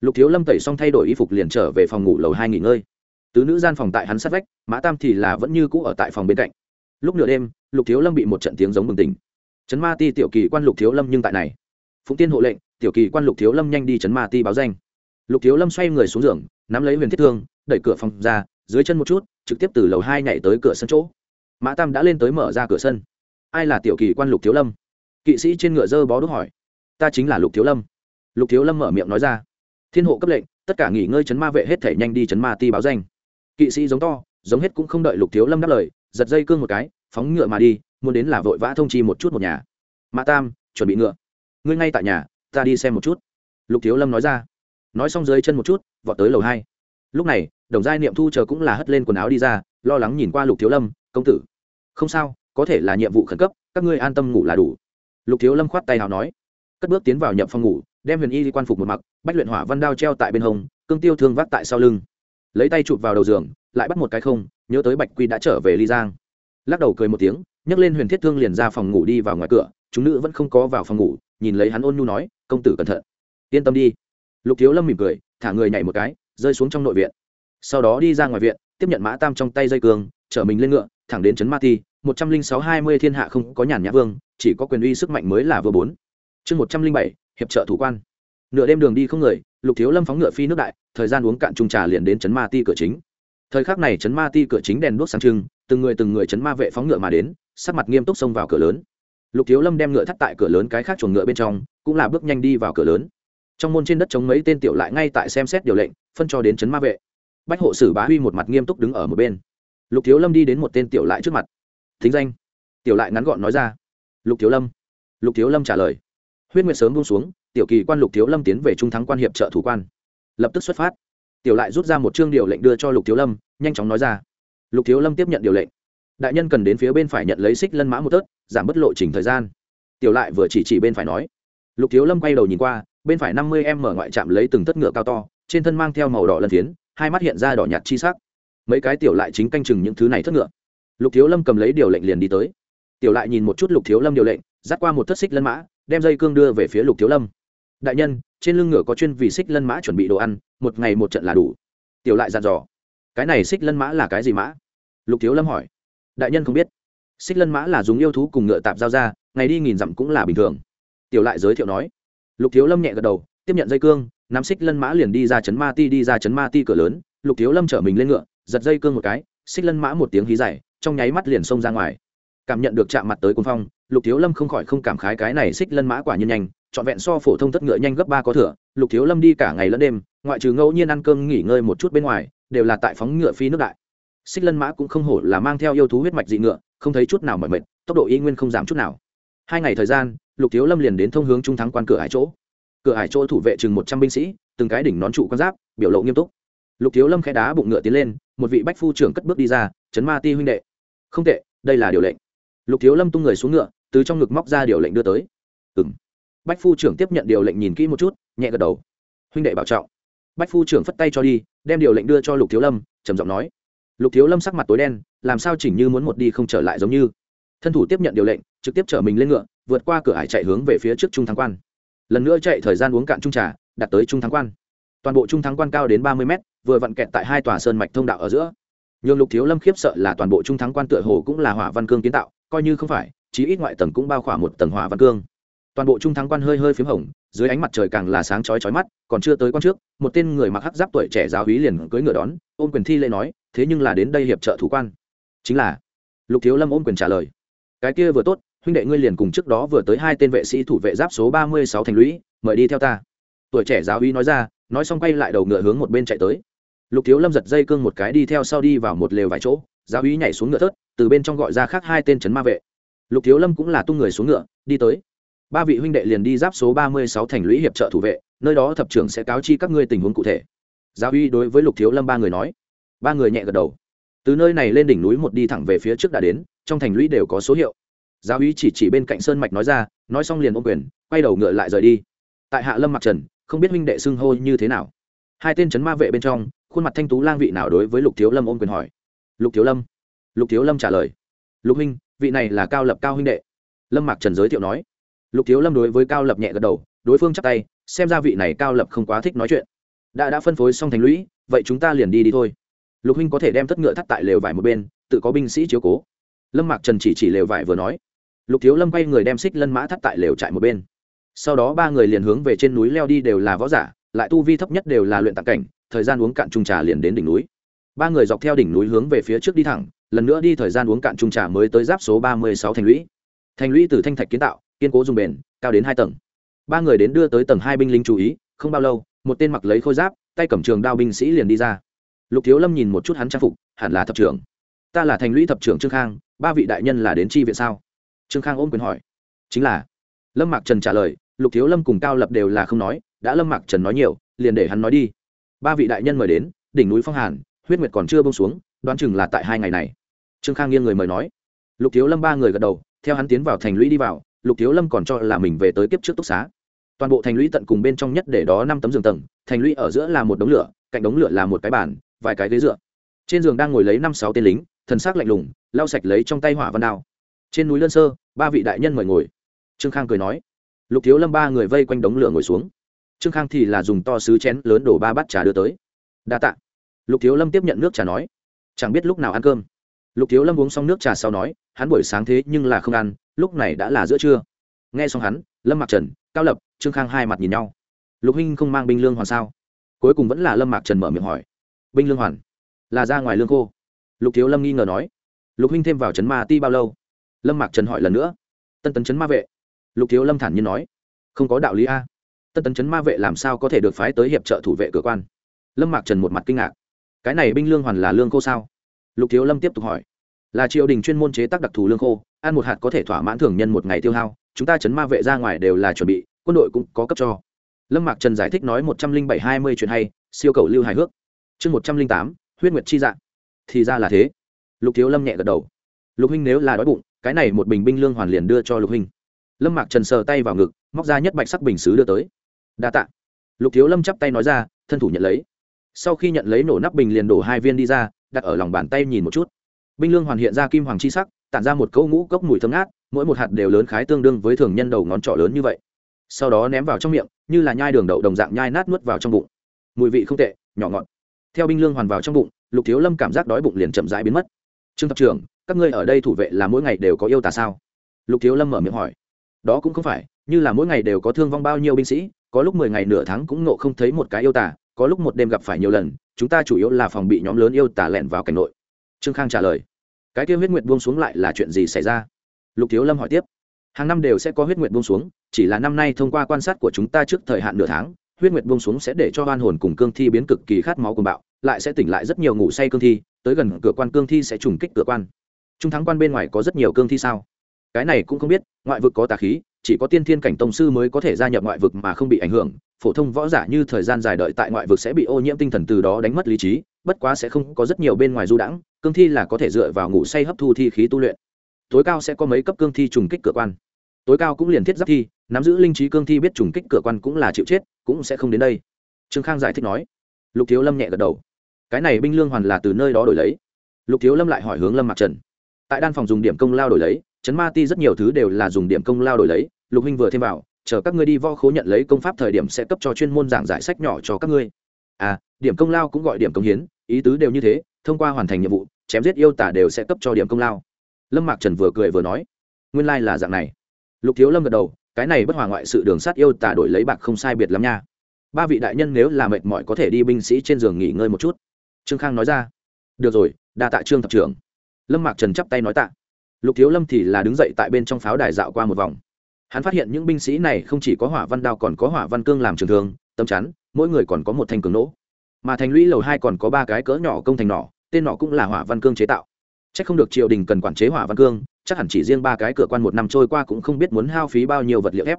Lục thiếu lâm tẩy xong thay đổi y phục liền trở về phòng ngủ lầu hai nghỉ ngơi. Tứ nữ gian phòng tại hắn sát vách, mã tam thì là vẫn như cũ ở tại phòng bên cạnh. Lúc nửa đêm, lục thiếu lâm bị một trận tiếng giống bừng tỉnh. Chấn ma ti tiểu kỳ quan lục thiếu lâm nhưng tại này. Phụng tiên hộ lệnh, tiểu kỳ quan lục thiếu lâm nhanh đi chấn ma ti báo danh. Lục thiếu lâm xoay người xuống giường, nắm lấy huyền thiết thương, đẩy cửa phòng ra dưới chân một chút, trực tiếp từ lầu hai nhảy tới cửa sân chỗ. Mã tam đã lên tới mở ra cửa sân. Ai là tiểu kỳ quan lục thiếu lâm? Kỵ sĩ trên ngựa dơ bó đốt hỏi. Ta chính là lục thiếu lâm. Lục thiếu lâm mở miệng nói ra. Thiên hộ cấp lệnh, tất cả nghỉ ngơi chấn ma vệ hết thể nhanh đi chấn ma ti báo danh. Kỵ sĩ giống to, giống hết cũng không đợi lục thiếu lâm đáp lời, giật dây cương một cái, phóng ngựa mà đi, muốn đến là vội vã thông chi một chút một nhà. Mã tam, chuẩn bị ngựa. Ngươi ngay tại nhà, ta đi xem một chút. Lục thiếu lâm nói ra. Nói xong dưới chân một chút, vọt tới lầu hai. Lúc này đồng giai niệm thu chờ cũng là hất lên quần áo đi ra, lo lắng nhìn qua lục thiếu lâm, công tử, không sao, có thể là nhiệm vụ khẩn cấp, các ngươi an tâm ngủ là đủ. Lục thiếu lâm khoát tay hào nói. Cất bước tiến vào nhập phòng ngủ, đem huyền y đi quan phục một mặc, bách luyện hỏa văn đao treo tại bên hông, cương tiêu thương vác tại sau lưng. Lấy tay chụp vào đầu giường, lại bắt một cái không, nhớ tới bạch quy đã trở về ly giang. Lắc đầu cười một tiếng, nhấc lên huyền thiết thương liền ra phòng ngủ đi vào ngoài cửa, chúng nữ vẫn không có vào phòng ngủ, nhìn lấy hắn ôn nhu nói, công tử cẩn thận, yên tâm đi. Lục thiếu lâm mỉm cười, thả người nhảy một cái, rơi xuống trong nội viện sau đó đi ra ngoài viện, tiếp nhận mã tam trong tay dây cường chở mình lên ngựa, thẳng đến trấn ma ti, một trăm linh sáu hai mươi thiên hạ không có nhàn nhã vương, chỉ có quyền uy sức mạnh mới là vừa bốn. Chương một trăm linh bảy, hiệp trợ thủ quan. Nửa đêm đường đi không người, lục thiếu lâm phóng ngựa phi nước đại, thời gian uống cạn trung trà liền đến trấn ma ti cửa chính. Thời khắc này trấn ma ti cửa chính đèn đuốc sáng trưng, từng người từng người trấn ma vệ phóng ngựa mà đến, sắc mặt nghiêm túc xông vào cửa lớn. Lục thiếu lâm đem ngựa thắt tại cửa lớn cái khác chuồng ngựa bên trong, cũng là bước nhanh đi vào cửa lớn. Trong môn trên đất chống mấy tên tiểu lại ngay tại xem xét điều lệnh, phân cho đến trấn ma vệ bách hộ sử bá huy một mặt nghiêm túc đứng ở một bên. Lục thiếu lâm đi đến một tên tiểu lại trước mặt. Thính danh. Tiểu lại ngắn gọn nói ra. Lục thiếu lâm. Lục thiếu lâm trả lời. Huyết nguyệt sớm buông xuống, tiểu kỳ quan lục thiếu lâm tiến về trung thắng quan hiệp trợ thủ quan. Lập tức xuất phát. Tiểu lại rút ra một chương điều lệnh đưa cho lục thiếu lâm, nhanh chóng nói ra. Lục thiếu lâm tiếp nhận điều lệnh. Đại nhân cần đến phía bên phải nhận lấy xích lân mã một tớt giảm bớt lộ trình thời gian. Tiểu lại vừa chỉ chỉ bên phải nói. Lục thiếu lâm quay đầu nhìn qua, bên phải năm mươi em mở ngoại trạm lấy từng tất ngựa cao to, trên thân mang theo màu đỏ lân phiến hai mắt hiện ra đỏ nhạt chi sắc. Mấy cái tiểu lại chính canh chừng những thứ này thất ngựa. Lục thiếu lâm cầm lấy điều lệnh liền đi tới. Tiểu lại nhìn một chút lục thiếu lâm điều lệnh, dắt qua một thất xích lân mã, đem dây cương đưa về phía lục thiếu lâm. Đại nhân, trên lưng ngựa có chuyên vì xích lân mã chuẩn bị đồ ăn, một ngày một trận là đủ. Tiểu lại dặn dò. Cái này xích lân mã là cái gì mã? Lục thiếu lâm hỏi. Đại nhân không biết. Xích lân mã là dùng yêu thú cùng ngựa tạp giao ra, ngày đi nghìn dặm cũng là bình thường. Tiểu lại giới thiệu nói. Lục thiếu lâm nhẹ gật đầu, tiếp nhận dây cương nắm xích lân mã liền đi ra chấn ma ti, đi ra chấn ma ti cửa lớn, lục thiếu lâm chở mình lên ngựa, giật dây cương một cái, xích lân mã một tiếng hí dày trong nháy mắt liền xông ra ngoài. Cảm nhận được chạm mặt tới cuồng phong, lục thiếu lâm không khỏi không cảm khái cái này xích lân mã quả nhiên nhanh, trọn vẹn so phổ thông thất ngựa nhanh gấp ba có thừa, lục thiếu lâm đi cả ngày lẫn đêm, ngoại trừ ngẫu nhiên ăn cơm nghỉ ngơi một chút bên ngoài, đều là tại phóng ngựa phi nước đại. Xích lân mã cũng không hổ là mang theo yêu thú huyết mạch dị ngựa, không thấy chút nào mỏi mệt, tốc độ y nguyên không giảm chút nào. Hai ngày thời gian, lục thiếu lâm liền đến thông hướng trung thắng quan cửa hai chỗ cửa hải chỗ thủ vệ chừng một trăm binh sĩ, từng cái đỉnh nón trụ quan giáp, biểu lộ nghiêm túc. Lục thiếu lâm khẽ đá bụng ngựa tiến lên, một vị bách phu trưởng cất bước đi ra, chấn ma ti huynh đệ. Không tệ, đây là điều lệnh. Lục thiếu lâm tung người xuống ngựa, từ trong ngực móc ra điều lệnh đưa tới. Ừ bách phu trưởng tiếp nhận điều lệnh nhìn kỹ một chút, nhẹ gật đầu. Huynh đệ bảo trọng. Bách phu trưởng phất tay cho đi, đem điều lệnh đưa cho lục thiếu lâm, trầm giọng nói. Lục thiếu lâm sắc mặt tối đen, làm sao chỉnh như muốn một đi không trở lại giống như? Thân thủ tiếp nhận điều lệnh, trực tiếp chở mình lên ngựa, vượt qua cửa hải chạy hướng về phía trước trung thắng quan lần nữa chạy thời gian uống cạn trung trà đặt tới trung thắng quan. Toàn bộ trung thắng quan cao đến ba mươi mét, vừa vặn kẹt tại hai tòa sơn mạch thông đạo ở giữa. Nhường lục thiếu lâm khiếp sợ là toàn bộ trung thắng quan tựa hồ cũng là hỏa văn cương kiến tạo, coi như không phải, chí ít ngoại tầng cũng bao khỏa một tầng hỏa văn cương. Toàn bộ trung thắng quan hơi hơi p h í m hồng, dưới ánh mặt trời càng là sáng chói chói mắt, còn chưa tới quan trước, một tên người mặc hắc giáp tuổi trẻ giáo hí liền cưỡi ngựa đón, ôm quyền thi lễ nói, thế nhưng là đến đây hiệp trợ thủ quan. Chính là, lục thiếu lâm ôm quyền trả lời, cái kia vừa tốt huynh đệ ngươi liền cùng trước đó vừa tới hai tên vệ sĩ thủ vệ giáp số ba mươi sáu thành lũy, mời đi theo ta. Tuổi trẻ giáo Uy nói ra, nói xong quay lại đầu ngựa hướng một bên chạy tới. Lục thiếu lâm giật dây cương một cái đi theo sau đi vào một lều vài chỗ, giáo úy nhảy xuống ngựa thớt, từ bên trong gọi ra khác hai tên c ma vệ. Lục thiếu lâm cũng là tung người xuống ngựa, đi tới. Ba vị huynh đệ liền đi giáp số ba mươi sáu thành lũy hiệp trợ thủ vệ, nơi đó thập trưởng sẽ cáo chi các ngươi tình huống cụ thể. Giáo uy đối với lục thiếu lâm ba người nói. Ba người nhẹ gật đầu. Từ nơi này lên đỉnh núi một đi thẳng về phía trước đã đến, trong thành lũy đều có số hiệu giáo úy chỉ chỉ bên cạnh sơn mạch nói ra, nói xong liền ôm quyền, quay đầu ngựa lại rời đi. Tại hạ lâm mặc trần, không biết huynh đệ xưng hô như thế nào. Hai tên c ma vệ bên trong, khuôn mặt thanh tú lang vị nào đối với lục thiếu lâm ôm quyền hỏi. Lục thiếu lâm? Lục thiếu lâm trả lời. Lục huynh, vị này là cao lập cao huynh đệ. Lâm mạc trần giới thiệu nói. Lục thiếu lâm đối với cao lập nhẹ gật đầu, đối phương chắc tay, xem ra vị này cao lập không quá thích nói chuyện. Đã đã phân phối xong thành lũy, vậy chúng ta liền đi đi thôi. Lục huynh có thể đem tất ngựa thắt tại lều vải một bên, tự có binh sĩ chiếu cố. Lâm mạc trần chỉ chỉ lều vải vừa nói lục thiếu lâm quay người đem xích lân mã thắt tại lều trại một bên. Sau đó ba người liền hướng về trên núi leo đi đều là võ giả, lại tu vi thấp nhất đều là luyện tạc cảnh, thời gian uống cạn trung trà liền đến đỉnh núi. Ba người dọc theo đỉnh núi hướng về phía trước đi thẳng, lần nữa đi thời gian uống cạn trung trà mới tới giáp số ba mươi sáu thành lũy. Thành lũy từ thanh thạch kiến tạo, kiên cố dùng bền, cao đến hai tầng. Ba người đến đưa tới tầng hai binh lính chú ý, không bao lâu, một tên mặc lấy khôi giáp, tay cầm trường đao binh sĩ liền đi ra. Lục thiếu lâm nhìn một chút hắn trang phục, hẳn là thập trưởng. Ta là thành lũy thập trưởng trương khang, ba vị đại nhân là đến tri viện sao? Trương khang ôm quyền hỏi. Chính là. Lâm mạc trần trả lời, lục thiếu lâm cùng cao lập đều là không nói, đã lâm mạc trần nói nhiều, liền để hắn nói đi. Ba vị đại nhân mời đến, đỉnh núi phong hàn, huyết nguyệt còn chưa bông xuống, đoán chừng là tại hai ngày này. Trương khang nghiêng người mời nói. Lục thiếu lâm ba người gật đầu, theo hắn tiến vào thành lũy đi vào, lục thiếu lâm còn cho là mình về tới kiếp trước túc xá. Toàn bộ thành lũy tận cùng bên trong nhất để đó năm tấm giường tầng, thành lũy ở giữa là một đống lửa, cạnh đống lửa là một cái bàn, vài cái ghế dựa. Trên giường đang ngồi lấy năm sáu tên lính, thần sắc lạnh lùng, lau sạch lấy trong tay hỏa văn đao trên núi lân sơ, ba vị đại nhân mời ngồi. Trương khang cười nói. Lục thiếu lâm ba người vây quanh đống lửa ngồi xuống. Trương khang thì là dùng to sứ chén lớn đổ ba bát trà đưa tới. Đa t ạ lục thiếu lâm tiếp nhận nước trà nói. Chẳng biết lúc nào ăn cơm. Lục thiếu lâm uống xong nước trà sau nói, hắn buổi sáng thế nhưng là không ăn, lúc này đã là giữa trưa. Nghe xong hắn, lâm mạc trần, cao lập, trương khang hai mặt nhìn nhau. Lục huynh không mang binh lương hoàn sao? Cuối cùng vẫn là lâm mạc trần mở miệng hỏi. Binh lương hoàn? Là ra ngoài lương khô. Lục thiếu lâm nghi ngờ nói. Lục huynh thêm vào trấn ma ti bao lâu? Lâm mạc trần hỏi lần nữa. Tân tấn chấn ma vệ. Lục thiếu lâm thản nhiên nói. Không có đạo lý a. Tân tấn chấn ma vệ làm sao có thể được phái tới hiệp trợ thủ vệ cửa quan? Lâm mạc trần một mặt kinh ngạc. Cái này binh lương hoàn là lương khô sao? Lục thiếu lâm tiếp tục hỏi. Là triều đình chuyên môn chế tác đặc thù lương khô, ăn một hạt có thể thỏa mãn thường nhân một ngày tiêu hao, chúng ta chấn ma vệ ra ngoài đều là chuẩn bị, quân đội cũng có cấp cho. Lâm mạc trần giải thích nói một trăm linh bảy hai mươi chuyện hay, siêu cầu lưu hài hước. Chương một trăm linh tám, huyết nguyệt chi dạng thì ra là thế. Lục thiếu lâm nhẹ gật đầu. Lục huynh nếu là đói bụng cái này một bình binh lương hoàn liền đưa cho lục hình lâm mạc trần sờ tay vào ngực, móc ra nhất bạch sắc bình xứ đưa tới. Đa t ạ lục thiếu lâm chắp tay nói ra, thân thủ nhận lấy. Sau khi nhận lấy nổ nắp bình liền đổ hai viên đi ra, đặt ở lòng bàn tay nhìn một chút. Binh lương hoàn hiện ra kim hoàng chi sắc, tản ra một câu ngũ cốc mùi thơm ngát, mỗi một hạt đều lớn khái tương đương với thường nhân đầu ngón trỏ lớn như vậy. Sau đó ném vào trong miệng, như là nhai đường đậu đồng dạng nhai nát nuốt vào trong bụng. Mùi vị không tệ, nhỏ ngọt. Theo binh lương hoàn vào trong bụng, lục thiếu lâm cảm giác đói bụng liền chậm rãi biến mất. Trương thập trưởng các ngươi ở đây thủ vệ là mỗi ngày đều có yêu tà sao? Lục thiếu lâm mở miệng hỏi. Đó cũng không phải, như là mỗi ngày đều có thương vong bao nhiêu binh sĩ, có lúc mười ngày nửa tháng cũng nộ không thấy một cái yêu tà, có lúc một đêm gặp phải nhiều lần, chúng ta chủ yếu là phòng bị nhóm lớn yêu tà lẻn vào cảnh nội. Trương khang trả lời. Cái kia huyết nguyệt buông xuống lại là chuyện gì xảy ra? Lục thiếu lâm hỏi tiếp. Hàng năm đều sẽ có huyết nguyệt buông xuống, chỉ là năm nay thông qua quan sát của chúng ta trước thời hạn nửa tháng, huyết nguyệt buông xuống sẽ để cho oan hồn cùng cương thi biến cực kỳ khát máu cùng bạo, lại sẽ tỉnh lại rất nhiều ngủ say cương thi, tới gần cửa quan cương thi sẽ trùng kích cửa quan trung thắng quan bên ngoài có rất nhiều cương thi sao? Cái này cũng không biết, ngoại vực có tà khí, chỉ có tiên thiên cảnh tông sư mới có thể gia nhập ngoại vực mà không bị ảnh hưởng. Phổ thông võ giả như thời gian dài đợi tại ngoại vực sẽ bị ô nhiễm tinh thần từ đó đánh mất lý trí, bất quá sẽ không có rất nhiều bên ngoài du đãng, cương thi là có thể dựa vào ngủ say hấp thu thi khí tu luyện. Tối cao sẽ có mấy cấp cương thi trùng kích cửa quan. Tối cao cũng liền thiết giáp thi, nắm giữ linh trí cương thi biết trùng kích cửa quan cũng là chịu chết, cũng sẽ không đến đây. Trương khang giải thích nói. Lục thiếu lâm nhẹ gật đầu. Cái này binh lương hoàn là từ nơi đó đổi lấy. Lục thiếu lâm lại hỏi hướng lâm Mặc trần tại đan phòng dùng điểm công lao đổi lấy chấn ma ti rất nhiều thứ đều là dùng điểm công lao đổi lấy. Lục huynh vừa thêm vào, chờ các ngươi đi vo khố nhận lấy công pháp thời điểm sẽ cấp cho chuyên môn giảng giải sách nhỏ cho các ngươi. À điểm công lao cũng gọi điểm công hiến, ý tứ đều như thế, thông qua hoàn thành nhiệm vụ, chém giết yêu tả đều sẽ cấp cho điểm công lao. Lâm mạc trần vừa cười vừa nói, nguyên lai、like、là dạng này. Lục thiếu lâm gật đầu, cái này bất hòa ngoại sự đường sát yêu tả đổi lấy bạc không sai biệt lắm nha. Ba vị đại nhân nếu là mệt mỏi có thể đi binh sĩ trên giường nghỉ ngơi một chút. Trương khang nói ra, được rồi, đa tạ trương thập trưởng lâm mạc trần chắp tay nói tạ. Lục thiếu lâm thì là đứng dậy tại bên trong pháo đài dạo qua một vòng. Hắn phát hiện những binh sĩ này không chỉ có hỏa văn đao còn có hỏa văn cương làm trường thương tấm chắn, mỗi người còn có một thanh cường nỗ. Mà thành lũy lầu hai còn có ba cái cỡ nhỏ công thành nỏ, tên nọ cũng là hỏa văn cương chế tạo. C h ắ c không được triều đình cần quản chế hỏa văn cương, chắc hẳn chỉ riêng ba cái cửa quan một năm trôi qua cũng không biết muốn hao phí bao nhiêu vật liệu thép.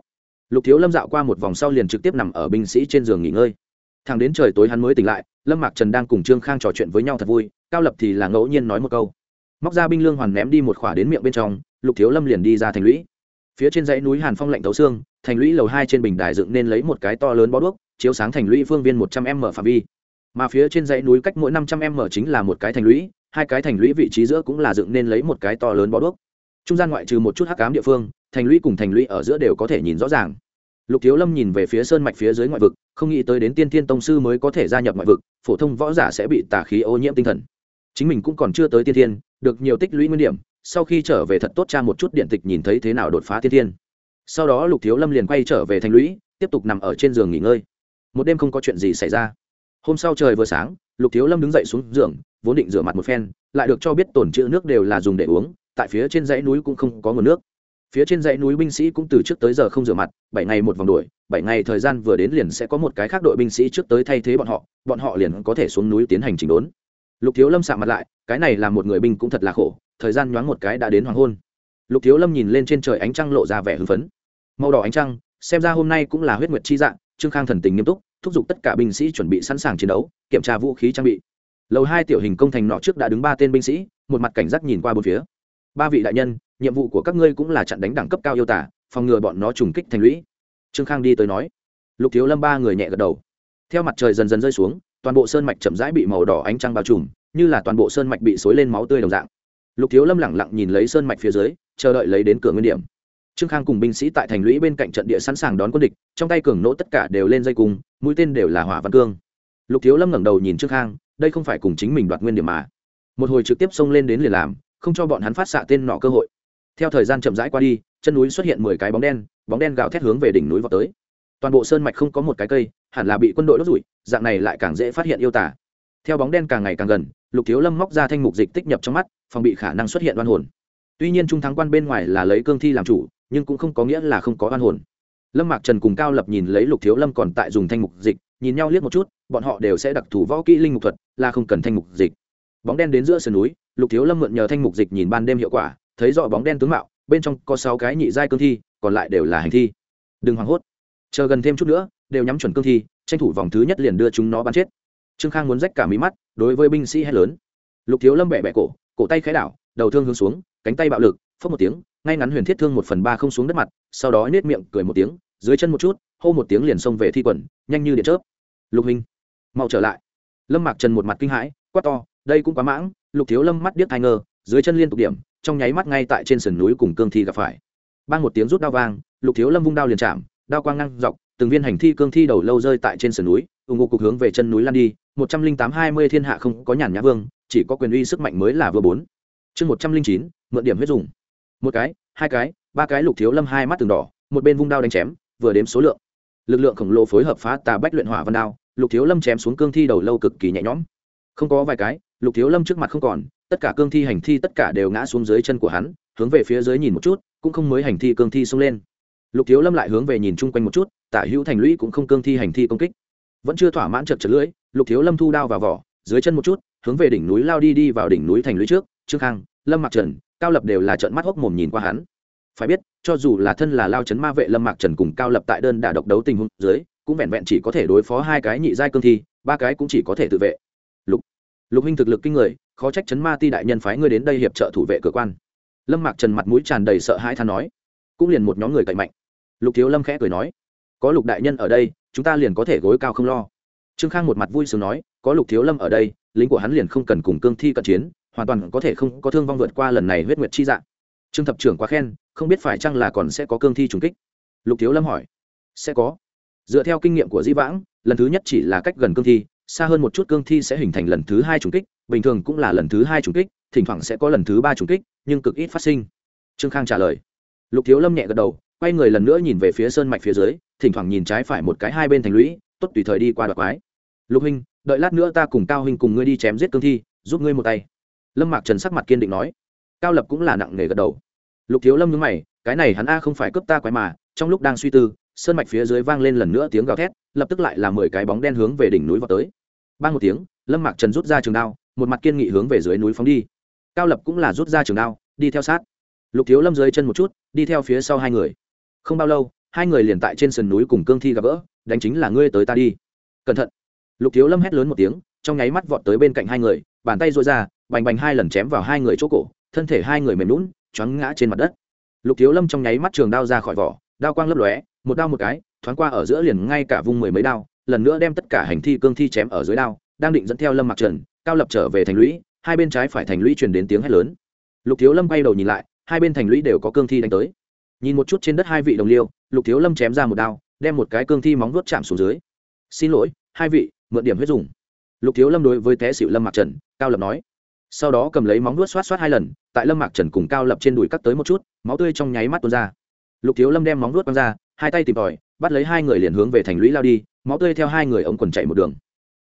Lục thiếu lâm dạo qua một vòng sau liền trực tiếp nằm ở binh sĩ trên giường nghỉ ngơi. Thằng đến trời tối hắn mới tỉnh lại, lâm mạc trần đang cùng trương khang trò chuyện với nhau thật vui, cao lập thì là ngẫu nhiên nói một câu móc ra binh lương hoàn ném đi một khỏa đến miệng bên trong, lục thiếu lâm liền đi ra thành lũy. Phía trên dãy núi hàn phong lạnh thấu xương, thành lũy lầu hai trên bình đài dựng nên lấy một cái to lớn bó đuốc, chiếu sáng thành lũy phương viên một trăm m phạm vi. Mà phía trên dãy núi cách mỗi năm trăm m chính là một cái thành lũy, hai cái thành lũy vị trí giữa cũng là dựng nên lấy một cái to lớn bó đuốc. Trung gian ngoại trừ một chút hắc cám địa phương, thành lũy cùng thành lũy ở giữa đều có thể nhìn rõ ràng. Lục thiếu lâm nhìn về phía sơn mạch phía dưới ngoại vực, không nghĩ tới đến tiên thiên tông sư mới có thể gia nhập ngoại vực, phổ thông võ giả sẽ bị tà khí ô nhiễm tinh thần chính mình cũng còn chưa tới tiên thiên, được nhiều tích lũy nguyên điểm, sau khi trở về thật tốt cha một chút điện tịch nhìn thấy thế nào đột phá tiên thiên. Sau đó lục thiếu lâm liền quay trở về thành lũy, tiếp tục nằm ở trên giường nghỉ ngơi. Một đêm không có chuyện gì xảy ra. Hôm sau trời vừa sáng, lục thiếu lâm đứng dậy xuống giường, vốn định rửa mặt một phen, lại được cho biết tổn chữ nước đều là dùng để uống, tại phía trên dãy núi cũng không có nguồn nước. Phía trên dãy núi binh sĩ cũng từ trước tới giờ không rửa mặt, bảy ngày một vòng đuổi, bảy ngày thời gian vừa đến liền sẽ có một cái khác đội binh sĩ trước tới thay thế bọn họ bọn họ liền có thể xuống núi tiến hành chỉnh đốn lục thiếu lâm sạ mặt lại, cái này là một người binh cũng thật là khổ, thời gian nhoáng một cái đã đến hoàng hôn. Lục thiếu lâm nhìn lên trên trời ánh trăng lộ ra vẻ hưng phấn. Màu đỏ ánh trăng, xem ra hôm nay cũng là huyết nguyệt chi dạng, trương khang thần tình nghiêm túc, thúc giục tất cả binh sĩ chuẩn bị sẵn sàng chiến đấu, kiểm tra vũ khí trang bị. Lầu hai tiểu hình công thành nọ trước đã đứng ba tên binh sĩ, một mặt cảnh giác nhìn qua bốn phía. Ba vị đại nhân, nhiệm vụ của các ngươi cũng là chặn đánh đẳng cấp cao yêu tả, phòng ngừa bọn nó trùng kích thành lũy. Trương khang đi tới nói. Lục thiếu lâm ba người nhẹ gật đầu. Theo mặt trời dần dần rơi xuống toàn bộ sơn mạch chậm rãi bị màu đỏ ánh trăng bao trùm, như là toàn bộ sơn mạch bị xối lên máu tươi đồng dạng. Lục thiếu lâm lẳng lặng nhìn lấy sơn mạch phía dưới, chờ đợi lấy đến cửa nguyên điểm. Trương khang cùng binh sĩ tại thành lũy bên cạnh trận địa sẵn sàng đón quân địch, trong tay cường nỗ tất cả đều lên dây cung, mũi tên đều là hỏa văn cương. Lục thiếu lâm ngẩng đầu nhìn trương khang, đây không phải cùng chính mình đoạt nguyên điểm mà. Một hồi trực tiếp xông lên đến liền làm, không cho bọn hắn phát xạ tên nọ cơ hội. Theo thời gian chậm rãi qua đi, chân núi xuất hiện mười cái bóng đen bóng đen gào thét hướng về đỉnh núi vào tới toàn bộ sơn mạch không có một cái cây, hẳn là bị quân đội đốt rủi, dạng này lại càng dễ phát hiện yêu tả theo bóng đen càng ngày càng gần, lục thiếu lâm móc ra thanh mục dịch tích nhập trong mắt, phòng bị khả năng xuất hiện oan hồn. Tuy nhiên trung thắng quan bên ngoài là lấy cương thi làm chủ, nhưng cũng không có nghĩa là không có oan hồn. Lâm mạc trần cùng cao lập nhìn lấy lục thiếu lâm còn tại dùng thanh mục dịch, nhìn nhau liếc một chút, bọn họ đều sẽ đặc thủ võ kỹ linh mục thuật, là không cần thanh mục dịch. Bóng đen đến giữa sườn núi, lục thiếu lâm mượn nhờ thanh mục dịch nhìn ban đêm hiệu quả, thấy rõ bóng đen tướng mạo, bên trong có sáu cái nhị giai cương thi, còn lại đều là hành thi. Đừng hoảng hốt chờ gần thêm chút nữa, đều nhắm chuẩn cương thi, tranh thủ vòng thứ nhất liền đưa chúng nó bắn chết. Trương khang muốn rách cả mí mắt, đối với binh sĩ hét lớn. Lục thiếu lâm bẹ bẹ cổ cổ tay khẽ đảo, đầu thương hướng xuống, cánh tay bạo lực phớt một tiếng, ngay ngắn huyền thiết thương một phần ba không xuống đất mặt, sau đó nết miệng cười một tiếng, dưới chân một chút, hô một tiếng liền xông về thi quần, nhanh như điện chớp. Lục hình, mau trở lại. Lâm mạc trần một mặt kinh hãi, quát to, đây cũng quá mãng, lục thiếu lâm mắt điếc thai ngơ dưới chân liên tục điểm, trong nháy mắt ngay tại trên sườn núi cùng cương thi gặp phải. Ban một tiếng rút đao vang, lục thiếu lâm vung đao liền chạm đao quang ngang dọc, từng viên hành thi cương thi đầu lâu rơi tại trên sườn núi ủng hộ cục hướng về chân núi lan đi, một trăm linh tám hai mươi thiên hạ không có nhàn nhã vương, chỉ có quyền uy sức mạnh mới là vừa bốn. Chương một trăm linh chín, mượn điểm huyết dùng. Một cái, hai cái, ba cái lục thiếu lâm hai mắt từng đỏ, một bên vung đao đánh chém, vừa đếm số lượng. Lực lượng khổng lồ phối hợp phá tà bách luyện hỏa văn đao, lục thiếu lâm chém xuống cương thi đầu lâu cực kỳ nhẹ nhõm. Không có vài cái, lục thiếu lâm trước mặt không còn, tất cả cương thi hành thi tất cả đều ngã xuống dưới chân của hắn, hướng về phía dưới nhìn một chút, cũng không mới hành thi cương thi xông lên lục thiếu lâm lại hướng về nhìn chung quanh một chút, tả hữu thành lũy cũng không cương thi hành thi công kích. Vẫn chưa thỏa mãn chật chật lưỡi, lục thiếu lâm thu đao vào vỏ, dưới chân một chút, hướng về đỉnh núi lao đi đi vào đỉnh núi thành lũy trước, trương khang, lâm mạc trần, cao lập đều là trận mắt hốc mồm nhìn qua hắn. Phải biết, cho dù là thân là lao chấn ma vệ lâm mạc trần cùng cao lập tại đơn đả độc đấu tình huống dưới, cũng vẹn vẹn chỉ có thể đối phó hai cái nhị giai cương thi, ba cái cũng chỉ có thể tự vệ. Lục lục huynh thực lực kinh người, khó trách chấn ma ti đại nhân phái ngươi đến đây hiệp trợ thủ vệ cửa quan. Lâm mạc trần mặt mũi tràn đầy sợ hãi than nói, cũng liền một nhóm người cậy mạnh lục thiếu lâm khẽ cười nói, có lục đại nhân ở đây, chúng ta liền có thể gối cao không lo. Trương khang một mặt vui sướng nói, có lục thiếu lâm ở đây, lính của hắn liền không cần cùng cương thi cận chiến, hoàn toàn có thể không có thương vong vượt qua lần này huyết nguyệt chi dạng trương thập trưởng quá khen, không biết phải chăng là còn sẽ có cương thi trùng kích. Lục thiếu lâm hỏi, sẽ có. Dựa theo kinh nghiệm của di vãng, lần thứ nhất chỉ là cách gần cương thi, xa hơn một chút cương thi sẽ hình thành lần thứ hai trùng kích, bình thường cũng là lần thứ hai trùng kích, thỉnh thoảng sẽ có lần thứ ba trùng kích, nhưng cực ít phát sinh. Trương khang trả lời. Lục thiếu lâm nhẹ gật đầu quay người lần nữa nhìn về phía sơn mạch phía dưới, thỉnh thoảng nhìn trái phải một cái hai bên thành lũy, tốt tùy thời đi qua đoạt quái. Lục huynh, đợi lát nữa ta cùng cao huynh cùng ngươi đi chém giết cương thi, giúp ngươi một tay. Lâm mạc trần sắc mặt kiên định nói. Cao lập cũng là nặng nề gật đầu. Lục thiếu lâm nhớ mày, cái này hắn a không phải cướp ta quái mà, trong lúc đang suy tư, sơn mạch phía dưới vang lên lần nữa tiếng gào thét, lập tức lại là mười cái bóng đen hướng về đỉnh núi vào tới. Ban một tiếng, lâm mạc trần rút ra trường đao, một mặt kiên nghị hướng về dưới núi phóng đi. Cao lập cũng là rút ra trường đao, đi theo sát. Lục thiếu lâm dưới chân một chút, đi theo phía sau hai người không bao lâu, hai người liền tại trên sườn núi cùng cương thi gặp gỡ, đánh chính là ngươi tới ta đi. Cẩn thận. Lục thiếu lâm hét lớn một tiếng, trong nháy mắt vọt tới bên cạnh hai người, bàn tay dội ra, bành bành hai lần chém vào hai người chỗ cổ, thân thể hai người mềm lún choáng ngã trên mặt đất. Lục thiếu lâm trong nháy mắt trường đao ra khỏi vỏ, đao quang lấp lóe, một đao một cái, thoáng qua ở giữa liền ngay cả vùng mười mấy đao, lần nữa đem tất cả hành thi cương thi chém ở dưới đao, đang định dẫn theo lâm mặc trần, cao lập trở về thành lũy, hai bên trái phải thành lũy truyền đến tiếng hét lớn. Lục thiếu lâm bay đầu nhìn lại, hai bên thành lũy đều có cương thi đánh tới nhìn một chút trên đất hai vị đồng liêu, lục thiếu lâm chém ra một đao, đem một cái cương thi móng vuốt chạm xuống dưới. Xin lỗi, hai vị, mượn điểm huyết dùng. Lục thiếu lâm đối với té xịu lâm mạc trần, cao lập nói. Sau đó cầm lấy móng vuốt xoát xoát hai lần, tại lâm mạc trần cùng cao lập trên đùi cắt tới một chút, máu tươi trong nháy mắt tuôn ra. Lục thiếu lâm đem móng vuốt quăng ra, hai tay tìm tòi, bắt lấy hai người liền hướng về thành lũy lao đi, máu tươi theo hai người ống quần chạy một đường.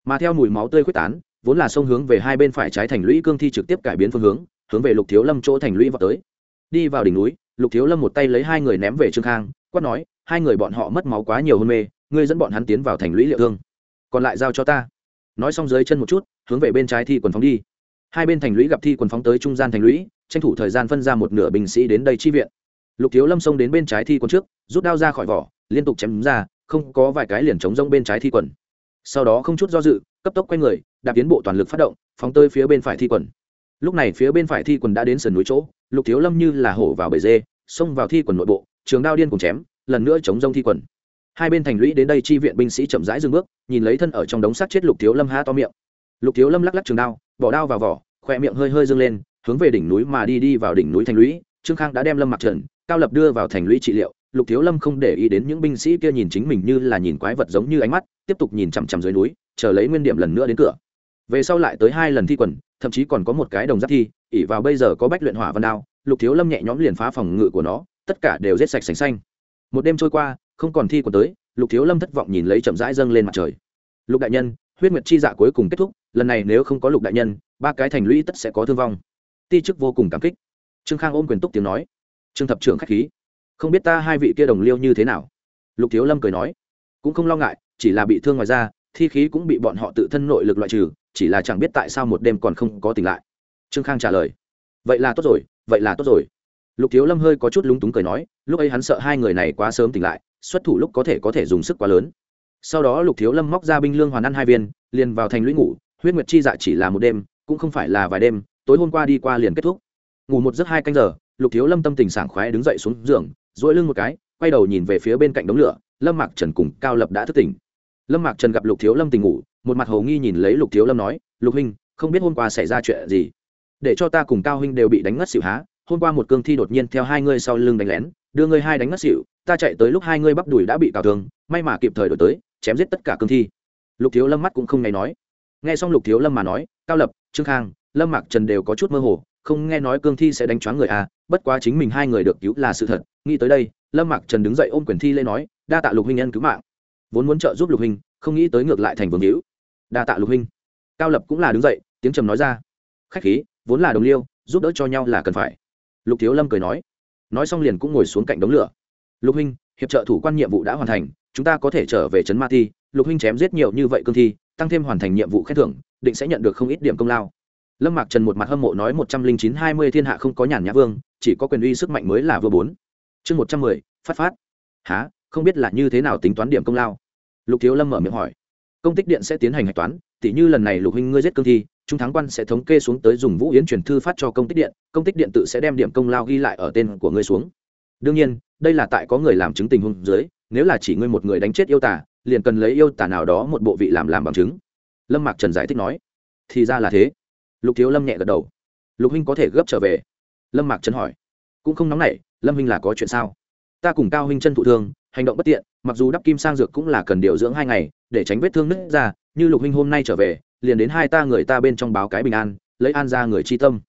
Mà theo mùi máu tươi quyết tán, vốn là sông hướng về hai bên phải trái thành lũy cương thi trực tiếp cải biến phương hướng hướng về lục thiếu lâm chỗ thành lũy vào tới. Đi vào đỉnh núi lục thiếu lâm một tay lấy hai người ném về trương khang, quát nói, hai người bọn họ mất máu quá nhiều hôn mê, ngươi dẫn bọn hắn tiến vào thành lũy liệu thương. Còn lại giao cho ta. Nói xong dưới chân một chút, hướng về bên trái thi quần phóng đi. Hai bên thành lũy gặp thi quần phóng tới trung gian thành lũy, tranh thủ thời gian phân ra một nửa binh sĩ đến đây chi viện. Lục thiếu lâm xông đến bên trái thi quần trước, rút đao ra khỏi vỏ, liên tục chém ra, không có vài cái liền chống rông bên trái thi quần. Sau đó không chút do dự, cấp tốc quay người, đạp tiến bộ toàn lực phát động, phóng tới phía bên phải thi quần lúc này phía bên phải thi quần đã đến sườn núi chỗ, lục thiếu lâm như là hổ vào bể dê, xông vào thi quần nội bộ, trường đao điên cùng chém, lần nữa chống rông thi quần. Hai bên thành lũy đến đây chi viện binh sĩ chậm rãi dừng bước, nhìn lấy thân ở trong đống sắt chết lục thiếu lâm há to miệng. Lục thiếu lâm lắc lắc trường đao, bỏ đao vào vỏ, khoe miệng hơi hơi dâng lên, hướng về đỉnh núi mà đi đi vào đỉnh núi thành lũy. Trương khang đã đem lâm mặc trần, cao lập đưa vào thành lũy trị liệu. Lục thiếu lâm không để ý đến những binh sĩ kia nhìn chính mình như là nhìn quái vật giống như ánh mắt, tiếp tục nhìn chằm chằm dưới núi, chờ lấy nguyên điểm lần nữa đến cửa. Về sau lại tới hai lần thi quần thậm chí còn có một cái đồng giáp thi ỉ vào bây giờ có bách luyện hỏa văn đao, lục thiếu lâm nhẹ nhõm liền phá phòng ngự của nó, tất cả đều rết sạch sành xanh. Một đêm trôi qua, không còn thi còn tới, lục thiếu lâm thất vọng nhìn lấy chậm rãi dâng lên mặt trời. Lục đại nhân, huyết nguyệt chi dạ cuối cùng kết thúc, lần này nếu không có lục đại nhân, ba cái thành lũy tất sẽ có thương vong. Ti chức vô cùng cảm kích. Trương khang ôm quyền túc tiếng nói. Trương thập trưởng k h á c h khí. Không biết ta hai vị kia đồng liêu như thế nào? Lục thiếu lâm cười nói. Cũng không lo ngại, chỉ là bị thương ngoài ra thi khí cũng bị bọn họ tự thân nội lực loại trừ chỉ là chẳng biết tại sao một đêm còn không có tỉnh lại. Trương khang trả lời, vậy là tốt rồi, vậy là tốt rồi. Lục thiếu lâm hơi có chút lúng túng cười nói, lúc ấy hắn sợ hai người này quá sớm tỉnh lại, xuất thủ lúc có thể có thể dùng sức quá lớn. Sau đó lục thiếu lâm móc ra binh lương hoàn ăn hai viên, liền vào thành lũy ngủ, huyết nguyệt chi dạ chỉ là một đêm, cũng không phải là vài đêm, tối hôm qua đi qua liền kết thúc. Ngủ một giấc hai canh giờ, lục thiếu lâm tâm tình sảng khoái đứng dậy xuống giường dỗi lưng một cái, quay đầu nhìn về phía bên cạnh đống lửa, lâm mạc trần cùng cao lập đã thức tỉnh. Lâm mạc trần gặp lục thiếu lâm tỉnh ngủ một mặt hồ nghi nhìn lấy lục thiếu lâm nói, lục huynh, không biết hôm qua xảy ra chuyện gì? Để cho ta cùng cao huynh đều bị đánh ngất xỉu há? Hôm qua một cương thi đột nhiên theo hai ngươi sau lưng đánh lén, đưa ngươi hai đánh ngất xỉu, ta chạy tới lúc hai ngươi bắp đùi đã bị cào thương, may mà kịp thời đổi tới, chém giết tất cả cương thi. Lục thiếu lâm mắt cũng không nghe nói. Nghe xong lục thiếu lâm mà nói, cao lập, trương khang, lâm mạc trần đều có chút mơ hồ, không nghe nói cương thi sẽ đánh choáng người à bất quá chính mình hai người được cứu là sự thật, nghĩ tới đây, lâm mạc trần đứng dậy ôm quyền thi lên nói, đa tạ lục huynh nhân cứu mạng. Vốn muốn trợ giúp lục huynh, không nghĩ tới ngược lại thành vương hữu đa tạ lục huynh. Cao lập cũng là đứng dậy, tiếng trầm nói ra. Khách khí, vốn là đồng liêu, giúp đỡ cho nhau là cần phải. Lục thiếu lâm cười nói. Nói xong liền cũng ngồi xuống cạnh đống lửa. Lục huynh, hiệp trợ thủ quan nhiệm vụ đã hoàn thành, chúng ta có thể trở về trấn ma thi lục huynh chém giết nhiều như vậy cương thi, tăng thêm hoàn thành nhiệm vụ khen thưởng, định sẽ nhận được không ít điểm công lao. Lâm mạc trần một mặt hâm mộ nói một trăm linh chín hai mươi thiên hạ không có nhàn nhã vương, chỉ có quyền uy sức mạnh mới là vừa bốn. Chương một trăm mười, phát phát. Há không biết là như thế nào tính toán điểm công lao. Lục thiếu lâm mở miệng hỏi công tích điện sẽ tiến hành hạch toán, tỉ như lần này lục huynh ngươi giết cương thi trung thắng quan sẽ thống kê xuống tới dùng vũ yến truyền thư phát cho công tích điện, công tích điện tự sẽ đem điểm công lao ghi lại ở tên của ngươi xuống. Đương nhiên, đây là tại có người làm chứng tình huống dưới, nếu là chỉ ngươi một người đánh chết yêu tả liền cần lấy yêu tả nào đó một bộ vị làm làm bằng chứng. Lâm mạc trần giải thích nói. Thì ra là thế. Lục thiếu lâm nhẹ gật đầu. Lục huynh có thể gấp trở về? Lâm mạc trần hỏi. Cũng không nóng nảy, lâm huynh là có chuyện sao? Ta cùng cao huynh chân thụ thương, hành động bất tiện, mặc dù đắp kim sang dược cũng là cần điều dưỡng hai ngày để tránh vết thương nứt ra, như lục huynh hôm nay trở về, liền đến hai ta người ta bên trong báo cái bình an, lấy an ra người chi tâm.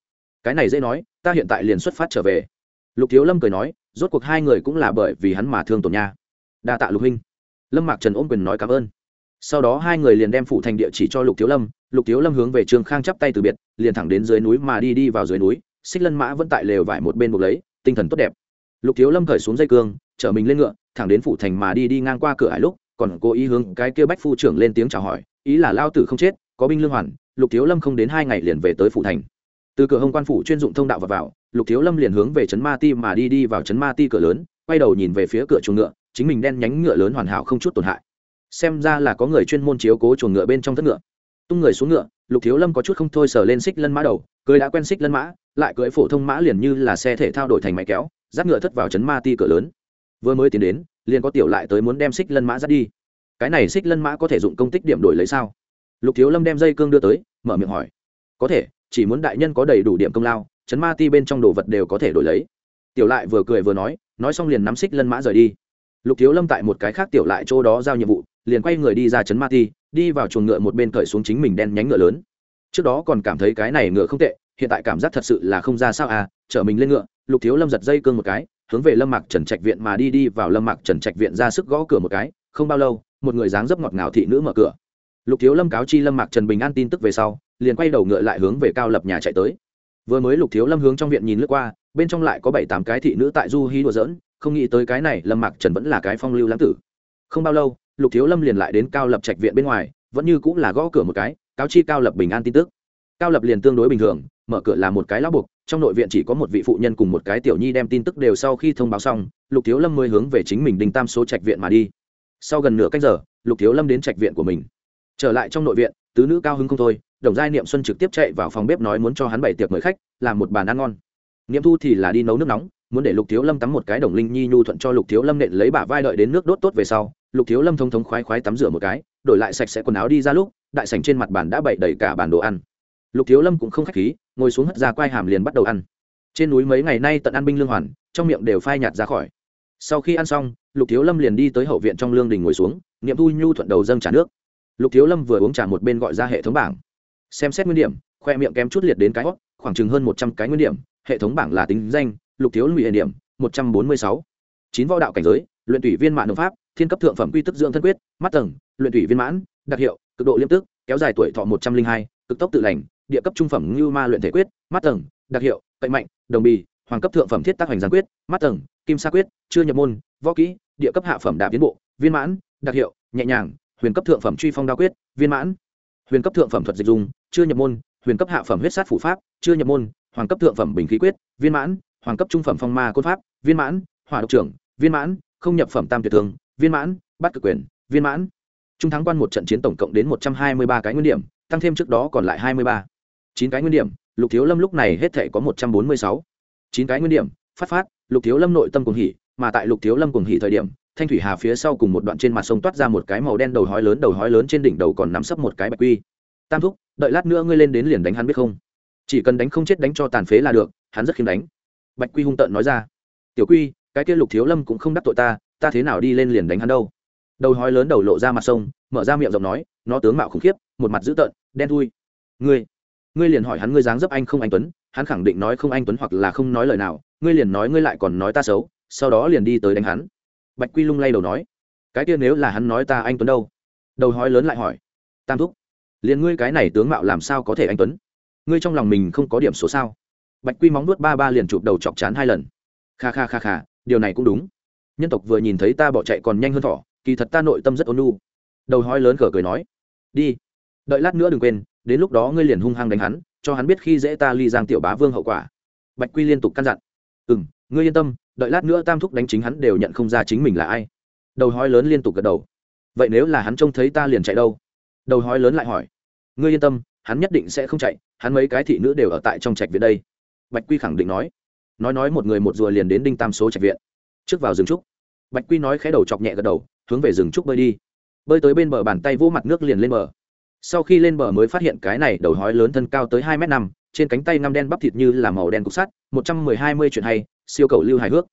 Cái này dễ nói, ta hiện tại liền xuất phát trở về. Lục thiếu lâm cười nói, rốt cuộc hai người cũng là bởi vì hắn mà thương tổn nha. Đa tạ lục huynh. Lâm mạc trần ôm quyền nói cảm ơn. Sau đó hai người liền đem phủ thành địa chỉ cho lục thiếu lâm. Lục thiếu lâm hướng về trương khang chắp tay từ biệt, liền thẳng đến dưới núi mà đi đi vào dưới núi. Xích lân mã vẫn tại lều vải một bên buộc lấy, tinh thần tốt đẹp. Lục thiếu lâm khởi xuống dây cương, chở mình lên ngựa, thẳng đến phủ thành mà đi đi ngang qua cửa hải lúc còn cố ý hướng cái kia bách phu trưởng lên tiếng chào hỏi, ý là lao tử không chết, có binh lương hoàn, lục thiếu lâm không đến hai ngày liền về tới phủ thành. Từ cửa hông quan phủ chuyên dụng thông đạo và vào, lục thiếu lâm liền hướng về trấn ma ti mà đi đi vào trấn ma ti cửa lớn, quay đầu nhìn về phía cửa chuồng ngựa, chính mình đen nhánh ngựa lớn hoàn hảo không chút tổn hại. Xem ra là có người chuyên môn chiếu cố chuồng ngựa bên trong thất ngựa. Tung người xuống ngựa, lục thiếu lâm có chút không thôi sờ lên xích lân mã đầu cưới đã quen xích lân mã, lại cưỡi phổ thông mã liền như là xe thể thao đổi thành máy kéo, dắt ngựa thất vào trấn ma ti cửa lớn. Vừa mới tiến đến liền có tiểu lại tới muốn đem xích lân mã dắt đi. Cái này xích lân mã có thể dụng công tích điểm đổi lấy sao? Lục thiếu lâm đem dây cương đưa tới, mở miệng hỏi. Có thể, chỉ muốn đại nhân có đầy đủ điểm công lao, chấn ma ti bên trong đồ vật đều có thể đổi lấy. Tiểu lại vừa cười vừa nói nói xong liền nắm xích lân mã rời đi. Lục thiếu lâm tại một cái khác tiểu lại chỗ đó giao nhiệm vụ, liền quay người đi ra chấn ma ti, đi vào chuồng ngựa một bên cởi xuống chính mình đen nhánh ngựa lớn. Trước đó còn cảm thấy cái này ngựa không tệ, hiện tại cảm giác thật sự là không ra sao à chở mình lên ngựa, lục thiếu lâm giật dây cương một cái hướng về lâm mạc trần trạch viện mà đi đi vào lâm mạc trần trạch viện ra sức gõ cửa một cái, không bao lâu, một người dáng dấp ngọt ngào thị nữ mở cửa. Lục thiếu lâm cáo chi lâm mạc trần bình an tin tức về sau, liền quay đầu ngựa lại hướng về cao lập nhà chạy tới. Vừa mới lục thiếu lâm hướng trong viện nhìn lướt qua, bên trong lại có bảy tám cái thị nữ tại du hí đùa dỡn không nghĩ tới cái này lâm mạc trần vẫn là cái phong lưu lãng tử. Không bao lâu, lục thiếu lâm liền lại đến cao lập trạch viện bên ngoài, vẫn như cũng là gõ cửa một cái, cáo chi cao lập bình an tin tức. Cao lập liền tương đối bình thường, mở cửa là một cái lão buộc trong nội viện chỉ có một vị phụ nhân cùng một cái tiểu nhi đem tin tức đều sau khi thông báo xong, lục thiếu lâm mới hướng về chính mình đình tam số trạch viện mà đi. Sau gần nửa cách giờ, lục thiếu lâm đến trạch viện của mình. Trở lại trong nội viện, tứ nữ cao hứng không thôi, đồng giai niệm xuân trực tiếp chạy vào phòng bếp nói muốn cho hắn bày tiệc mời khách, làm một bàn ăn ngon. Niệm thu thì là đi nấu nước nóng, muốn để lục thiếu lâm tắm một cái đồng linh nhi nhu thuận cho lục thiếu lâm nện lấy bả vai đợi đến nước đốt tốt về sau, lục thiếu lâm thông thống khoái khoái tắm rửa một cái, đổi lại sạch sẽ quần áo đi ra lúc, đại sảnh trên mặt bàn đã bày đầy cả bàn đồ ăn lục thiếu lâm cũng không khách khí, ngồi xuống hất ra quai hàm liền bắt đầu ăn. Trên núi mấy ngày nay tận ăn binh lương hoàn, trong miệng đều phai nhạt ra khỏi. Sau khi ăn xong, lục thiếu lâm liền đi tới hậu viện trong lương đình ngồi xuống, niệm thu nhu thuận đầu dâng trả nước. Lục thiếu lâm vừa uống trà một bên gọi ra hệ thống bảng. Xem xét nguyên điểm, khoe miệng kém chút liệt đến cái hót khoảng chừng hơn một trăm cái nguyên điểm, hệ thống bảng là tính danh, lục thiếu lụy hệ điểm, một trăm bốn mươi sáu. Chín võ đạo cảnh giới, luyện tủy viên mạng hợp pháp, thiên cấp thượng phẩm quy tức dưỡng thân quyết, mắt tầng, luyện tủy viên mãn, đặc hiệu, cực độ liêm tức, kéo dài tuổi thọ một trăm linh hai, cực tốc tự lành địa cấp trung phẩm như ma luyện thể quyết mắt tầng, đặc hiệu, cậy mạnh, đồng bì, hoàng cấp thượng phẩm thiết tác hoành giáng quyết mắt tầng, kim sa quyết, chưa nhập môn, võ kỹ, địa cấp hạ phẩm đạp tiến bộ, viên mãn, đặc hiệu, nhẹ nhàng, huyền cấp thượng phẩm truy phong đa quyết, viên mãn. Huyền cấp thượng phẩm thuật dịch dùng chưa nhập môn, huyền cấp hạ phẩm huyết sát phủ pháp, chưa nhập môn, hoàng cấp thượng phẩm bình khí quyết, viên mãn. Hoàng cấp trung phẩm phong ma côn pháp, viên mãn. Hỏa độc trưởng, viên mãn. Không nhập phẩm tam tuyệt thường viên mãn. Bắt cực quyền, viên mãn. Trung thắng quan một trận chiến tổng cộng đến một trăm hai mươi ba cái nguyên điểm, tăng thêm trước đó còn lại hai mươi ba chín cái nguyên điểm, lục thiếu lâm lúc này hết thể có một trăm bốn mươi sáu. Chín cái nguyên điểm, phát phát, lục thiếu lâm nội tâm cùng hỉ, mà tại lục thiếu lâm cùng hỉ thời điểm, thanh thủy hà phía sau cùng một đoạn trên mặt sông toát ra một cái màu đen đầu hói lớn, đầu hói lớn trên đỉnh đầu còn nắm sấp một cái bạch quy. Tam thúc, đợi lát nữa ngươi lên đến liền đánh hắn biết không? Chỉ cần đánh không chết đánh cho tàn phế là được, hắn rất khiêm đánh. Bạch quy hung tợn nói ra. Tiểu quy, cái kia lục thiếu lâm cũng không đắc tội ta ta thế nào đi lên liền đánh hắn đâu? Đầu hói lớn đầu lộ ra mặt sông, mở ra miệng rộng nói, nó tướng mạo khủng khiếp, một mặt dữ tợn, đen thui. Ngươi ngươi liền hỏi hắn ngươi dáng dấp anh không anh tuấn, hắn khẳng định nói không anh tuấn hoặc là không nói lời nào, ngươi liền nói ngươi lại còn nói ta xấu, sau đó liền đi tới đánh hắn. Bạch quy lung lay đầu nói, cái kia nếu là hắn nói ta anh tuấn đâu? Đầu hói lớn lại hỏi, tam thúc, liền ngươi cái này tướng mạo làm sao có thể anh tuấn? Ngươi trong lòng mình không có điểm số sao? Bạch quy móng nuốt ba ba liền chụp đầu chọc chán hai lần. Kha kha kha kha, điều này cũng đúng. Nhân tộc vừa nhìn thấy ta bỏ chạy còn nhanh hơn thỏ, kỳ thật ta nội tâm rất ôn nu đầu hói lớn cờ cười nói, đi, đợi lát nữa đừng quên đến lúc đó ngươi liền hung hăng đánh hắn, cho hắn biết khi dễ ta ly giang tiểu bá vương hậu quả. Bạch quy liên tục căn dặn. Ừ m ngươi yên tâm, đợi lát nữa tam thúc đánh chính hắn đều nhận không ra chính mình là ai. Đầu hói lớn liên tục gật đầu. Vậy nếu là hắn trông thấy ta liền chạy đâu? Đầu hói lớn lại hỏi. Ngươi yên tâm, hắn nhất định sẽ không chạy, hắn mấy cái thị nữ đều ở tại trong trạch viện đây. Bạch quy khẳng định nói. Nói nói một người một rùa liền đến đinh tam số trạch viện. Trước vào rừng trúc. Bạch quy nói khẽ đầu chọc nhẹ gật đầu, hướng về rừng trúc bơi đi. Bơi tới bên bờ bàn tay vỗ mặt nước liền lên bờ sau khi lên bờ mới phát hiện cái này đầu hói lớn thân cao tới hai m năm, trên cánh tay năm đen bắp thịt như là màu đen cục sắt, một trăm mười hai mươi chuyện hay, siêu cầu lưu hài hước.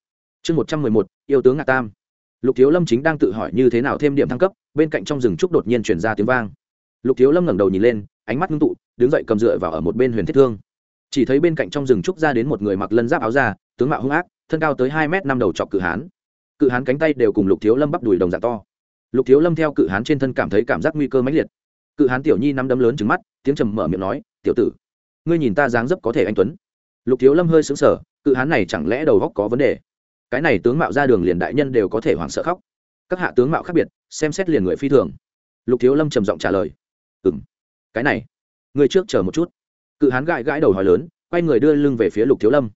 Chương một trăm mười một, yêu tướng ngạc tam. Lục thiếu lâm chính đang tự hỏi như thế nào thêm điểm thăng cấp, bên cạnh trong rừng trúc đột nhiên chuyển ra tiếng vang. Lục thiếu lâm ngẩng đầu nhìn lên, ánh mắt ngưng tụ, đứng dậy cầm dựa vào ở một bên huyền thiết thương. Chỉ thấy bên cạnh trong rừng trúc ra đến một người mặc lân giáp áo da, tướng mạo hung ác, thân cao tới hai m năm đầu chọc cự hán. Cự hán cánh tay đều cùng lục thiếu lâm bắp đùi đồng dạng to. Lục thiếu lâm theo cự hán trên thân cảm thấy cảm giác nguy cơ mãnh liệt cự hán tiểu nhi nắm đấm lớn trứng mắt, tiếng trầm mở miệng nói, tiểu tử, ngươi nhìn ta dáng dấp có thể anh tuấn. Lục thiếu lâm hơi xứng sở cự hán này chẳng lẽ đầu góc có vấn đề? Cái này tướng mạo ra đường liền đại nhân đều có thể hoảng sợ khóc. Các hạ tướng mạo khác biệt, xem xét liền người phi thường. Lục thiếu lâm trầm giọng trả lời ừ m cái này người trước chờ một chút. Cự hán gãi gãi đầu hỏi lớn, quay người đưa lưng về phía lục thiếu lâm.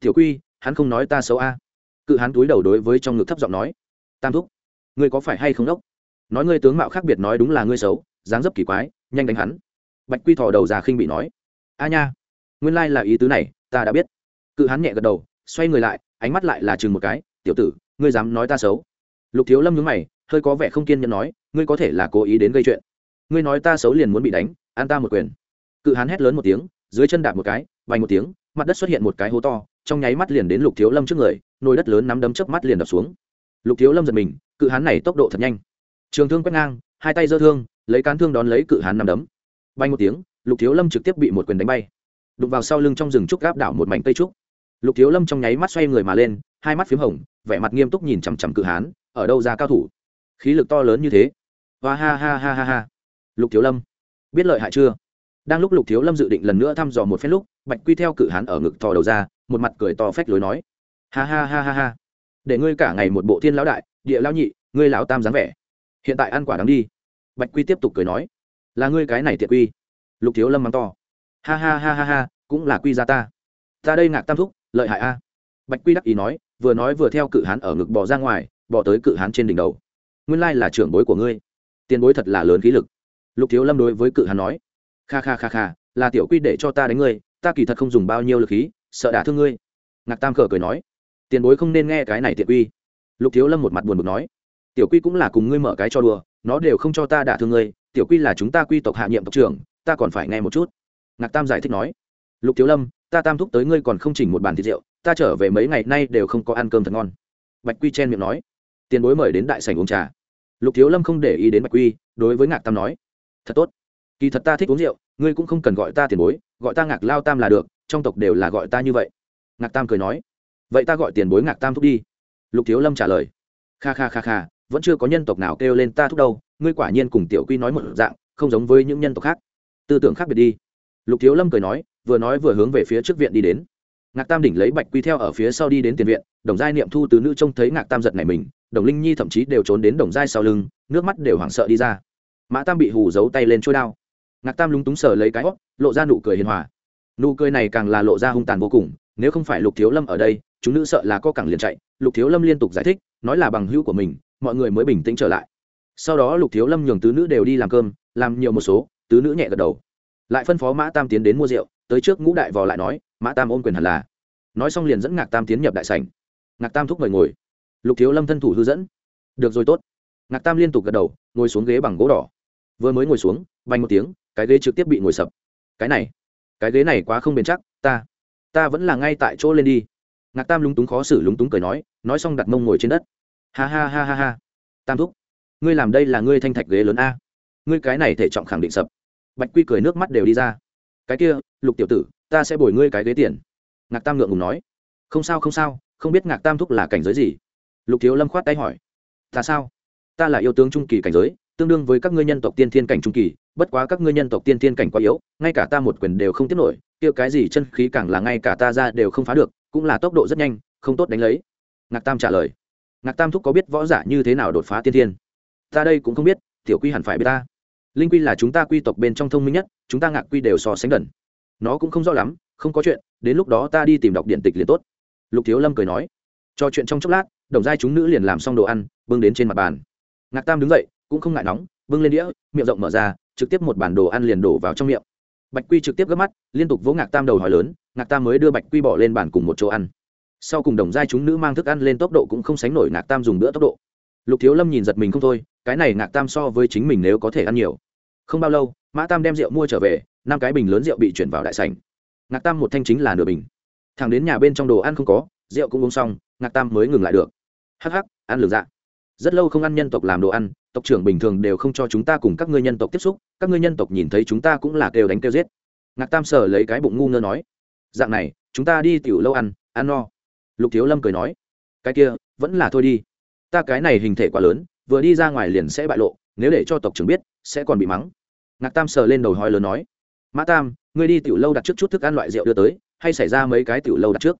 Tiểu quy, hắn không nói ta xấu a. Cự hán túi đầu đối với trong ngực thấp giọng nói, tam thúc, ngươi có phải hay không đốc? Nói ngươi tướng mạo khác biệt nói đúng là ngươi xấu dáng dấp kỳ quái, nhanh đánh hắn. Bạch quy thò đầu già khinh bị nói, a nha, nguyên lai là ý tứ này, ta đã biết. Cự hán nhẹ gật đầu, xoay người lại, ánh mắt lại là chừng một cái, tiểu tử, ngươi dám nói ta xấu? Lục thiếu lâm nhướng mày, hơi có vẻ không kiên nhẫn nói, ngươi có thể là cố ý đến gây chuyện. Ngươi nói ta xấu liền muốn bị đánh, an ta một quyền. Cự hán hét lớn một tiếng, dưới chân đạp một cái, vành một tiếng, mặt đất xuất hiện một cái hố to, trong nháy mắt liền đến lục thiếu lâm trước người, nồi đất lớn nắm đấm chớp mắt liền đập xuống. Lục thiếu lâm giật mình, cự hán này tốc độ thật nhanh. Trường thương quét ngang, hai tay giơ thương lấy cán thương đón lấy cự hán nằm đấm. Bay một tiếng, lục thiếu lâm trực tiếp bị một quyền đánh bay. Đục vào sau lưng trong rừng trúc gáp đảo một mảnh cây trúc. Lục thiếu lâm trong nháy mắt xoay người mà lên, hai mắt p h í m hồng, vẻ mặt nghiêm túc nhìn chằm chằm cự hán, ở đâu ra cao thủ? Khí lực to lớn như thế. Và ha ha ha ha ha. Lục thiếu lâm, biết lợi hại chưa? Đang lúc lục thiếu lâm dự định lần nữa thăm dò một phép lúc, bạch quy theo cự hán ở ngực thò đầu ra, một mặt cười to phách lối nói. Ha ha ha ha ha. Để ngươi cả ngày một bộ thiên lão đại, địa lão nhị, ngươi lão tam dáng vẻ. Hiện tại ăn quả đáng đi bạch quy tiếp tục cười nói, là ngươi cái này tiện quy. Lục thiếu lâm mắng to, ha ha ha ha ha, cũng là quy ra ta. Ta đây ngạc tam thúc, lợi hại a. Bạch quy đắc ý nói, vừa nói vừa theo cự hán ở ngực bỏ ra ngoài bỏ tới cự hán trên đỉnh đầu. Nguyên lai là trưởng bối của ngươi. Tiền bối thật là lớn khí lực. Lục thiếu lâm đối với cự hán nói, kha kha kha kha, là tiểu quy để cho ta đánh ngươi, ta kỳ thật không dùng bao nhiêu lực khí, sợ đả thương ngươi. Ngạc tam khở cười nói, tiền bối không nên nghe cái này tiện quy. Lục thiếu lâm một mặt buồn bực nói, tiểu quy cũng là cùng ngươi mở cái cho đùa nó đều không cho ta đả thương ngươi, tiểu quy là chúng ta quy tộc hạ nhiệm tộc trưởng, ta còn phải nghe một chút. Ngạc tam giải thích nói. Lục thiếu lâm, ta tam thúc tới ngươi còn không chỉnh một bàn thịt rượu, ta trở về mấy ngày nay đều không có ăn cơm thật ngon. Bạch quy chen miệng nói. Tiền bối mời đến đại sảnh uống trà. Lục thiếu lâm không để ý đến bạch quy, đối với ngạc tam nói. Thật tốt. Kỳ thật ta thích uống rượu, ngươi cũng không cần gọi ta tiền bối, gọi ta ngạc lao tam là được, trong tộc đều là gọi ta như vậy. Ngạc tam cười nói. Vậy ta gọi tiền bối ngạc tam thúc đi. Lục thiếu lâm trả lời. Kha kha kha kha vẫn chưa có nhân tộc nào kêu lên ta thúc đâu, ngươi quả nhiên cùng tiểu quy nói một dạng, không giống với những nhân tộc khác. Tư tưởng khác biệt đi. Lục thiếu lâm cười nói, vừa nói vừa hướng về phía trước viện đi đến. Ngạc tam đỉnh lấy bạch quy theo ở phía sau đi đến tiền viện, đồng giai niệm thu từ nữ trông thấy ngạc tam giật này mình, đồng linh nhi thậm chí đều trốn đến đồng giai sau lưng, nước mắt đều hoảng sợ đi ra. Mã tam bị hù giấu tay lên trôi đao. Ngạc tam lúng túng sờ lấy cái hót lộ ra nụ cười hiền hòa. Nụ cười này càng là lộ ra hung tàn vô cùng, nếu không phải lục thiếu lâm ở đây, chúng nữ sợ là có cẳng liền chạy. Lục thiếu lâm liên tục giải thích, nói là bằng hữu của mình mọi người mới bình tĩnh trở lại. Sau đó lục thiếu lâm nhường tứ nữ đều đi làm cơm, làm nhiều một số, tứ nữ nhẹ gật đầu. Lại phân phó mã tam tiến đến mua rượu, tới trước ngũ đại vò lại nói, mã tam ôm quyền hẳn là. Nói xong liền dẫn ngạc tam tiến nhập đại sảnh. Ngạc tam thúc mời ngồi. Lục thiếu lâm thân thủ hư dẫn. Được rồi, tốt. Ngạc tam liên tục gật đầu, ngồi xuống ghế bằng gỗ đỏ. Vừa mới ngồi xuống vanh một tiếng, cái ghế trực tiếp bị ngồi sập. Cái này, cái ghế này quá không bền chắc, ta ta vẫn là ngay tại chỗ lên đi. Ngạc tam lúng túng khó xử lúng túng cười nói nói xong đặt mông ngồi trên đất ha ha ha ha ha. Tam thúc, ngươi làm đây là ngươi thanh thạch ghế lớn a. Ngươi cái này thể trọng khẳng định sập. Bạch quy cười nước mắt đều đi ra. Cái kia, lục tiểu tử, ta sẽ bồi ngươi cái ghế tiền. Ngạc tam ngượng ngùng nói. Không sao không sao, không biết ngạc tam thúc là cảnh giới gì. Lục thiếu lâm khoát tay hỏi. Ta sao? Ta là yêu tướng trung kỳ cảnh giới, tương đương với các ngươi nhân tộc tiên thiên cảnh trung kỳ, bất quá các ngươi nhân tộc tiên thiên cảnh quá yếu, ngay cả ta một quyền đều không tiếp nổi, kia cái gì chân khí càng là ngay cả ta ra đều không phá được, cũng là tốc độ rất nhanh, không tốt đánh lấy. Ngạc tam trả lời ngạc tam thúc có biết võ giả như thế nào đột phá tiên thiên? Ta đây cũng không biết, tiểu quy hẳn phải biết ta. Linh quy là chúng ta quy tộc bên trong thông minh nhất, chúng ta ngạc quy đều so sánh gần. Nó cũng không rõ lắm, không có chuyện, đến lúc đó ta đi tìm đọc điện tịch liền tốt. Lục thiếu lâm cười nói. Cho chuyện trong chốc lát, đồng giai chúng nữ liền làm xong đồ ăn, bưng đến trên mặt bàn. Ngạc tam đứng dậy, cũng không ngại nóng, bưng lên đĩa, miệng rộng mở ra, trực tiếp một bản đồ ăn liền đổ vào trong miệng. Bạch quy trực tiếp gấp mắt, liên tục vỗ ngạc tam đầu hỏi lớn, ngạc tam mới đưa bạch quy bỏ lên bàn cùng một chỗ ăn sau cùng đồng giai chúng nữ mang thức ăn lên tốc độ cũng không sánh nổi ngạc tam dùng bữa tốc độ. Lục thiếu lâm nhìn giật mình không thôi, cái này ngạc tam so với chính mình nếu có thể ăn nhiều. Không bao lâu, mã tam đem rượu mua trở về, năm cái bình lớn rượu bị chuyển vào đại sảnh. Ngạc tam một thanh chính là nửa bình. Thằng đến nhà bên trong đồ ăn không có, rượu cũng uống xong, ngạc tam mới ngừng lại được. Hắc hắc, ăn lường dạ. Rất lâu không ăn nhân tộc làm đồ ăn, tộc trưởng bình thường đều không cho chúng ta cùng các ngươi nhân tộc tiếp xúc, các ngươi nhân tộc nhìn thấy chúng ta cũng là kêu đánh kêu giết. Ngạc tam sờ lấy cái bụng ngu ngơ nói. Dạng này, chúng ta đi tiểu lâu ăn ăn no lục thiếu lâm cười nói, cái kia, vẫn là thôi đi. Ta cái này hình thể quá lớn, vừa đi ra ngoài liền sẽ bại lộ, nếu để cho tộc trưởng biết, sẽ còn bị mắng. Ngạc tam sờ lên đầu hói lớn nói, mã tam, ngươi đi tiểu lâu đặt trước chút thức ăn loại rượu đưa tới, hay xảy ra mấy cái tiểu lâu đặt trước?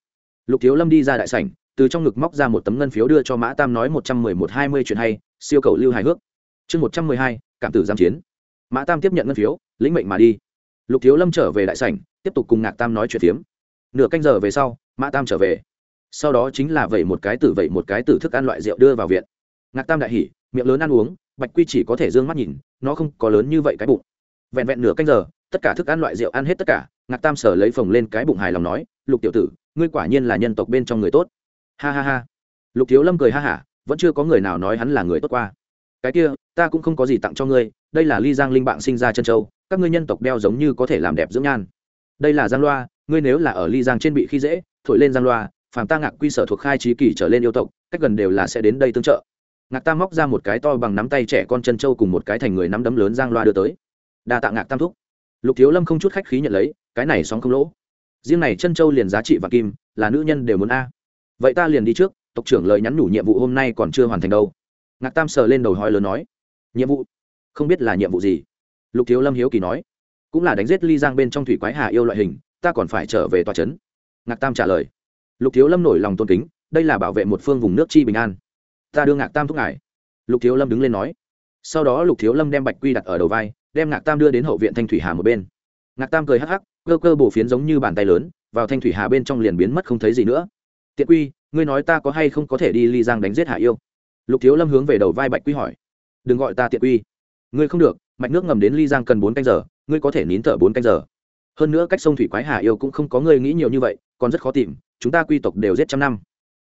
Lục thiếu lâm đi ra đại sảnh, từ trong ngực móc ra một tấm ngân phiếu đưa cho mã tam nói một trăm mười một hai mươi chuyện hay, siêu cầu lưu hài hước. Chương một trăm mười hai, cảm tử giam chiến. Mã tam tiếp nhận ngân phiếu, lĩnh mệnh mà đi. Lục thiếu lâm trở về đại sảnh, tiếp tục cùng ngạc tam nói chuyện phiếm. Nửa canh giờ về sau, mã tam trở về sau đó chính là vẩy một cái tử vẩy một cái tử thức ăn loại rượu đưa vào viện. Ngạc tam đại hỉ, miệng lớn ăn uống, bạch quy chỉ có thể d ư ơ n g mắt nhìn, nó không có lớn như vậy cái bụng. Vẹn vẹn nửa canh giờ, tất cả thức ăn loại rượu ăn hết tất cả, ngạc tam sở lấy phồng lên cái bụng hài lòng nói, lục tiểu tử, ngươi quả nhiên là nhân tộc bên trong người tốt. Ha ha ha. Lục thiếu lâm cười ha hả, vẫn chưa có người nào nói hắn là người tốt qua. Cái kia, ta cũng không có gì tặng cho ngươi, đây là ly giang linh bạn sinh ra chân châu, các ngươi nhân tộc đeo giống như có thể làm đẹp dưỡng nhan. Đây là giang loa, ngươi nếu là ở ly giang trên bị khi dễ, thổi lên giang loa phàm ta ngạc quy sở thuộc khai trí kỷ trở lên yêu tộc, cách gần đều là sẽ đến đây tương trợ. Ngạc tam móc ra một cái to bằng nắm tay trẻ con chân trâu cùng một cái thành người nắm đấm lớn giang loa đưa tới. Đa tạ ngạc tam thúc. Lục thiếu lâm không chút khách khí nhận lấy, cái này sóng không lỗ. Riêng này chân trâu liền giá trị và kim, là nữ nhân đều muốn a. Vậy ta liền đi trước, tộc trưởng lời nhắn nhủ nhiệm vụ hôm nay còn chưa hoàn thành đâu. Ngạc tam sờ lên đầu hói lớn nói. Nhiệm vụ? Không biết là nhiệm vụ gì. Lục thiếu lâm hiếu kỳ nói. Cũng là đánh giết ly giang bên trong thủy quái hà yêu loại hình, ta còn phải trở về tòa trấn ngạc tam trả lời lục thiếu lâm nổi lòng tôn kính, đây là bảo vệ một phương vùng nước chi bình an. Ta đưa ngạc tam thúc ngài. Lục thiếu lâm đứng lên nói. Sau đó lục thiếu lâm đem bạch quy đặt ở đầu vai, đem ngạc tam đưa đến hậu viện thanh thủy hà một bên. Ngạc tam cười hắc hắc, cơ cơ bổ phiến giống như bàn tay lớn, vào thanh thủy hà bên trong liền biến mất không thấy gì nữa. Tiện quy, ngươi nói ta có hay không có thể đi ly giang đánh giết hạ yêu? Lục thiếu lâm hướng về đầu vai bạch quy hỏi. Đừng gọi ta tiện quy. Ngươi không được, mạch nước ngầm đến ly giang cần bốn canh giờ, ngươi có thể nín thở bốn canh giờ hơn nữa cách sông thủy quái hà yêu cũng không có người nghĩ nhiều như vậy, còn rất khó tìm, chúng ta quy tộc đều giết trăm năm.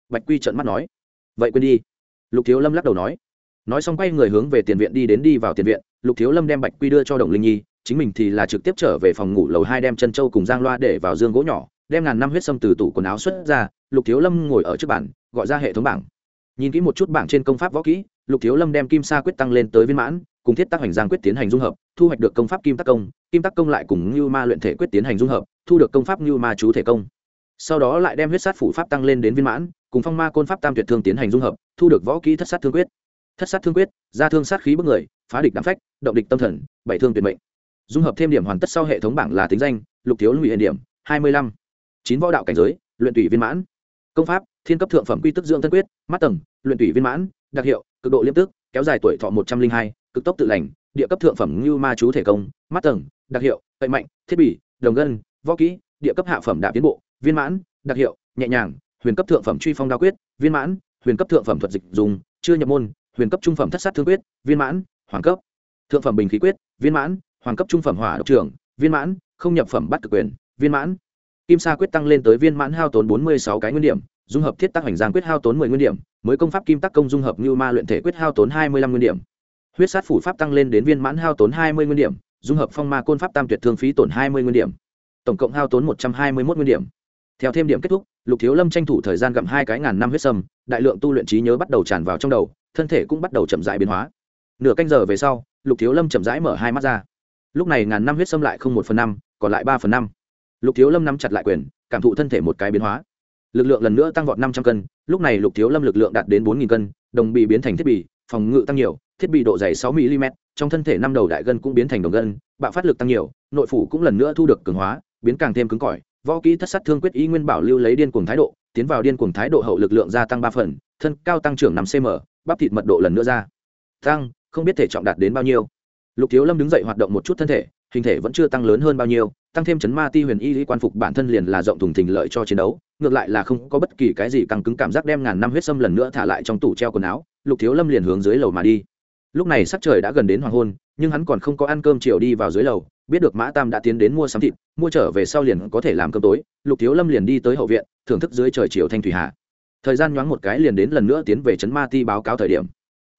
Bạch quy trợn mắt nói. Vậy quên đi. Lục thiếu lâm lắc đầu nói. Nói xong quay người hướng về tiền viện đi đến đi vào tiền viện, lục thiếu lâm đem bạch quy đưa cho đồng linh nhi, chính mình thì là trực tiếp trở về phòng ngủ lầu hai đem chân châu cùng giang loa để vào dương gỗ nhỏ, đem ngàn năm huyết sâm từ tủ quần áo xuất ra, lục thiếu lâm ngồi ở trước bản gọi ra hệ thống bảng. Nhìn kỹ một chút bảng trên công pháp võ kỹ, lục thiếu lâm đem kim sa quyết tăng lên tới viên mãn cùng thiết tác hành giang quyết tiến hành dung hợp, thu hoạch được công pháp kim tác công, kim tác công lại cùng như ma luyện thể quyết tiến hành dung hợp, thu được công pháp như ma chú thể công. Sau đó lại đem huyết sát phủ pháp tăng lên đến viên mãn, cùng phong ma côn pháp tam tuyệt thương tiến hành dung hợp, thu được võ kỹ thất sát thương quyết. Thất sát thương quyết, ra thương sát khí bức người, phá địch đám phách, động địch tâm thần, bảy thương tuyệt mệnh. Dung hợp thêm điểm hoàn tất sau hệ thống bảng là tính danh, lục thiếu lụy hiện điểm, hai mươi lăm. Chín võ đạo cảnh giới, luyện tủy viên mãn. Công pháp, thiên cấp thượng phẩm quy tức dưỡng thân quyết, mắt tầng, luyện tủy viên mãn, đặc hiệu, cực độ liêm tức, kéo dài tuổi thọ một trăm linh hai cực tốc tự lành, địa cấp thượng phẩm như ma chú thể công, mắt tầng, đặc hiệu cậy mạnh, thiết bị, đồng ngân, võ kỹ, địa cấp hạ phẩm đạp tiến bộ, viên mãn, đặc hiệu, nhẹ nhàng, huyền cấp thượng phẩm truy phong đa quyết, viên mãn, huyền cấp thượng phẩm thuật dịch dùng, chưa nhập môn, huyền cấp trung phẩm thất sát thương quyết, viên mãn, hoàng cấp. Thượng phẩm bình khí quyết, viên mãn, hoàng cấp trung phẩm hỏa độc trưởng viên mãn, không nhập phẩm bắt cực quyền, viên mãn. Kim sa quyết tăng lên tới viên mãn hao tốn bốn mươi sáu cái nguyên điểm, dung hợp thiết tác hành giang quyết hao tốn mười nguyên điểm, mới công pháp kim tác công dung hợp như ma luyện thể quyết hao tốn hai mươi lăm nguyên điểm huyết sát phủ pháp tăng lên đến viên mãn hao tốn hai mươi nguyên điểm, dung hợp phong ma côn pháp tam tuyệt thương phí tổn hai mươi nguyên điểm. Tổng cộng hao tốn một trăm hai mươi một nguyên điểm. Theo thêm điểm kết thúc, lục thiếu lâm tranh thủ thời gian gặm hai cái ngàn năm huyết sâm, đại lượng tu luyện trí nhớ bắt đầu tràn vào trong đầu, thân thể cũng bắt đầu chậm rãi biến hóa. Nửa canh giờ về sau, lục thiếu lâm chậm rãi mở hai mắt ra. Lúc này ngàn năm huyết sâm lại không một phần năm, còn lại ba phần năm. Lục thiếu lâm nắm chặt lại quyền, cảm thụ thân thể một cái biến hóa. Lực lượng lần nữa tăng vọt năm trăm cân, lúc này lục thiếu lâm lực lượng đạt đến bốn nghìn cân, đồng bị biến thành thiết bị phòng ngự tăng nhiều thiết bị độ dày sáu mm trong thân thể năm đầu đại gân cũng biến thành đồng gân, bạo phát lực tăng nhiều, nội phủ cũng lần nữa thu được cường hóa, biến càng thêm cứng cỏi. Võ kỹ thất sát thương quyết ý nguyên bảo lưu lấy điên cuồng thái độ, tiến vào điên cuồng thái độ hậu lực lượng gia tăng ba phần, thân cao tăng trưởng năm cm bắp thịt mật độ lần nữa ra. Tăng, không biết thể trọng đạt đến bao nhiêu. Lục thiếu lâm đứng dậy hoạt động một chút thân thể, hình thể vẫn chưa tăng lớn hơn bao nhiêu, tăng thêm chấn ma ti huyền y lý quan phục bản thân liền là rộng thùng thình lợi cho chiến đấu, ngược lại là không có bất kỳ cái gì căng cứng cảm giác đem ngàn năm huyết sâm lần nữa thả lại trong tủ treo quần áo. Lục thiếu lâm liền hướng dưới lầu mà đi lúc này sắc trời đã gần đến hoàng hôn, nhưng hắn còn không có ăn cơm chiều đi vào dưới lầu, biết được mã tam đã tiến đến mua sắm thịt, mua trở về sau liền có thể làm cơm tối, lục thiếu lâm liền đi tới hậu viện, thưởng thức dưới trời chiều thanh thủy hạ. Thời gian nhoáng một cái liền đến lần nữa tiến về trấn ma ti báo cáo thời điểm.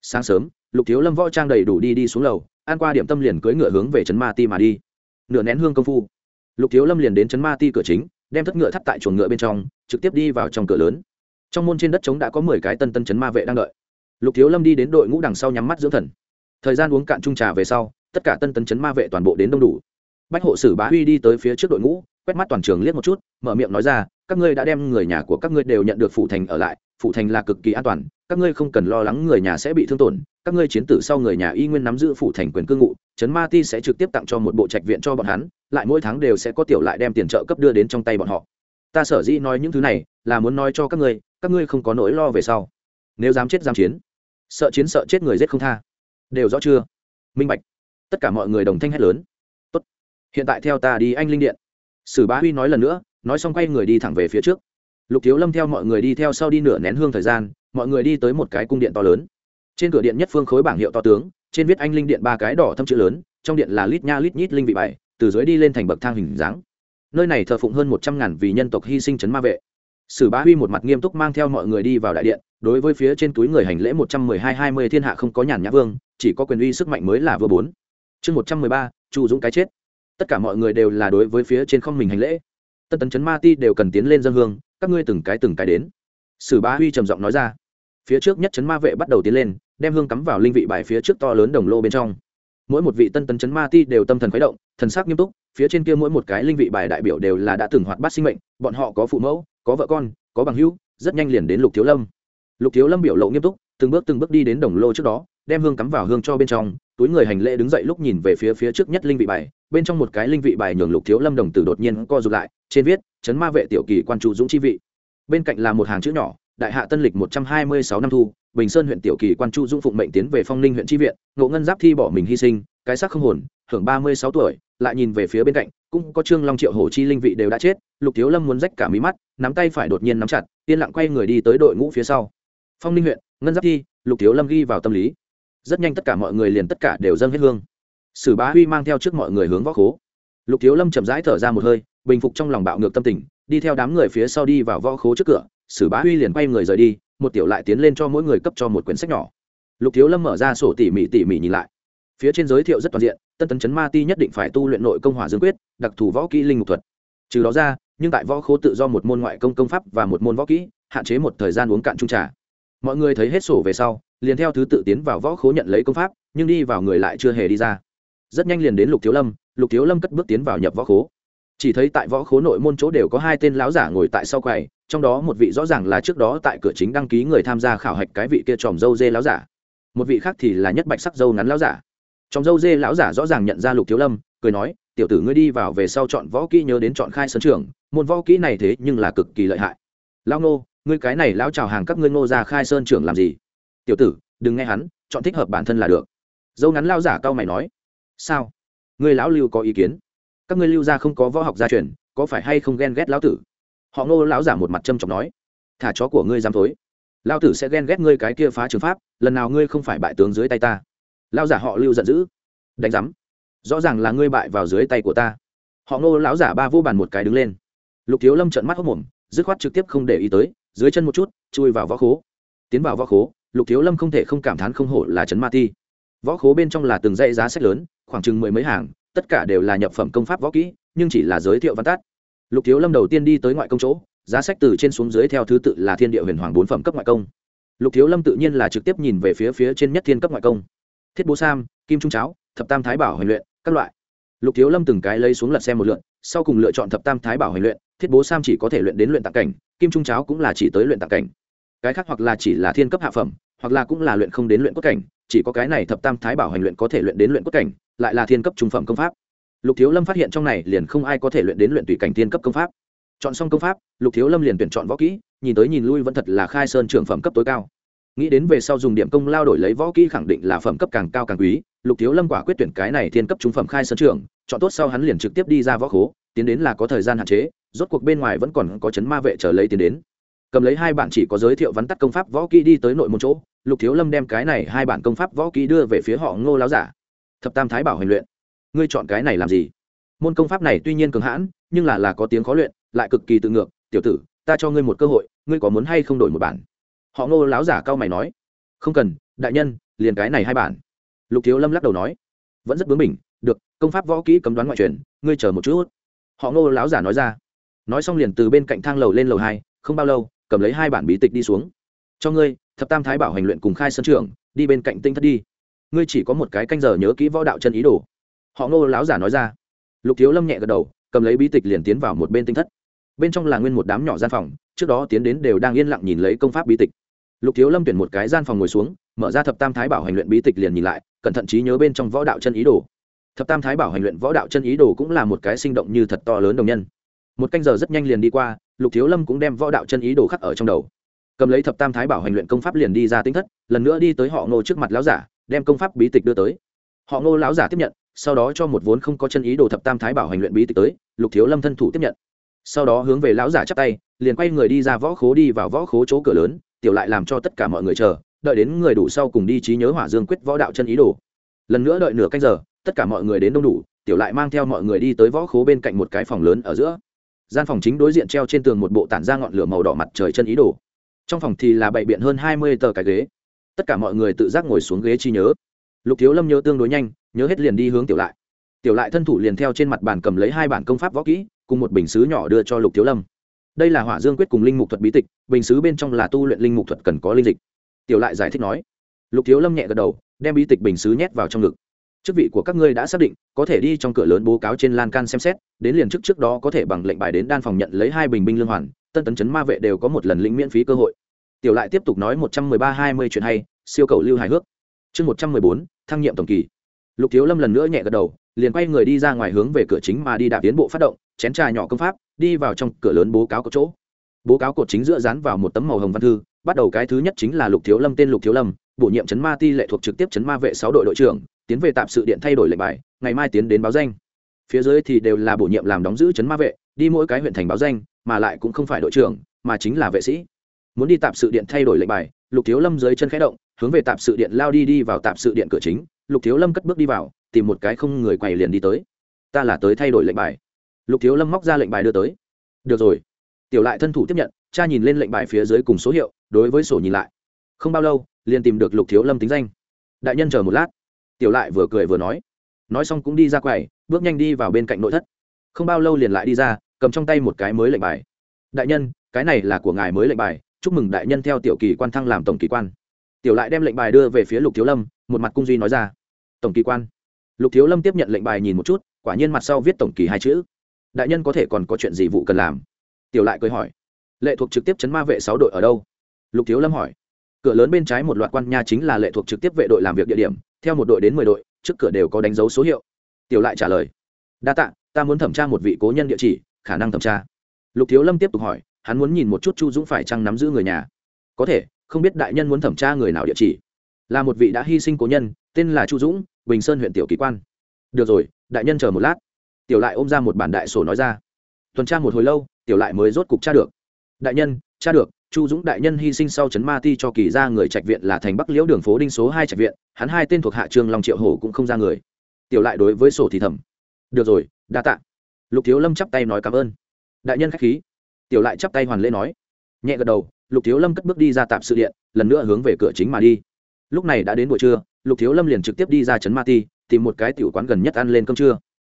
Sáng sớm, lục thiếu lâm võ trang đầy đủ đi đi xuống lầu, ăn qua điểm tâm liền cưỡi ngựa hướng về trấn ma ti mà đi. Nửa nén hương công phu, lục thiếu lâm liền đến trấn ma ti cửa chính, đem thất ngựa thắt tại chuồng ngựa bên trong, trực tiếp đi vào trong cửa lớn. Trong môn trên đất trống đã có mười cái tân tân trấn ma vệ đang đợi lục thiếu lâm đi đến đội ngũ đằng sau nhắm mắt dưỡng thần. Thời gian uống cạn trung trà về sau, tất cả tân tân chấn ma vệ toàn bộ đến đông đủ. Bách hộ sử bá huy đi tới phía trước đội ngũ, quét mắt toàn trường liếc một chút, mở miệng nói ra, các ngươi đã đem người nhà của các ngươi đều nhận được phụ thành ở lại, phụ thành là cực kỳ an toàn, các ngươi không cần lo lắng người nhà sẽ bị thương tổn, các ngươi chiến tử sau người nhà y nguyên nắm giữ phụ thành quyền cư ngụ trấn ma ti sẽ trực tiếp tặng cho một bộ trạch viện cho bọn hắn, lại mỗi tháng đều sẽ có tiểu lại đem tiền trợ cấp đưa đến trong tay bọn họ. Ta sở dĩ nói những thứ này là muốn nói cho các ngươi các ngươi không có nỗi lo về sau. Nếu dám chết dám chiến sợ chiến sợ chết người giết không tha. Đều rõ chưa? Minh bạch. Tất cả mọi người đồng thanh hét lớn. Tốt. Hiện tại theo ta đi anh linh điện. Sử bá huy nói lần nữa, nói xong quay người đi thẳng về phía trước. Lục thiếu lâm theo mọi người đi theo sau đi nửa nén hương thời gian, mọi người đi tới một cái cung điện to lớn. Trên cửa điện nhất phương khối bảng hiệu to tướng, trên viết anh linh điện ba cái đỏ thâm chữ lớn, trong điện là lít nha lít nhít linh vị bảy từ dưới đi lên thành bậc thang hình dáng. Nơi này thờ phụng hơn một trăm ngàn vì nhân tộc hy sinh chấn ma vệ sử bá huy một mặt nghiêm túc mang theo mọi người đi vào đại điện, đối với phía trên túi người hành lễ một trăm mười hai hai mươi thiên hạ không có nhàn nhã vương, chỉ có quyền uy sức mạnh mới là vừa bốn. Chương một trăm mười ba, chu dũng cái chết. Tất cả mọi người đều là đối với phía trên không mình hành lễ. Tân tấn chấn ma ti đều cần tiến lên dân hương, các ngươi từng cái từng cái đến. Sử bá huy trầm giọng nói ra. Phía trước nhất chấn ma vệ bắt đầu tiến lên, đem hương cắm vào linh vị bài phía trước to lớn đồng lô bên trong mỗi một vị tân tấn chấn ma ti đều tâm thần khuấy động, thần sắc nghiêm túc, phía trên kia mỗi một cái linh vị bài đại biểu đều là đã từng hoạt bát sinh mệnh, bọn họ có phụ mẫu, có vợ con, có bằng hữu, rất nhanh liền đến lục thiếu lâm. Lục thiếu lâm biểu lộ nghiêm túc, từng bước từng bước đi đến đồng lô trước đó, đem hương cắm vào hương cho bên trong, túi người hành lễ đứng dậy lúc nhìn về phía phía trước nhất linh vị bài, bên trong một cái linh vị bài nhường lục thiếu lâm đồng tử đột nhiên co rụt lại, trên viết, chấn ma vệ tiểu kỳ quan trụ dũng chi vị. Bên cạnh là một hàng chữ nhỏ đại hạ tân lịch một trăm hai mươi sáu năm thu, bình sơn huyện tiểu kỳ quan chu dũng phụng mệnh tiến về phong ninh huyện tri viện, ngộ ngân giáp thi bỏ mình hy sinh, cái xác không hồn, hưởng ba mươi sáu tuổi, lại nhìn về phía bên cạnh, cũng có trương long triệu hổ chi linh vị đều đã chết, lục thiếu lâm muốn rách cả mí mắt, nắm tay phải đột nhiên nắm chặt, yên lặng quay người đi tới đội ngũ phía sau. Phong ninh huyện, ngân giáp thi, lục thiếu lâm ghi vào tâm lý. Rất nhanh tất cả mọi người liền tất cả đều dâng hết hương. Sử bá huy mang theo trước mọi người hướng võ khố. Lục thiếu lâm chậm rãi thở ra một hơi, bình phục trong lòng bạo ngược tâm tình, đi theo đám người phía sau đi vào võ khố trước cửa sử bá huy liền quay người rời đi, một tiểu lại tiến lên cho mỗi người cấp cho một quyển sách nhỏ. Lục thiếu lâm mở ra sổ tỉ mỉ tỉ mỉ nhìn lại. Phía trên giới thiệu rất toàn diện, tân tấn chấn ma ti nhất định phải tu luyện nội công hỏa dương quyết, đặc thù võ kỹ linh mục thuật. Trừ đó ra, nhưng tại võ khố tự do một môn ngoại công công pháp và một môn võ kỹ, hạn chế một thời gian uống cạn trung trà. Mọi người thấy hết sổ về sau, liền theo thứ tự tiến vào võ khố nhận lấy công pháp, nhưng đi vào người lại chưa hề đi ra. Rất nhanh liền đến lục thiếu lâm, lục thiếu lâm cất bước tiến vào nhập võ khố chỉ thấy tại võ khố nội môn chỗ đều có hai tên lão giả ngồi tại sau quầy, trong đó một vị rõ ràng là trước đó tại cửa chính đăng ký người tham gia khảo hạch cái vị kia tròm dâu dê lão giả. Một vị khác thì là nhất bạch sắc dâu ngắn lão giả. Tròm dâu dê lão giả rõ ràng nhận ra lục thiếu lâm, cười nói, tiểu tử ngươi đi vào về sau chọn võ kỹ nhớ đến chọn khai sân trường, môn võ kỹ này thế nhưng là cực kỳ lợi hại. Lão nô, ngươi cái này lão chào hàng các ngươi ngô ra khai sơn trưởng làm gì? Tiểu tử, đừng nghe hắn, chọn thích hợp bản thân là được. Dâu ngắn lao giả cao mày nói, sao? Ngươi lão lưu có ý kiến? Các ngươi lưu gia không có võ học gia truyền, có phải hay không ghen ghét lão tử? Họ ngô lão giả một mặt trâm trọng nói. Thả chó của ngươi dám thối. Lão tử sẽ ghen ghét ngươi cái kia phá trường pháp, lần nào ngươi không phải bại tướng dưới tay ta. Lão giả họ lưu giận dữ. Đánh rắm rõ ràng là ngươi bại vào dưới tay của ta. Họ ngô lão giả ba vô bàn một cái đứng lên. Lục thiếu lâm trợn mắt hốc mồm, dứt khoát trực tiếp không để ý tới, dưới chân một chút, chui vào võ khố. Tiến vào võ khố, lục thiếu lâm không thể không cảm thán không hổ là trấn ma ti. Võ khố bên trong là từng dãy giá sách lớn, khoảng chừng mười mấy hàng tất cả đều là nhập phẩm công pháp võ kỹ, nhưng chỉ là giới thiệu văn tát lục thiếu lâm đầu tiên đi tới ngoại công chỗ, giá sách từ trên xuống dưới theo thứ tự là thiên địa huyền hoàng bốn phẩm cấp ngoại công. Lục thiếu lâm tự nhiên là trực tiếp nhìn về phía phía trên nhất thiên cấp ngoại công. Thiết bố sam, kim trung cháo, thập tam thái bảo huấn luyện, các loại. Lục thiếu lâm từng cái lấy xuống lật xem một lượn sau cùng lựa chọn thập tam thái bảo huấn luyện, thiết bố sam chỉ có thể luyện đến luyện tạc cảnh, kim trung cháo cũng là chỉ tới luyện tạc cảnh. Cái khác hoặc là chỉ là thiên cấp hạ phẩm, hoặc là cũng là luyện không đến luyện cốt cảnh, chỉ có cái này thập tam thái bảo hành luyện có thể luyện đến luyện cốt cảnh lại là thiên cấp trung phẩm công pháp. Lục thiếu lâm phát hiện trong này liền không ai có thể luyện đến luyện tùy cảnh thiên cấp công pháp. Chọn xong công pháp, lục thiếu lâm liền tuyển chọn võ kỹ, nhìn tới nhìn lui vẫn thật là khai sơn trưởng phẩm cấp tối cao. Nghĩ đến về sau dùng điểm công lao đổi lấy võ kỹ khẳng định là phẩm cấp càng cao càng quý, lục thiếu lâm quả quyết tuyển cái này thiên cấp trung phẩm khai sơn trưởng, chọn tốt sau hắn liền trực tiếp đi ra võ khố, tiến đến là có thời gian hạn chế, rốt cuộc bên ngoài vẫn còn có chấn ma vệ chờ lấy tiến đến. Cầm lấy hai bản chỉ có giới thiệu vắn tắt công pháp võ kỹ đi tới nội một chỗ, lục thiếu lâm đem cái này hai bản công pháp võ kỹ đưa về phía họ ngô láo giả thập tam thái bảo hành luyện. Ngươi chọn cái này làm gì? Môn công pháp này tuy nhiên cường hãn, nhưng là là có tiếng khó luyện, lại cực kỳ tự ngược. Tiểu tử, ta cho ngươi một cơ hội, ngươi có muốn hay không đổi một bản? Họ ngô láo giả cao mày nói. Không cần, đại nhân, liền cái này hai bản. Lục thiếu lâm lắc đầu nói. Vẫn rất bướng bỉnh, được, công pháp võ kỹ cấm đoán ngoại truyền, ngươi chờ một chút. Họ ngô láo giả nói ra. Nói xong liền từ bên cạnh thang lầu lên lầu hai, không bao lâu, cầm lấy hai bản bí tịch đi xuống. Cho ngươi, thập tam thái bảo hành luyện cùng khai sân trường đi bên cạnh tinh thất đi ngươi chỉ có một cái canh giờ nhớ kỹ võ đạo chân ý đồ. Họ ngô láo giả nói ra. Lục thiếu lâm nhẹ gật đầu, cầm lấy bí tịch liền tiến vào một bên tinh thất. Bên trong là nguyên một đám nhỏ gian phòng, trước đó tiến đến đều đang yên lặng nhìn lấy công pháp bí tịch. Lục thiếu lâm tuyển một cái gian phòng ngồi xuống, mở ra thập tam thái bảo hành luyện bí tịch liền nhìn lại, cẩn thận trí nhớ bên trong võ đạo chân ý đồ. Thập tam thái bảo hành luyện võ đạo chân ý đồ cũng là một cái sinh động như thật to lớn đồng nhân. Một canh giờ rất nhanh liền đi qua, lục thiếu lâm cũng đem võ đạo chân ý đồ khắc ở trong đầu. Cầm lấy thập tam thái bảo hành luyện công pháp liền đi ra tính thất, lần nữa đi tới họ ngô trước mặt lão giả đem công pháp bí tịch đưa tới. Họ ngô lão giả tiếp nhận, sau đó cho một vốn không có chân ý đồ thập tam thái bảo hành luyện bí tịch tới, lục thiếu lâm thân thủ tiếp nhận. Sau đó hướng về lão giả chắp tay, liền quay người đi ra võ khố đi vào võ khố chỗ cửa lớn, tiểu lại làm cho tất cả mọi người chờ, đợi đến người đủ sau cùng đi trí nhớ hỏa dương quyết võ đạo chân ý đồ. Lần nữa đợi nửa canh giờ, tất cả mọi người đến đông đủ, tiểu lại mang theo mọi người đi tới võ khố bên cạnh một cái phòng lớn ở giữa. Gian phòng chính đối diện treo trên tường một bộ tản ra ngọn lửa màu đỏ mặt trời chân ý đồ. Trong phòng thì là bày biện hơn hai mươi tờ cái ghế tất cả mọi người tự giác ngồi xuống ghế chi nhớ. Lục thiếu lâm nhớ tương đối nhanh, nhớ hết liền đi hướng tiểu lại. Tiểu lại thân thủ liền theo trên mặt bàn cầm lấy hai bản công pháp võ kỹ, cùng một bình xứ nhỏ đưa cho lục thiếu lâm. Đây là hỏa dương quyết cùng linh mục thuật bí tịch, bình xứ bên trong là tu luyện linh mục thuật cần có linh dịch. Tiểu lại giải thích nói. Lục thiếu lâm nhẹ gật đầu, đem bí tịch bình xứ nhét vào trong ngực. Chức vị của các ngươi đã xác định, có thể đi trong cửa lớn bố cáo trên lan can xem xét, đến liền trước trước đó có thể bằng lệnh bài đến đan phòng nhận lấy hai bình binh lương hoàn, tân tấn chấn ma vệ đều có một lần lĩnh miễn phí cơ hội tiểu lại tiếp tục nói một trăm mười ba hai mươi chuyện hay, siêu cầu lưu hài hước. Chương một trăm mười bốn, thăng nhiệm tổng kỳ. Lục thiếu lâm lần nữa nhẹ gật đầu, liền quay người đi ra ngoài hướng về cửa chính mà đi đạp tiến bộ phát động, chén trà nhỏ công pháp, đi vào trong cửa lớn bố cáo có chỗ. Bố cáo cột chính giữa dán vào một tấm màu hồng văn thư, bắt đầu cái thứ nhất chính là lục thiếu lâm tên lục thiếu lâm, bổ nhiệm chấn ma ti lệ thuộc trực tiếp chấn ma vệ sáu đội đội trưởng, tiến về tạm sự điện thay đổi lệnh bài, ngày mai tiến đến báo danh. Phía dưới thì đều là bổ nhiệm làm đóng giữ chấn ma vệ, đi mỗi cái huyện thành báo danh, mà lại cũng không phải đội trưởng, mà chính là vệ sĩ muốn đi tạm sự điện thay đổi lệnh bài, lục thiếu lâm dưới chân khẽ động, hướng về tạm sự điện lao đi đi vào tạm sự điện cửa chính. Lục thiếu lâm cất bước đi vào, tìm một cái không người quầy liền đi tới. Ta là tới thay đổi lệnh bài. Lục thiếu lâm móc ra lệnh bài đưa tới. Được rồi. Tiểu lại thân thủ tiếp nhận, cha nhìn lên lệnh bài phía dưới cùng số hiệu, đối với sổ nhìn lại. Không bao lâu, liền tìm được lục thiếu lâm tính danh. Đại nhân chờ một lát. Tiểu lại vừa cười vừa nói. Nói xong cũng đi ra quầy, bước nhanh đi vào bên cạnh nội thất. Không bao lâu liền lại đi ra, cầm trong tay một cái mới lệnh bài. Đại nhân, cái này là của ngài mới lệnh bài chúc mừng đại nhân theo tiểu kỳ quan thăng làm tổng kỳ quan. Tiểu lại đem lệnh bài đưa về phía lục thiếu lâm, một mặt cung duy nói ra. Tổng kỳ quan. Lục thiếu lâm tiếp nhận lệnh bài nhìn một chút, quả nhiên mặt sau viết tổng kỳ hai chữ. Đại nhân có thể còn có chuyện gì vụ cần làm? Tiểu lại cười hỏi. Lệ thuộc trực tiếp chấn ma vệ sáu đội ở đâu? Lục thiếu lâm hỏi. Cửa lớn bên trái một loạt quan nha chính là lệ thuộc trực tiếp vệ đội làm việc địa điểm, theo một đội đến mười đội, trước cửa đều có đánh dấu số hiệu. Tiểu lại trả lời. Đa tạ, ta muốn thẩm tra một vị cố nhân địa chỉ, khả năng thẩm tra. Lục thiếu lâm tiếp tục hỏi hắn muốn nhìn một chút chu dũng phải chăng nắm giữ người nhà. Có thể, không biết đại nhân muốn thẩm tra người nào địa chỉ. Là một vị đã hy sinh cố nhân, tên là chu dũng, bình sơn huyện tiểu kỳ quan. Được rồi, đại nhân chờ một lát. Tiểu lại ôm ra một bản đại sổ nói ra. Tuần tra một hồi lâu, tiểu lại mới rốt cục tra được. Đại nhân, tra được, chu dũng đại nhân hy sinh sau chấn ma ti cho kỳ ra người trạch viện là thành bắc liễu đường phố đinh số hai trạch viện, hắn hai tên thuộc hạ trương long triệu hổ cũng không ra người. Tiểu lại đối với sổ thì thầm. Được rồi, đa tạ. Lục thiếu lâm chắp tay nói cảm ơn. Đại nhân k h á c h khí tiểu lại chắp tay hoàn lễ nói. Nhẹ gật đầu, lục thiếu lâm cất bước đi ra tạm sự điện, lần nữa hướng về cửa chính mà đi. Lúc này đã đến buổi trưa, lục thiếu lâm liền trực tiếp đi ra trấn ma ti, tìm một cái tiểu quán gần nhất ăn lên cơm trưa.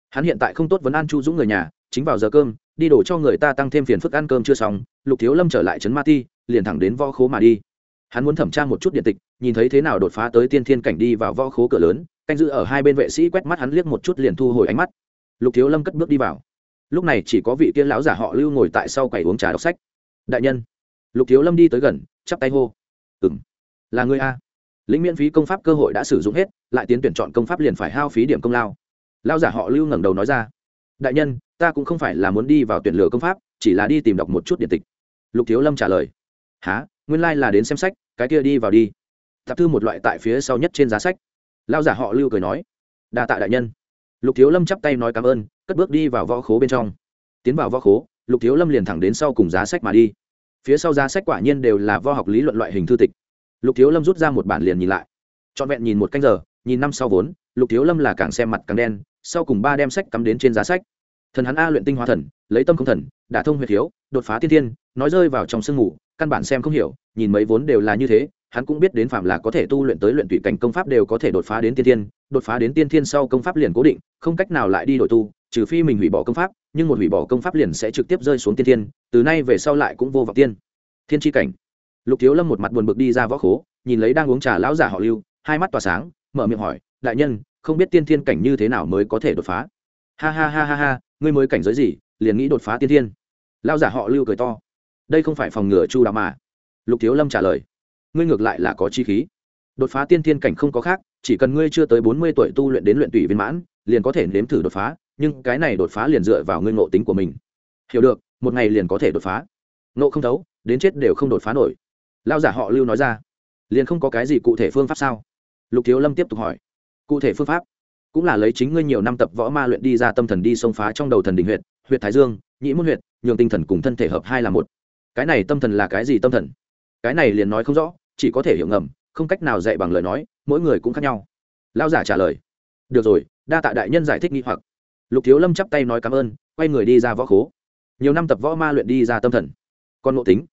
Hắn hiện tại không tốt vấn ăn chu dũng người nhà, chính vào giờ cơm, đi đổ cho người ta tăng thêm phiền phức ăn cơm chưa xong, lục thiếu lâm trở lại trấn ma ti, liền thẳng đến võ khố mà đi. Hắn muốn thẩm tra một chút điện tịch, nhìn thấy thế nào đột phá tới tiên thiên cảnh đi vào võ khố cửa lớn, canh giữ ở hai bên vệ sĩ quét mắt hắn liếc một chút liền thu hồi ánh mắt. Lục thiếu lâm cất bước đi vào lúc này chỉ có vị kia lão giả họ lưu ngồi tại sau quầy uống trà đọc sách. Đại nhân, lục thiếu lâm đi tới gần, chắp tay hô. Ừng là người a. Lĩnh miễn phí công pháp cơ hội đã sử dụng hết, lại tiến tuyển chọn công pháp liền phải hao phí điểm công lao. Lao giả họ lưu ngẩng đầu nói ra. Đại nhân, ta cũng không phải là muốn đi vào tuyển lựa công pháp, chỉ là đi tìm đọc một chút điện tịch. Lục thiếu lâm trả lời. Há nguyên lai、like、là đến xem sách, cái kia đi vào đi. Tạp thư một loại tại phía sau nhất trên giá sách. Lao giả họ lưu cười nói. Đa tạ đại nhân lục thiếu lâm chắp tay nói cảm ơn, cất bước đi vào võ khố bên trong. Tiến vào võ khố, lục thiếu lâm liền thẳng đến sau cùng giá sách mà đi. Phía sau giá sách quả nhiên đều là võ học lý luận loại hình thư tịch. Lục thiếu lâm rút ra một bản liền nhìn lại. Trọn vẹn nhìn một canh giờ, nhìn năm sau vốn, lục thiếu lâm là càng xem mặt càng đen, sau cùng ba đem sách cắm đến trên giá sách. Thần hắn a luyện tinh hoa thần, lấy tâm không thần, đả thông huyệt thiếu, đột phá tiên tiên nói rơi vào trong sương mù, căn bản xem không hiểu, nhìn mấy vốn đều là như thế hắn cũng biết đến phạm là có thể tu luyện tới luyện tụy cảnh công pháp đều có thể đột phá đến tiên thiên, đột phá đến tiên thiên sau công pháp liền cố định, không cách nào lại đi đổi tu, trừ phi mình hủy bỏ công pháp, nhưng một hủy bỏ công pháp liền sẽ trực tiếp rơi xuống tiên thiên, từ nay về sau lại cũng vô vọng tiên. Thiên tri cảnh. Lục thiếu lâm một mặt buồn bực đi ra võ khố, nhìn lấy đang uống trà lão giả họ lưu, hai mắt tỏa sáng, mở miệng hỏi, đại nhân, không biết tiên thiên cảnh như thế nào mới có thể đột phá? Ha ha ha ha ha, ngươi mới cảnh giới gì, liền nghĩ đột phá tiên thiên. Lão giả họ lưu cười to. Đây không phải phòng ngừa chu đạo mà. Lục thiếu lâm trả lời ngươi ngược lại là có chi khí. Đột phá tiên thiên cảnh không có khác, chỉ cần ngươi chưa tới bốn mươi tuổi tu luyện đến luyện tùy viên mãn, liền có thể nếm thử đột phá, nhưng cái này đột phá liền dựa vào ngươi ngộ tính của mình. Hiểu được, một ngày liền có thể đột phá. Ngộ không thấu, đến chết đều không đột phá nổi. Lao giả họ lưu nói ra. Liền không có cái gì cụ thể phương pháp sao? Lục thiếu lâm tiếp tục hỏi. Cụ thể phương pháp? Cũng là lấy chính ngươi nhiều năm tập võ ma luyện đi ra tâm thần đi xông phá trong đầu thần đình huyện huyện thái dương nhĩ môn huyện nhường tinh thần cùng thân thể hợp hai là một. Cái này tâm thần là cái gì tâm thần? Cái này liền nói không rõ, chỉ có thể hiểu ngầm, không cách nào dạy bằng lời nói, mỗi người cũng khác nhau. Lao giả trả lời, được rồi, đa tạ đại nhân giải thích nghi hoặc. Lục thiếu lâm chắp tay nói cảm ơn, quay người đi ra võ khố. Nhiều năm tập võ ma luyện đi ra tâm thần. Còn nội tính.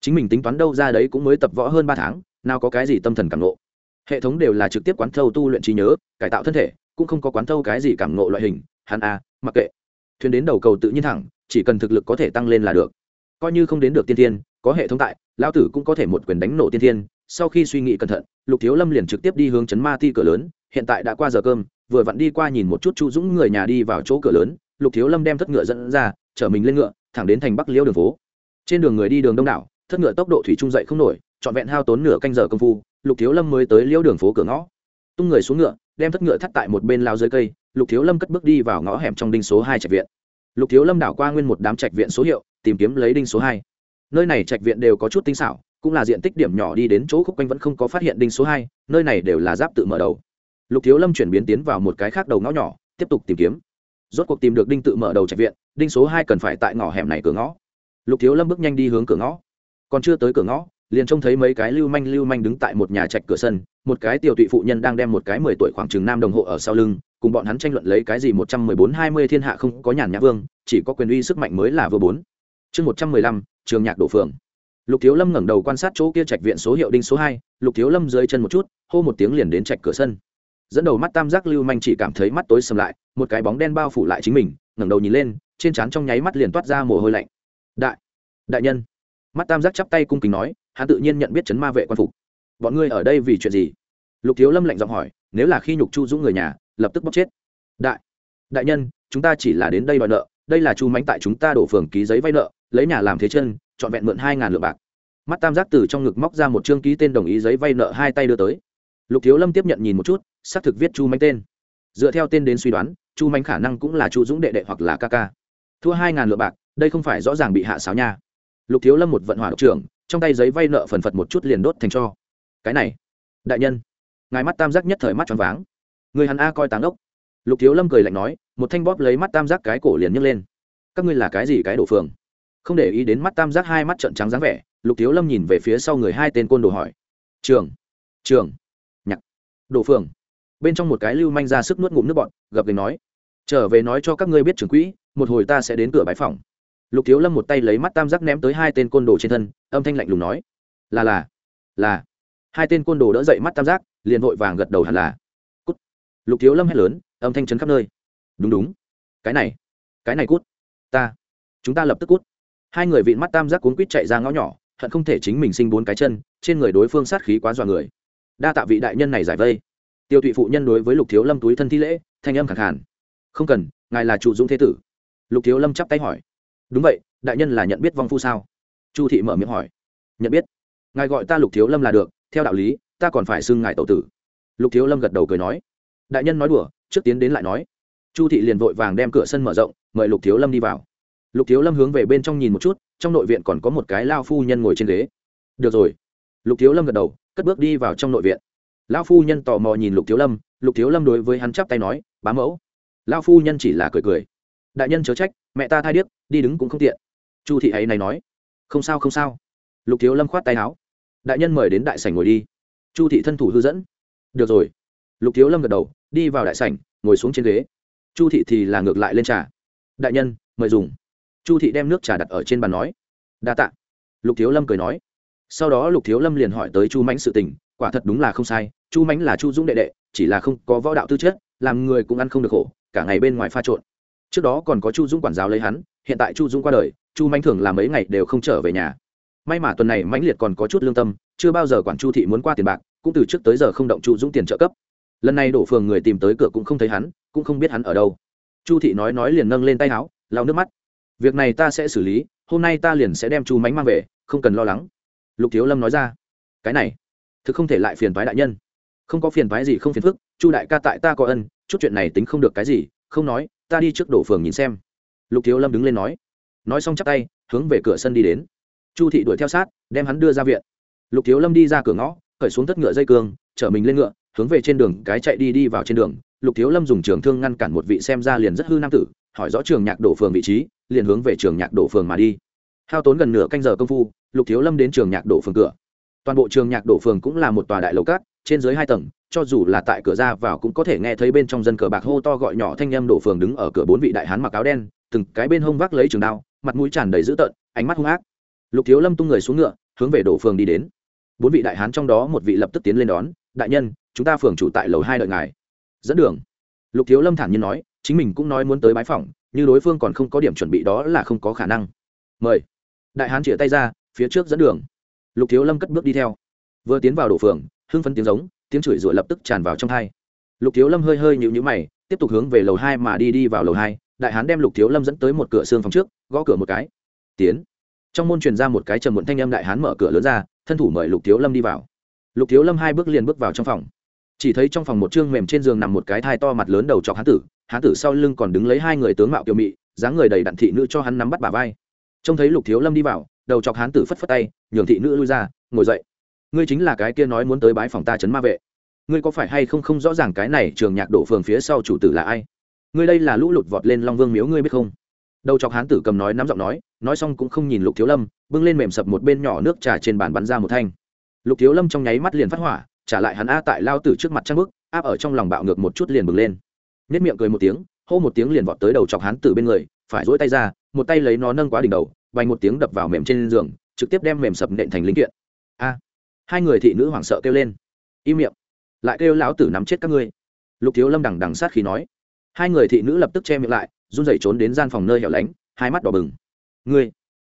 Chính mình tính toán đâu ra đấy cũng mới tập võ hơn ba tháng, nào có cái gì tâm thần cảm nộ hệ thống đều là trực tiếp quán thâu tu luyện trí nhớ, cải tạo thân thể, cũng không có quán thâu cái gì cảm nộ loại hình, hắn a, mặc kệ. Thuyền đến đầu cầu tự nhiên thẳng, chỉ cần thực lực có thể tăng lên là được. Coi như không đến được tiên tiên có hệ thống tại lao tử cũng có thể một quyền đánh nổ tiên thiên. sau khi suy nghĩ cẩn thận, lục thiếu lâm liền trực tiếp đi hướng chấn ma ti cửa lớn. Hiện tại đã qua giờ cơm, vừa vặn đi qua nhìn một chút chu dũng người nhà đi vào chỗ cửa lớn. Lục thiếu lâm đem thất ngựa dẫn ra, chở mình lên ngựa, thẳng đến thành bắc liêu đường phố. Trên đường người đi đường đông đảo, thất ngựa tốc độ thủy trung dậy không nổi, trọn vẹn hao tốn nửa canh giờ công phu, lục thiếu lâm mới tới liêu đường phố cửa ngõ. Tung người xuống ngựa, đem thất ngựa thắt tại một bên lao dưới cây, lục thiếu lâm cất bước đi vào ngõ hẻm trong đinh số hai trạch viện. Lục thiếu lâm đảo qua nguyên một đám trạch viện số hiệu, tìm kiếm lấy đinh số hai nơi này trạch viện đều có chút tinh xảo, cũng là diện tích điểm nhỏ đi đến chỗ khúc quanh vẫn không có phát hiện đinh số hai, nơi này đều là giáp tự mở đầu. Lục thiếu lâm chuyển biến tiến vào một cái khác đầu ngõ nhỏ, tiếp tục tìm kiếm. Rốt cuộc tìm được đinh tự mở đầu trạch viện, đinh số hai cần phải tại ngõ hẻm này cửa ngõ. Lục thiếu lâm bước nhanh đi hướng cửa ngõ. Còn chưa tới cửa ngõ, liền trông thấy mấy cái lưu manh lưu manh đứng tại một nhà trạch cửa sân, một cái tiểu tụy phụ nhân đang đem một cái mười tuổi khoảng chừng nam đồng hộ ở sau lưng, cùng bọn hắn tranh luận lấy cái gì một trăm mười bốn hai mươi thiên hạ không có nhàn nhã vương, chỉ có quyền uy sức mạnh mới là vừa bốn. Chương một trăm mười lăm trường nhạc đổ phường. Lục thiếu lâm ngẩng đầu quan sát chỗ kia trạch viện số hiệu đinh số hai, lục thiếu lâm dưới chân một chút, hô một tiếng liền đến trạch cửa sân. Dẫn đầu mắt tam giác lưu manh chỉ cảm thấy mắt tối sầm lại, một cái bóng đen bao phủ lại chính mình, ngẩng đầu nhìn lên, trên trán trong nháy mắt liền toát ra mồ hôi lạnh. Đại đại nhân. Mắt tam giác chắp tay cung kính nói, hắn tự nhiên nhận biết chấn ma vệ quan phục. Bọn ngươi ở đây vì chuyện gì? Lục thiếu lâm lạnh giọng hỏi, nếu là khi nhục chu dũng người nhà, lập tức bóc chết. Đại đại nhân, chúng ta chỉ là đến đây đòi nợ đây là chu mánh tại chúng ta đổ phường ký giấy vay nợ, lấy nhà làm thế chân, trọn vẹn mượn hai ngàn lượng bạc. Mắt tam giác từ trong ngực móc ra một chương ký tên đồng ý giấy vay nợ hai tay đưa tới. Lục thiếu lâm tiếp nhận nhìn một chút, xác thực viết chu mánh tên. Dựa theo tên đến suy đoán, chu mánh khả năng cũng là chu dũng đệ đệ hoặc là ca ca. Thua hai ngàn lượng bạc, đây không phải rõ ràng bị hạ sáo nha. Lục thiếu lâm một vận hỏa độc trưởng, trong tay giấy vay nợ phần phật một chút liền đốt thành cho. Cái này, đại nhân, ngài mắt tam giác nhất thời mắt tròn váng. Người hắn a coi táng đốc lục thiếu lâm cười lạnh nói, một thanh bóp lấy mắt tam giác cái cổ liền nhấc lên. Các ngươi là cái gì cái đổ phường? Không để ý đến mắt tam giác hai mắt trợn trắng dáng vẻ, lục thiếu lâm nhìn về phía sau người hai tên côn đồ hỏi. Trường trường, nhạc đổ phường. Bên trong một cái lưu manh ra sức nuốt ngụm nước bọn gập gành nói, trở về nói cho các ngươi biết trường quỹ, một hồi ta sẽ đến cửa bãi phòng. Lục thiếu lâm một tay lấy mắt tam giác ném tới hai tên côn đồ trên thân, âm thanh lạnh lùng nói, là là là. Hai tên côn đồ đỡ dậy mắt tam giác, liền vội vàng gật đầu hẳn là. Cút. Lục thiếu lâm hét lớn âm thanh chấn khắp nơi. Đúng đúng. Cái này cái này cút. Ta, chúng ta lập tức cút. Hai người vịn mắt tam giác cuốn quýt chạy ra ngõ nhỏ, hận không thể chính mình sinh bốn cái chân, trên người đối phương sát khí quá dọa người. Đa tạ vị đại nhân này giải vây. Tiêu thụy phụ nhân đối với lục thiếu lâm túi thân thi lễ, thanh âm khẳng khàn. Không cần, ngài là chủ dũng thế tử. Lục thiếu lâm chắp tay hỏi. Đúng vậy, đại nhân là nhận biết vong phu sao? Chu thị mở miệng hỏi. Nhận biết. Ngài gọi ta lục thiếu lâm là được, theo đạo lý, ta còn phải xưng ngài tổ tử. Lục thiếu lâm gật đầu cười nói. Đại nhân nói đùa trước tiến đến lại nói, chu thị liền vội vàng đem cửa sân mở rộng, mời lục thiếu lâm đi vào. Lục thiếu lâm hướng về bên trong nhìn một chút, trong nội viện còn có một cái lao phu nhân ngồi trên ghế. Được rồi. Lục thiếu lâm gật đầu, cất bước đi vào trong nội viện. Lao phu nhân tò mò nhìn lục thiếu lâm, lục thiếu lâm đối với hắn chắp tay nói, bá mẫu. Lao phu nhân chỉ là cười cười. Đại nhân chớ trách, mẹ ta thai điếc, đi đứng cũng không tiện. Chu thị ấy này nói. Không sao không sao. Lục thiếu lâm khoát tay áo. Đại nhân mời đến đại sảnh ngồi đi. Chu thị thân thủ hư dẫn. Được rồi lục thiếu lâm gật đầu, đi vào đại sảnh, ngồi xuống trên ghế. Chu thị thì là ngược lại lên trà. Đại nhân, mời dùng. Chu thị đem nước trà đặt ở trên bàn nói. Đa t ạ lục thiếu lâm cười nói. Sau đó lục thiếu lâm liền hỏi tới chu mãnh sự tình, quả thật đúng là không sai, chu mãnh là chu dũng đệ đệ, chỉ là không có võ đạo tư chất, làm người cũng ăn không được khổ, cả ngày bên ngoài pha trộn. Trước đó còn có chu dũng quản giáo lấy hắn, hiện tại chu dũng qua đời, chu mãnh thường làm mấy ngày đều không trở về nhà. May mà tuần này mãnh liệt còn có chút lương tâm, chưa bao giờ quản chu thị muốn qua tiền bạc, cũng từ trước tới giờ không động chu dũng tiền trợ cấp lần này đổ phường người tìm tới cửa cũng không thấy hắn, cũng không biết hắn ở đâu. Chu thị nói nói liền nâng lên tay áo, lau nước mắt. Việc này ta sẽ xử lý, hôm nay ta liền sẽ đem chu mánh mang về, không cần lo lắng. Lục thiếu lâm nói ra. Cái này, thực không thể lại phiền thoái đại nhân. Không có phiền thoái gì không phiền phức, chu đại ca tại ta có ân, chút chuyện này tính không được cái gì, không nói, ta đi trước đổ phường nhìn xem. Lục thiếu lâm đứng lên nói. Nói xong chắp tay, hướng về cửa sân đi đến. Chu thị đuổi theo sát, đem hắn đưa ra viện. Lục thiếu lâm đi ra cửa ngõ khởi xuống tất ngựa dây cương, chở mình lên ngựa hướng về trên đường, cái chạy đi đi vào trên đường, lục thiếu lâm dùng trường thương ngăn cản một vị xem ra liền rất hư nam tử, hỏi rõ trường nhạc đổ phường vị trí, liền hướng về trường nhạc đổ phường mà đi. Hao tốn gần nửa canh giờ công phu, lục thiếu lâm đến trường nhạc đổ phường cửa. Toàn bộ trường nhạc đổ phường cũng là một tòa đại lầu cát, trên dưới hai tầng, cho dù là tại cửa ra vào cũng có thể nghe thấy bên trong dân cờ bạc hô to gọi nhỏ thanh em đổ phường đứng ở cửa bốn vị đại hán mặc áo đen, từng cái bên hông vác lấy trường đao, mặt mũi tràn đầy dữ tợn, ánh mắt hung ác. Lục thiếu lâm tung người xuống ngựa, hướng về đổ phường đi đến. Bốn vị đại hán trong đó một vị lập tức tiến lên đón đại nhân, chúng ta phường chủ tại lầu hai đợi ngài. Dẫn đường. Lục thiếu lâm thản nhiên nói, chính mình cũng nói muốn tới bái phỏng, như đối phương còn không có điểm chuẩn bị đó là không có khả năng. Mời. Đại hán chĩa tay ra, phía trước dẫn đường. Lục thiếu lâm cất bước đi theo. Vừa tiến vào đổ phường, hưng phấn tiếng giống, tiếng chửi rủa lập tức tràn vào trong hai lục thiếu lâm hơi hơi nhịu nhữ mày, tiếp tục hướng về lầu hai mà đi đi vào lầu hai, đại hán đem lục thiếu lâm dẫn tới một cửa xương phòng trước, gõ cửa một cái. Tiến. Trong môn truyền ra một cái trầm muộn thanh âm đại hán mở cửa lớn ra, thân thủ mời lục thiếu lâm đi vào lục thiếu lâm hai bước liền bước vào trong phòng. Chỉ thấy trong phòng một chương mềm trên giường nằm một cái thai to mặt lớn đầu chọc hán tử hán tử sau lưng còn đứng lấy hai người tướng mạo kiều mị, dáng người đầy đặn thị nữ cho hắn nắm bắt bà vai. Trông thấy lục thiếu lâm đi vào, đầu chọc hán tử phất phất tay, nhường thị nữ lui ra, ngồi dậy. Ngươi chính là cái kia nói muốn tới bái phòng ta chấn ma vệ. Ngươi có phải hay không không rõ ràng cái này trường nhạc đổ phường phía sau chủ tử là ai? Ngươi đây là lũ lụt vọt lên long vương miếu ngươi biết không? Đầu chọc hán tử cầm nói nắm giọng nói nói xong cũng không nhìn lục thiếu lâm, bưng lên mềm sập một bên nhỏ nước trà trên bàn bắn ra một thanh lục thiếu lâm trong nháy mắt liền phát hỏa, trả lại hắn a tại lao tử trước mặt trang bức, áp ở trong lòng bạo ngược một chút liền bừng lên. Nết miệng cười một tiếng, hô một tiếng liền vọt tới đầu chọc hắn tử bên người, phải dỗi tay ra, một tay lấy nó nâng quá đỉnh đầu, vành một tiếng đập vào mềm trên giường, trực tiếp đem mềm sập nện thành linh kiện. A! Hai người thị nữ hoảng sợ kêu lên. Im miệng. Lại kêu lão tử nắm chết các ngươi. Lục thiếu lâm đằng đằng sát khi nói. Hai người thị nữ lập tức che miệng lại, run rẩy trốn đến gian phòng nơi hẻo lánh, hai mắt đỏ bừng. Ngươi!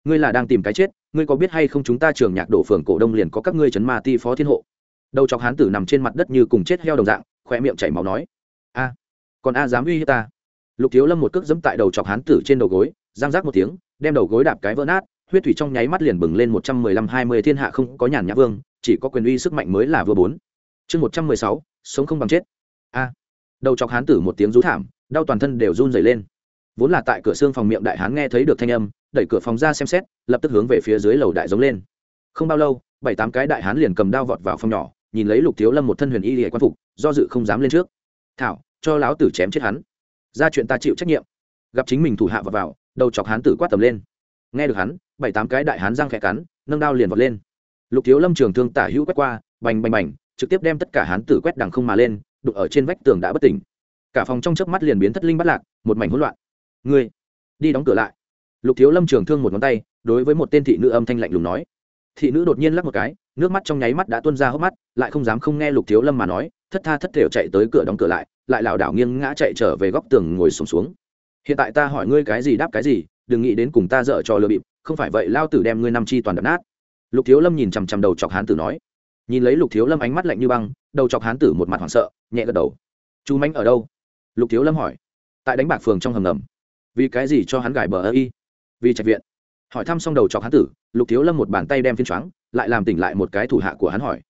Ngươi là đang tìm cái chết ngươi có biết hay không chúng ta trường nhạc đổ phường cổ đông liền có các ngươi chấn ma ti phó thiên hộ? Đầu chọc hán tử nằm trên mặt đất như cùng chết heo đồng dạng khoe miệng chảy máu nói. A, còn a dám uy hiếp ta? Lục thiếu lâm một cước dẫm tại đầu chọc hán tử trên đầu gối, giang rác một tiếng, đem đầu gối đạp cái vỡ nát, huyết thủy trong nháy mắt liền bừng lên một trăm mười lăm hai mươi thiên hạ không có nhàn nhã vương, chỉ có quyền uy sức mạnh mới là vừa bốn. Chương một trăm mười sáu, sống không bằng chết. A, đầu chọc hán tử một tiếng rú thảm, đau toàn thân đều run dày lên vốn là tại cửa xương phòng miệng đại hán nghe thấy được thanh âm, đẩy cửa phòng ra xem xét, lập tức hướng về phía dưới lầu đại giống lên. Không bao lâu, bảy tám cái đại hán liền cầm đao vọt vào phòng nhỏ, nhìn lấy lục thiếu lâm một thân huyền y hệ quan phục, do dự không dám lên trước. Thảo, cho láo tử chém chết hắn. Ra chuyện ta chịu trách nhiệm. Gặp chính mình thủ hạ vọt vào, đầu chọc hán tử quát tầm lên. Nghe được hắn, bảy tám cái đại hán răng khẽ cắn, nâng đao liền vọt lên. Lục thiếu lâm trường thương tả hữu quét qua, bành bành bành, trực tiếp đem tất cả hán tử quét đằng không mà lên đục ở trên vách tường đã bất tỉnh. Cả phòng trong chớp mắt liền biến thất linh bắt lạc, một mảnh hỗn loạn ngươi đi đóng cửa lại. Lục thiếu lâm trường thương một ngón tay đối với một tên thị nữ âm thanh lạnh lùng nói. Thị nữ đột nhiên lắc một cái nước mắt trong nháy mắt đã tuôn ra hốc mắt lại không dám không nghe lục thiếu lâm mà nói thất tha thất thểu chạy tới cửa đóng cửa lại lại lảo đảo nghiêng ngã chạy trở về góc tường ngồi sùng xuống, xuống hiện tại ta hỏi ngươi cái gì đáp cái gì đừng nghĩ đến cùng ta dở cho lừa bịp không phải vậy lao tử đem ngươi năm chi toàn đập nát. Lục thiếu lâm nhìn chằm chằm đầu chọc hán tử nói. Nhìn lấy lục thiếu lâm ánh mắt lạnh như băng đầu chọc hán tử một mặt hoảng sợ nhẹ gật đầu. Chú mánh ở đâu? Lục thiếu lâm hỏi. Tại đánh bạc phường trong hầm ngầm vì cái gì cho hắn gài bờ ơ y? Vì trạch viện. Hỏi thăm xong đầu chọc hán tử, lục thiếu lâm một bàn tay đem phiên choáng, lại làm tỉnh lại một cái thủ hạ của hắn hỏi.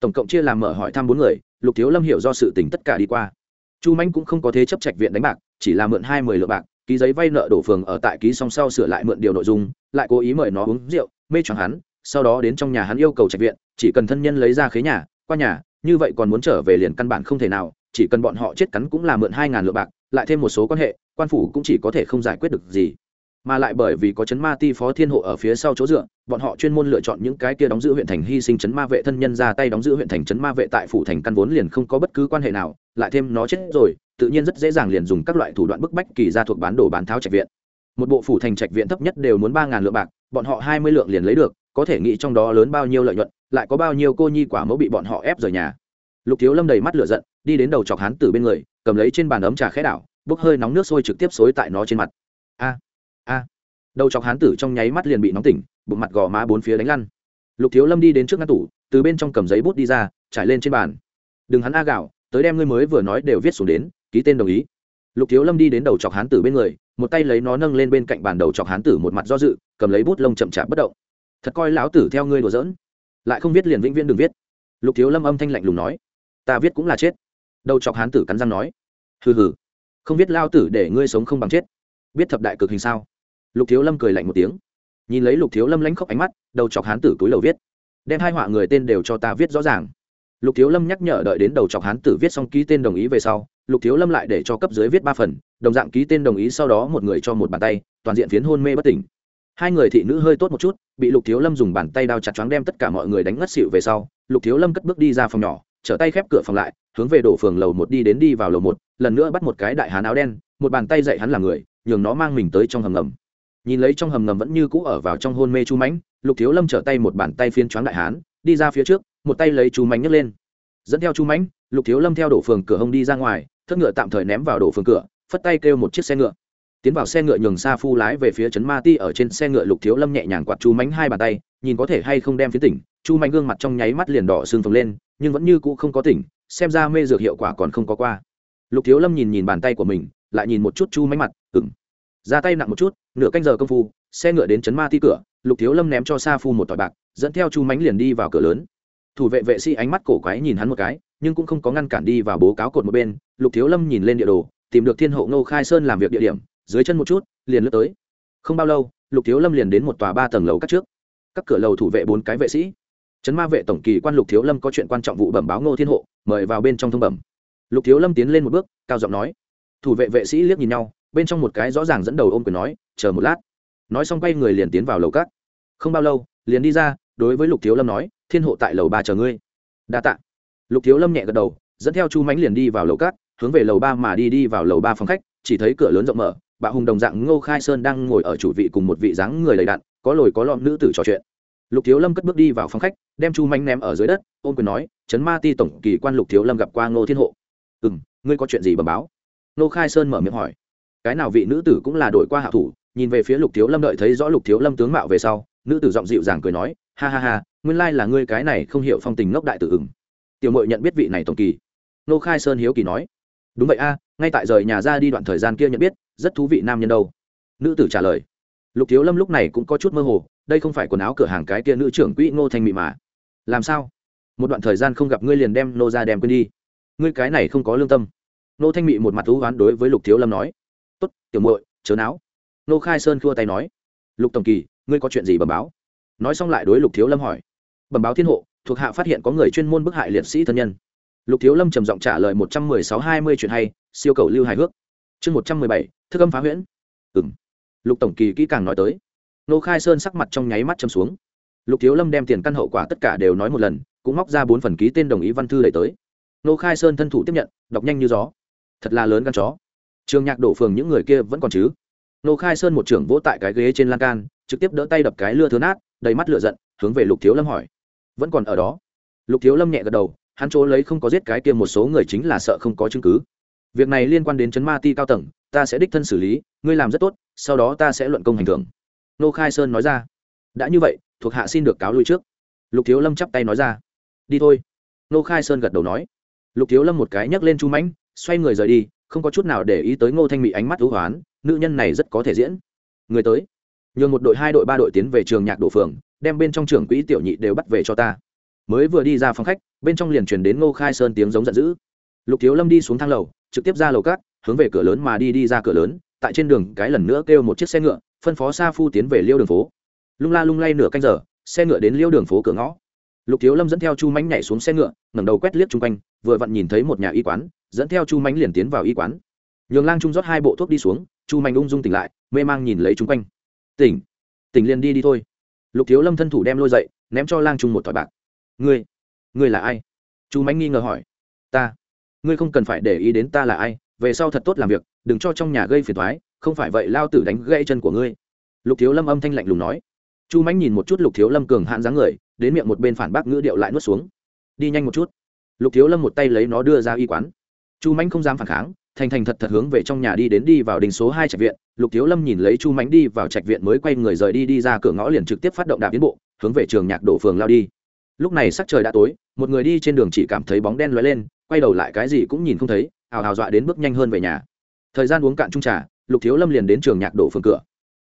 Tổng cộng chia làm mở hỏi thăm bốn người, lục thiếu lâm hiểu do sự tỉnh tất cả đi qua. Chu manh cũng không có thế chấp trạch viện đánh bạc, chỉ là mượn hai mươi lượng bạc, ký giấy vay nợ đổ phường ở tại ký song sau sửa lại mượn điều nội dung, lại cố ý mời nó uống rượu, mê choáng hắn, sau đó đến trong nhà hắn yêu cầu trạch viện, chỉ cần thân nhân lấy ra khế nhà, qua nhà, như vậy còn muốn trở về liền căn bản không thể nào, chỉ cần bọn họ chết cắn cũng là mượn hai ngàn lượng bạc lại thêm một số quan hệ, quan phủ cũng chỉ có thể không giải quyết được gì. Mà lại bởi vì có chấn ma ti phó thiên hộ ở phía sau chỗ dựa, bọn họ chuyên môn lựa chọn những cái kia đóng giữ huyện thành hy sinh chấn ma vệ thân nhân ra tay đóng giữ huyện thành chấn ma vệ tại phủ thành căn vốn liền không có bất cứ quan hệ nào, lại thêm nó chết rồi, tự nhiên rất dễ dàng liền dùng các loại thủ đoạn bức bách kỳ ra thuộc bán đồ bán tháo trạch viện. Một bộ phủ thành trạch viện thấp nhất đều muốn ba ngàn lượng bạc, bọn họ hai mươi lượng liền lấy được, có thể nghĩ trong đó lớn bao nhiêu lợi nhuận, lại có bao nhiêu cô nhi quả mẫu bị bọn họ ép rời nhà. Lục thiếu lâm đầy mắt lửa giận, đi đến đầu chọc hán tử bên người cầm lấy trên bàn ấm trà khẽ đảo, bốc hơi nóng nước sôi trực tiếp xối tại nó trên mặt. A a. Đầu chọc hán tử trong nháy mắt liền bị nóng tỉnh, bụng mặt gò má bốn phía đánh lăn. Lục thiếu lâm đi đến trước ngăn tủ, từ bên trong cầm giấy bút đi ra, trải lên trên bàn. Đừng hắn a gạo, tới đem ngươi mới vừa nói đều viết xuống đến, ký tên đồng ý. Lục thiếu lâm đi đến đầu chọc hán tử bên người, một tay lấy nó nâng lên bên cạnh bàn đầu chọc hán tử một mặt do dự, cầm lấy bút lông chậm chạp bất động. Thật coi lão tử theo ngươi đùa giỡn. Lại không viết liền vĩnh viễn đừng viết. Lục thiếu lâm âm thanh lạnh lùng nói, ta viết cũng là chết. Đầu chọc hán tử cắn răng nói hừ hừ. Không biết lao tử để ngươi sống không bằng chết. Biết thập đại cực hình sao? Lục thiếu lâm cười lạnh một tiếng. Nhìn lấy lục thiếu lâm lãnh khóc ánh mắt, đầu chọc hán tử túi lầu viết. Đem hai họa người tên đều cho ta viết rõ ràng. Lục thiếu lâm nhắc nhở đợi đến đầu chọc hán tử viết xong ký tên đồng ý về sau, lục thiếu lâm lại để cho cấp dưới viết ba phần, đồng dạng ký tên đồng ý sau đó một người cho một bàn tay, toàn diện phiến hôn mê bất tỉnh. Hai người thị nữ hơi tốt một chút, bị lục thiếu lâm dùng bàn tay đao chặt choáng đem tất cả mọi người đánh ngất xịu về sau, lục thiếu lâm cất bước đi ra phòng nhỏ trở tay khép cửa phòng lại, hướng về đổ phường lầu một đi đến đi vào lầu một, lần nữa bắt một cái đại hán áo đen, một bàn tay dạy hắn là người, nhường nó mang mình tới trong hầm ngầm. Nhìn lấy trong hầm ngầm vẫn như cũ ở vào trong hôn mê chu mãnh, lục thiếu lâm trở tay một bàn tay phiên choáng đại hán, đi ra phía trước, một tay lấy chu mãnh nhấc lên. Dẫn theo chu mãnh, lục thiếu lâm theo đổ phường cửa hông đi ra ngoài, thất ngựa tạm thời ném vào đổ phường cửa, phất tay kêu một chiếc xe ngựa. Tiến vào xe ngựa nhường xa phu lái về phía trấn ma ti ở trên xe ngựa lục thiếu lâm nhẹ nhàng quạt chu mánh hai bàn tay, nhìn có thể hay không đem phía tỉnh. Chu mánh gương mặt trong nháy mắt liền đỏ sưng phồng lên nhưng vẫn như cũ không có tỉnh, xem ra mê dược hiệu quả còn không có qua. Lục thiếu lâm nhìn nhìn bàn tay của mình, lại nhìn một chút chu mánh mặt ừng ra tay nặng một chút, nửa canh giờ công phu, xe ngựa đến trấn ma ti cửa, lục thiếu lâm ném cho sa phu một tỏi bạc, dẫn theo chu mánh liền đi vào cửa lớn. Thủ vệ vệ sĩ ánh mắt cổ quái nhìn hắn một cái, nhưng cũng không có ngăn cản đi vào bố cáo cột một bên. Lục thiếu lâm nhìn lên địa đồ, tìm được thiên hộ ngô khai sơn làm việc địa điểm, dưới chân một chút, liền lướt tới. Không bao lâu, lục thiếu lâm liền đến một tòa ba tầng lầu cắt trước. Các cửa lầu thủ vệ bốn cái vệ sĩ trấn ma vệ tổng kỳ quan lục thiếu lâm có chuyện quan trọng vụ bẩm báo ngô thiên hộ, mời vào bên trong thông bẩm. Lục thiếu lâm tiến lên một bước, cao giọng nói. Thủ vệ vệ sĩ liếc nhìn nhau, bên trong một cái rõ ràng dẫn đầu ôm quyền nói, chờ một lát. Nói xong quay người liền tiến vào lầu cát không bao lâu, liền đi ra, đối với lục thiếu lâm nói, thiên hộ tại lầu ba chờ ngươi. Đa tạ. Lục thiếu lâm nhẹ gật đầu, dẫn theo chu mánh liền đi vào lầu cát hướng về lầu ba mà đi đi vào lầu ba phòng khách, chỉ thấy cửa lớn rộng mở, bà hùng đồng dạng ngô khai sơn đang ngồi ở chủ vị cùng một vị dáng người đầy đặn, có lồi có lọn nữ tử trò chuyện lục thiếu lâm cất bước đi vào phòng khách, đem chu manh ném ở dưới đất ôm quyền nói Trấn ma ti tổng kỳ quan lục thiếu lâm gặp qua ngô thiên hộ. Ừ m ngươi có chuyện gì bầm báo? Ngô khai sơn mở miệng hỏi. Cái nào vị nữ tử cũng là đội qua hạ thủ, nhìn về phía lục thiếu lâm đợi thấy rõ lục thiếu lâm tướng mạo về sau, nữ tử giọng dịu dàng cười nói, ha ha ha, nguyên lai là ngươi cái này không hiểu phong tình ngốc đại tử ừng tiểu mội nhận biết vị này tổng kỳ. Nô khai sơn hiếu kỳ nói. Đúng vậy a, ngay tại rời nhà ra đi đoạn thời gian kia nhận biết, rất thú vị nam nhân đâu. Nữ tử trả lời. Lục thiếu lâm lúc này cũng có chút mơ hồ đây không phải quần áo cửa hàng cái kia nữ trưởng quỹ ngô thanh mị mà. Làm sao? Một đoạn thời gian không gặp ngươi liền đem nô ra đem quên đi. Ngươi cái này không có lương tâm. Nô thanh mị một mặt thú oán đối với lục thiếu lâm nói. Tốt, tiểu muội, chớ não nô khai sơn khua tay nói. Lục tổng kỳ, ngươi có chuyện gì bẩm báo? Nói xong lại đối lục thiếu lâm hỏi. Bẩm báo thiên hộ, thuộc hạ phát hiện có người chuyên môn bức hại liệt sĩ thân nhân. Lục thiếu lâm trầm giọng trả lời một trăm mười sáu hai mươi chuyện hay, siêu cầu lưu hài hước. Chương một trăm mười bảy, thức âm phá huyễn. Ừ m lục tổng kỳ kỹ càng nói tới nô khai sơn sắc mặt trong nháy mắt châm xuống. Lục thiếu lâm đem tiền căn hậu quả tất cả đều nói một lần, cũng móc ra bốn phần ký tên đồng ý văn thư đẩy tới. Nô khai sơn thân thủ tiếp nhận, đọc nhanh như gió. Thật là lớn gan chó. Trường nhạc đổ phường những người kia vẫn còn chứ? Nô khai sơn một trưởng vỗ tại cái ghế trên lan can, trực tiếp đỡ tay đập cái lưa thớ nát, đầy mắt lửa giận, hướng về lục thiếu lâm hỏi. Vẫn còn ở đó? Lục thiếu lâm nhẹ gật đầu, hắn chỗ lấy không có giết cái kia một số người chính là sợ không có chứng cứ. Việc này liên quan đến chấn ma ti cao tầng, ta sẽ đích thân xử lý, ngươi làm rất tốt, sau đó ta sẽ luận công hành thưởng nô khai sơn nói ra. Đã như vậy, thuộc hạ xin được cáo lui trước. Lục thiếu lâm chắp tay nói ra. Đi thôi. Nô khai sơn gật đầu nói. Lục thiếu lâm một cái nhấc lên chu mãnh, xoay người rời đi, không có chút nào để ý tới ngô thanh mỹ ánh mắt hữu hoán, nữ nhân này rất có thể diễn. Người tới. Nhường một đội hai đội ba đội tiến về trường nhạc đổ phường, đem bên trong trường quỹ tiểu nhị đều bắt về cho ta. Mới vừa đi ra phòng khách, bên trong liền truyền đến ngô khai sơn tiếng giống giận dữ. Lục thiếu lâm đi xuống thang lầu, trực tiếp ra lầu cát, hướng về cửa lớn mà đi đi ra cửa lớn, tại trên đường cái lần nữa kêu một chiếc xe ngựa phân phó sa phu tiến về liêu đường phố. Lung la lung lay nửa canh giờ, xe ngựa đến liêu đường phố cửa ngõ. Lục thiếu lâm dẫn theo chu mánh nhảy xuống xe ngựa, ngẩng đầu quét liếc chung quanh, vừa vặn nhìn thấy một nhà y quán, dẫn theo chu mánh liền tiến vào y quán. Nhường lang trung rót hai bộ thuốc đi xuống, chu mánh ung dung tỉnh lại, mê mang nhìn lấy chung quanh. Tỉnh tỉnh liền đi đi thôi. Lục thiếu lâm thân thủ đem lôi dậy, ném cho lang trung một thỏi bạc. Ngươi ngươi là ai? Chu mánh nghi ngờ hỏi. Ta, ngươi không cần phải để ý đến ta là ai, về sau thật tốt làm việc, đừng cho trong nhà gây phiền thoái không phải vậy lao tử đánh gãy chân của ngươi. Lục thiếu lâm âm thanh lạnh lùng nói. Chu mánh nhìn một chút lục thiếu lâm cường hạn dáng người, đến miệng một bên phản bác ngữ điệu lại nuốt xuống. Đi nhanh một chút. Lục thiếu lâm một tay lấy nó đưa ra y quán. Chu mánh không dám phản kháng, thành thành thật thật hướng về trong nhà đi đến đi vào đình số hai trạch viện. Lục thiếu lâm nhìn lấy chu mánh đi vào trạch viện mới quay người rời đi đi ra cửa ngõ liền trực tiếp phát động đạp tiến bộ, hướng về trường nhạc đổ phường lao đi. Lúc này sắc trời đã tối, một người đi trên đường chỉ cảm thấy bóng đen lóe lên, quay đầu lại cái gì cũng nhìn không thấy, hào hào dọa đến bước nhanh hơn về nhà. Thời gian uống cạn trung trà lục thiếu lâm liền đến trường nhạc đổ phường cửa.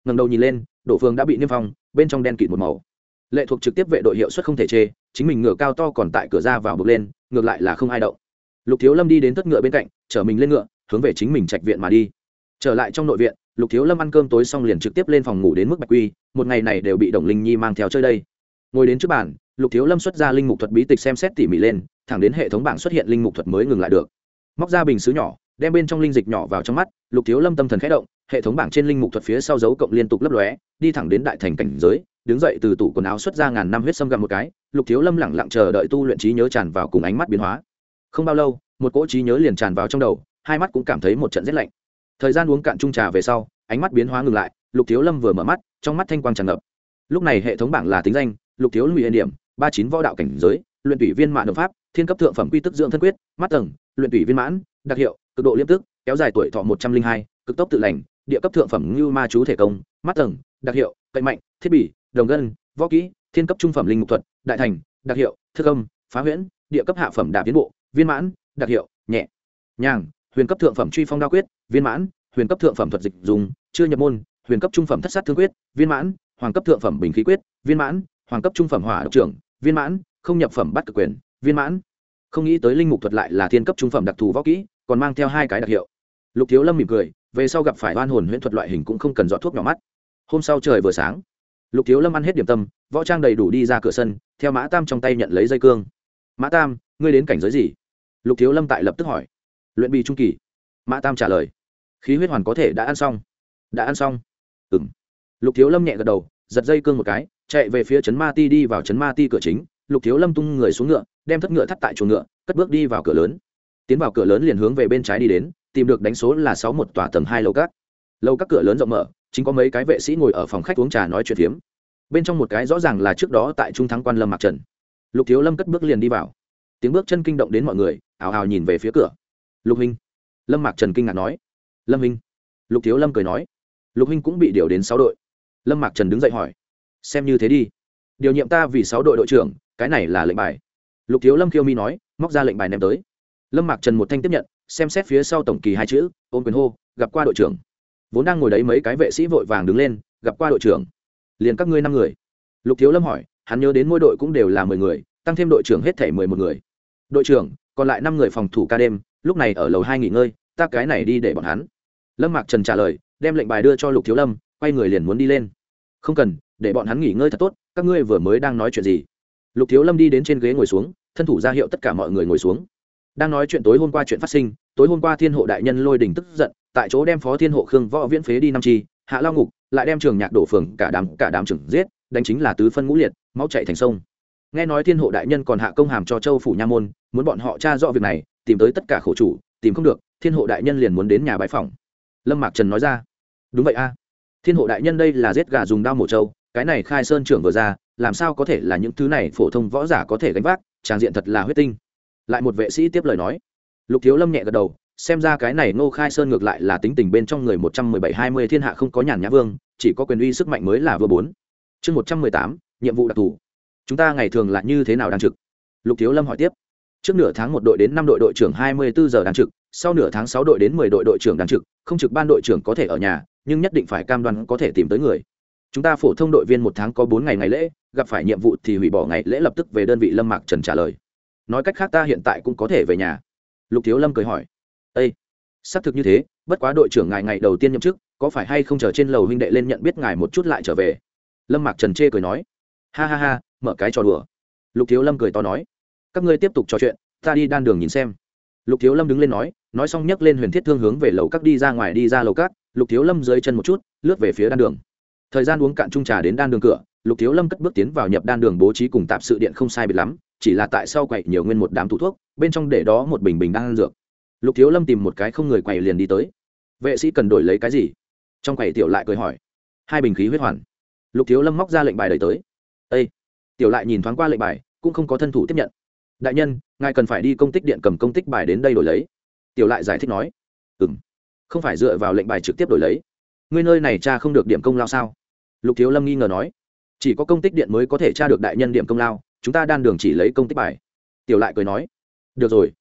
Ngầm đầu nhìn lên, đổ phường đã bị niêm phong, bên trong đen kịt một màu. Lệ thuộc trực tiếp vệ đội hiệu suất không thể chê, chính mình ngựa cao to còn tại cửa ra vào bước lên, ngược lại là không ai đậu lục thiếu lâm đi đến tất ngựa bên cạnh, chở mình lên ngựa, hướng về chính mình trạch viện mà đi. Trở lại trong nội viện, lục thiếu lâm ăn cơm tối xong liền trực tiếp lên phòng ngủ đến mức bạch quy, một ngày này đều bị đồng linh nhi mang theo chơi đây. Ngồi đến trước bàn, lục thiếu lâm xuất ra linh mục thuật bí tịch xem xét tỉ mỉ lên, thẳng đến hệ thống bảng xuất hiện linh mục thuật mới ngừng lại được. Móc ra bình xứ nhỏ đem bên trong linh dịch nhỏ vào trong mắt, lục thiếu lâm tâm thần khẽ động, hệ thống bảng trên linh mục thuật phía sau dấu cộng liên tục lấp lóe, đi thẳng đến đại thành cảnh giới, đứng dậy từ tủ quần áo xuất ra ngàn năm huyết sâm gặm một cái, lục thiếu lâm lẳng lặng chờ đợi tu luyện trí nhớ tràn vào cùng ánh mắt biến hóa. Không bao lâu, một cỗ trí nhớ liền tràn vào trong đầu, hai mắt cũng cảm thấy một trận rét lạnh. Thời gian uống cạn chung trà về sau, ánh mắt biến hóa ngừng lại, lục thiếu lâm vừa mở mắt, trong mắt thanh quang tràn ngập. Lúc này hệ thống bảng là tính danh, lục thiếu lụy hiện điểm, ba chín võ đạo cảnh giới, luyện tủy viên mạng hợp pháp, thiên cấp thượng phẩm quy tức dưỡng thân quyết, mắt tầng, luyện tủy viên mãn, đặc hiệu cực độ liêm tức, kéo dài tuổi thọ một trăm linh hai, cực tốc tự lành, địa cấp thượng phẩm như ma chú thể công, mắt tầng, đặc hiệu, cậy mạnh, thiết bị, đồng gân, võ kỹ, thiên cấp trung phẩm linh mục thuật, đại thành, đặc hiệu, thức âm, phá huyễn, địa cấp hạ phẩm đạp tiến bộ, viên mãn, đặc hiệu, nhẹ. Nhàng, huyền cấp thượng phẩm truy phong đao quyết, viên mãn, huyền cấp thượng phẩm thuật dịch dùng, chưa nhập môn, huyền cấp trung phẩm thất sát thương quyết, viên mãn, hoàng cấp thượng phẩm bình khí quyết, viên mãn, hoàng cấp trung phẩm hỏa độc trưởng, viên mãn, không nhập phẩm bắt cực quyền, viên mãn. Không nghĩ tới linh mục thuật lại là thiên cấp trung phẩm đặc thù võ kỹ còn mang theo hai cái đặc hiệu. Lục thiếu lâm mỉm cười, về sau gặp phải oan hồn huyễn thuật loại hình cũng không cần dọn thuốc nhỏ mắt. Hôm sau trời vừa sáng, lục thiếu lâm ăn hết điểm tâm, võ trang đầy đủ đi ra cửa sân, theo mã tam trong tay nhận lấy dây cương. Mã tam, ngươi đến cảnh giới gì? Lục thiếu lâm tại lập tức hỏi. Luyện bì trung kỳ. Mã tam trả lời. Khí huyết hoàn có thể đã ăn xong. Đã ăn xong. Ừ m lục thiếu lâm nhẹ gật đầu, giật dây cương một cái, chạy về phía trấn ma ti đi vào trấn ma ti cửa chính. Lục thiếu lâm tung người xuống ngựa, đem thất ngựa thắt tại chuồng ngựa, cất bước đi vào cửa lớn tiến vào cửa lớn liền hướng về bên trái đi đến, tìm được đánh số là sáu một tòa tầng hai lầu các. Lầu các cửa lớn rộng mở, chính có mấy cái vệ sĩ ngồi ở phòng khách uống trà nói chuyện phiếm. Bên trong một cái rõ ràng là trước đó tại trung thắng quan lâm mặc trần. Lục thiếu lâm cất bước liền đi vào. Tiếng bước chân kinh động đến mọi người, ào ào nhìn về phía cửa. Lục huynh. Lâm mạc trần kinh ngạc nói. Lâm huynh. Lục thiếu lâm cười nói. Lục huynh cũng bị điều đến sáu đội. Lâm mạc trần đứng dậy hỏi. Xem như thế đi. Điều nhiệm ta vì sáu đội đội trưởng, cái này là lệnh bài. Lục thiếu lâm khiêu mi nói, móc ra lệnh bài ném tới lâm mạc trần một thanh tiếp nhận, xem xét phía sau tổng kỳ hai chữ, ôm quyền hô, gặp qua đội trưởng. Vốn đang ngồi đấy mấy cái vệ sĩ vội vàng đứng lên, gặp qua đội trưởng. Liền các ngươi năm người. Lục thiếu lâm hỏi, hắn nhớ đến mỗi đội cũng đều là mười người, tăng thêm đội trưởng hết thể mười một người. Đội trưởng, còn lại năm người phòng thủ ca đêm, lúc này ở lầu hai nghỉ ngơi, ta cái này đi để bọn hắn. Lâm mạc trần trả lời, đem lệnh bài đưa cho lục thiếu lâm, quay người liền muốn đi lên. Không cần, để bọn hắn nghỉ ngơi thật tốt, các ngươi vừa mới đang nói chuyện gì? Lục thiếu lâm đi đến trên ghế ngồi xuống, thân thủ ra hiệu tất cả mọi người ngồi xuống đang nói chuyện tối hôm qua chuyện phát sinh, tối hôm qua thiên hộ đại nhân lôi đình tức giận, tại chỗ đem phó thiên hộ khương võ viễn phế đi năm chi, hạ lao ngục, lại đem trường nhạc đổ phường, cả đám cả đám trưởng giết, đánh chính là tứ phân ngũ liệt, máu chạy thành sông. Nghe nói thiên hộ đại nhân còn hạ công hàm cho châu phủ nha môn, muốn bọn họ tra rõ việc này, tìm tới tất cả khổ chủ, tìm không được, thiên hộ đại nhân liền muốn đến nhà bãi phòng lâm mạc trần nói ra, đúng vậy a. Thiên hộ đại nhân đây là giết gà dùng đao mổ trâu, cái này khai sơn trưởng vừa ra, làm sao có thể là những thứ này phổ thông võ giả có thể gánh vác, tràng diện thật là huyết tinh lại một vệ sĩ tiếp lời nói. Lục thiếu lâm nhẹ gật đầu, xem ra cái này nô khai sơn ngược lại là tính tình bên trong người một trăm mười bảy hai mươi thiên hạ không có nhàn nhã vương, chỉ có quyền uy sức mạnh mới là vừa bốn. Chương một trăm mười tám, nhiệm vụ đặc thù. Chúng ta ngày thường là như thế nào đang trực? Lục thiếu lâm hỏi tiếp. Trước nửa tháng một đội đến năm đội đội trưởng hai mươi bốn giờ đang trực, sau nửa tháng sáu đội đến mười đội đội trưởng đang trực, không trực ban đội trưởng có thể ở nhà, nhưng nhất định phải cam đoan có thể tìm tới người. Chúng ta phổ thông đội viên một tháng có bốn ngày ngày lễ, gặp phải nhiệm vụ thì hủy bỏ ngày lễ lập tức về đơn vị lâm mạc trần trả lời nói cách khác ta hiện tại cũng có thể về nhà. Lục thiếu lâm cười hỏi. Ây xác thực như thế, bất quá đội trưởng ngài ngày đầu tiên nhậm chức, có phải hay không chờ trên lầu huynh đệ lên nhận biết ngài một chút lại trở về? Lâm mạc trần chê cười nói. Ha ha ha, mở cái trò đùa. Lục thiếu lâm cười to nói. Các ngươi tiếp tục trò chuyện, ta đi đan đường nhìn xem. Lục thiếu lâm đứng lên nói nói xong nhấc lên huyền thiết thương hướng về lầu các đi ra ngoài đi ra lầu các, lục thiếu lâm dưới chân một chút, lướt về phía đan đường. Thời gian uống cạn trung trà đến đan đường cửa, lục thiếu lâm cất bước tiến vào nhập đan đường bố trí cùng tạp sự điện không sai biệt lắm chỉ là tại sau quậy nhiều nguyên một đám thủ thuốc, bên trong để đó một bình bình đang ăn dược. Lục thiếu lâm tìm một cái không người quầy liền đi tới. Vệ sĩ cần đổi lấy cái gì? Trong quầy tiểu lại cười hỏi. Hai bình khí huyết hoàn. Lục thiếu lâm móc ra lệnh bài đẩy tới. Â tiểu lại nhìn thoáng qua lệnh bài, cũng không có thân thủ tiếp nhận. Đại nhân, ngài cần phải đi công tích điện cầm công tích bài đến đây đổi lấy. Tiểu lại giải thích nói. Ừ m không phải dựa vào lệnh bài trực tiếp đổi lấy. Ngươi nơi này cha không được điểm công lao sao? Lục thiếu lâm nghi ngờ nói. Chỉ có công tích điện mới có thể tra được đại nhân điểm công lao chúng ta đan đường chỉ lấy công tích bài. Tiểu lại cười nói, được rồi.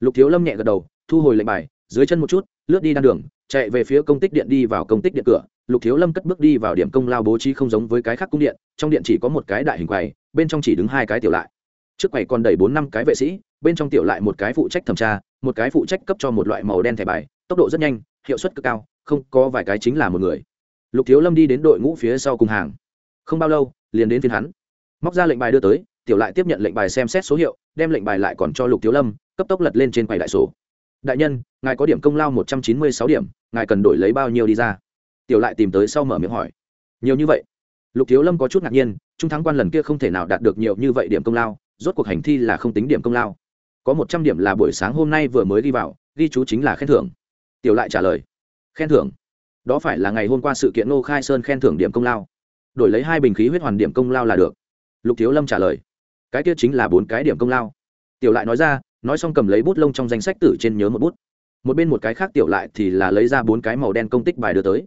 Lục thiếu lâm nhẹ gật đầu, thu hồi lệnh bài, dưới chân một chút, lướt đi đan đường, chạy về phía công tích điện đi vào công tích điện cửa. Lục thiếu lâm cất bước đi vào điểm công lao bố trí không giống với cái khác cung điện, trong điện chỉ có một cái đại hình quầy, bên trong chỉ đứng hai cái tiểu lại. Trước quầy còn đầy bốn năm cái vệ sĩ, bên trong tiểu lại một cái phụ trách thẩm tra, một cái phụ trách cấp cho một loại màu đen thẻ bài, tốc độ rất nhanh, hiệu suất cực cao, không có vài cái chính là một người. Lục thiếu lâm đi đến đội ngũ phía sau cùng hàng. Không bao lâu, liền đến phiên hắn. Móc ra lệnh bài đưa tới tiểu lại tiếp nhận lệnh bài xem xét số hiệu, đem lệnh bài lại còn cho lục thiếu lâm, cấp tốc lật lên trên quầy đại sổ. Đại nhân, ngài có điểm công lao một trăm chín mươi sáu điểm, ngài cần đổi lấy bao nhiêu đi ra? Tiểu lại tìm tới sau mở miệng hỏi. Nhiều như vậy? Lục thiếu lâm có chút ngạc nhiên, trung thắng quan lần kia không thể nào đạt được nhiều như vậy điểm công lao, rốt cuộc hành thi là không tính điểm công lao. Có một trăm điểm là buổi sáng hôm nay vừa mới đi vào, ghi chú chính là khen thưởng. Tiểu lại trả lời. Khen thưởng? Đó phải là ngày hôm qua sự kiện ngô khai sơn khen thưởng điểm công lao. Đổi lấy hai bình khí huyết hoàn điểm công lao là được. Lục thiếu lâm trả lời cái kia chính là bốn cái điểm công lao. Tiểu lại nói ra, nói xong cầm lấy bút lông trong danh sách tử trên nhớ một bút. Một bên một cái khác tiểu lại thì là lấy ra bốn cái màu đen công tích bài đưa tới.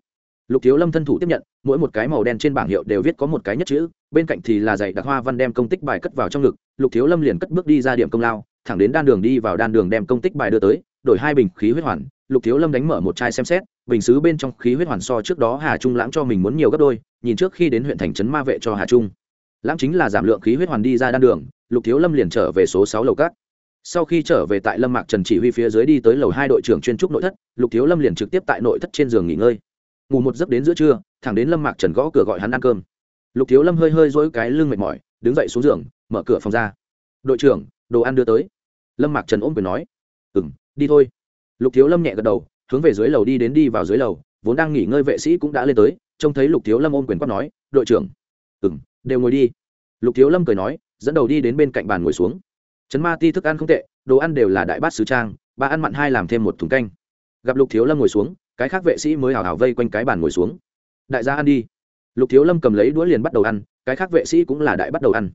Lục thiếu lâm thân thủ tiếp nhận, mỗi một cái màu đen trên bảng hiệu đều viết có một cái nhất chữ, bên cạnh thì là dạy đặc hoa văn đem công tích bài cất vào trong ngực, lục thiếu lâm liền cất bước đi ra điểm công lao, thẳng đến đan đường đi vào đan đường đem công tích bài đưa tới, đổi hai bình khí huyết hoàn, lục thiếu lâm đánh mở một chai xem xét, bình xứ bên trong khí huyết hoàn so trước đó hà trung lãng cho mình muốn nhiều gấp đôi, nhìn trước khi đến huyện thành trấn ma vệ cho hà trung lãng chính là giảm lượng khí huyết hoàn đi ra đan đường, lục thiếu lâm liền trở về số sáu lầu cát sau khi trở về tại lâm mạc trần chỉ huy phía dưới đi tới lầu hai đội trưởng chuyên trúc nội thất, lục thiếu lâm liền trực tiếp tại nội thất trên giường nghỉ ngơi. Ngủ một giấc đến giữa trưa, thẳng đến lâm mạc trần gõ cửa gọi hắn ăn cơm. Lục thiếu lâm hơi hơi dỗi cái lưng mệt mỏi, đứng dậy xuống giường, mở cửa phòng ra. Đội trưởng, đồ ăn đưa tới. Lâm mạc trần ôm quyền nói. Ừ m đi thôi. Lục thiếu lâm nhẹ gật đầu, hướng về dưới lầu đi đến đi vào dưới lầu, vốn đang nghỉ ngơi vệ sĩ cũng đã lên tới, trông thấy lục thiếu lâm ôm quyền quát nói, đội trưởng. Ừ m đều ngồi đi. Lục thiếu lâm cười nói, dẫn đầu đi đến bên cạnh bàn ngồi xuống. Trấn ma ti thức ăn không tệ, đồ ăn đều là đại bát sứ trang, ba ăn mặn hai làm thêm một thùng canh. Gặp lục thiếu lâm ngồi xuống, cái khác vệ sĩ mới hào hào vây quanh cái bàn ngồi xuống. Đại gia ăn đi. Lục thiếu lâm cầm lấy đũa liền bắt đầu ăn, cái khác vệ sĩ cũng là đại bắt đầu ăn.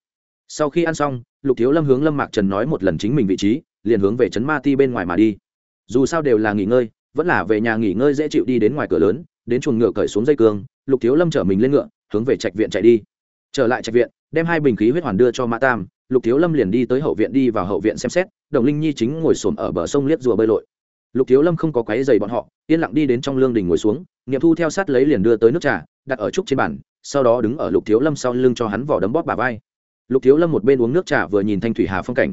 Sau khi ăn xong, lục thiếu lâm hướng lâm mạc trần nói một lần chính mình vị trí, liền hướng về trấn ma ti bên ngoài mà đi. Dù sao đều là nghỉ ngơi, vẫn là về nhà nghỉ ngơi dễ chịu đi đến ngoài cửa lớn, đến chuồng ngựa cởi xuống dây cương, lục thiếu lâm chở mình lên ngựa, hướng về trạch viện chạy đi trở lại trạch viện, đem hai bình khí huyết hoàn đưa cho mã tam, lục thiếu lâm liền đi tới hậu viện đi vào hậu viện xem xét, đồng linh nhi chính ngồi xổm ở bờ sông liếc rùa bơi lội. Lục thiếu lâm không có quáy dày bọn họ, yên lặng đi đến trong lương đình ngồi xuống, nghiệm thu theo sát lấy liền đưa tới nước trà, đặt ở trúc trên bàn, sau đó đứng ở lục thiếu lâm sau lưng cho hắn vỏ đấm bóp bà vai. Lục thiếu lâm một bên uống nước trà vừa nhìn thanh thủy hà phong cảnh.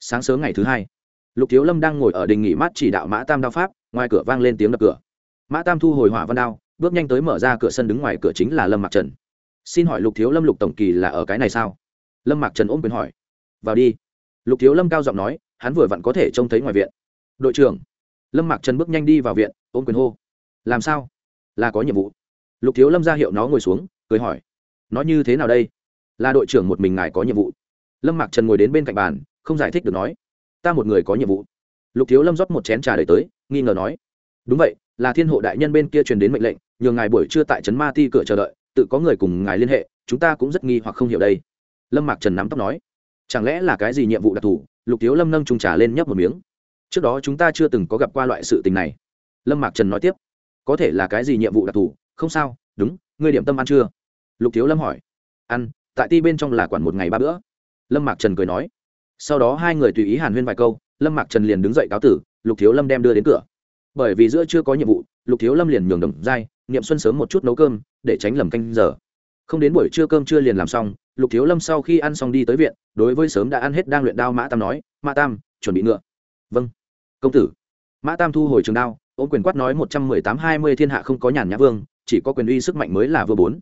Sáng sớm ngày thứ hai, lục thiếu lâm đang ngồi ở đình nghỉ mát chỉ đạo mã tam đao pháp, ngoài cửa vang lên tiếng đập cửa. Mã tam thu hồi hỏa văn đao, bước nhanh tới mở ra cửa sân đứng ngoài cửa chính là lâm Mặc trần xin hỏi lục thiếu lâm lục tổng kỳ là ở cái này sao? Lâm mạc trần ôm quyền hỏi. Vào đi. Lục thiếu lâm cao giọng nói, hắn vừa vặn có thể trông thấy ngoài viện. Đội trưởng. Lâm mạc trần bước nhanh đi vào viện, ôm quyền hô. Làm sao? Là có nhiệm vụ. Lục thiếu lâm ra hiệu nó ngồi xuống, cười hỏi. Nó như thế nào đây? Là đội trưởng một mình ngài có nhiệm vụ. Lâm mạc trần ngồi đến bên cạnh bàn, không giải thích được nói. Ta một người có nhiệm vụ. Lục thiếu lâm rót một chén trà đời tới, nghi ngờ nói. Đúng vậy, là thiên hộ đại nhân bên kia truyền đến mệnh lệnh, nhường ngài buổi trưa tại trấn ma ti cửa chờ đợi tự có người cùng ngài liên hệ, chúng ta cũng rất nghi hoặc không hiểu đây. Lâm mạc trần nắm tóc nói. Chẳng lẽ là cái gì nhiệm vụ đặc thù? Lục thiếu lâm nâng trung trà lên nhấp một miếng. Trước đó chúng ta chưa từng có gặp qua loại sự tình này. Lâm mạc trần nói tiếp. Có thể là cái gì nhiệm vụ đặc thù? Không sao, đúng, ngươi điểm tâm ăn chưa? Lục thiếu lâm hỏi. Ăn, tại ti bên trong là quản một ngày ba bữa. Lâm mạc trần cười nói. Sau đó hai người tùy ý hàn huyên vài câu, lâm mạc trần liền đứng dậy cáo tử, lục thiếu lâm đem đưa đến cửa. Bởi vì giữa chưa có nhiệm vụ, lục thiếu lâm liền nhường đồng dai Niệm xuân sớm một chút nấu cơm, để tránh lầm canh giờ. Không đến buổi trưa cơm chưa liền làm xong, lục thiếu lâm sau khi ăn xong đi tới viện, đối với sớm đã ăn hết đang luyện đao mã tam nói, mã tam, chuẩn bị ngựa. Vâng. Công tử. Mã tam thu hồi trường đao, ôm quyền quát nói, một trăm mười tám hai mươi thiên hạ không có nhàn nhã vương, chỉ có quyền uy sức mạnh mới là vừa bốn.